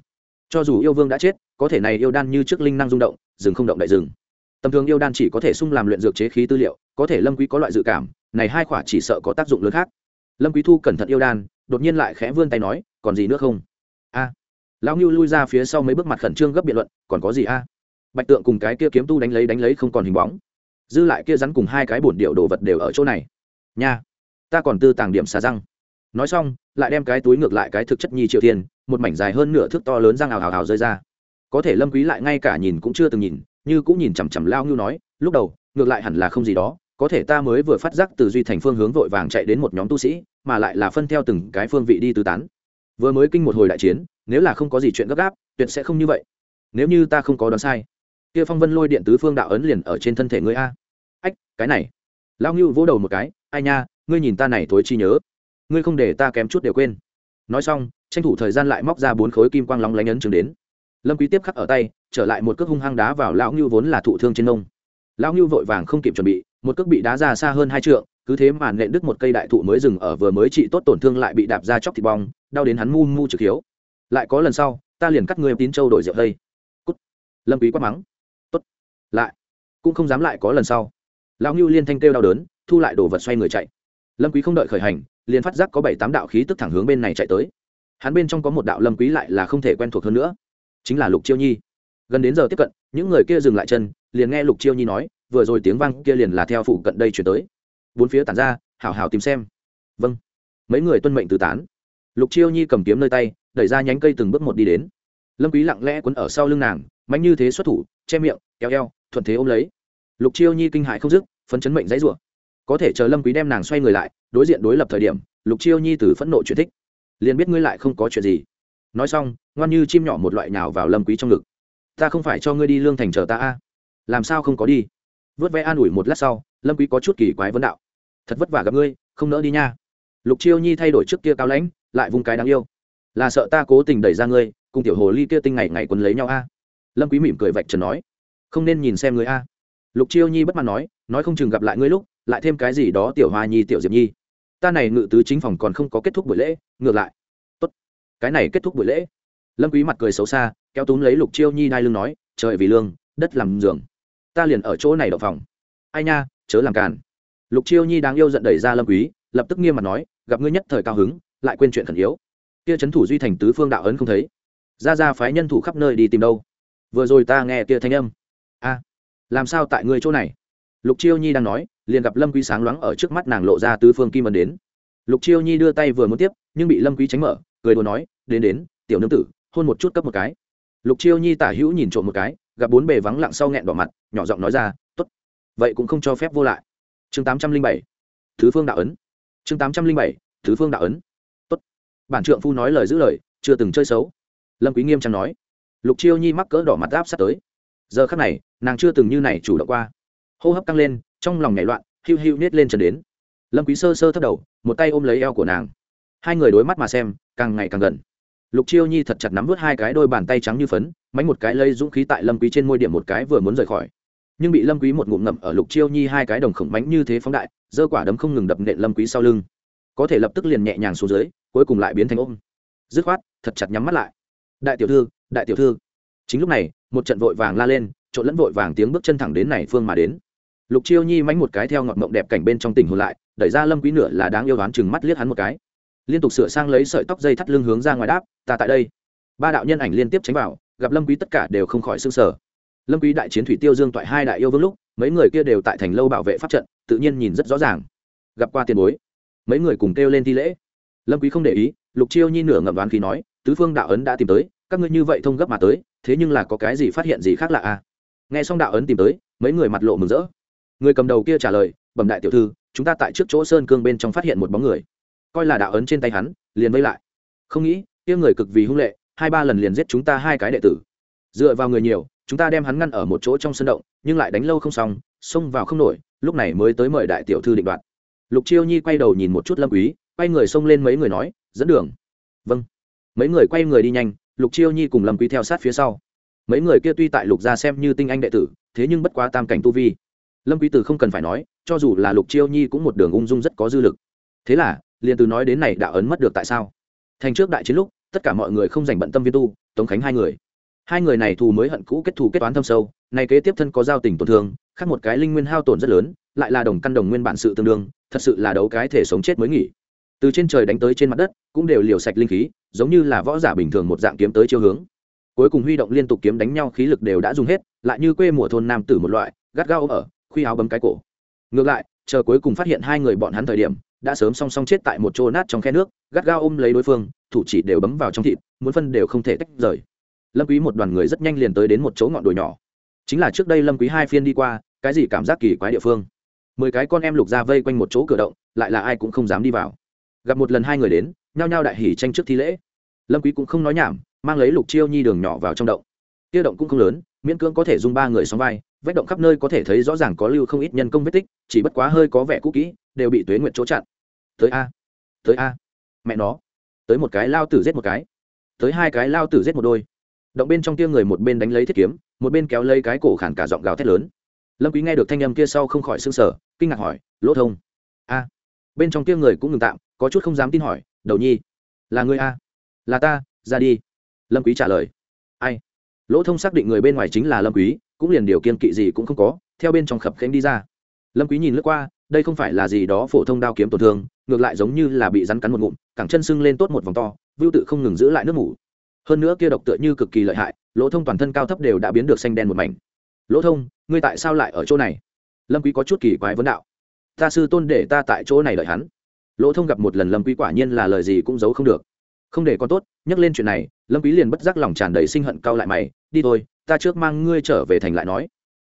Cho dù yêu vương đã chết, có thể này yêu đan như trước linh năng rung động, rừng không động đại rừng tầm thường yêu đan chỉ có thể sung làm luyện dược chế khí tư liệu, có thể lâm quý có loại dự cảm, này hai khỏa chỉ sợ có tác dụng lớn khác. Lâm quý thu cẩn thận yêu đan, đột nhiên lại khẽ vươn tay nói, còn gì nữa không? A. Lão ngưu lui ra phía sau mấy bước mặt khẩn trương gấp biện luận, còn có gì a? Bạch tượng cùng cái kia kiếm tu đánh lấy đánh lấy không còn hình bóng. Dư lại kia rắn cùng hai cái bổn điệu đồ vật đều ở chỗ này. Nha, ta còn tư tàng điểm xà răng. Nói xong, lại đem cái túi ngược lại cái thực chất nhi triệu tiền, một mảnh dài hơn nửa thước to lớn răng ào ảo hào rơi ra. Có thể lâm quý lại ngay cả nhìn cũng chưa từng nhìn như cũng nhìn chằm chằm lao ngưu nói, lúc đầu, ngược lại hẳn là không gì đó, có thể ta mới vừa phát giác từ duy thành phương hướng vội vàng chạy đến một nhóm tu sĩ, mà lại là phân theo từng cái phương vị đi tứ tán. Vừa mới kinh một hồi đại chiến, nếu là không có gì chuyện gấp gáp, tuyệt sẽ không như vậy. Nếu như ta không có đoán sai, kia phong vân lôi điện tứ phương đạo ấn liền ở trên thân thể ngươi a. Ách, cái này. Lao ngưu vỗ đầu một cái, ai nha, ngươi nhìn ta này thối chi nhớ. Ngươi không để ta kém chút đều quên. Nói xong, tranh thủ thời gian lại móc ra bốn khối kim quang lóng lánh ấn chứng đến. Lâm quý tiếp khắc ở tay trở lại một cước hung hăng đá vào lão ngưu vốn là thụ thương trên nông. Lão ngưu vội vàng không kịp chuẩn bị, một cước bị đá ra xa hơn hai trượng, cứ thế mà nện đứt một cây đại thụ mới dừng ở vừa mới trị tốt tổn thương lại bị đạp ra chóc thịt bong, đau đến hắn mu mu trực hiếu. Lại có lần sau, ta liền cắt ngươi tín châu đổi rượu đây. Cút. Lâm quý quát mắng. Tốt. Lại. Cũng không dám lại có lần sau. Lão ngưu liên thanh kêu đau đớn, thu lại đồ vật xoay người chạy. Lâm quý không đợi khởi hành, liền phát giác có bảy tám đạo khí tức thẳng hướng bên này chạy tới. Hắn bên trong có một đạo lâm quý lại là không thể quen thuộc hơn nữa. Chính là lục chiêu nhi gần đến giờ tiếp cận, những người kia dừng lại chân, liền nghe lục chiêu nhi nói, vừa rồi tiếng vang kia liền là theo phụ cận đây chuyển tới. Bốn phía tản ra, hảo hảo tìm xem. Vâng. Mấy người tuân mệnh từ tán. Lục chiêu nhi cầm kiếm nơi tay, đẩy ra nhánh cây từng bước một đi đến. Lâm quý lặng lẽ quấn ở sau lưng nàng, mạnh như thế xuất thủ, che miệng eo eo thuận thế ôm lấy. Lục chiêu nhi kinh hãi không dứt, phấn chấn mệnh dãy rủa. Có thể chờ lâm quý đem nàng xoay người lại, đối diện đối lập thời điểm, lục chiêu nhi từ phẫn nộ chuyển thích. Liền biết ngươi lại không có chuyện gì. Nói xong, ngoan như chim nhỏ một loại nào vào lâm quý trong ngực ta không phải cho ngươi đi lương thành chờ ta a. Làm sao không có đi? Vớt vẽ an ủi một lát sau, lâm quý có chút kỳ quái vấn đạo. Thật vất vả gặp ngươi, không nỡ đi nha. Lục chiêu nhi thay đổi trước kia cao lãnh, lại vung cái đáng yêu. Là sợ ta cố tình đẩy ra ngươi, cùng tiểu hồ ly kia tinh ngày ngày quấn lấy nhau a. Lâm quý mỉm cười vạch trần nói. Không nên nhìn xem ngươi a. Lục chiêu nhi bất mãn nói nói không chừng gặp lại ngươi lúc, lại thêm cái gì đó tiểu hoa nhi, tiểu diệp nhi. Ta này ngự tứ chính phòng còn không có kết thúc buổi lễ, ngược lại. Tốt. Cái này kết thúc buổi lễ lâm quý mặt cười xấu xa, kéo túm lấy lục chiêu nhi đai lưng nói, trời vì lương, đất làm giường. Ta liền ở chỗ này đậu phòng. Ai nha, chớ làm càn. Lục chiêu nhi đáng yêu giận đẩy ra lâm quý, lập tức nghiêm mặt nói, gặp ngươi nhất thời cao hứng, lại quên chuyện khẩn yếu. Kia chấn thủ duy thành tứ phương đạo ấn không thấy. Ra ra phái nhân thủ khắp nơi đi tìm đâu. Vừa rồi ta nghe kia thanh âm. A, làm sao tại ngươi chỗ này? Lục chiêu nhi đang nói, liền gặp lâm quý sáng loáng ở trước mắt nàng lộ ra tứ phương kim ấn đến. Lục chiêu nhi đưa tay vừa muốn tiếp, nhưng bị lâm quý tránh mở, cười đùa nói, đến đến, tiểu nương tử hôn một chút cấp một cái. Lục chiêu nhi tả hữu nhìn trộm một cái, gặp bốn bề vắng lặng sau nghẹn đỏ mặt, nhỏ giọng nói ra, tốt, vậy cũng không cho phép vô lại. Chương tám trăm linh bảy, thứ phương đạo ấn. Chương tám trăm linh bảy, thứ phương đạo ấn. Tốt. Bản trượng phu nói lời giữ lời, chưa từng chơi xấu. Lâm quý nghiêm trang nói. Lục chiêu nhi mắc cỡ đỏ mặt áp sát tới. Giờ khắc này, nàng chưa từng như này chủ động qua. Hô hấp tăng lên, trong lòng nhảy loạn, hiu hiu nết lên trần đến. Lâm quý sơ sơ thấp đầu, một tay ôm lấy eo của nàng. Hai người đối mắt mà xem, càng ngày càng gần lục chiêu nhi thật chặt nắm vớt hai cái đôi bàn tay trắng như phấn, mánh một cái lây dũng khí tại lâm quý trên môi điểm một cái vừa muốn rời khỏi. Nhưng bị lâm quý một ngụm ngậm ở lục chiêu nhi hai cái đồng khổng mánh như thế phóng đại dơ quả đấm không ngừng đập nện lâm quý sau lưng. Có thể lập tức liền nhẹ nhàng xuống dưới, cuối cùng lại biến thành ôm. Dứt khoát, thật chặt nhắm mắt lại. Đại tiểu thư, đại tiểu thư. Chính lúc này, một trận vội vàng la lên, trộn lẫn vội vàng tiếng bước chân thẳng đến này phương mà đến. Lục chiêu nhi mánh một cái theo ngọn mộng đẹp cảnh bên trong tỉnh hồn lại, đẩy ra lâm quý nửa là đáng yêu đoán chừng mắt liếc hắn một cái liên tục sửa sang lấy sợi tóc dây thắt lưng hướng ra ngoài đáp, ta tại đây. Ba đạo nhân ảnh liên tiếp tránh vào, gặp lâm quý tất cả đều không khỏi sương sở lâm quý đại chiến thủy tiêu dương toại hai đại yêu vương lúc, mấy người kia đều tại thành lâu bảo vệ pháp trận, tự nhiên nhìn rất rõ ràng. Gặp qua tiền bối, mấy người cùng kêu lên thi lễ. Lâm quý không để ý, lục chiêu nhi nửa ngậm đoán khí nói, tứ phương đạo ấn đã tìm tới, các ngươi như vậy thông gấp mà tới, thế nhưng là có cái gì phát hiện gì khác lạ à? Nghe xong đạo ấn tìm tới, mấy người mặt lộ mừng rỡ. Người cầm đầu kia trả lời, bẩm đại tiểu thư, chúng ta tại trước chỗ sơn cương bên trong phát hiện một bóng người coi là đạo ấn trên tay hắn, liền vây lại. Không nghĩ, kia người cực vì hung lệ, hai ba lần liền giết chúng ta hai cái đệ tử. Dựa vào người nhiều, chúng ta đem hắn ngăn ở một chỗ trong sân động, nhưng lại đánh lâu không xong, xông vào không nổi, lúc này mới tới mời đại tiểu thư định đoạt. Lục chiêu nhi quay đầu nhìn một chút lâm quý, quay người xông lên mấy người nói, dẫn đường. Vâng. Mấy người quay người đi nhanh, lục chiêu nhi cùng lâm quý theo sát phía sau. Mấy người kia tuy tại lục gia xem như tinh anh đệ tử, thế nhưng bất quá tam cảnh tu vi. Lâm quý tử không cần phải nói, cho dù là lục chiêu nhi cũng một đường ung dung rất có dư lực. Thế là liền từ nói đến này đạo ấn mất được tại sao? Thành trước đại chiến lúc, tất cả mọi người không dành bận tâm viên tu, tống khánh hai người. Hai người này thù mới hận cũ kết thù kết toán thâm sâu này kế tiếp thân có giao tình tổn thương, khác một cái linh nguyên hao tổn rất lớn, lại là đồng căn đồng nguyên bản sự tương đương, thật sự là đấu cái thể sống chết mới nghỉ. Từ trên trời đánh tới trên mặt đất, cũng đều liều sạch linh khí, giống như là võ giả bình thường một dạng kiếm tới chiêu hướng. Cuối cùng huy động liên tục kiếm đánh nhau khí lực đều đã dùng hết, lại như quê mùa thôn nam tử một loại, gắt gao ở, khuy áo bấm cái cổ. Ngược lại, chờ cuối cùng phát hiện hai người bọn hắn thời điểm đã sớm song song chết tại một chỗ nát trong khe nước, gắt gao ôm lấy đối phương, thủ chỉ đều bấm vào trong thịt, muốn phân đều không thể tách rời. Lâm quý một đoàn người rất nhanh liền tới đến một chỗ ngọn đồi nhỏ. Chính là trước đây lâm quý hai phiên đi qua, cái gì cảm giác kỳ quái địa phương? Mười cái con em lục ra vây quanh một chỗ cửa động, lại là ai cũng không dám đi vào. Gặp một lần hai người đến, nhao nhao đại hỉ tranh trước thi lễ. Lâm quý cũng không nói nhảm, mang lấy lục chiêu nhi đường nhỏ vào trong động. Kia động cũng không lớn, miễn cưỡng có thể dung ba người sóng vai, vách động khắp nơi có thể thấy rõ ràng có lưu không ít nhân công vết tích, chỉ bất quá hơi có vẻ cũ kỹ, đều bị tuế nguyện chỗ chặn tới a tới a. Mẹ nó, tới một cái lao tử giết một cái, tới hai cái lao tử giết một đôi. Động bên trong kia người một bên đánh lấy thiết kiếm, một bên kéo lấy cái cổ khản cả giọng gào thét lớn. Lâm quý nghe được thanh âm kia sau không khỏi sưng sở kinh ngạc hỏi, lỗ thông, a? Bên trong kia người cũng ngừng tạm, có chút không dám tin hỏi, đầu nhi, là người a? Là ta, ra đi. Lâm quý trả lời, ai? Lỗ thông xác định người bên ngoài chính là lâm quý, cũng liền điều kiên kỵ gì cũng không có, theo bên trong khập khánh đi ra. Lâm quý nhìn lướt qua đây không phải là gì đó phổ thông đao kiếm tổn thương, ngược lại giống như là bị rắn cắn một ngụm, cẳng chân sưng lên tốt một vòng to, vưu tự không ngừng giữ lại nước mủ. Hơn nữa kia độc tựa như cực kỳ lợi hại, lỗ thông toàn thân cao thấp đều đã biến được xanh đen một mảnh. Lỗ thông, ngươi tại sao lại ở chỗ này? Lâm quý có chút kỳ quái vấn đạo. Ta sư tôn để ta tại chỗ này đợi hắn. Lỗ thông gặp một lần lâm quý quả nhiên là lời gì cũng giấu không được. Không để con tốt, nhắc lên chuyện này, lâm quý liền bất giác lòng tràn đầy sinh hận cao lại mày, đi thôi, ta trước mang ngươi trở về thành lại nói.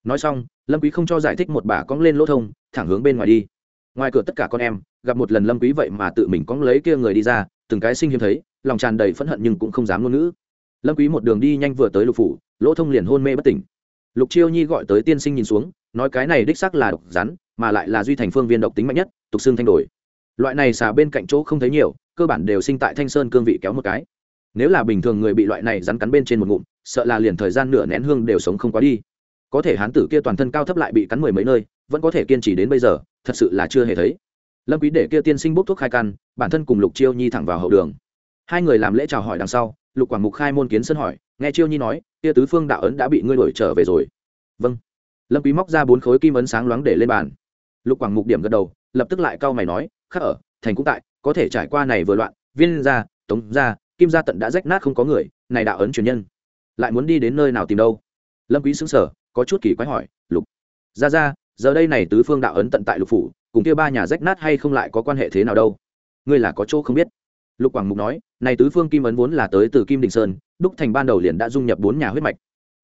Nói xong, lâm quý không cho giải thích một bà cong lên lỗ thông thẳng hướng bên ngoài đi. Ngoài cửa tất cả con em, gặp một lần lâm quý vậy mà tự mình cóng lấy kia người đi ra, từng cái sinh hiếm thấy, lòng tràn đầy phẫn hận nhưng cũng không dám ngôn ngữ. Lâm quý một đường đi nhanh vừa tới lục phủ, lỗ thông liền hôn mê bất tỉnh. Lục chiêu nhi gọi tới tiên sinh nhìn xuống, nói cái này đích xác là độc rắn, mà lại là duy thành phương viên độc tính mạnh nhất, tục xương thanh đổi. Loại này xà bên cạnh chỗ không thấy nhiều, cơ bản đều sinh tại thanh sơn cương vị kéo một cái. Nếu là bình thường người bị loại này rắn cắn bên trên một ngụm, sợ là liền thời gian nửa nén hương đều sống không quá đi. Có thể hán tử kia toàn thân cao thấp lại bị cắn mười mấy nơi vẫn có thể kiên trì đến bây giờ, thật sự là chưa hề thấy. Lâm quý để kia tiên sinh bốc thuốc khai căn bản thân cùng lục chiêu nhi thẳng vào hậu đường. Hai người làm lễ chào hỏi đằng sau, lục quảng mục khai môn kiến sân hỏi, nghe chiêu nhi nói, kia tứ phương đạo ấn đã bị ngươi đuổi trở về rồi. Vâng. Lâm quý móc ra bốn khối kim ấn sáng loáng để lên bàn. Lục quảng mục điểm gật đầu, lập tức lại cau mày nói khác ở, thành cũng tại, có thể trải qua này vừa loạn, viên gia, tống gia, kim gia tận đã rách nát không có người, này đạo ấn truyền nhân, lại muốn đi đến nơi nào tìm đâu? Lâm quý sững sờ, có chút kỳ quái hỏi, lục gia gia giờ đây này tứ phương đạo ấn tận tại lục phủ, cùng kia ba nhà rách nát hay không lại có quan hệ thế nào đâu? Ngươi là có chỗ không biết. Lục quảng mục nói, này tứ phương kim ấn vốn là tới từ kim đình sơn, đúc thành ban đầu liền đã dung nhập bốn nhà huyết mạch.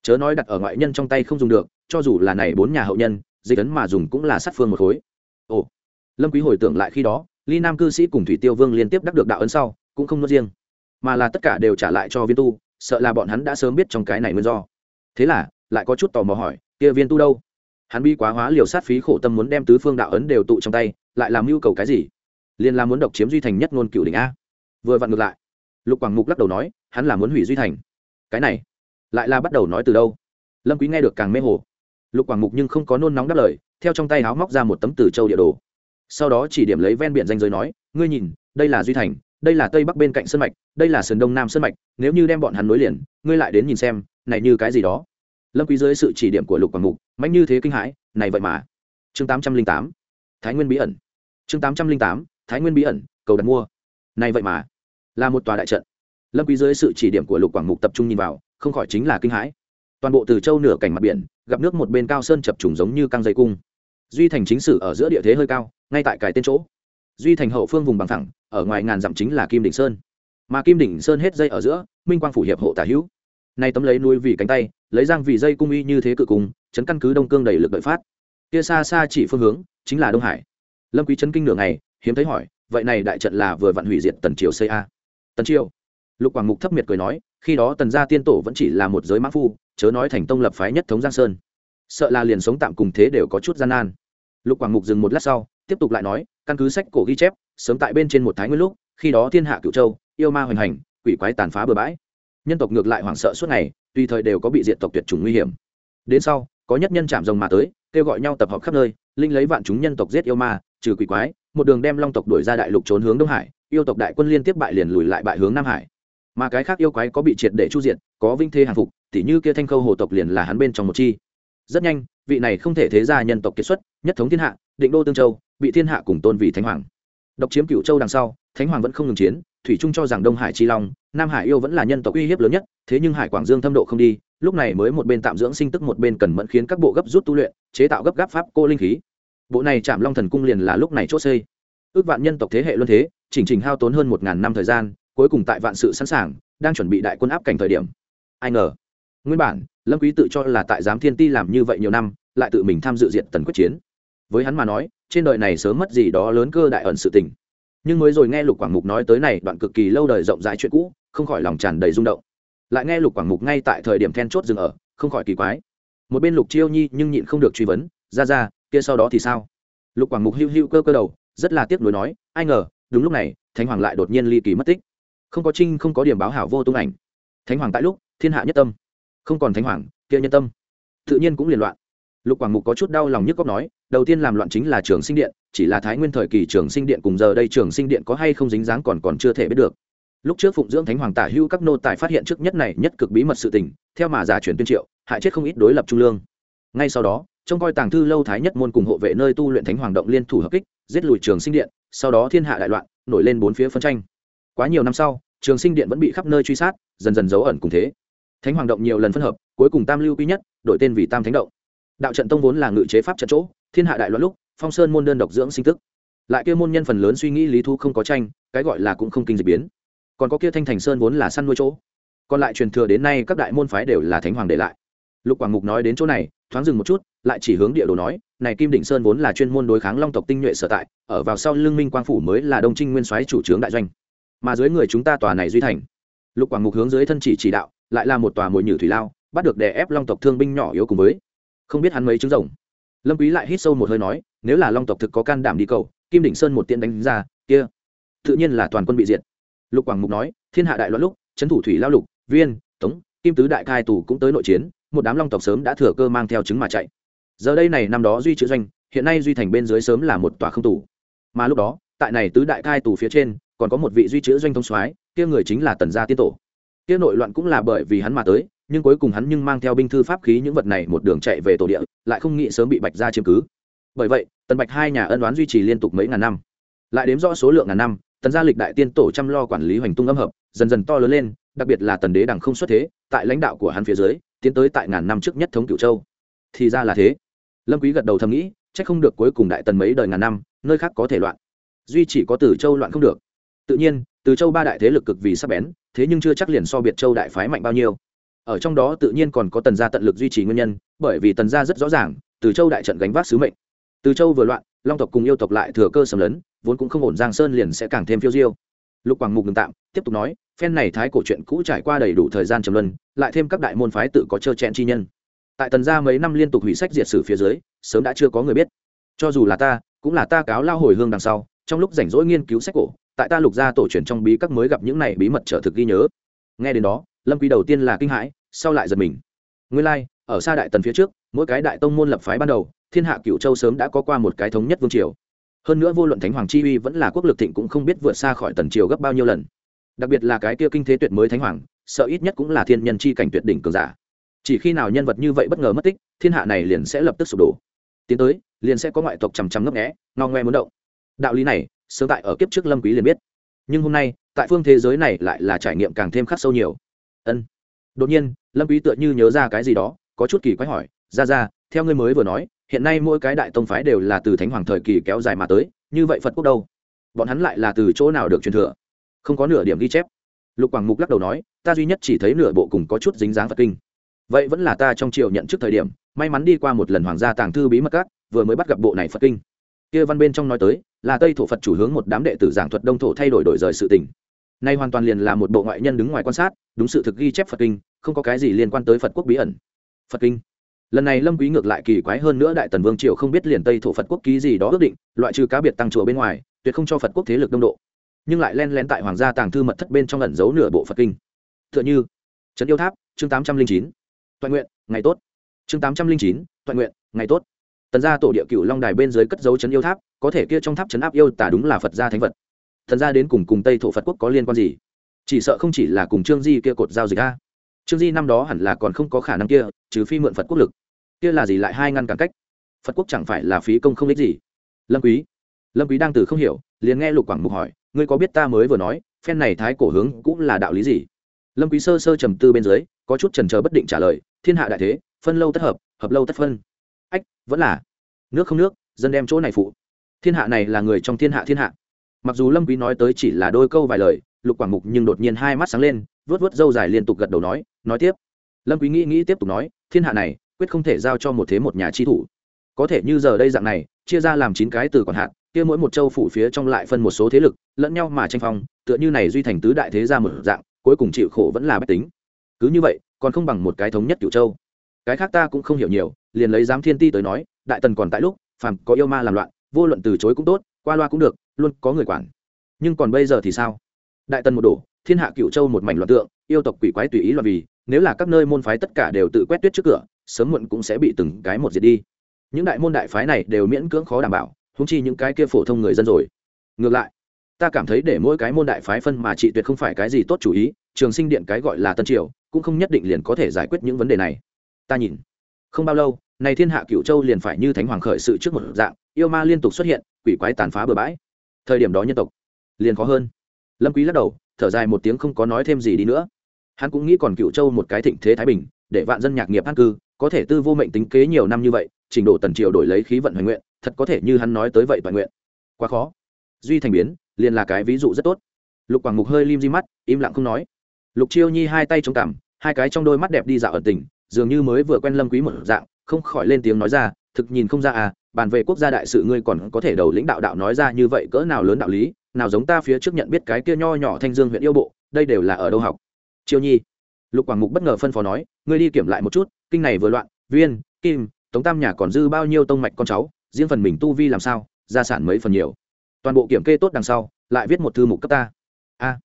Chớ nói đặt ở ngoại nhân trong tay không dùng được, cho dù là này bốn nhà hậu nhân, dịch ấn mà dùng cũng là sát phương một khối. Ồ, lâm quý hồi tưởng lại khi đó, ly nam cư sĩ cùng thủy tiêu vương liên tiếp đắc được đạo ấn sau, cũng không nói riêng, mà là tất cả đều trả lại cho viên tu, sợ là bọn hắn đã sớm biết trong cái này nguyên do. Thế là, lại có chút tò mò hỏi, kia viên tu đâu? Hắn bi quá hóa liều sát phí khổ tâm muốn đem tứ phương đạo ấn đều tụ trong tay, lại làm mưu cầu cái gì? Liên là muốn độc chiếm duy thành nhất ngôn cựu đỉnh a. Vừa vặn ngược lại, lục quảng mục lắc đầu nói, hắn là muốn hủy duy thành. Cái này, lại là bắt đầu nói từ đâu? Lâm quý nghe được càng mê hồ. Lục quảng mục nhưng không có nôn nóng đáp lời, theo trong tay háo móc ra một tấm từ châu địa đồ. Sau đó chỉ điểm lấy ven biển danh giới nói, ngươi nhìn, đây là duy thành, đây là tây bắc bên cạnh sân mạch, đây là sườn đông nam sân mạch, nếu như đem bọn hắn nối liền, ngươi lại đến nhìn xem, này như cái gì đó lâm quý dưới sự chỉ điểm của lục quảng mục, mạnh như thế kinh hãi, này vậy mà. Chương tám trăm linh tám, thái nguyên bí ẩn. Chương tám trăm linh tám, thái nguyên bí ẩn, cầu đặt mua. Này vậy mà, là một tòa đại trận. Lâm quý dưới sự chỉ điểm của lục quảng mục tập trung nhìn vào, không khỏi chính là kinh hãi. Toàn bộ từ châu nửa cảnh mặt biển, gặp nước một bên cao sơn chập trùng giống như căng dây cung. Duy thành chính sử ở giữa địa thế hơi cao, ngay tại cài tên chỗ. Duy thành hậu phương vùng bằng thẳng, ở ngoài ngàn dặm chính là kim đỉnh sơn. Mà kim đỉnh sơn hết dây ở giữa, minh quang phủ hiệp hộ tả hữu. Nay tấm lấy nuôi vì cánh tay lấy giang vì dây cung y như thế cự cung, chấn căn cứ đông cương đầy lực đợi phát. Kia xa xa chỉ phương hướng, chính là đông hải. Lâm quý chấn kinh nửa ngày, hiếm thấy hỏi, vậy này đại trận là vừa vặn hủy diệt tần triều xây a? Tần triều? Lục quảng mục thấp miệt cười nói, khi đó tần gia tiên tổ vẫn chỉ là một giới mã phu, chớ nói thành tông lập phái nhất thống giang sơn. Sợ là liền sống tạm cùng thế đều có chút gian nan. Lục quảng mục dừng một lát sau, tiếp tục lại nói, căn cứ sách cổ ghi chép, sớm tại bên trên một thái nguyên lúc, khi đó thiên hạ cựu châu, yêu ma hoành hành, quỷ quái tàn phá bừa bãi. Nhân tộc ngược lại hoảng sợ suốt ngày tùy thời đều có bị diệt tộc tuyệt chủng nguy hiểm. Đến sau, có nhất nhân chạm rồng mà tới, kêu gọi nhau tập hợp khắp nơi, linh lấy vạn chúng nhân tộc giết yêu ma, trừ quỷ quái, một đường đem long tộc đuổi ra đại lục trốn hướng đông hải, yêu tộc đại quân liên tiếp bại liền lùi lại bại hướng nam hải. Mà cái khác yêu quái có bị triệt để chu diệt, có vinh thê hàng phục, tỉ như kia thanh khâu hồ tộc liền là hắn bên trong một chi. Rất nhanh, vị này không thể thế ra nhân tộc kiệt xuất, nhất thống thiên hạ, định đô tương châu, bị thiên hạ cùng tôn vị thánh hoàng. Độc chiếm cửu châu đằng sau, thánh hoàng vẫn không ngừng chiến thủy trung cho rằng đông hải chi long, nam hải yêu vẫn là nhân tộc uy hiếp lớn nhất, thế nhưng hải quảng dương thâm độ không đi, lúc này mới một bên tạm dưỡng sinh tức một bên cần mẫn khiến các bộ gấp rút tu luyện, chế tạo gấp gáp pháp cô linh khí. Bộ này chạm long thần cung liền là lúc này chốt xây. Ước vạn nhân tộc thế hệ luân thế, chỉnh trình hao tốn hơn một ngàn năm thời gian, cuối cùng tại vạn sự sẵn sàng, đang chuẩn bị đại quân áp cảnh thời điểm. Ai ngờ, nguyên bản, lâm quý tự cho là tại giám thiên ti làm như vậy nhiều năm, lại tự mình tham dự diện tần quyết chiến. Với hắn mà nói, trên đời này sớm mất gì đó lớn cơ đại ẩn sự tình nhưng mới rồi nghe lục quảng mục nói tới này, đoạn cực kỳ lâu đời rộng rãi chuyện cũ, không khỏi lòng tràn đầy rung động. Lại nghe lục quảng mục ngay tại thời điểm then chốt dừng ở, không khỏi kỳ quái. Một bên lục chiêu nhi nhưng nhịn không được truy vấn, ra ra, kia sau đó thì sao? Lục quảng mục hưu hưu cơ cơ đầu, rất là tiếc nuối nói, ai ngờ, đúng lúc này, thánh hoàng lại đột nhiên ly kỳ mất tích. Không có trinh, không có điểm báo hảo vô tung ảnh. Thánh hoàng tại lúc, thiên hạ nhất tâm. Không còn thánh hoàng, kia nhân tâm. Tự nhiên cũng liền loạn. Lục quảng mục có chút đau lòng nhức cóc nói đầu tiên làm loạn chính là trường sinh điện, chỉ là thái nguyên thời kỳ trường sinh điện cùng giờ đây trường sinh điện có hay không dính dáng còn còn chưa thể biết được. Lúc trước phụng dưỡng thánh hoàng tả hưu các nô tài phát hiện trước nhất này nhất cực bí mật sự tình, theo mà giả truyền tuyên triệu, hại chết không ít đối lập trung lương. Ngay sau đó, trông coi tàng thư lâu thái nhất môn cùng hộ vệ nơi tu luyện thánh hoàng động liên thủ hợp kích, giết lùi trường sinh điện, sau đó thiên hạ đại loạn, nổi lên bốn phía phân tranh. Quá nhiều năm sau, trường sinh điện vẫn bị khắp nơi truy sát, dần dần giấu ẩn cùng thế. Thánh hoàng động nhiều lần phân hợp, cuối cùng tam lưu quý nhất, đổi tên vì tam thánh động. Đạo trận tông vốn là ngự chế pháp trận chỗ thiên hạ đại loạn lúc, phong sơn môn đơn độc dưỡng sinh tức. Lại kia môn nhân phần lớn suy nghĩ lý thu không có tranh, cái gọi là cũng không kinh dịch biến. Còn có kia thanh thành sơn vốn là săn nuôi chỗ. Còn lại truyền thừa đến nay các đại môn phái đều là thánh hoàng để lại. Lục quảng mục nói đến chỗ này, thoáng dừng một chút, lại chỉ hướng địa đồ nói, này kim đỉnh sơn vốn là chuyên môn đối kháng long tộc tinh nhuệ sở tại, ở vào sau lương minh quang phủ mới là đông trinh nguyên soái chủ trướng đại doanh. Mà dưới người chúng ta tòa này duy thành. Lục quảng mục hướng dưới thân chỉ chỉ đạo, lại là một tòa mồi nhử thủy lao, bắt được đè ép long tộc thương binh nhỏ yếu cùng với. Không biết hắn mấy trứng rồng lâm quý lại hít sâu một hơi nói, nếu là long tộc thực có can đảm đi cầu, kim đỉnh sơn một tiện đánh ra, kia, tự nhiên là toàn quân bị diệt. Lục quảng mục nói, thiên hạ đại loạn lúc chấn thủ thủy lao lục, viên, tống, kim tứ đại cai tù cũng tới nội chiến, một đám long tộc sớm đã thừa cơ mang theo chứng mà chạy. Giờ đây này năm đó duy chữ doanh, hiện nay duy thành bên dưới sớm là một tòa không tù. Mà lúc đó, tại này tứ đại cai tù phía trên, còn có một vị duy chữ doanh thông soái, kia người chính là tần gia tiên tổ. Kia nội loạn cũng là bởi vì hắn mà tới, nhưng cuối cùng hắn nhưng mang theo binh thư pháp khí những vật này một đường chạy về tổ địa lại không nghĩ sớm bị bạch gia chiếm cứ. Bởi vậy, tần bạch hai nhà ân đoán duy trì liên tục mấy ngàn năm. Lại đếm rõ số lượng ngàn năm, tần gia lịch đại tiên tổ chăm lo quản lý hoành tung âm hợp, dần dần to lớn lên, đặc biệt là tần đế đằng không xuất thế, tại lãnh đạo của hắn phía dưới, tiến tới tại ngàn năm trước nhất thống cửu châu. Thì ra là thế. Lâm quý gật đầu thầm nghĩ, chắc không được cuối cùng đại tần mấy đời ngàn năm, nơi khác có thể loạn. Duy chỉ có tử châu loạn không được. Tự nhiên, từ châu ba đại thế lực cực vì sắc bén, thế nhưng chưa chắc liền so biệt châu đại phái mạnh bao nhiêu. Ở trong đó tự nhiên còn có tần gia tận lực duy trì nguyên nhân bởi vì tần gia rất rõ ràng từ châu đại trận gánh vác sứ mệnh. Từ châu vừa loạn long tộc cùng yêu tộc lại thừa cơ sầm lấn vốn cũng không ổn giang sơn liền sẽ càng thêm phiêu diêu. Lục quảng mục ngừng tạm tiếp tục nói phen này thái cổ chuyện cũ trải qua đầy đủ thời gian trầm luân lại thêm các đại môn phái tự có trơ chẹn chi nhân. Tại tần gia mấy năm liên tục hủy sách diệt sử phía dưới sớm đã chưa có người biết. Cho dù là ta cũng là ta cáo lao hồi hương đằng sau trong lúc rảnh rỗi nghiên cứu sách cổ tại ta lục gia tổ truyền trong bí các mới gặp những này bí mật trở thực ghi nhớ. Nghe đến đó lâm quý đầu tiên là kinh hãi sau lại giật mình. Nguyên lai like, ở xa đại tần phía trước, mỗi cái đại tông môn lập phái ban đầu, thiên hạ cựu châu sớm đã có qua một cái thống nhất vương triều. Hơn nữa vô luận thánh hoàng chi uy vẫn là quốc lực thịnh cũng không biết vượt xa khỏi tần triều gấp bao nhiêu lần. Đặc biệt là cái kia kinh thế tuyệt mới thánh hoàng, sợ ít nhất cũng là thiên nhân chi cảnh tuyệt đỉnh cường giả. Chỉ khi nào nhân vật như vậy bất ngờ mất tích, thiên hạ này liền sẽ lập tức sụp đổ. Tiến tới, liền sẽ có ngoại tộc chằm chằm ngấp nghẽ ngao ngoe muốn động. Đạo lý này, sớm tại ở kiếp trước lâm quý liền biết. Nhưng hôm nay, tại phương thế giới này lại là trải nghiệm càng thêm khắc sâu nhiều. Ân. Đột nhiên, lâm quý tựa như nhớ ra cái gì đó có chút kỳ quái hỏi ra ra theo ngươi mới vừa nói, hiện nay mỗi cái đại tông phái đều là từ thánh hoàng thời kỳ kéo dài mà tới, như vậy phật quốc đâu? Bọn hắn lại là từ chỗ nào được truyền thừa? Không có nửa điểm ghi chép. Lục quảng mục lắc đầu nói, ta duy nhất chỉ thấy nửa bộ cùng có chút dính dáng phật kinh. Vậy vẫn là ta trong triều nhận trước thời điểm, may mắn đi qua một lần hoàng gia tàng thư bí mật các, vừa mới bắt gặp bộ này phật kinh. Kia văn bên trong nói tới, là tây thổ phật chủ hướng một đám đệ tử giảng thuật đông thổ thay đổi đổi rời sự tình. Nay hoàn toàn liền là một bộ ngoại nhân đứng ngoài quan sát, đúng sự thực ghi chép phật kinh, không có cái gì liên quan tới phật quốc bí ẩn phật kinh. Lần này lâm quý ngược lại kỳ quái hơn nữa đại tần vương triều không biết liền tây thổ phật quốc ký gì đó ước định, loại trừ cá biệt tăng chùa bên ngoài, tuyệt không cho phật quốc thế lực đông độ. Nhưng lại len lén tại hoàng gia tàng thư mật thất bên trong ẩn giấu nửa bộ phật kinh. Tựa như, trấn yêu tháp, chương tám trăm linh chín. Toàn nguyện, ngày tốt. Chương tám trăm linh chín, toàn nguyện, ngày tốt. Tần gia tổ địa cựu long đài bên dưới cất dấu trấn yêu tháp, có thể kia trong tháp trấn áp yêu tả đúng là phật gia thánh vật. Thần gia đến cùng cùng tây thổ phật quốc có liên quan gì? Chỉ sợ không chỉ là cùng trương di kia cột giao dịch a trương di năm đó hẳn là còn không có khả năng kia, trừ phi mượn phật quốc lực. Kia là gì lại hai ngăn cản cách? Phật quốc chẳng phải là phí công không ích gì? Lâm quý. Lâm quý đang từ không hiểu, liền nghe lục quảng mục hỏi, ngươi có biết ta mới vừa nói, phen này thái cổ hướng cũng là đạo lý gì? Lâm quý sơ sơ trầm tư bên dưới, có chút chần chờ bất định trả lời, thiên hạ đại thế, phân lâu tất hợp hợp lâu tất phân. Ách, vẫn là. Nước không nước, dân đem chỗ này phụ. Thiên hạ này là người trong thiên hạ thiên hạ. Mặc dù lâm quý nói tới chỉ là đôi câu vài lời, lục quảng mục nhưng đột nhiên hai mắt sáng lên vớt vớt râu dài liên tục gật đầu nói nói tiếp. Lâm quý nghĩ nghĩ tiếp tục nói, thiên hạ này, quyết không thể giao cho một thế một nhà chi thủ. Có thể như giờ đây dạng này, chia ra làm chín cái từ còn hạn kia mỗi một châu phủ phía trong lại phân một số thế lực, lẫn nhau mà tranh phong, tựa như này duy thành tứ đại thế gia một dạng, cuối cùng chịu khổ vẫn là bách tính. Cứ như vậy, còn không bằng một cái thống nhất cửu châu. Cái khác ta cũng không hiểu nhiều, liền lấy giám thiên ti tới nói, đại tần còn tại lúc, phàm có yêu ma làm loạn, vô luận từ chối cũng tốt, qua loa cũng được, luôn có người quản. Nhưng còn bây giờ thì sao? Đại tần một đổ, thiên hạ cựu châu một mảnh loạn tượng, yêu tộc quỷ quái tùy ý loạn vì nếu là các nơi môn phái tất cả đều tự quét tuyết trước cửa, sớm muộn cũng sẽ bị từng cái một diệt đi. Những đại môn đại phái này đều miễn cưỡng khó đảm bảo húng chi những cái kia phổ thông người dân rồi. Ngược lại, ta cảm thấy để mỗi cái môn đại phái phân mà trị tuyệt không phải cái gì tốt chủ ý, trường sinh điện cái gọi là tân triều, cũng không nhất định liền có thể giải quyết những vấn đề này. Ta nhìn, không bao lâu, này thiên hạ cựu châu liền phải như thánh hoàng khởi sự trước một dạng, yêu ma liên tục xuất hiện, quỷ quái tàn phá bừa bãi. Thời điểm đó nhân tộc liền khó hơn. Lâm quý lắc đầu, thở dài một tiếng không có nói thêm gì đi nữa hắn cũng nghĩ còn cựu châu một cái thịnh thế thái bình, để vạn dân nhạc nghiệp an cư, có thể tư vô mệnh tính kế nhiều năm như vậy, trình độ tần triều đổi lấy khí vận hoành nguyện, thật có thể như hắn nói tới vậy toàn nguyện. Quá khó. Duy thành biến, liền là cái ví dụ rất tốt. Lục quảng mục hơi lim di mắt, im lặng không nói. Lục chiêu nhi hai tay trong cằm, hai cái trong đôi mắt đẹp đi dạo ẩn tình, dường như mới vừa quen lâm quý một dạng, không khỏi lên tiếng nói ra, thực nhìn không ra à bàn về quốc gia đại sự ngươi còn có thể đầu lĩnh đạo đạo nói ra như vậy cỡ nào lớn đạo lý, nào giống ta phía trước nhận biết cái kia nho nhỏ thanh dương huyện yêu bộ, đây đều là ở đâu học? Chiêu nhi. Lục quảng mục bất ngờ phân phó nói, ngươi đi kiểm lại một chút, kinh này vừa loạn, viên, kim, tống tam nhà còn dư bao nhiêu tông mạch con cháu, riêng phần mình tu vi làm sao, gia sản mấy phần nhiều. Toàn bộ kiểm kê tốt đằng sau, lại viết một thư mục cấp ta. A,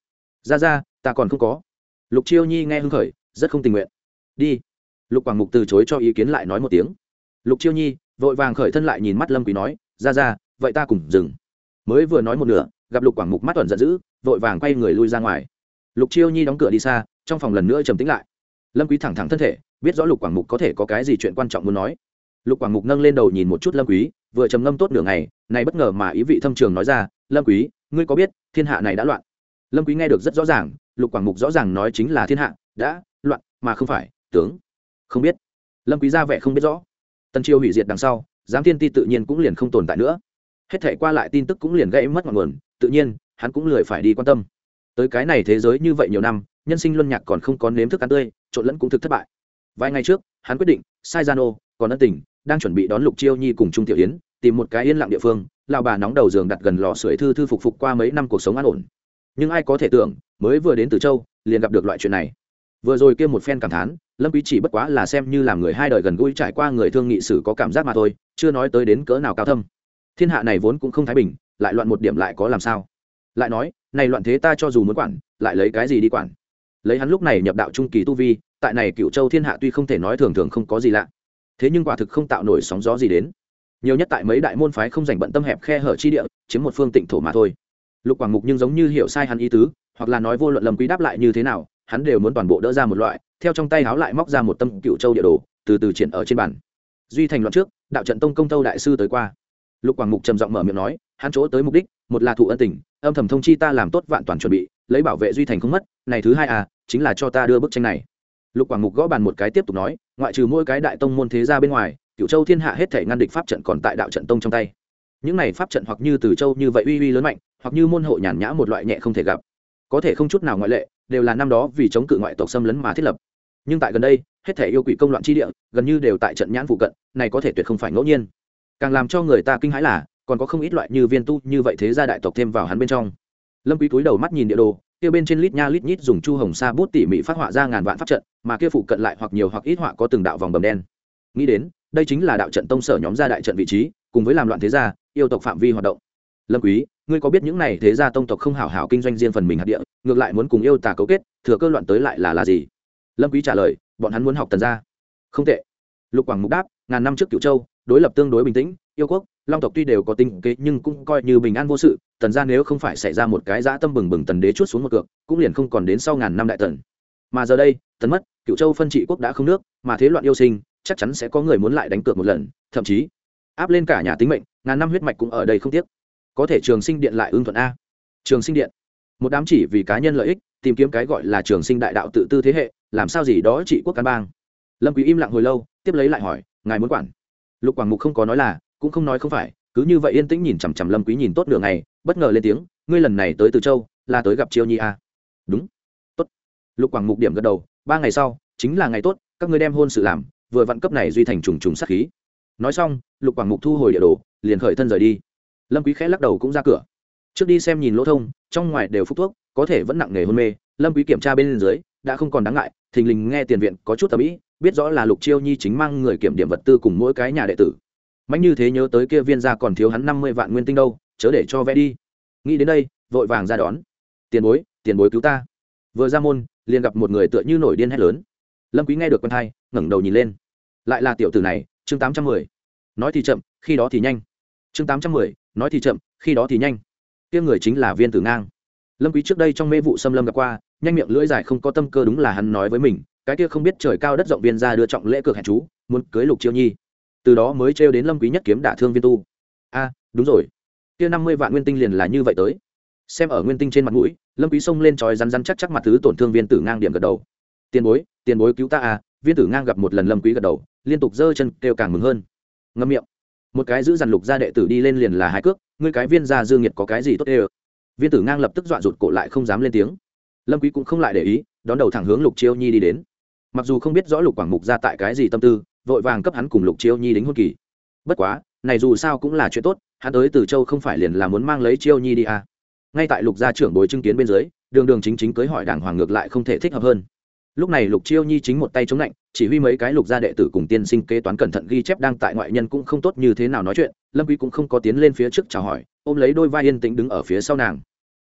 ra ra, ta còn không có. Lục chiêu nhi nghe hưng khởi, rất không tình nguyện. Đi. Lục quảng mục từ chối cho ý kiến lại nói một tiếng. Lục chiêu nhi vội vàng khởi thân lại nhìn mắt lâm quý nói, ra ra, vậy ta cùng dừng. Mới vừa nói một nửa, gặp lục quảng mục mắt tuần giận dữ, vội vàng quay người lui ra ngoài. Lục chiêu nhi đóng cửa đi xa trong phòng lần nữa trầm tĩnh lại. Lâm quý thẳng thẳng thân thể, biết rõ lục quảng mục có thể có cái gì chuyện quan trọng muốn nói. Lục quảng mục nâng lên đầu nhìn một chút lâm quý, vừa trầm ngâm tốt nửa ngày, này bất ngờ mà ý vị thâm trường nói ra, lâm quý, ngươi có biết thiên hạ này đã loạn? Lâm quý nghe được rất rõ ràng, lục quảng mục rõ ràng nói chính là thiên hạ đã loạn, mà không phải, tướng không biết. Lâm quý ra vẻ không biết rõ. Tần triều hủy diệt đằng sau, giám thiên ti tự nhiên cũng liền không tồn tại nữa. Hết thể qua lại tin tức cũng liền gãy mất ngọn nguồn, tự nhiên, hắn cũng lười phải đi quan tâm. Tới cái này thế giới như vậy nhiều năm nhân sinh luân nhạc còn không có nếm thức ăn tươi, trộn lẫn cũng thực thất bại. Vài ngày trước, hắn quyết định, sai gian ô còn ân tình, đang chuẩn bị đón lục chiêu nhi cùng trung tiểu yến, tìm một cái yên lặng địa phương lao bà nóng đầu giường đặt gần lò sưởi thư thư phục phục qua mấy năm cuộc sống an ổn. Nhưng ai có thể tưởng, mới vừa đến từ châu, liền gặp được loại chuyện này. Vừa rồi kia một phen cảm thán, lâm quý chỉ bất quá là xem như làm người hai đời gần gũi trải qua người thương nghị sử có cảm giác mà thôi, chưa nói tới đến cỡ nào cao thâm. Thiên hạ này vốn cũng không thái bình, lại loạn một điểm lại có làm sao? Lại nói, này loạn thế ta cho dù muốn quản, lại lấy cái gì đi quản? Lấy hắn lúc này nhập đạo trung kỳ tu vi, tại này cựu châu thiên hạ tuy không thể nói thường thường không có gì lạ, thế nhưng quả thực không tạo nổi sóng gió gì đến. Nhiều nhất tại mấy đại môn phái không dành bận tâm hẹp khe hở chi địa, chiếm một phương tịnh thổ mà thôi. Lục quảng mục nhưng giống như hiểu sai hắn ý tứ, hoặc là nói vô luận lầm quý đáp lại như thế nào, hắn đều muốn toàn bộ đỡ ra một loại, theo trong tay háo lại móc ra một tâm cựu châu địa đồ, từ từ triển ở trên bàn. Duy thành loạn trước, đạo trận tông công tâu đại sư tới qua. Lục quảng mục trầm giọng mở miệng nói hắn chỗ tới mục đích, một là thụ ân tình, âm thầm thông chi ta làm tốt vạn toàn chuẩn bị, lấy bảo vệ duy thành không mất, này thứ hai à chính là cho ta đưa bức tranh này. Lục quảng mục gõ bàn một cái tiếp tục nói, ngoại trừ mỗi cái đại tông môn thế ra bên ngoài cựu châu thiên hạ hết thể ngăn địch pháp trận còn tại đạo trận tông trong tay. Những này pháp trận hoặc như từ châu như vậy uy uy lớn mạnh, hoặc như môn hộ nhàn nhã một loại nhẹ không thể gặp. Có thể không chút nào ngoại lệ, đều là năm đó vì chống cự ngoại tộc xâm lấn mà thiết lập. Nhưng tại gần đây, hết thể yêu quỷ công loạn chi địa, gần như đều tại trận nhãn phụ cận, này có thể tuyệt không phải ngẫu nhiên. Càng làm cho người ta kinh hãi là còn có không ít loại như viên tu như vậy thế gia đại tộc thêm vào hắn bên trong. Lâm quý túi đầu mắt nhìn địa đồ, kia bên trên lít nha lít nhít dùng chu hồng sa bút tỉ mỉ phát họa ra ngàn vạn pháp trận, mà kia phụ cận lại hoặc nhiều hoặc ít họa có từng đạo vòng bầm đen. Nghĩ đến, đây chính là đạo trận tông sở nhóm gia đại trận vị trí, cùng với làm loạn thế gia, yêu tộc phạm vi hoạt động. Lâm quý, ngươi có biết những này thế gia tông tộc không hảo hảo kinh doanh riêng phần mình hạt địa, ngược lại muốn cùng yêu tà cấu kết, thừa cơ loạn tới lại là là gì? Lâm quý trả lời, bọn hắn muốn học tần gia. Không tệ. Lục quảng mục đáp, ngàn năm trước cửu châu, đối lập tương đối bình tĩnh, yêu quốc long tộc tuy đều có tinh kế nhưng cũng coi như bình an vô sự, tần ra nếu không phải xảy ra một cái dã tâm bừng bừng tần đế chút xuống một cược, cũng liền không còn đến sau ngàn năm đại tần. Mà giờ đây, tần mất cựu châu phân trị quốc đã không nước, mà thế loạn yêu sinh, chắc chắn sẽ có người muốn lại đánh cược một lần, thậm chí áp lên cả nhà tính mệnh, ngàn năm huyết mạch cũng ở đây không tiếc. Có thể trường sinh điện lại ưng thuận a. Trường sinh điện. Một đám chỉ vì cá nhân lợi ích, tìm kiếm cái gọi là trường sinh đại đạo tự tư thế hệ, làm sao gì đó trị quốc căn bang. Lâm quý im lặng hồi lâu, tiếp lấy lại hỏi, ngài muốn quản? Lục quảng mục không có nói là cũng không nói không phải, cứ như vậy yên tĩnh nhìn chằm chằm lâm quý nhìn tốt nửa ngày, bất ngờ lên tiếng, ngươi lần này tới từ châu, là tới gặp chiêu nhi à? đúng. Tốt. Lục quảng mục điểm gật đầu, ba ngày sau, chính là ngày tốt, các ngươi đem hôn sự làm, vừa vặn cấp này duy thành trùng trùng sát khí. Nói xong, lục quảng mục thu hồi địa đồ, liền khởi thân rời đi. Lâm quý khẽ lắc đầu cũng ra cửa. Trước đi xem nhìn lỗ thông, trong ngoài đều phúc thuốc, có thể vẫn nặng nề hôn mê, lâm quý kiểm tra bên dưới, đã không còn đáng ngại, thình lình nghe tiền viện có chút tầm ý biết rõ là lục chiêu nhi chính mang người kiểm điểm vật tư cùng mỗi cái nhà đệ tử mạnh như thế nhớ tới kia viên gia còn thiếu hắn năm mươi vạn nguyên tinh đâu, chớ để cho vẽ đi. Nghĩ đến đây, vội vàng ra đón. Tiền bối tiền bối cứu ta. Vừa ra môn, liền gặp một người tựa như nổi điên hét lớn. Lâm quý nghe được con thai, ngẩng đầu nhìn lên. Lại là tiểu tử này, chương tám trăm mười. Nói thì chậm, khi đó thì nhanh. Chương tám trăm mười, nói thì chậm, khi đó thì nhanh. Kia người chính là viên tử ngang. Lâm quý trước đây trong mê vụ xâm lâm gặp qua, nhanh miệng lưỡi dài không có tâm cơ đúng là hắn nói với mình, cái kia không biết trời cao đất rộng viên ra đưa trọng lễ cược hẹn chú, muốn cưới lục chiêu nhi từ đó mới trêu đến lâm quý nhất kiếm đả thương viên tu. A à, đúng rồi. Kia năm mươi vạn nguyên tinh liền là như vậy tới. Xem ở nguyên tinh trên mặt mũi, lâm quý xông lên trói rắn rắn chắc chắc mặt thứ tổn thương viên tử ngang điểm gật đầu. Tiền bối tiền bối cứu ta à viên tử ngang gặp một lần lâm quý gật đầu, liên tục giơ chân kêu càng mừng hơn. Ngâm miệng. Một cái giữ dàn lục gia đệ tử đi lên liền là hai cước, ngươi cái viên gia dương nhiệt có cái gì tốt ê viên tử ngang lập tức dọa rụt cổ lại không dám lên tiếng. Lâm quý cũng không lại để ý, đón đầu thẳng hướng lục chiêu nhi đi đến. Mặc dù không biết rõ lục quảng mục ra tại cái gì tâm tư vội vàng cấp hắn cùng lục chiêu nhi đính hôn kỳ. Bất quá, này dù sao cũng là chuyện tốt, hắn tới từ châu không phải liền là muốn mang lấy chiêu nhi đi à. ngay tại lục gia trưởng bối chứng kiến bên dưới, đường đường chính chính cưới hỏi đảng hoàng ngược lại không thể thích hợp hơn. Lúc này lục chiêu nhi chính một tay chống lạnh, chỉ huy mấy cái lục gia đệ tử cùng tiên sinh kế toán cẩn thận ghi chép đang tại ngoại nhân cũng không tốt như thế nào nói chuyện, lâm quý cũng không có tiến lên phía trước chào hỏi, ôm lấy đôi vai yên tĩnh đứng ở phía sau nàng.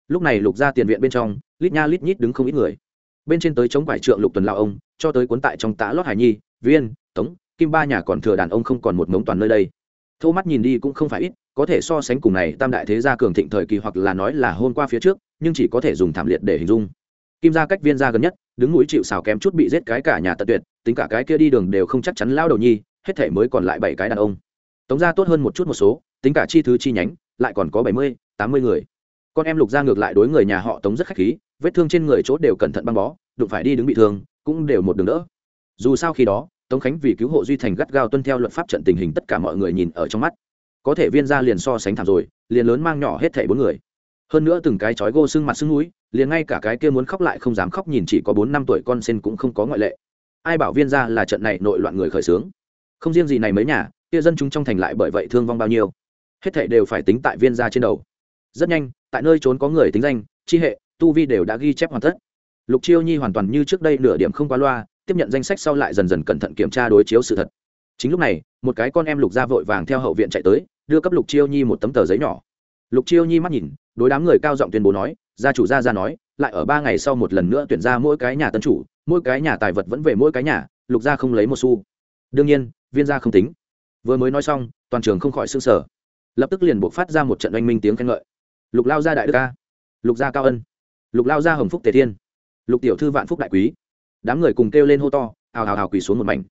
Lúc này lục gia tiền viện bên trong, lít nha lít nhít đứng không ít người. Bên trên tới chống quải trượng lục tuần lao ông, cho tới cuốn tại trong tã lót hải nhi, viên, tống kim ba nhà còn thừa đàn ông không còn một mống toàn nơi đây. Thô mắt nhìn đi cũng không phải ít, có thể so sánh cùng này tam đại thế gia cường thịnh thời kỳ hoặc là nói là hôn qua phía trước, nhưng chỉ có thể dùng thảm liệt để hình dung. Kim gia cách viên gia gần nhất, đứng núi chịu xào kém chút bị giết cái cả nhà tận tuyệt, tính cả cái kia đi đường đều không chắc chắn lao đầu nhi, hết thể mới còn lại bảy cái đàn ông. Tống gia tốt hơn một chút một số, tính cả chi thứ chi nhánh, lại còn có bảy mươi, tám mươi người. Con em lục gia ngược lại đối người nhà họ tống rất khách khí, vết thương trên người chốt đều cẩn thận băng bó, đụng phải đi đứng bị thương, cũng đều một đường đỡ. Dù sao khi đó tống khánh vì cứu hộ duy thành gắt gao tuân theo luật pháp trận tình hình tất cả mọi người nhìn ở trong mắt. Có thể viên gia liền so sánh thảm rồi, liền lớn mang nhỏ hết thảy bốn người. Hơn nữa từng cái chói gô xương mặt xương núi, liền ngay cả cái kia muốn khóc lại không dám khóc nhìn chỉ có bốn năm tuổi con sen cũng không có ngoại lệ. Ai bảo viên gia là trận này nội loạn người khởi xướng? Không riêng gì này mấy nhà, kia dân chúng trong thành lại bởi vậy thương vong bao nhiêu? Hết thảy đều phải tính tại viên gia trên đầu. Rất nhanh, tại nơi trốn có người tính danh, chi hệ, tu vi đều đã ghi chép hoàn tất. Lục chiêu nhi hoàn toàn như trước đây nửa điểm không qua loa tiếp nhận danh sách sau lại dần dần cẩn thận kiểm tra đối chiếu sự thật. Chính lúc này, một cái con em lục gia vội vàng theo hậu viện chạy tới, đưa cấp lục chiêu nhi một tấm tờ giấy nhỏ. Lục chiêu nhi mắt nhìn, đối đám người cao giọng tuyên bố nói, gia chủ, gia ra nói, lại ở ba ngày sau một lần nữa tuyển ra mỗi cái nhà tân chủ, mỗi cái nhà tài vật vẫn về mỗi cái nhà, lục gia không lấy một xu. Đương nhiên, viên gia không tính. Vừa mới nói xong, toàn trường không khỏi s ư n g sở lập tức liền buộc phát ra một trận oanh minh tiếng khen ngợi. Lục lao gia đại đức ca. Lục gia cao ân. Lục lao gia hồng phúc tề thiên. Lục tiểu thư vạn phúc đại quý đám người cùng kêu lên hô to, hào hào hào quỳ xuống một mảnh.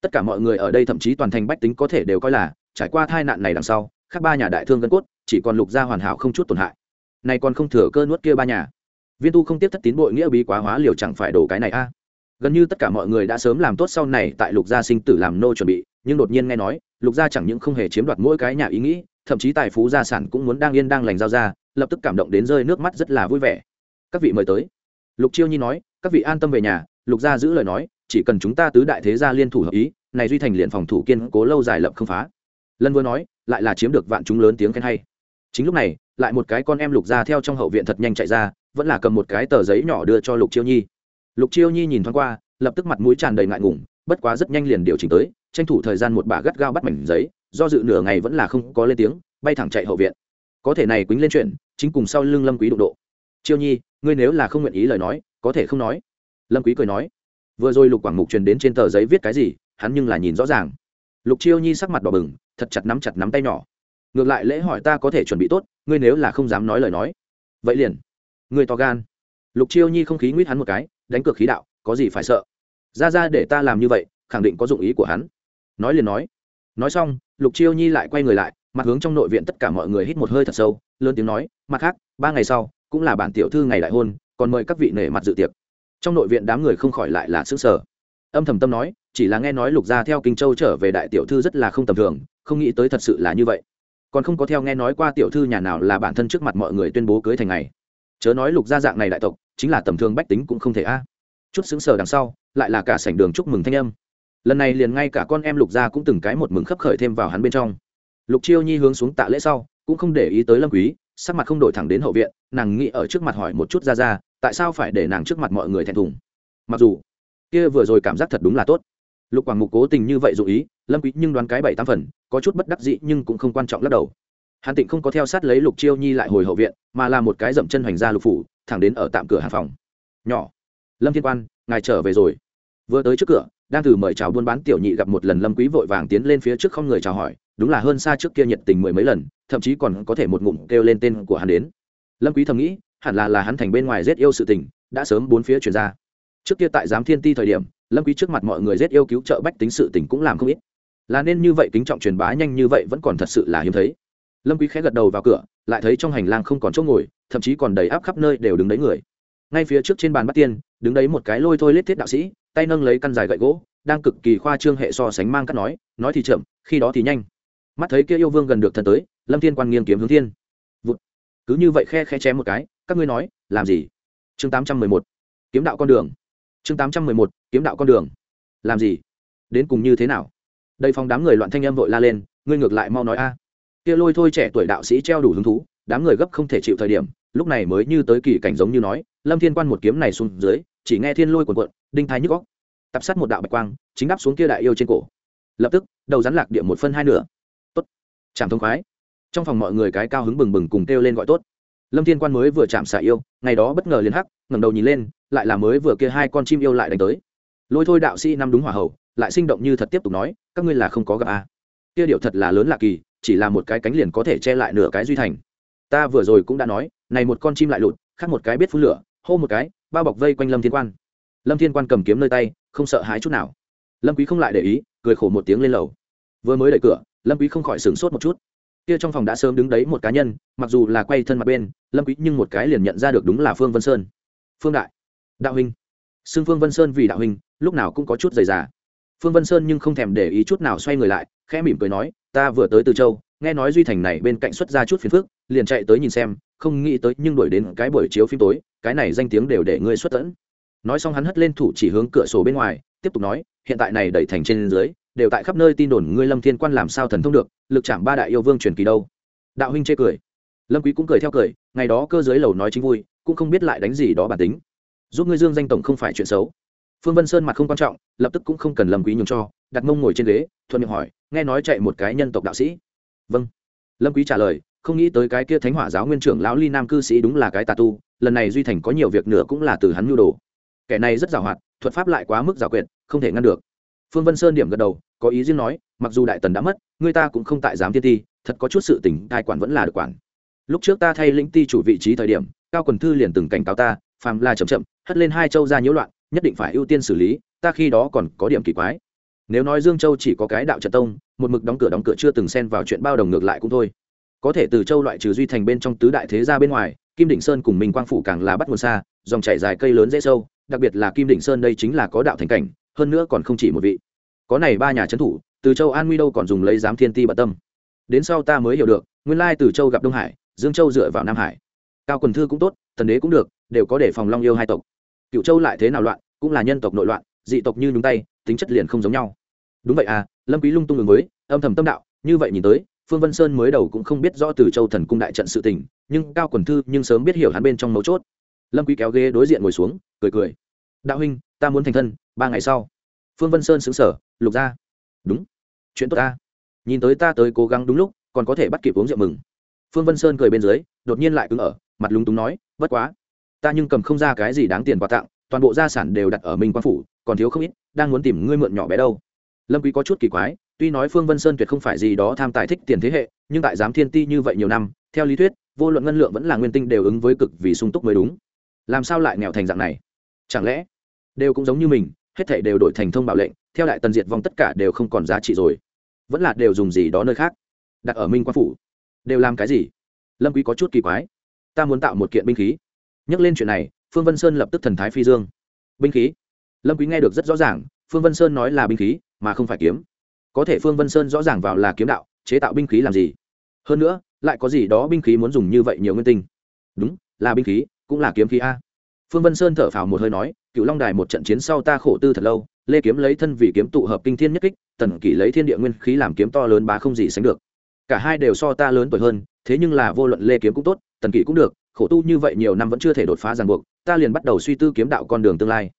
Tất cả mọi người ở đây thậm chí toàn thành bách tính có thể đều coi là trải qua tai nạn này đằng sau, khác ba nhà đại thương gân cốt, chỉ còn lục gia hoàn hảo không chút tổn hại. Này còn không thừa cơ nuốt kia ba nhà. Viên tu không tiếp thất tín bội nghĩa bí quá hóa liều chẳng phải đổ cái này a? Gần như tất cả mọi người đã sớm làm tốt sau này tại lục gia sinh tử làm nô chuẩn bị, nhưng đột nhiên nghe nói, lục gia chẳng những không hề chiếm đoạt mỗi cái nhà ý nghĩ, thậm chí tài phú gia sản cũng muốn đang yên đang lành giao ra, lập tức cảm động đến rơi nước mắt rất là vui vẻ. Các vị mời tới. Lục chiêu nhi nói, các vị an tâm về nhà lục gia giữ lời nói, chỉ cần chúng ta tứ đại thế gia liên thủ hợp ý, này duy thành liền phòng thủ kiên cố lâu dài lập không phá. Lân vừa nói, lại là chiếm được vạn chúng lớn tiếng khen hay. Chính lúc này, lại một cái con em lục gia theo trong hậu viện thật nhanh chạy ra, vẫn là cầm một cái tờ giấy nhỏ đưa cho lục chiêu nhi. Lục chiêu nhi nhìn thoáng qua, lập tức mặt mũi tràn đầy ngại ngùng, bất quá rất nhanh liền điều chỉnh tới, tranh thủ thời gian một bà gắt gao bắt mảnh giấy, do dự nửa ngày vẫn là không có lên tiếng, bay thẳng chạy hậu viện. Có thể này quýnh lên chuyện, chính cùng sau lưng lâm quý đụng độ. Chiêu nhi, ngươi nếu là không nguyện ý lời nói, có thể không nói lâm quý cười nói, vừa rồi lục quảng mục truyền đến trên tờ giấy viết cái gì, hắn nhưng là nhìn rõ ràng. Lục chiêu nhi sắc mặt đỏ bừng, thật chặt nắm chặt nắm tay nhỏ. Ngược lại lễ hỏi ta có thể chuẩn bị tốt, ngươi nếu là không dám nói lời nói, vậy liền, ngươi to gan. Lục chiêu nhi không khí nguyết hắn một cái, đánh cược khí đạo, có gì phải sợ? Ra ra để ta làm như vậy, khẳng định có dụng ý của hắn. Nói liền nói. Nói xong, lục chiêu nhi lại quay người lại, mặt hướng trong nội viện tất cả mọi người hít một hơi thật sâu, lớn tiếng nói, mặt khác, ba ngày sau, cũng là bản tiểu thư ngày đại hôn, còn mời các vị nể mặt dự tiệc trong nội viện đám người không khỏi lại là xứ sở. Âm thầm tâm nói, chỉ là nghe nói lục gia theo kinh châu trở về đại tiểu thư rất là không tầm thường, không nghĩ tới thật sự là như vậy. Còn không có theo nghe nói qua tiểu thư nhà nào là bản thân trước mặt mọi người tuyên bố cưới thành ngày. Chớ nói lục gia dạng này đại tộc, chính là tầm thường bách tính cũng không thể a. Chút xứng sở đằng sau, lại là cả sảnh đường chúc mừng thanh âm. Lần này liền ngay cả con em lục gia cũng từng cái một mừng khấp khởi thêm vào hắn bên trong. Lục chiêu nhi hướng xuống tạ lễ sau, cũng không để ý tới lâm quý, sắc mặt không đổi thẳng đến hậu viện, nàng nghĩ ở trước mặt hỏi một chút ra ra tại sao phải để nàng trước mặt mọi người thẹn thùng? Mặc dù, kia vừa rồi cảm giác thật đúng là tốt. Lục quảng mục cố tình như vậy dụ ý, lâm quý nhưng đoán cái bảy tam phần, có chút bất đắc dĩ nhưng cũng không quan trọng lắc đầu. Hàn tịnh không có theo sát lấy lục chiêu nhi lại hồi hậu viện, mà là một cái dậm chân hoành ra lục phủ, thẳng đến ở tạm cửa hàng phòng. Nhỏ, lâm thiên quan, ngài trở về rồi. Vừa tới trước cửa, đang thử mời chào buôn bán tiểu nhị gặp một lần lâm quý vội vàng tiến lên phía trước không người chào hỏi, đúng là hơn xa trước kia nhiệt tình mười mấy lần, thậm chí còn có thể một ngụm kêu lên tên của hắn đến. Lâm quý thầm nghĩ hẳn là là hắn thành bên ngoài giết yêu sự tình, đã sớm bốn phía truyền ra. Trước kia tại giám thiên ti thời điểm, lâm quý trước mặt mọi người giết yêu cứu trợ bách tính sự tình cũng làm không ít. Là nên như vậy kính trọng truyền bá nhanh như vậy vẫn còn thật sự là hiếm thấy. Lâm quý khẽ gật đầu vào cửa, lại thấy trong hành lang không còn chỗ ngồi, thậm chí còn đầy áp khắp nơi đều đứng đấy người. Ngay phía trước trên bàn bắt tiên, đứng đấy một cái lôi thôi lết thiết đạo sĩ, tay nâng lấy căn dài gậy gỗ, đang cực kỳ khoa trương hệ so sánh mang cắt nói nói thì chậm, khi đó thì nhanh. Mắt thấy kia yêu vương gần được thần tới, lâm thiên quan nghiêng kiếm hướng thiên. Vụt. cứ như vậy khe khe chém một cái các ngươi nói, làm gì? Chương tám trăm mười một, kiếm đạo con đường. Chương tám trăm mười một, kiếm đạo con đường. Làm gì? Đến cùng như thế nào? Đây phòng đám người loạn thanh âm vội la lên, ngươi ngược lại mau nói a. Kia lôi thôi trẻ tuổi đạo sĩ treo đủ hứng thú, đám người gấp không thể chịu thời điểm, lúc này mới như tới kỳ cảnh giống như nói, lâm thiên quan một kiếm này xuống dưới, chỉ nghe thiên lôi quần quận đinh thái nhức góc tập sát một đạo bạch quang, chính đáp xuống kia đại yêu trên cổ. Lập tức, đầu rắn lạc địa một phân hai nửa. Tốt. Chạm thông khoái. Trong phòng mọi người cái cao hứng bừng bừng cùng kêu lên gọi tốt lâm thiên quan mới vừa chạm xả yêu, ngày đó bất ngờ liền hắc, ngẩng đầu nhìn lên, lại là mới vừa kia hai con chim yêu lại đánh tới. Lôi thôi đạo sĩ năm đúng hỏa hậu lại sinh động như thật tiếp tục nói, các ngươi là không có gặp a à. kia điệu thật là lớn lạ kỳ, chỉ là một cái cánh liền có thể che lại nửa cái duy thành. Ta vừa rồi cũng đã nói, này một con chim lại lụt, khác một cái biết phun lửa, hô một cái, bao bọc vây quanh lâm thiên quan. Lâm thiên quan cầm kiếm nơi tay, không sợ hãi chút nào. Lâm quý không lại để ý, cười khổ một tiếng lên lầu. Vừa mới đẩy cửa, lâm quý không khỏi sửng sốt một chút kia trong phòng đã sớm đứng đấy một cá nhân, mặc dù là quay thân mặt bên, lâm quý nhưng một cái liền nhận ra được đúng là phương vân sơn. Phương đại, đạo huynh. Xưng phương vân sơn vì đạo huynh, lúc nào cũng có chút dày dà. Phương vân sơn nhưng không thèm để ý chút nào xoay người lại, khẽ mỉm cười nói, ta vừa tới từ châu, nghe nói duy thành này bên cạnh xuất ra chút phiền phức, liền chạy tới nhìn xem, không nghĩ tới nhưng đuổi đến cái buổi chiếu phim tối, cái này danh tiếng đều để ngươi xuất tẫn. Nói xong hắn hất lên thủ chỉ hướng cửa sổ bên ngoài, tiếp tục nói, hiện tại này đẩy thành trên dưới đều tại khắp nơi tin đồn ngươi lâm thiên quan làm sao thần thông được, lực chạm ba đại yêu vương truyền kỳ đâu? Đạo huynh chê cười. Lâm quý cũng cười theo cười, ngày đó cơ giới lầu nói chính vui, cũng không biết lại đánh gì đó bản tính. Giúp ngươi dương danh tổng không phải chuyện xấu. Phương vân sơn mặt không quan trọng, lập tức cũng không cần lâm quý nhường cho, đặt mông ngồi trên ghế, thuận miệng hỏi, nghe nói chạy một cái nhân tộc đạo sĩ? Vâng. Lâm quý trả lời, không nghĩ tới cái kia thánh hỏa giáo nguyên trưởng lão ly nam cư sĩ đúng là cái tà tu, lần này duy thành có nhiều việc nữa cũng là từ hắn nhu đồ. Kẻ này rất giàu hoạt thuật pháp lại quá mức giàu quyệt, không thể ngăn được phương vân sơn điểm gật đầu có ý riêng nói mặc dù đại tần đã mất người ta cũng không tại dám tiên ti thật có chút sự tỉnh, cai quản vẫn là được quản. Lúc trước ta thay lĩnh ti chủ vị trí thời điểm cao quần thư liền từng cảnh cáo ta phàm là chậm chậm hất lên hai châu ra nhiễu loạn nhất định phải ưu tiên xử lý ta khi đó còn có điểm kỳ quái. Nếu nói dương châu chỉ có cái đạo trận tông một mực đóng cửa đóng cửa chưa từng xen vào chuyện bao đồng ngược lại cũng thôi. Có thể từ châu loại trừ duy thành bên trong tứ đại thế ra bên ngoài kim Đỉnh sơn cùng minh quang phủ càng là bắt nguồn xa dòng chảy dài cây lớn dễ sâu đặc biệt là kim Đỉnh sơn đây chính là có đạo thành cảnh hơn nữa còn không chỉ một vị. Có này ba nhà trấn thủ, từ châu an nguy đâu còn dùng lấy giám thiên ti bận tâm. Đến sau ta mới hiểu được, nguyên lai từ châu gặp đông hải, dương châu dựa vào nam hải. Cao quần thư cũng tốt, thần đế cũng được, đều có để phòng long yêu hai tộc. Cựu châu lại thế nào loạn, cũng là nhân tộc nội loạn, dị tộc như nhúng tay, tính chất liền không giống nhau. Đúng vậy à lâm quý lung tung ứng với âm thầm tâm đạo, như vậy nhìn tới, phương vân sơn mới đầu cũng không biết rõ từ châu thần cung đại trận sự tình, nhưng cao quần thư nhưng sớm biết hiểu hắn bên trong mấu chốt. Lâm quý kéo ghế đối diện ngồi xuống, cười cười. Đạo huynh, ta muốn thành thân ba ngày sau, phương vân sơn xứng sở lục ra đúng, chuyện tốt ta. Nhìn tới ta tới cố gắng đúng lúc, còn có thể bắt kịp uống rượu mừng. Phương vân sơn cười bên dưới, đột nhiên lại cứng ở, mặt lúng túng nói vất quá, ta nhưng cầm không ra cái gì đáng tiền quà tặng, toàn bộ gia sản đều đặt ở minh quan phủ, còn thiếu không ít, đang muốn tìm ngươi mượn nhỏ bé đâu. Lâm quý có chút kỳ quái, tuy nói phương vân sơn tuyệt không phải gì đó tham tài thích tiền thế hệ, nhưng tại giám thiên ti như vậy nhiều năm, theo lý thuyết, vô luận ngân lượng vẫn là nguyên tinh đều ứng với cực vì sung túc mới đúng. Làm sao lại nghèo thành dạng này? Chẳng lẽ đều cũng giống như mình hết thảy đều đổi thành thông bảo lệnh, theo đại tần diệt vong tất cả đều không còn giá trị rồi. Vẫn là đều dùng gì đó nơi khác. Đặt ở minh quan phủ. Đều làm cái gì? Lâm quý có chút kỳ quái. Ta muốn tạo một kiện binh khí. Nhắc lên chuyện này, phương vân sơn lập tức thần thái phi dương. Binh khí? Lâm quý nghe được rất rõ ràng, phương vân sơn nói là binh khí, mà không phải kiếm. Có thể phương vân sơn rõ ràng vào là kiếm đạo, chế tạo binh khí làm gì? Hơn nữa, lại có gì đó binh khí muốn dùng như vậy nhiều nguyên tinh? Đúng, là binh khí, cũng là kiếm khí a. Phương vân sơn thở phào một hơi nói cựu long đài một trận chiến sau ta khổ tư thật lâu, lê kiếm lấy thân vì kiếm tụ hợp kinh thiên nhất kích, tần kỷ lấy thiên địa nguyên khí làm kiếm to lớn bá không gì sánh được. Cả hai đều so ta lớn tuổi hơn, thế nhưng là vô luận lê kiếm cũng tốt, tần kỷ cũng được, khổ tu như vậy nhiều năm vẫn chưa thể đột phá ràng buộc, ta liền bắt đầu suy tư kiếm đạo con đường tương lai.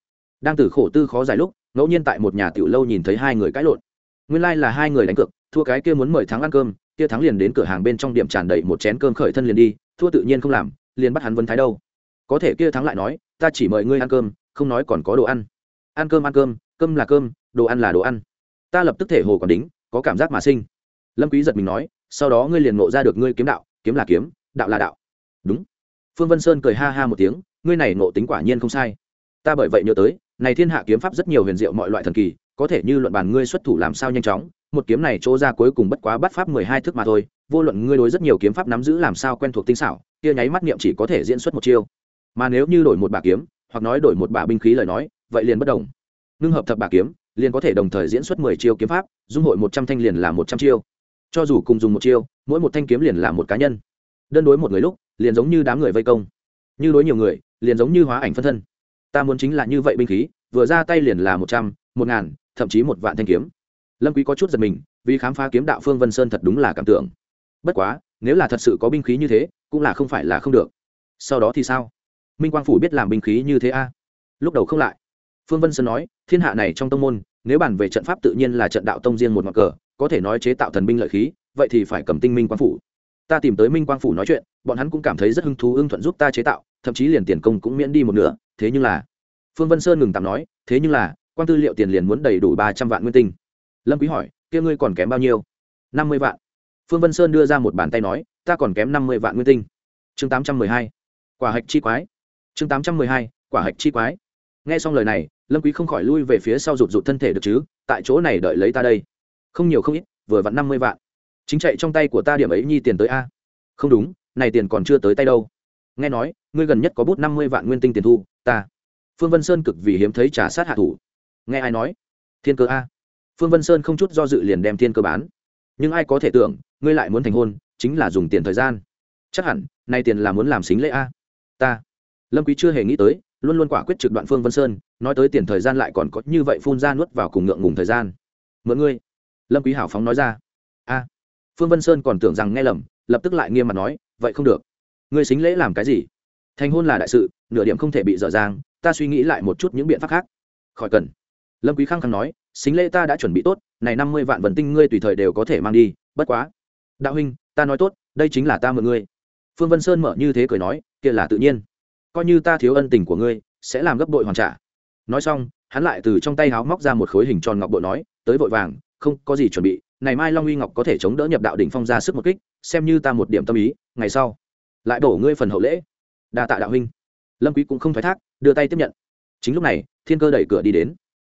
Đang từ khổ tư khó dài lúc, ngẫu nhiên tại một nhà tiểu lâu nhìn thấy hai người cãi lộn. Nguyên lai là hai người đánh cược, thua cái kia muốn mời thắng ăn cơm, kia thắng liền đến cửa hàng bên trong điểm tràn đầy một chén cơm khởi thân liền đi, thua tự nhiên không làm, liền bắt hắn vấn thái đâu. Có thể kia thắng lại nói, ta chỉ mời ngươi ăn cơm không nói còn có đồ ăn. Ăn cơm ăn cơm cơm là cơm, đồ ăn là đồ ăn. Ta lập tức thể hồ còn đính, có cảm giác mà sinh. Lâm quý giật mình nói, sau đó ngươi liền ngộ ra được ngươi kiếm đạo, kiếm là kiếm, đạo là đạo. Đúng. Phương vân sơn cười ha ha một tiếng, ngươi này ngộ tính quả nhiên không sai. Ta bởi vậy nhớ tới, này thiên hạ kiếm pháp rất nhiều huyền diệu mọi loại thần kỳ, có thể như luận bàn ngươi xuất thủ làm sao nhanh chóng, một kiếm này chỗ ra cuối cùng bất quá bắt pháp mười hai thức mà thôi, vô luận ngươi đối rất nhiều kiếm pháp nắm giữ làm sao quen thuộc tinh xảo, kia nháy mắt niệm chỉ có thể diễn xuất một chiêu. Mà nếu như đổi một bà kiếm hoặc nói đổi một bả binh khí lời nói, vậy liền bất đồng. Ngưng hợp thập bà kiếm, liền có thể đồng thời diễn xuất mười chiêu kiếm pháp, dung hội một trăm thanh liền là một trăm chiêu. Cho dù cùng dùng một chiêu, mỗi một thanh kiếm liền là một cá nhân. Đơn đối một người lúc, liền giống như đám người vây công. Như đối nhiều người, liền giống như hóa ảnh phân thân. Ta muốn chính là như vậy binh khí, vừa ra tay liền là một trăm, một ngàn, thậm chí một vạn thanh kiếm. Lâm quý có chút giật mình, vì khám phá kiếm đạo phương vân sơn thật đúng là cảm tưởng. Bất quá, nếu là thật sự có binh khí như thế, cũng là không phải là không được. Sau đó thì sao? Minh quang phủ biết làm binh khí như thế a? Lúc đầu không lại. Phương vân sơn nói, thiên hạ này trong tông môn, nếu bàn về trận pháp tự nhiên là trận đạo tông riêng một mặt cờ, có thể nói chế tạo thần binh lợi khí, vậy thì phải cầm tinh minh quang phủ. Ta tìm tới minh quang phủ nói chuyện, bọn hắn cũng cảm thấy rất hứng thú ưng thuận giúp ta chế tạo, thậm chí liền tiền công cũng miễn đi một nửa, thế nhưng là phương vân sơn ngừng tạm nói, thế nhưng là quan tư liệu tiền liền muốn đầy đủ ba trăm vạn nguyên tinh. Lâm quý hỏi, kia ngươi còn kém bao nhiêu? Năm mươi vạn. Phương vân sơn đưa ra một bàn tay nói, ta còn kém năm mươi vạn nguyên tinh. Chương tám trăm mười hai. Quả hạch chi quái chương tám trăm mười hai, quả hạch chi quái. Nghe xong lời này, lâm quý không khỏi lui về phía sau rụt rụt thân thể được chứ, tại chỗ này đợi lấy ta đây. Không nhiều không ít, vừa vặn năm mươi vạn. Chính chạy trong tay của ta điểm ấy nhi tiền tới a. Không đúng, này tiền còn chưa tới tay đâu. Nghe nói, ngươi gần nhất có bút năm mươi vạn nguyên tinh tiền thu, ta. Phương vân sơn cực vì hiếm thấy trả sát hạ thủ. Nghe ai nói? Thiên cơ a. Phương vân sơn không chút do dự liền đem thiên cơ bán. Nhưng ai có thể tưởng, ngươi lại muốn thành hôn, chính là dùng tiền thời gian. Chắc hẳn, nay tiền là muốn làm xính lễ a. Ta lâm quý chưa hề nghĩ tới, luôn luôn quả quyết trực đoạn phương vân sơn, nói tới tiền thời gian lại còn có như vậy phun ra nuốt vào cùng ngượng ngùng thời gian. Mượn ngươi. Lâm quý hảo phóng nói ra. A. Phương vân sơn còn tưởng rằng nghe lầm, lập tức lại nghiêm mặt nói, vậy không được. Ngươi xính lễ làm cái gì? Thành hôn là đại sự, nửa điểm không thể bị dở dang, ta suy nghĩ lại một chút những biện pháp khác. Khỏi cần. Lâm quý khăng khăng nói, xính lễ ta đã chuẩn bị tốt, này năm mươi vạn vần tinh ngươi tùy thời đều có thể mang đi, bất quá. Đạo huynh, ta nói tốt, đây chính là ta mượn ngươi. Phương vân sơn mở như thế cười nói, kia là tự nhiên coi như ta thiếu ân tình của ngươi, sẽ làm gấp bội hoàn trả. Nói xong, hắn lại từ trong tay háo móc ra một khối hình tròn ngọc bội nói, tới vội vàng, không có gì chuẩn bị, này mai long uy ngọc có thể chống đỡ nhập đạo đỉnh phong ra sức một kích, xem như ta một điểm tâm ý, ngày sau, lại đổ ngươi phần hậu lễ. Đa tạ đạo huynh. Lâm quý cũng không thoái thác, đưa tay tiếp nhận. Chính lúc này, thiên cơ đẩy cửa đi đến.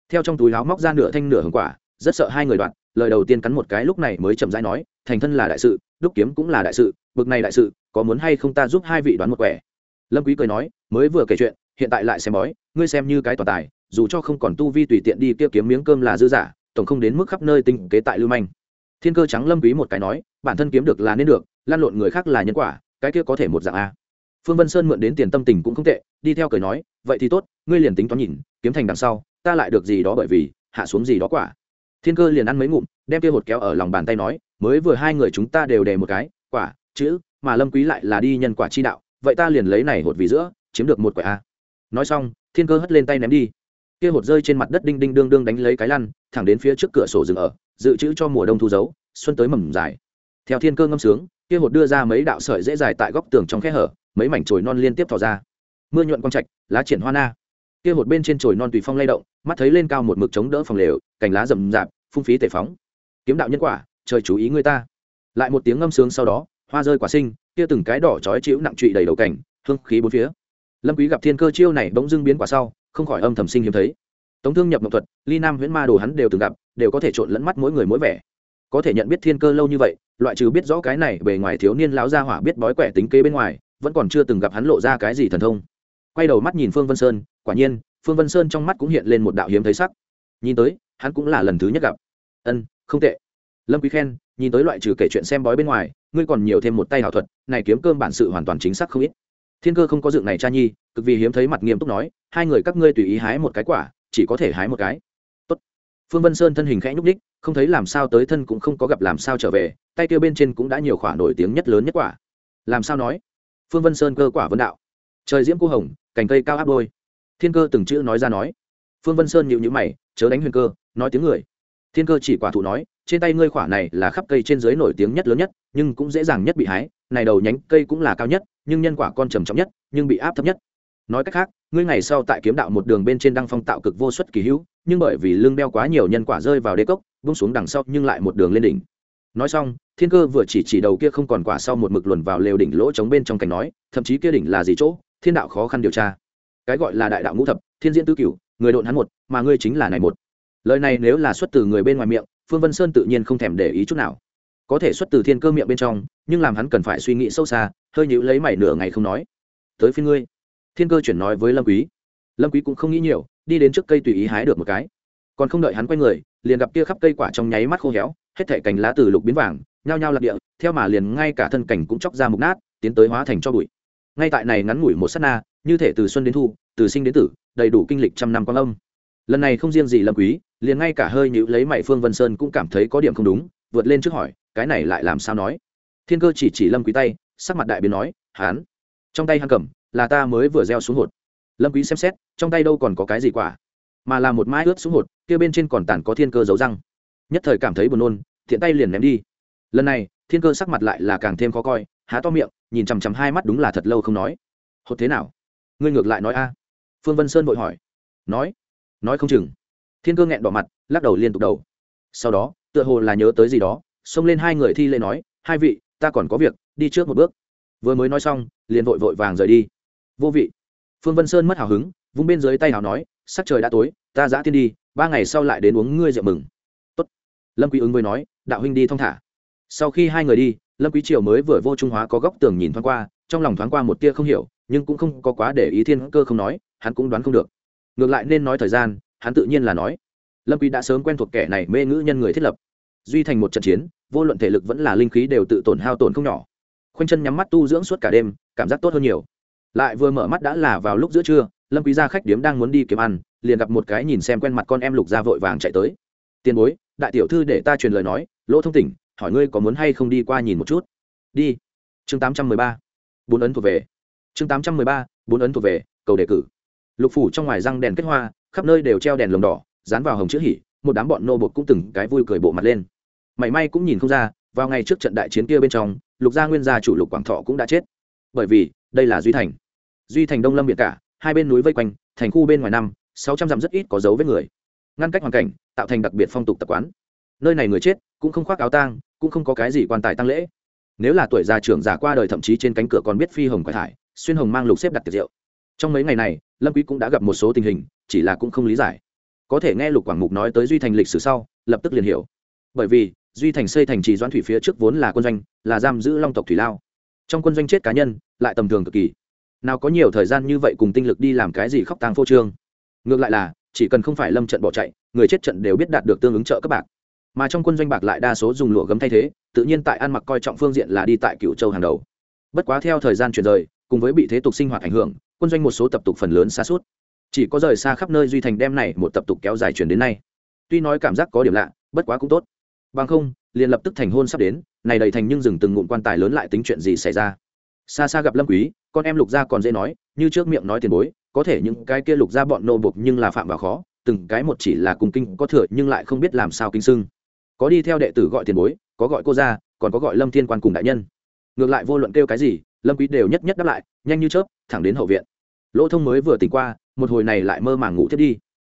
Theo trong túi háo móc ra nửa thanh nửa hồng quả, rất sợ hai người đoạn, lời đầu tiên cắn một cái lúc này mới chậm rãi nói, thành thân là đại sự, đúc kiếm cũng là đại sự, bực này đại sự, có muốn hay không ta giúp hai vị đoán một quẻ? Lâm quý cười nói, mới vừa kể chuyện, hiện tại lại xem bói, ngươi xem như cái toàn tài, dù cho không còn tu vi tùy tiện đi kia kiếm miếng cơm là dư giả, tổng không đến mức khắp nơi tinh kế tại lưu manh. Thiên cơ trắng lâm quý một cái nói, bản thân kiếm được là nên được lan lộn người khác là nhân quả, cái kia có thể một dạng a. Phương vân sơn mượn đến tiền tâm tình cũng không tệ, đi theo cười nói, vậy thì tốt, ngươi liền tính toán nhìn, kiếm thành đằng sau, ta lại được gì đó bởi vì, hạ xuống gì đó quả. Thiên cơ liền ăn mấy ngụm, đem kia hột kéo ở lòng bàn tay nói, mới vừa hai người chúng ta đều đề một cái, quả, chữ, mà lâm quý lại là đi nhân quả chi đạo vậy ta liền lấy này hột vì giữa, chiếm được một quả a. Nói xong, thiên cơ hất lên tay ném đi. Kia hột rơi trên mặt đất đinh đinh đương đương đánh lấy cái lăn, thẳng đến phía trước cửa sổ dừng ở, dự trữ cho mùa đông thu giấu xuân tới mầm dài. Theo thiên cơ ngâm sướng, kia hột đưa ra mấy đạo sợi dễ dài tại góc tường trong khe hở, mấy mảnh chồi non liên tiếp thò ra. Mưa nhuận quang trạch, lá triển hoa na. Kia hột bên trên chồi non tùy phong lay động, mắt thấy lên cao một mực chống đỡ phòng lều, cành lá rậm rạp, phung phí tể phóng. Kiếm đạo nhân quả, trời chú ý người ta. Lại một tiếng ngâm sướng sau đó, hoa rơi quả sinh kia từng cái đỏ chói chịu nặng trụy đầy đầu cảnh, hương khí bốn phía. Lâm quý gặp thiên cơ chiêu này bỗng dưng biến quả sau, không khỏi âm thầm sinh hiếm thấy. Tống thương nhập ngọc thuật, ly nam huyễn ma đồ hắn đều từng gặp, đều có thể trộn lẫn mắt mỗi người mỗi vẻ. Có thể nhận biết thiên cơ lâu như vậy, loại trừ biết rõ cái này bề ngoài thiếu niên lão gia hỏa biết bói quẻ tính kế bên ngoài, vẫn còn chưa từng gặp hắn lộ ra cái gì thần thông. Quay đầu mắt nhìn phương vân sơn, quả nhiên, phương vân sơn trong mắt cũng hiện lên một đạo hiếm thấy sắc. Nhìn tới, hắn cũng là lần thứ nhất gặp. Ân, không tệ. Lâm quý khen, nhìn tới loại trừ kể chuyện xem bói bên ngoài ngươi còn nhiều thêm một tay hảo thuật, này kiếm cơm bản sự hoàn toàn chính xác không ít. Thiên cơ không có dựng này cha nhi, cực vì hiếm thấy mặt nghiêm túc nói, hai người các ngươi tùy ý hái một cái quả, chỉ có thể hái một cái. Tốt. phương vân sơn thân hình khẽ nhúc ních không thấy làm sao tới thân cũng không có gặp làm sao trở về, tay kia bên trên cũng đã nhiều quả nổi tiếng nhất lớn nhất quả. Làm sao nói? Phương vân sơn cơ quả vân đạo. Trời diễm cô hồng, cành cây cao áp đôi. Thiên cơ từng chữ nói ra nói. Phương vân sơn nhịu nhữ mày, chớ đánh huyền cơ, nói tiếng người. Thiên cơ chỉ quả thụ nói trên tay ngươi khỏa này là khắp cây trên dưới nổi tiếng nhất lớn nhất, nhưng cũng dễ dàng nhất bị hái. Này đầu nhánh cây cũng là cao nhất, nhưng nhân quả con trầm trọng nhất, nhưng bị áp thấp nhất. Nói cách khác, ngươi ngày sau tại kiếm đạo một đường bên trên đăng phong tạo cực vô suất kỳ hữu, nhưng bởi vì lưng đeo quá nhiều nhân quả rơi vào đế cốc bung xuống đằng sau nhưng lại một đường lên đỉnh. Nói xong, thiên cơ vừa chỉ chỉ đầu kia không còn quả sau một mực luồn vào lều đỉnh lỗ trống bên trong cành nói, thậm chí kia đỉnh là gì chỗ? Thiên đạo khó khăn điều tra. Cái gọi là đại đạo ngũ thập, thiên diễn tứ cửu, người độn hắn một, mà ngươi chính là này một. Lời này nếu là xuất từ người bên ngoài miệng phương vân sơn tự nhiên không thèm để ý chút nào. Có thể xuất từ thiên cơ miệng bên trong, nhưng làm hắn cần phải suy nghĩ sâu xa, hơi nhữ lấy mày nửa ngày không nói. Tới phía ngươi. Thiên cơ chuyển nói với lâm quý. Lâm quý cũng không nghĩ nhiều, đi đến trước cây tùy ý hái được một cái. Còn không đợi hắn quay người, liền gặp kia khắp cây quả trong nháy mắt khô héo, hết thảy cành lá từ lục biến vàng, nhao nhao lạc địa, theo mà liền ngay cả thân cảnh cũng chóc ra mục nát, tiến tới hóa thành cho bụi. Ngay tại này ngắn ngủi một sát na, như thể từ xuân đến thu, từ sinh đến tử, đầy đủ kinh lịch trăm năm quang âm. Lần này không riêng gì lâm quý liền ngay cả hơi nhữ lấy mày phương vân sơn cũng cảm thấy có điểm không đúng, vượt lên trước hỏi, cái này lại làm sao nói? Thiên cơ chỉ chỉ lâm quý tay, sắc mặt đại biến nói, hán, trong tay hắn cầm, là ta mới vừa gieo xuống hột. Lâm quý xem xét, trong tay đâu còn có cái gì quả? Mà là một mái ướt xuống hột, kia bên trên còn tàn có thiên cơ giấu răng. Nhất thời cảm thấy buồn nôn, thiện tay liền ném đi. Lần này, thiên cơ sắc mặt lại là càng thêm khó coi, há to miệng, nhìn chằm chằm hai mắt đúng là thật lâu không nói. Hột thế nào? Ngươi ngược lại nói a. Phương vân sơn vội hỏi. Nói nói không chừng thiên cơ nghẹn đỏ mặt, lắc đầu liên tục đầu. Sau đó, tựa hồ là nhớ tới gì đó, xông lên hai người thi lễ nói, hai vị, ta còn có việc, đi trước một bước. Vừa mới nói xong, liền vội vội vàng rời đi. Vô vị. Phương vân sơn mất hào hứng, vung bên dưới tay hào nói, sắc trời đã tối, ta giã tiên đi, ba ngày sau lại đến uống ngươi rượu mừng. Tốt. lâm quý ứng với nói, đạo huynh đi thong thả. Sau khi hai người đi, lâm quý triều mới vừa vô trung hóa có góc tường nhìn thoáng qua, trong lòng thoáng qua một tia không hiểu, nhưng cũng không có quá để ý thiên cơ không nói, hắn cũng đoán không được. Ngược lại nên nói thời gian hắn tự nhiên là nói, lâm quý đã sớm quen thuộc kẻ này mê ngữ nhân người thiết lập. Duy thành một trận chiến, vô luận thể lực vẫn là linh khí đều tự tổn hao tổn không nhỏ. Khoanh chân nhắm mắt tu dưỡng suốt cả đêm, cảm giác tốt hơn nhiều. Lại vừa mở mắt đã là vào lúc giữa trưa, lâm quý gia khách điếm đang muốn đi kiếm ăn, liền gặp một cái nhìn xem quen mặt con em lục gia vội vàng chạy tới. Tiền bối, đại tiểu thư để ta truyền lời nói, lỗ thông tỉnh, hỏi ngươi có muốn hay không đi qua nhìn một chút? Đi. Chương 813 bốn ấn thuộc về. Chương 813 bốn ấn thuộc về, cầu đề cử. Lục phủ trong ngoài răng đèn kết hoa khắp nơi đều treo đèn lồng đỏ, dán vào hồng chữ hỉ, một đám bọn nô bột cũng từng cái vui cười bộ mặt lên. Mảy may cũng nhìn không ra, vào ngày trước trận đại chiến kia bên trong, lục gia nguyên gia chủ lục quảng thọ cũng đã chết. Bởi vì, đây là duy thành. Duy thành đông lâm biệt cả, hai bên núi vây quanh, thành khu bên ngoài năm, sáu trăm dặm rất ít có dấu với người. Ngăn cách hoàn cảnh, tạo thành đặc biệt phong tục tập quán. Nơi này người chết, cũng không khoác áo tang, cũng không có cái gì quan tài tăng lễ. Nếu là tuổi già trưởng già qua đời thậm chí trên cánh cửa còn biết phi hồng quải thải, xuyên hồng mang lục xếp đặt tiệc rượu. Trong mấy ngày này, lâm quý cũng đã gặp một số tình hình chỉ là cũng không lý giải. Có thể nghe lục quảng mục nói tới duy thành lịch sử sau, lập tức liền hiểu. Bởi vì, duy thành xây thành trì doãn thủy phía trước vốn là quân doanh, là giam giữ long tộc thủy lao. Trong quân doanh chết cá nhân, lại tầm thường cực kỳ. Nào có nhiều thời gian như vậy cùng tinh lực đi làm cái gì khóc tang phô trương. Ngược lại là, chỉ cần không phải lâm trận bỏ chạy, người chết trận đều biết đạt được tương ứng trợ các bạc. Mà trong quân doanh bạc lại đa số dùng lụa gấm thay thế, tự nhiên tại ăn mặc coi trọng phương diện là đi tại cựu châu hàng đầu. Bất quá theo thời gian chuyển rời, cùng với bị thế tục sinh hoạt ảnh hưởng, quân doanh một số tập tục phần lớn xa suốt chỉ có rời xa khắp nơi duy thành đem này một tập tục kéo dài chuyển đến nay. Tuy nói cảm giác có điểm lạ, bất quá cũng tốt. Bằng không, liền lập tức thành hôn sắp đến, này đầy thành nhưng dừng từng ngụm quan tài lớn lại tính chuyện gì xảy ra. Xa xa gặp lâm quý, con em lục gia còn dễ nói, như trước miệng nói tiền bối, có thể những cái kia lục gia bọn nô buộc nhưng là phạm vào khó, từng cái một chỉ là cùng kinh có thừa nhưng lại không biết làm sao kinh sưng. Có đi theo đệ tử gọi tiền bối, có gọi cô gia, còn có gọi lâm thiên quan cùng đại nhân. Ngược lại vô luận kêu cái gì, lâm quý đều nhất nhất đáp lại, nhanh như chớp, thẳng đến hậu viện. Lỗ thông mới vừa tỉnh qua một hồi này lại mơ màng ngủ thiết đi.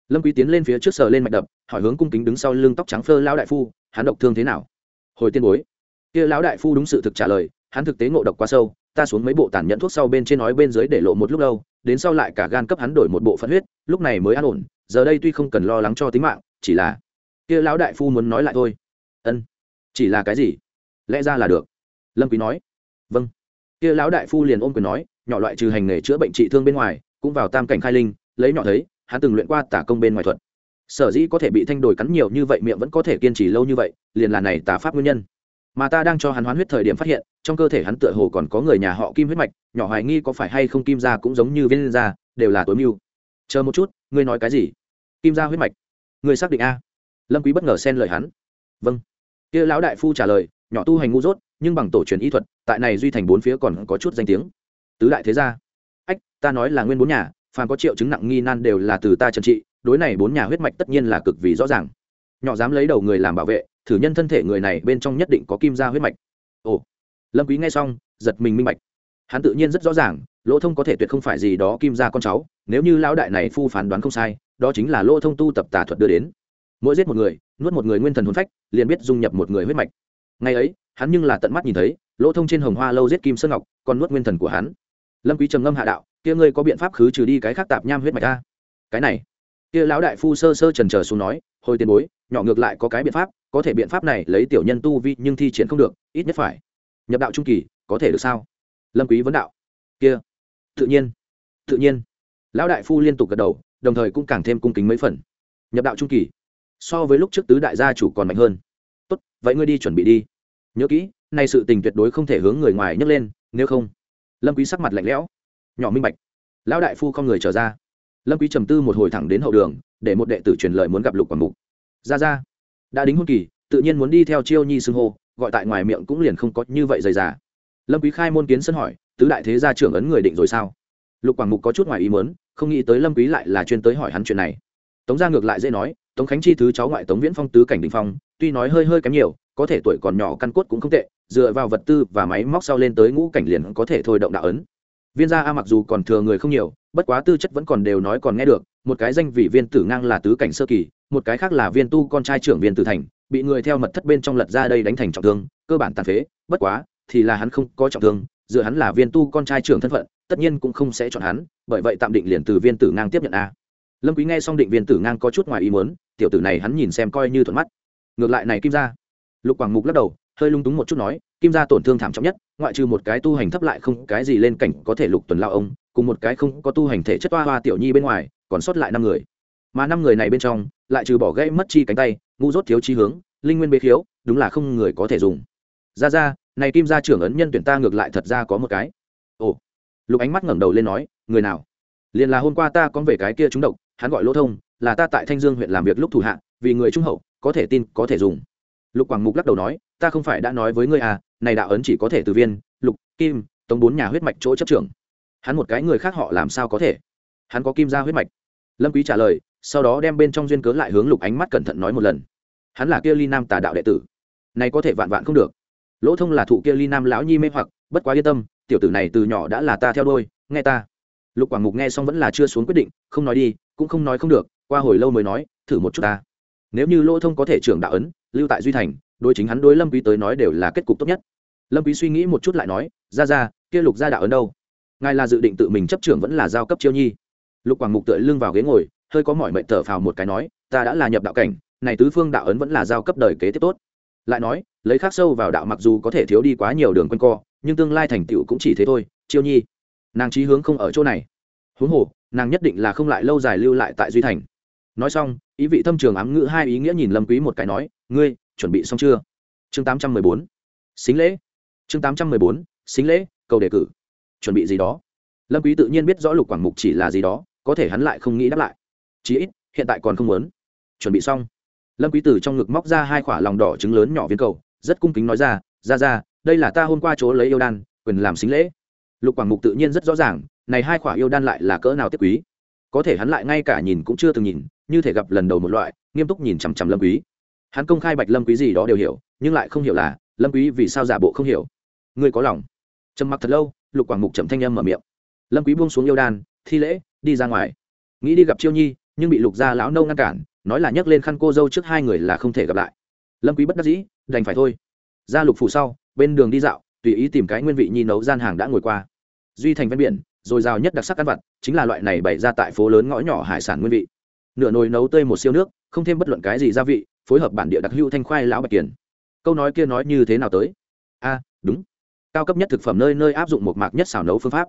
Lâm quý tiến lên phía trước sờ lên mạch đập, hỏi hướng cung kính đứng sau lưng tóc trắng phơ lão đại phu, hắn độc thương thế nào? Hồi tiên bối. Kia lão đại phu đúng sự thực trả lời, hắn thực tế ngộ độc quá sâu, ta xuống mấy bộ tàn nhẫn thuốc sau bên trên nói bên dưới để lộ một lúc lâu, đến sau lại cả gan cấp hắn đổi một bộ phân huyết, lúc này mới an ổn, giờ đây tuy không cần lo lắng cho tính mạng, chỉ là kia lão đại phu muốn nói lại thôi. Ân, chỉ là cái gì? Lẽ ra là được. Lâm quý nói. Vâng. Kia lão đại phu liền ôm quyền nói, nhỏ loại trừ hành nghề chữa bệnh trị thương bên ngoài cũng vào tam cảnh khai linh, lấy nhỏ thấy, hắn từng luyện qua tả công bên ngoài thuật. Sở dĩ có thể bị thanh đổi cắn nhiều như vậy miệng vẫn có thể kiên trì lâu như vậy, liền là này tà pháp nguyên nhân. Mà ta đang cho hắn hoán huyết thời điểm phát hiện, trong cơ thể hắn tựa hồ còn có người nhà họ kim huyết mạch, nhỏ hoài nghi có phải hay không kim gia cũng giống như viên gia, đều là tối mưu. Chờ một chút, ngươi nói cái gì? Kim gia huyết mạch. Ngươi xác định a? Lâm quý bất ngờ xen lời hắn. Vâng. Kia lão đại phu trả lời, nhỏ tu hành ngu dốt, nhưng bằng tổ truyền y thuật, tại này duy thành bốn phía còn có chút danh tiếng. Tứ đại thế gia ta nói là nguyên bốn nhà, phàm có triệu chứng nặng nghi nan đều là từ ta trần trị, đối này bốn nhà huyết mạch tất nhiên là cực vì rõ ràng. Nhỏ dám lấy đầu người làm bảo vệ, thử nhân thân thể người này bên trong nhất định có kim gia huyết mạch. Ồ, lâm quý nghe xong, giật mình minh bạch. Hắn tự nhiên rất rõ ràng, lỗ thông có thể tuyệt không phải gì đó kim gia con cháu, nếu như lão đại này phu phán đoán không sai, đó chính là lỗ thông tu tập tà thuật đưa đến. Mỗi giết một người, nuốt một người nguyên thần hồn phách, liền biết dung nhập một người huyết mạch. Ngày ấy, hắn nhưng là tận mắt nhìn thấy, lỗ thông trên hồng hoa lâu giết kim sơn ngọc, còn nuốt nguyên thần của hắn. Lâm quý trầm ngâm hạ đạo kia ngươi có biện pháp khứ trừ đi cái khác tạp nham huyết mạch ta? Cái này. Kia lão đại phu sơ sơ trần trờ xuống nói, hồi tiền bối, nhỏ ngược lại có cái biện pháp, có thể biện pháp này lấy tiểu nhân tu vi nhưng thi triển không được, ít nhất phải nhập đạo trung kỳ, có thể được sao? Lâm quý vấn đạo. Kia. Tự nhiên. Tự nhiên. Lão đại phu liên tục gật đầu, đồng thời cũng càng thêm cung kính mấy phần. Nhập đạo trung kỳ, so với lúc trước tứ đại gia chủ còn mạnh hơn. Tốt, vậy ngươi đi chuẩn bị đi. Nhớ kỹ, nay sự tình tuyệt đối không thể hướng người ngoài nhấc lên, nếu không. Lâm quý sắc mặt lạnh lẽo nhỏ minh bạch. Lão đại phu không người trở ra. Lâm quý trầm tư một hồi thẳng đến hậu đường, để một đệ tử truyền lời muốn gặp lục quản mục. Ra ra, đã đính hôn kỳ, tự nhiên muốn đi theo chiêu nhi xưng hô, gọi tại ngoài miệng cũng liền không có như vậy dày dà. Lâm quý khai môn kiến sân hỏi, tứ đại thế gia trưởng ấn người định rồi sao? Lục quảng mục có chút ngoài ý muốn, không nghĩ tới lâm quý lại là chuyên tới hỏi hắn chuyện này. Tống gia ngược lại dễ nói, tống khánh chi thứ cháu ngoại tống viễn phong tứ cảnh đình phong, tuy nói hơi hơi kém nhiều, có thể tuổi còn nhỏ căn cốt cũng không tệ, dựa vào vật tư và máy móc sau lên tới ngũ cảnh liền có thể thôi động đạo ấn viên gia a mặc dù còn thừa người không nhiều, bất quá tư chất vẫn còn đều nói còn nghe được, một cái danh vị viên tử ngang là tứ cảnh sơ kỳ, một cái khác là viên tu con trai trưởng viên tử thành, bị người theo mật thất bên trong lật ra đây đánh thành trọng thương, cơ bản tàn phế, bất quá, thì là hắn không có trọng thương dựa hắn là viên tu con trai trưởng thân phận, tất nhiên cũng không sẽ chọn hắn, bởi vậy tạm định liền từ viên tử ngang tiếp nhận a. Lâm quý nghe xong định viên tử ngang có chút ngoài ý muốn, tiểu tử này hắn nhìn xem coi như thuận mắt. Ngược lại này kim gia. Lục quảng mục lắc đầu hơi lung túng một chút nói, kim gia tổn thương thảm trọng nhất, ngoại trừ một cái tu hành thấp lại không cái gì lên cảnh có thể lục tuần lao ông, cùng một cái không có tu hành thể chất toa hoa tiểu nhi bên ngoài, còn sót lại năm người. Mà năm người này bên trong, lại trừ bỏ gãy mất chi cánh tay, ngu dốt thiếu chi hướng, linh nguyên bế khiếu, đúng là không người có thể dùng. Ra ra, này kim gia trưởng ấn nhân tuyển ta ngược lại thật ra có một cái. Ồ. Lục ánh mắt ngẩng đầu lên nói, người nào? Liền là hôm qua ta có về cái kia trúng độc, hắn gọi lỗ thông, là ta tại thanh dương huyện làm việc lúc thủ hạ, vì người trung hậu, có thể tin, có thể dùng. Lục quảng mục lắc đầu nói ta không phải đã nói với ngươi à này đạo ấn chỉ có thể từ viên, lục, kim, tống bốn nhà huyết mạch chỗ chấp trưởng. Hắn một cái người khác họ làm sao có thể? Hắn có kim gia huyết mạch. Lâm quý trả lời, sau đó đem bên trong duyên cớ lại hướng lục ánh mắt cẩn thận nói một lần. Hắn là kia ly nam tà đạo đệ tử. Này có thể vạn vạn không được. Lỗ thông là thụ kia ly nam lão nhi mê hoặc, bất quá yên tâm, tiểu tử này từ nhỏ đã là ta theo đôi nghe ta. Lục quảng mục nghe xong vẫn là chưa xuống quyết định, không nói đi, cũng không nói không được, qua hồi lâu mới nói, thử một chút ta. Nếu như lỗ thông có thể trưởng đạo ấn, lưu tại duy thành đối chính hắn đối lâm quý tới nói đều là kết cục tốt nhất. Lâm quý suy nghĩ một chút lại nói, ra ra, kia lục gia đạo ấn đâu? Ngài là dự định tự mình chấp trưởng vẫn là giao cấp chiêu nhi? Lục quảng mục tựa lưng vào ghế ngồi, hơi có mỏi mệt thở phào một cái nói, ta đã là nhập đạo cảnh, này tứ phương đạo ấn vẫn là giao cấp đời kế tiếp tốt. Lại nói, lấy khắc sâu vào đạo mặc dù có thể thiếu đi quá nhiều đường quanh co, nhưng tương lai thành tựu cũng chỉ thế thôi, chiêu nhi. Nàng trí hướng không ở chỗ này. Huống hồ, nàng nhất định là không lại lâu dài lưu lại tại duy thành. Nói xong, ý vị thâm trường ám ngữ hai ý nghĩa nhìn lâm quý một cái nói, ngươi chuẩn bị xong chưa? Chương tám trăm mười bốn. Xính lễ. Chương tám trăm mười bốn, xính lễ cầu đề cử. Chuẩn bị gì đó? Lâm quý tự nhiên biết rõ lục quảng mục chỉ là gì đó, có thể hắn lại không nghĩ đáp lại. Chí ít, hiện tại còn không muốn. Chuẩn bị xong. Lâm quý từ trong ngực móc ra hai quả lòng đỏ trứng lớn nhỏ viên cầu, rất cung kính nói ra ra ra, đây là ta hôm qua chỗ lấy yêu đan, quyền làm xính lễ. Lục quảng mục tự nhiên rất rõ ràng, này hai quả yêu đan lại là cỡ nào tiếc quý. Có thể hắn lại ngay cả nhìn cũng chưa từng nhìn, như thể gặp lần đầu một loại, nghiêm túc nhìn chằm chằm lâm quý hắn công khai bạch lâm quý gì đó đều hiểu, nhưng lại không hiểu là, lâm quý vì sao giả bộ không hiểu. Ngươi có lòng. Trầm mặc thật lâu, lục quảng mục chậm thanh âm mở miệng. Lâm quý buông xuống yêu đan, thi lễ, đi ra ngoài. Nghĩ đi gặp chiêu nhi, nhưng bị lục gia lão nâu ngăn cản, nói là nhấc lên khăn cô dâu trước hai người là không thể gặp lại. Lâm quý bất đắc dĩ, đành phải thôi. Ra lục phủ sau, bên đường đi dạo, tùy ý tìm cái nguyên vị nhi nấu gian hàng đã ngồi qua. Duy thành ven biển, rồi rào nhất đặc sắc ăn vặt, chính là loại này bày ra tại phố lớn ngõ nhỏ hải sản nguyên vị. Nửa nồi nấu tươi một siêu nước, không thêm bất luận cái gì gia vị phối hợp bản địa đặc hữu thanh khoai lão bạch kiển. Câu nói kia nói như thế nào tới? A, đúng. Cao cấp nhất thực phẩm nơi nơi áp dụng một mạc nhất xào nấu phương pháp.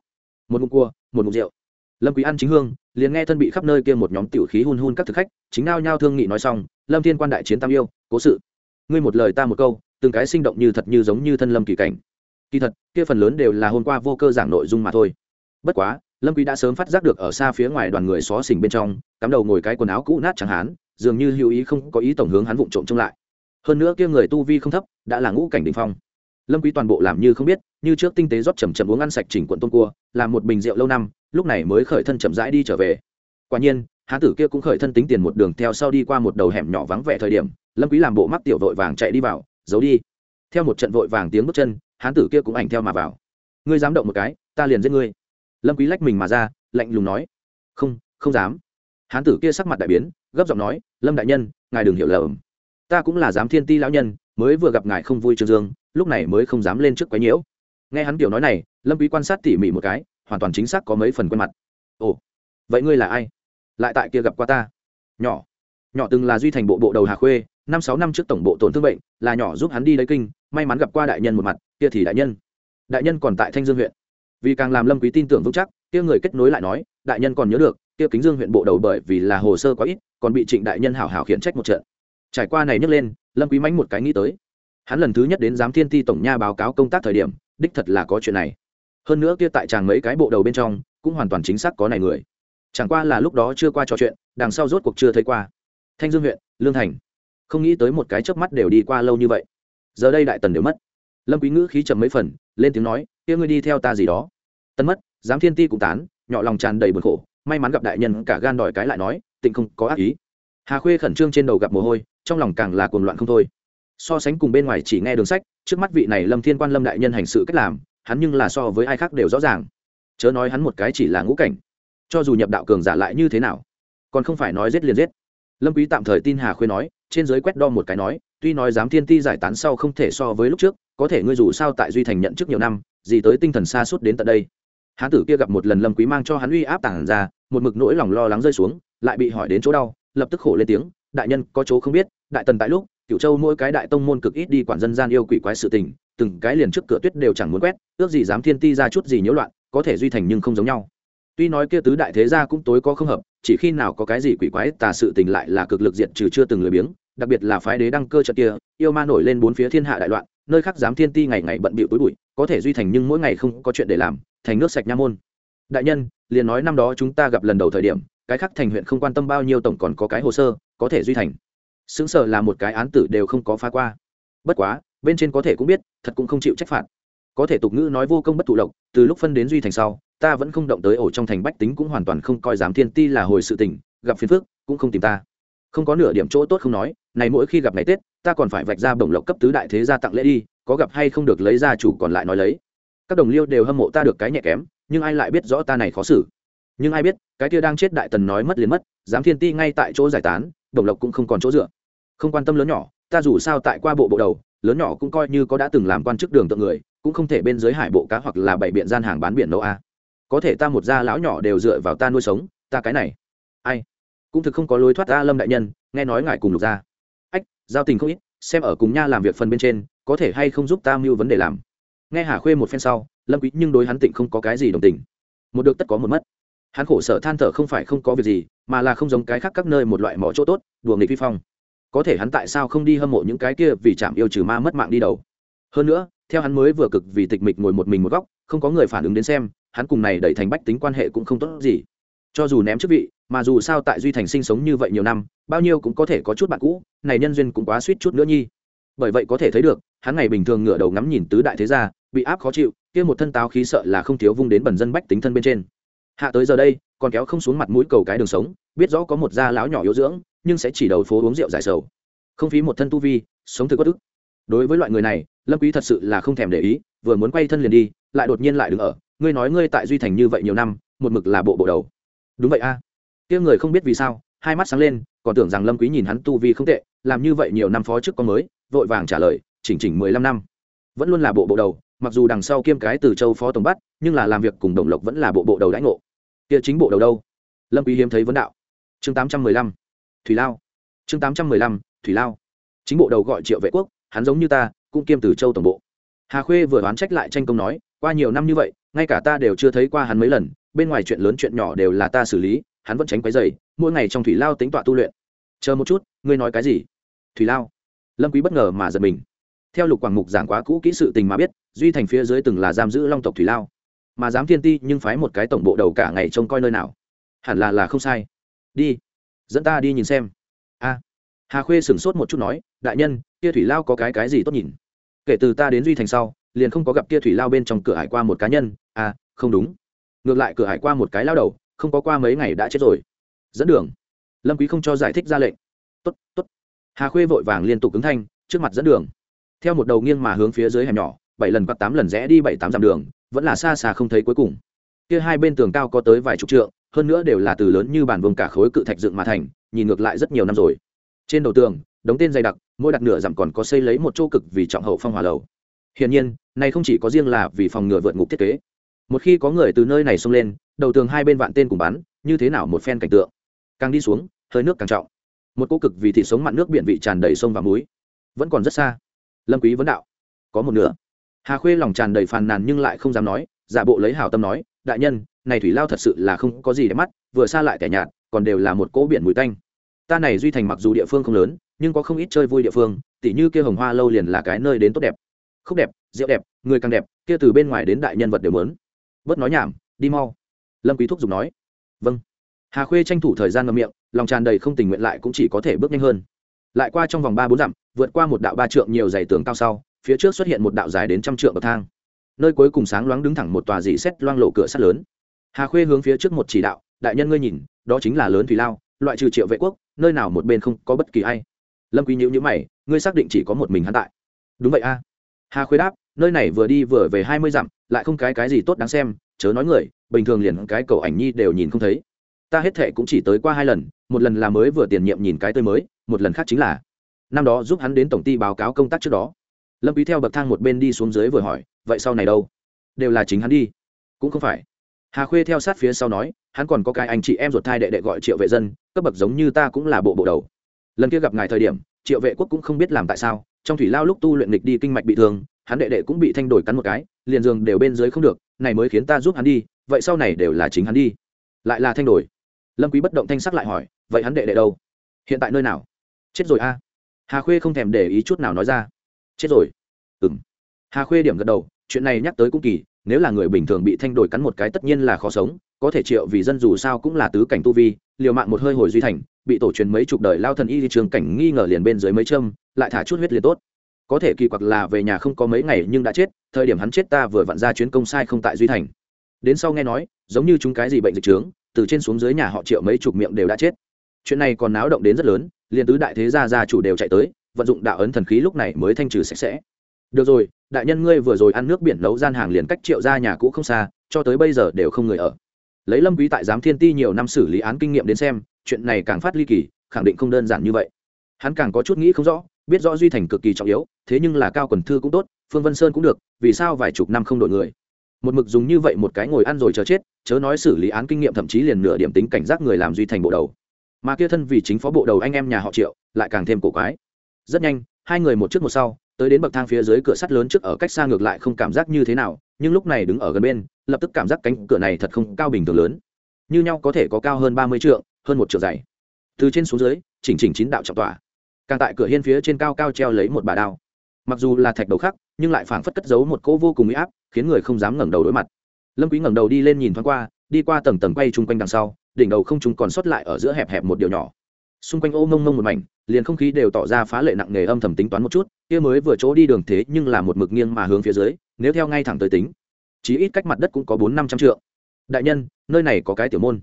Một ngụm cua, một ngụm rượu. Lâm quý ăn chính hương, liền nghe thân bị khắp nơi kia một nhóm tiểu khí hun hun các thực khách, chính nao nhao thương nghị nói xong, lâm thiên quan đại chiến tam yêu, cố sự. Ngươi một lời ta một câu, từng cái sinh động như thật như giống như thân lâm kỳ cảnh. Kỳ thật, kia phần lớn đều là hôm qua vô cơ giảng nội dung mà thôi. Bất quá, lâm quý đã sớm phát giác được ở xa phía ngoài đoàn người xó xỉnh bên trong, cắm đầu ngồi cái quần áo cũ nát chẳng hán dường như hữu ý không có ý tổng hướng hắn vụng trộm trông lại. Hơn nữa kia người tu vi không thấp, đã là ngũ cảnh đỉnh phong. Lâm quý toàn bộ làm như không biết, như trước tinh tế rót chậm chậm uống ăn sạch chỉnh cuộn tôm cua, làm một bình rượu lâu năm, lúc này mới khởi thân chậm rãi đi trở về. Quả nhiên hán tử kia cũng khởi thân tính tiền một đường theo sau đi qua một đầu hẻm nhỏ vắng vẻ thời điểm, lâm quý làm bộ mắc tiểu vội vàng chạy đi vào, giấu đi. Theo một trận vội vàng tiếng bước chân, hán tử kia cũng ảnh theo mà vào. Ngươi dám động một cái, ta liền giết ngươi. Lâm quý lách mình mà ra, lạnh lùng nói. Không không dám. Hán tử kia sắc mặt đại biến, gấp giọng nói lâm đại nhân, ngài đừng hiểu lầm. Ta cũng là giám thiên ti lão nhân, mới vừa gặp ngài không vui trương dương, lúc này mới không dám lên trước quấy nhiễu. Nghe hắn kiểu nói này, lâm quý quan sát tỉ mỉ một cái, hoàn toàn chính xác có mấy phần quen mặt. Ồ, vậy ngươi là ai? Lại tại kia gặp qua ta? Nhỏ nhỏ từng là duy thành bộ bộ đầu hà khuê, năm sáu năm trước tổng bộ tổn thương bệnh, là nhỏ giúp hắn đi lấy kinh, may mắn gặp qua đại nhân một mặt, kia thì đại nhân. Đại nhân còn tại thanh dương huyện. Vì càng làm lâm quý tin tưởng vững chắc, kia người kết nối lại nói, đại nhân còn nhớ được kia kính dương huyện bộ đầu bởi vì là hồ sơ quá ít, còn bị trịnh đại nhân hảo hảo khiển trách một trận. Trải qua này nhấc lên, lâm quý mánh một cái nghĩ tới. Hắn lần thứ nhất đến giám thiên ti tổng nha báo cáo công tác thời điểm, đích thật là có chuyện này. Hơn nữa kia tại chàng mấy cái bộ đầu bên trong, cũng hoàn toàn chính xác có này người. Chẳng qua là lúc đó chưa qua trò chuyện, đằng sau rốt cuộc chưa thấy qua. Thanh dương huyện, lương thành. Không nghĩ tới một cái chớp mắt đều đi qua lâu như vậy. Giờ đây đại tần đều mất. Lâm quý ngữ khí trầm mấy phần, lên tiếng nói, kia ngươi đi theo ta gì đó. Tân mất, giám thiên ti cũng tán, nhỏ lòng tràn đầy buồn khổ may mắn gặp đại nhân cả gan đòi cái lại nói, tịnh không có ác ý. Hà khuê khẩn trương trên đầu gặp mồ hôi, trong lòng càng là cuồng loạn không thôi. So sánh cùng bên ngoài chỉ nghe đường sách, trước mắt vị này lâm thiên quan lâm đại nhân hành sự cách làm, hắn nhưng là so với ai khác đều rõ ràng. Chớ nói hắn một cái chỉ là ngũ cảnh, cho dù nhập đạo cường giả lại như thế nào, còn không phải nói giết liền giết. Lâm quý tạm thời tin hà khuê nói, trên dưới quét đo một cái nói, tuy nói dám thiên ti giải tán sau không thể so với lúc trước, có thể ngươi dù sao tại duy thành nhận chức nhiều năm, gì tới tinh thần xa suốt đến tận đây hán tử kia gặp một lần lâm quý mang cho hắn uy áp tàng ra, một mực nỗi lòng lo lắng rơi xuống, lại bị hỏi đến chỗ đau, lập tức khổ lên tiếng, đại nhân, có chỗ không biết, đại tần tại lúc cựu châu mỗi cái đại tông môn cực ít đi quản dân gian yêu quỷ quái sự tình, từng cái liền trước cửa tuyết đều chẳng muốn quét, ước gì dám thiên ti ra chút gì nhiễu loạn, có thể duy thành nhưng không giống nhau. Tuy nói kia tứ đại thế gia cũng tối có không hợp, chỉ khi nào có cái gì quỷ quái tà sự tình lại là cực lực diện trừ chưa từng lười biếng, đặc biệt là phái đế đăng cơ trận kia, yêu ma nổi lên bốn phía thiên hạ đại loạn, nơi khác dám thiên ti ngày ngày bận bịu tối bụi, có thể duy thành nhưng mỗi ngày không có chuyện để làm thành nước sạch nha môn. Đại nhân, liền nói năm đó chúng ta gặp lần đầu thời điểm, cái khác thành huyện không quan tâm bao nhiêu tổng còn có cái hồ sơ, có thể duy thành. Xứng sở là một cái án tử đều không có phá qua. Bất quá, bên trên có thể cũng biết, thật cũng không chịu trách phạt. Có thể tục ngữ nói vô công bất thụ lộc, từ lúc phân đến duy thành sau, ta vẫn không động tới ổ trong thành bách tính cũng hoàn toàn không coi dám thiên ti là hồi sự tình, gặp phiền phước cũng không tìm ta. Không có nửa điểm chỗ tốt không nói, này mỗi khi gặp ngày tết, ta còn phải vạch ra bổng lộc cấp tứ đại thế gia tặng lễ đi, có gặp hay không được lấy ra chủ còn lại nói lấy các đồng liêu đều hâm mộ ta được cái nhẹ kém, nhưng ai lại biết rõ ta này khó xử? Nhưng ai biết, cái kia đang chết đại tần nói mất liền mất, dám thiên ti ngay tại chỗ giải tán, đồng lộc cũng không còn chỗ dựa. Không quan tâm lớn nhỏ, ta dù sao tại qua bộ bộ đầu, lớn nhỏ cũng coi như có đã từng làm quan chức đường tượng người, cũng không thể bên dưới hải bộ cá hoặc là bảy biện gian hàng bán biển nấu a. Có thể ta một gia lão nhỏ đều dựa vào ta nuôi sống, ta cái này. Ai? Cũng thực không có lối thoát ta lâm đại nhân, nghe nói ngài cùng lục gia. Ách, giao tình không ít, xem ở cùng nha làm việc phần bên trên, có thể hay không giúp ta mưu vấn đề làm? Nghe hà khuê một phen sau, lâm quý nhưng đối hắn tịnh không có cái gì đồng tình. Một được tất có một mất. Hắn khổ sở than thở không phải không có việc gì, mà là không giống cái khác các nơi một loại mỏ chỗ tốt, đùa nghịch vi phong. Có thể hắn tại sao không đi hâm mộ những cái kia vì chạm yêu trừ ma mất mạng đi đầu. Hơn nữa, theo hắn mới vừa cực vì tịch mịch ngồi một mình một góc, không có người phản ứng đến xem, hắn cùng này đẩy thành bách tính quan hệ cũng không tốt gì. Cho dù ném chức vị, mà dù sao tại duy thành sinh sống như vậy nhiều năm, bao nhiêu cũng có thể có chút bạn cũ, này nhân duyên cũng quá suýt chút nữa nhi bởi vậy có thể thấy được, hắn ngày bình thường ngửa đầu ngắm nhìn tứ đại thế gia, bị áp khó chịu, kia một thân táo khí sợ là không thiếu vung đến bẩn dân bách tính thân bên trên. Hạ tới giờ đây, còn kéo không xuống mặt mũi cầu cái đường sống, biết rõ có một gia lão nhỏ yếu dưỡng, nhưng sẽ chỉ đầu phố uống rượu giải sầu. Không phí một thân tu vi, sống thực bất ức. Đối với loại người này, lâm quý thật sự là không thèm để ý, vừa muốn quay thân liền đi, lại đột nhiên lại đứng ở, ngươi nói ngươi tại duy thành như vậy nhiều năm, một mực là bộ bộ đầu. Đúng vậy a. À. kia người không biết vì sao, hai mắt sáng lên, còn tưởng rằng lâm quý nhìn hắn tu vi không tệ, làm như vậy nhiều năm phó chức con mới vội vàng trả lời, chỉnh chỉnh mười lăm năm. Vẫn luôn là bộ bộ đầu, mặc dù đằng sau kiêm cái từ châu phó tổng bắt, nhưng là làm việc cùng đồng lộc vẫn là bộ bộ đầu đãi ngộ. Kia chính bộ đầu đâu? Lâm quý hiếm thấy vấn đạo. Chương tám trăm mười lăm. Thủy lao. Chương tám trăm mười lăm. Thủy lao. Chính bộ đầu gọi triệu vệ quốc, hắn giống như ta, cũng kiêm từ châu tổng bộ. Hà khuê vừa đoán trách lại tranh công nói, qua nhiều năm như vậy, ngay cả ta đều chưa thấy qua hắn mấy lần, bên ngoài chuyện lớn chuyện nhỏ đều là ta xử lý, hắn vẫn tránh quấy dày mỗi ngày trong thủy lao tính tọa tu luyện. Chờ một chút, ngươi nói cái gì? Thủy lao lâm quý bất ngờ mà giật mình. Theo lục quảng mục giảng quá cũ kỹ sự tình mà biết, duy thành phía dưới từng là giam giữ long tộc thủy lao. Mà dám thiên ti nhưng phái một cái tổng bộ đầu cả ngày trông coi nơi nào. Hẳn là là không sai. Đi, dẫn ta đi nhìn xem. A. Hà khuê sửng sốt một chút nói, đại nhân, kia thủy lao có cái cái gì tốt nhìn? Kể từ ta đến duy thành sau, liền không có gặp kia thủy lao bên trong cửa hải qua một cá nhân. À không đúng. Ngược lại cửa hải qua một cái lao đầu, không có qua mấy ngày đã chết rồi. Dẫn đường. Lâm quý không cho giải thích ra lệnh. Tốt tốt hà khuê vội vàng liên tục ứng thanh, trước mặt dẫn đường. Theo một đầu nghiêng mà hướng phía dưới hẻm nhỏ, bảy lần quạt tám lần rẽ đi bảy tám dặm đường, vẫn là xa xa không thấy cuối cùng. Kia hai bên tường cao có tới vài chục trượng, hơn nữa đều là từ lớn như bản vùng cả khối cự thạch dựng mà thành, nhìn ngược lại rất nhiều năm rồi. Trên đầu tường, đống tên dày đặc, mỗi đặt nửa dặm còn có xây lấy một chỗ cực vì trọng hậu phong hỏa lầu. Hiển nhiên, này không chỉ có riêng là vì phòng ngừa vượt ngục thiết kế. Một khi có người từ nơi này xông lên, đầu tường hai bên vạn tên cùng bắn, như thế nào một phen cảnh tượng? Càng đi xuống, hơi nước càng trọng một cô cực vì thịt sống mặn nước biển vị tràn đầy sông và muối. Vẫn còn rất xa. Lâm quý vấn đạo, có một nửa. Hà khuê lòng tràn đầy phàn nàn nhưng lại không dám nói, giả bộ lấy hào tâm nói, đại nhân, này thủy lao thật sự là không có gì để mắt, vừa xa lại tẻ nhạt, còn đều là một cỗ biển mùi tanh. Ta này duy thành mặc dù địa phương không lớn, nhưng có không ít chơi vui địa phương, tỉ như kia hồng hoa lâu liền là cái nơi đến tốt đẹp. Khúc đẹp, rượu đẹp, người càng đẹp, kia từ bên ngoài đến đại nhân vật đều muốn. Bớt nói nhảm, đi mau. Lâm quý thúc giục nói. Vâng. Hà khuê tranh thủ thời gian ngậm miệng lòng tràn đầy không tình nguyện lại cũng chỉ có thể bước nhanh hơn. Lại qua trong vòng ba bốn dặm, vượt qua một đạo ba trượng nhiều dày tường cao sau, phía trước xuất hiện một đạo dài đến trăm trượng bậc thang. Nơi cuối cùng sáng loáng đứng thẳng một tòa dị xét loang lộ cửa sắt lớn. Hà khuê hướng phía trước một chỉ đạo, đại nhân ngươi nhìn, đó chính là lớn thủy lao, loại trừ triệu vệ quốc, nơi nào một bên không có bất kỳ ai. Lâm quý nhíu nhíu mày, ngươi xác định chỉ có một mình hắn tại? Đúng vậy a. Hà khuê đáp, nơi này vừa đi vừa về hai mươi dặm, lại không cái cái gì tốt đáng xem, chớ nói người, bình thường liền cái cầu ảnh nhi đều nhìn không thấy ta hết thệ cũng chỉ tới qua hai lần, một lần là mới vừa tiền nhiệm nhìn cái tươi mới, một lần khác chính là năm đó giúp hắn đến tổng ty báo cáo công tác trước đó. Lâm quý theo bậc thang một bên đi xuống dưới vừa hỏi, vậy sau này đâu? Đều là chính hắn đi. Cũng không phải. Hà khuê theo sát phía sau nói, hắn còn có cái anh chị em ruột thai đệ đệ gọi triệu vệ dân, cấp bậc giống như ta cũng là bộ bộ đầu. Lần kia gặp ngài thời điểm, triệu vệ quốc cũng không biết làm tại sao, trong thủy lao lúc tu luyện nghịch đi kinh mạch bị thương, hắn đệ đệ cũng bị thanh đổi cắn một cái, liền giường đều bên dưới không được, này mới khiến ta giúp hắn đi, vậy sau này đều là chính hắn đi. Lại là thanh đổi lâm quý bất động thanh sắc lại hỏi, vậy hắn đệ đệ đâu? Hiện tại nơi nào? Chết rồi a. Hà khuê không thèm để ý chút nào nói ra. Chết rồi. Ừm. Hà khuê điểm gật đầu, chuyện này nhắc tới cũng kỳ, nếu là người bình thường bị thanh đổi cắn một cái tất nhiên là khó sống, có thể triệu vì dân dù sao cũng là tứ cảnh tu vi, liều mạng một hơi hồi duy thành, bị tổ truyền mấy chục đời lao thần y trường cảnh nghi ngờ liền bên dưới mấy châm, lại thả chút huyết liền tốt. Có thể kỳ quặc là về nhà không có mấy ngày nhưng đã chết, thời điểm hắn chết ta vừa vặn ra chuyến công sai không tại duy thành. Đến sau nghe nói, giống như chúng cái gì bệnh dịch trướng từ trên xuống dưới nhà họ triệu mấy chục miệng đều đã chết. Chuyện này còn náo động đến rất lớn, liền tứ đại thế gia gia chủ đều chạy tới, vận dụng đạo ấn thần khí lúc này mới thanh trừ sạch sẽ. Được rồi, đại nhân ngươi vừa rồi ăn nước biển nấu gian hàng liền cách triệu ra nhà cũ không xa, cho tới bây giờ đều không người ở. Lấy lâm quý tại giám thiên ti nhiều năm xử lý án kinh nghiệm đến xem, chuyện này càng phát ly kỳ, khẳng định không đơn giản như vậy. Hắn càng có chút nghĩ không rõ, biết rõ duy thành cực kỳ trọng yếu, thế nhưng là cao quần thư cũng tốt, phương vân sơn cũng được, vì sao vài chục năm không đổi người. Một mực dùng như vậy một cái ngồi ăn rồi chờ chết chớ nói xử lý án kinh nghiệm, thậm chí liền nửa điểm tính cảnh giác người làm duy thành bộ đầu. Mà kia thân vì chính phó bộ đầu anh em nhà họ triệu, lại càng thêm cổ quái. Rất nhanh, hai người một trước một sau, tới đến bậc thang phía dưới cửa sắt lớn trước ở cách xa ngược lại không cảm giác như thế nào, nhưng lúc này đứng ở gần bên, lập tức cảm giác cánh cửa này thật không cao bình thường lớn. Như nhau có thể có cao hơn ba mươi trượng, hơn một trượng dày. Từ trên xuống dưới, chỉnh chỉnh chín đạo trọng tỏa càng tại cửa hiên phía trên cao cao treo lấy một bà đao. Mặc dù là thạch đầu khắc, nhưng lại phảng phất cất giấu một cỗ vô cùng uy áp, khiến người không dám ngẩng đầu đối mặt lâm quý ngẩng đầu đi lên nhìn thoáng qua, đi qua tầng tầng quay chung quanh đằng sau, đỉnh đầu không trung còn sót lại ở giữa hẹp hẹp một điều nhỏ. Xung quanh ô mông mông một mảnh, liền không khí đều tỏ ra phá lệ nặng nề âm thầm tính toán một chút, kia mới vừa chỗ đi đường thế nhưng là một mực nghiêng mà hướng phía dưới, nếu theo ngay thẳng tới tính chỉ ít cách mặt đất cũng có bốn năm trăm trượng. Đại nhân, nơi này có cái tiểu môn.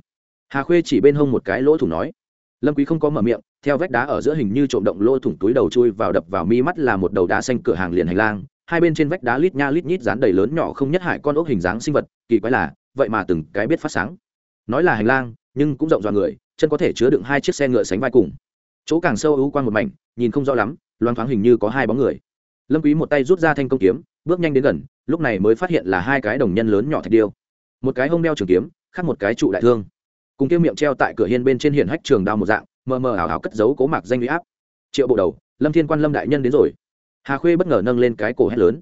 Hà khuê chỉ bên hông một cái lỗ thủ nói. Lâm quý không có mở miệng, theo vách đá ở giữa hình như trộm động lỗ thủng túi đầu chui vào đập vào mi mắt là một đầu đá xanh cửa hàng liền hành lang hai bên trên vách đá lít nha lít nhít dán đầy lớn nhỏ không nhất hại con ốc hình dáng sinh vật, kỳ quái là, vậy mà từng cái biết phát sáng. Nói là hành lang, nhưng cũng rộng dọa người, chân có thể chứa đựng hai chiếc xe ngựa sánh vai cùng. Chỗ càng sâu ưu quan một mảnh, nhìn không rõ lắm loan thoáng hình như có hai bóng người. Lâm quý một tay rút ra thanh công kiếm, bước nhanh đến gần, lúc này mới phát hiện là hai cái đồng nhân lớn nhỏ thạch điêu. Một cái hông đeo trường kiếm, khác một cái trụ đại thương. Cùng kia miệng treo tại cửa hiên bên trên hiển hách trường đao một dạng, mờ mờ ảo ảo cất giấu cố mạc danh uy áp. Triệu bộ đầu, lâm thiên quan lâm đại nhân đến rồi hà khuê bất ngờ nâng lên cái cổ hét lớn.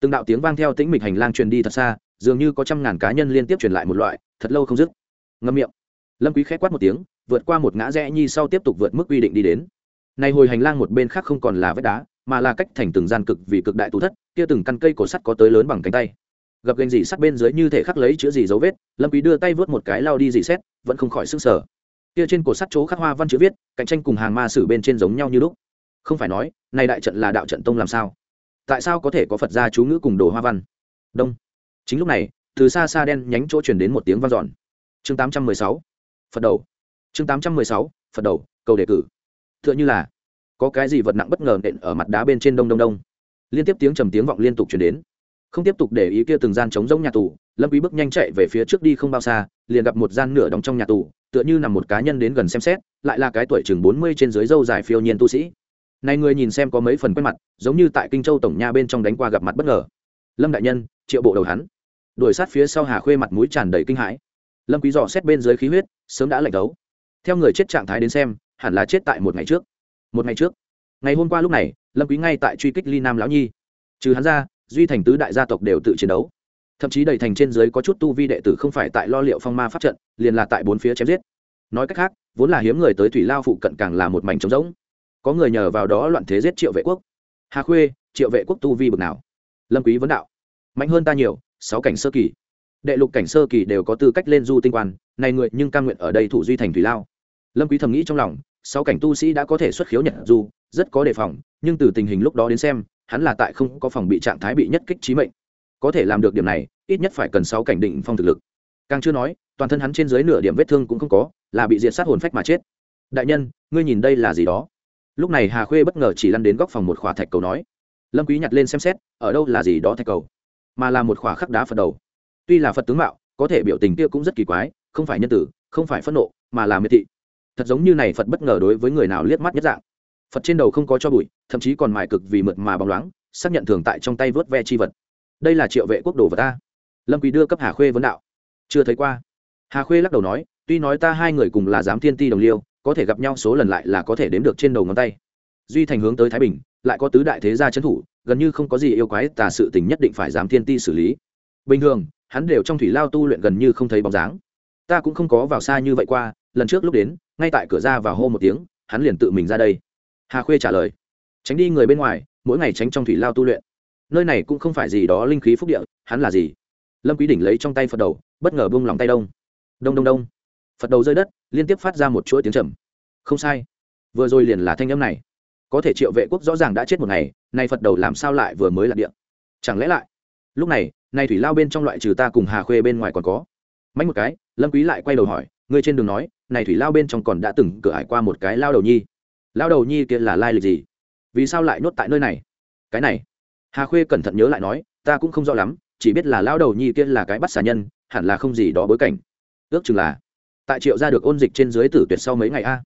Từng đạo tiếng vang theo tĩnh mịch hành lang truyền đi thật xa, dường như có trăm ngàn cá nhân liên tiếp truyền lại một loại, thật lâu không dứt. Ngâm miệng. Lâm quý khẽ quát một tiếng, vượt qua một ngã rẽ nhi sau tiếp tục vượt mức quy định đi đến. Này hồi hành lang một bên khác không còn là vách đá, mà là cách thành từng gian cực vì cực đại tủ thất, kia từng căn cây cổ sắt có tới lớn bằng cánh tay. Gặp gành dì sắt bên dưới như thể khắc lấy chữ gì dấu vết, lâm quý đưa tay vớt một cái lao đi dì xét, vẫn không khỏi sức sở kia trên cổ sắt chỗ khắc hoa văn chữ viết, cạnh tranh cùng hàng ma sử bên trên giống nhau như lúc không phải nói nay đại trận là đạo trận tông làm sao? Tại sao có thể có phật gia chú ngữ cùng đồ hoa văn? Đông. Chính lúc này, từ xa xa đen nhánh chỗ truyền đến một tiếng vang dọn. Chương 816 phật đầu. Chương 816 phật đầu, cầu đề cử. Tựa như là, có cái gì vật nặng bất ngờ nện ở mặt đá bên trên đông đông đông. Liên tiếp tiếng trầm tiếng vọng liên tục truyền đến. Không tiếp tục để ý kia từng gian trống rỗng nhà tù, lâm quý bước nhanh chạy về phía trước đi không bao xa, liền gặp một gian nửa đóng trong nhà tù, tựa như nằm một cá nhân đến gần xem xét, lại là cái tuổi chừng 40 trên dưới dâu dài phiêu nhiên tu sĩ này người nhìn xem có mấy phần quen mặt, giống như tại kinh châu tổng nha bên trong đánh qua gặp mặt bất ngờ. Lâm đại nhân, triệu bộ đầu hắn. Đuổi sát phía sau hà khuê mặt mũi tràn đầy kinh hãi. Lâm quý dò xét bên dưới khí huyết, sớm đã lạnh đấu. Theo người chết trạng thái đến xem, hẳn là chết tại một ngày trước. Một ngày trước. Ngày hôm qua lúc này, lâm quý ngay tại truy kích ly nam lão nhi. Trừ hắn ra, duy thành tứ đại gia tộc đều tự chiến đấu. Thậm chí đầy thành trên dưới có chút tu vi đệ tử không phải tại lo liệu phong ma pháp trận, liền là tại bốn phía chém giết. Nói cách khác, vốn là hiếm người tới thủy lao phụ cận càng là một mảnh trống rỗng có người nhờ vào đó loạn thế giết triệu vệ quốc. Hà khuê, triệu vệ quốc tu vi bực nào? Lâm quý vấn đạo. Mạnh hơn ta nhiều, sáu cảnh sơ kỳ. Đệ lục cảnh sơ kỳ đều có tư cách lên du tinh quan, này người nhưng cam nguyện ở đây thủ duy thành thủy lao. Lâm quý thầm nghĩ trong lòng, sáu cảnh tu sĩ đã có thể xuất khiếu nhật du, rất có đề phòng, nhưng từ tình hình lúc đó đến xem, hắn là tại không có phòng bị trạng thái bị nhất kích trí mệnh. Có thể làm được điểm này, ít nhất phải cần sáu cảnh định phong thực lực. Càng chưa nói, toàn thân hắn trên dưới nửa điểm vết thương cũng không có, là bị diệt sát hồn phách mà chết. Đại nhân, ngươi nhìn đây là gì đó? Lúc này hà khuê bất ngờ chỉ lăn đến góc phòng một khỏa thạch cầu nói, lâm quý nhặt lên xem xét, ở đâu là gì đó thạch cầu? Mà là một khỏa khắc đá phật đầu. Tuy là phật tướng mạo, có thể biểu tình kia cũng rất kỳ quái, không phải nhân tử, không phải phẫn nộ, mà là miệt thị. Thật giống như này phật bất ngờ đối với người nào liếc mắt nhất dạng. Phật trên đầu không có cho bụi, thậm chí còn mài cực vì mượt mà bóng loáng, xác nhận thường tại trong tay vớt ve chi vật. Đây là triệu vệ quốc đồ vật ta. Lâm quý đưa cấp hà khuê vấn đạo. Chưa thấy qua. Hà khuê lắc đầu nói, tuy nói ta hai người cùng là giám thiên ti đồng liêu có thể gặp nhau số lần lại là có thể đếm được trên đầu ngón tay. Duy thành hướng tới thái bình, lại có tứ đại thế gia trấn thủ, gần như không có gì yêu quái tà sự tình nhất định phải giám thiên ti xử lý. Bình thường, hắn đều trong thủy lao tu luyện gần như không thấy bóng dáng. Ta cũng không có vào xa như vậy qua, lần trước lúc đến, ngay tại cửa ra vào hô một tiếng, hắn liền tự mình ra đây. Hà khuê trả lời, tránh đi người bên ngoài, mỗi ngày tránh trong thủy lao tu luyện. Nơi này cũng không phải gì đó linh khí phúc địa, hắn là gì? Lâm quý đỉnh lấy trong tay phật đầu, bất ngờ buông lòng tay đông. Đông đông đông phật đầu rơi đất liên tiếp phát ra một chuỗi tiếng trầm không sai vừa rồi liền là thanh âm này có thể triệu vệ quốc rõ ràng đã chết một ngày nay phật đầu làm sao lại vừa mới lạc địa chẳng lẽ lại lúc này nay thủy lao bên trong loại trừ ta cùng hà khuê bên ngoài còn có mánh một cái lâm quý lại quay đầu hỏi người trên đường nói này thủy lao bên trong còn đã từng cửa ải qua một cái lao đầu nhi lao đầu nhi kia là lai lịch gì vì sao lại nhốt tại nơi này cái này hà khuê cẩn thận nhớ lại nói ta cũng không rõ lắm chỉ biết là lao đầu nhi kia là cái bắt xà nhân hẳn là không gì đó bối cảnh ước chừng là tại triệu ra được ôn dịch trên dưới tử tuyệt sau mấy ngày a.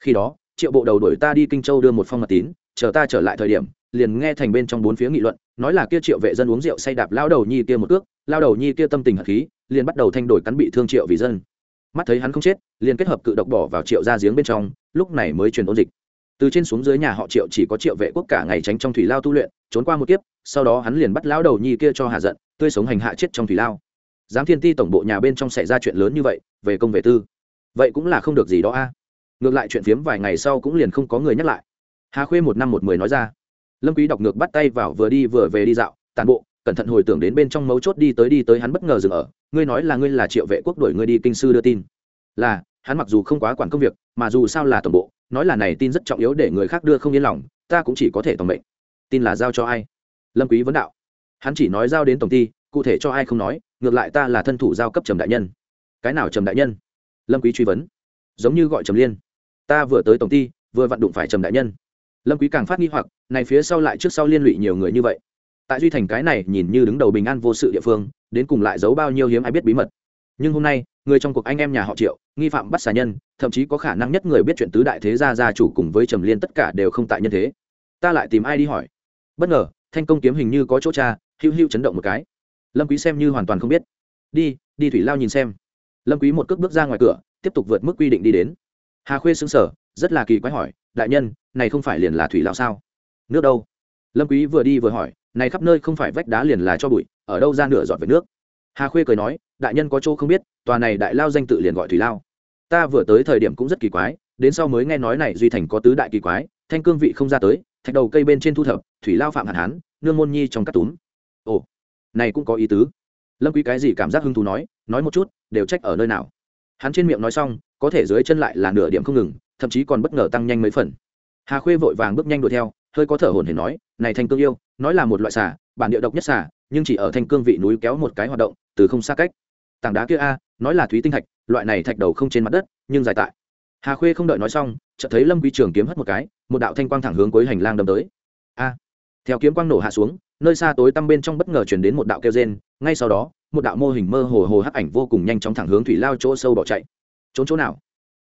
Khi đó, triệu bộ đầu đuổi ta đi kinh châu đưa một phong mật tín, chờ ta trở lại thời điểm, liền nghe thành bên trong bốn phía nghị luận, nói là kia triệu vệ dân uống rượu say đạp lao đầu nhi kia một ước lao đầu nhi kia tâm tình hạt khí, liền bắt đầu thanh đổi cắn bị thương triệu vì dân. Mắt thấy hắn không chết, liền kết hợp cự độc bỏ vào triệu ra giếng bên trong, lúc này mới truyền ôn dịch. Từ trên xuống dưới nhà họ triệu chỉ có triệu vệ quốc cả ngày tránh trong thủy lao tu luyện, trốn qua một kiếp, sau đó hắn liền bắt lao đầu nhi kia cho hạ giận, tươi sống hành hạ chết trong thủy lao giám thiên ti tổng bộ nhà bên trong xảy ra chuyện lớn như vậy, về công về tư. Vậy cũng là không được gì đó a. Ngược lại chuyện phiếm vài ngày sau cũng liền không có người nhắc lại. Hà khuê một năm một mười nói ra. Lâm quý đọc ngược bắt tay vào vừa đi vừa về đi dạo, tàn bộ, cẩn thận hồi tưởng đến bên trong mấu chốt đi tới đi tới hắn bất ngờ dừng ở, ngươi nói là ngươi là triệu vệ quốc đuổi ngươi đi kinh sư đưa tin. Là, hắn mặc dù không quá quản công việc, mà dù sao là tổng bộ, nói là này tin rất trọng yếu để người khác đưa không yên lòng, ta cũng chỉ có thể tổng mệnh. Tin là giao cho ai? Lâm quý vấn đạo. Hắn chỉ nói giao đến tổng ty cụ thể cho ai không nói, ngược lại ta là thân thủ giao cấp trầm đại nhân. Cái nào trầm đại nhân? Lâm quý truy vấn. Giống như gọi trầm liên. Ta vừa tới tổng ty, vừa vặn đụng phải trầm đại nhân. Lâm quý càng phát nghi hoặc, này phía sau lại trước sau liên lụy nhiều người như vậy. Tại duy thành cái này nhìn như đứng đầu bình an vô sự địa phương, đến cùng lại giấu bao nhiêu hiếm ai biết bí mật. Nhưng hôm nay, người trong cuộc anh em nhà họ triệu, nghi phạm bắt xà nhân, thậm chí có khả năng nhất người biết chuyện tứ đại thế gia gia chủ cùng với trầm liên tất cả đều không tại nhân thế. Ta lại tìm ai đi hỏi? Bất ngờ, thanh công kiếm hình như có chỗ cha hữu hữu chấn động một cái lâm quý xem như hoàn toàn không biết. Đi đi thủy lao nhìn xem. Lâm quý một cước bước ra ngoài cửa, tiếp tục vượt mức quy định đi đến. Hà khuê sững sờ, rất là kỳ quái hỏi, đại nhân, này không phải liền là thủy lao sao? Nước đâu? Lâm quý vừa đi vừa hỏi, này khắp nơi không phải vách đá liền là cho bụi, ở đâu ra nửa giọt về nước? Hà khuê cười nói, đại nhân có chỗ không biết, tòa này đại lao danh tự liền gọi thủy lao. Ta vừa tới thời điểm cũng rất kỳ quái, đến sau mới nghe nói này duy thành có tứ đại kỳ quái, thanh cương vị không ra tới, thạch đầu cây bên trên thu thập, thủy lao phạm hạn hán, nương môn nhi trong các túm. Ồ này cũng có ý tứ. Lâm quý cái gì cảm giác hứng thú nói nói một chút, đều trách ở nơi nào. Hắn trên miệng nói xong, có thể dưới chân lại là nửa điểm không ngừng, thậm chí còn bất ngờ tăng nhanh mấy phần. Hà khuê vội vàng bước nhanh đuổi theo, hơi có thở hổn hển nói, này thanh cương yêu, nói là một loại xà, bản địa độc nhất xà, nhưng chỉ ở thanh cương vị núi kéo một cái hoạt động, từ không xa cách. Tảng đá kia a, nói là thúy tinh thạch, loại này thạch đầu không trên mặt đất, nhưng dài tại. Hà khuê không đợi nói xong, chợt thấy lâm quý trường kiếm hất một cái, một đạo thanh quang thẳng hướng cuối hành lang đâm tới. A theo kiếm quang nổ hạ xuống, nơi xa tối tăm bên trong bất ngờ chuyển đến một đạo kêu rên, ngay sau đó, một đạo mô hình mơ hồ hồ hắc ảnh vô cùng nhanh chóng thẳng hướng thủy lao chỗ sâu bỏ chạy. Trốn chỗ nào?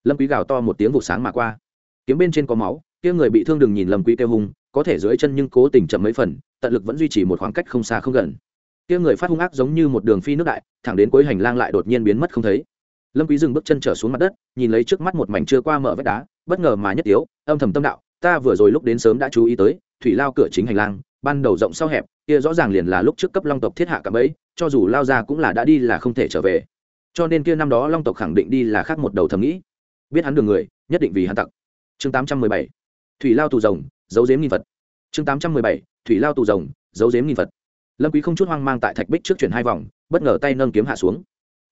Lâm quý gào to một tiếng vụ sáng mà qua. Kiếm bên trên có máu, kia người bị thương đừng nhìn lâm quý kêu hung, có thể dưới chân nhưng cố tình chậm mấy phần, tận lực vẫn duy trì một khoảng cách không xa không gần. Kia người phát hung ác giống như một đường phi nước đại, thẳng đến cuối hành lang lại đột nhiên biến mất không thấy. Lâm quý dừng bước chân trở xuống mặt đất, nhìn lấy trước mắt một mảnh chưa qua mở vách đá, bất ngờ mà nhất yếu âm thầm tâm đạo, ta vừa rồi lúc đến sớm đã chú ý tới thủy lao cửa chính hành lang, ban đầu rộng sau hẹp, kia rõ ràng liền là lúc trước cấp long tộc thiết hạ cả ấy cho dù lao ra cũng là đã đi là không thể trở về. Cho nên kia năm đó long tộc khẳng định đi là khác một đầu thầm nghĩ. Biết hắn đường người, nhất định vì hắn tặc. Chương 817 thủy lao tù rồng, giấu giếm nghìn vật chương 817 thủy lao tù rồng, giấu giếm nghìn vật lâm quý không chút hoang mang tại thạch bích trước chuyển hai vòng, bất ngờ tay nâng kiếm hạ xuống.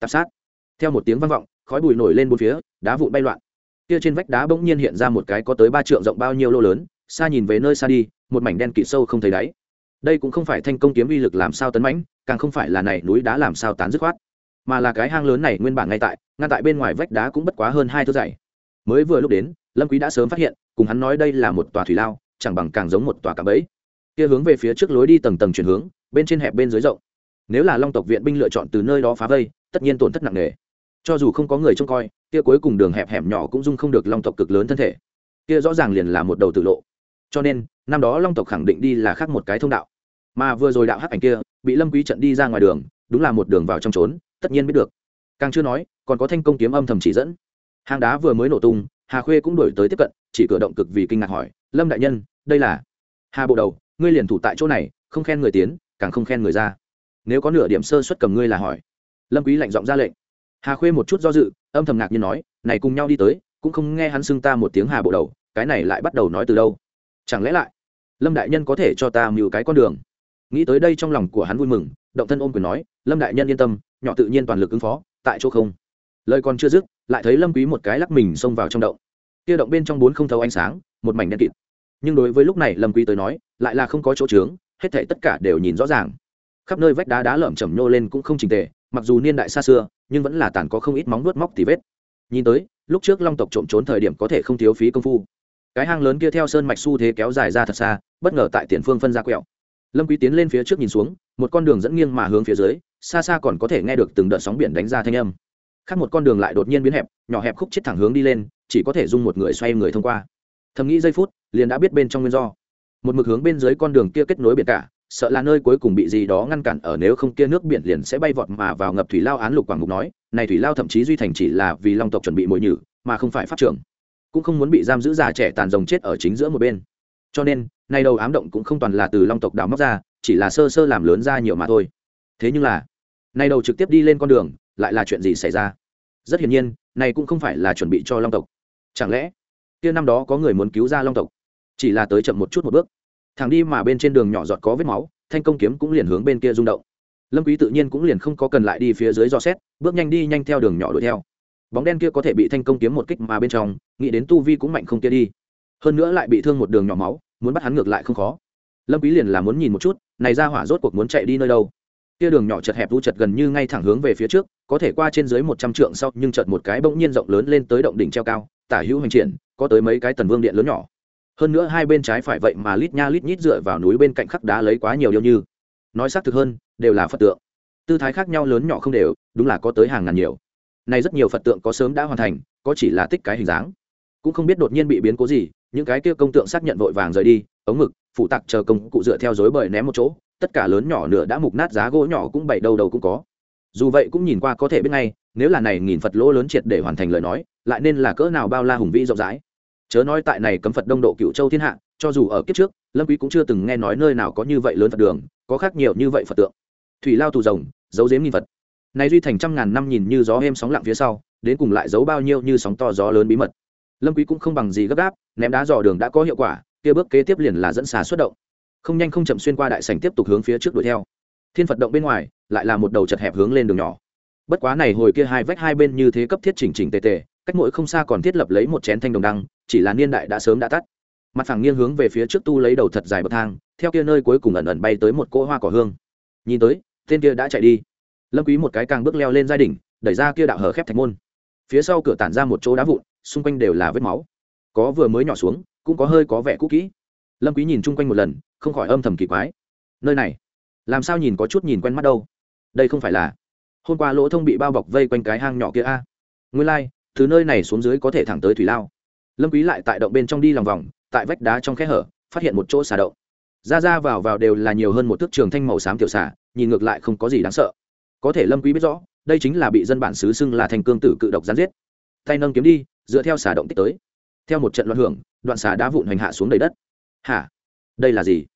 Tập sát. Theo một tiếng vang vọng, khói bụi nổi lên bốn phía, đá vụn bay loạn. Kia trên vách đá bỗng nhiên hiện ra một cái có tới ba trượng rộng bao nhiêu lô lớn, xa nhìn về nơi xa đi một mảnh đen kịt sâu không thấy đáy. Đây cũng không phải thanh công kiếm uy lực làm sao tấn mãnh, càng không phải là này núi đá làm sao tán dứt khoát. Mà là cái hang lớn này nguyên bản ngay tại, ngăn tại bên ngoài vách đá cũng bất quá hơn hai thước dày. Mới vừa lúc đến, lâm quý đã sớm phát hiện, cùng hắn nói đây là một tòa thủy lao, chẳng bằng càng giống một tòa cạm bẫy. Kia hướng về phía trước lối đi tầng tầng chuyển hướng, bên trên hẹp bên dưới rộng. Nếu là long tộc viện binh lựa chọn từ nơi đó phá vây, tất nhiên tổn thất nặng nề. Cho dù không có người trông coi, kia cuối cùng đường hẹp hẻm nhỏ cũng dung không được long tộc cực lớn thân thể. Kia rõ ràng liền là một đầu tử lộ cho nên, năm đó long tộc khẳng định đi là khác một cái thông đạo. Mà vừa rồi đạo hắc ảnh kia, bị lâm quý trận đi ra ngoài đường, đúng là một đường vào trong trốn, tất nhiên biết được. Càng chưa nói, còn có thanh công kiếm âm thầm chỉ dẫn. Hang đá vừa mới nổ tung, hà khuê cũng đổi tới tiếp cận, chỉ cử động cực vì kinh ngạc hỏi, lâm đại nhân, đây là? Hà bộ đầu, ngươi liền thủ tại chỗ này, không khen người tiến, càng không khen người ra. Nếu có nửa điểm sơ suất cầm ngươi là hỏi. Lâm quý lạnh giọng ra lệnh. Hà khuê một chút do dự, âm thầm ngạc nhiên nói, này cùng nhau đi tới, cũng không nghe hắn xưng ta một tiếng hà bộ đầu, cái này lại bắt đầu nói từ đâu? Chẳng lẽ lại, lâm đại nhân có thể cho ta mưu cái con đường? Nghĩ tới đây trong lòng của hắn vui mừng, động thân ôm quyền nói, lâm đại nhân yên tâm, nhỏ tự nhiên toàn lực ứng phó, tại chỗ không. Lời còn chưa dứt, lại thấy lâm quý một cái lắc mình xông vào trong động. Kia động bên trong bốn không thấu ánh sáng, một mảnh đen kịt. Nhưng đối với lúc này lâm quý tới nói, lại là không có chỗ trướng hết thảy tất cả đều nhìn rõ ràng. Khắp nơi vách đá đá lởm chởm nhô lên cũng không chỉnh tề, mặc dù niên đại xa xưa, nhưng vẫn là tàn có không ít móng nuốt móc tỉ vết. Nhìn tới, lúc trước long tộc trộm trốn thời điểm có thể không thiếu phí công phu cái hang lớn kia theo sơn mạch xu thế kéo dài ra thật xa, bất ngờ tại tiền phương phân ra quẹo. Lâm quý tiến lên phía trước nhìn xuống, một con đường dẫn nghiêng mà hướng phía dưới, xa xa còn có thể nghe được từng đợt sóng biển đánh ra thanh âm. Khác một con đường lại đột nhiên biến hẹp, nhỏ hẹp khúc chết thẳng hướng đi lên, chỉ có thể dung một người xoay người thông qua. Thầm nghĩ giây phút, liền đã biết bên trong nguyên do. Một mực hướng bên dưới con đường kia kết nối biển cả, sợ là nơi cuối cùng bị gì đó ngăn cản ở nếu không kia nước biển liền sẽ bay vọt mà vào ngập thủy lao án lục quảng mục nói, này thủy lao thậm chí duy thành chỉ là vì long tộc chuẩn bị mồi nhử, mà không phải phát trưởng cũng không muốn bị giam giữ già trẻ tàn rồng chết ở chính giữa một bên. Cho nên, nay đầu ám động cũng không toàn là từ long tộc đào móc ra, chỉ là sơ sơ làm lớn ra nhiều mà thôi. Thế nhưng là, nay đầu trực tiếp đi lên con đường, lại là chuyện gì xảy ra? Rất hiển nhiên này cũng không phải là chuẩn bị cho long tộc. Chẳng lẽ, kia năm đó có người muốn cứu ra long tộc? Chỉ là tới chậm một chút một bước. Thằng đi mà bên trên đường nhỏ giọt có vết máu, thanh công kiếm cũng liền hướng bên kia rung động. Lâm quý tự nhiên cũng liền không có cần lại đi phía dưới do xét, bước nhanh đi nhanh theo đường nhỏ đuổi theo bóng đen kia có thể bị thanh công kiếm một kích mà bên trong, nghĩ đến tu vi cũng mạnh không kia đi. Hơn nữa lại bị thương một đường nhỏ máu, muốn bắt hắn ngược lại không khó. Lâm quý liền là muốn nhìn một chút, này ra hỏa rốt cuộc muốn chạy đi nơi đâu. Kia đường nhỏ chật hẹp u chật gần như ngay thẳng hướng về phía trước, có thể qua trên dưới một trăm trượng sau, nhưng chợt một cái bỗng nhiên rộng lớn lên tới động đỉnh treo cao, tả hữu hành triển, có tới mấy cái tần vương điện lớn nhỏ. Hơn nữa hai bên trái phải vậy mà lít nha lít nhít dựa vào núi bên cạnh khắc đá lấy quá nhiều điều như. Nói xác thực hơn, đều là phật tượng. Tư thái khác nhau lớn nhỏ không đều, đúng là có tới hàng ngàn nhiều nay rất nhiều phật tượng có sớm đã hoàn thành, có chỉ là tích cái hình dáng. Cũng không biết đột nhiên bị biến cố gì, những cái kia công tượng xác nhận vội vàng rời đi, ống mực phụ tặc chờ công cụ dựa theo dối bời ném một chỗ, tất cả lớn nhỏ nửa đã mục nát giá gỗ nhỏ cũng bảy đầu đầu cũng có. Dù vậy cũng nhìn qua có thể biết ngay, nếu là này nghìn phật lỗ lớn triệt để hoàn thành lời nói, lại nên là cỡ nào bao la hùng vĩ rộng rãi. Chớ nói tại này cấm phật đông độ cựu châu thiên hạ, cho dù ở kiếp trước, lâm quý cũng chưa từng nghe nói nơi nào có như vậy lớn phật đường, có khác nhiều như vậy phật tượng. Thủy lao tù rồng, giấu giếm nghìn phật nay duy thành trăm ngàn năm nhìn như gió êm sóng lặng phía sau, đến cùng lại giấu bao nhiêu như sóng to gió lớn bí mật. Lâm quý cũng không bằng gì gấp gáp, ném đá dò đường đã có hiệu quả, kia bước kế tiếp liền là dẫn xà xuất động. Không nhanh không chậm xuyên qua đại sảnh tiếp tục hướng phía trước đuổi theo. Thiên phật động bên ngoài, lại là một đầu chật hẹp hướng lên đường nhỏ. Bất quá này hồi kia hai vách hai bên như thế cấp thiết chỉnh chỉnh tề tề, cách mỗi không xa còn thiết lập lấy một chén thanh đồng đăng, chỉ là niên đại đã sớm đã tắt. Mặt phẳng nghiêng hướng về phía trước tu lấy đầu thật dài bậc thang, theo kia nơi cuối cùng ẩn ẩn bay tới một cỗ hoa cỏ hương. Nhìn tới, tên kia đã chạy đi lâm quý một cái càng bước leo lên giai đỉnh đẩy ra kia đạo hở khép thạch môn. Phía sau cửa tản ra một chỗ đá vụn xung quanh đều là vết máu. Có vừa mới nhỏ xuống cũng có hơi có vẻ cũ kỹ. Lâm quý nhìn chung quanh một lần không khỏi âm thầm kỳ quái. Nơi này làm sao nhìn có chút nhìn quen mắt đâu? Đây không phải là hôm qua lỗ thông bị bao bọc vây quanh cái hang nhỏ kia a. À? nguyên lai like, từ nơi này xuống dưới có thể thẳng tới thủy lao. Lâm quý lại tại động bên trong đi lòng vòng tại vách đá trong khe hở phát hiện một chỗ xà động ra ra vào vào đều là nhiều hơn một thước trường thanh màu xám tiểu xà nhìn ngược lại không có gì đáng sợ có thể lâm quý biết rõ, đây chính là bị dân bản xứ xưng là thành cương tử cự độc gián giết. Tay nâng kiếm đi, dựa theo xà động tích tới. Theo một trận loạn hưởng, đoạn xà đá vụn hành hạ xuống đầy đất. Hả? Đây là gì?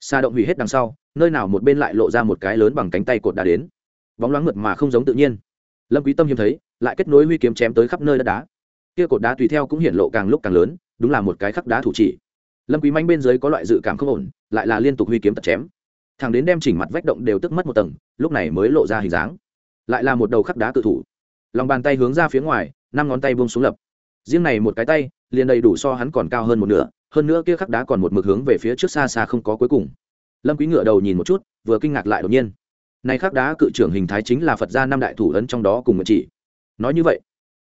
Xà động hủy hết đằng sau, nơi nào một bên lại lộ ra một cái lớn bằng cánh tay cột đá đến. Bóng loáng mượt mà không giống tự nhiên. Lâm quý tâm hiếm thấy, lại kết nối huy kiếm chém tới khắp nơi đất đá. Kia cột đá tùy theo cũng hiện lộ càng lúc càng lớn, đúng là một cái khắc đá thủ chỉ. Lâm quý manh bên dưới có loại dự cảm không ổn, lại là liên tục huy kiếm tật chém. Thằng đến đem chỉnh mặt vách động đều tức mất một tầng lúc này mới lộ ra hình dáng. Lại là một đầu khắc đá cự thủ. Lòng bàn tay hướng ra phía ngoài, năm ngón tay buông xuống lập. Riêng này một cái tay, liền đầy đủ so hắn còn cao hơn một nửa, hơn nữa kia khắc đá còn một mực hướng về phía trước xa xa không có cuối cùng. Lâm quý ngựa đầu nhìn một chút, vừa kinh ngạc lại đột nhiên. Này khắc đá cự trưởng hình thái chính là phật gia năm đại thủ ấn trong đó cùng một chỉ. Nói như vậy,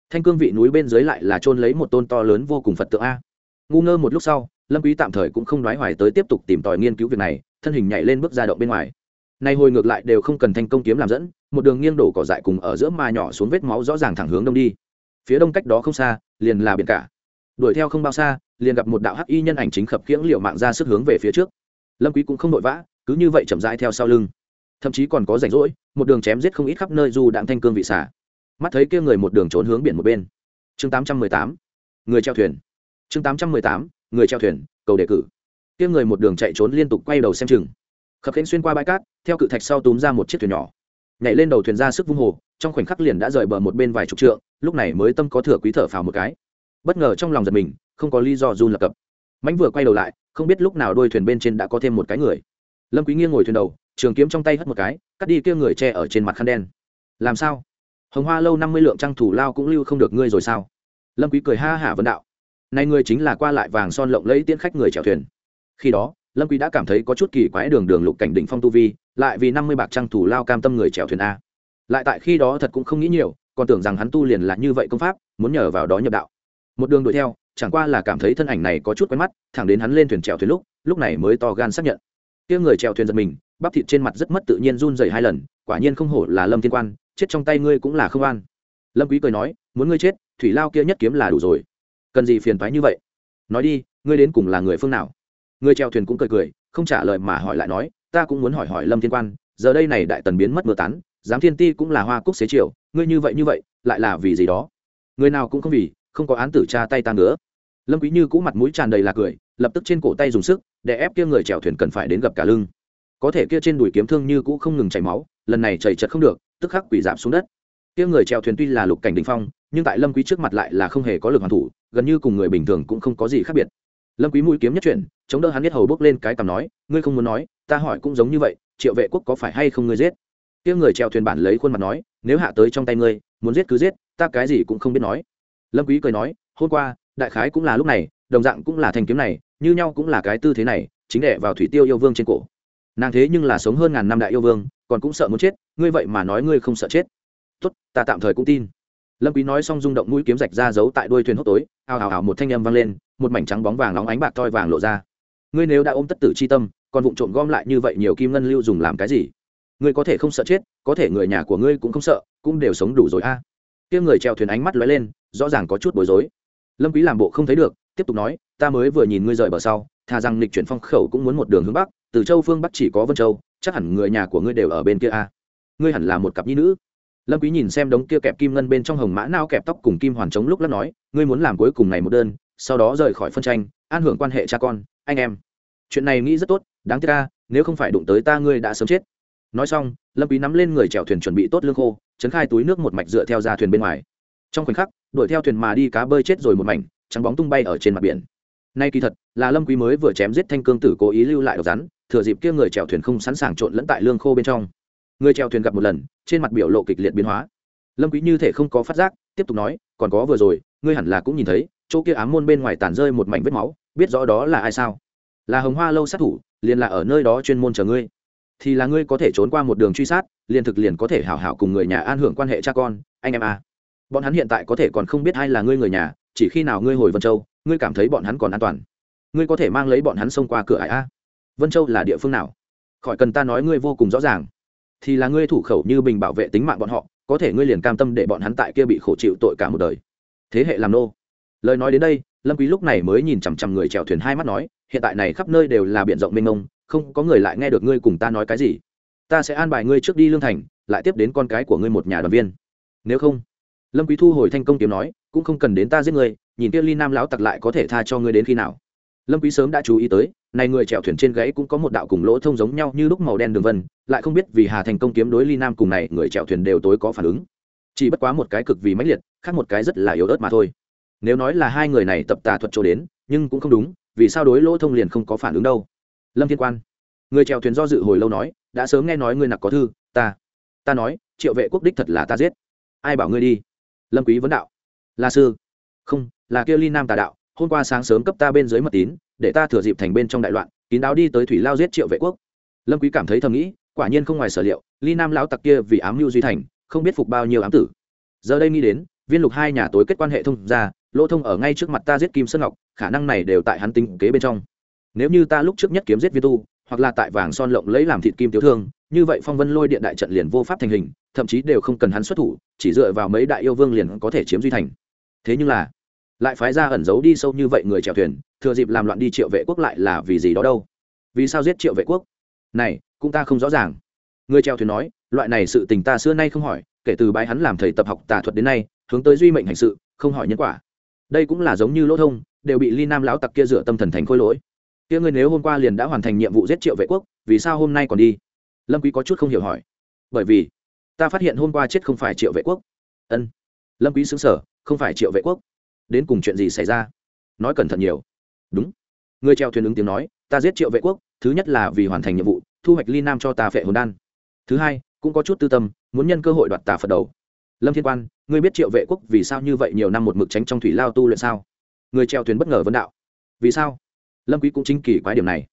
thanh cương vị núi bên dưới lại là trôn lấy một tôn to lớn vô cùng phật tượng a. Ngu ngơ một lúc sau, lâm quý tạm thời cũng không nói hoài tới tiếp tục tìm tòi nghiên cứu việc này, thân hình nhảy lên bước ra động bên ngoài nay hồi ngược lại đều không cần thanh công kiếm làm dẫn, một đường nghiêng đổ cỏ dại cùng ở giữa ma nhỏ xuống vết máu rõ ràng thẳng hướng đông đi. Phía đông cách đó không xa, liền là biển cả. Đuổi theo không bao xa, liền gặp một đạo hắc y nhân ảnh chính khập khiễng liệu mạng ra sức hướng về phía trước. Lâm quý cũng không nội vã, cứ như vậy chậm rãi theo sau lưng. Thậm chí còn có rảnh rỗi, một đường chém giết không ít khắp nơi dù đặng thanh cương vị xả. Mắt thấy kia người một đường trốn hướng biển một bên. Chương 818 người treo thuyền. Chương 818 người treo thuyền, cầu đề cử. Kia người một đường chạy trốn liên tục quay đầu xem chừng khập khiễng xuyên qua bãi cát, theo cự thạch sau túm ra một chiếc thuyền nhỏ. Nhảy lên đầu thuyền ra sức vung hồ, trong khoảnh khắc liền đã rời bờ một bên vài chục trượng, lúc này mới tâm có thừa quý thở phào một cái. Bất ngờ trong lòng giật mình, không có lý do run lập cập. Mánh vừa quay đầu lại, không biết lúc nào đôi thuyền bên trên đã có thêm một cái người. Lâm quý nghiêng ngồi thuyền đầu, trường kiếm trong tay hất một cái, cắt đi kia người che ở trên mặt khăn đen. Làm sao? Hồng hoa lâu năm mươi lượng trang thủ lao cũng lưu không được ngươi rồi sao? Lâm quý cười ha hả vân đạo. Này người chính là qua lại vàng son lộng lấy tiễn khách người chèo thuyền. Khi đó lâm quý đã cảm thấy có chút kỳ quái đường đường lục cảnh đỉnh phong tu vi, lại vì năm mươi bạc trang thủ lao cam tâm người chèo thuyền a. Lại tại khi đó thật cũng không nghĩ nhiều, còn tưởng rằng hắn tu liền là như vậy công pháp, muốn nhờ vào đó nhập đạo. Một đường đuổi theo, chẳng qua là cảm thấy thân ảnh này có chút quen mắt, thẳng đến hắn lên thuyền chèo thuyền lúc lúc này mới to gan xác nhận. Kia người chèo thuyền giật mình, bắp thịt trên mặt rất mất tự nhiên run rẩy hai lần, quả nhiên không hổ là lâm thiên quan, chết trong tay ngươi cũng là không an lâm quý cười nói, muốn ngươi chết, thủy lao kia nhất kiếm là đủ rồi. Cần gì phiền toái như vậy? Nói đi, ngươi đến cùng là người phương nào? Người treo thuyền cũng cười cười, không trả lời mà hỏi lại nói, ta cũng muốn hỏi hỏi lâm thiên quan, giờ đây này đại tần biến mất mưa tán, giám thiên ti cũng là hoa cúc xế chiều, ngươi như vậy như vậy, lại là vì gì đó? Người nào cũng không vì, không có án tử cha tay ta nữa. Lâm quý như cũ mặt mũi tràn đầy là cười, lập tức trên cổ tay dùng sức, để ép kia người chèo thuyền cần phải đến gặp cả lưng. Có thể kia trên đùi kiếm thương như cũ không ngừng chảy máu, lần này chảy chật không được, tức khắc quỷ giảm xuống đất. Kia người chèo thuyền tuy là lục cảnh đỉnh phong, nhưng tại lâm quý trước mặt lại là không hề có lực hoàn thủ, gần như cùng người bình thường cũng không có gì khác biệt lâm quý mũi kiếm nhất chuyển, chống đỡ hắn biết hầu bước lên cái cằm nói, ngươi không muốn nói, ta hỏi cũng giống như vậy, triệu vệ quốc có phải hay không ngươi giết? Kia người treo thuyền bản lấy khuôn mặt nói, nếu hạ tới trong tay ngươi, muốn giết cứ giết, ta cái gì cũng không biết nói. Lâm quý cười nói, hôm qua, đại khái cũng là lúc này, đồng dạng cũng là thành kiếm này, như nhau cũng là cái tư thế này, chính đệ vào thủy tiêu yêu vương trên cổ. Nàng thế nhưng là sống hơn ngàn năm đại yêu vương, còn cũng sợ muốn chết, ngươi vậy mà nói ngươi không sợ chết. Tốt, ta tạm thời cũng tin lâm quý nói xong rung động mũi kiếm rạch ra giấu tại đuôi thuyền hốc tối, ào ào ào một thanh âm vang lên, một mảnh trắng bóng vàng nóng ánh bạc toi vàng lộ ra ngươi nếu đã ôm tất tử chi tâm, còn vụng trộm gom lại như vậy nhiều kim ngân lưu dùng làm cái gì ngươi có thể không sợ chết, có thể người nhà của ngươi cũng không sợ, cũng đều sống đủ rồi a à. kia người treo thuyền ánh mắt lóe lên, rõ ràng có chút bối rối lâm quý làm bộ không thấy được, tiếp tục nói, ta mới vừa nhìn ngươi rời bờ sau, thà rằng lịch chuyển phong khẩu cũng muốn một đường hướng bắc, từ châu phương bắc chỉ có vân châu, chắc hẳn người nhà của ngươi đều ở bên kia a à. ngươi hẳn là một cặp nhi nữ lâm quý nhìn xem đống kia kẹp kim ngân bên trong hồng mã nao kẹp tóc cùng kim hoàn chống lúc lắc nói, ngươi muốn làm cuối cùng này một đơn, sau đó rời khỏi phân tranh, an hưởng quan hệ cha con, anh em. Chuyện này nghĩ rất tốt, đáng tiếc ca nếu không phải đụng tới ta ngươi đã sớm chết. Nói xong, lâm quý nắm lên người chèo thuyền chuẩn bị tốt lương khô, chấn khai túi nước một mạch dựa theo ra thuyền bên ngoài. Trong khoảnh khắc, đuổi theo thuyền mà đi cá bơi chết rồi một mảnh, trắng bóng tung bay ở trên mặt biển. Nay kỳ thật, là lâm quý mới vừa chém giết thanh cương tử cố ý lưu lại độc rắn, thừa dịp kia người chèo thuyền không sẵn sàng trộn lẫn tại lương khô bên trong người chèo thuyền gặp một lần, trên mặt biểu lộ kịch liệt biến hóa. Lâm quý như thể không có phát giác, tiếp tục nói, còn có vừa rồi, ngươi hẳn là cũng nhìn thấy, chỗ kia ám môn bên ngoài tàn rơi một mảnh vết máu, biết rõ đó là ai sao? Là hồng hoa lâu sát thủ, liền là ở nơi đó chuyên môn chờ ngươi. Thì là ngươi có thể trốn qua một đường truy sát, liền thực liền có thể hảo hảo cùng người nhà an hưởng quan hệ cha con, anh em à. bọn hắn hiện tại có thể còn không biết ai là ngươi người nhà, chỉ khi nào ngươi hồi vân châu, ngươi cảm thấy bọn hắn còn an toàn. Ngươi có thể mang lấy bọn hắn xông qua cửa ải a vân châu là địa phương nào? Khỏi cần ta nói ngươi vô cùng rõ ràng thì là ngươi thủ khẩu như bình bảo vệ tính mạng bọn họ, có thể ngươi liền cam tâm để bọn hắn tại kia bị khổ chịu tội cả một đời. Thế hệ làm nô. Lời nói đến đây, lâm quý lúc này mới nhìn chằm chằm người chèo thuyền hai mắt nói, hiện tại này khắp nơi đều là biển rộng mênh mông, không có người lại nghe được ngươi cùng ta nói cái gì. Ta sẽ an bài ngươi trước đi lương thành, lại tiếp đến con cái của ngươi một nhà đoàn viên. Nếu không, lâm quý thu hồi thanh công kiếm nói, cũng không cần đến ta giết ngươi, nhìn kia ly nam lão tặc lại có thể tha cho ngươi đến khi nào lâm quý sớm đã chú ý tới, này người chèo thuyền trên gáy cũng có một đạo cùng lỗ thông giống nhau như lúc màu đen đường vân, lại không biết vì hà thành công kiếm đối ly nam cùng này người chèo thuyền đều tối có phản ứng. Chỉ bất quá một cái cực vì mãnh liệt, khác một cái rất là yếu ớt mà thôi. Nếu nói là hai người này tập tà thuật chỗ đến, nhưng cũng không đúng, vì sao đối lỗ thông liền không có phản ứng đâu? Lâm thiên quan, người chèo thuyền do dự hồi lâu nói, đã sớm nghe nói ngươi nặc có thư, ta ta nói, triệu vệ quốc đích thật là ta giết. Ai bảo ngươi đi? Lâm quý vấn đạo, là sư. Không, là kia ly nam tà đạo hôm qua sáng sớm cấp ta bên dưới mật tín, để ta thừa dịp thành bên trong đại loạn, kín đáo đi tới thủy lao giết triệu vệ quốc. Lâm quý cảm thấy thầm nghĩ, quả nhiên không ngoài sở liệu, ly nam lão tặc kia vì ám mưu duy thành, không biết phục bao nhiêu ám tử. Giờ đây nghĩ đến, viên lục hai nhà tối kết quan hệ thông ra lỗ thông ở ngay trước mặt ta giết kim sơn ngọc, khả năng này đều tại hắn tính kế bên trong. Nếu như ta lúc trước nhất kiếm giết viên tu, hoặc là tại vàng son lộng lấy làm thịt kim tiểu thương, như vậy phong vân lôi điện đại trận liền vô pháp thành hình, thậm chí đều không cần hắn xuất thủ, chỉ dựa vào mấy đại yêu vương liền có thể chiếm duy thành. Thế nhưng là lại phái ra ẩn giấu đi sâu như vậy người chèo thuyền, thừa dịp làm loạn đi triệu vệ quốc lại là vì gì đó đâu? Vì sao giết triệu vệ quốc? Này, cũng ta không rõ ràng. Người chèo thuyền nói, loại này sự tình ta xưa nay không hỏi, kể từ bái hắn làm thầy tập học tà thuật đến nay, hướng tới duy mệnh hành sự, không hỏi nhân quả. Đây cũng là giống như lỗ thông, đều bị ly nam lão tặc kia dựa tâm thần thành khôi lỗi. Kia ngươi nếu hôm qua liền đã hoàn thành nhiệm vụ giết triệu vệ quốc, vì sao hôm nay còn đi? Lâm quý có chút không hiểu hỏi. Bởi vì, ta phát hiện hôm qua chết không phải triệu vệ quốc. Ân. Lâm quý sững sờ, không phải triệu vệ quốc đến cùng chuyện gì xảy ra? Nói cẩn thận nhiều. Đúng. Người treo thuyền ứng tiếng nói, ta giết triệu vệ quốc, thứ nhất là vì hoàn thành nhiệm vụ, thu hoạch ly nam cho ta phệ hồn đan. Thứ hai, cũng có chút tư tâm, muốn nhân cơ hội đoạt tà phật đầu. Lâm thiên quan, ngươi biết triệu vệ quốc vì sao như vậy nhiều năm một mực tránh trong thủy lao tu luyện sao? Người treo thuyền bất ngờ vấn đạo, vì sao? Lâm quý cũng chính kỳ quái điểm này.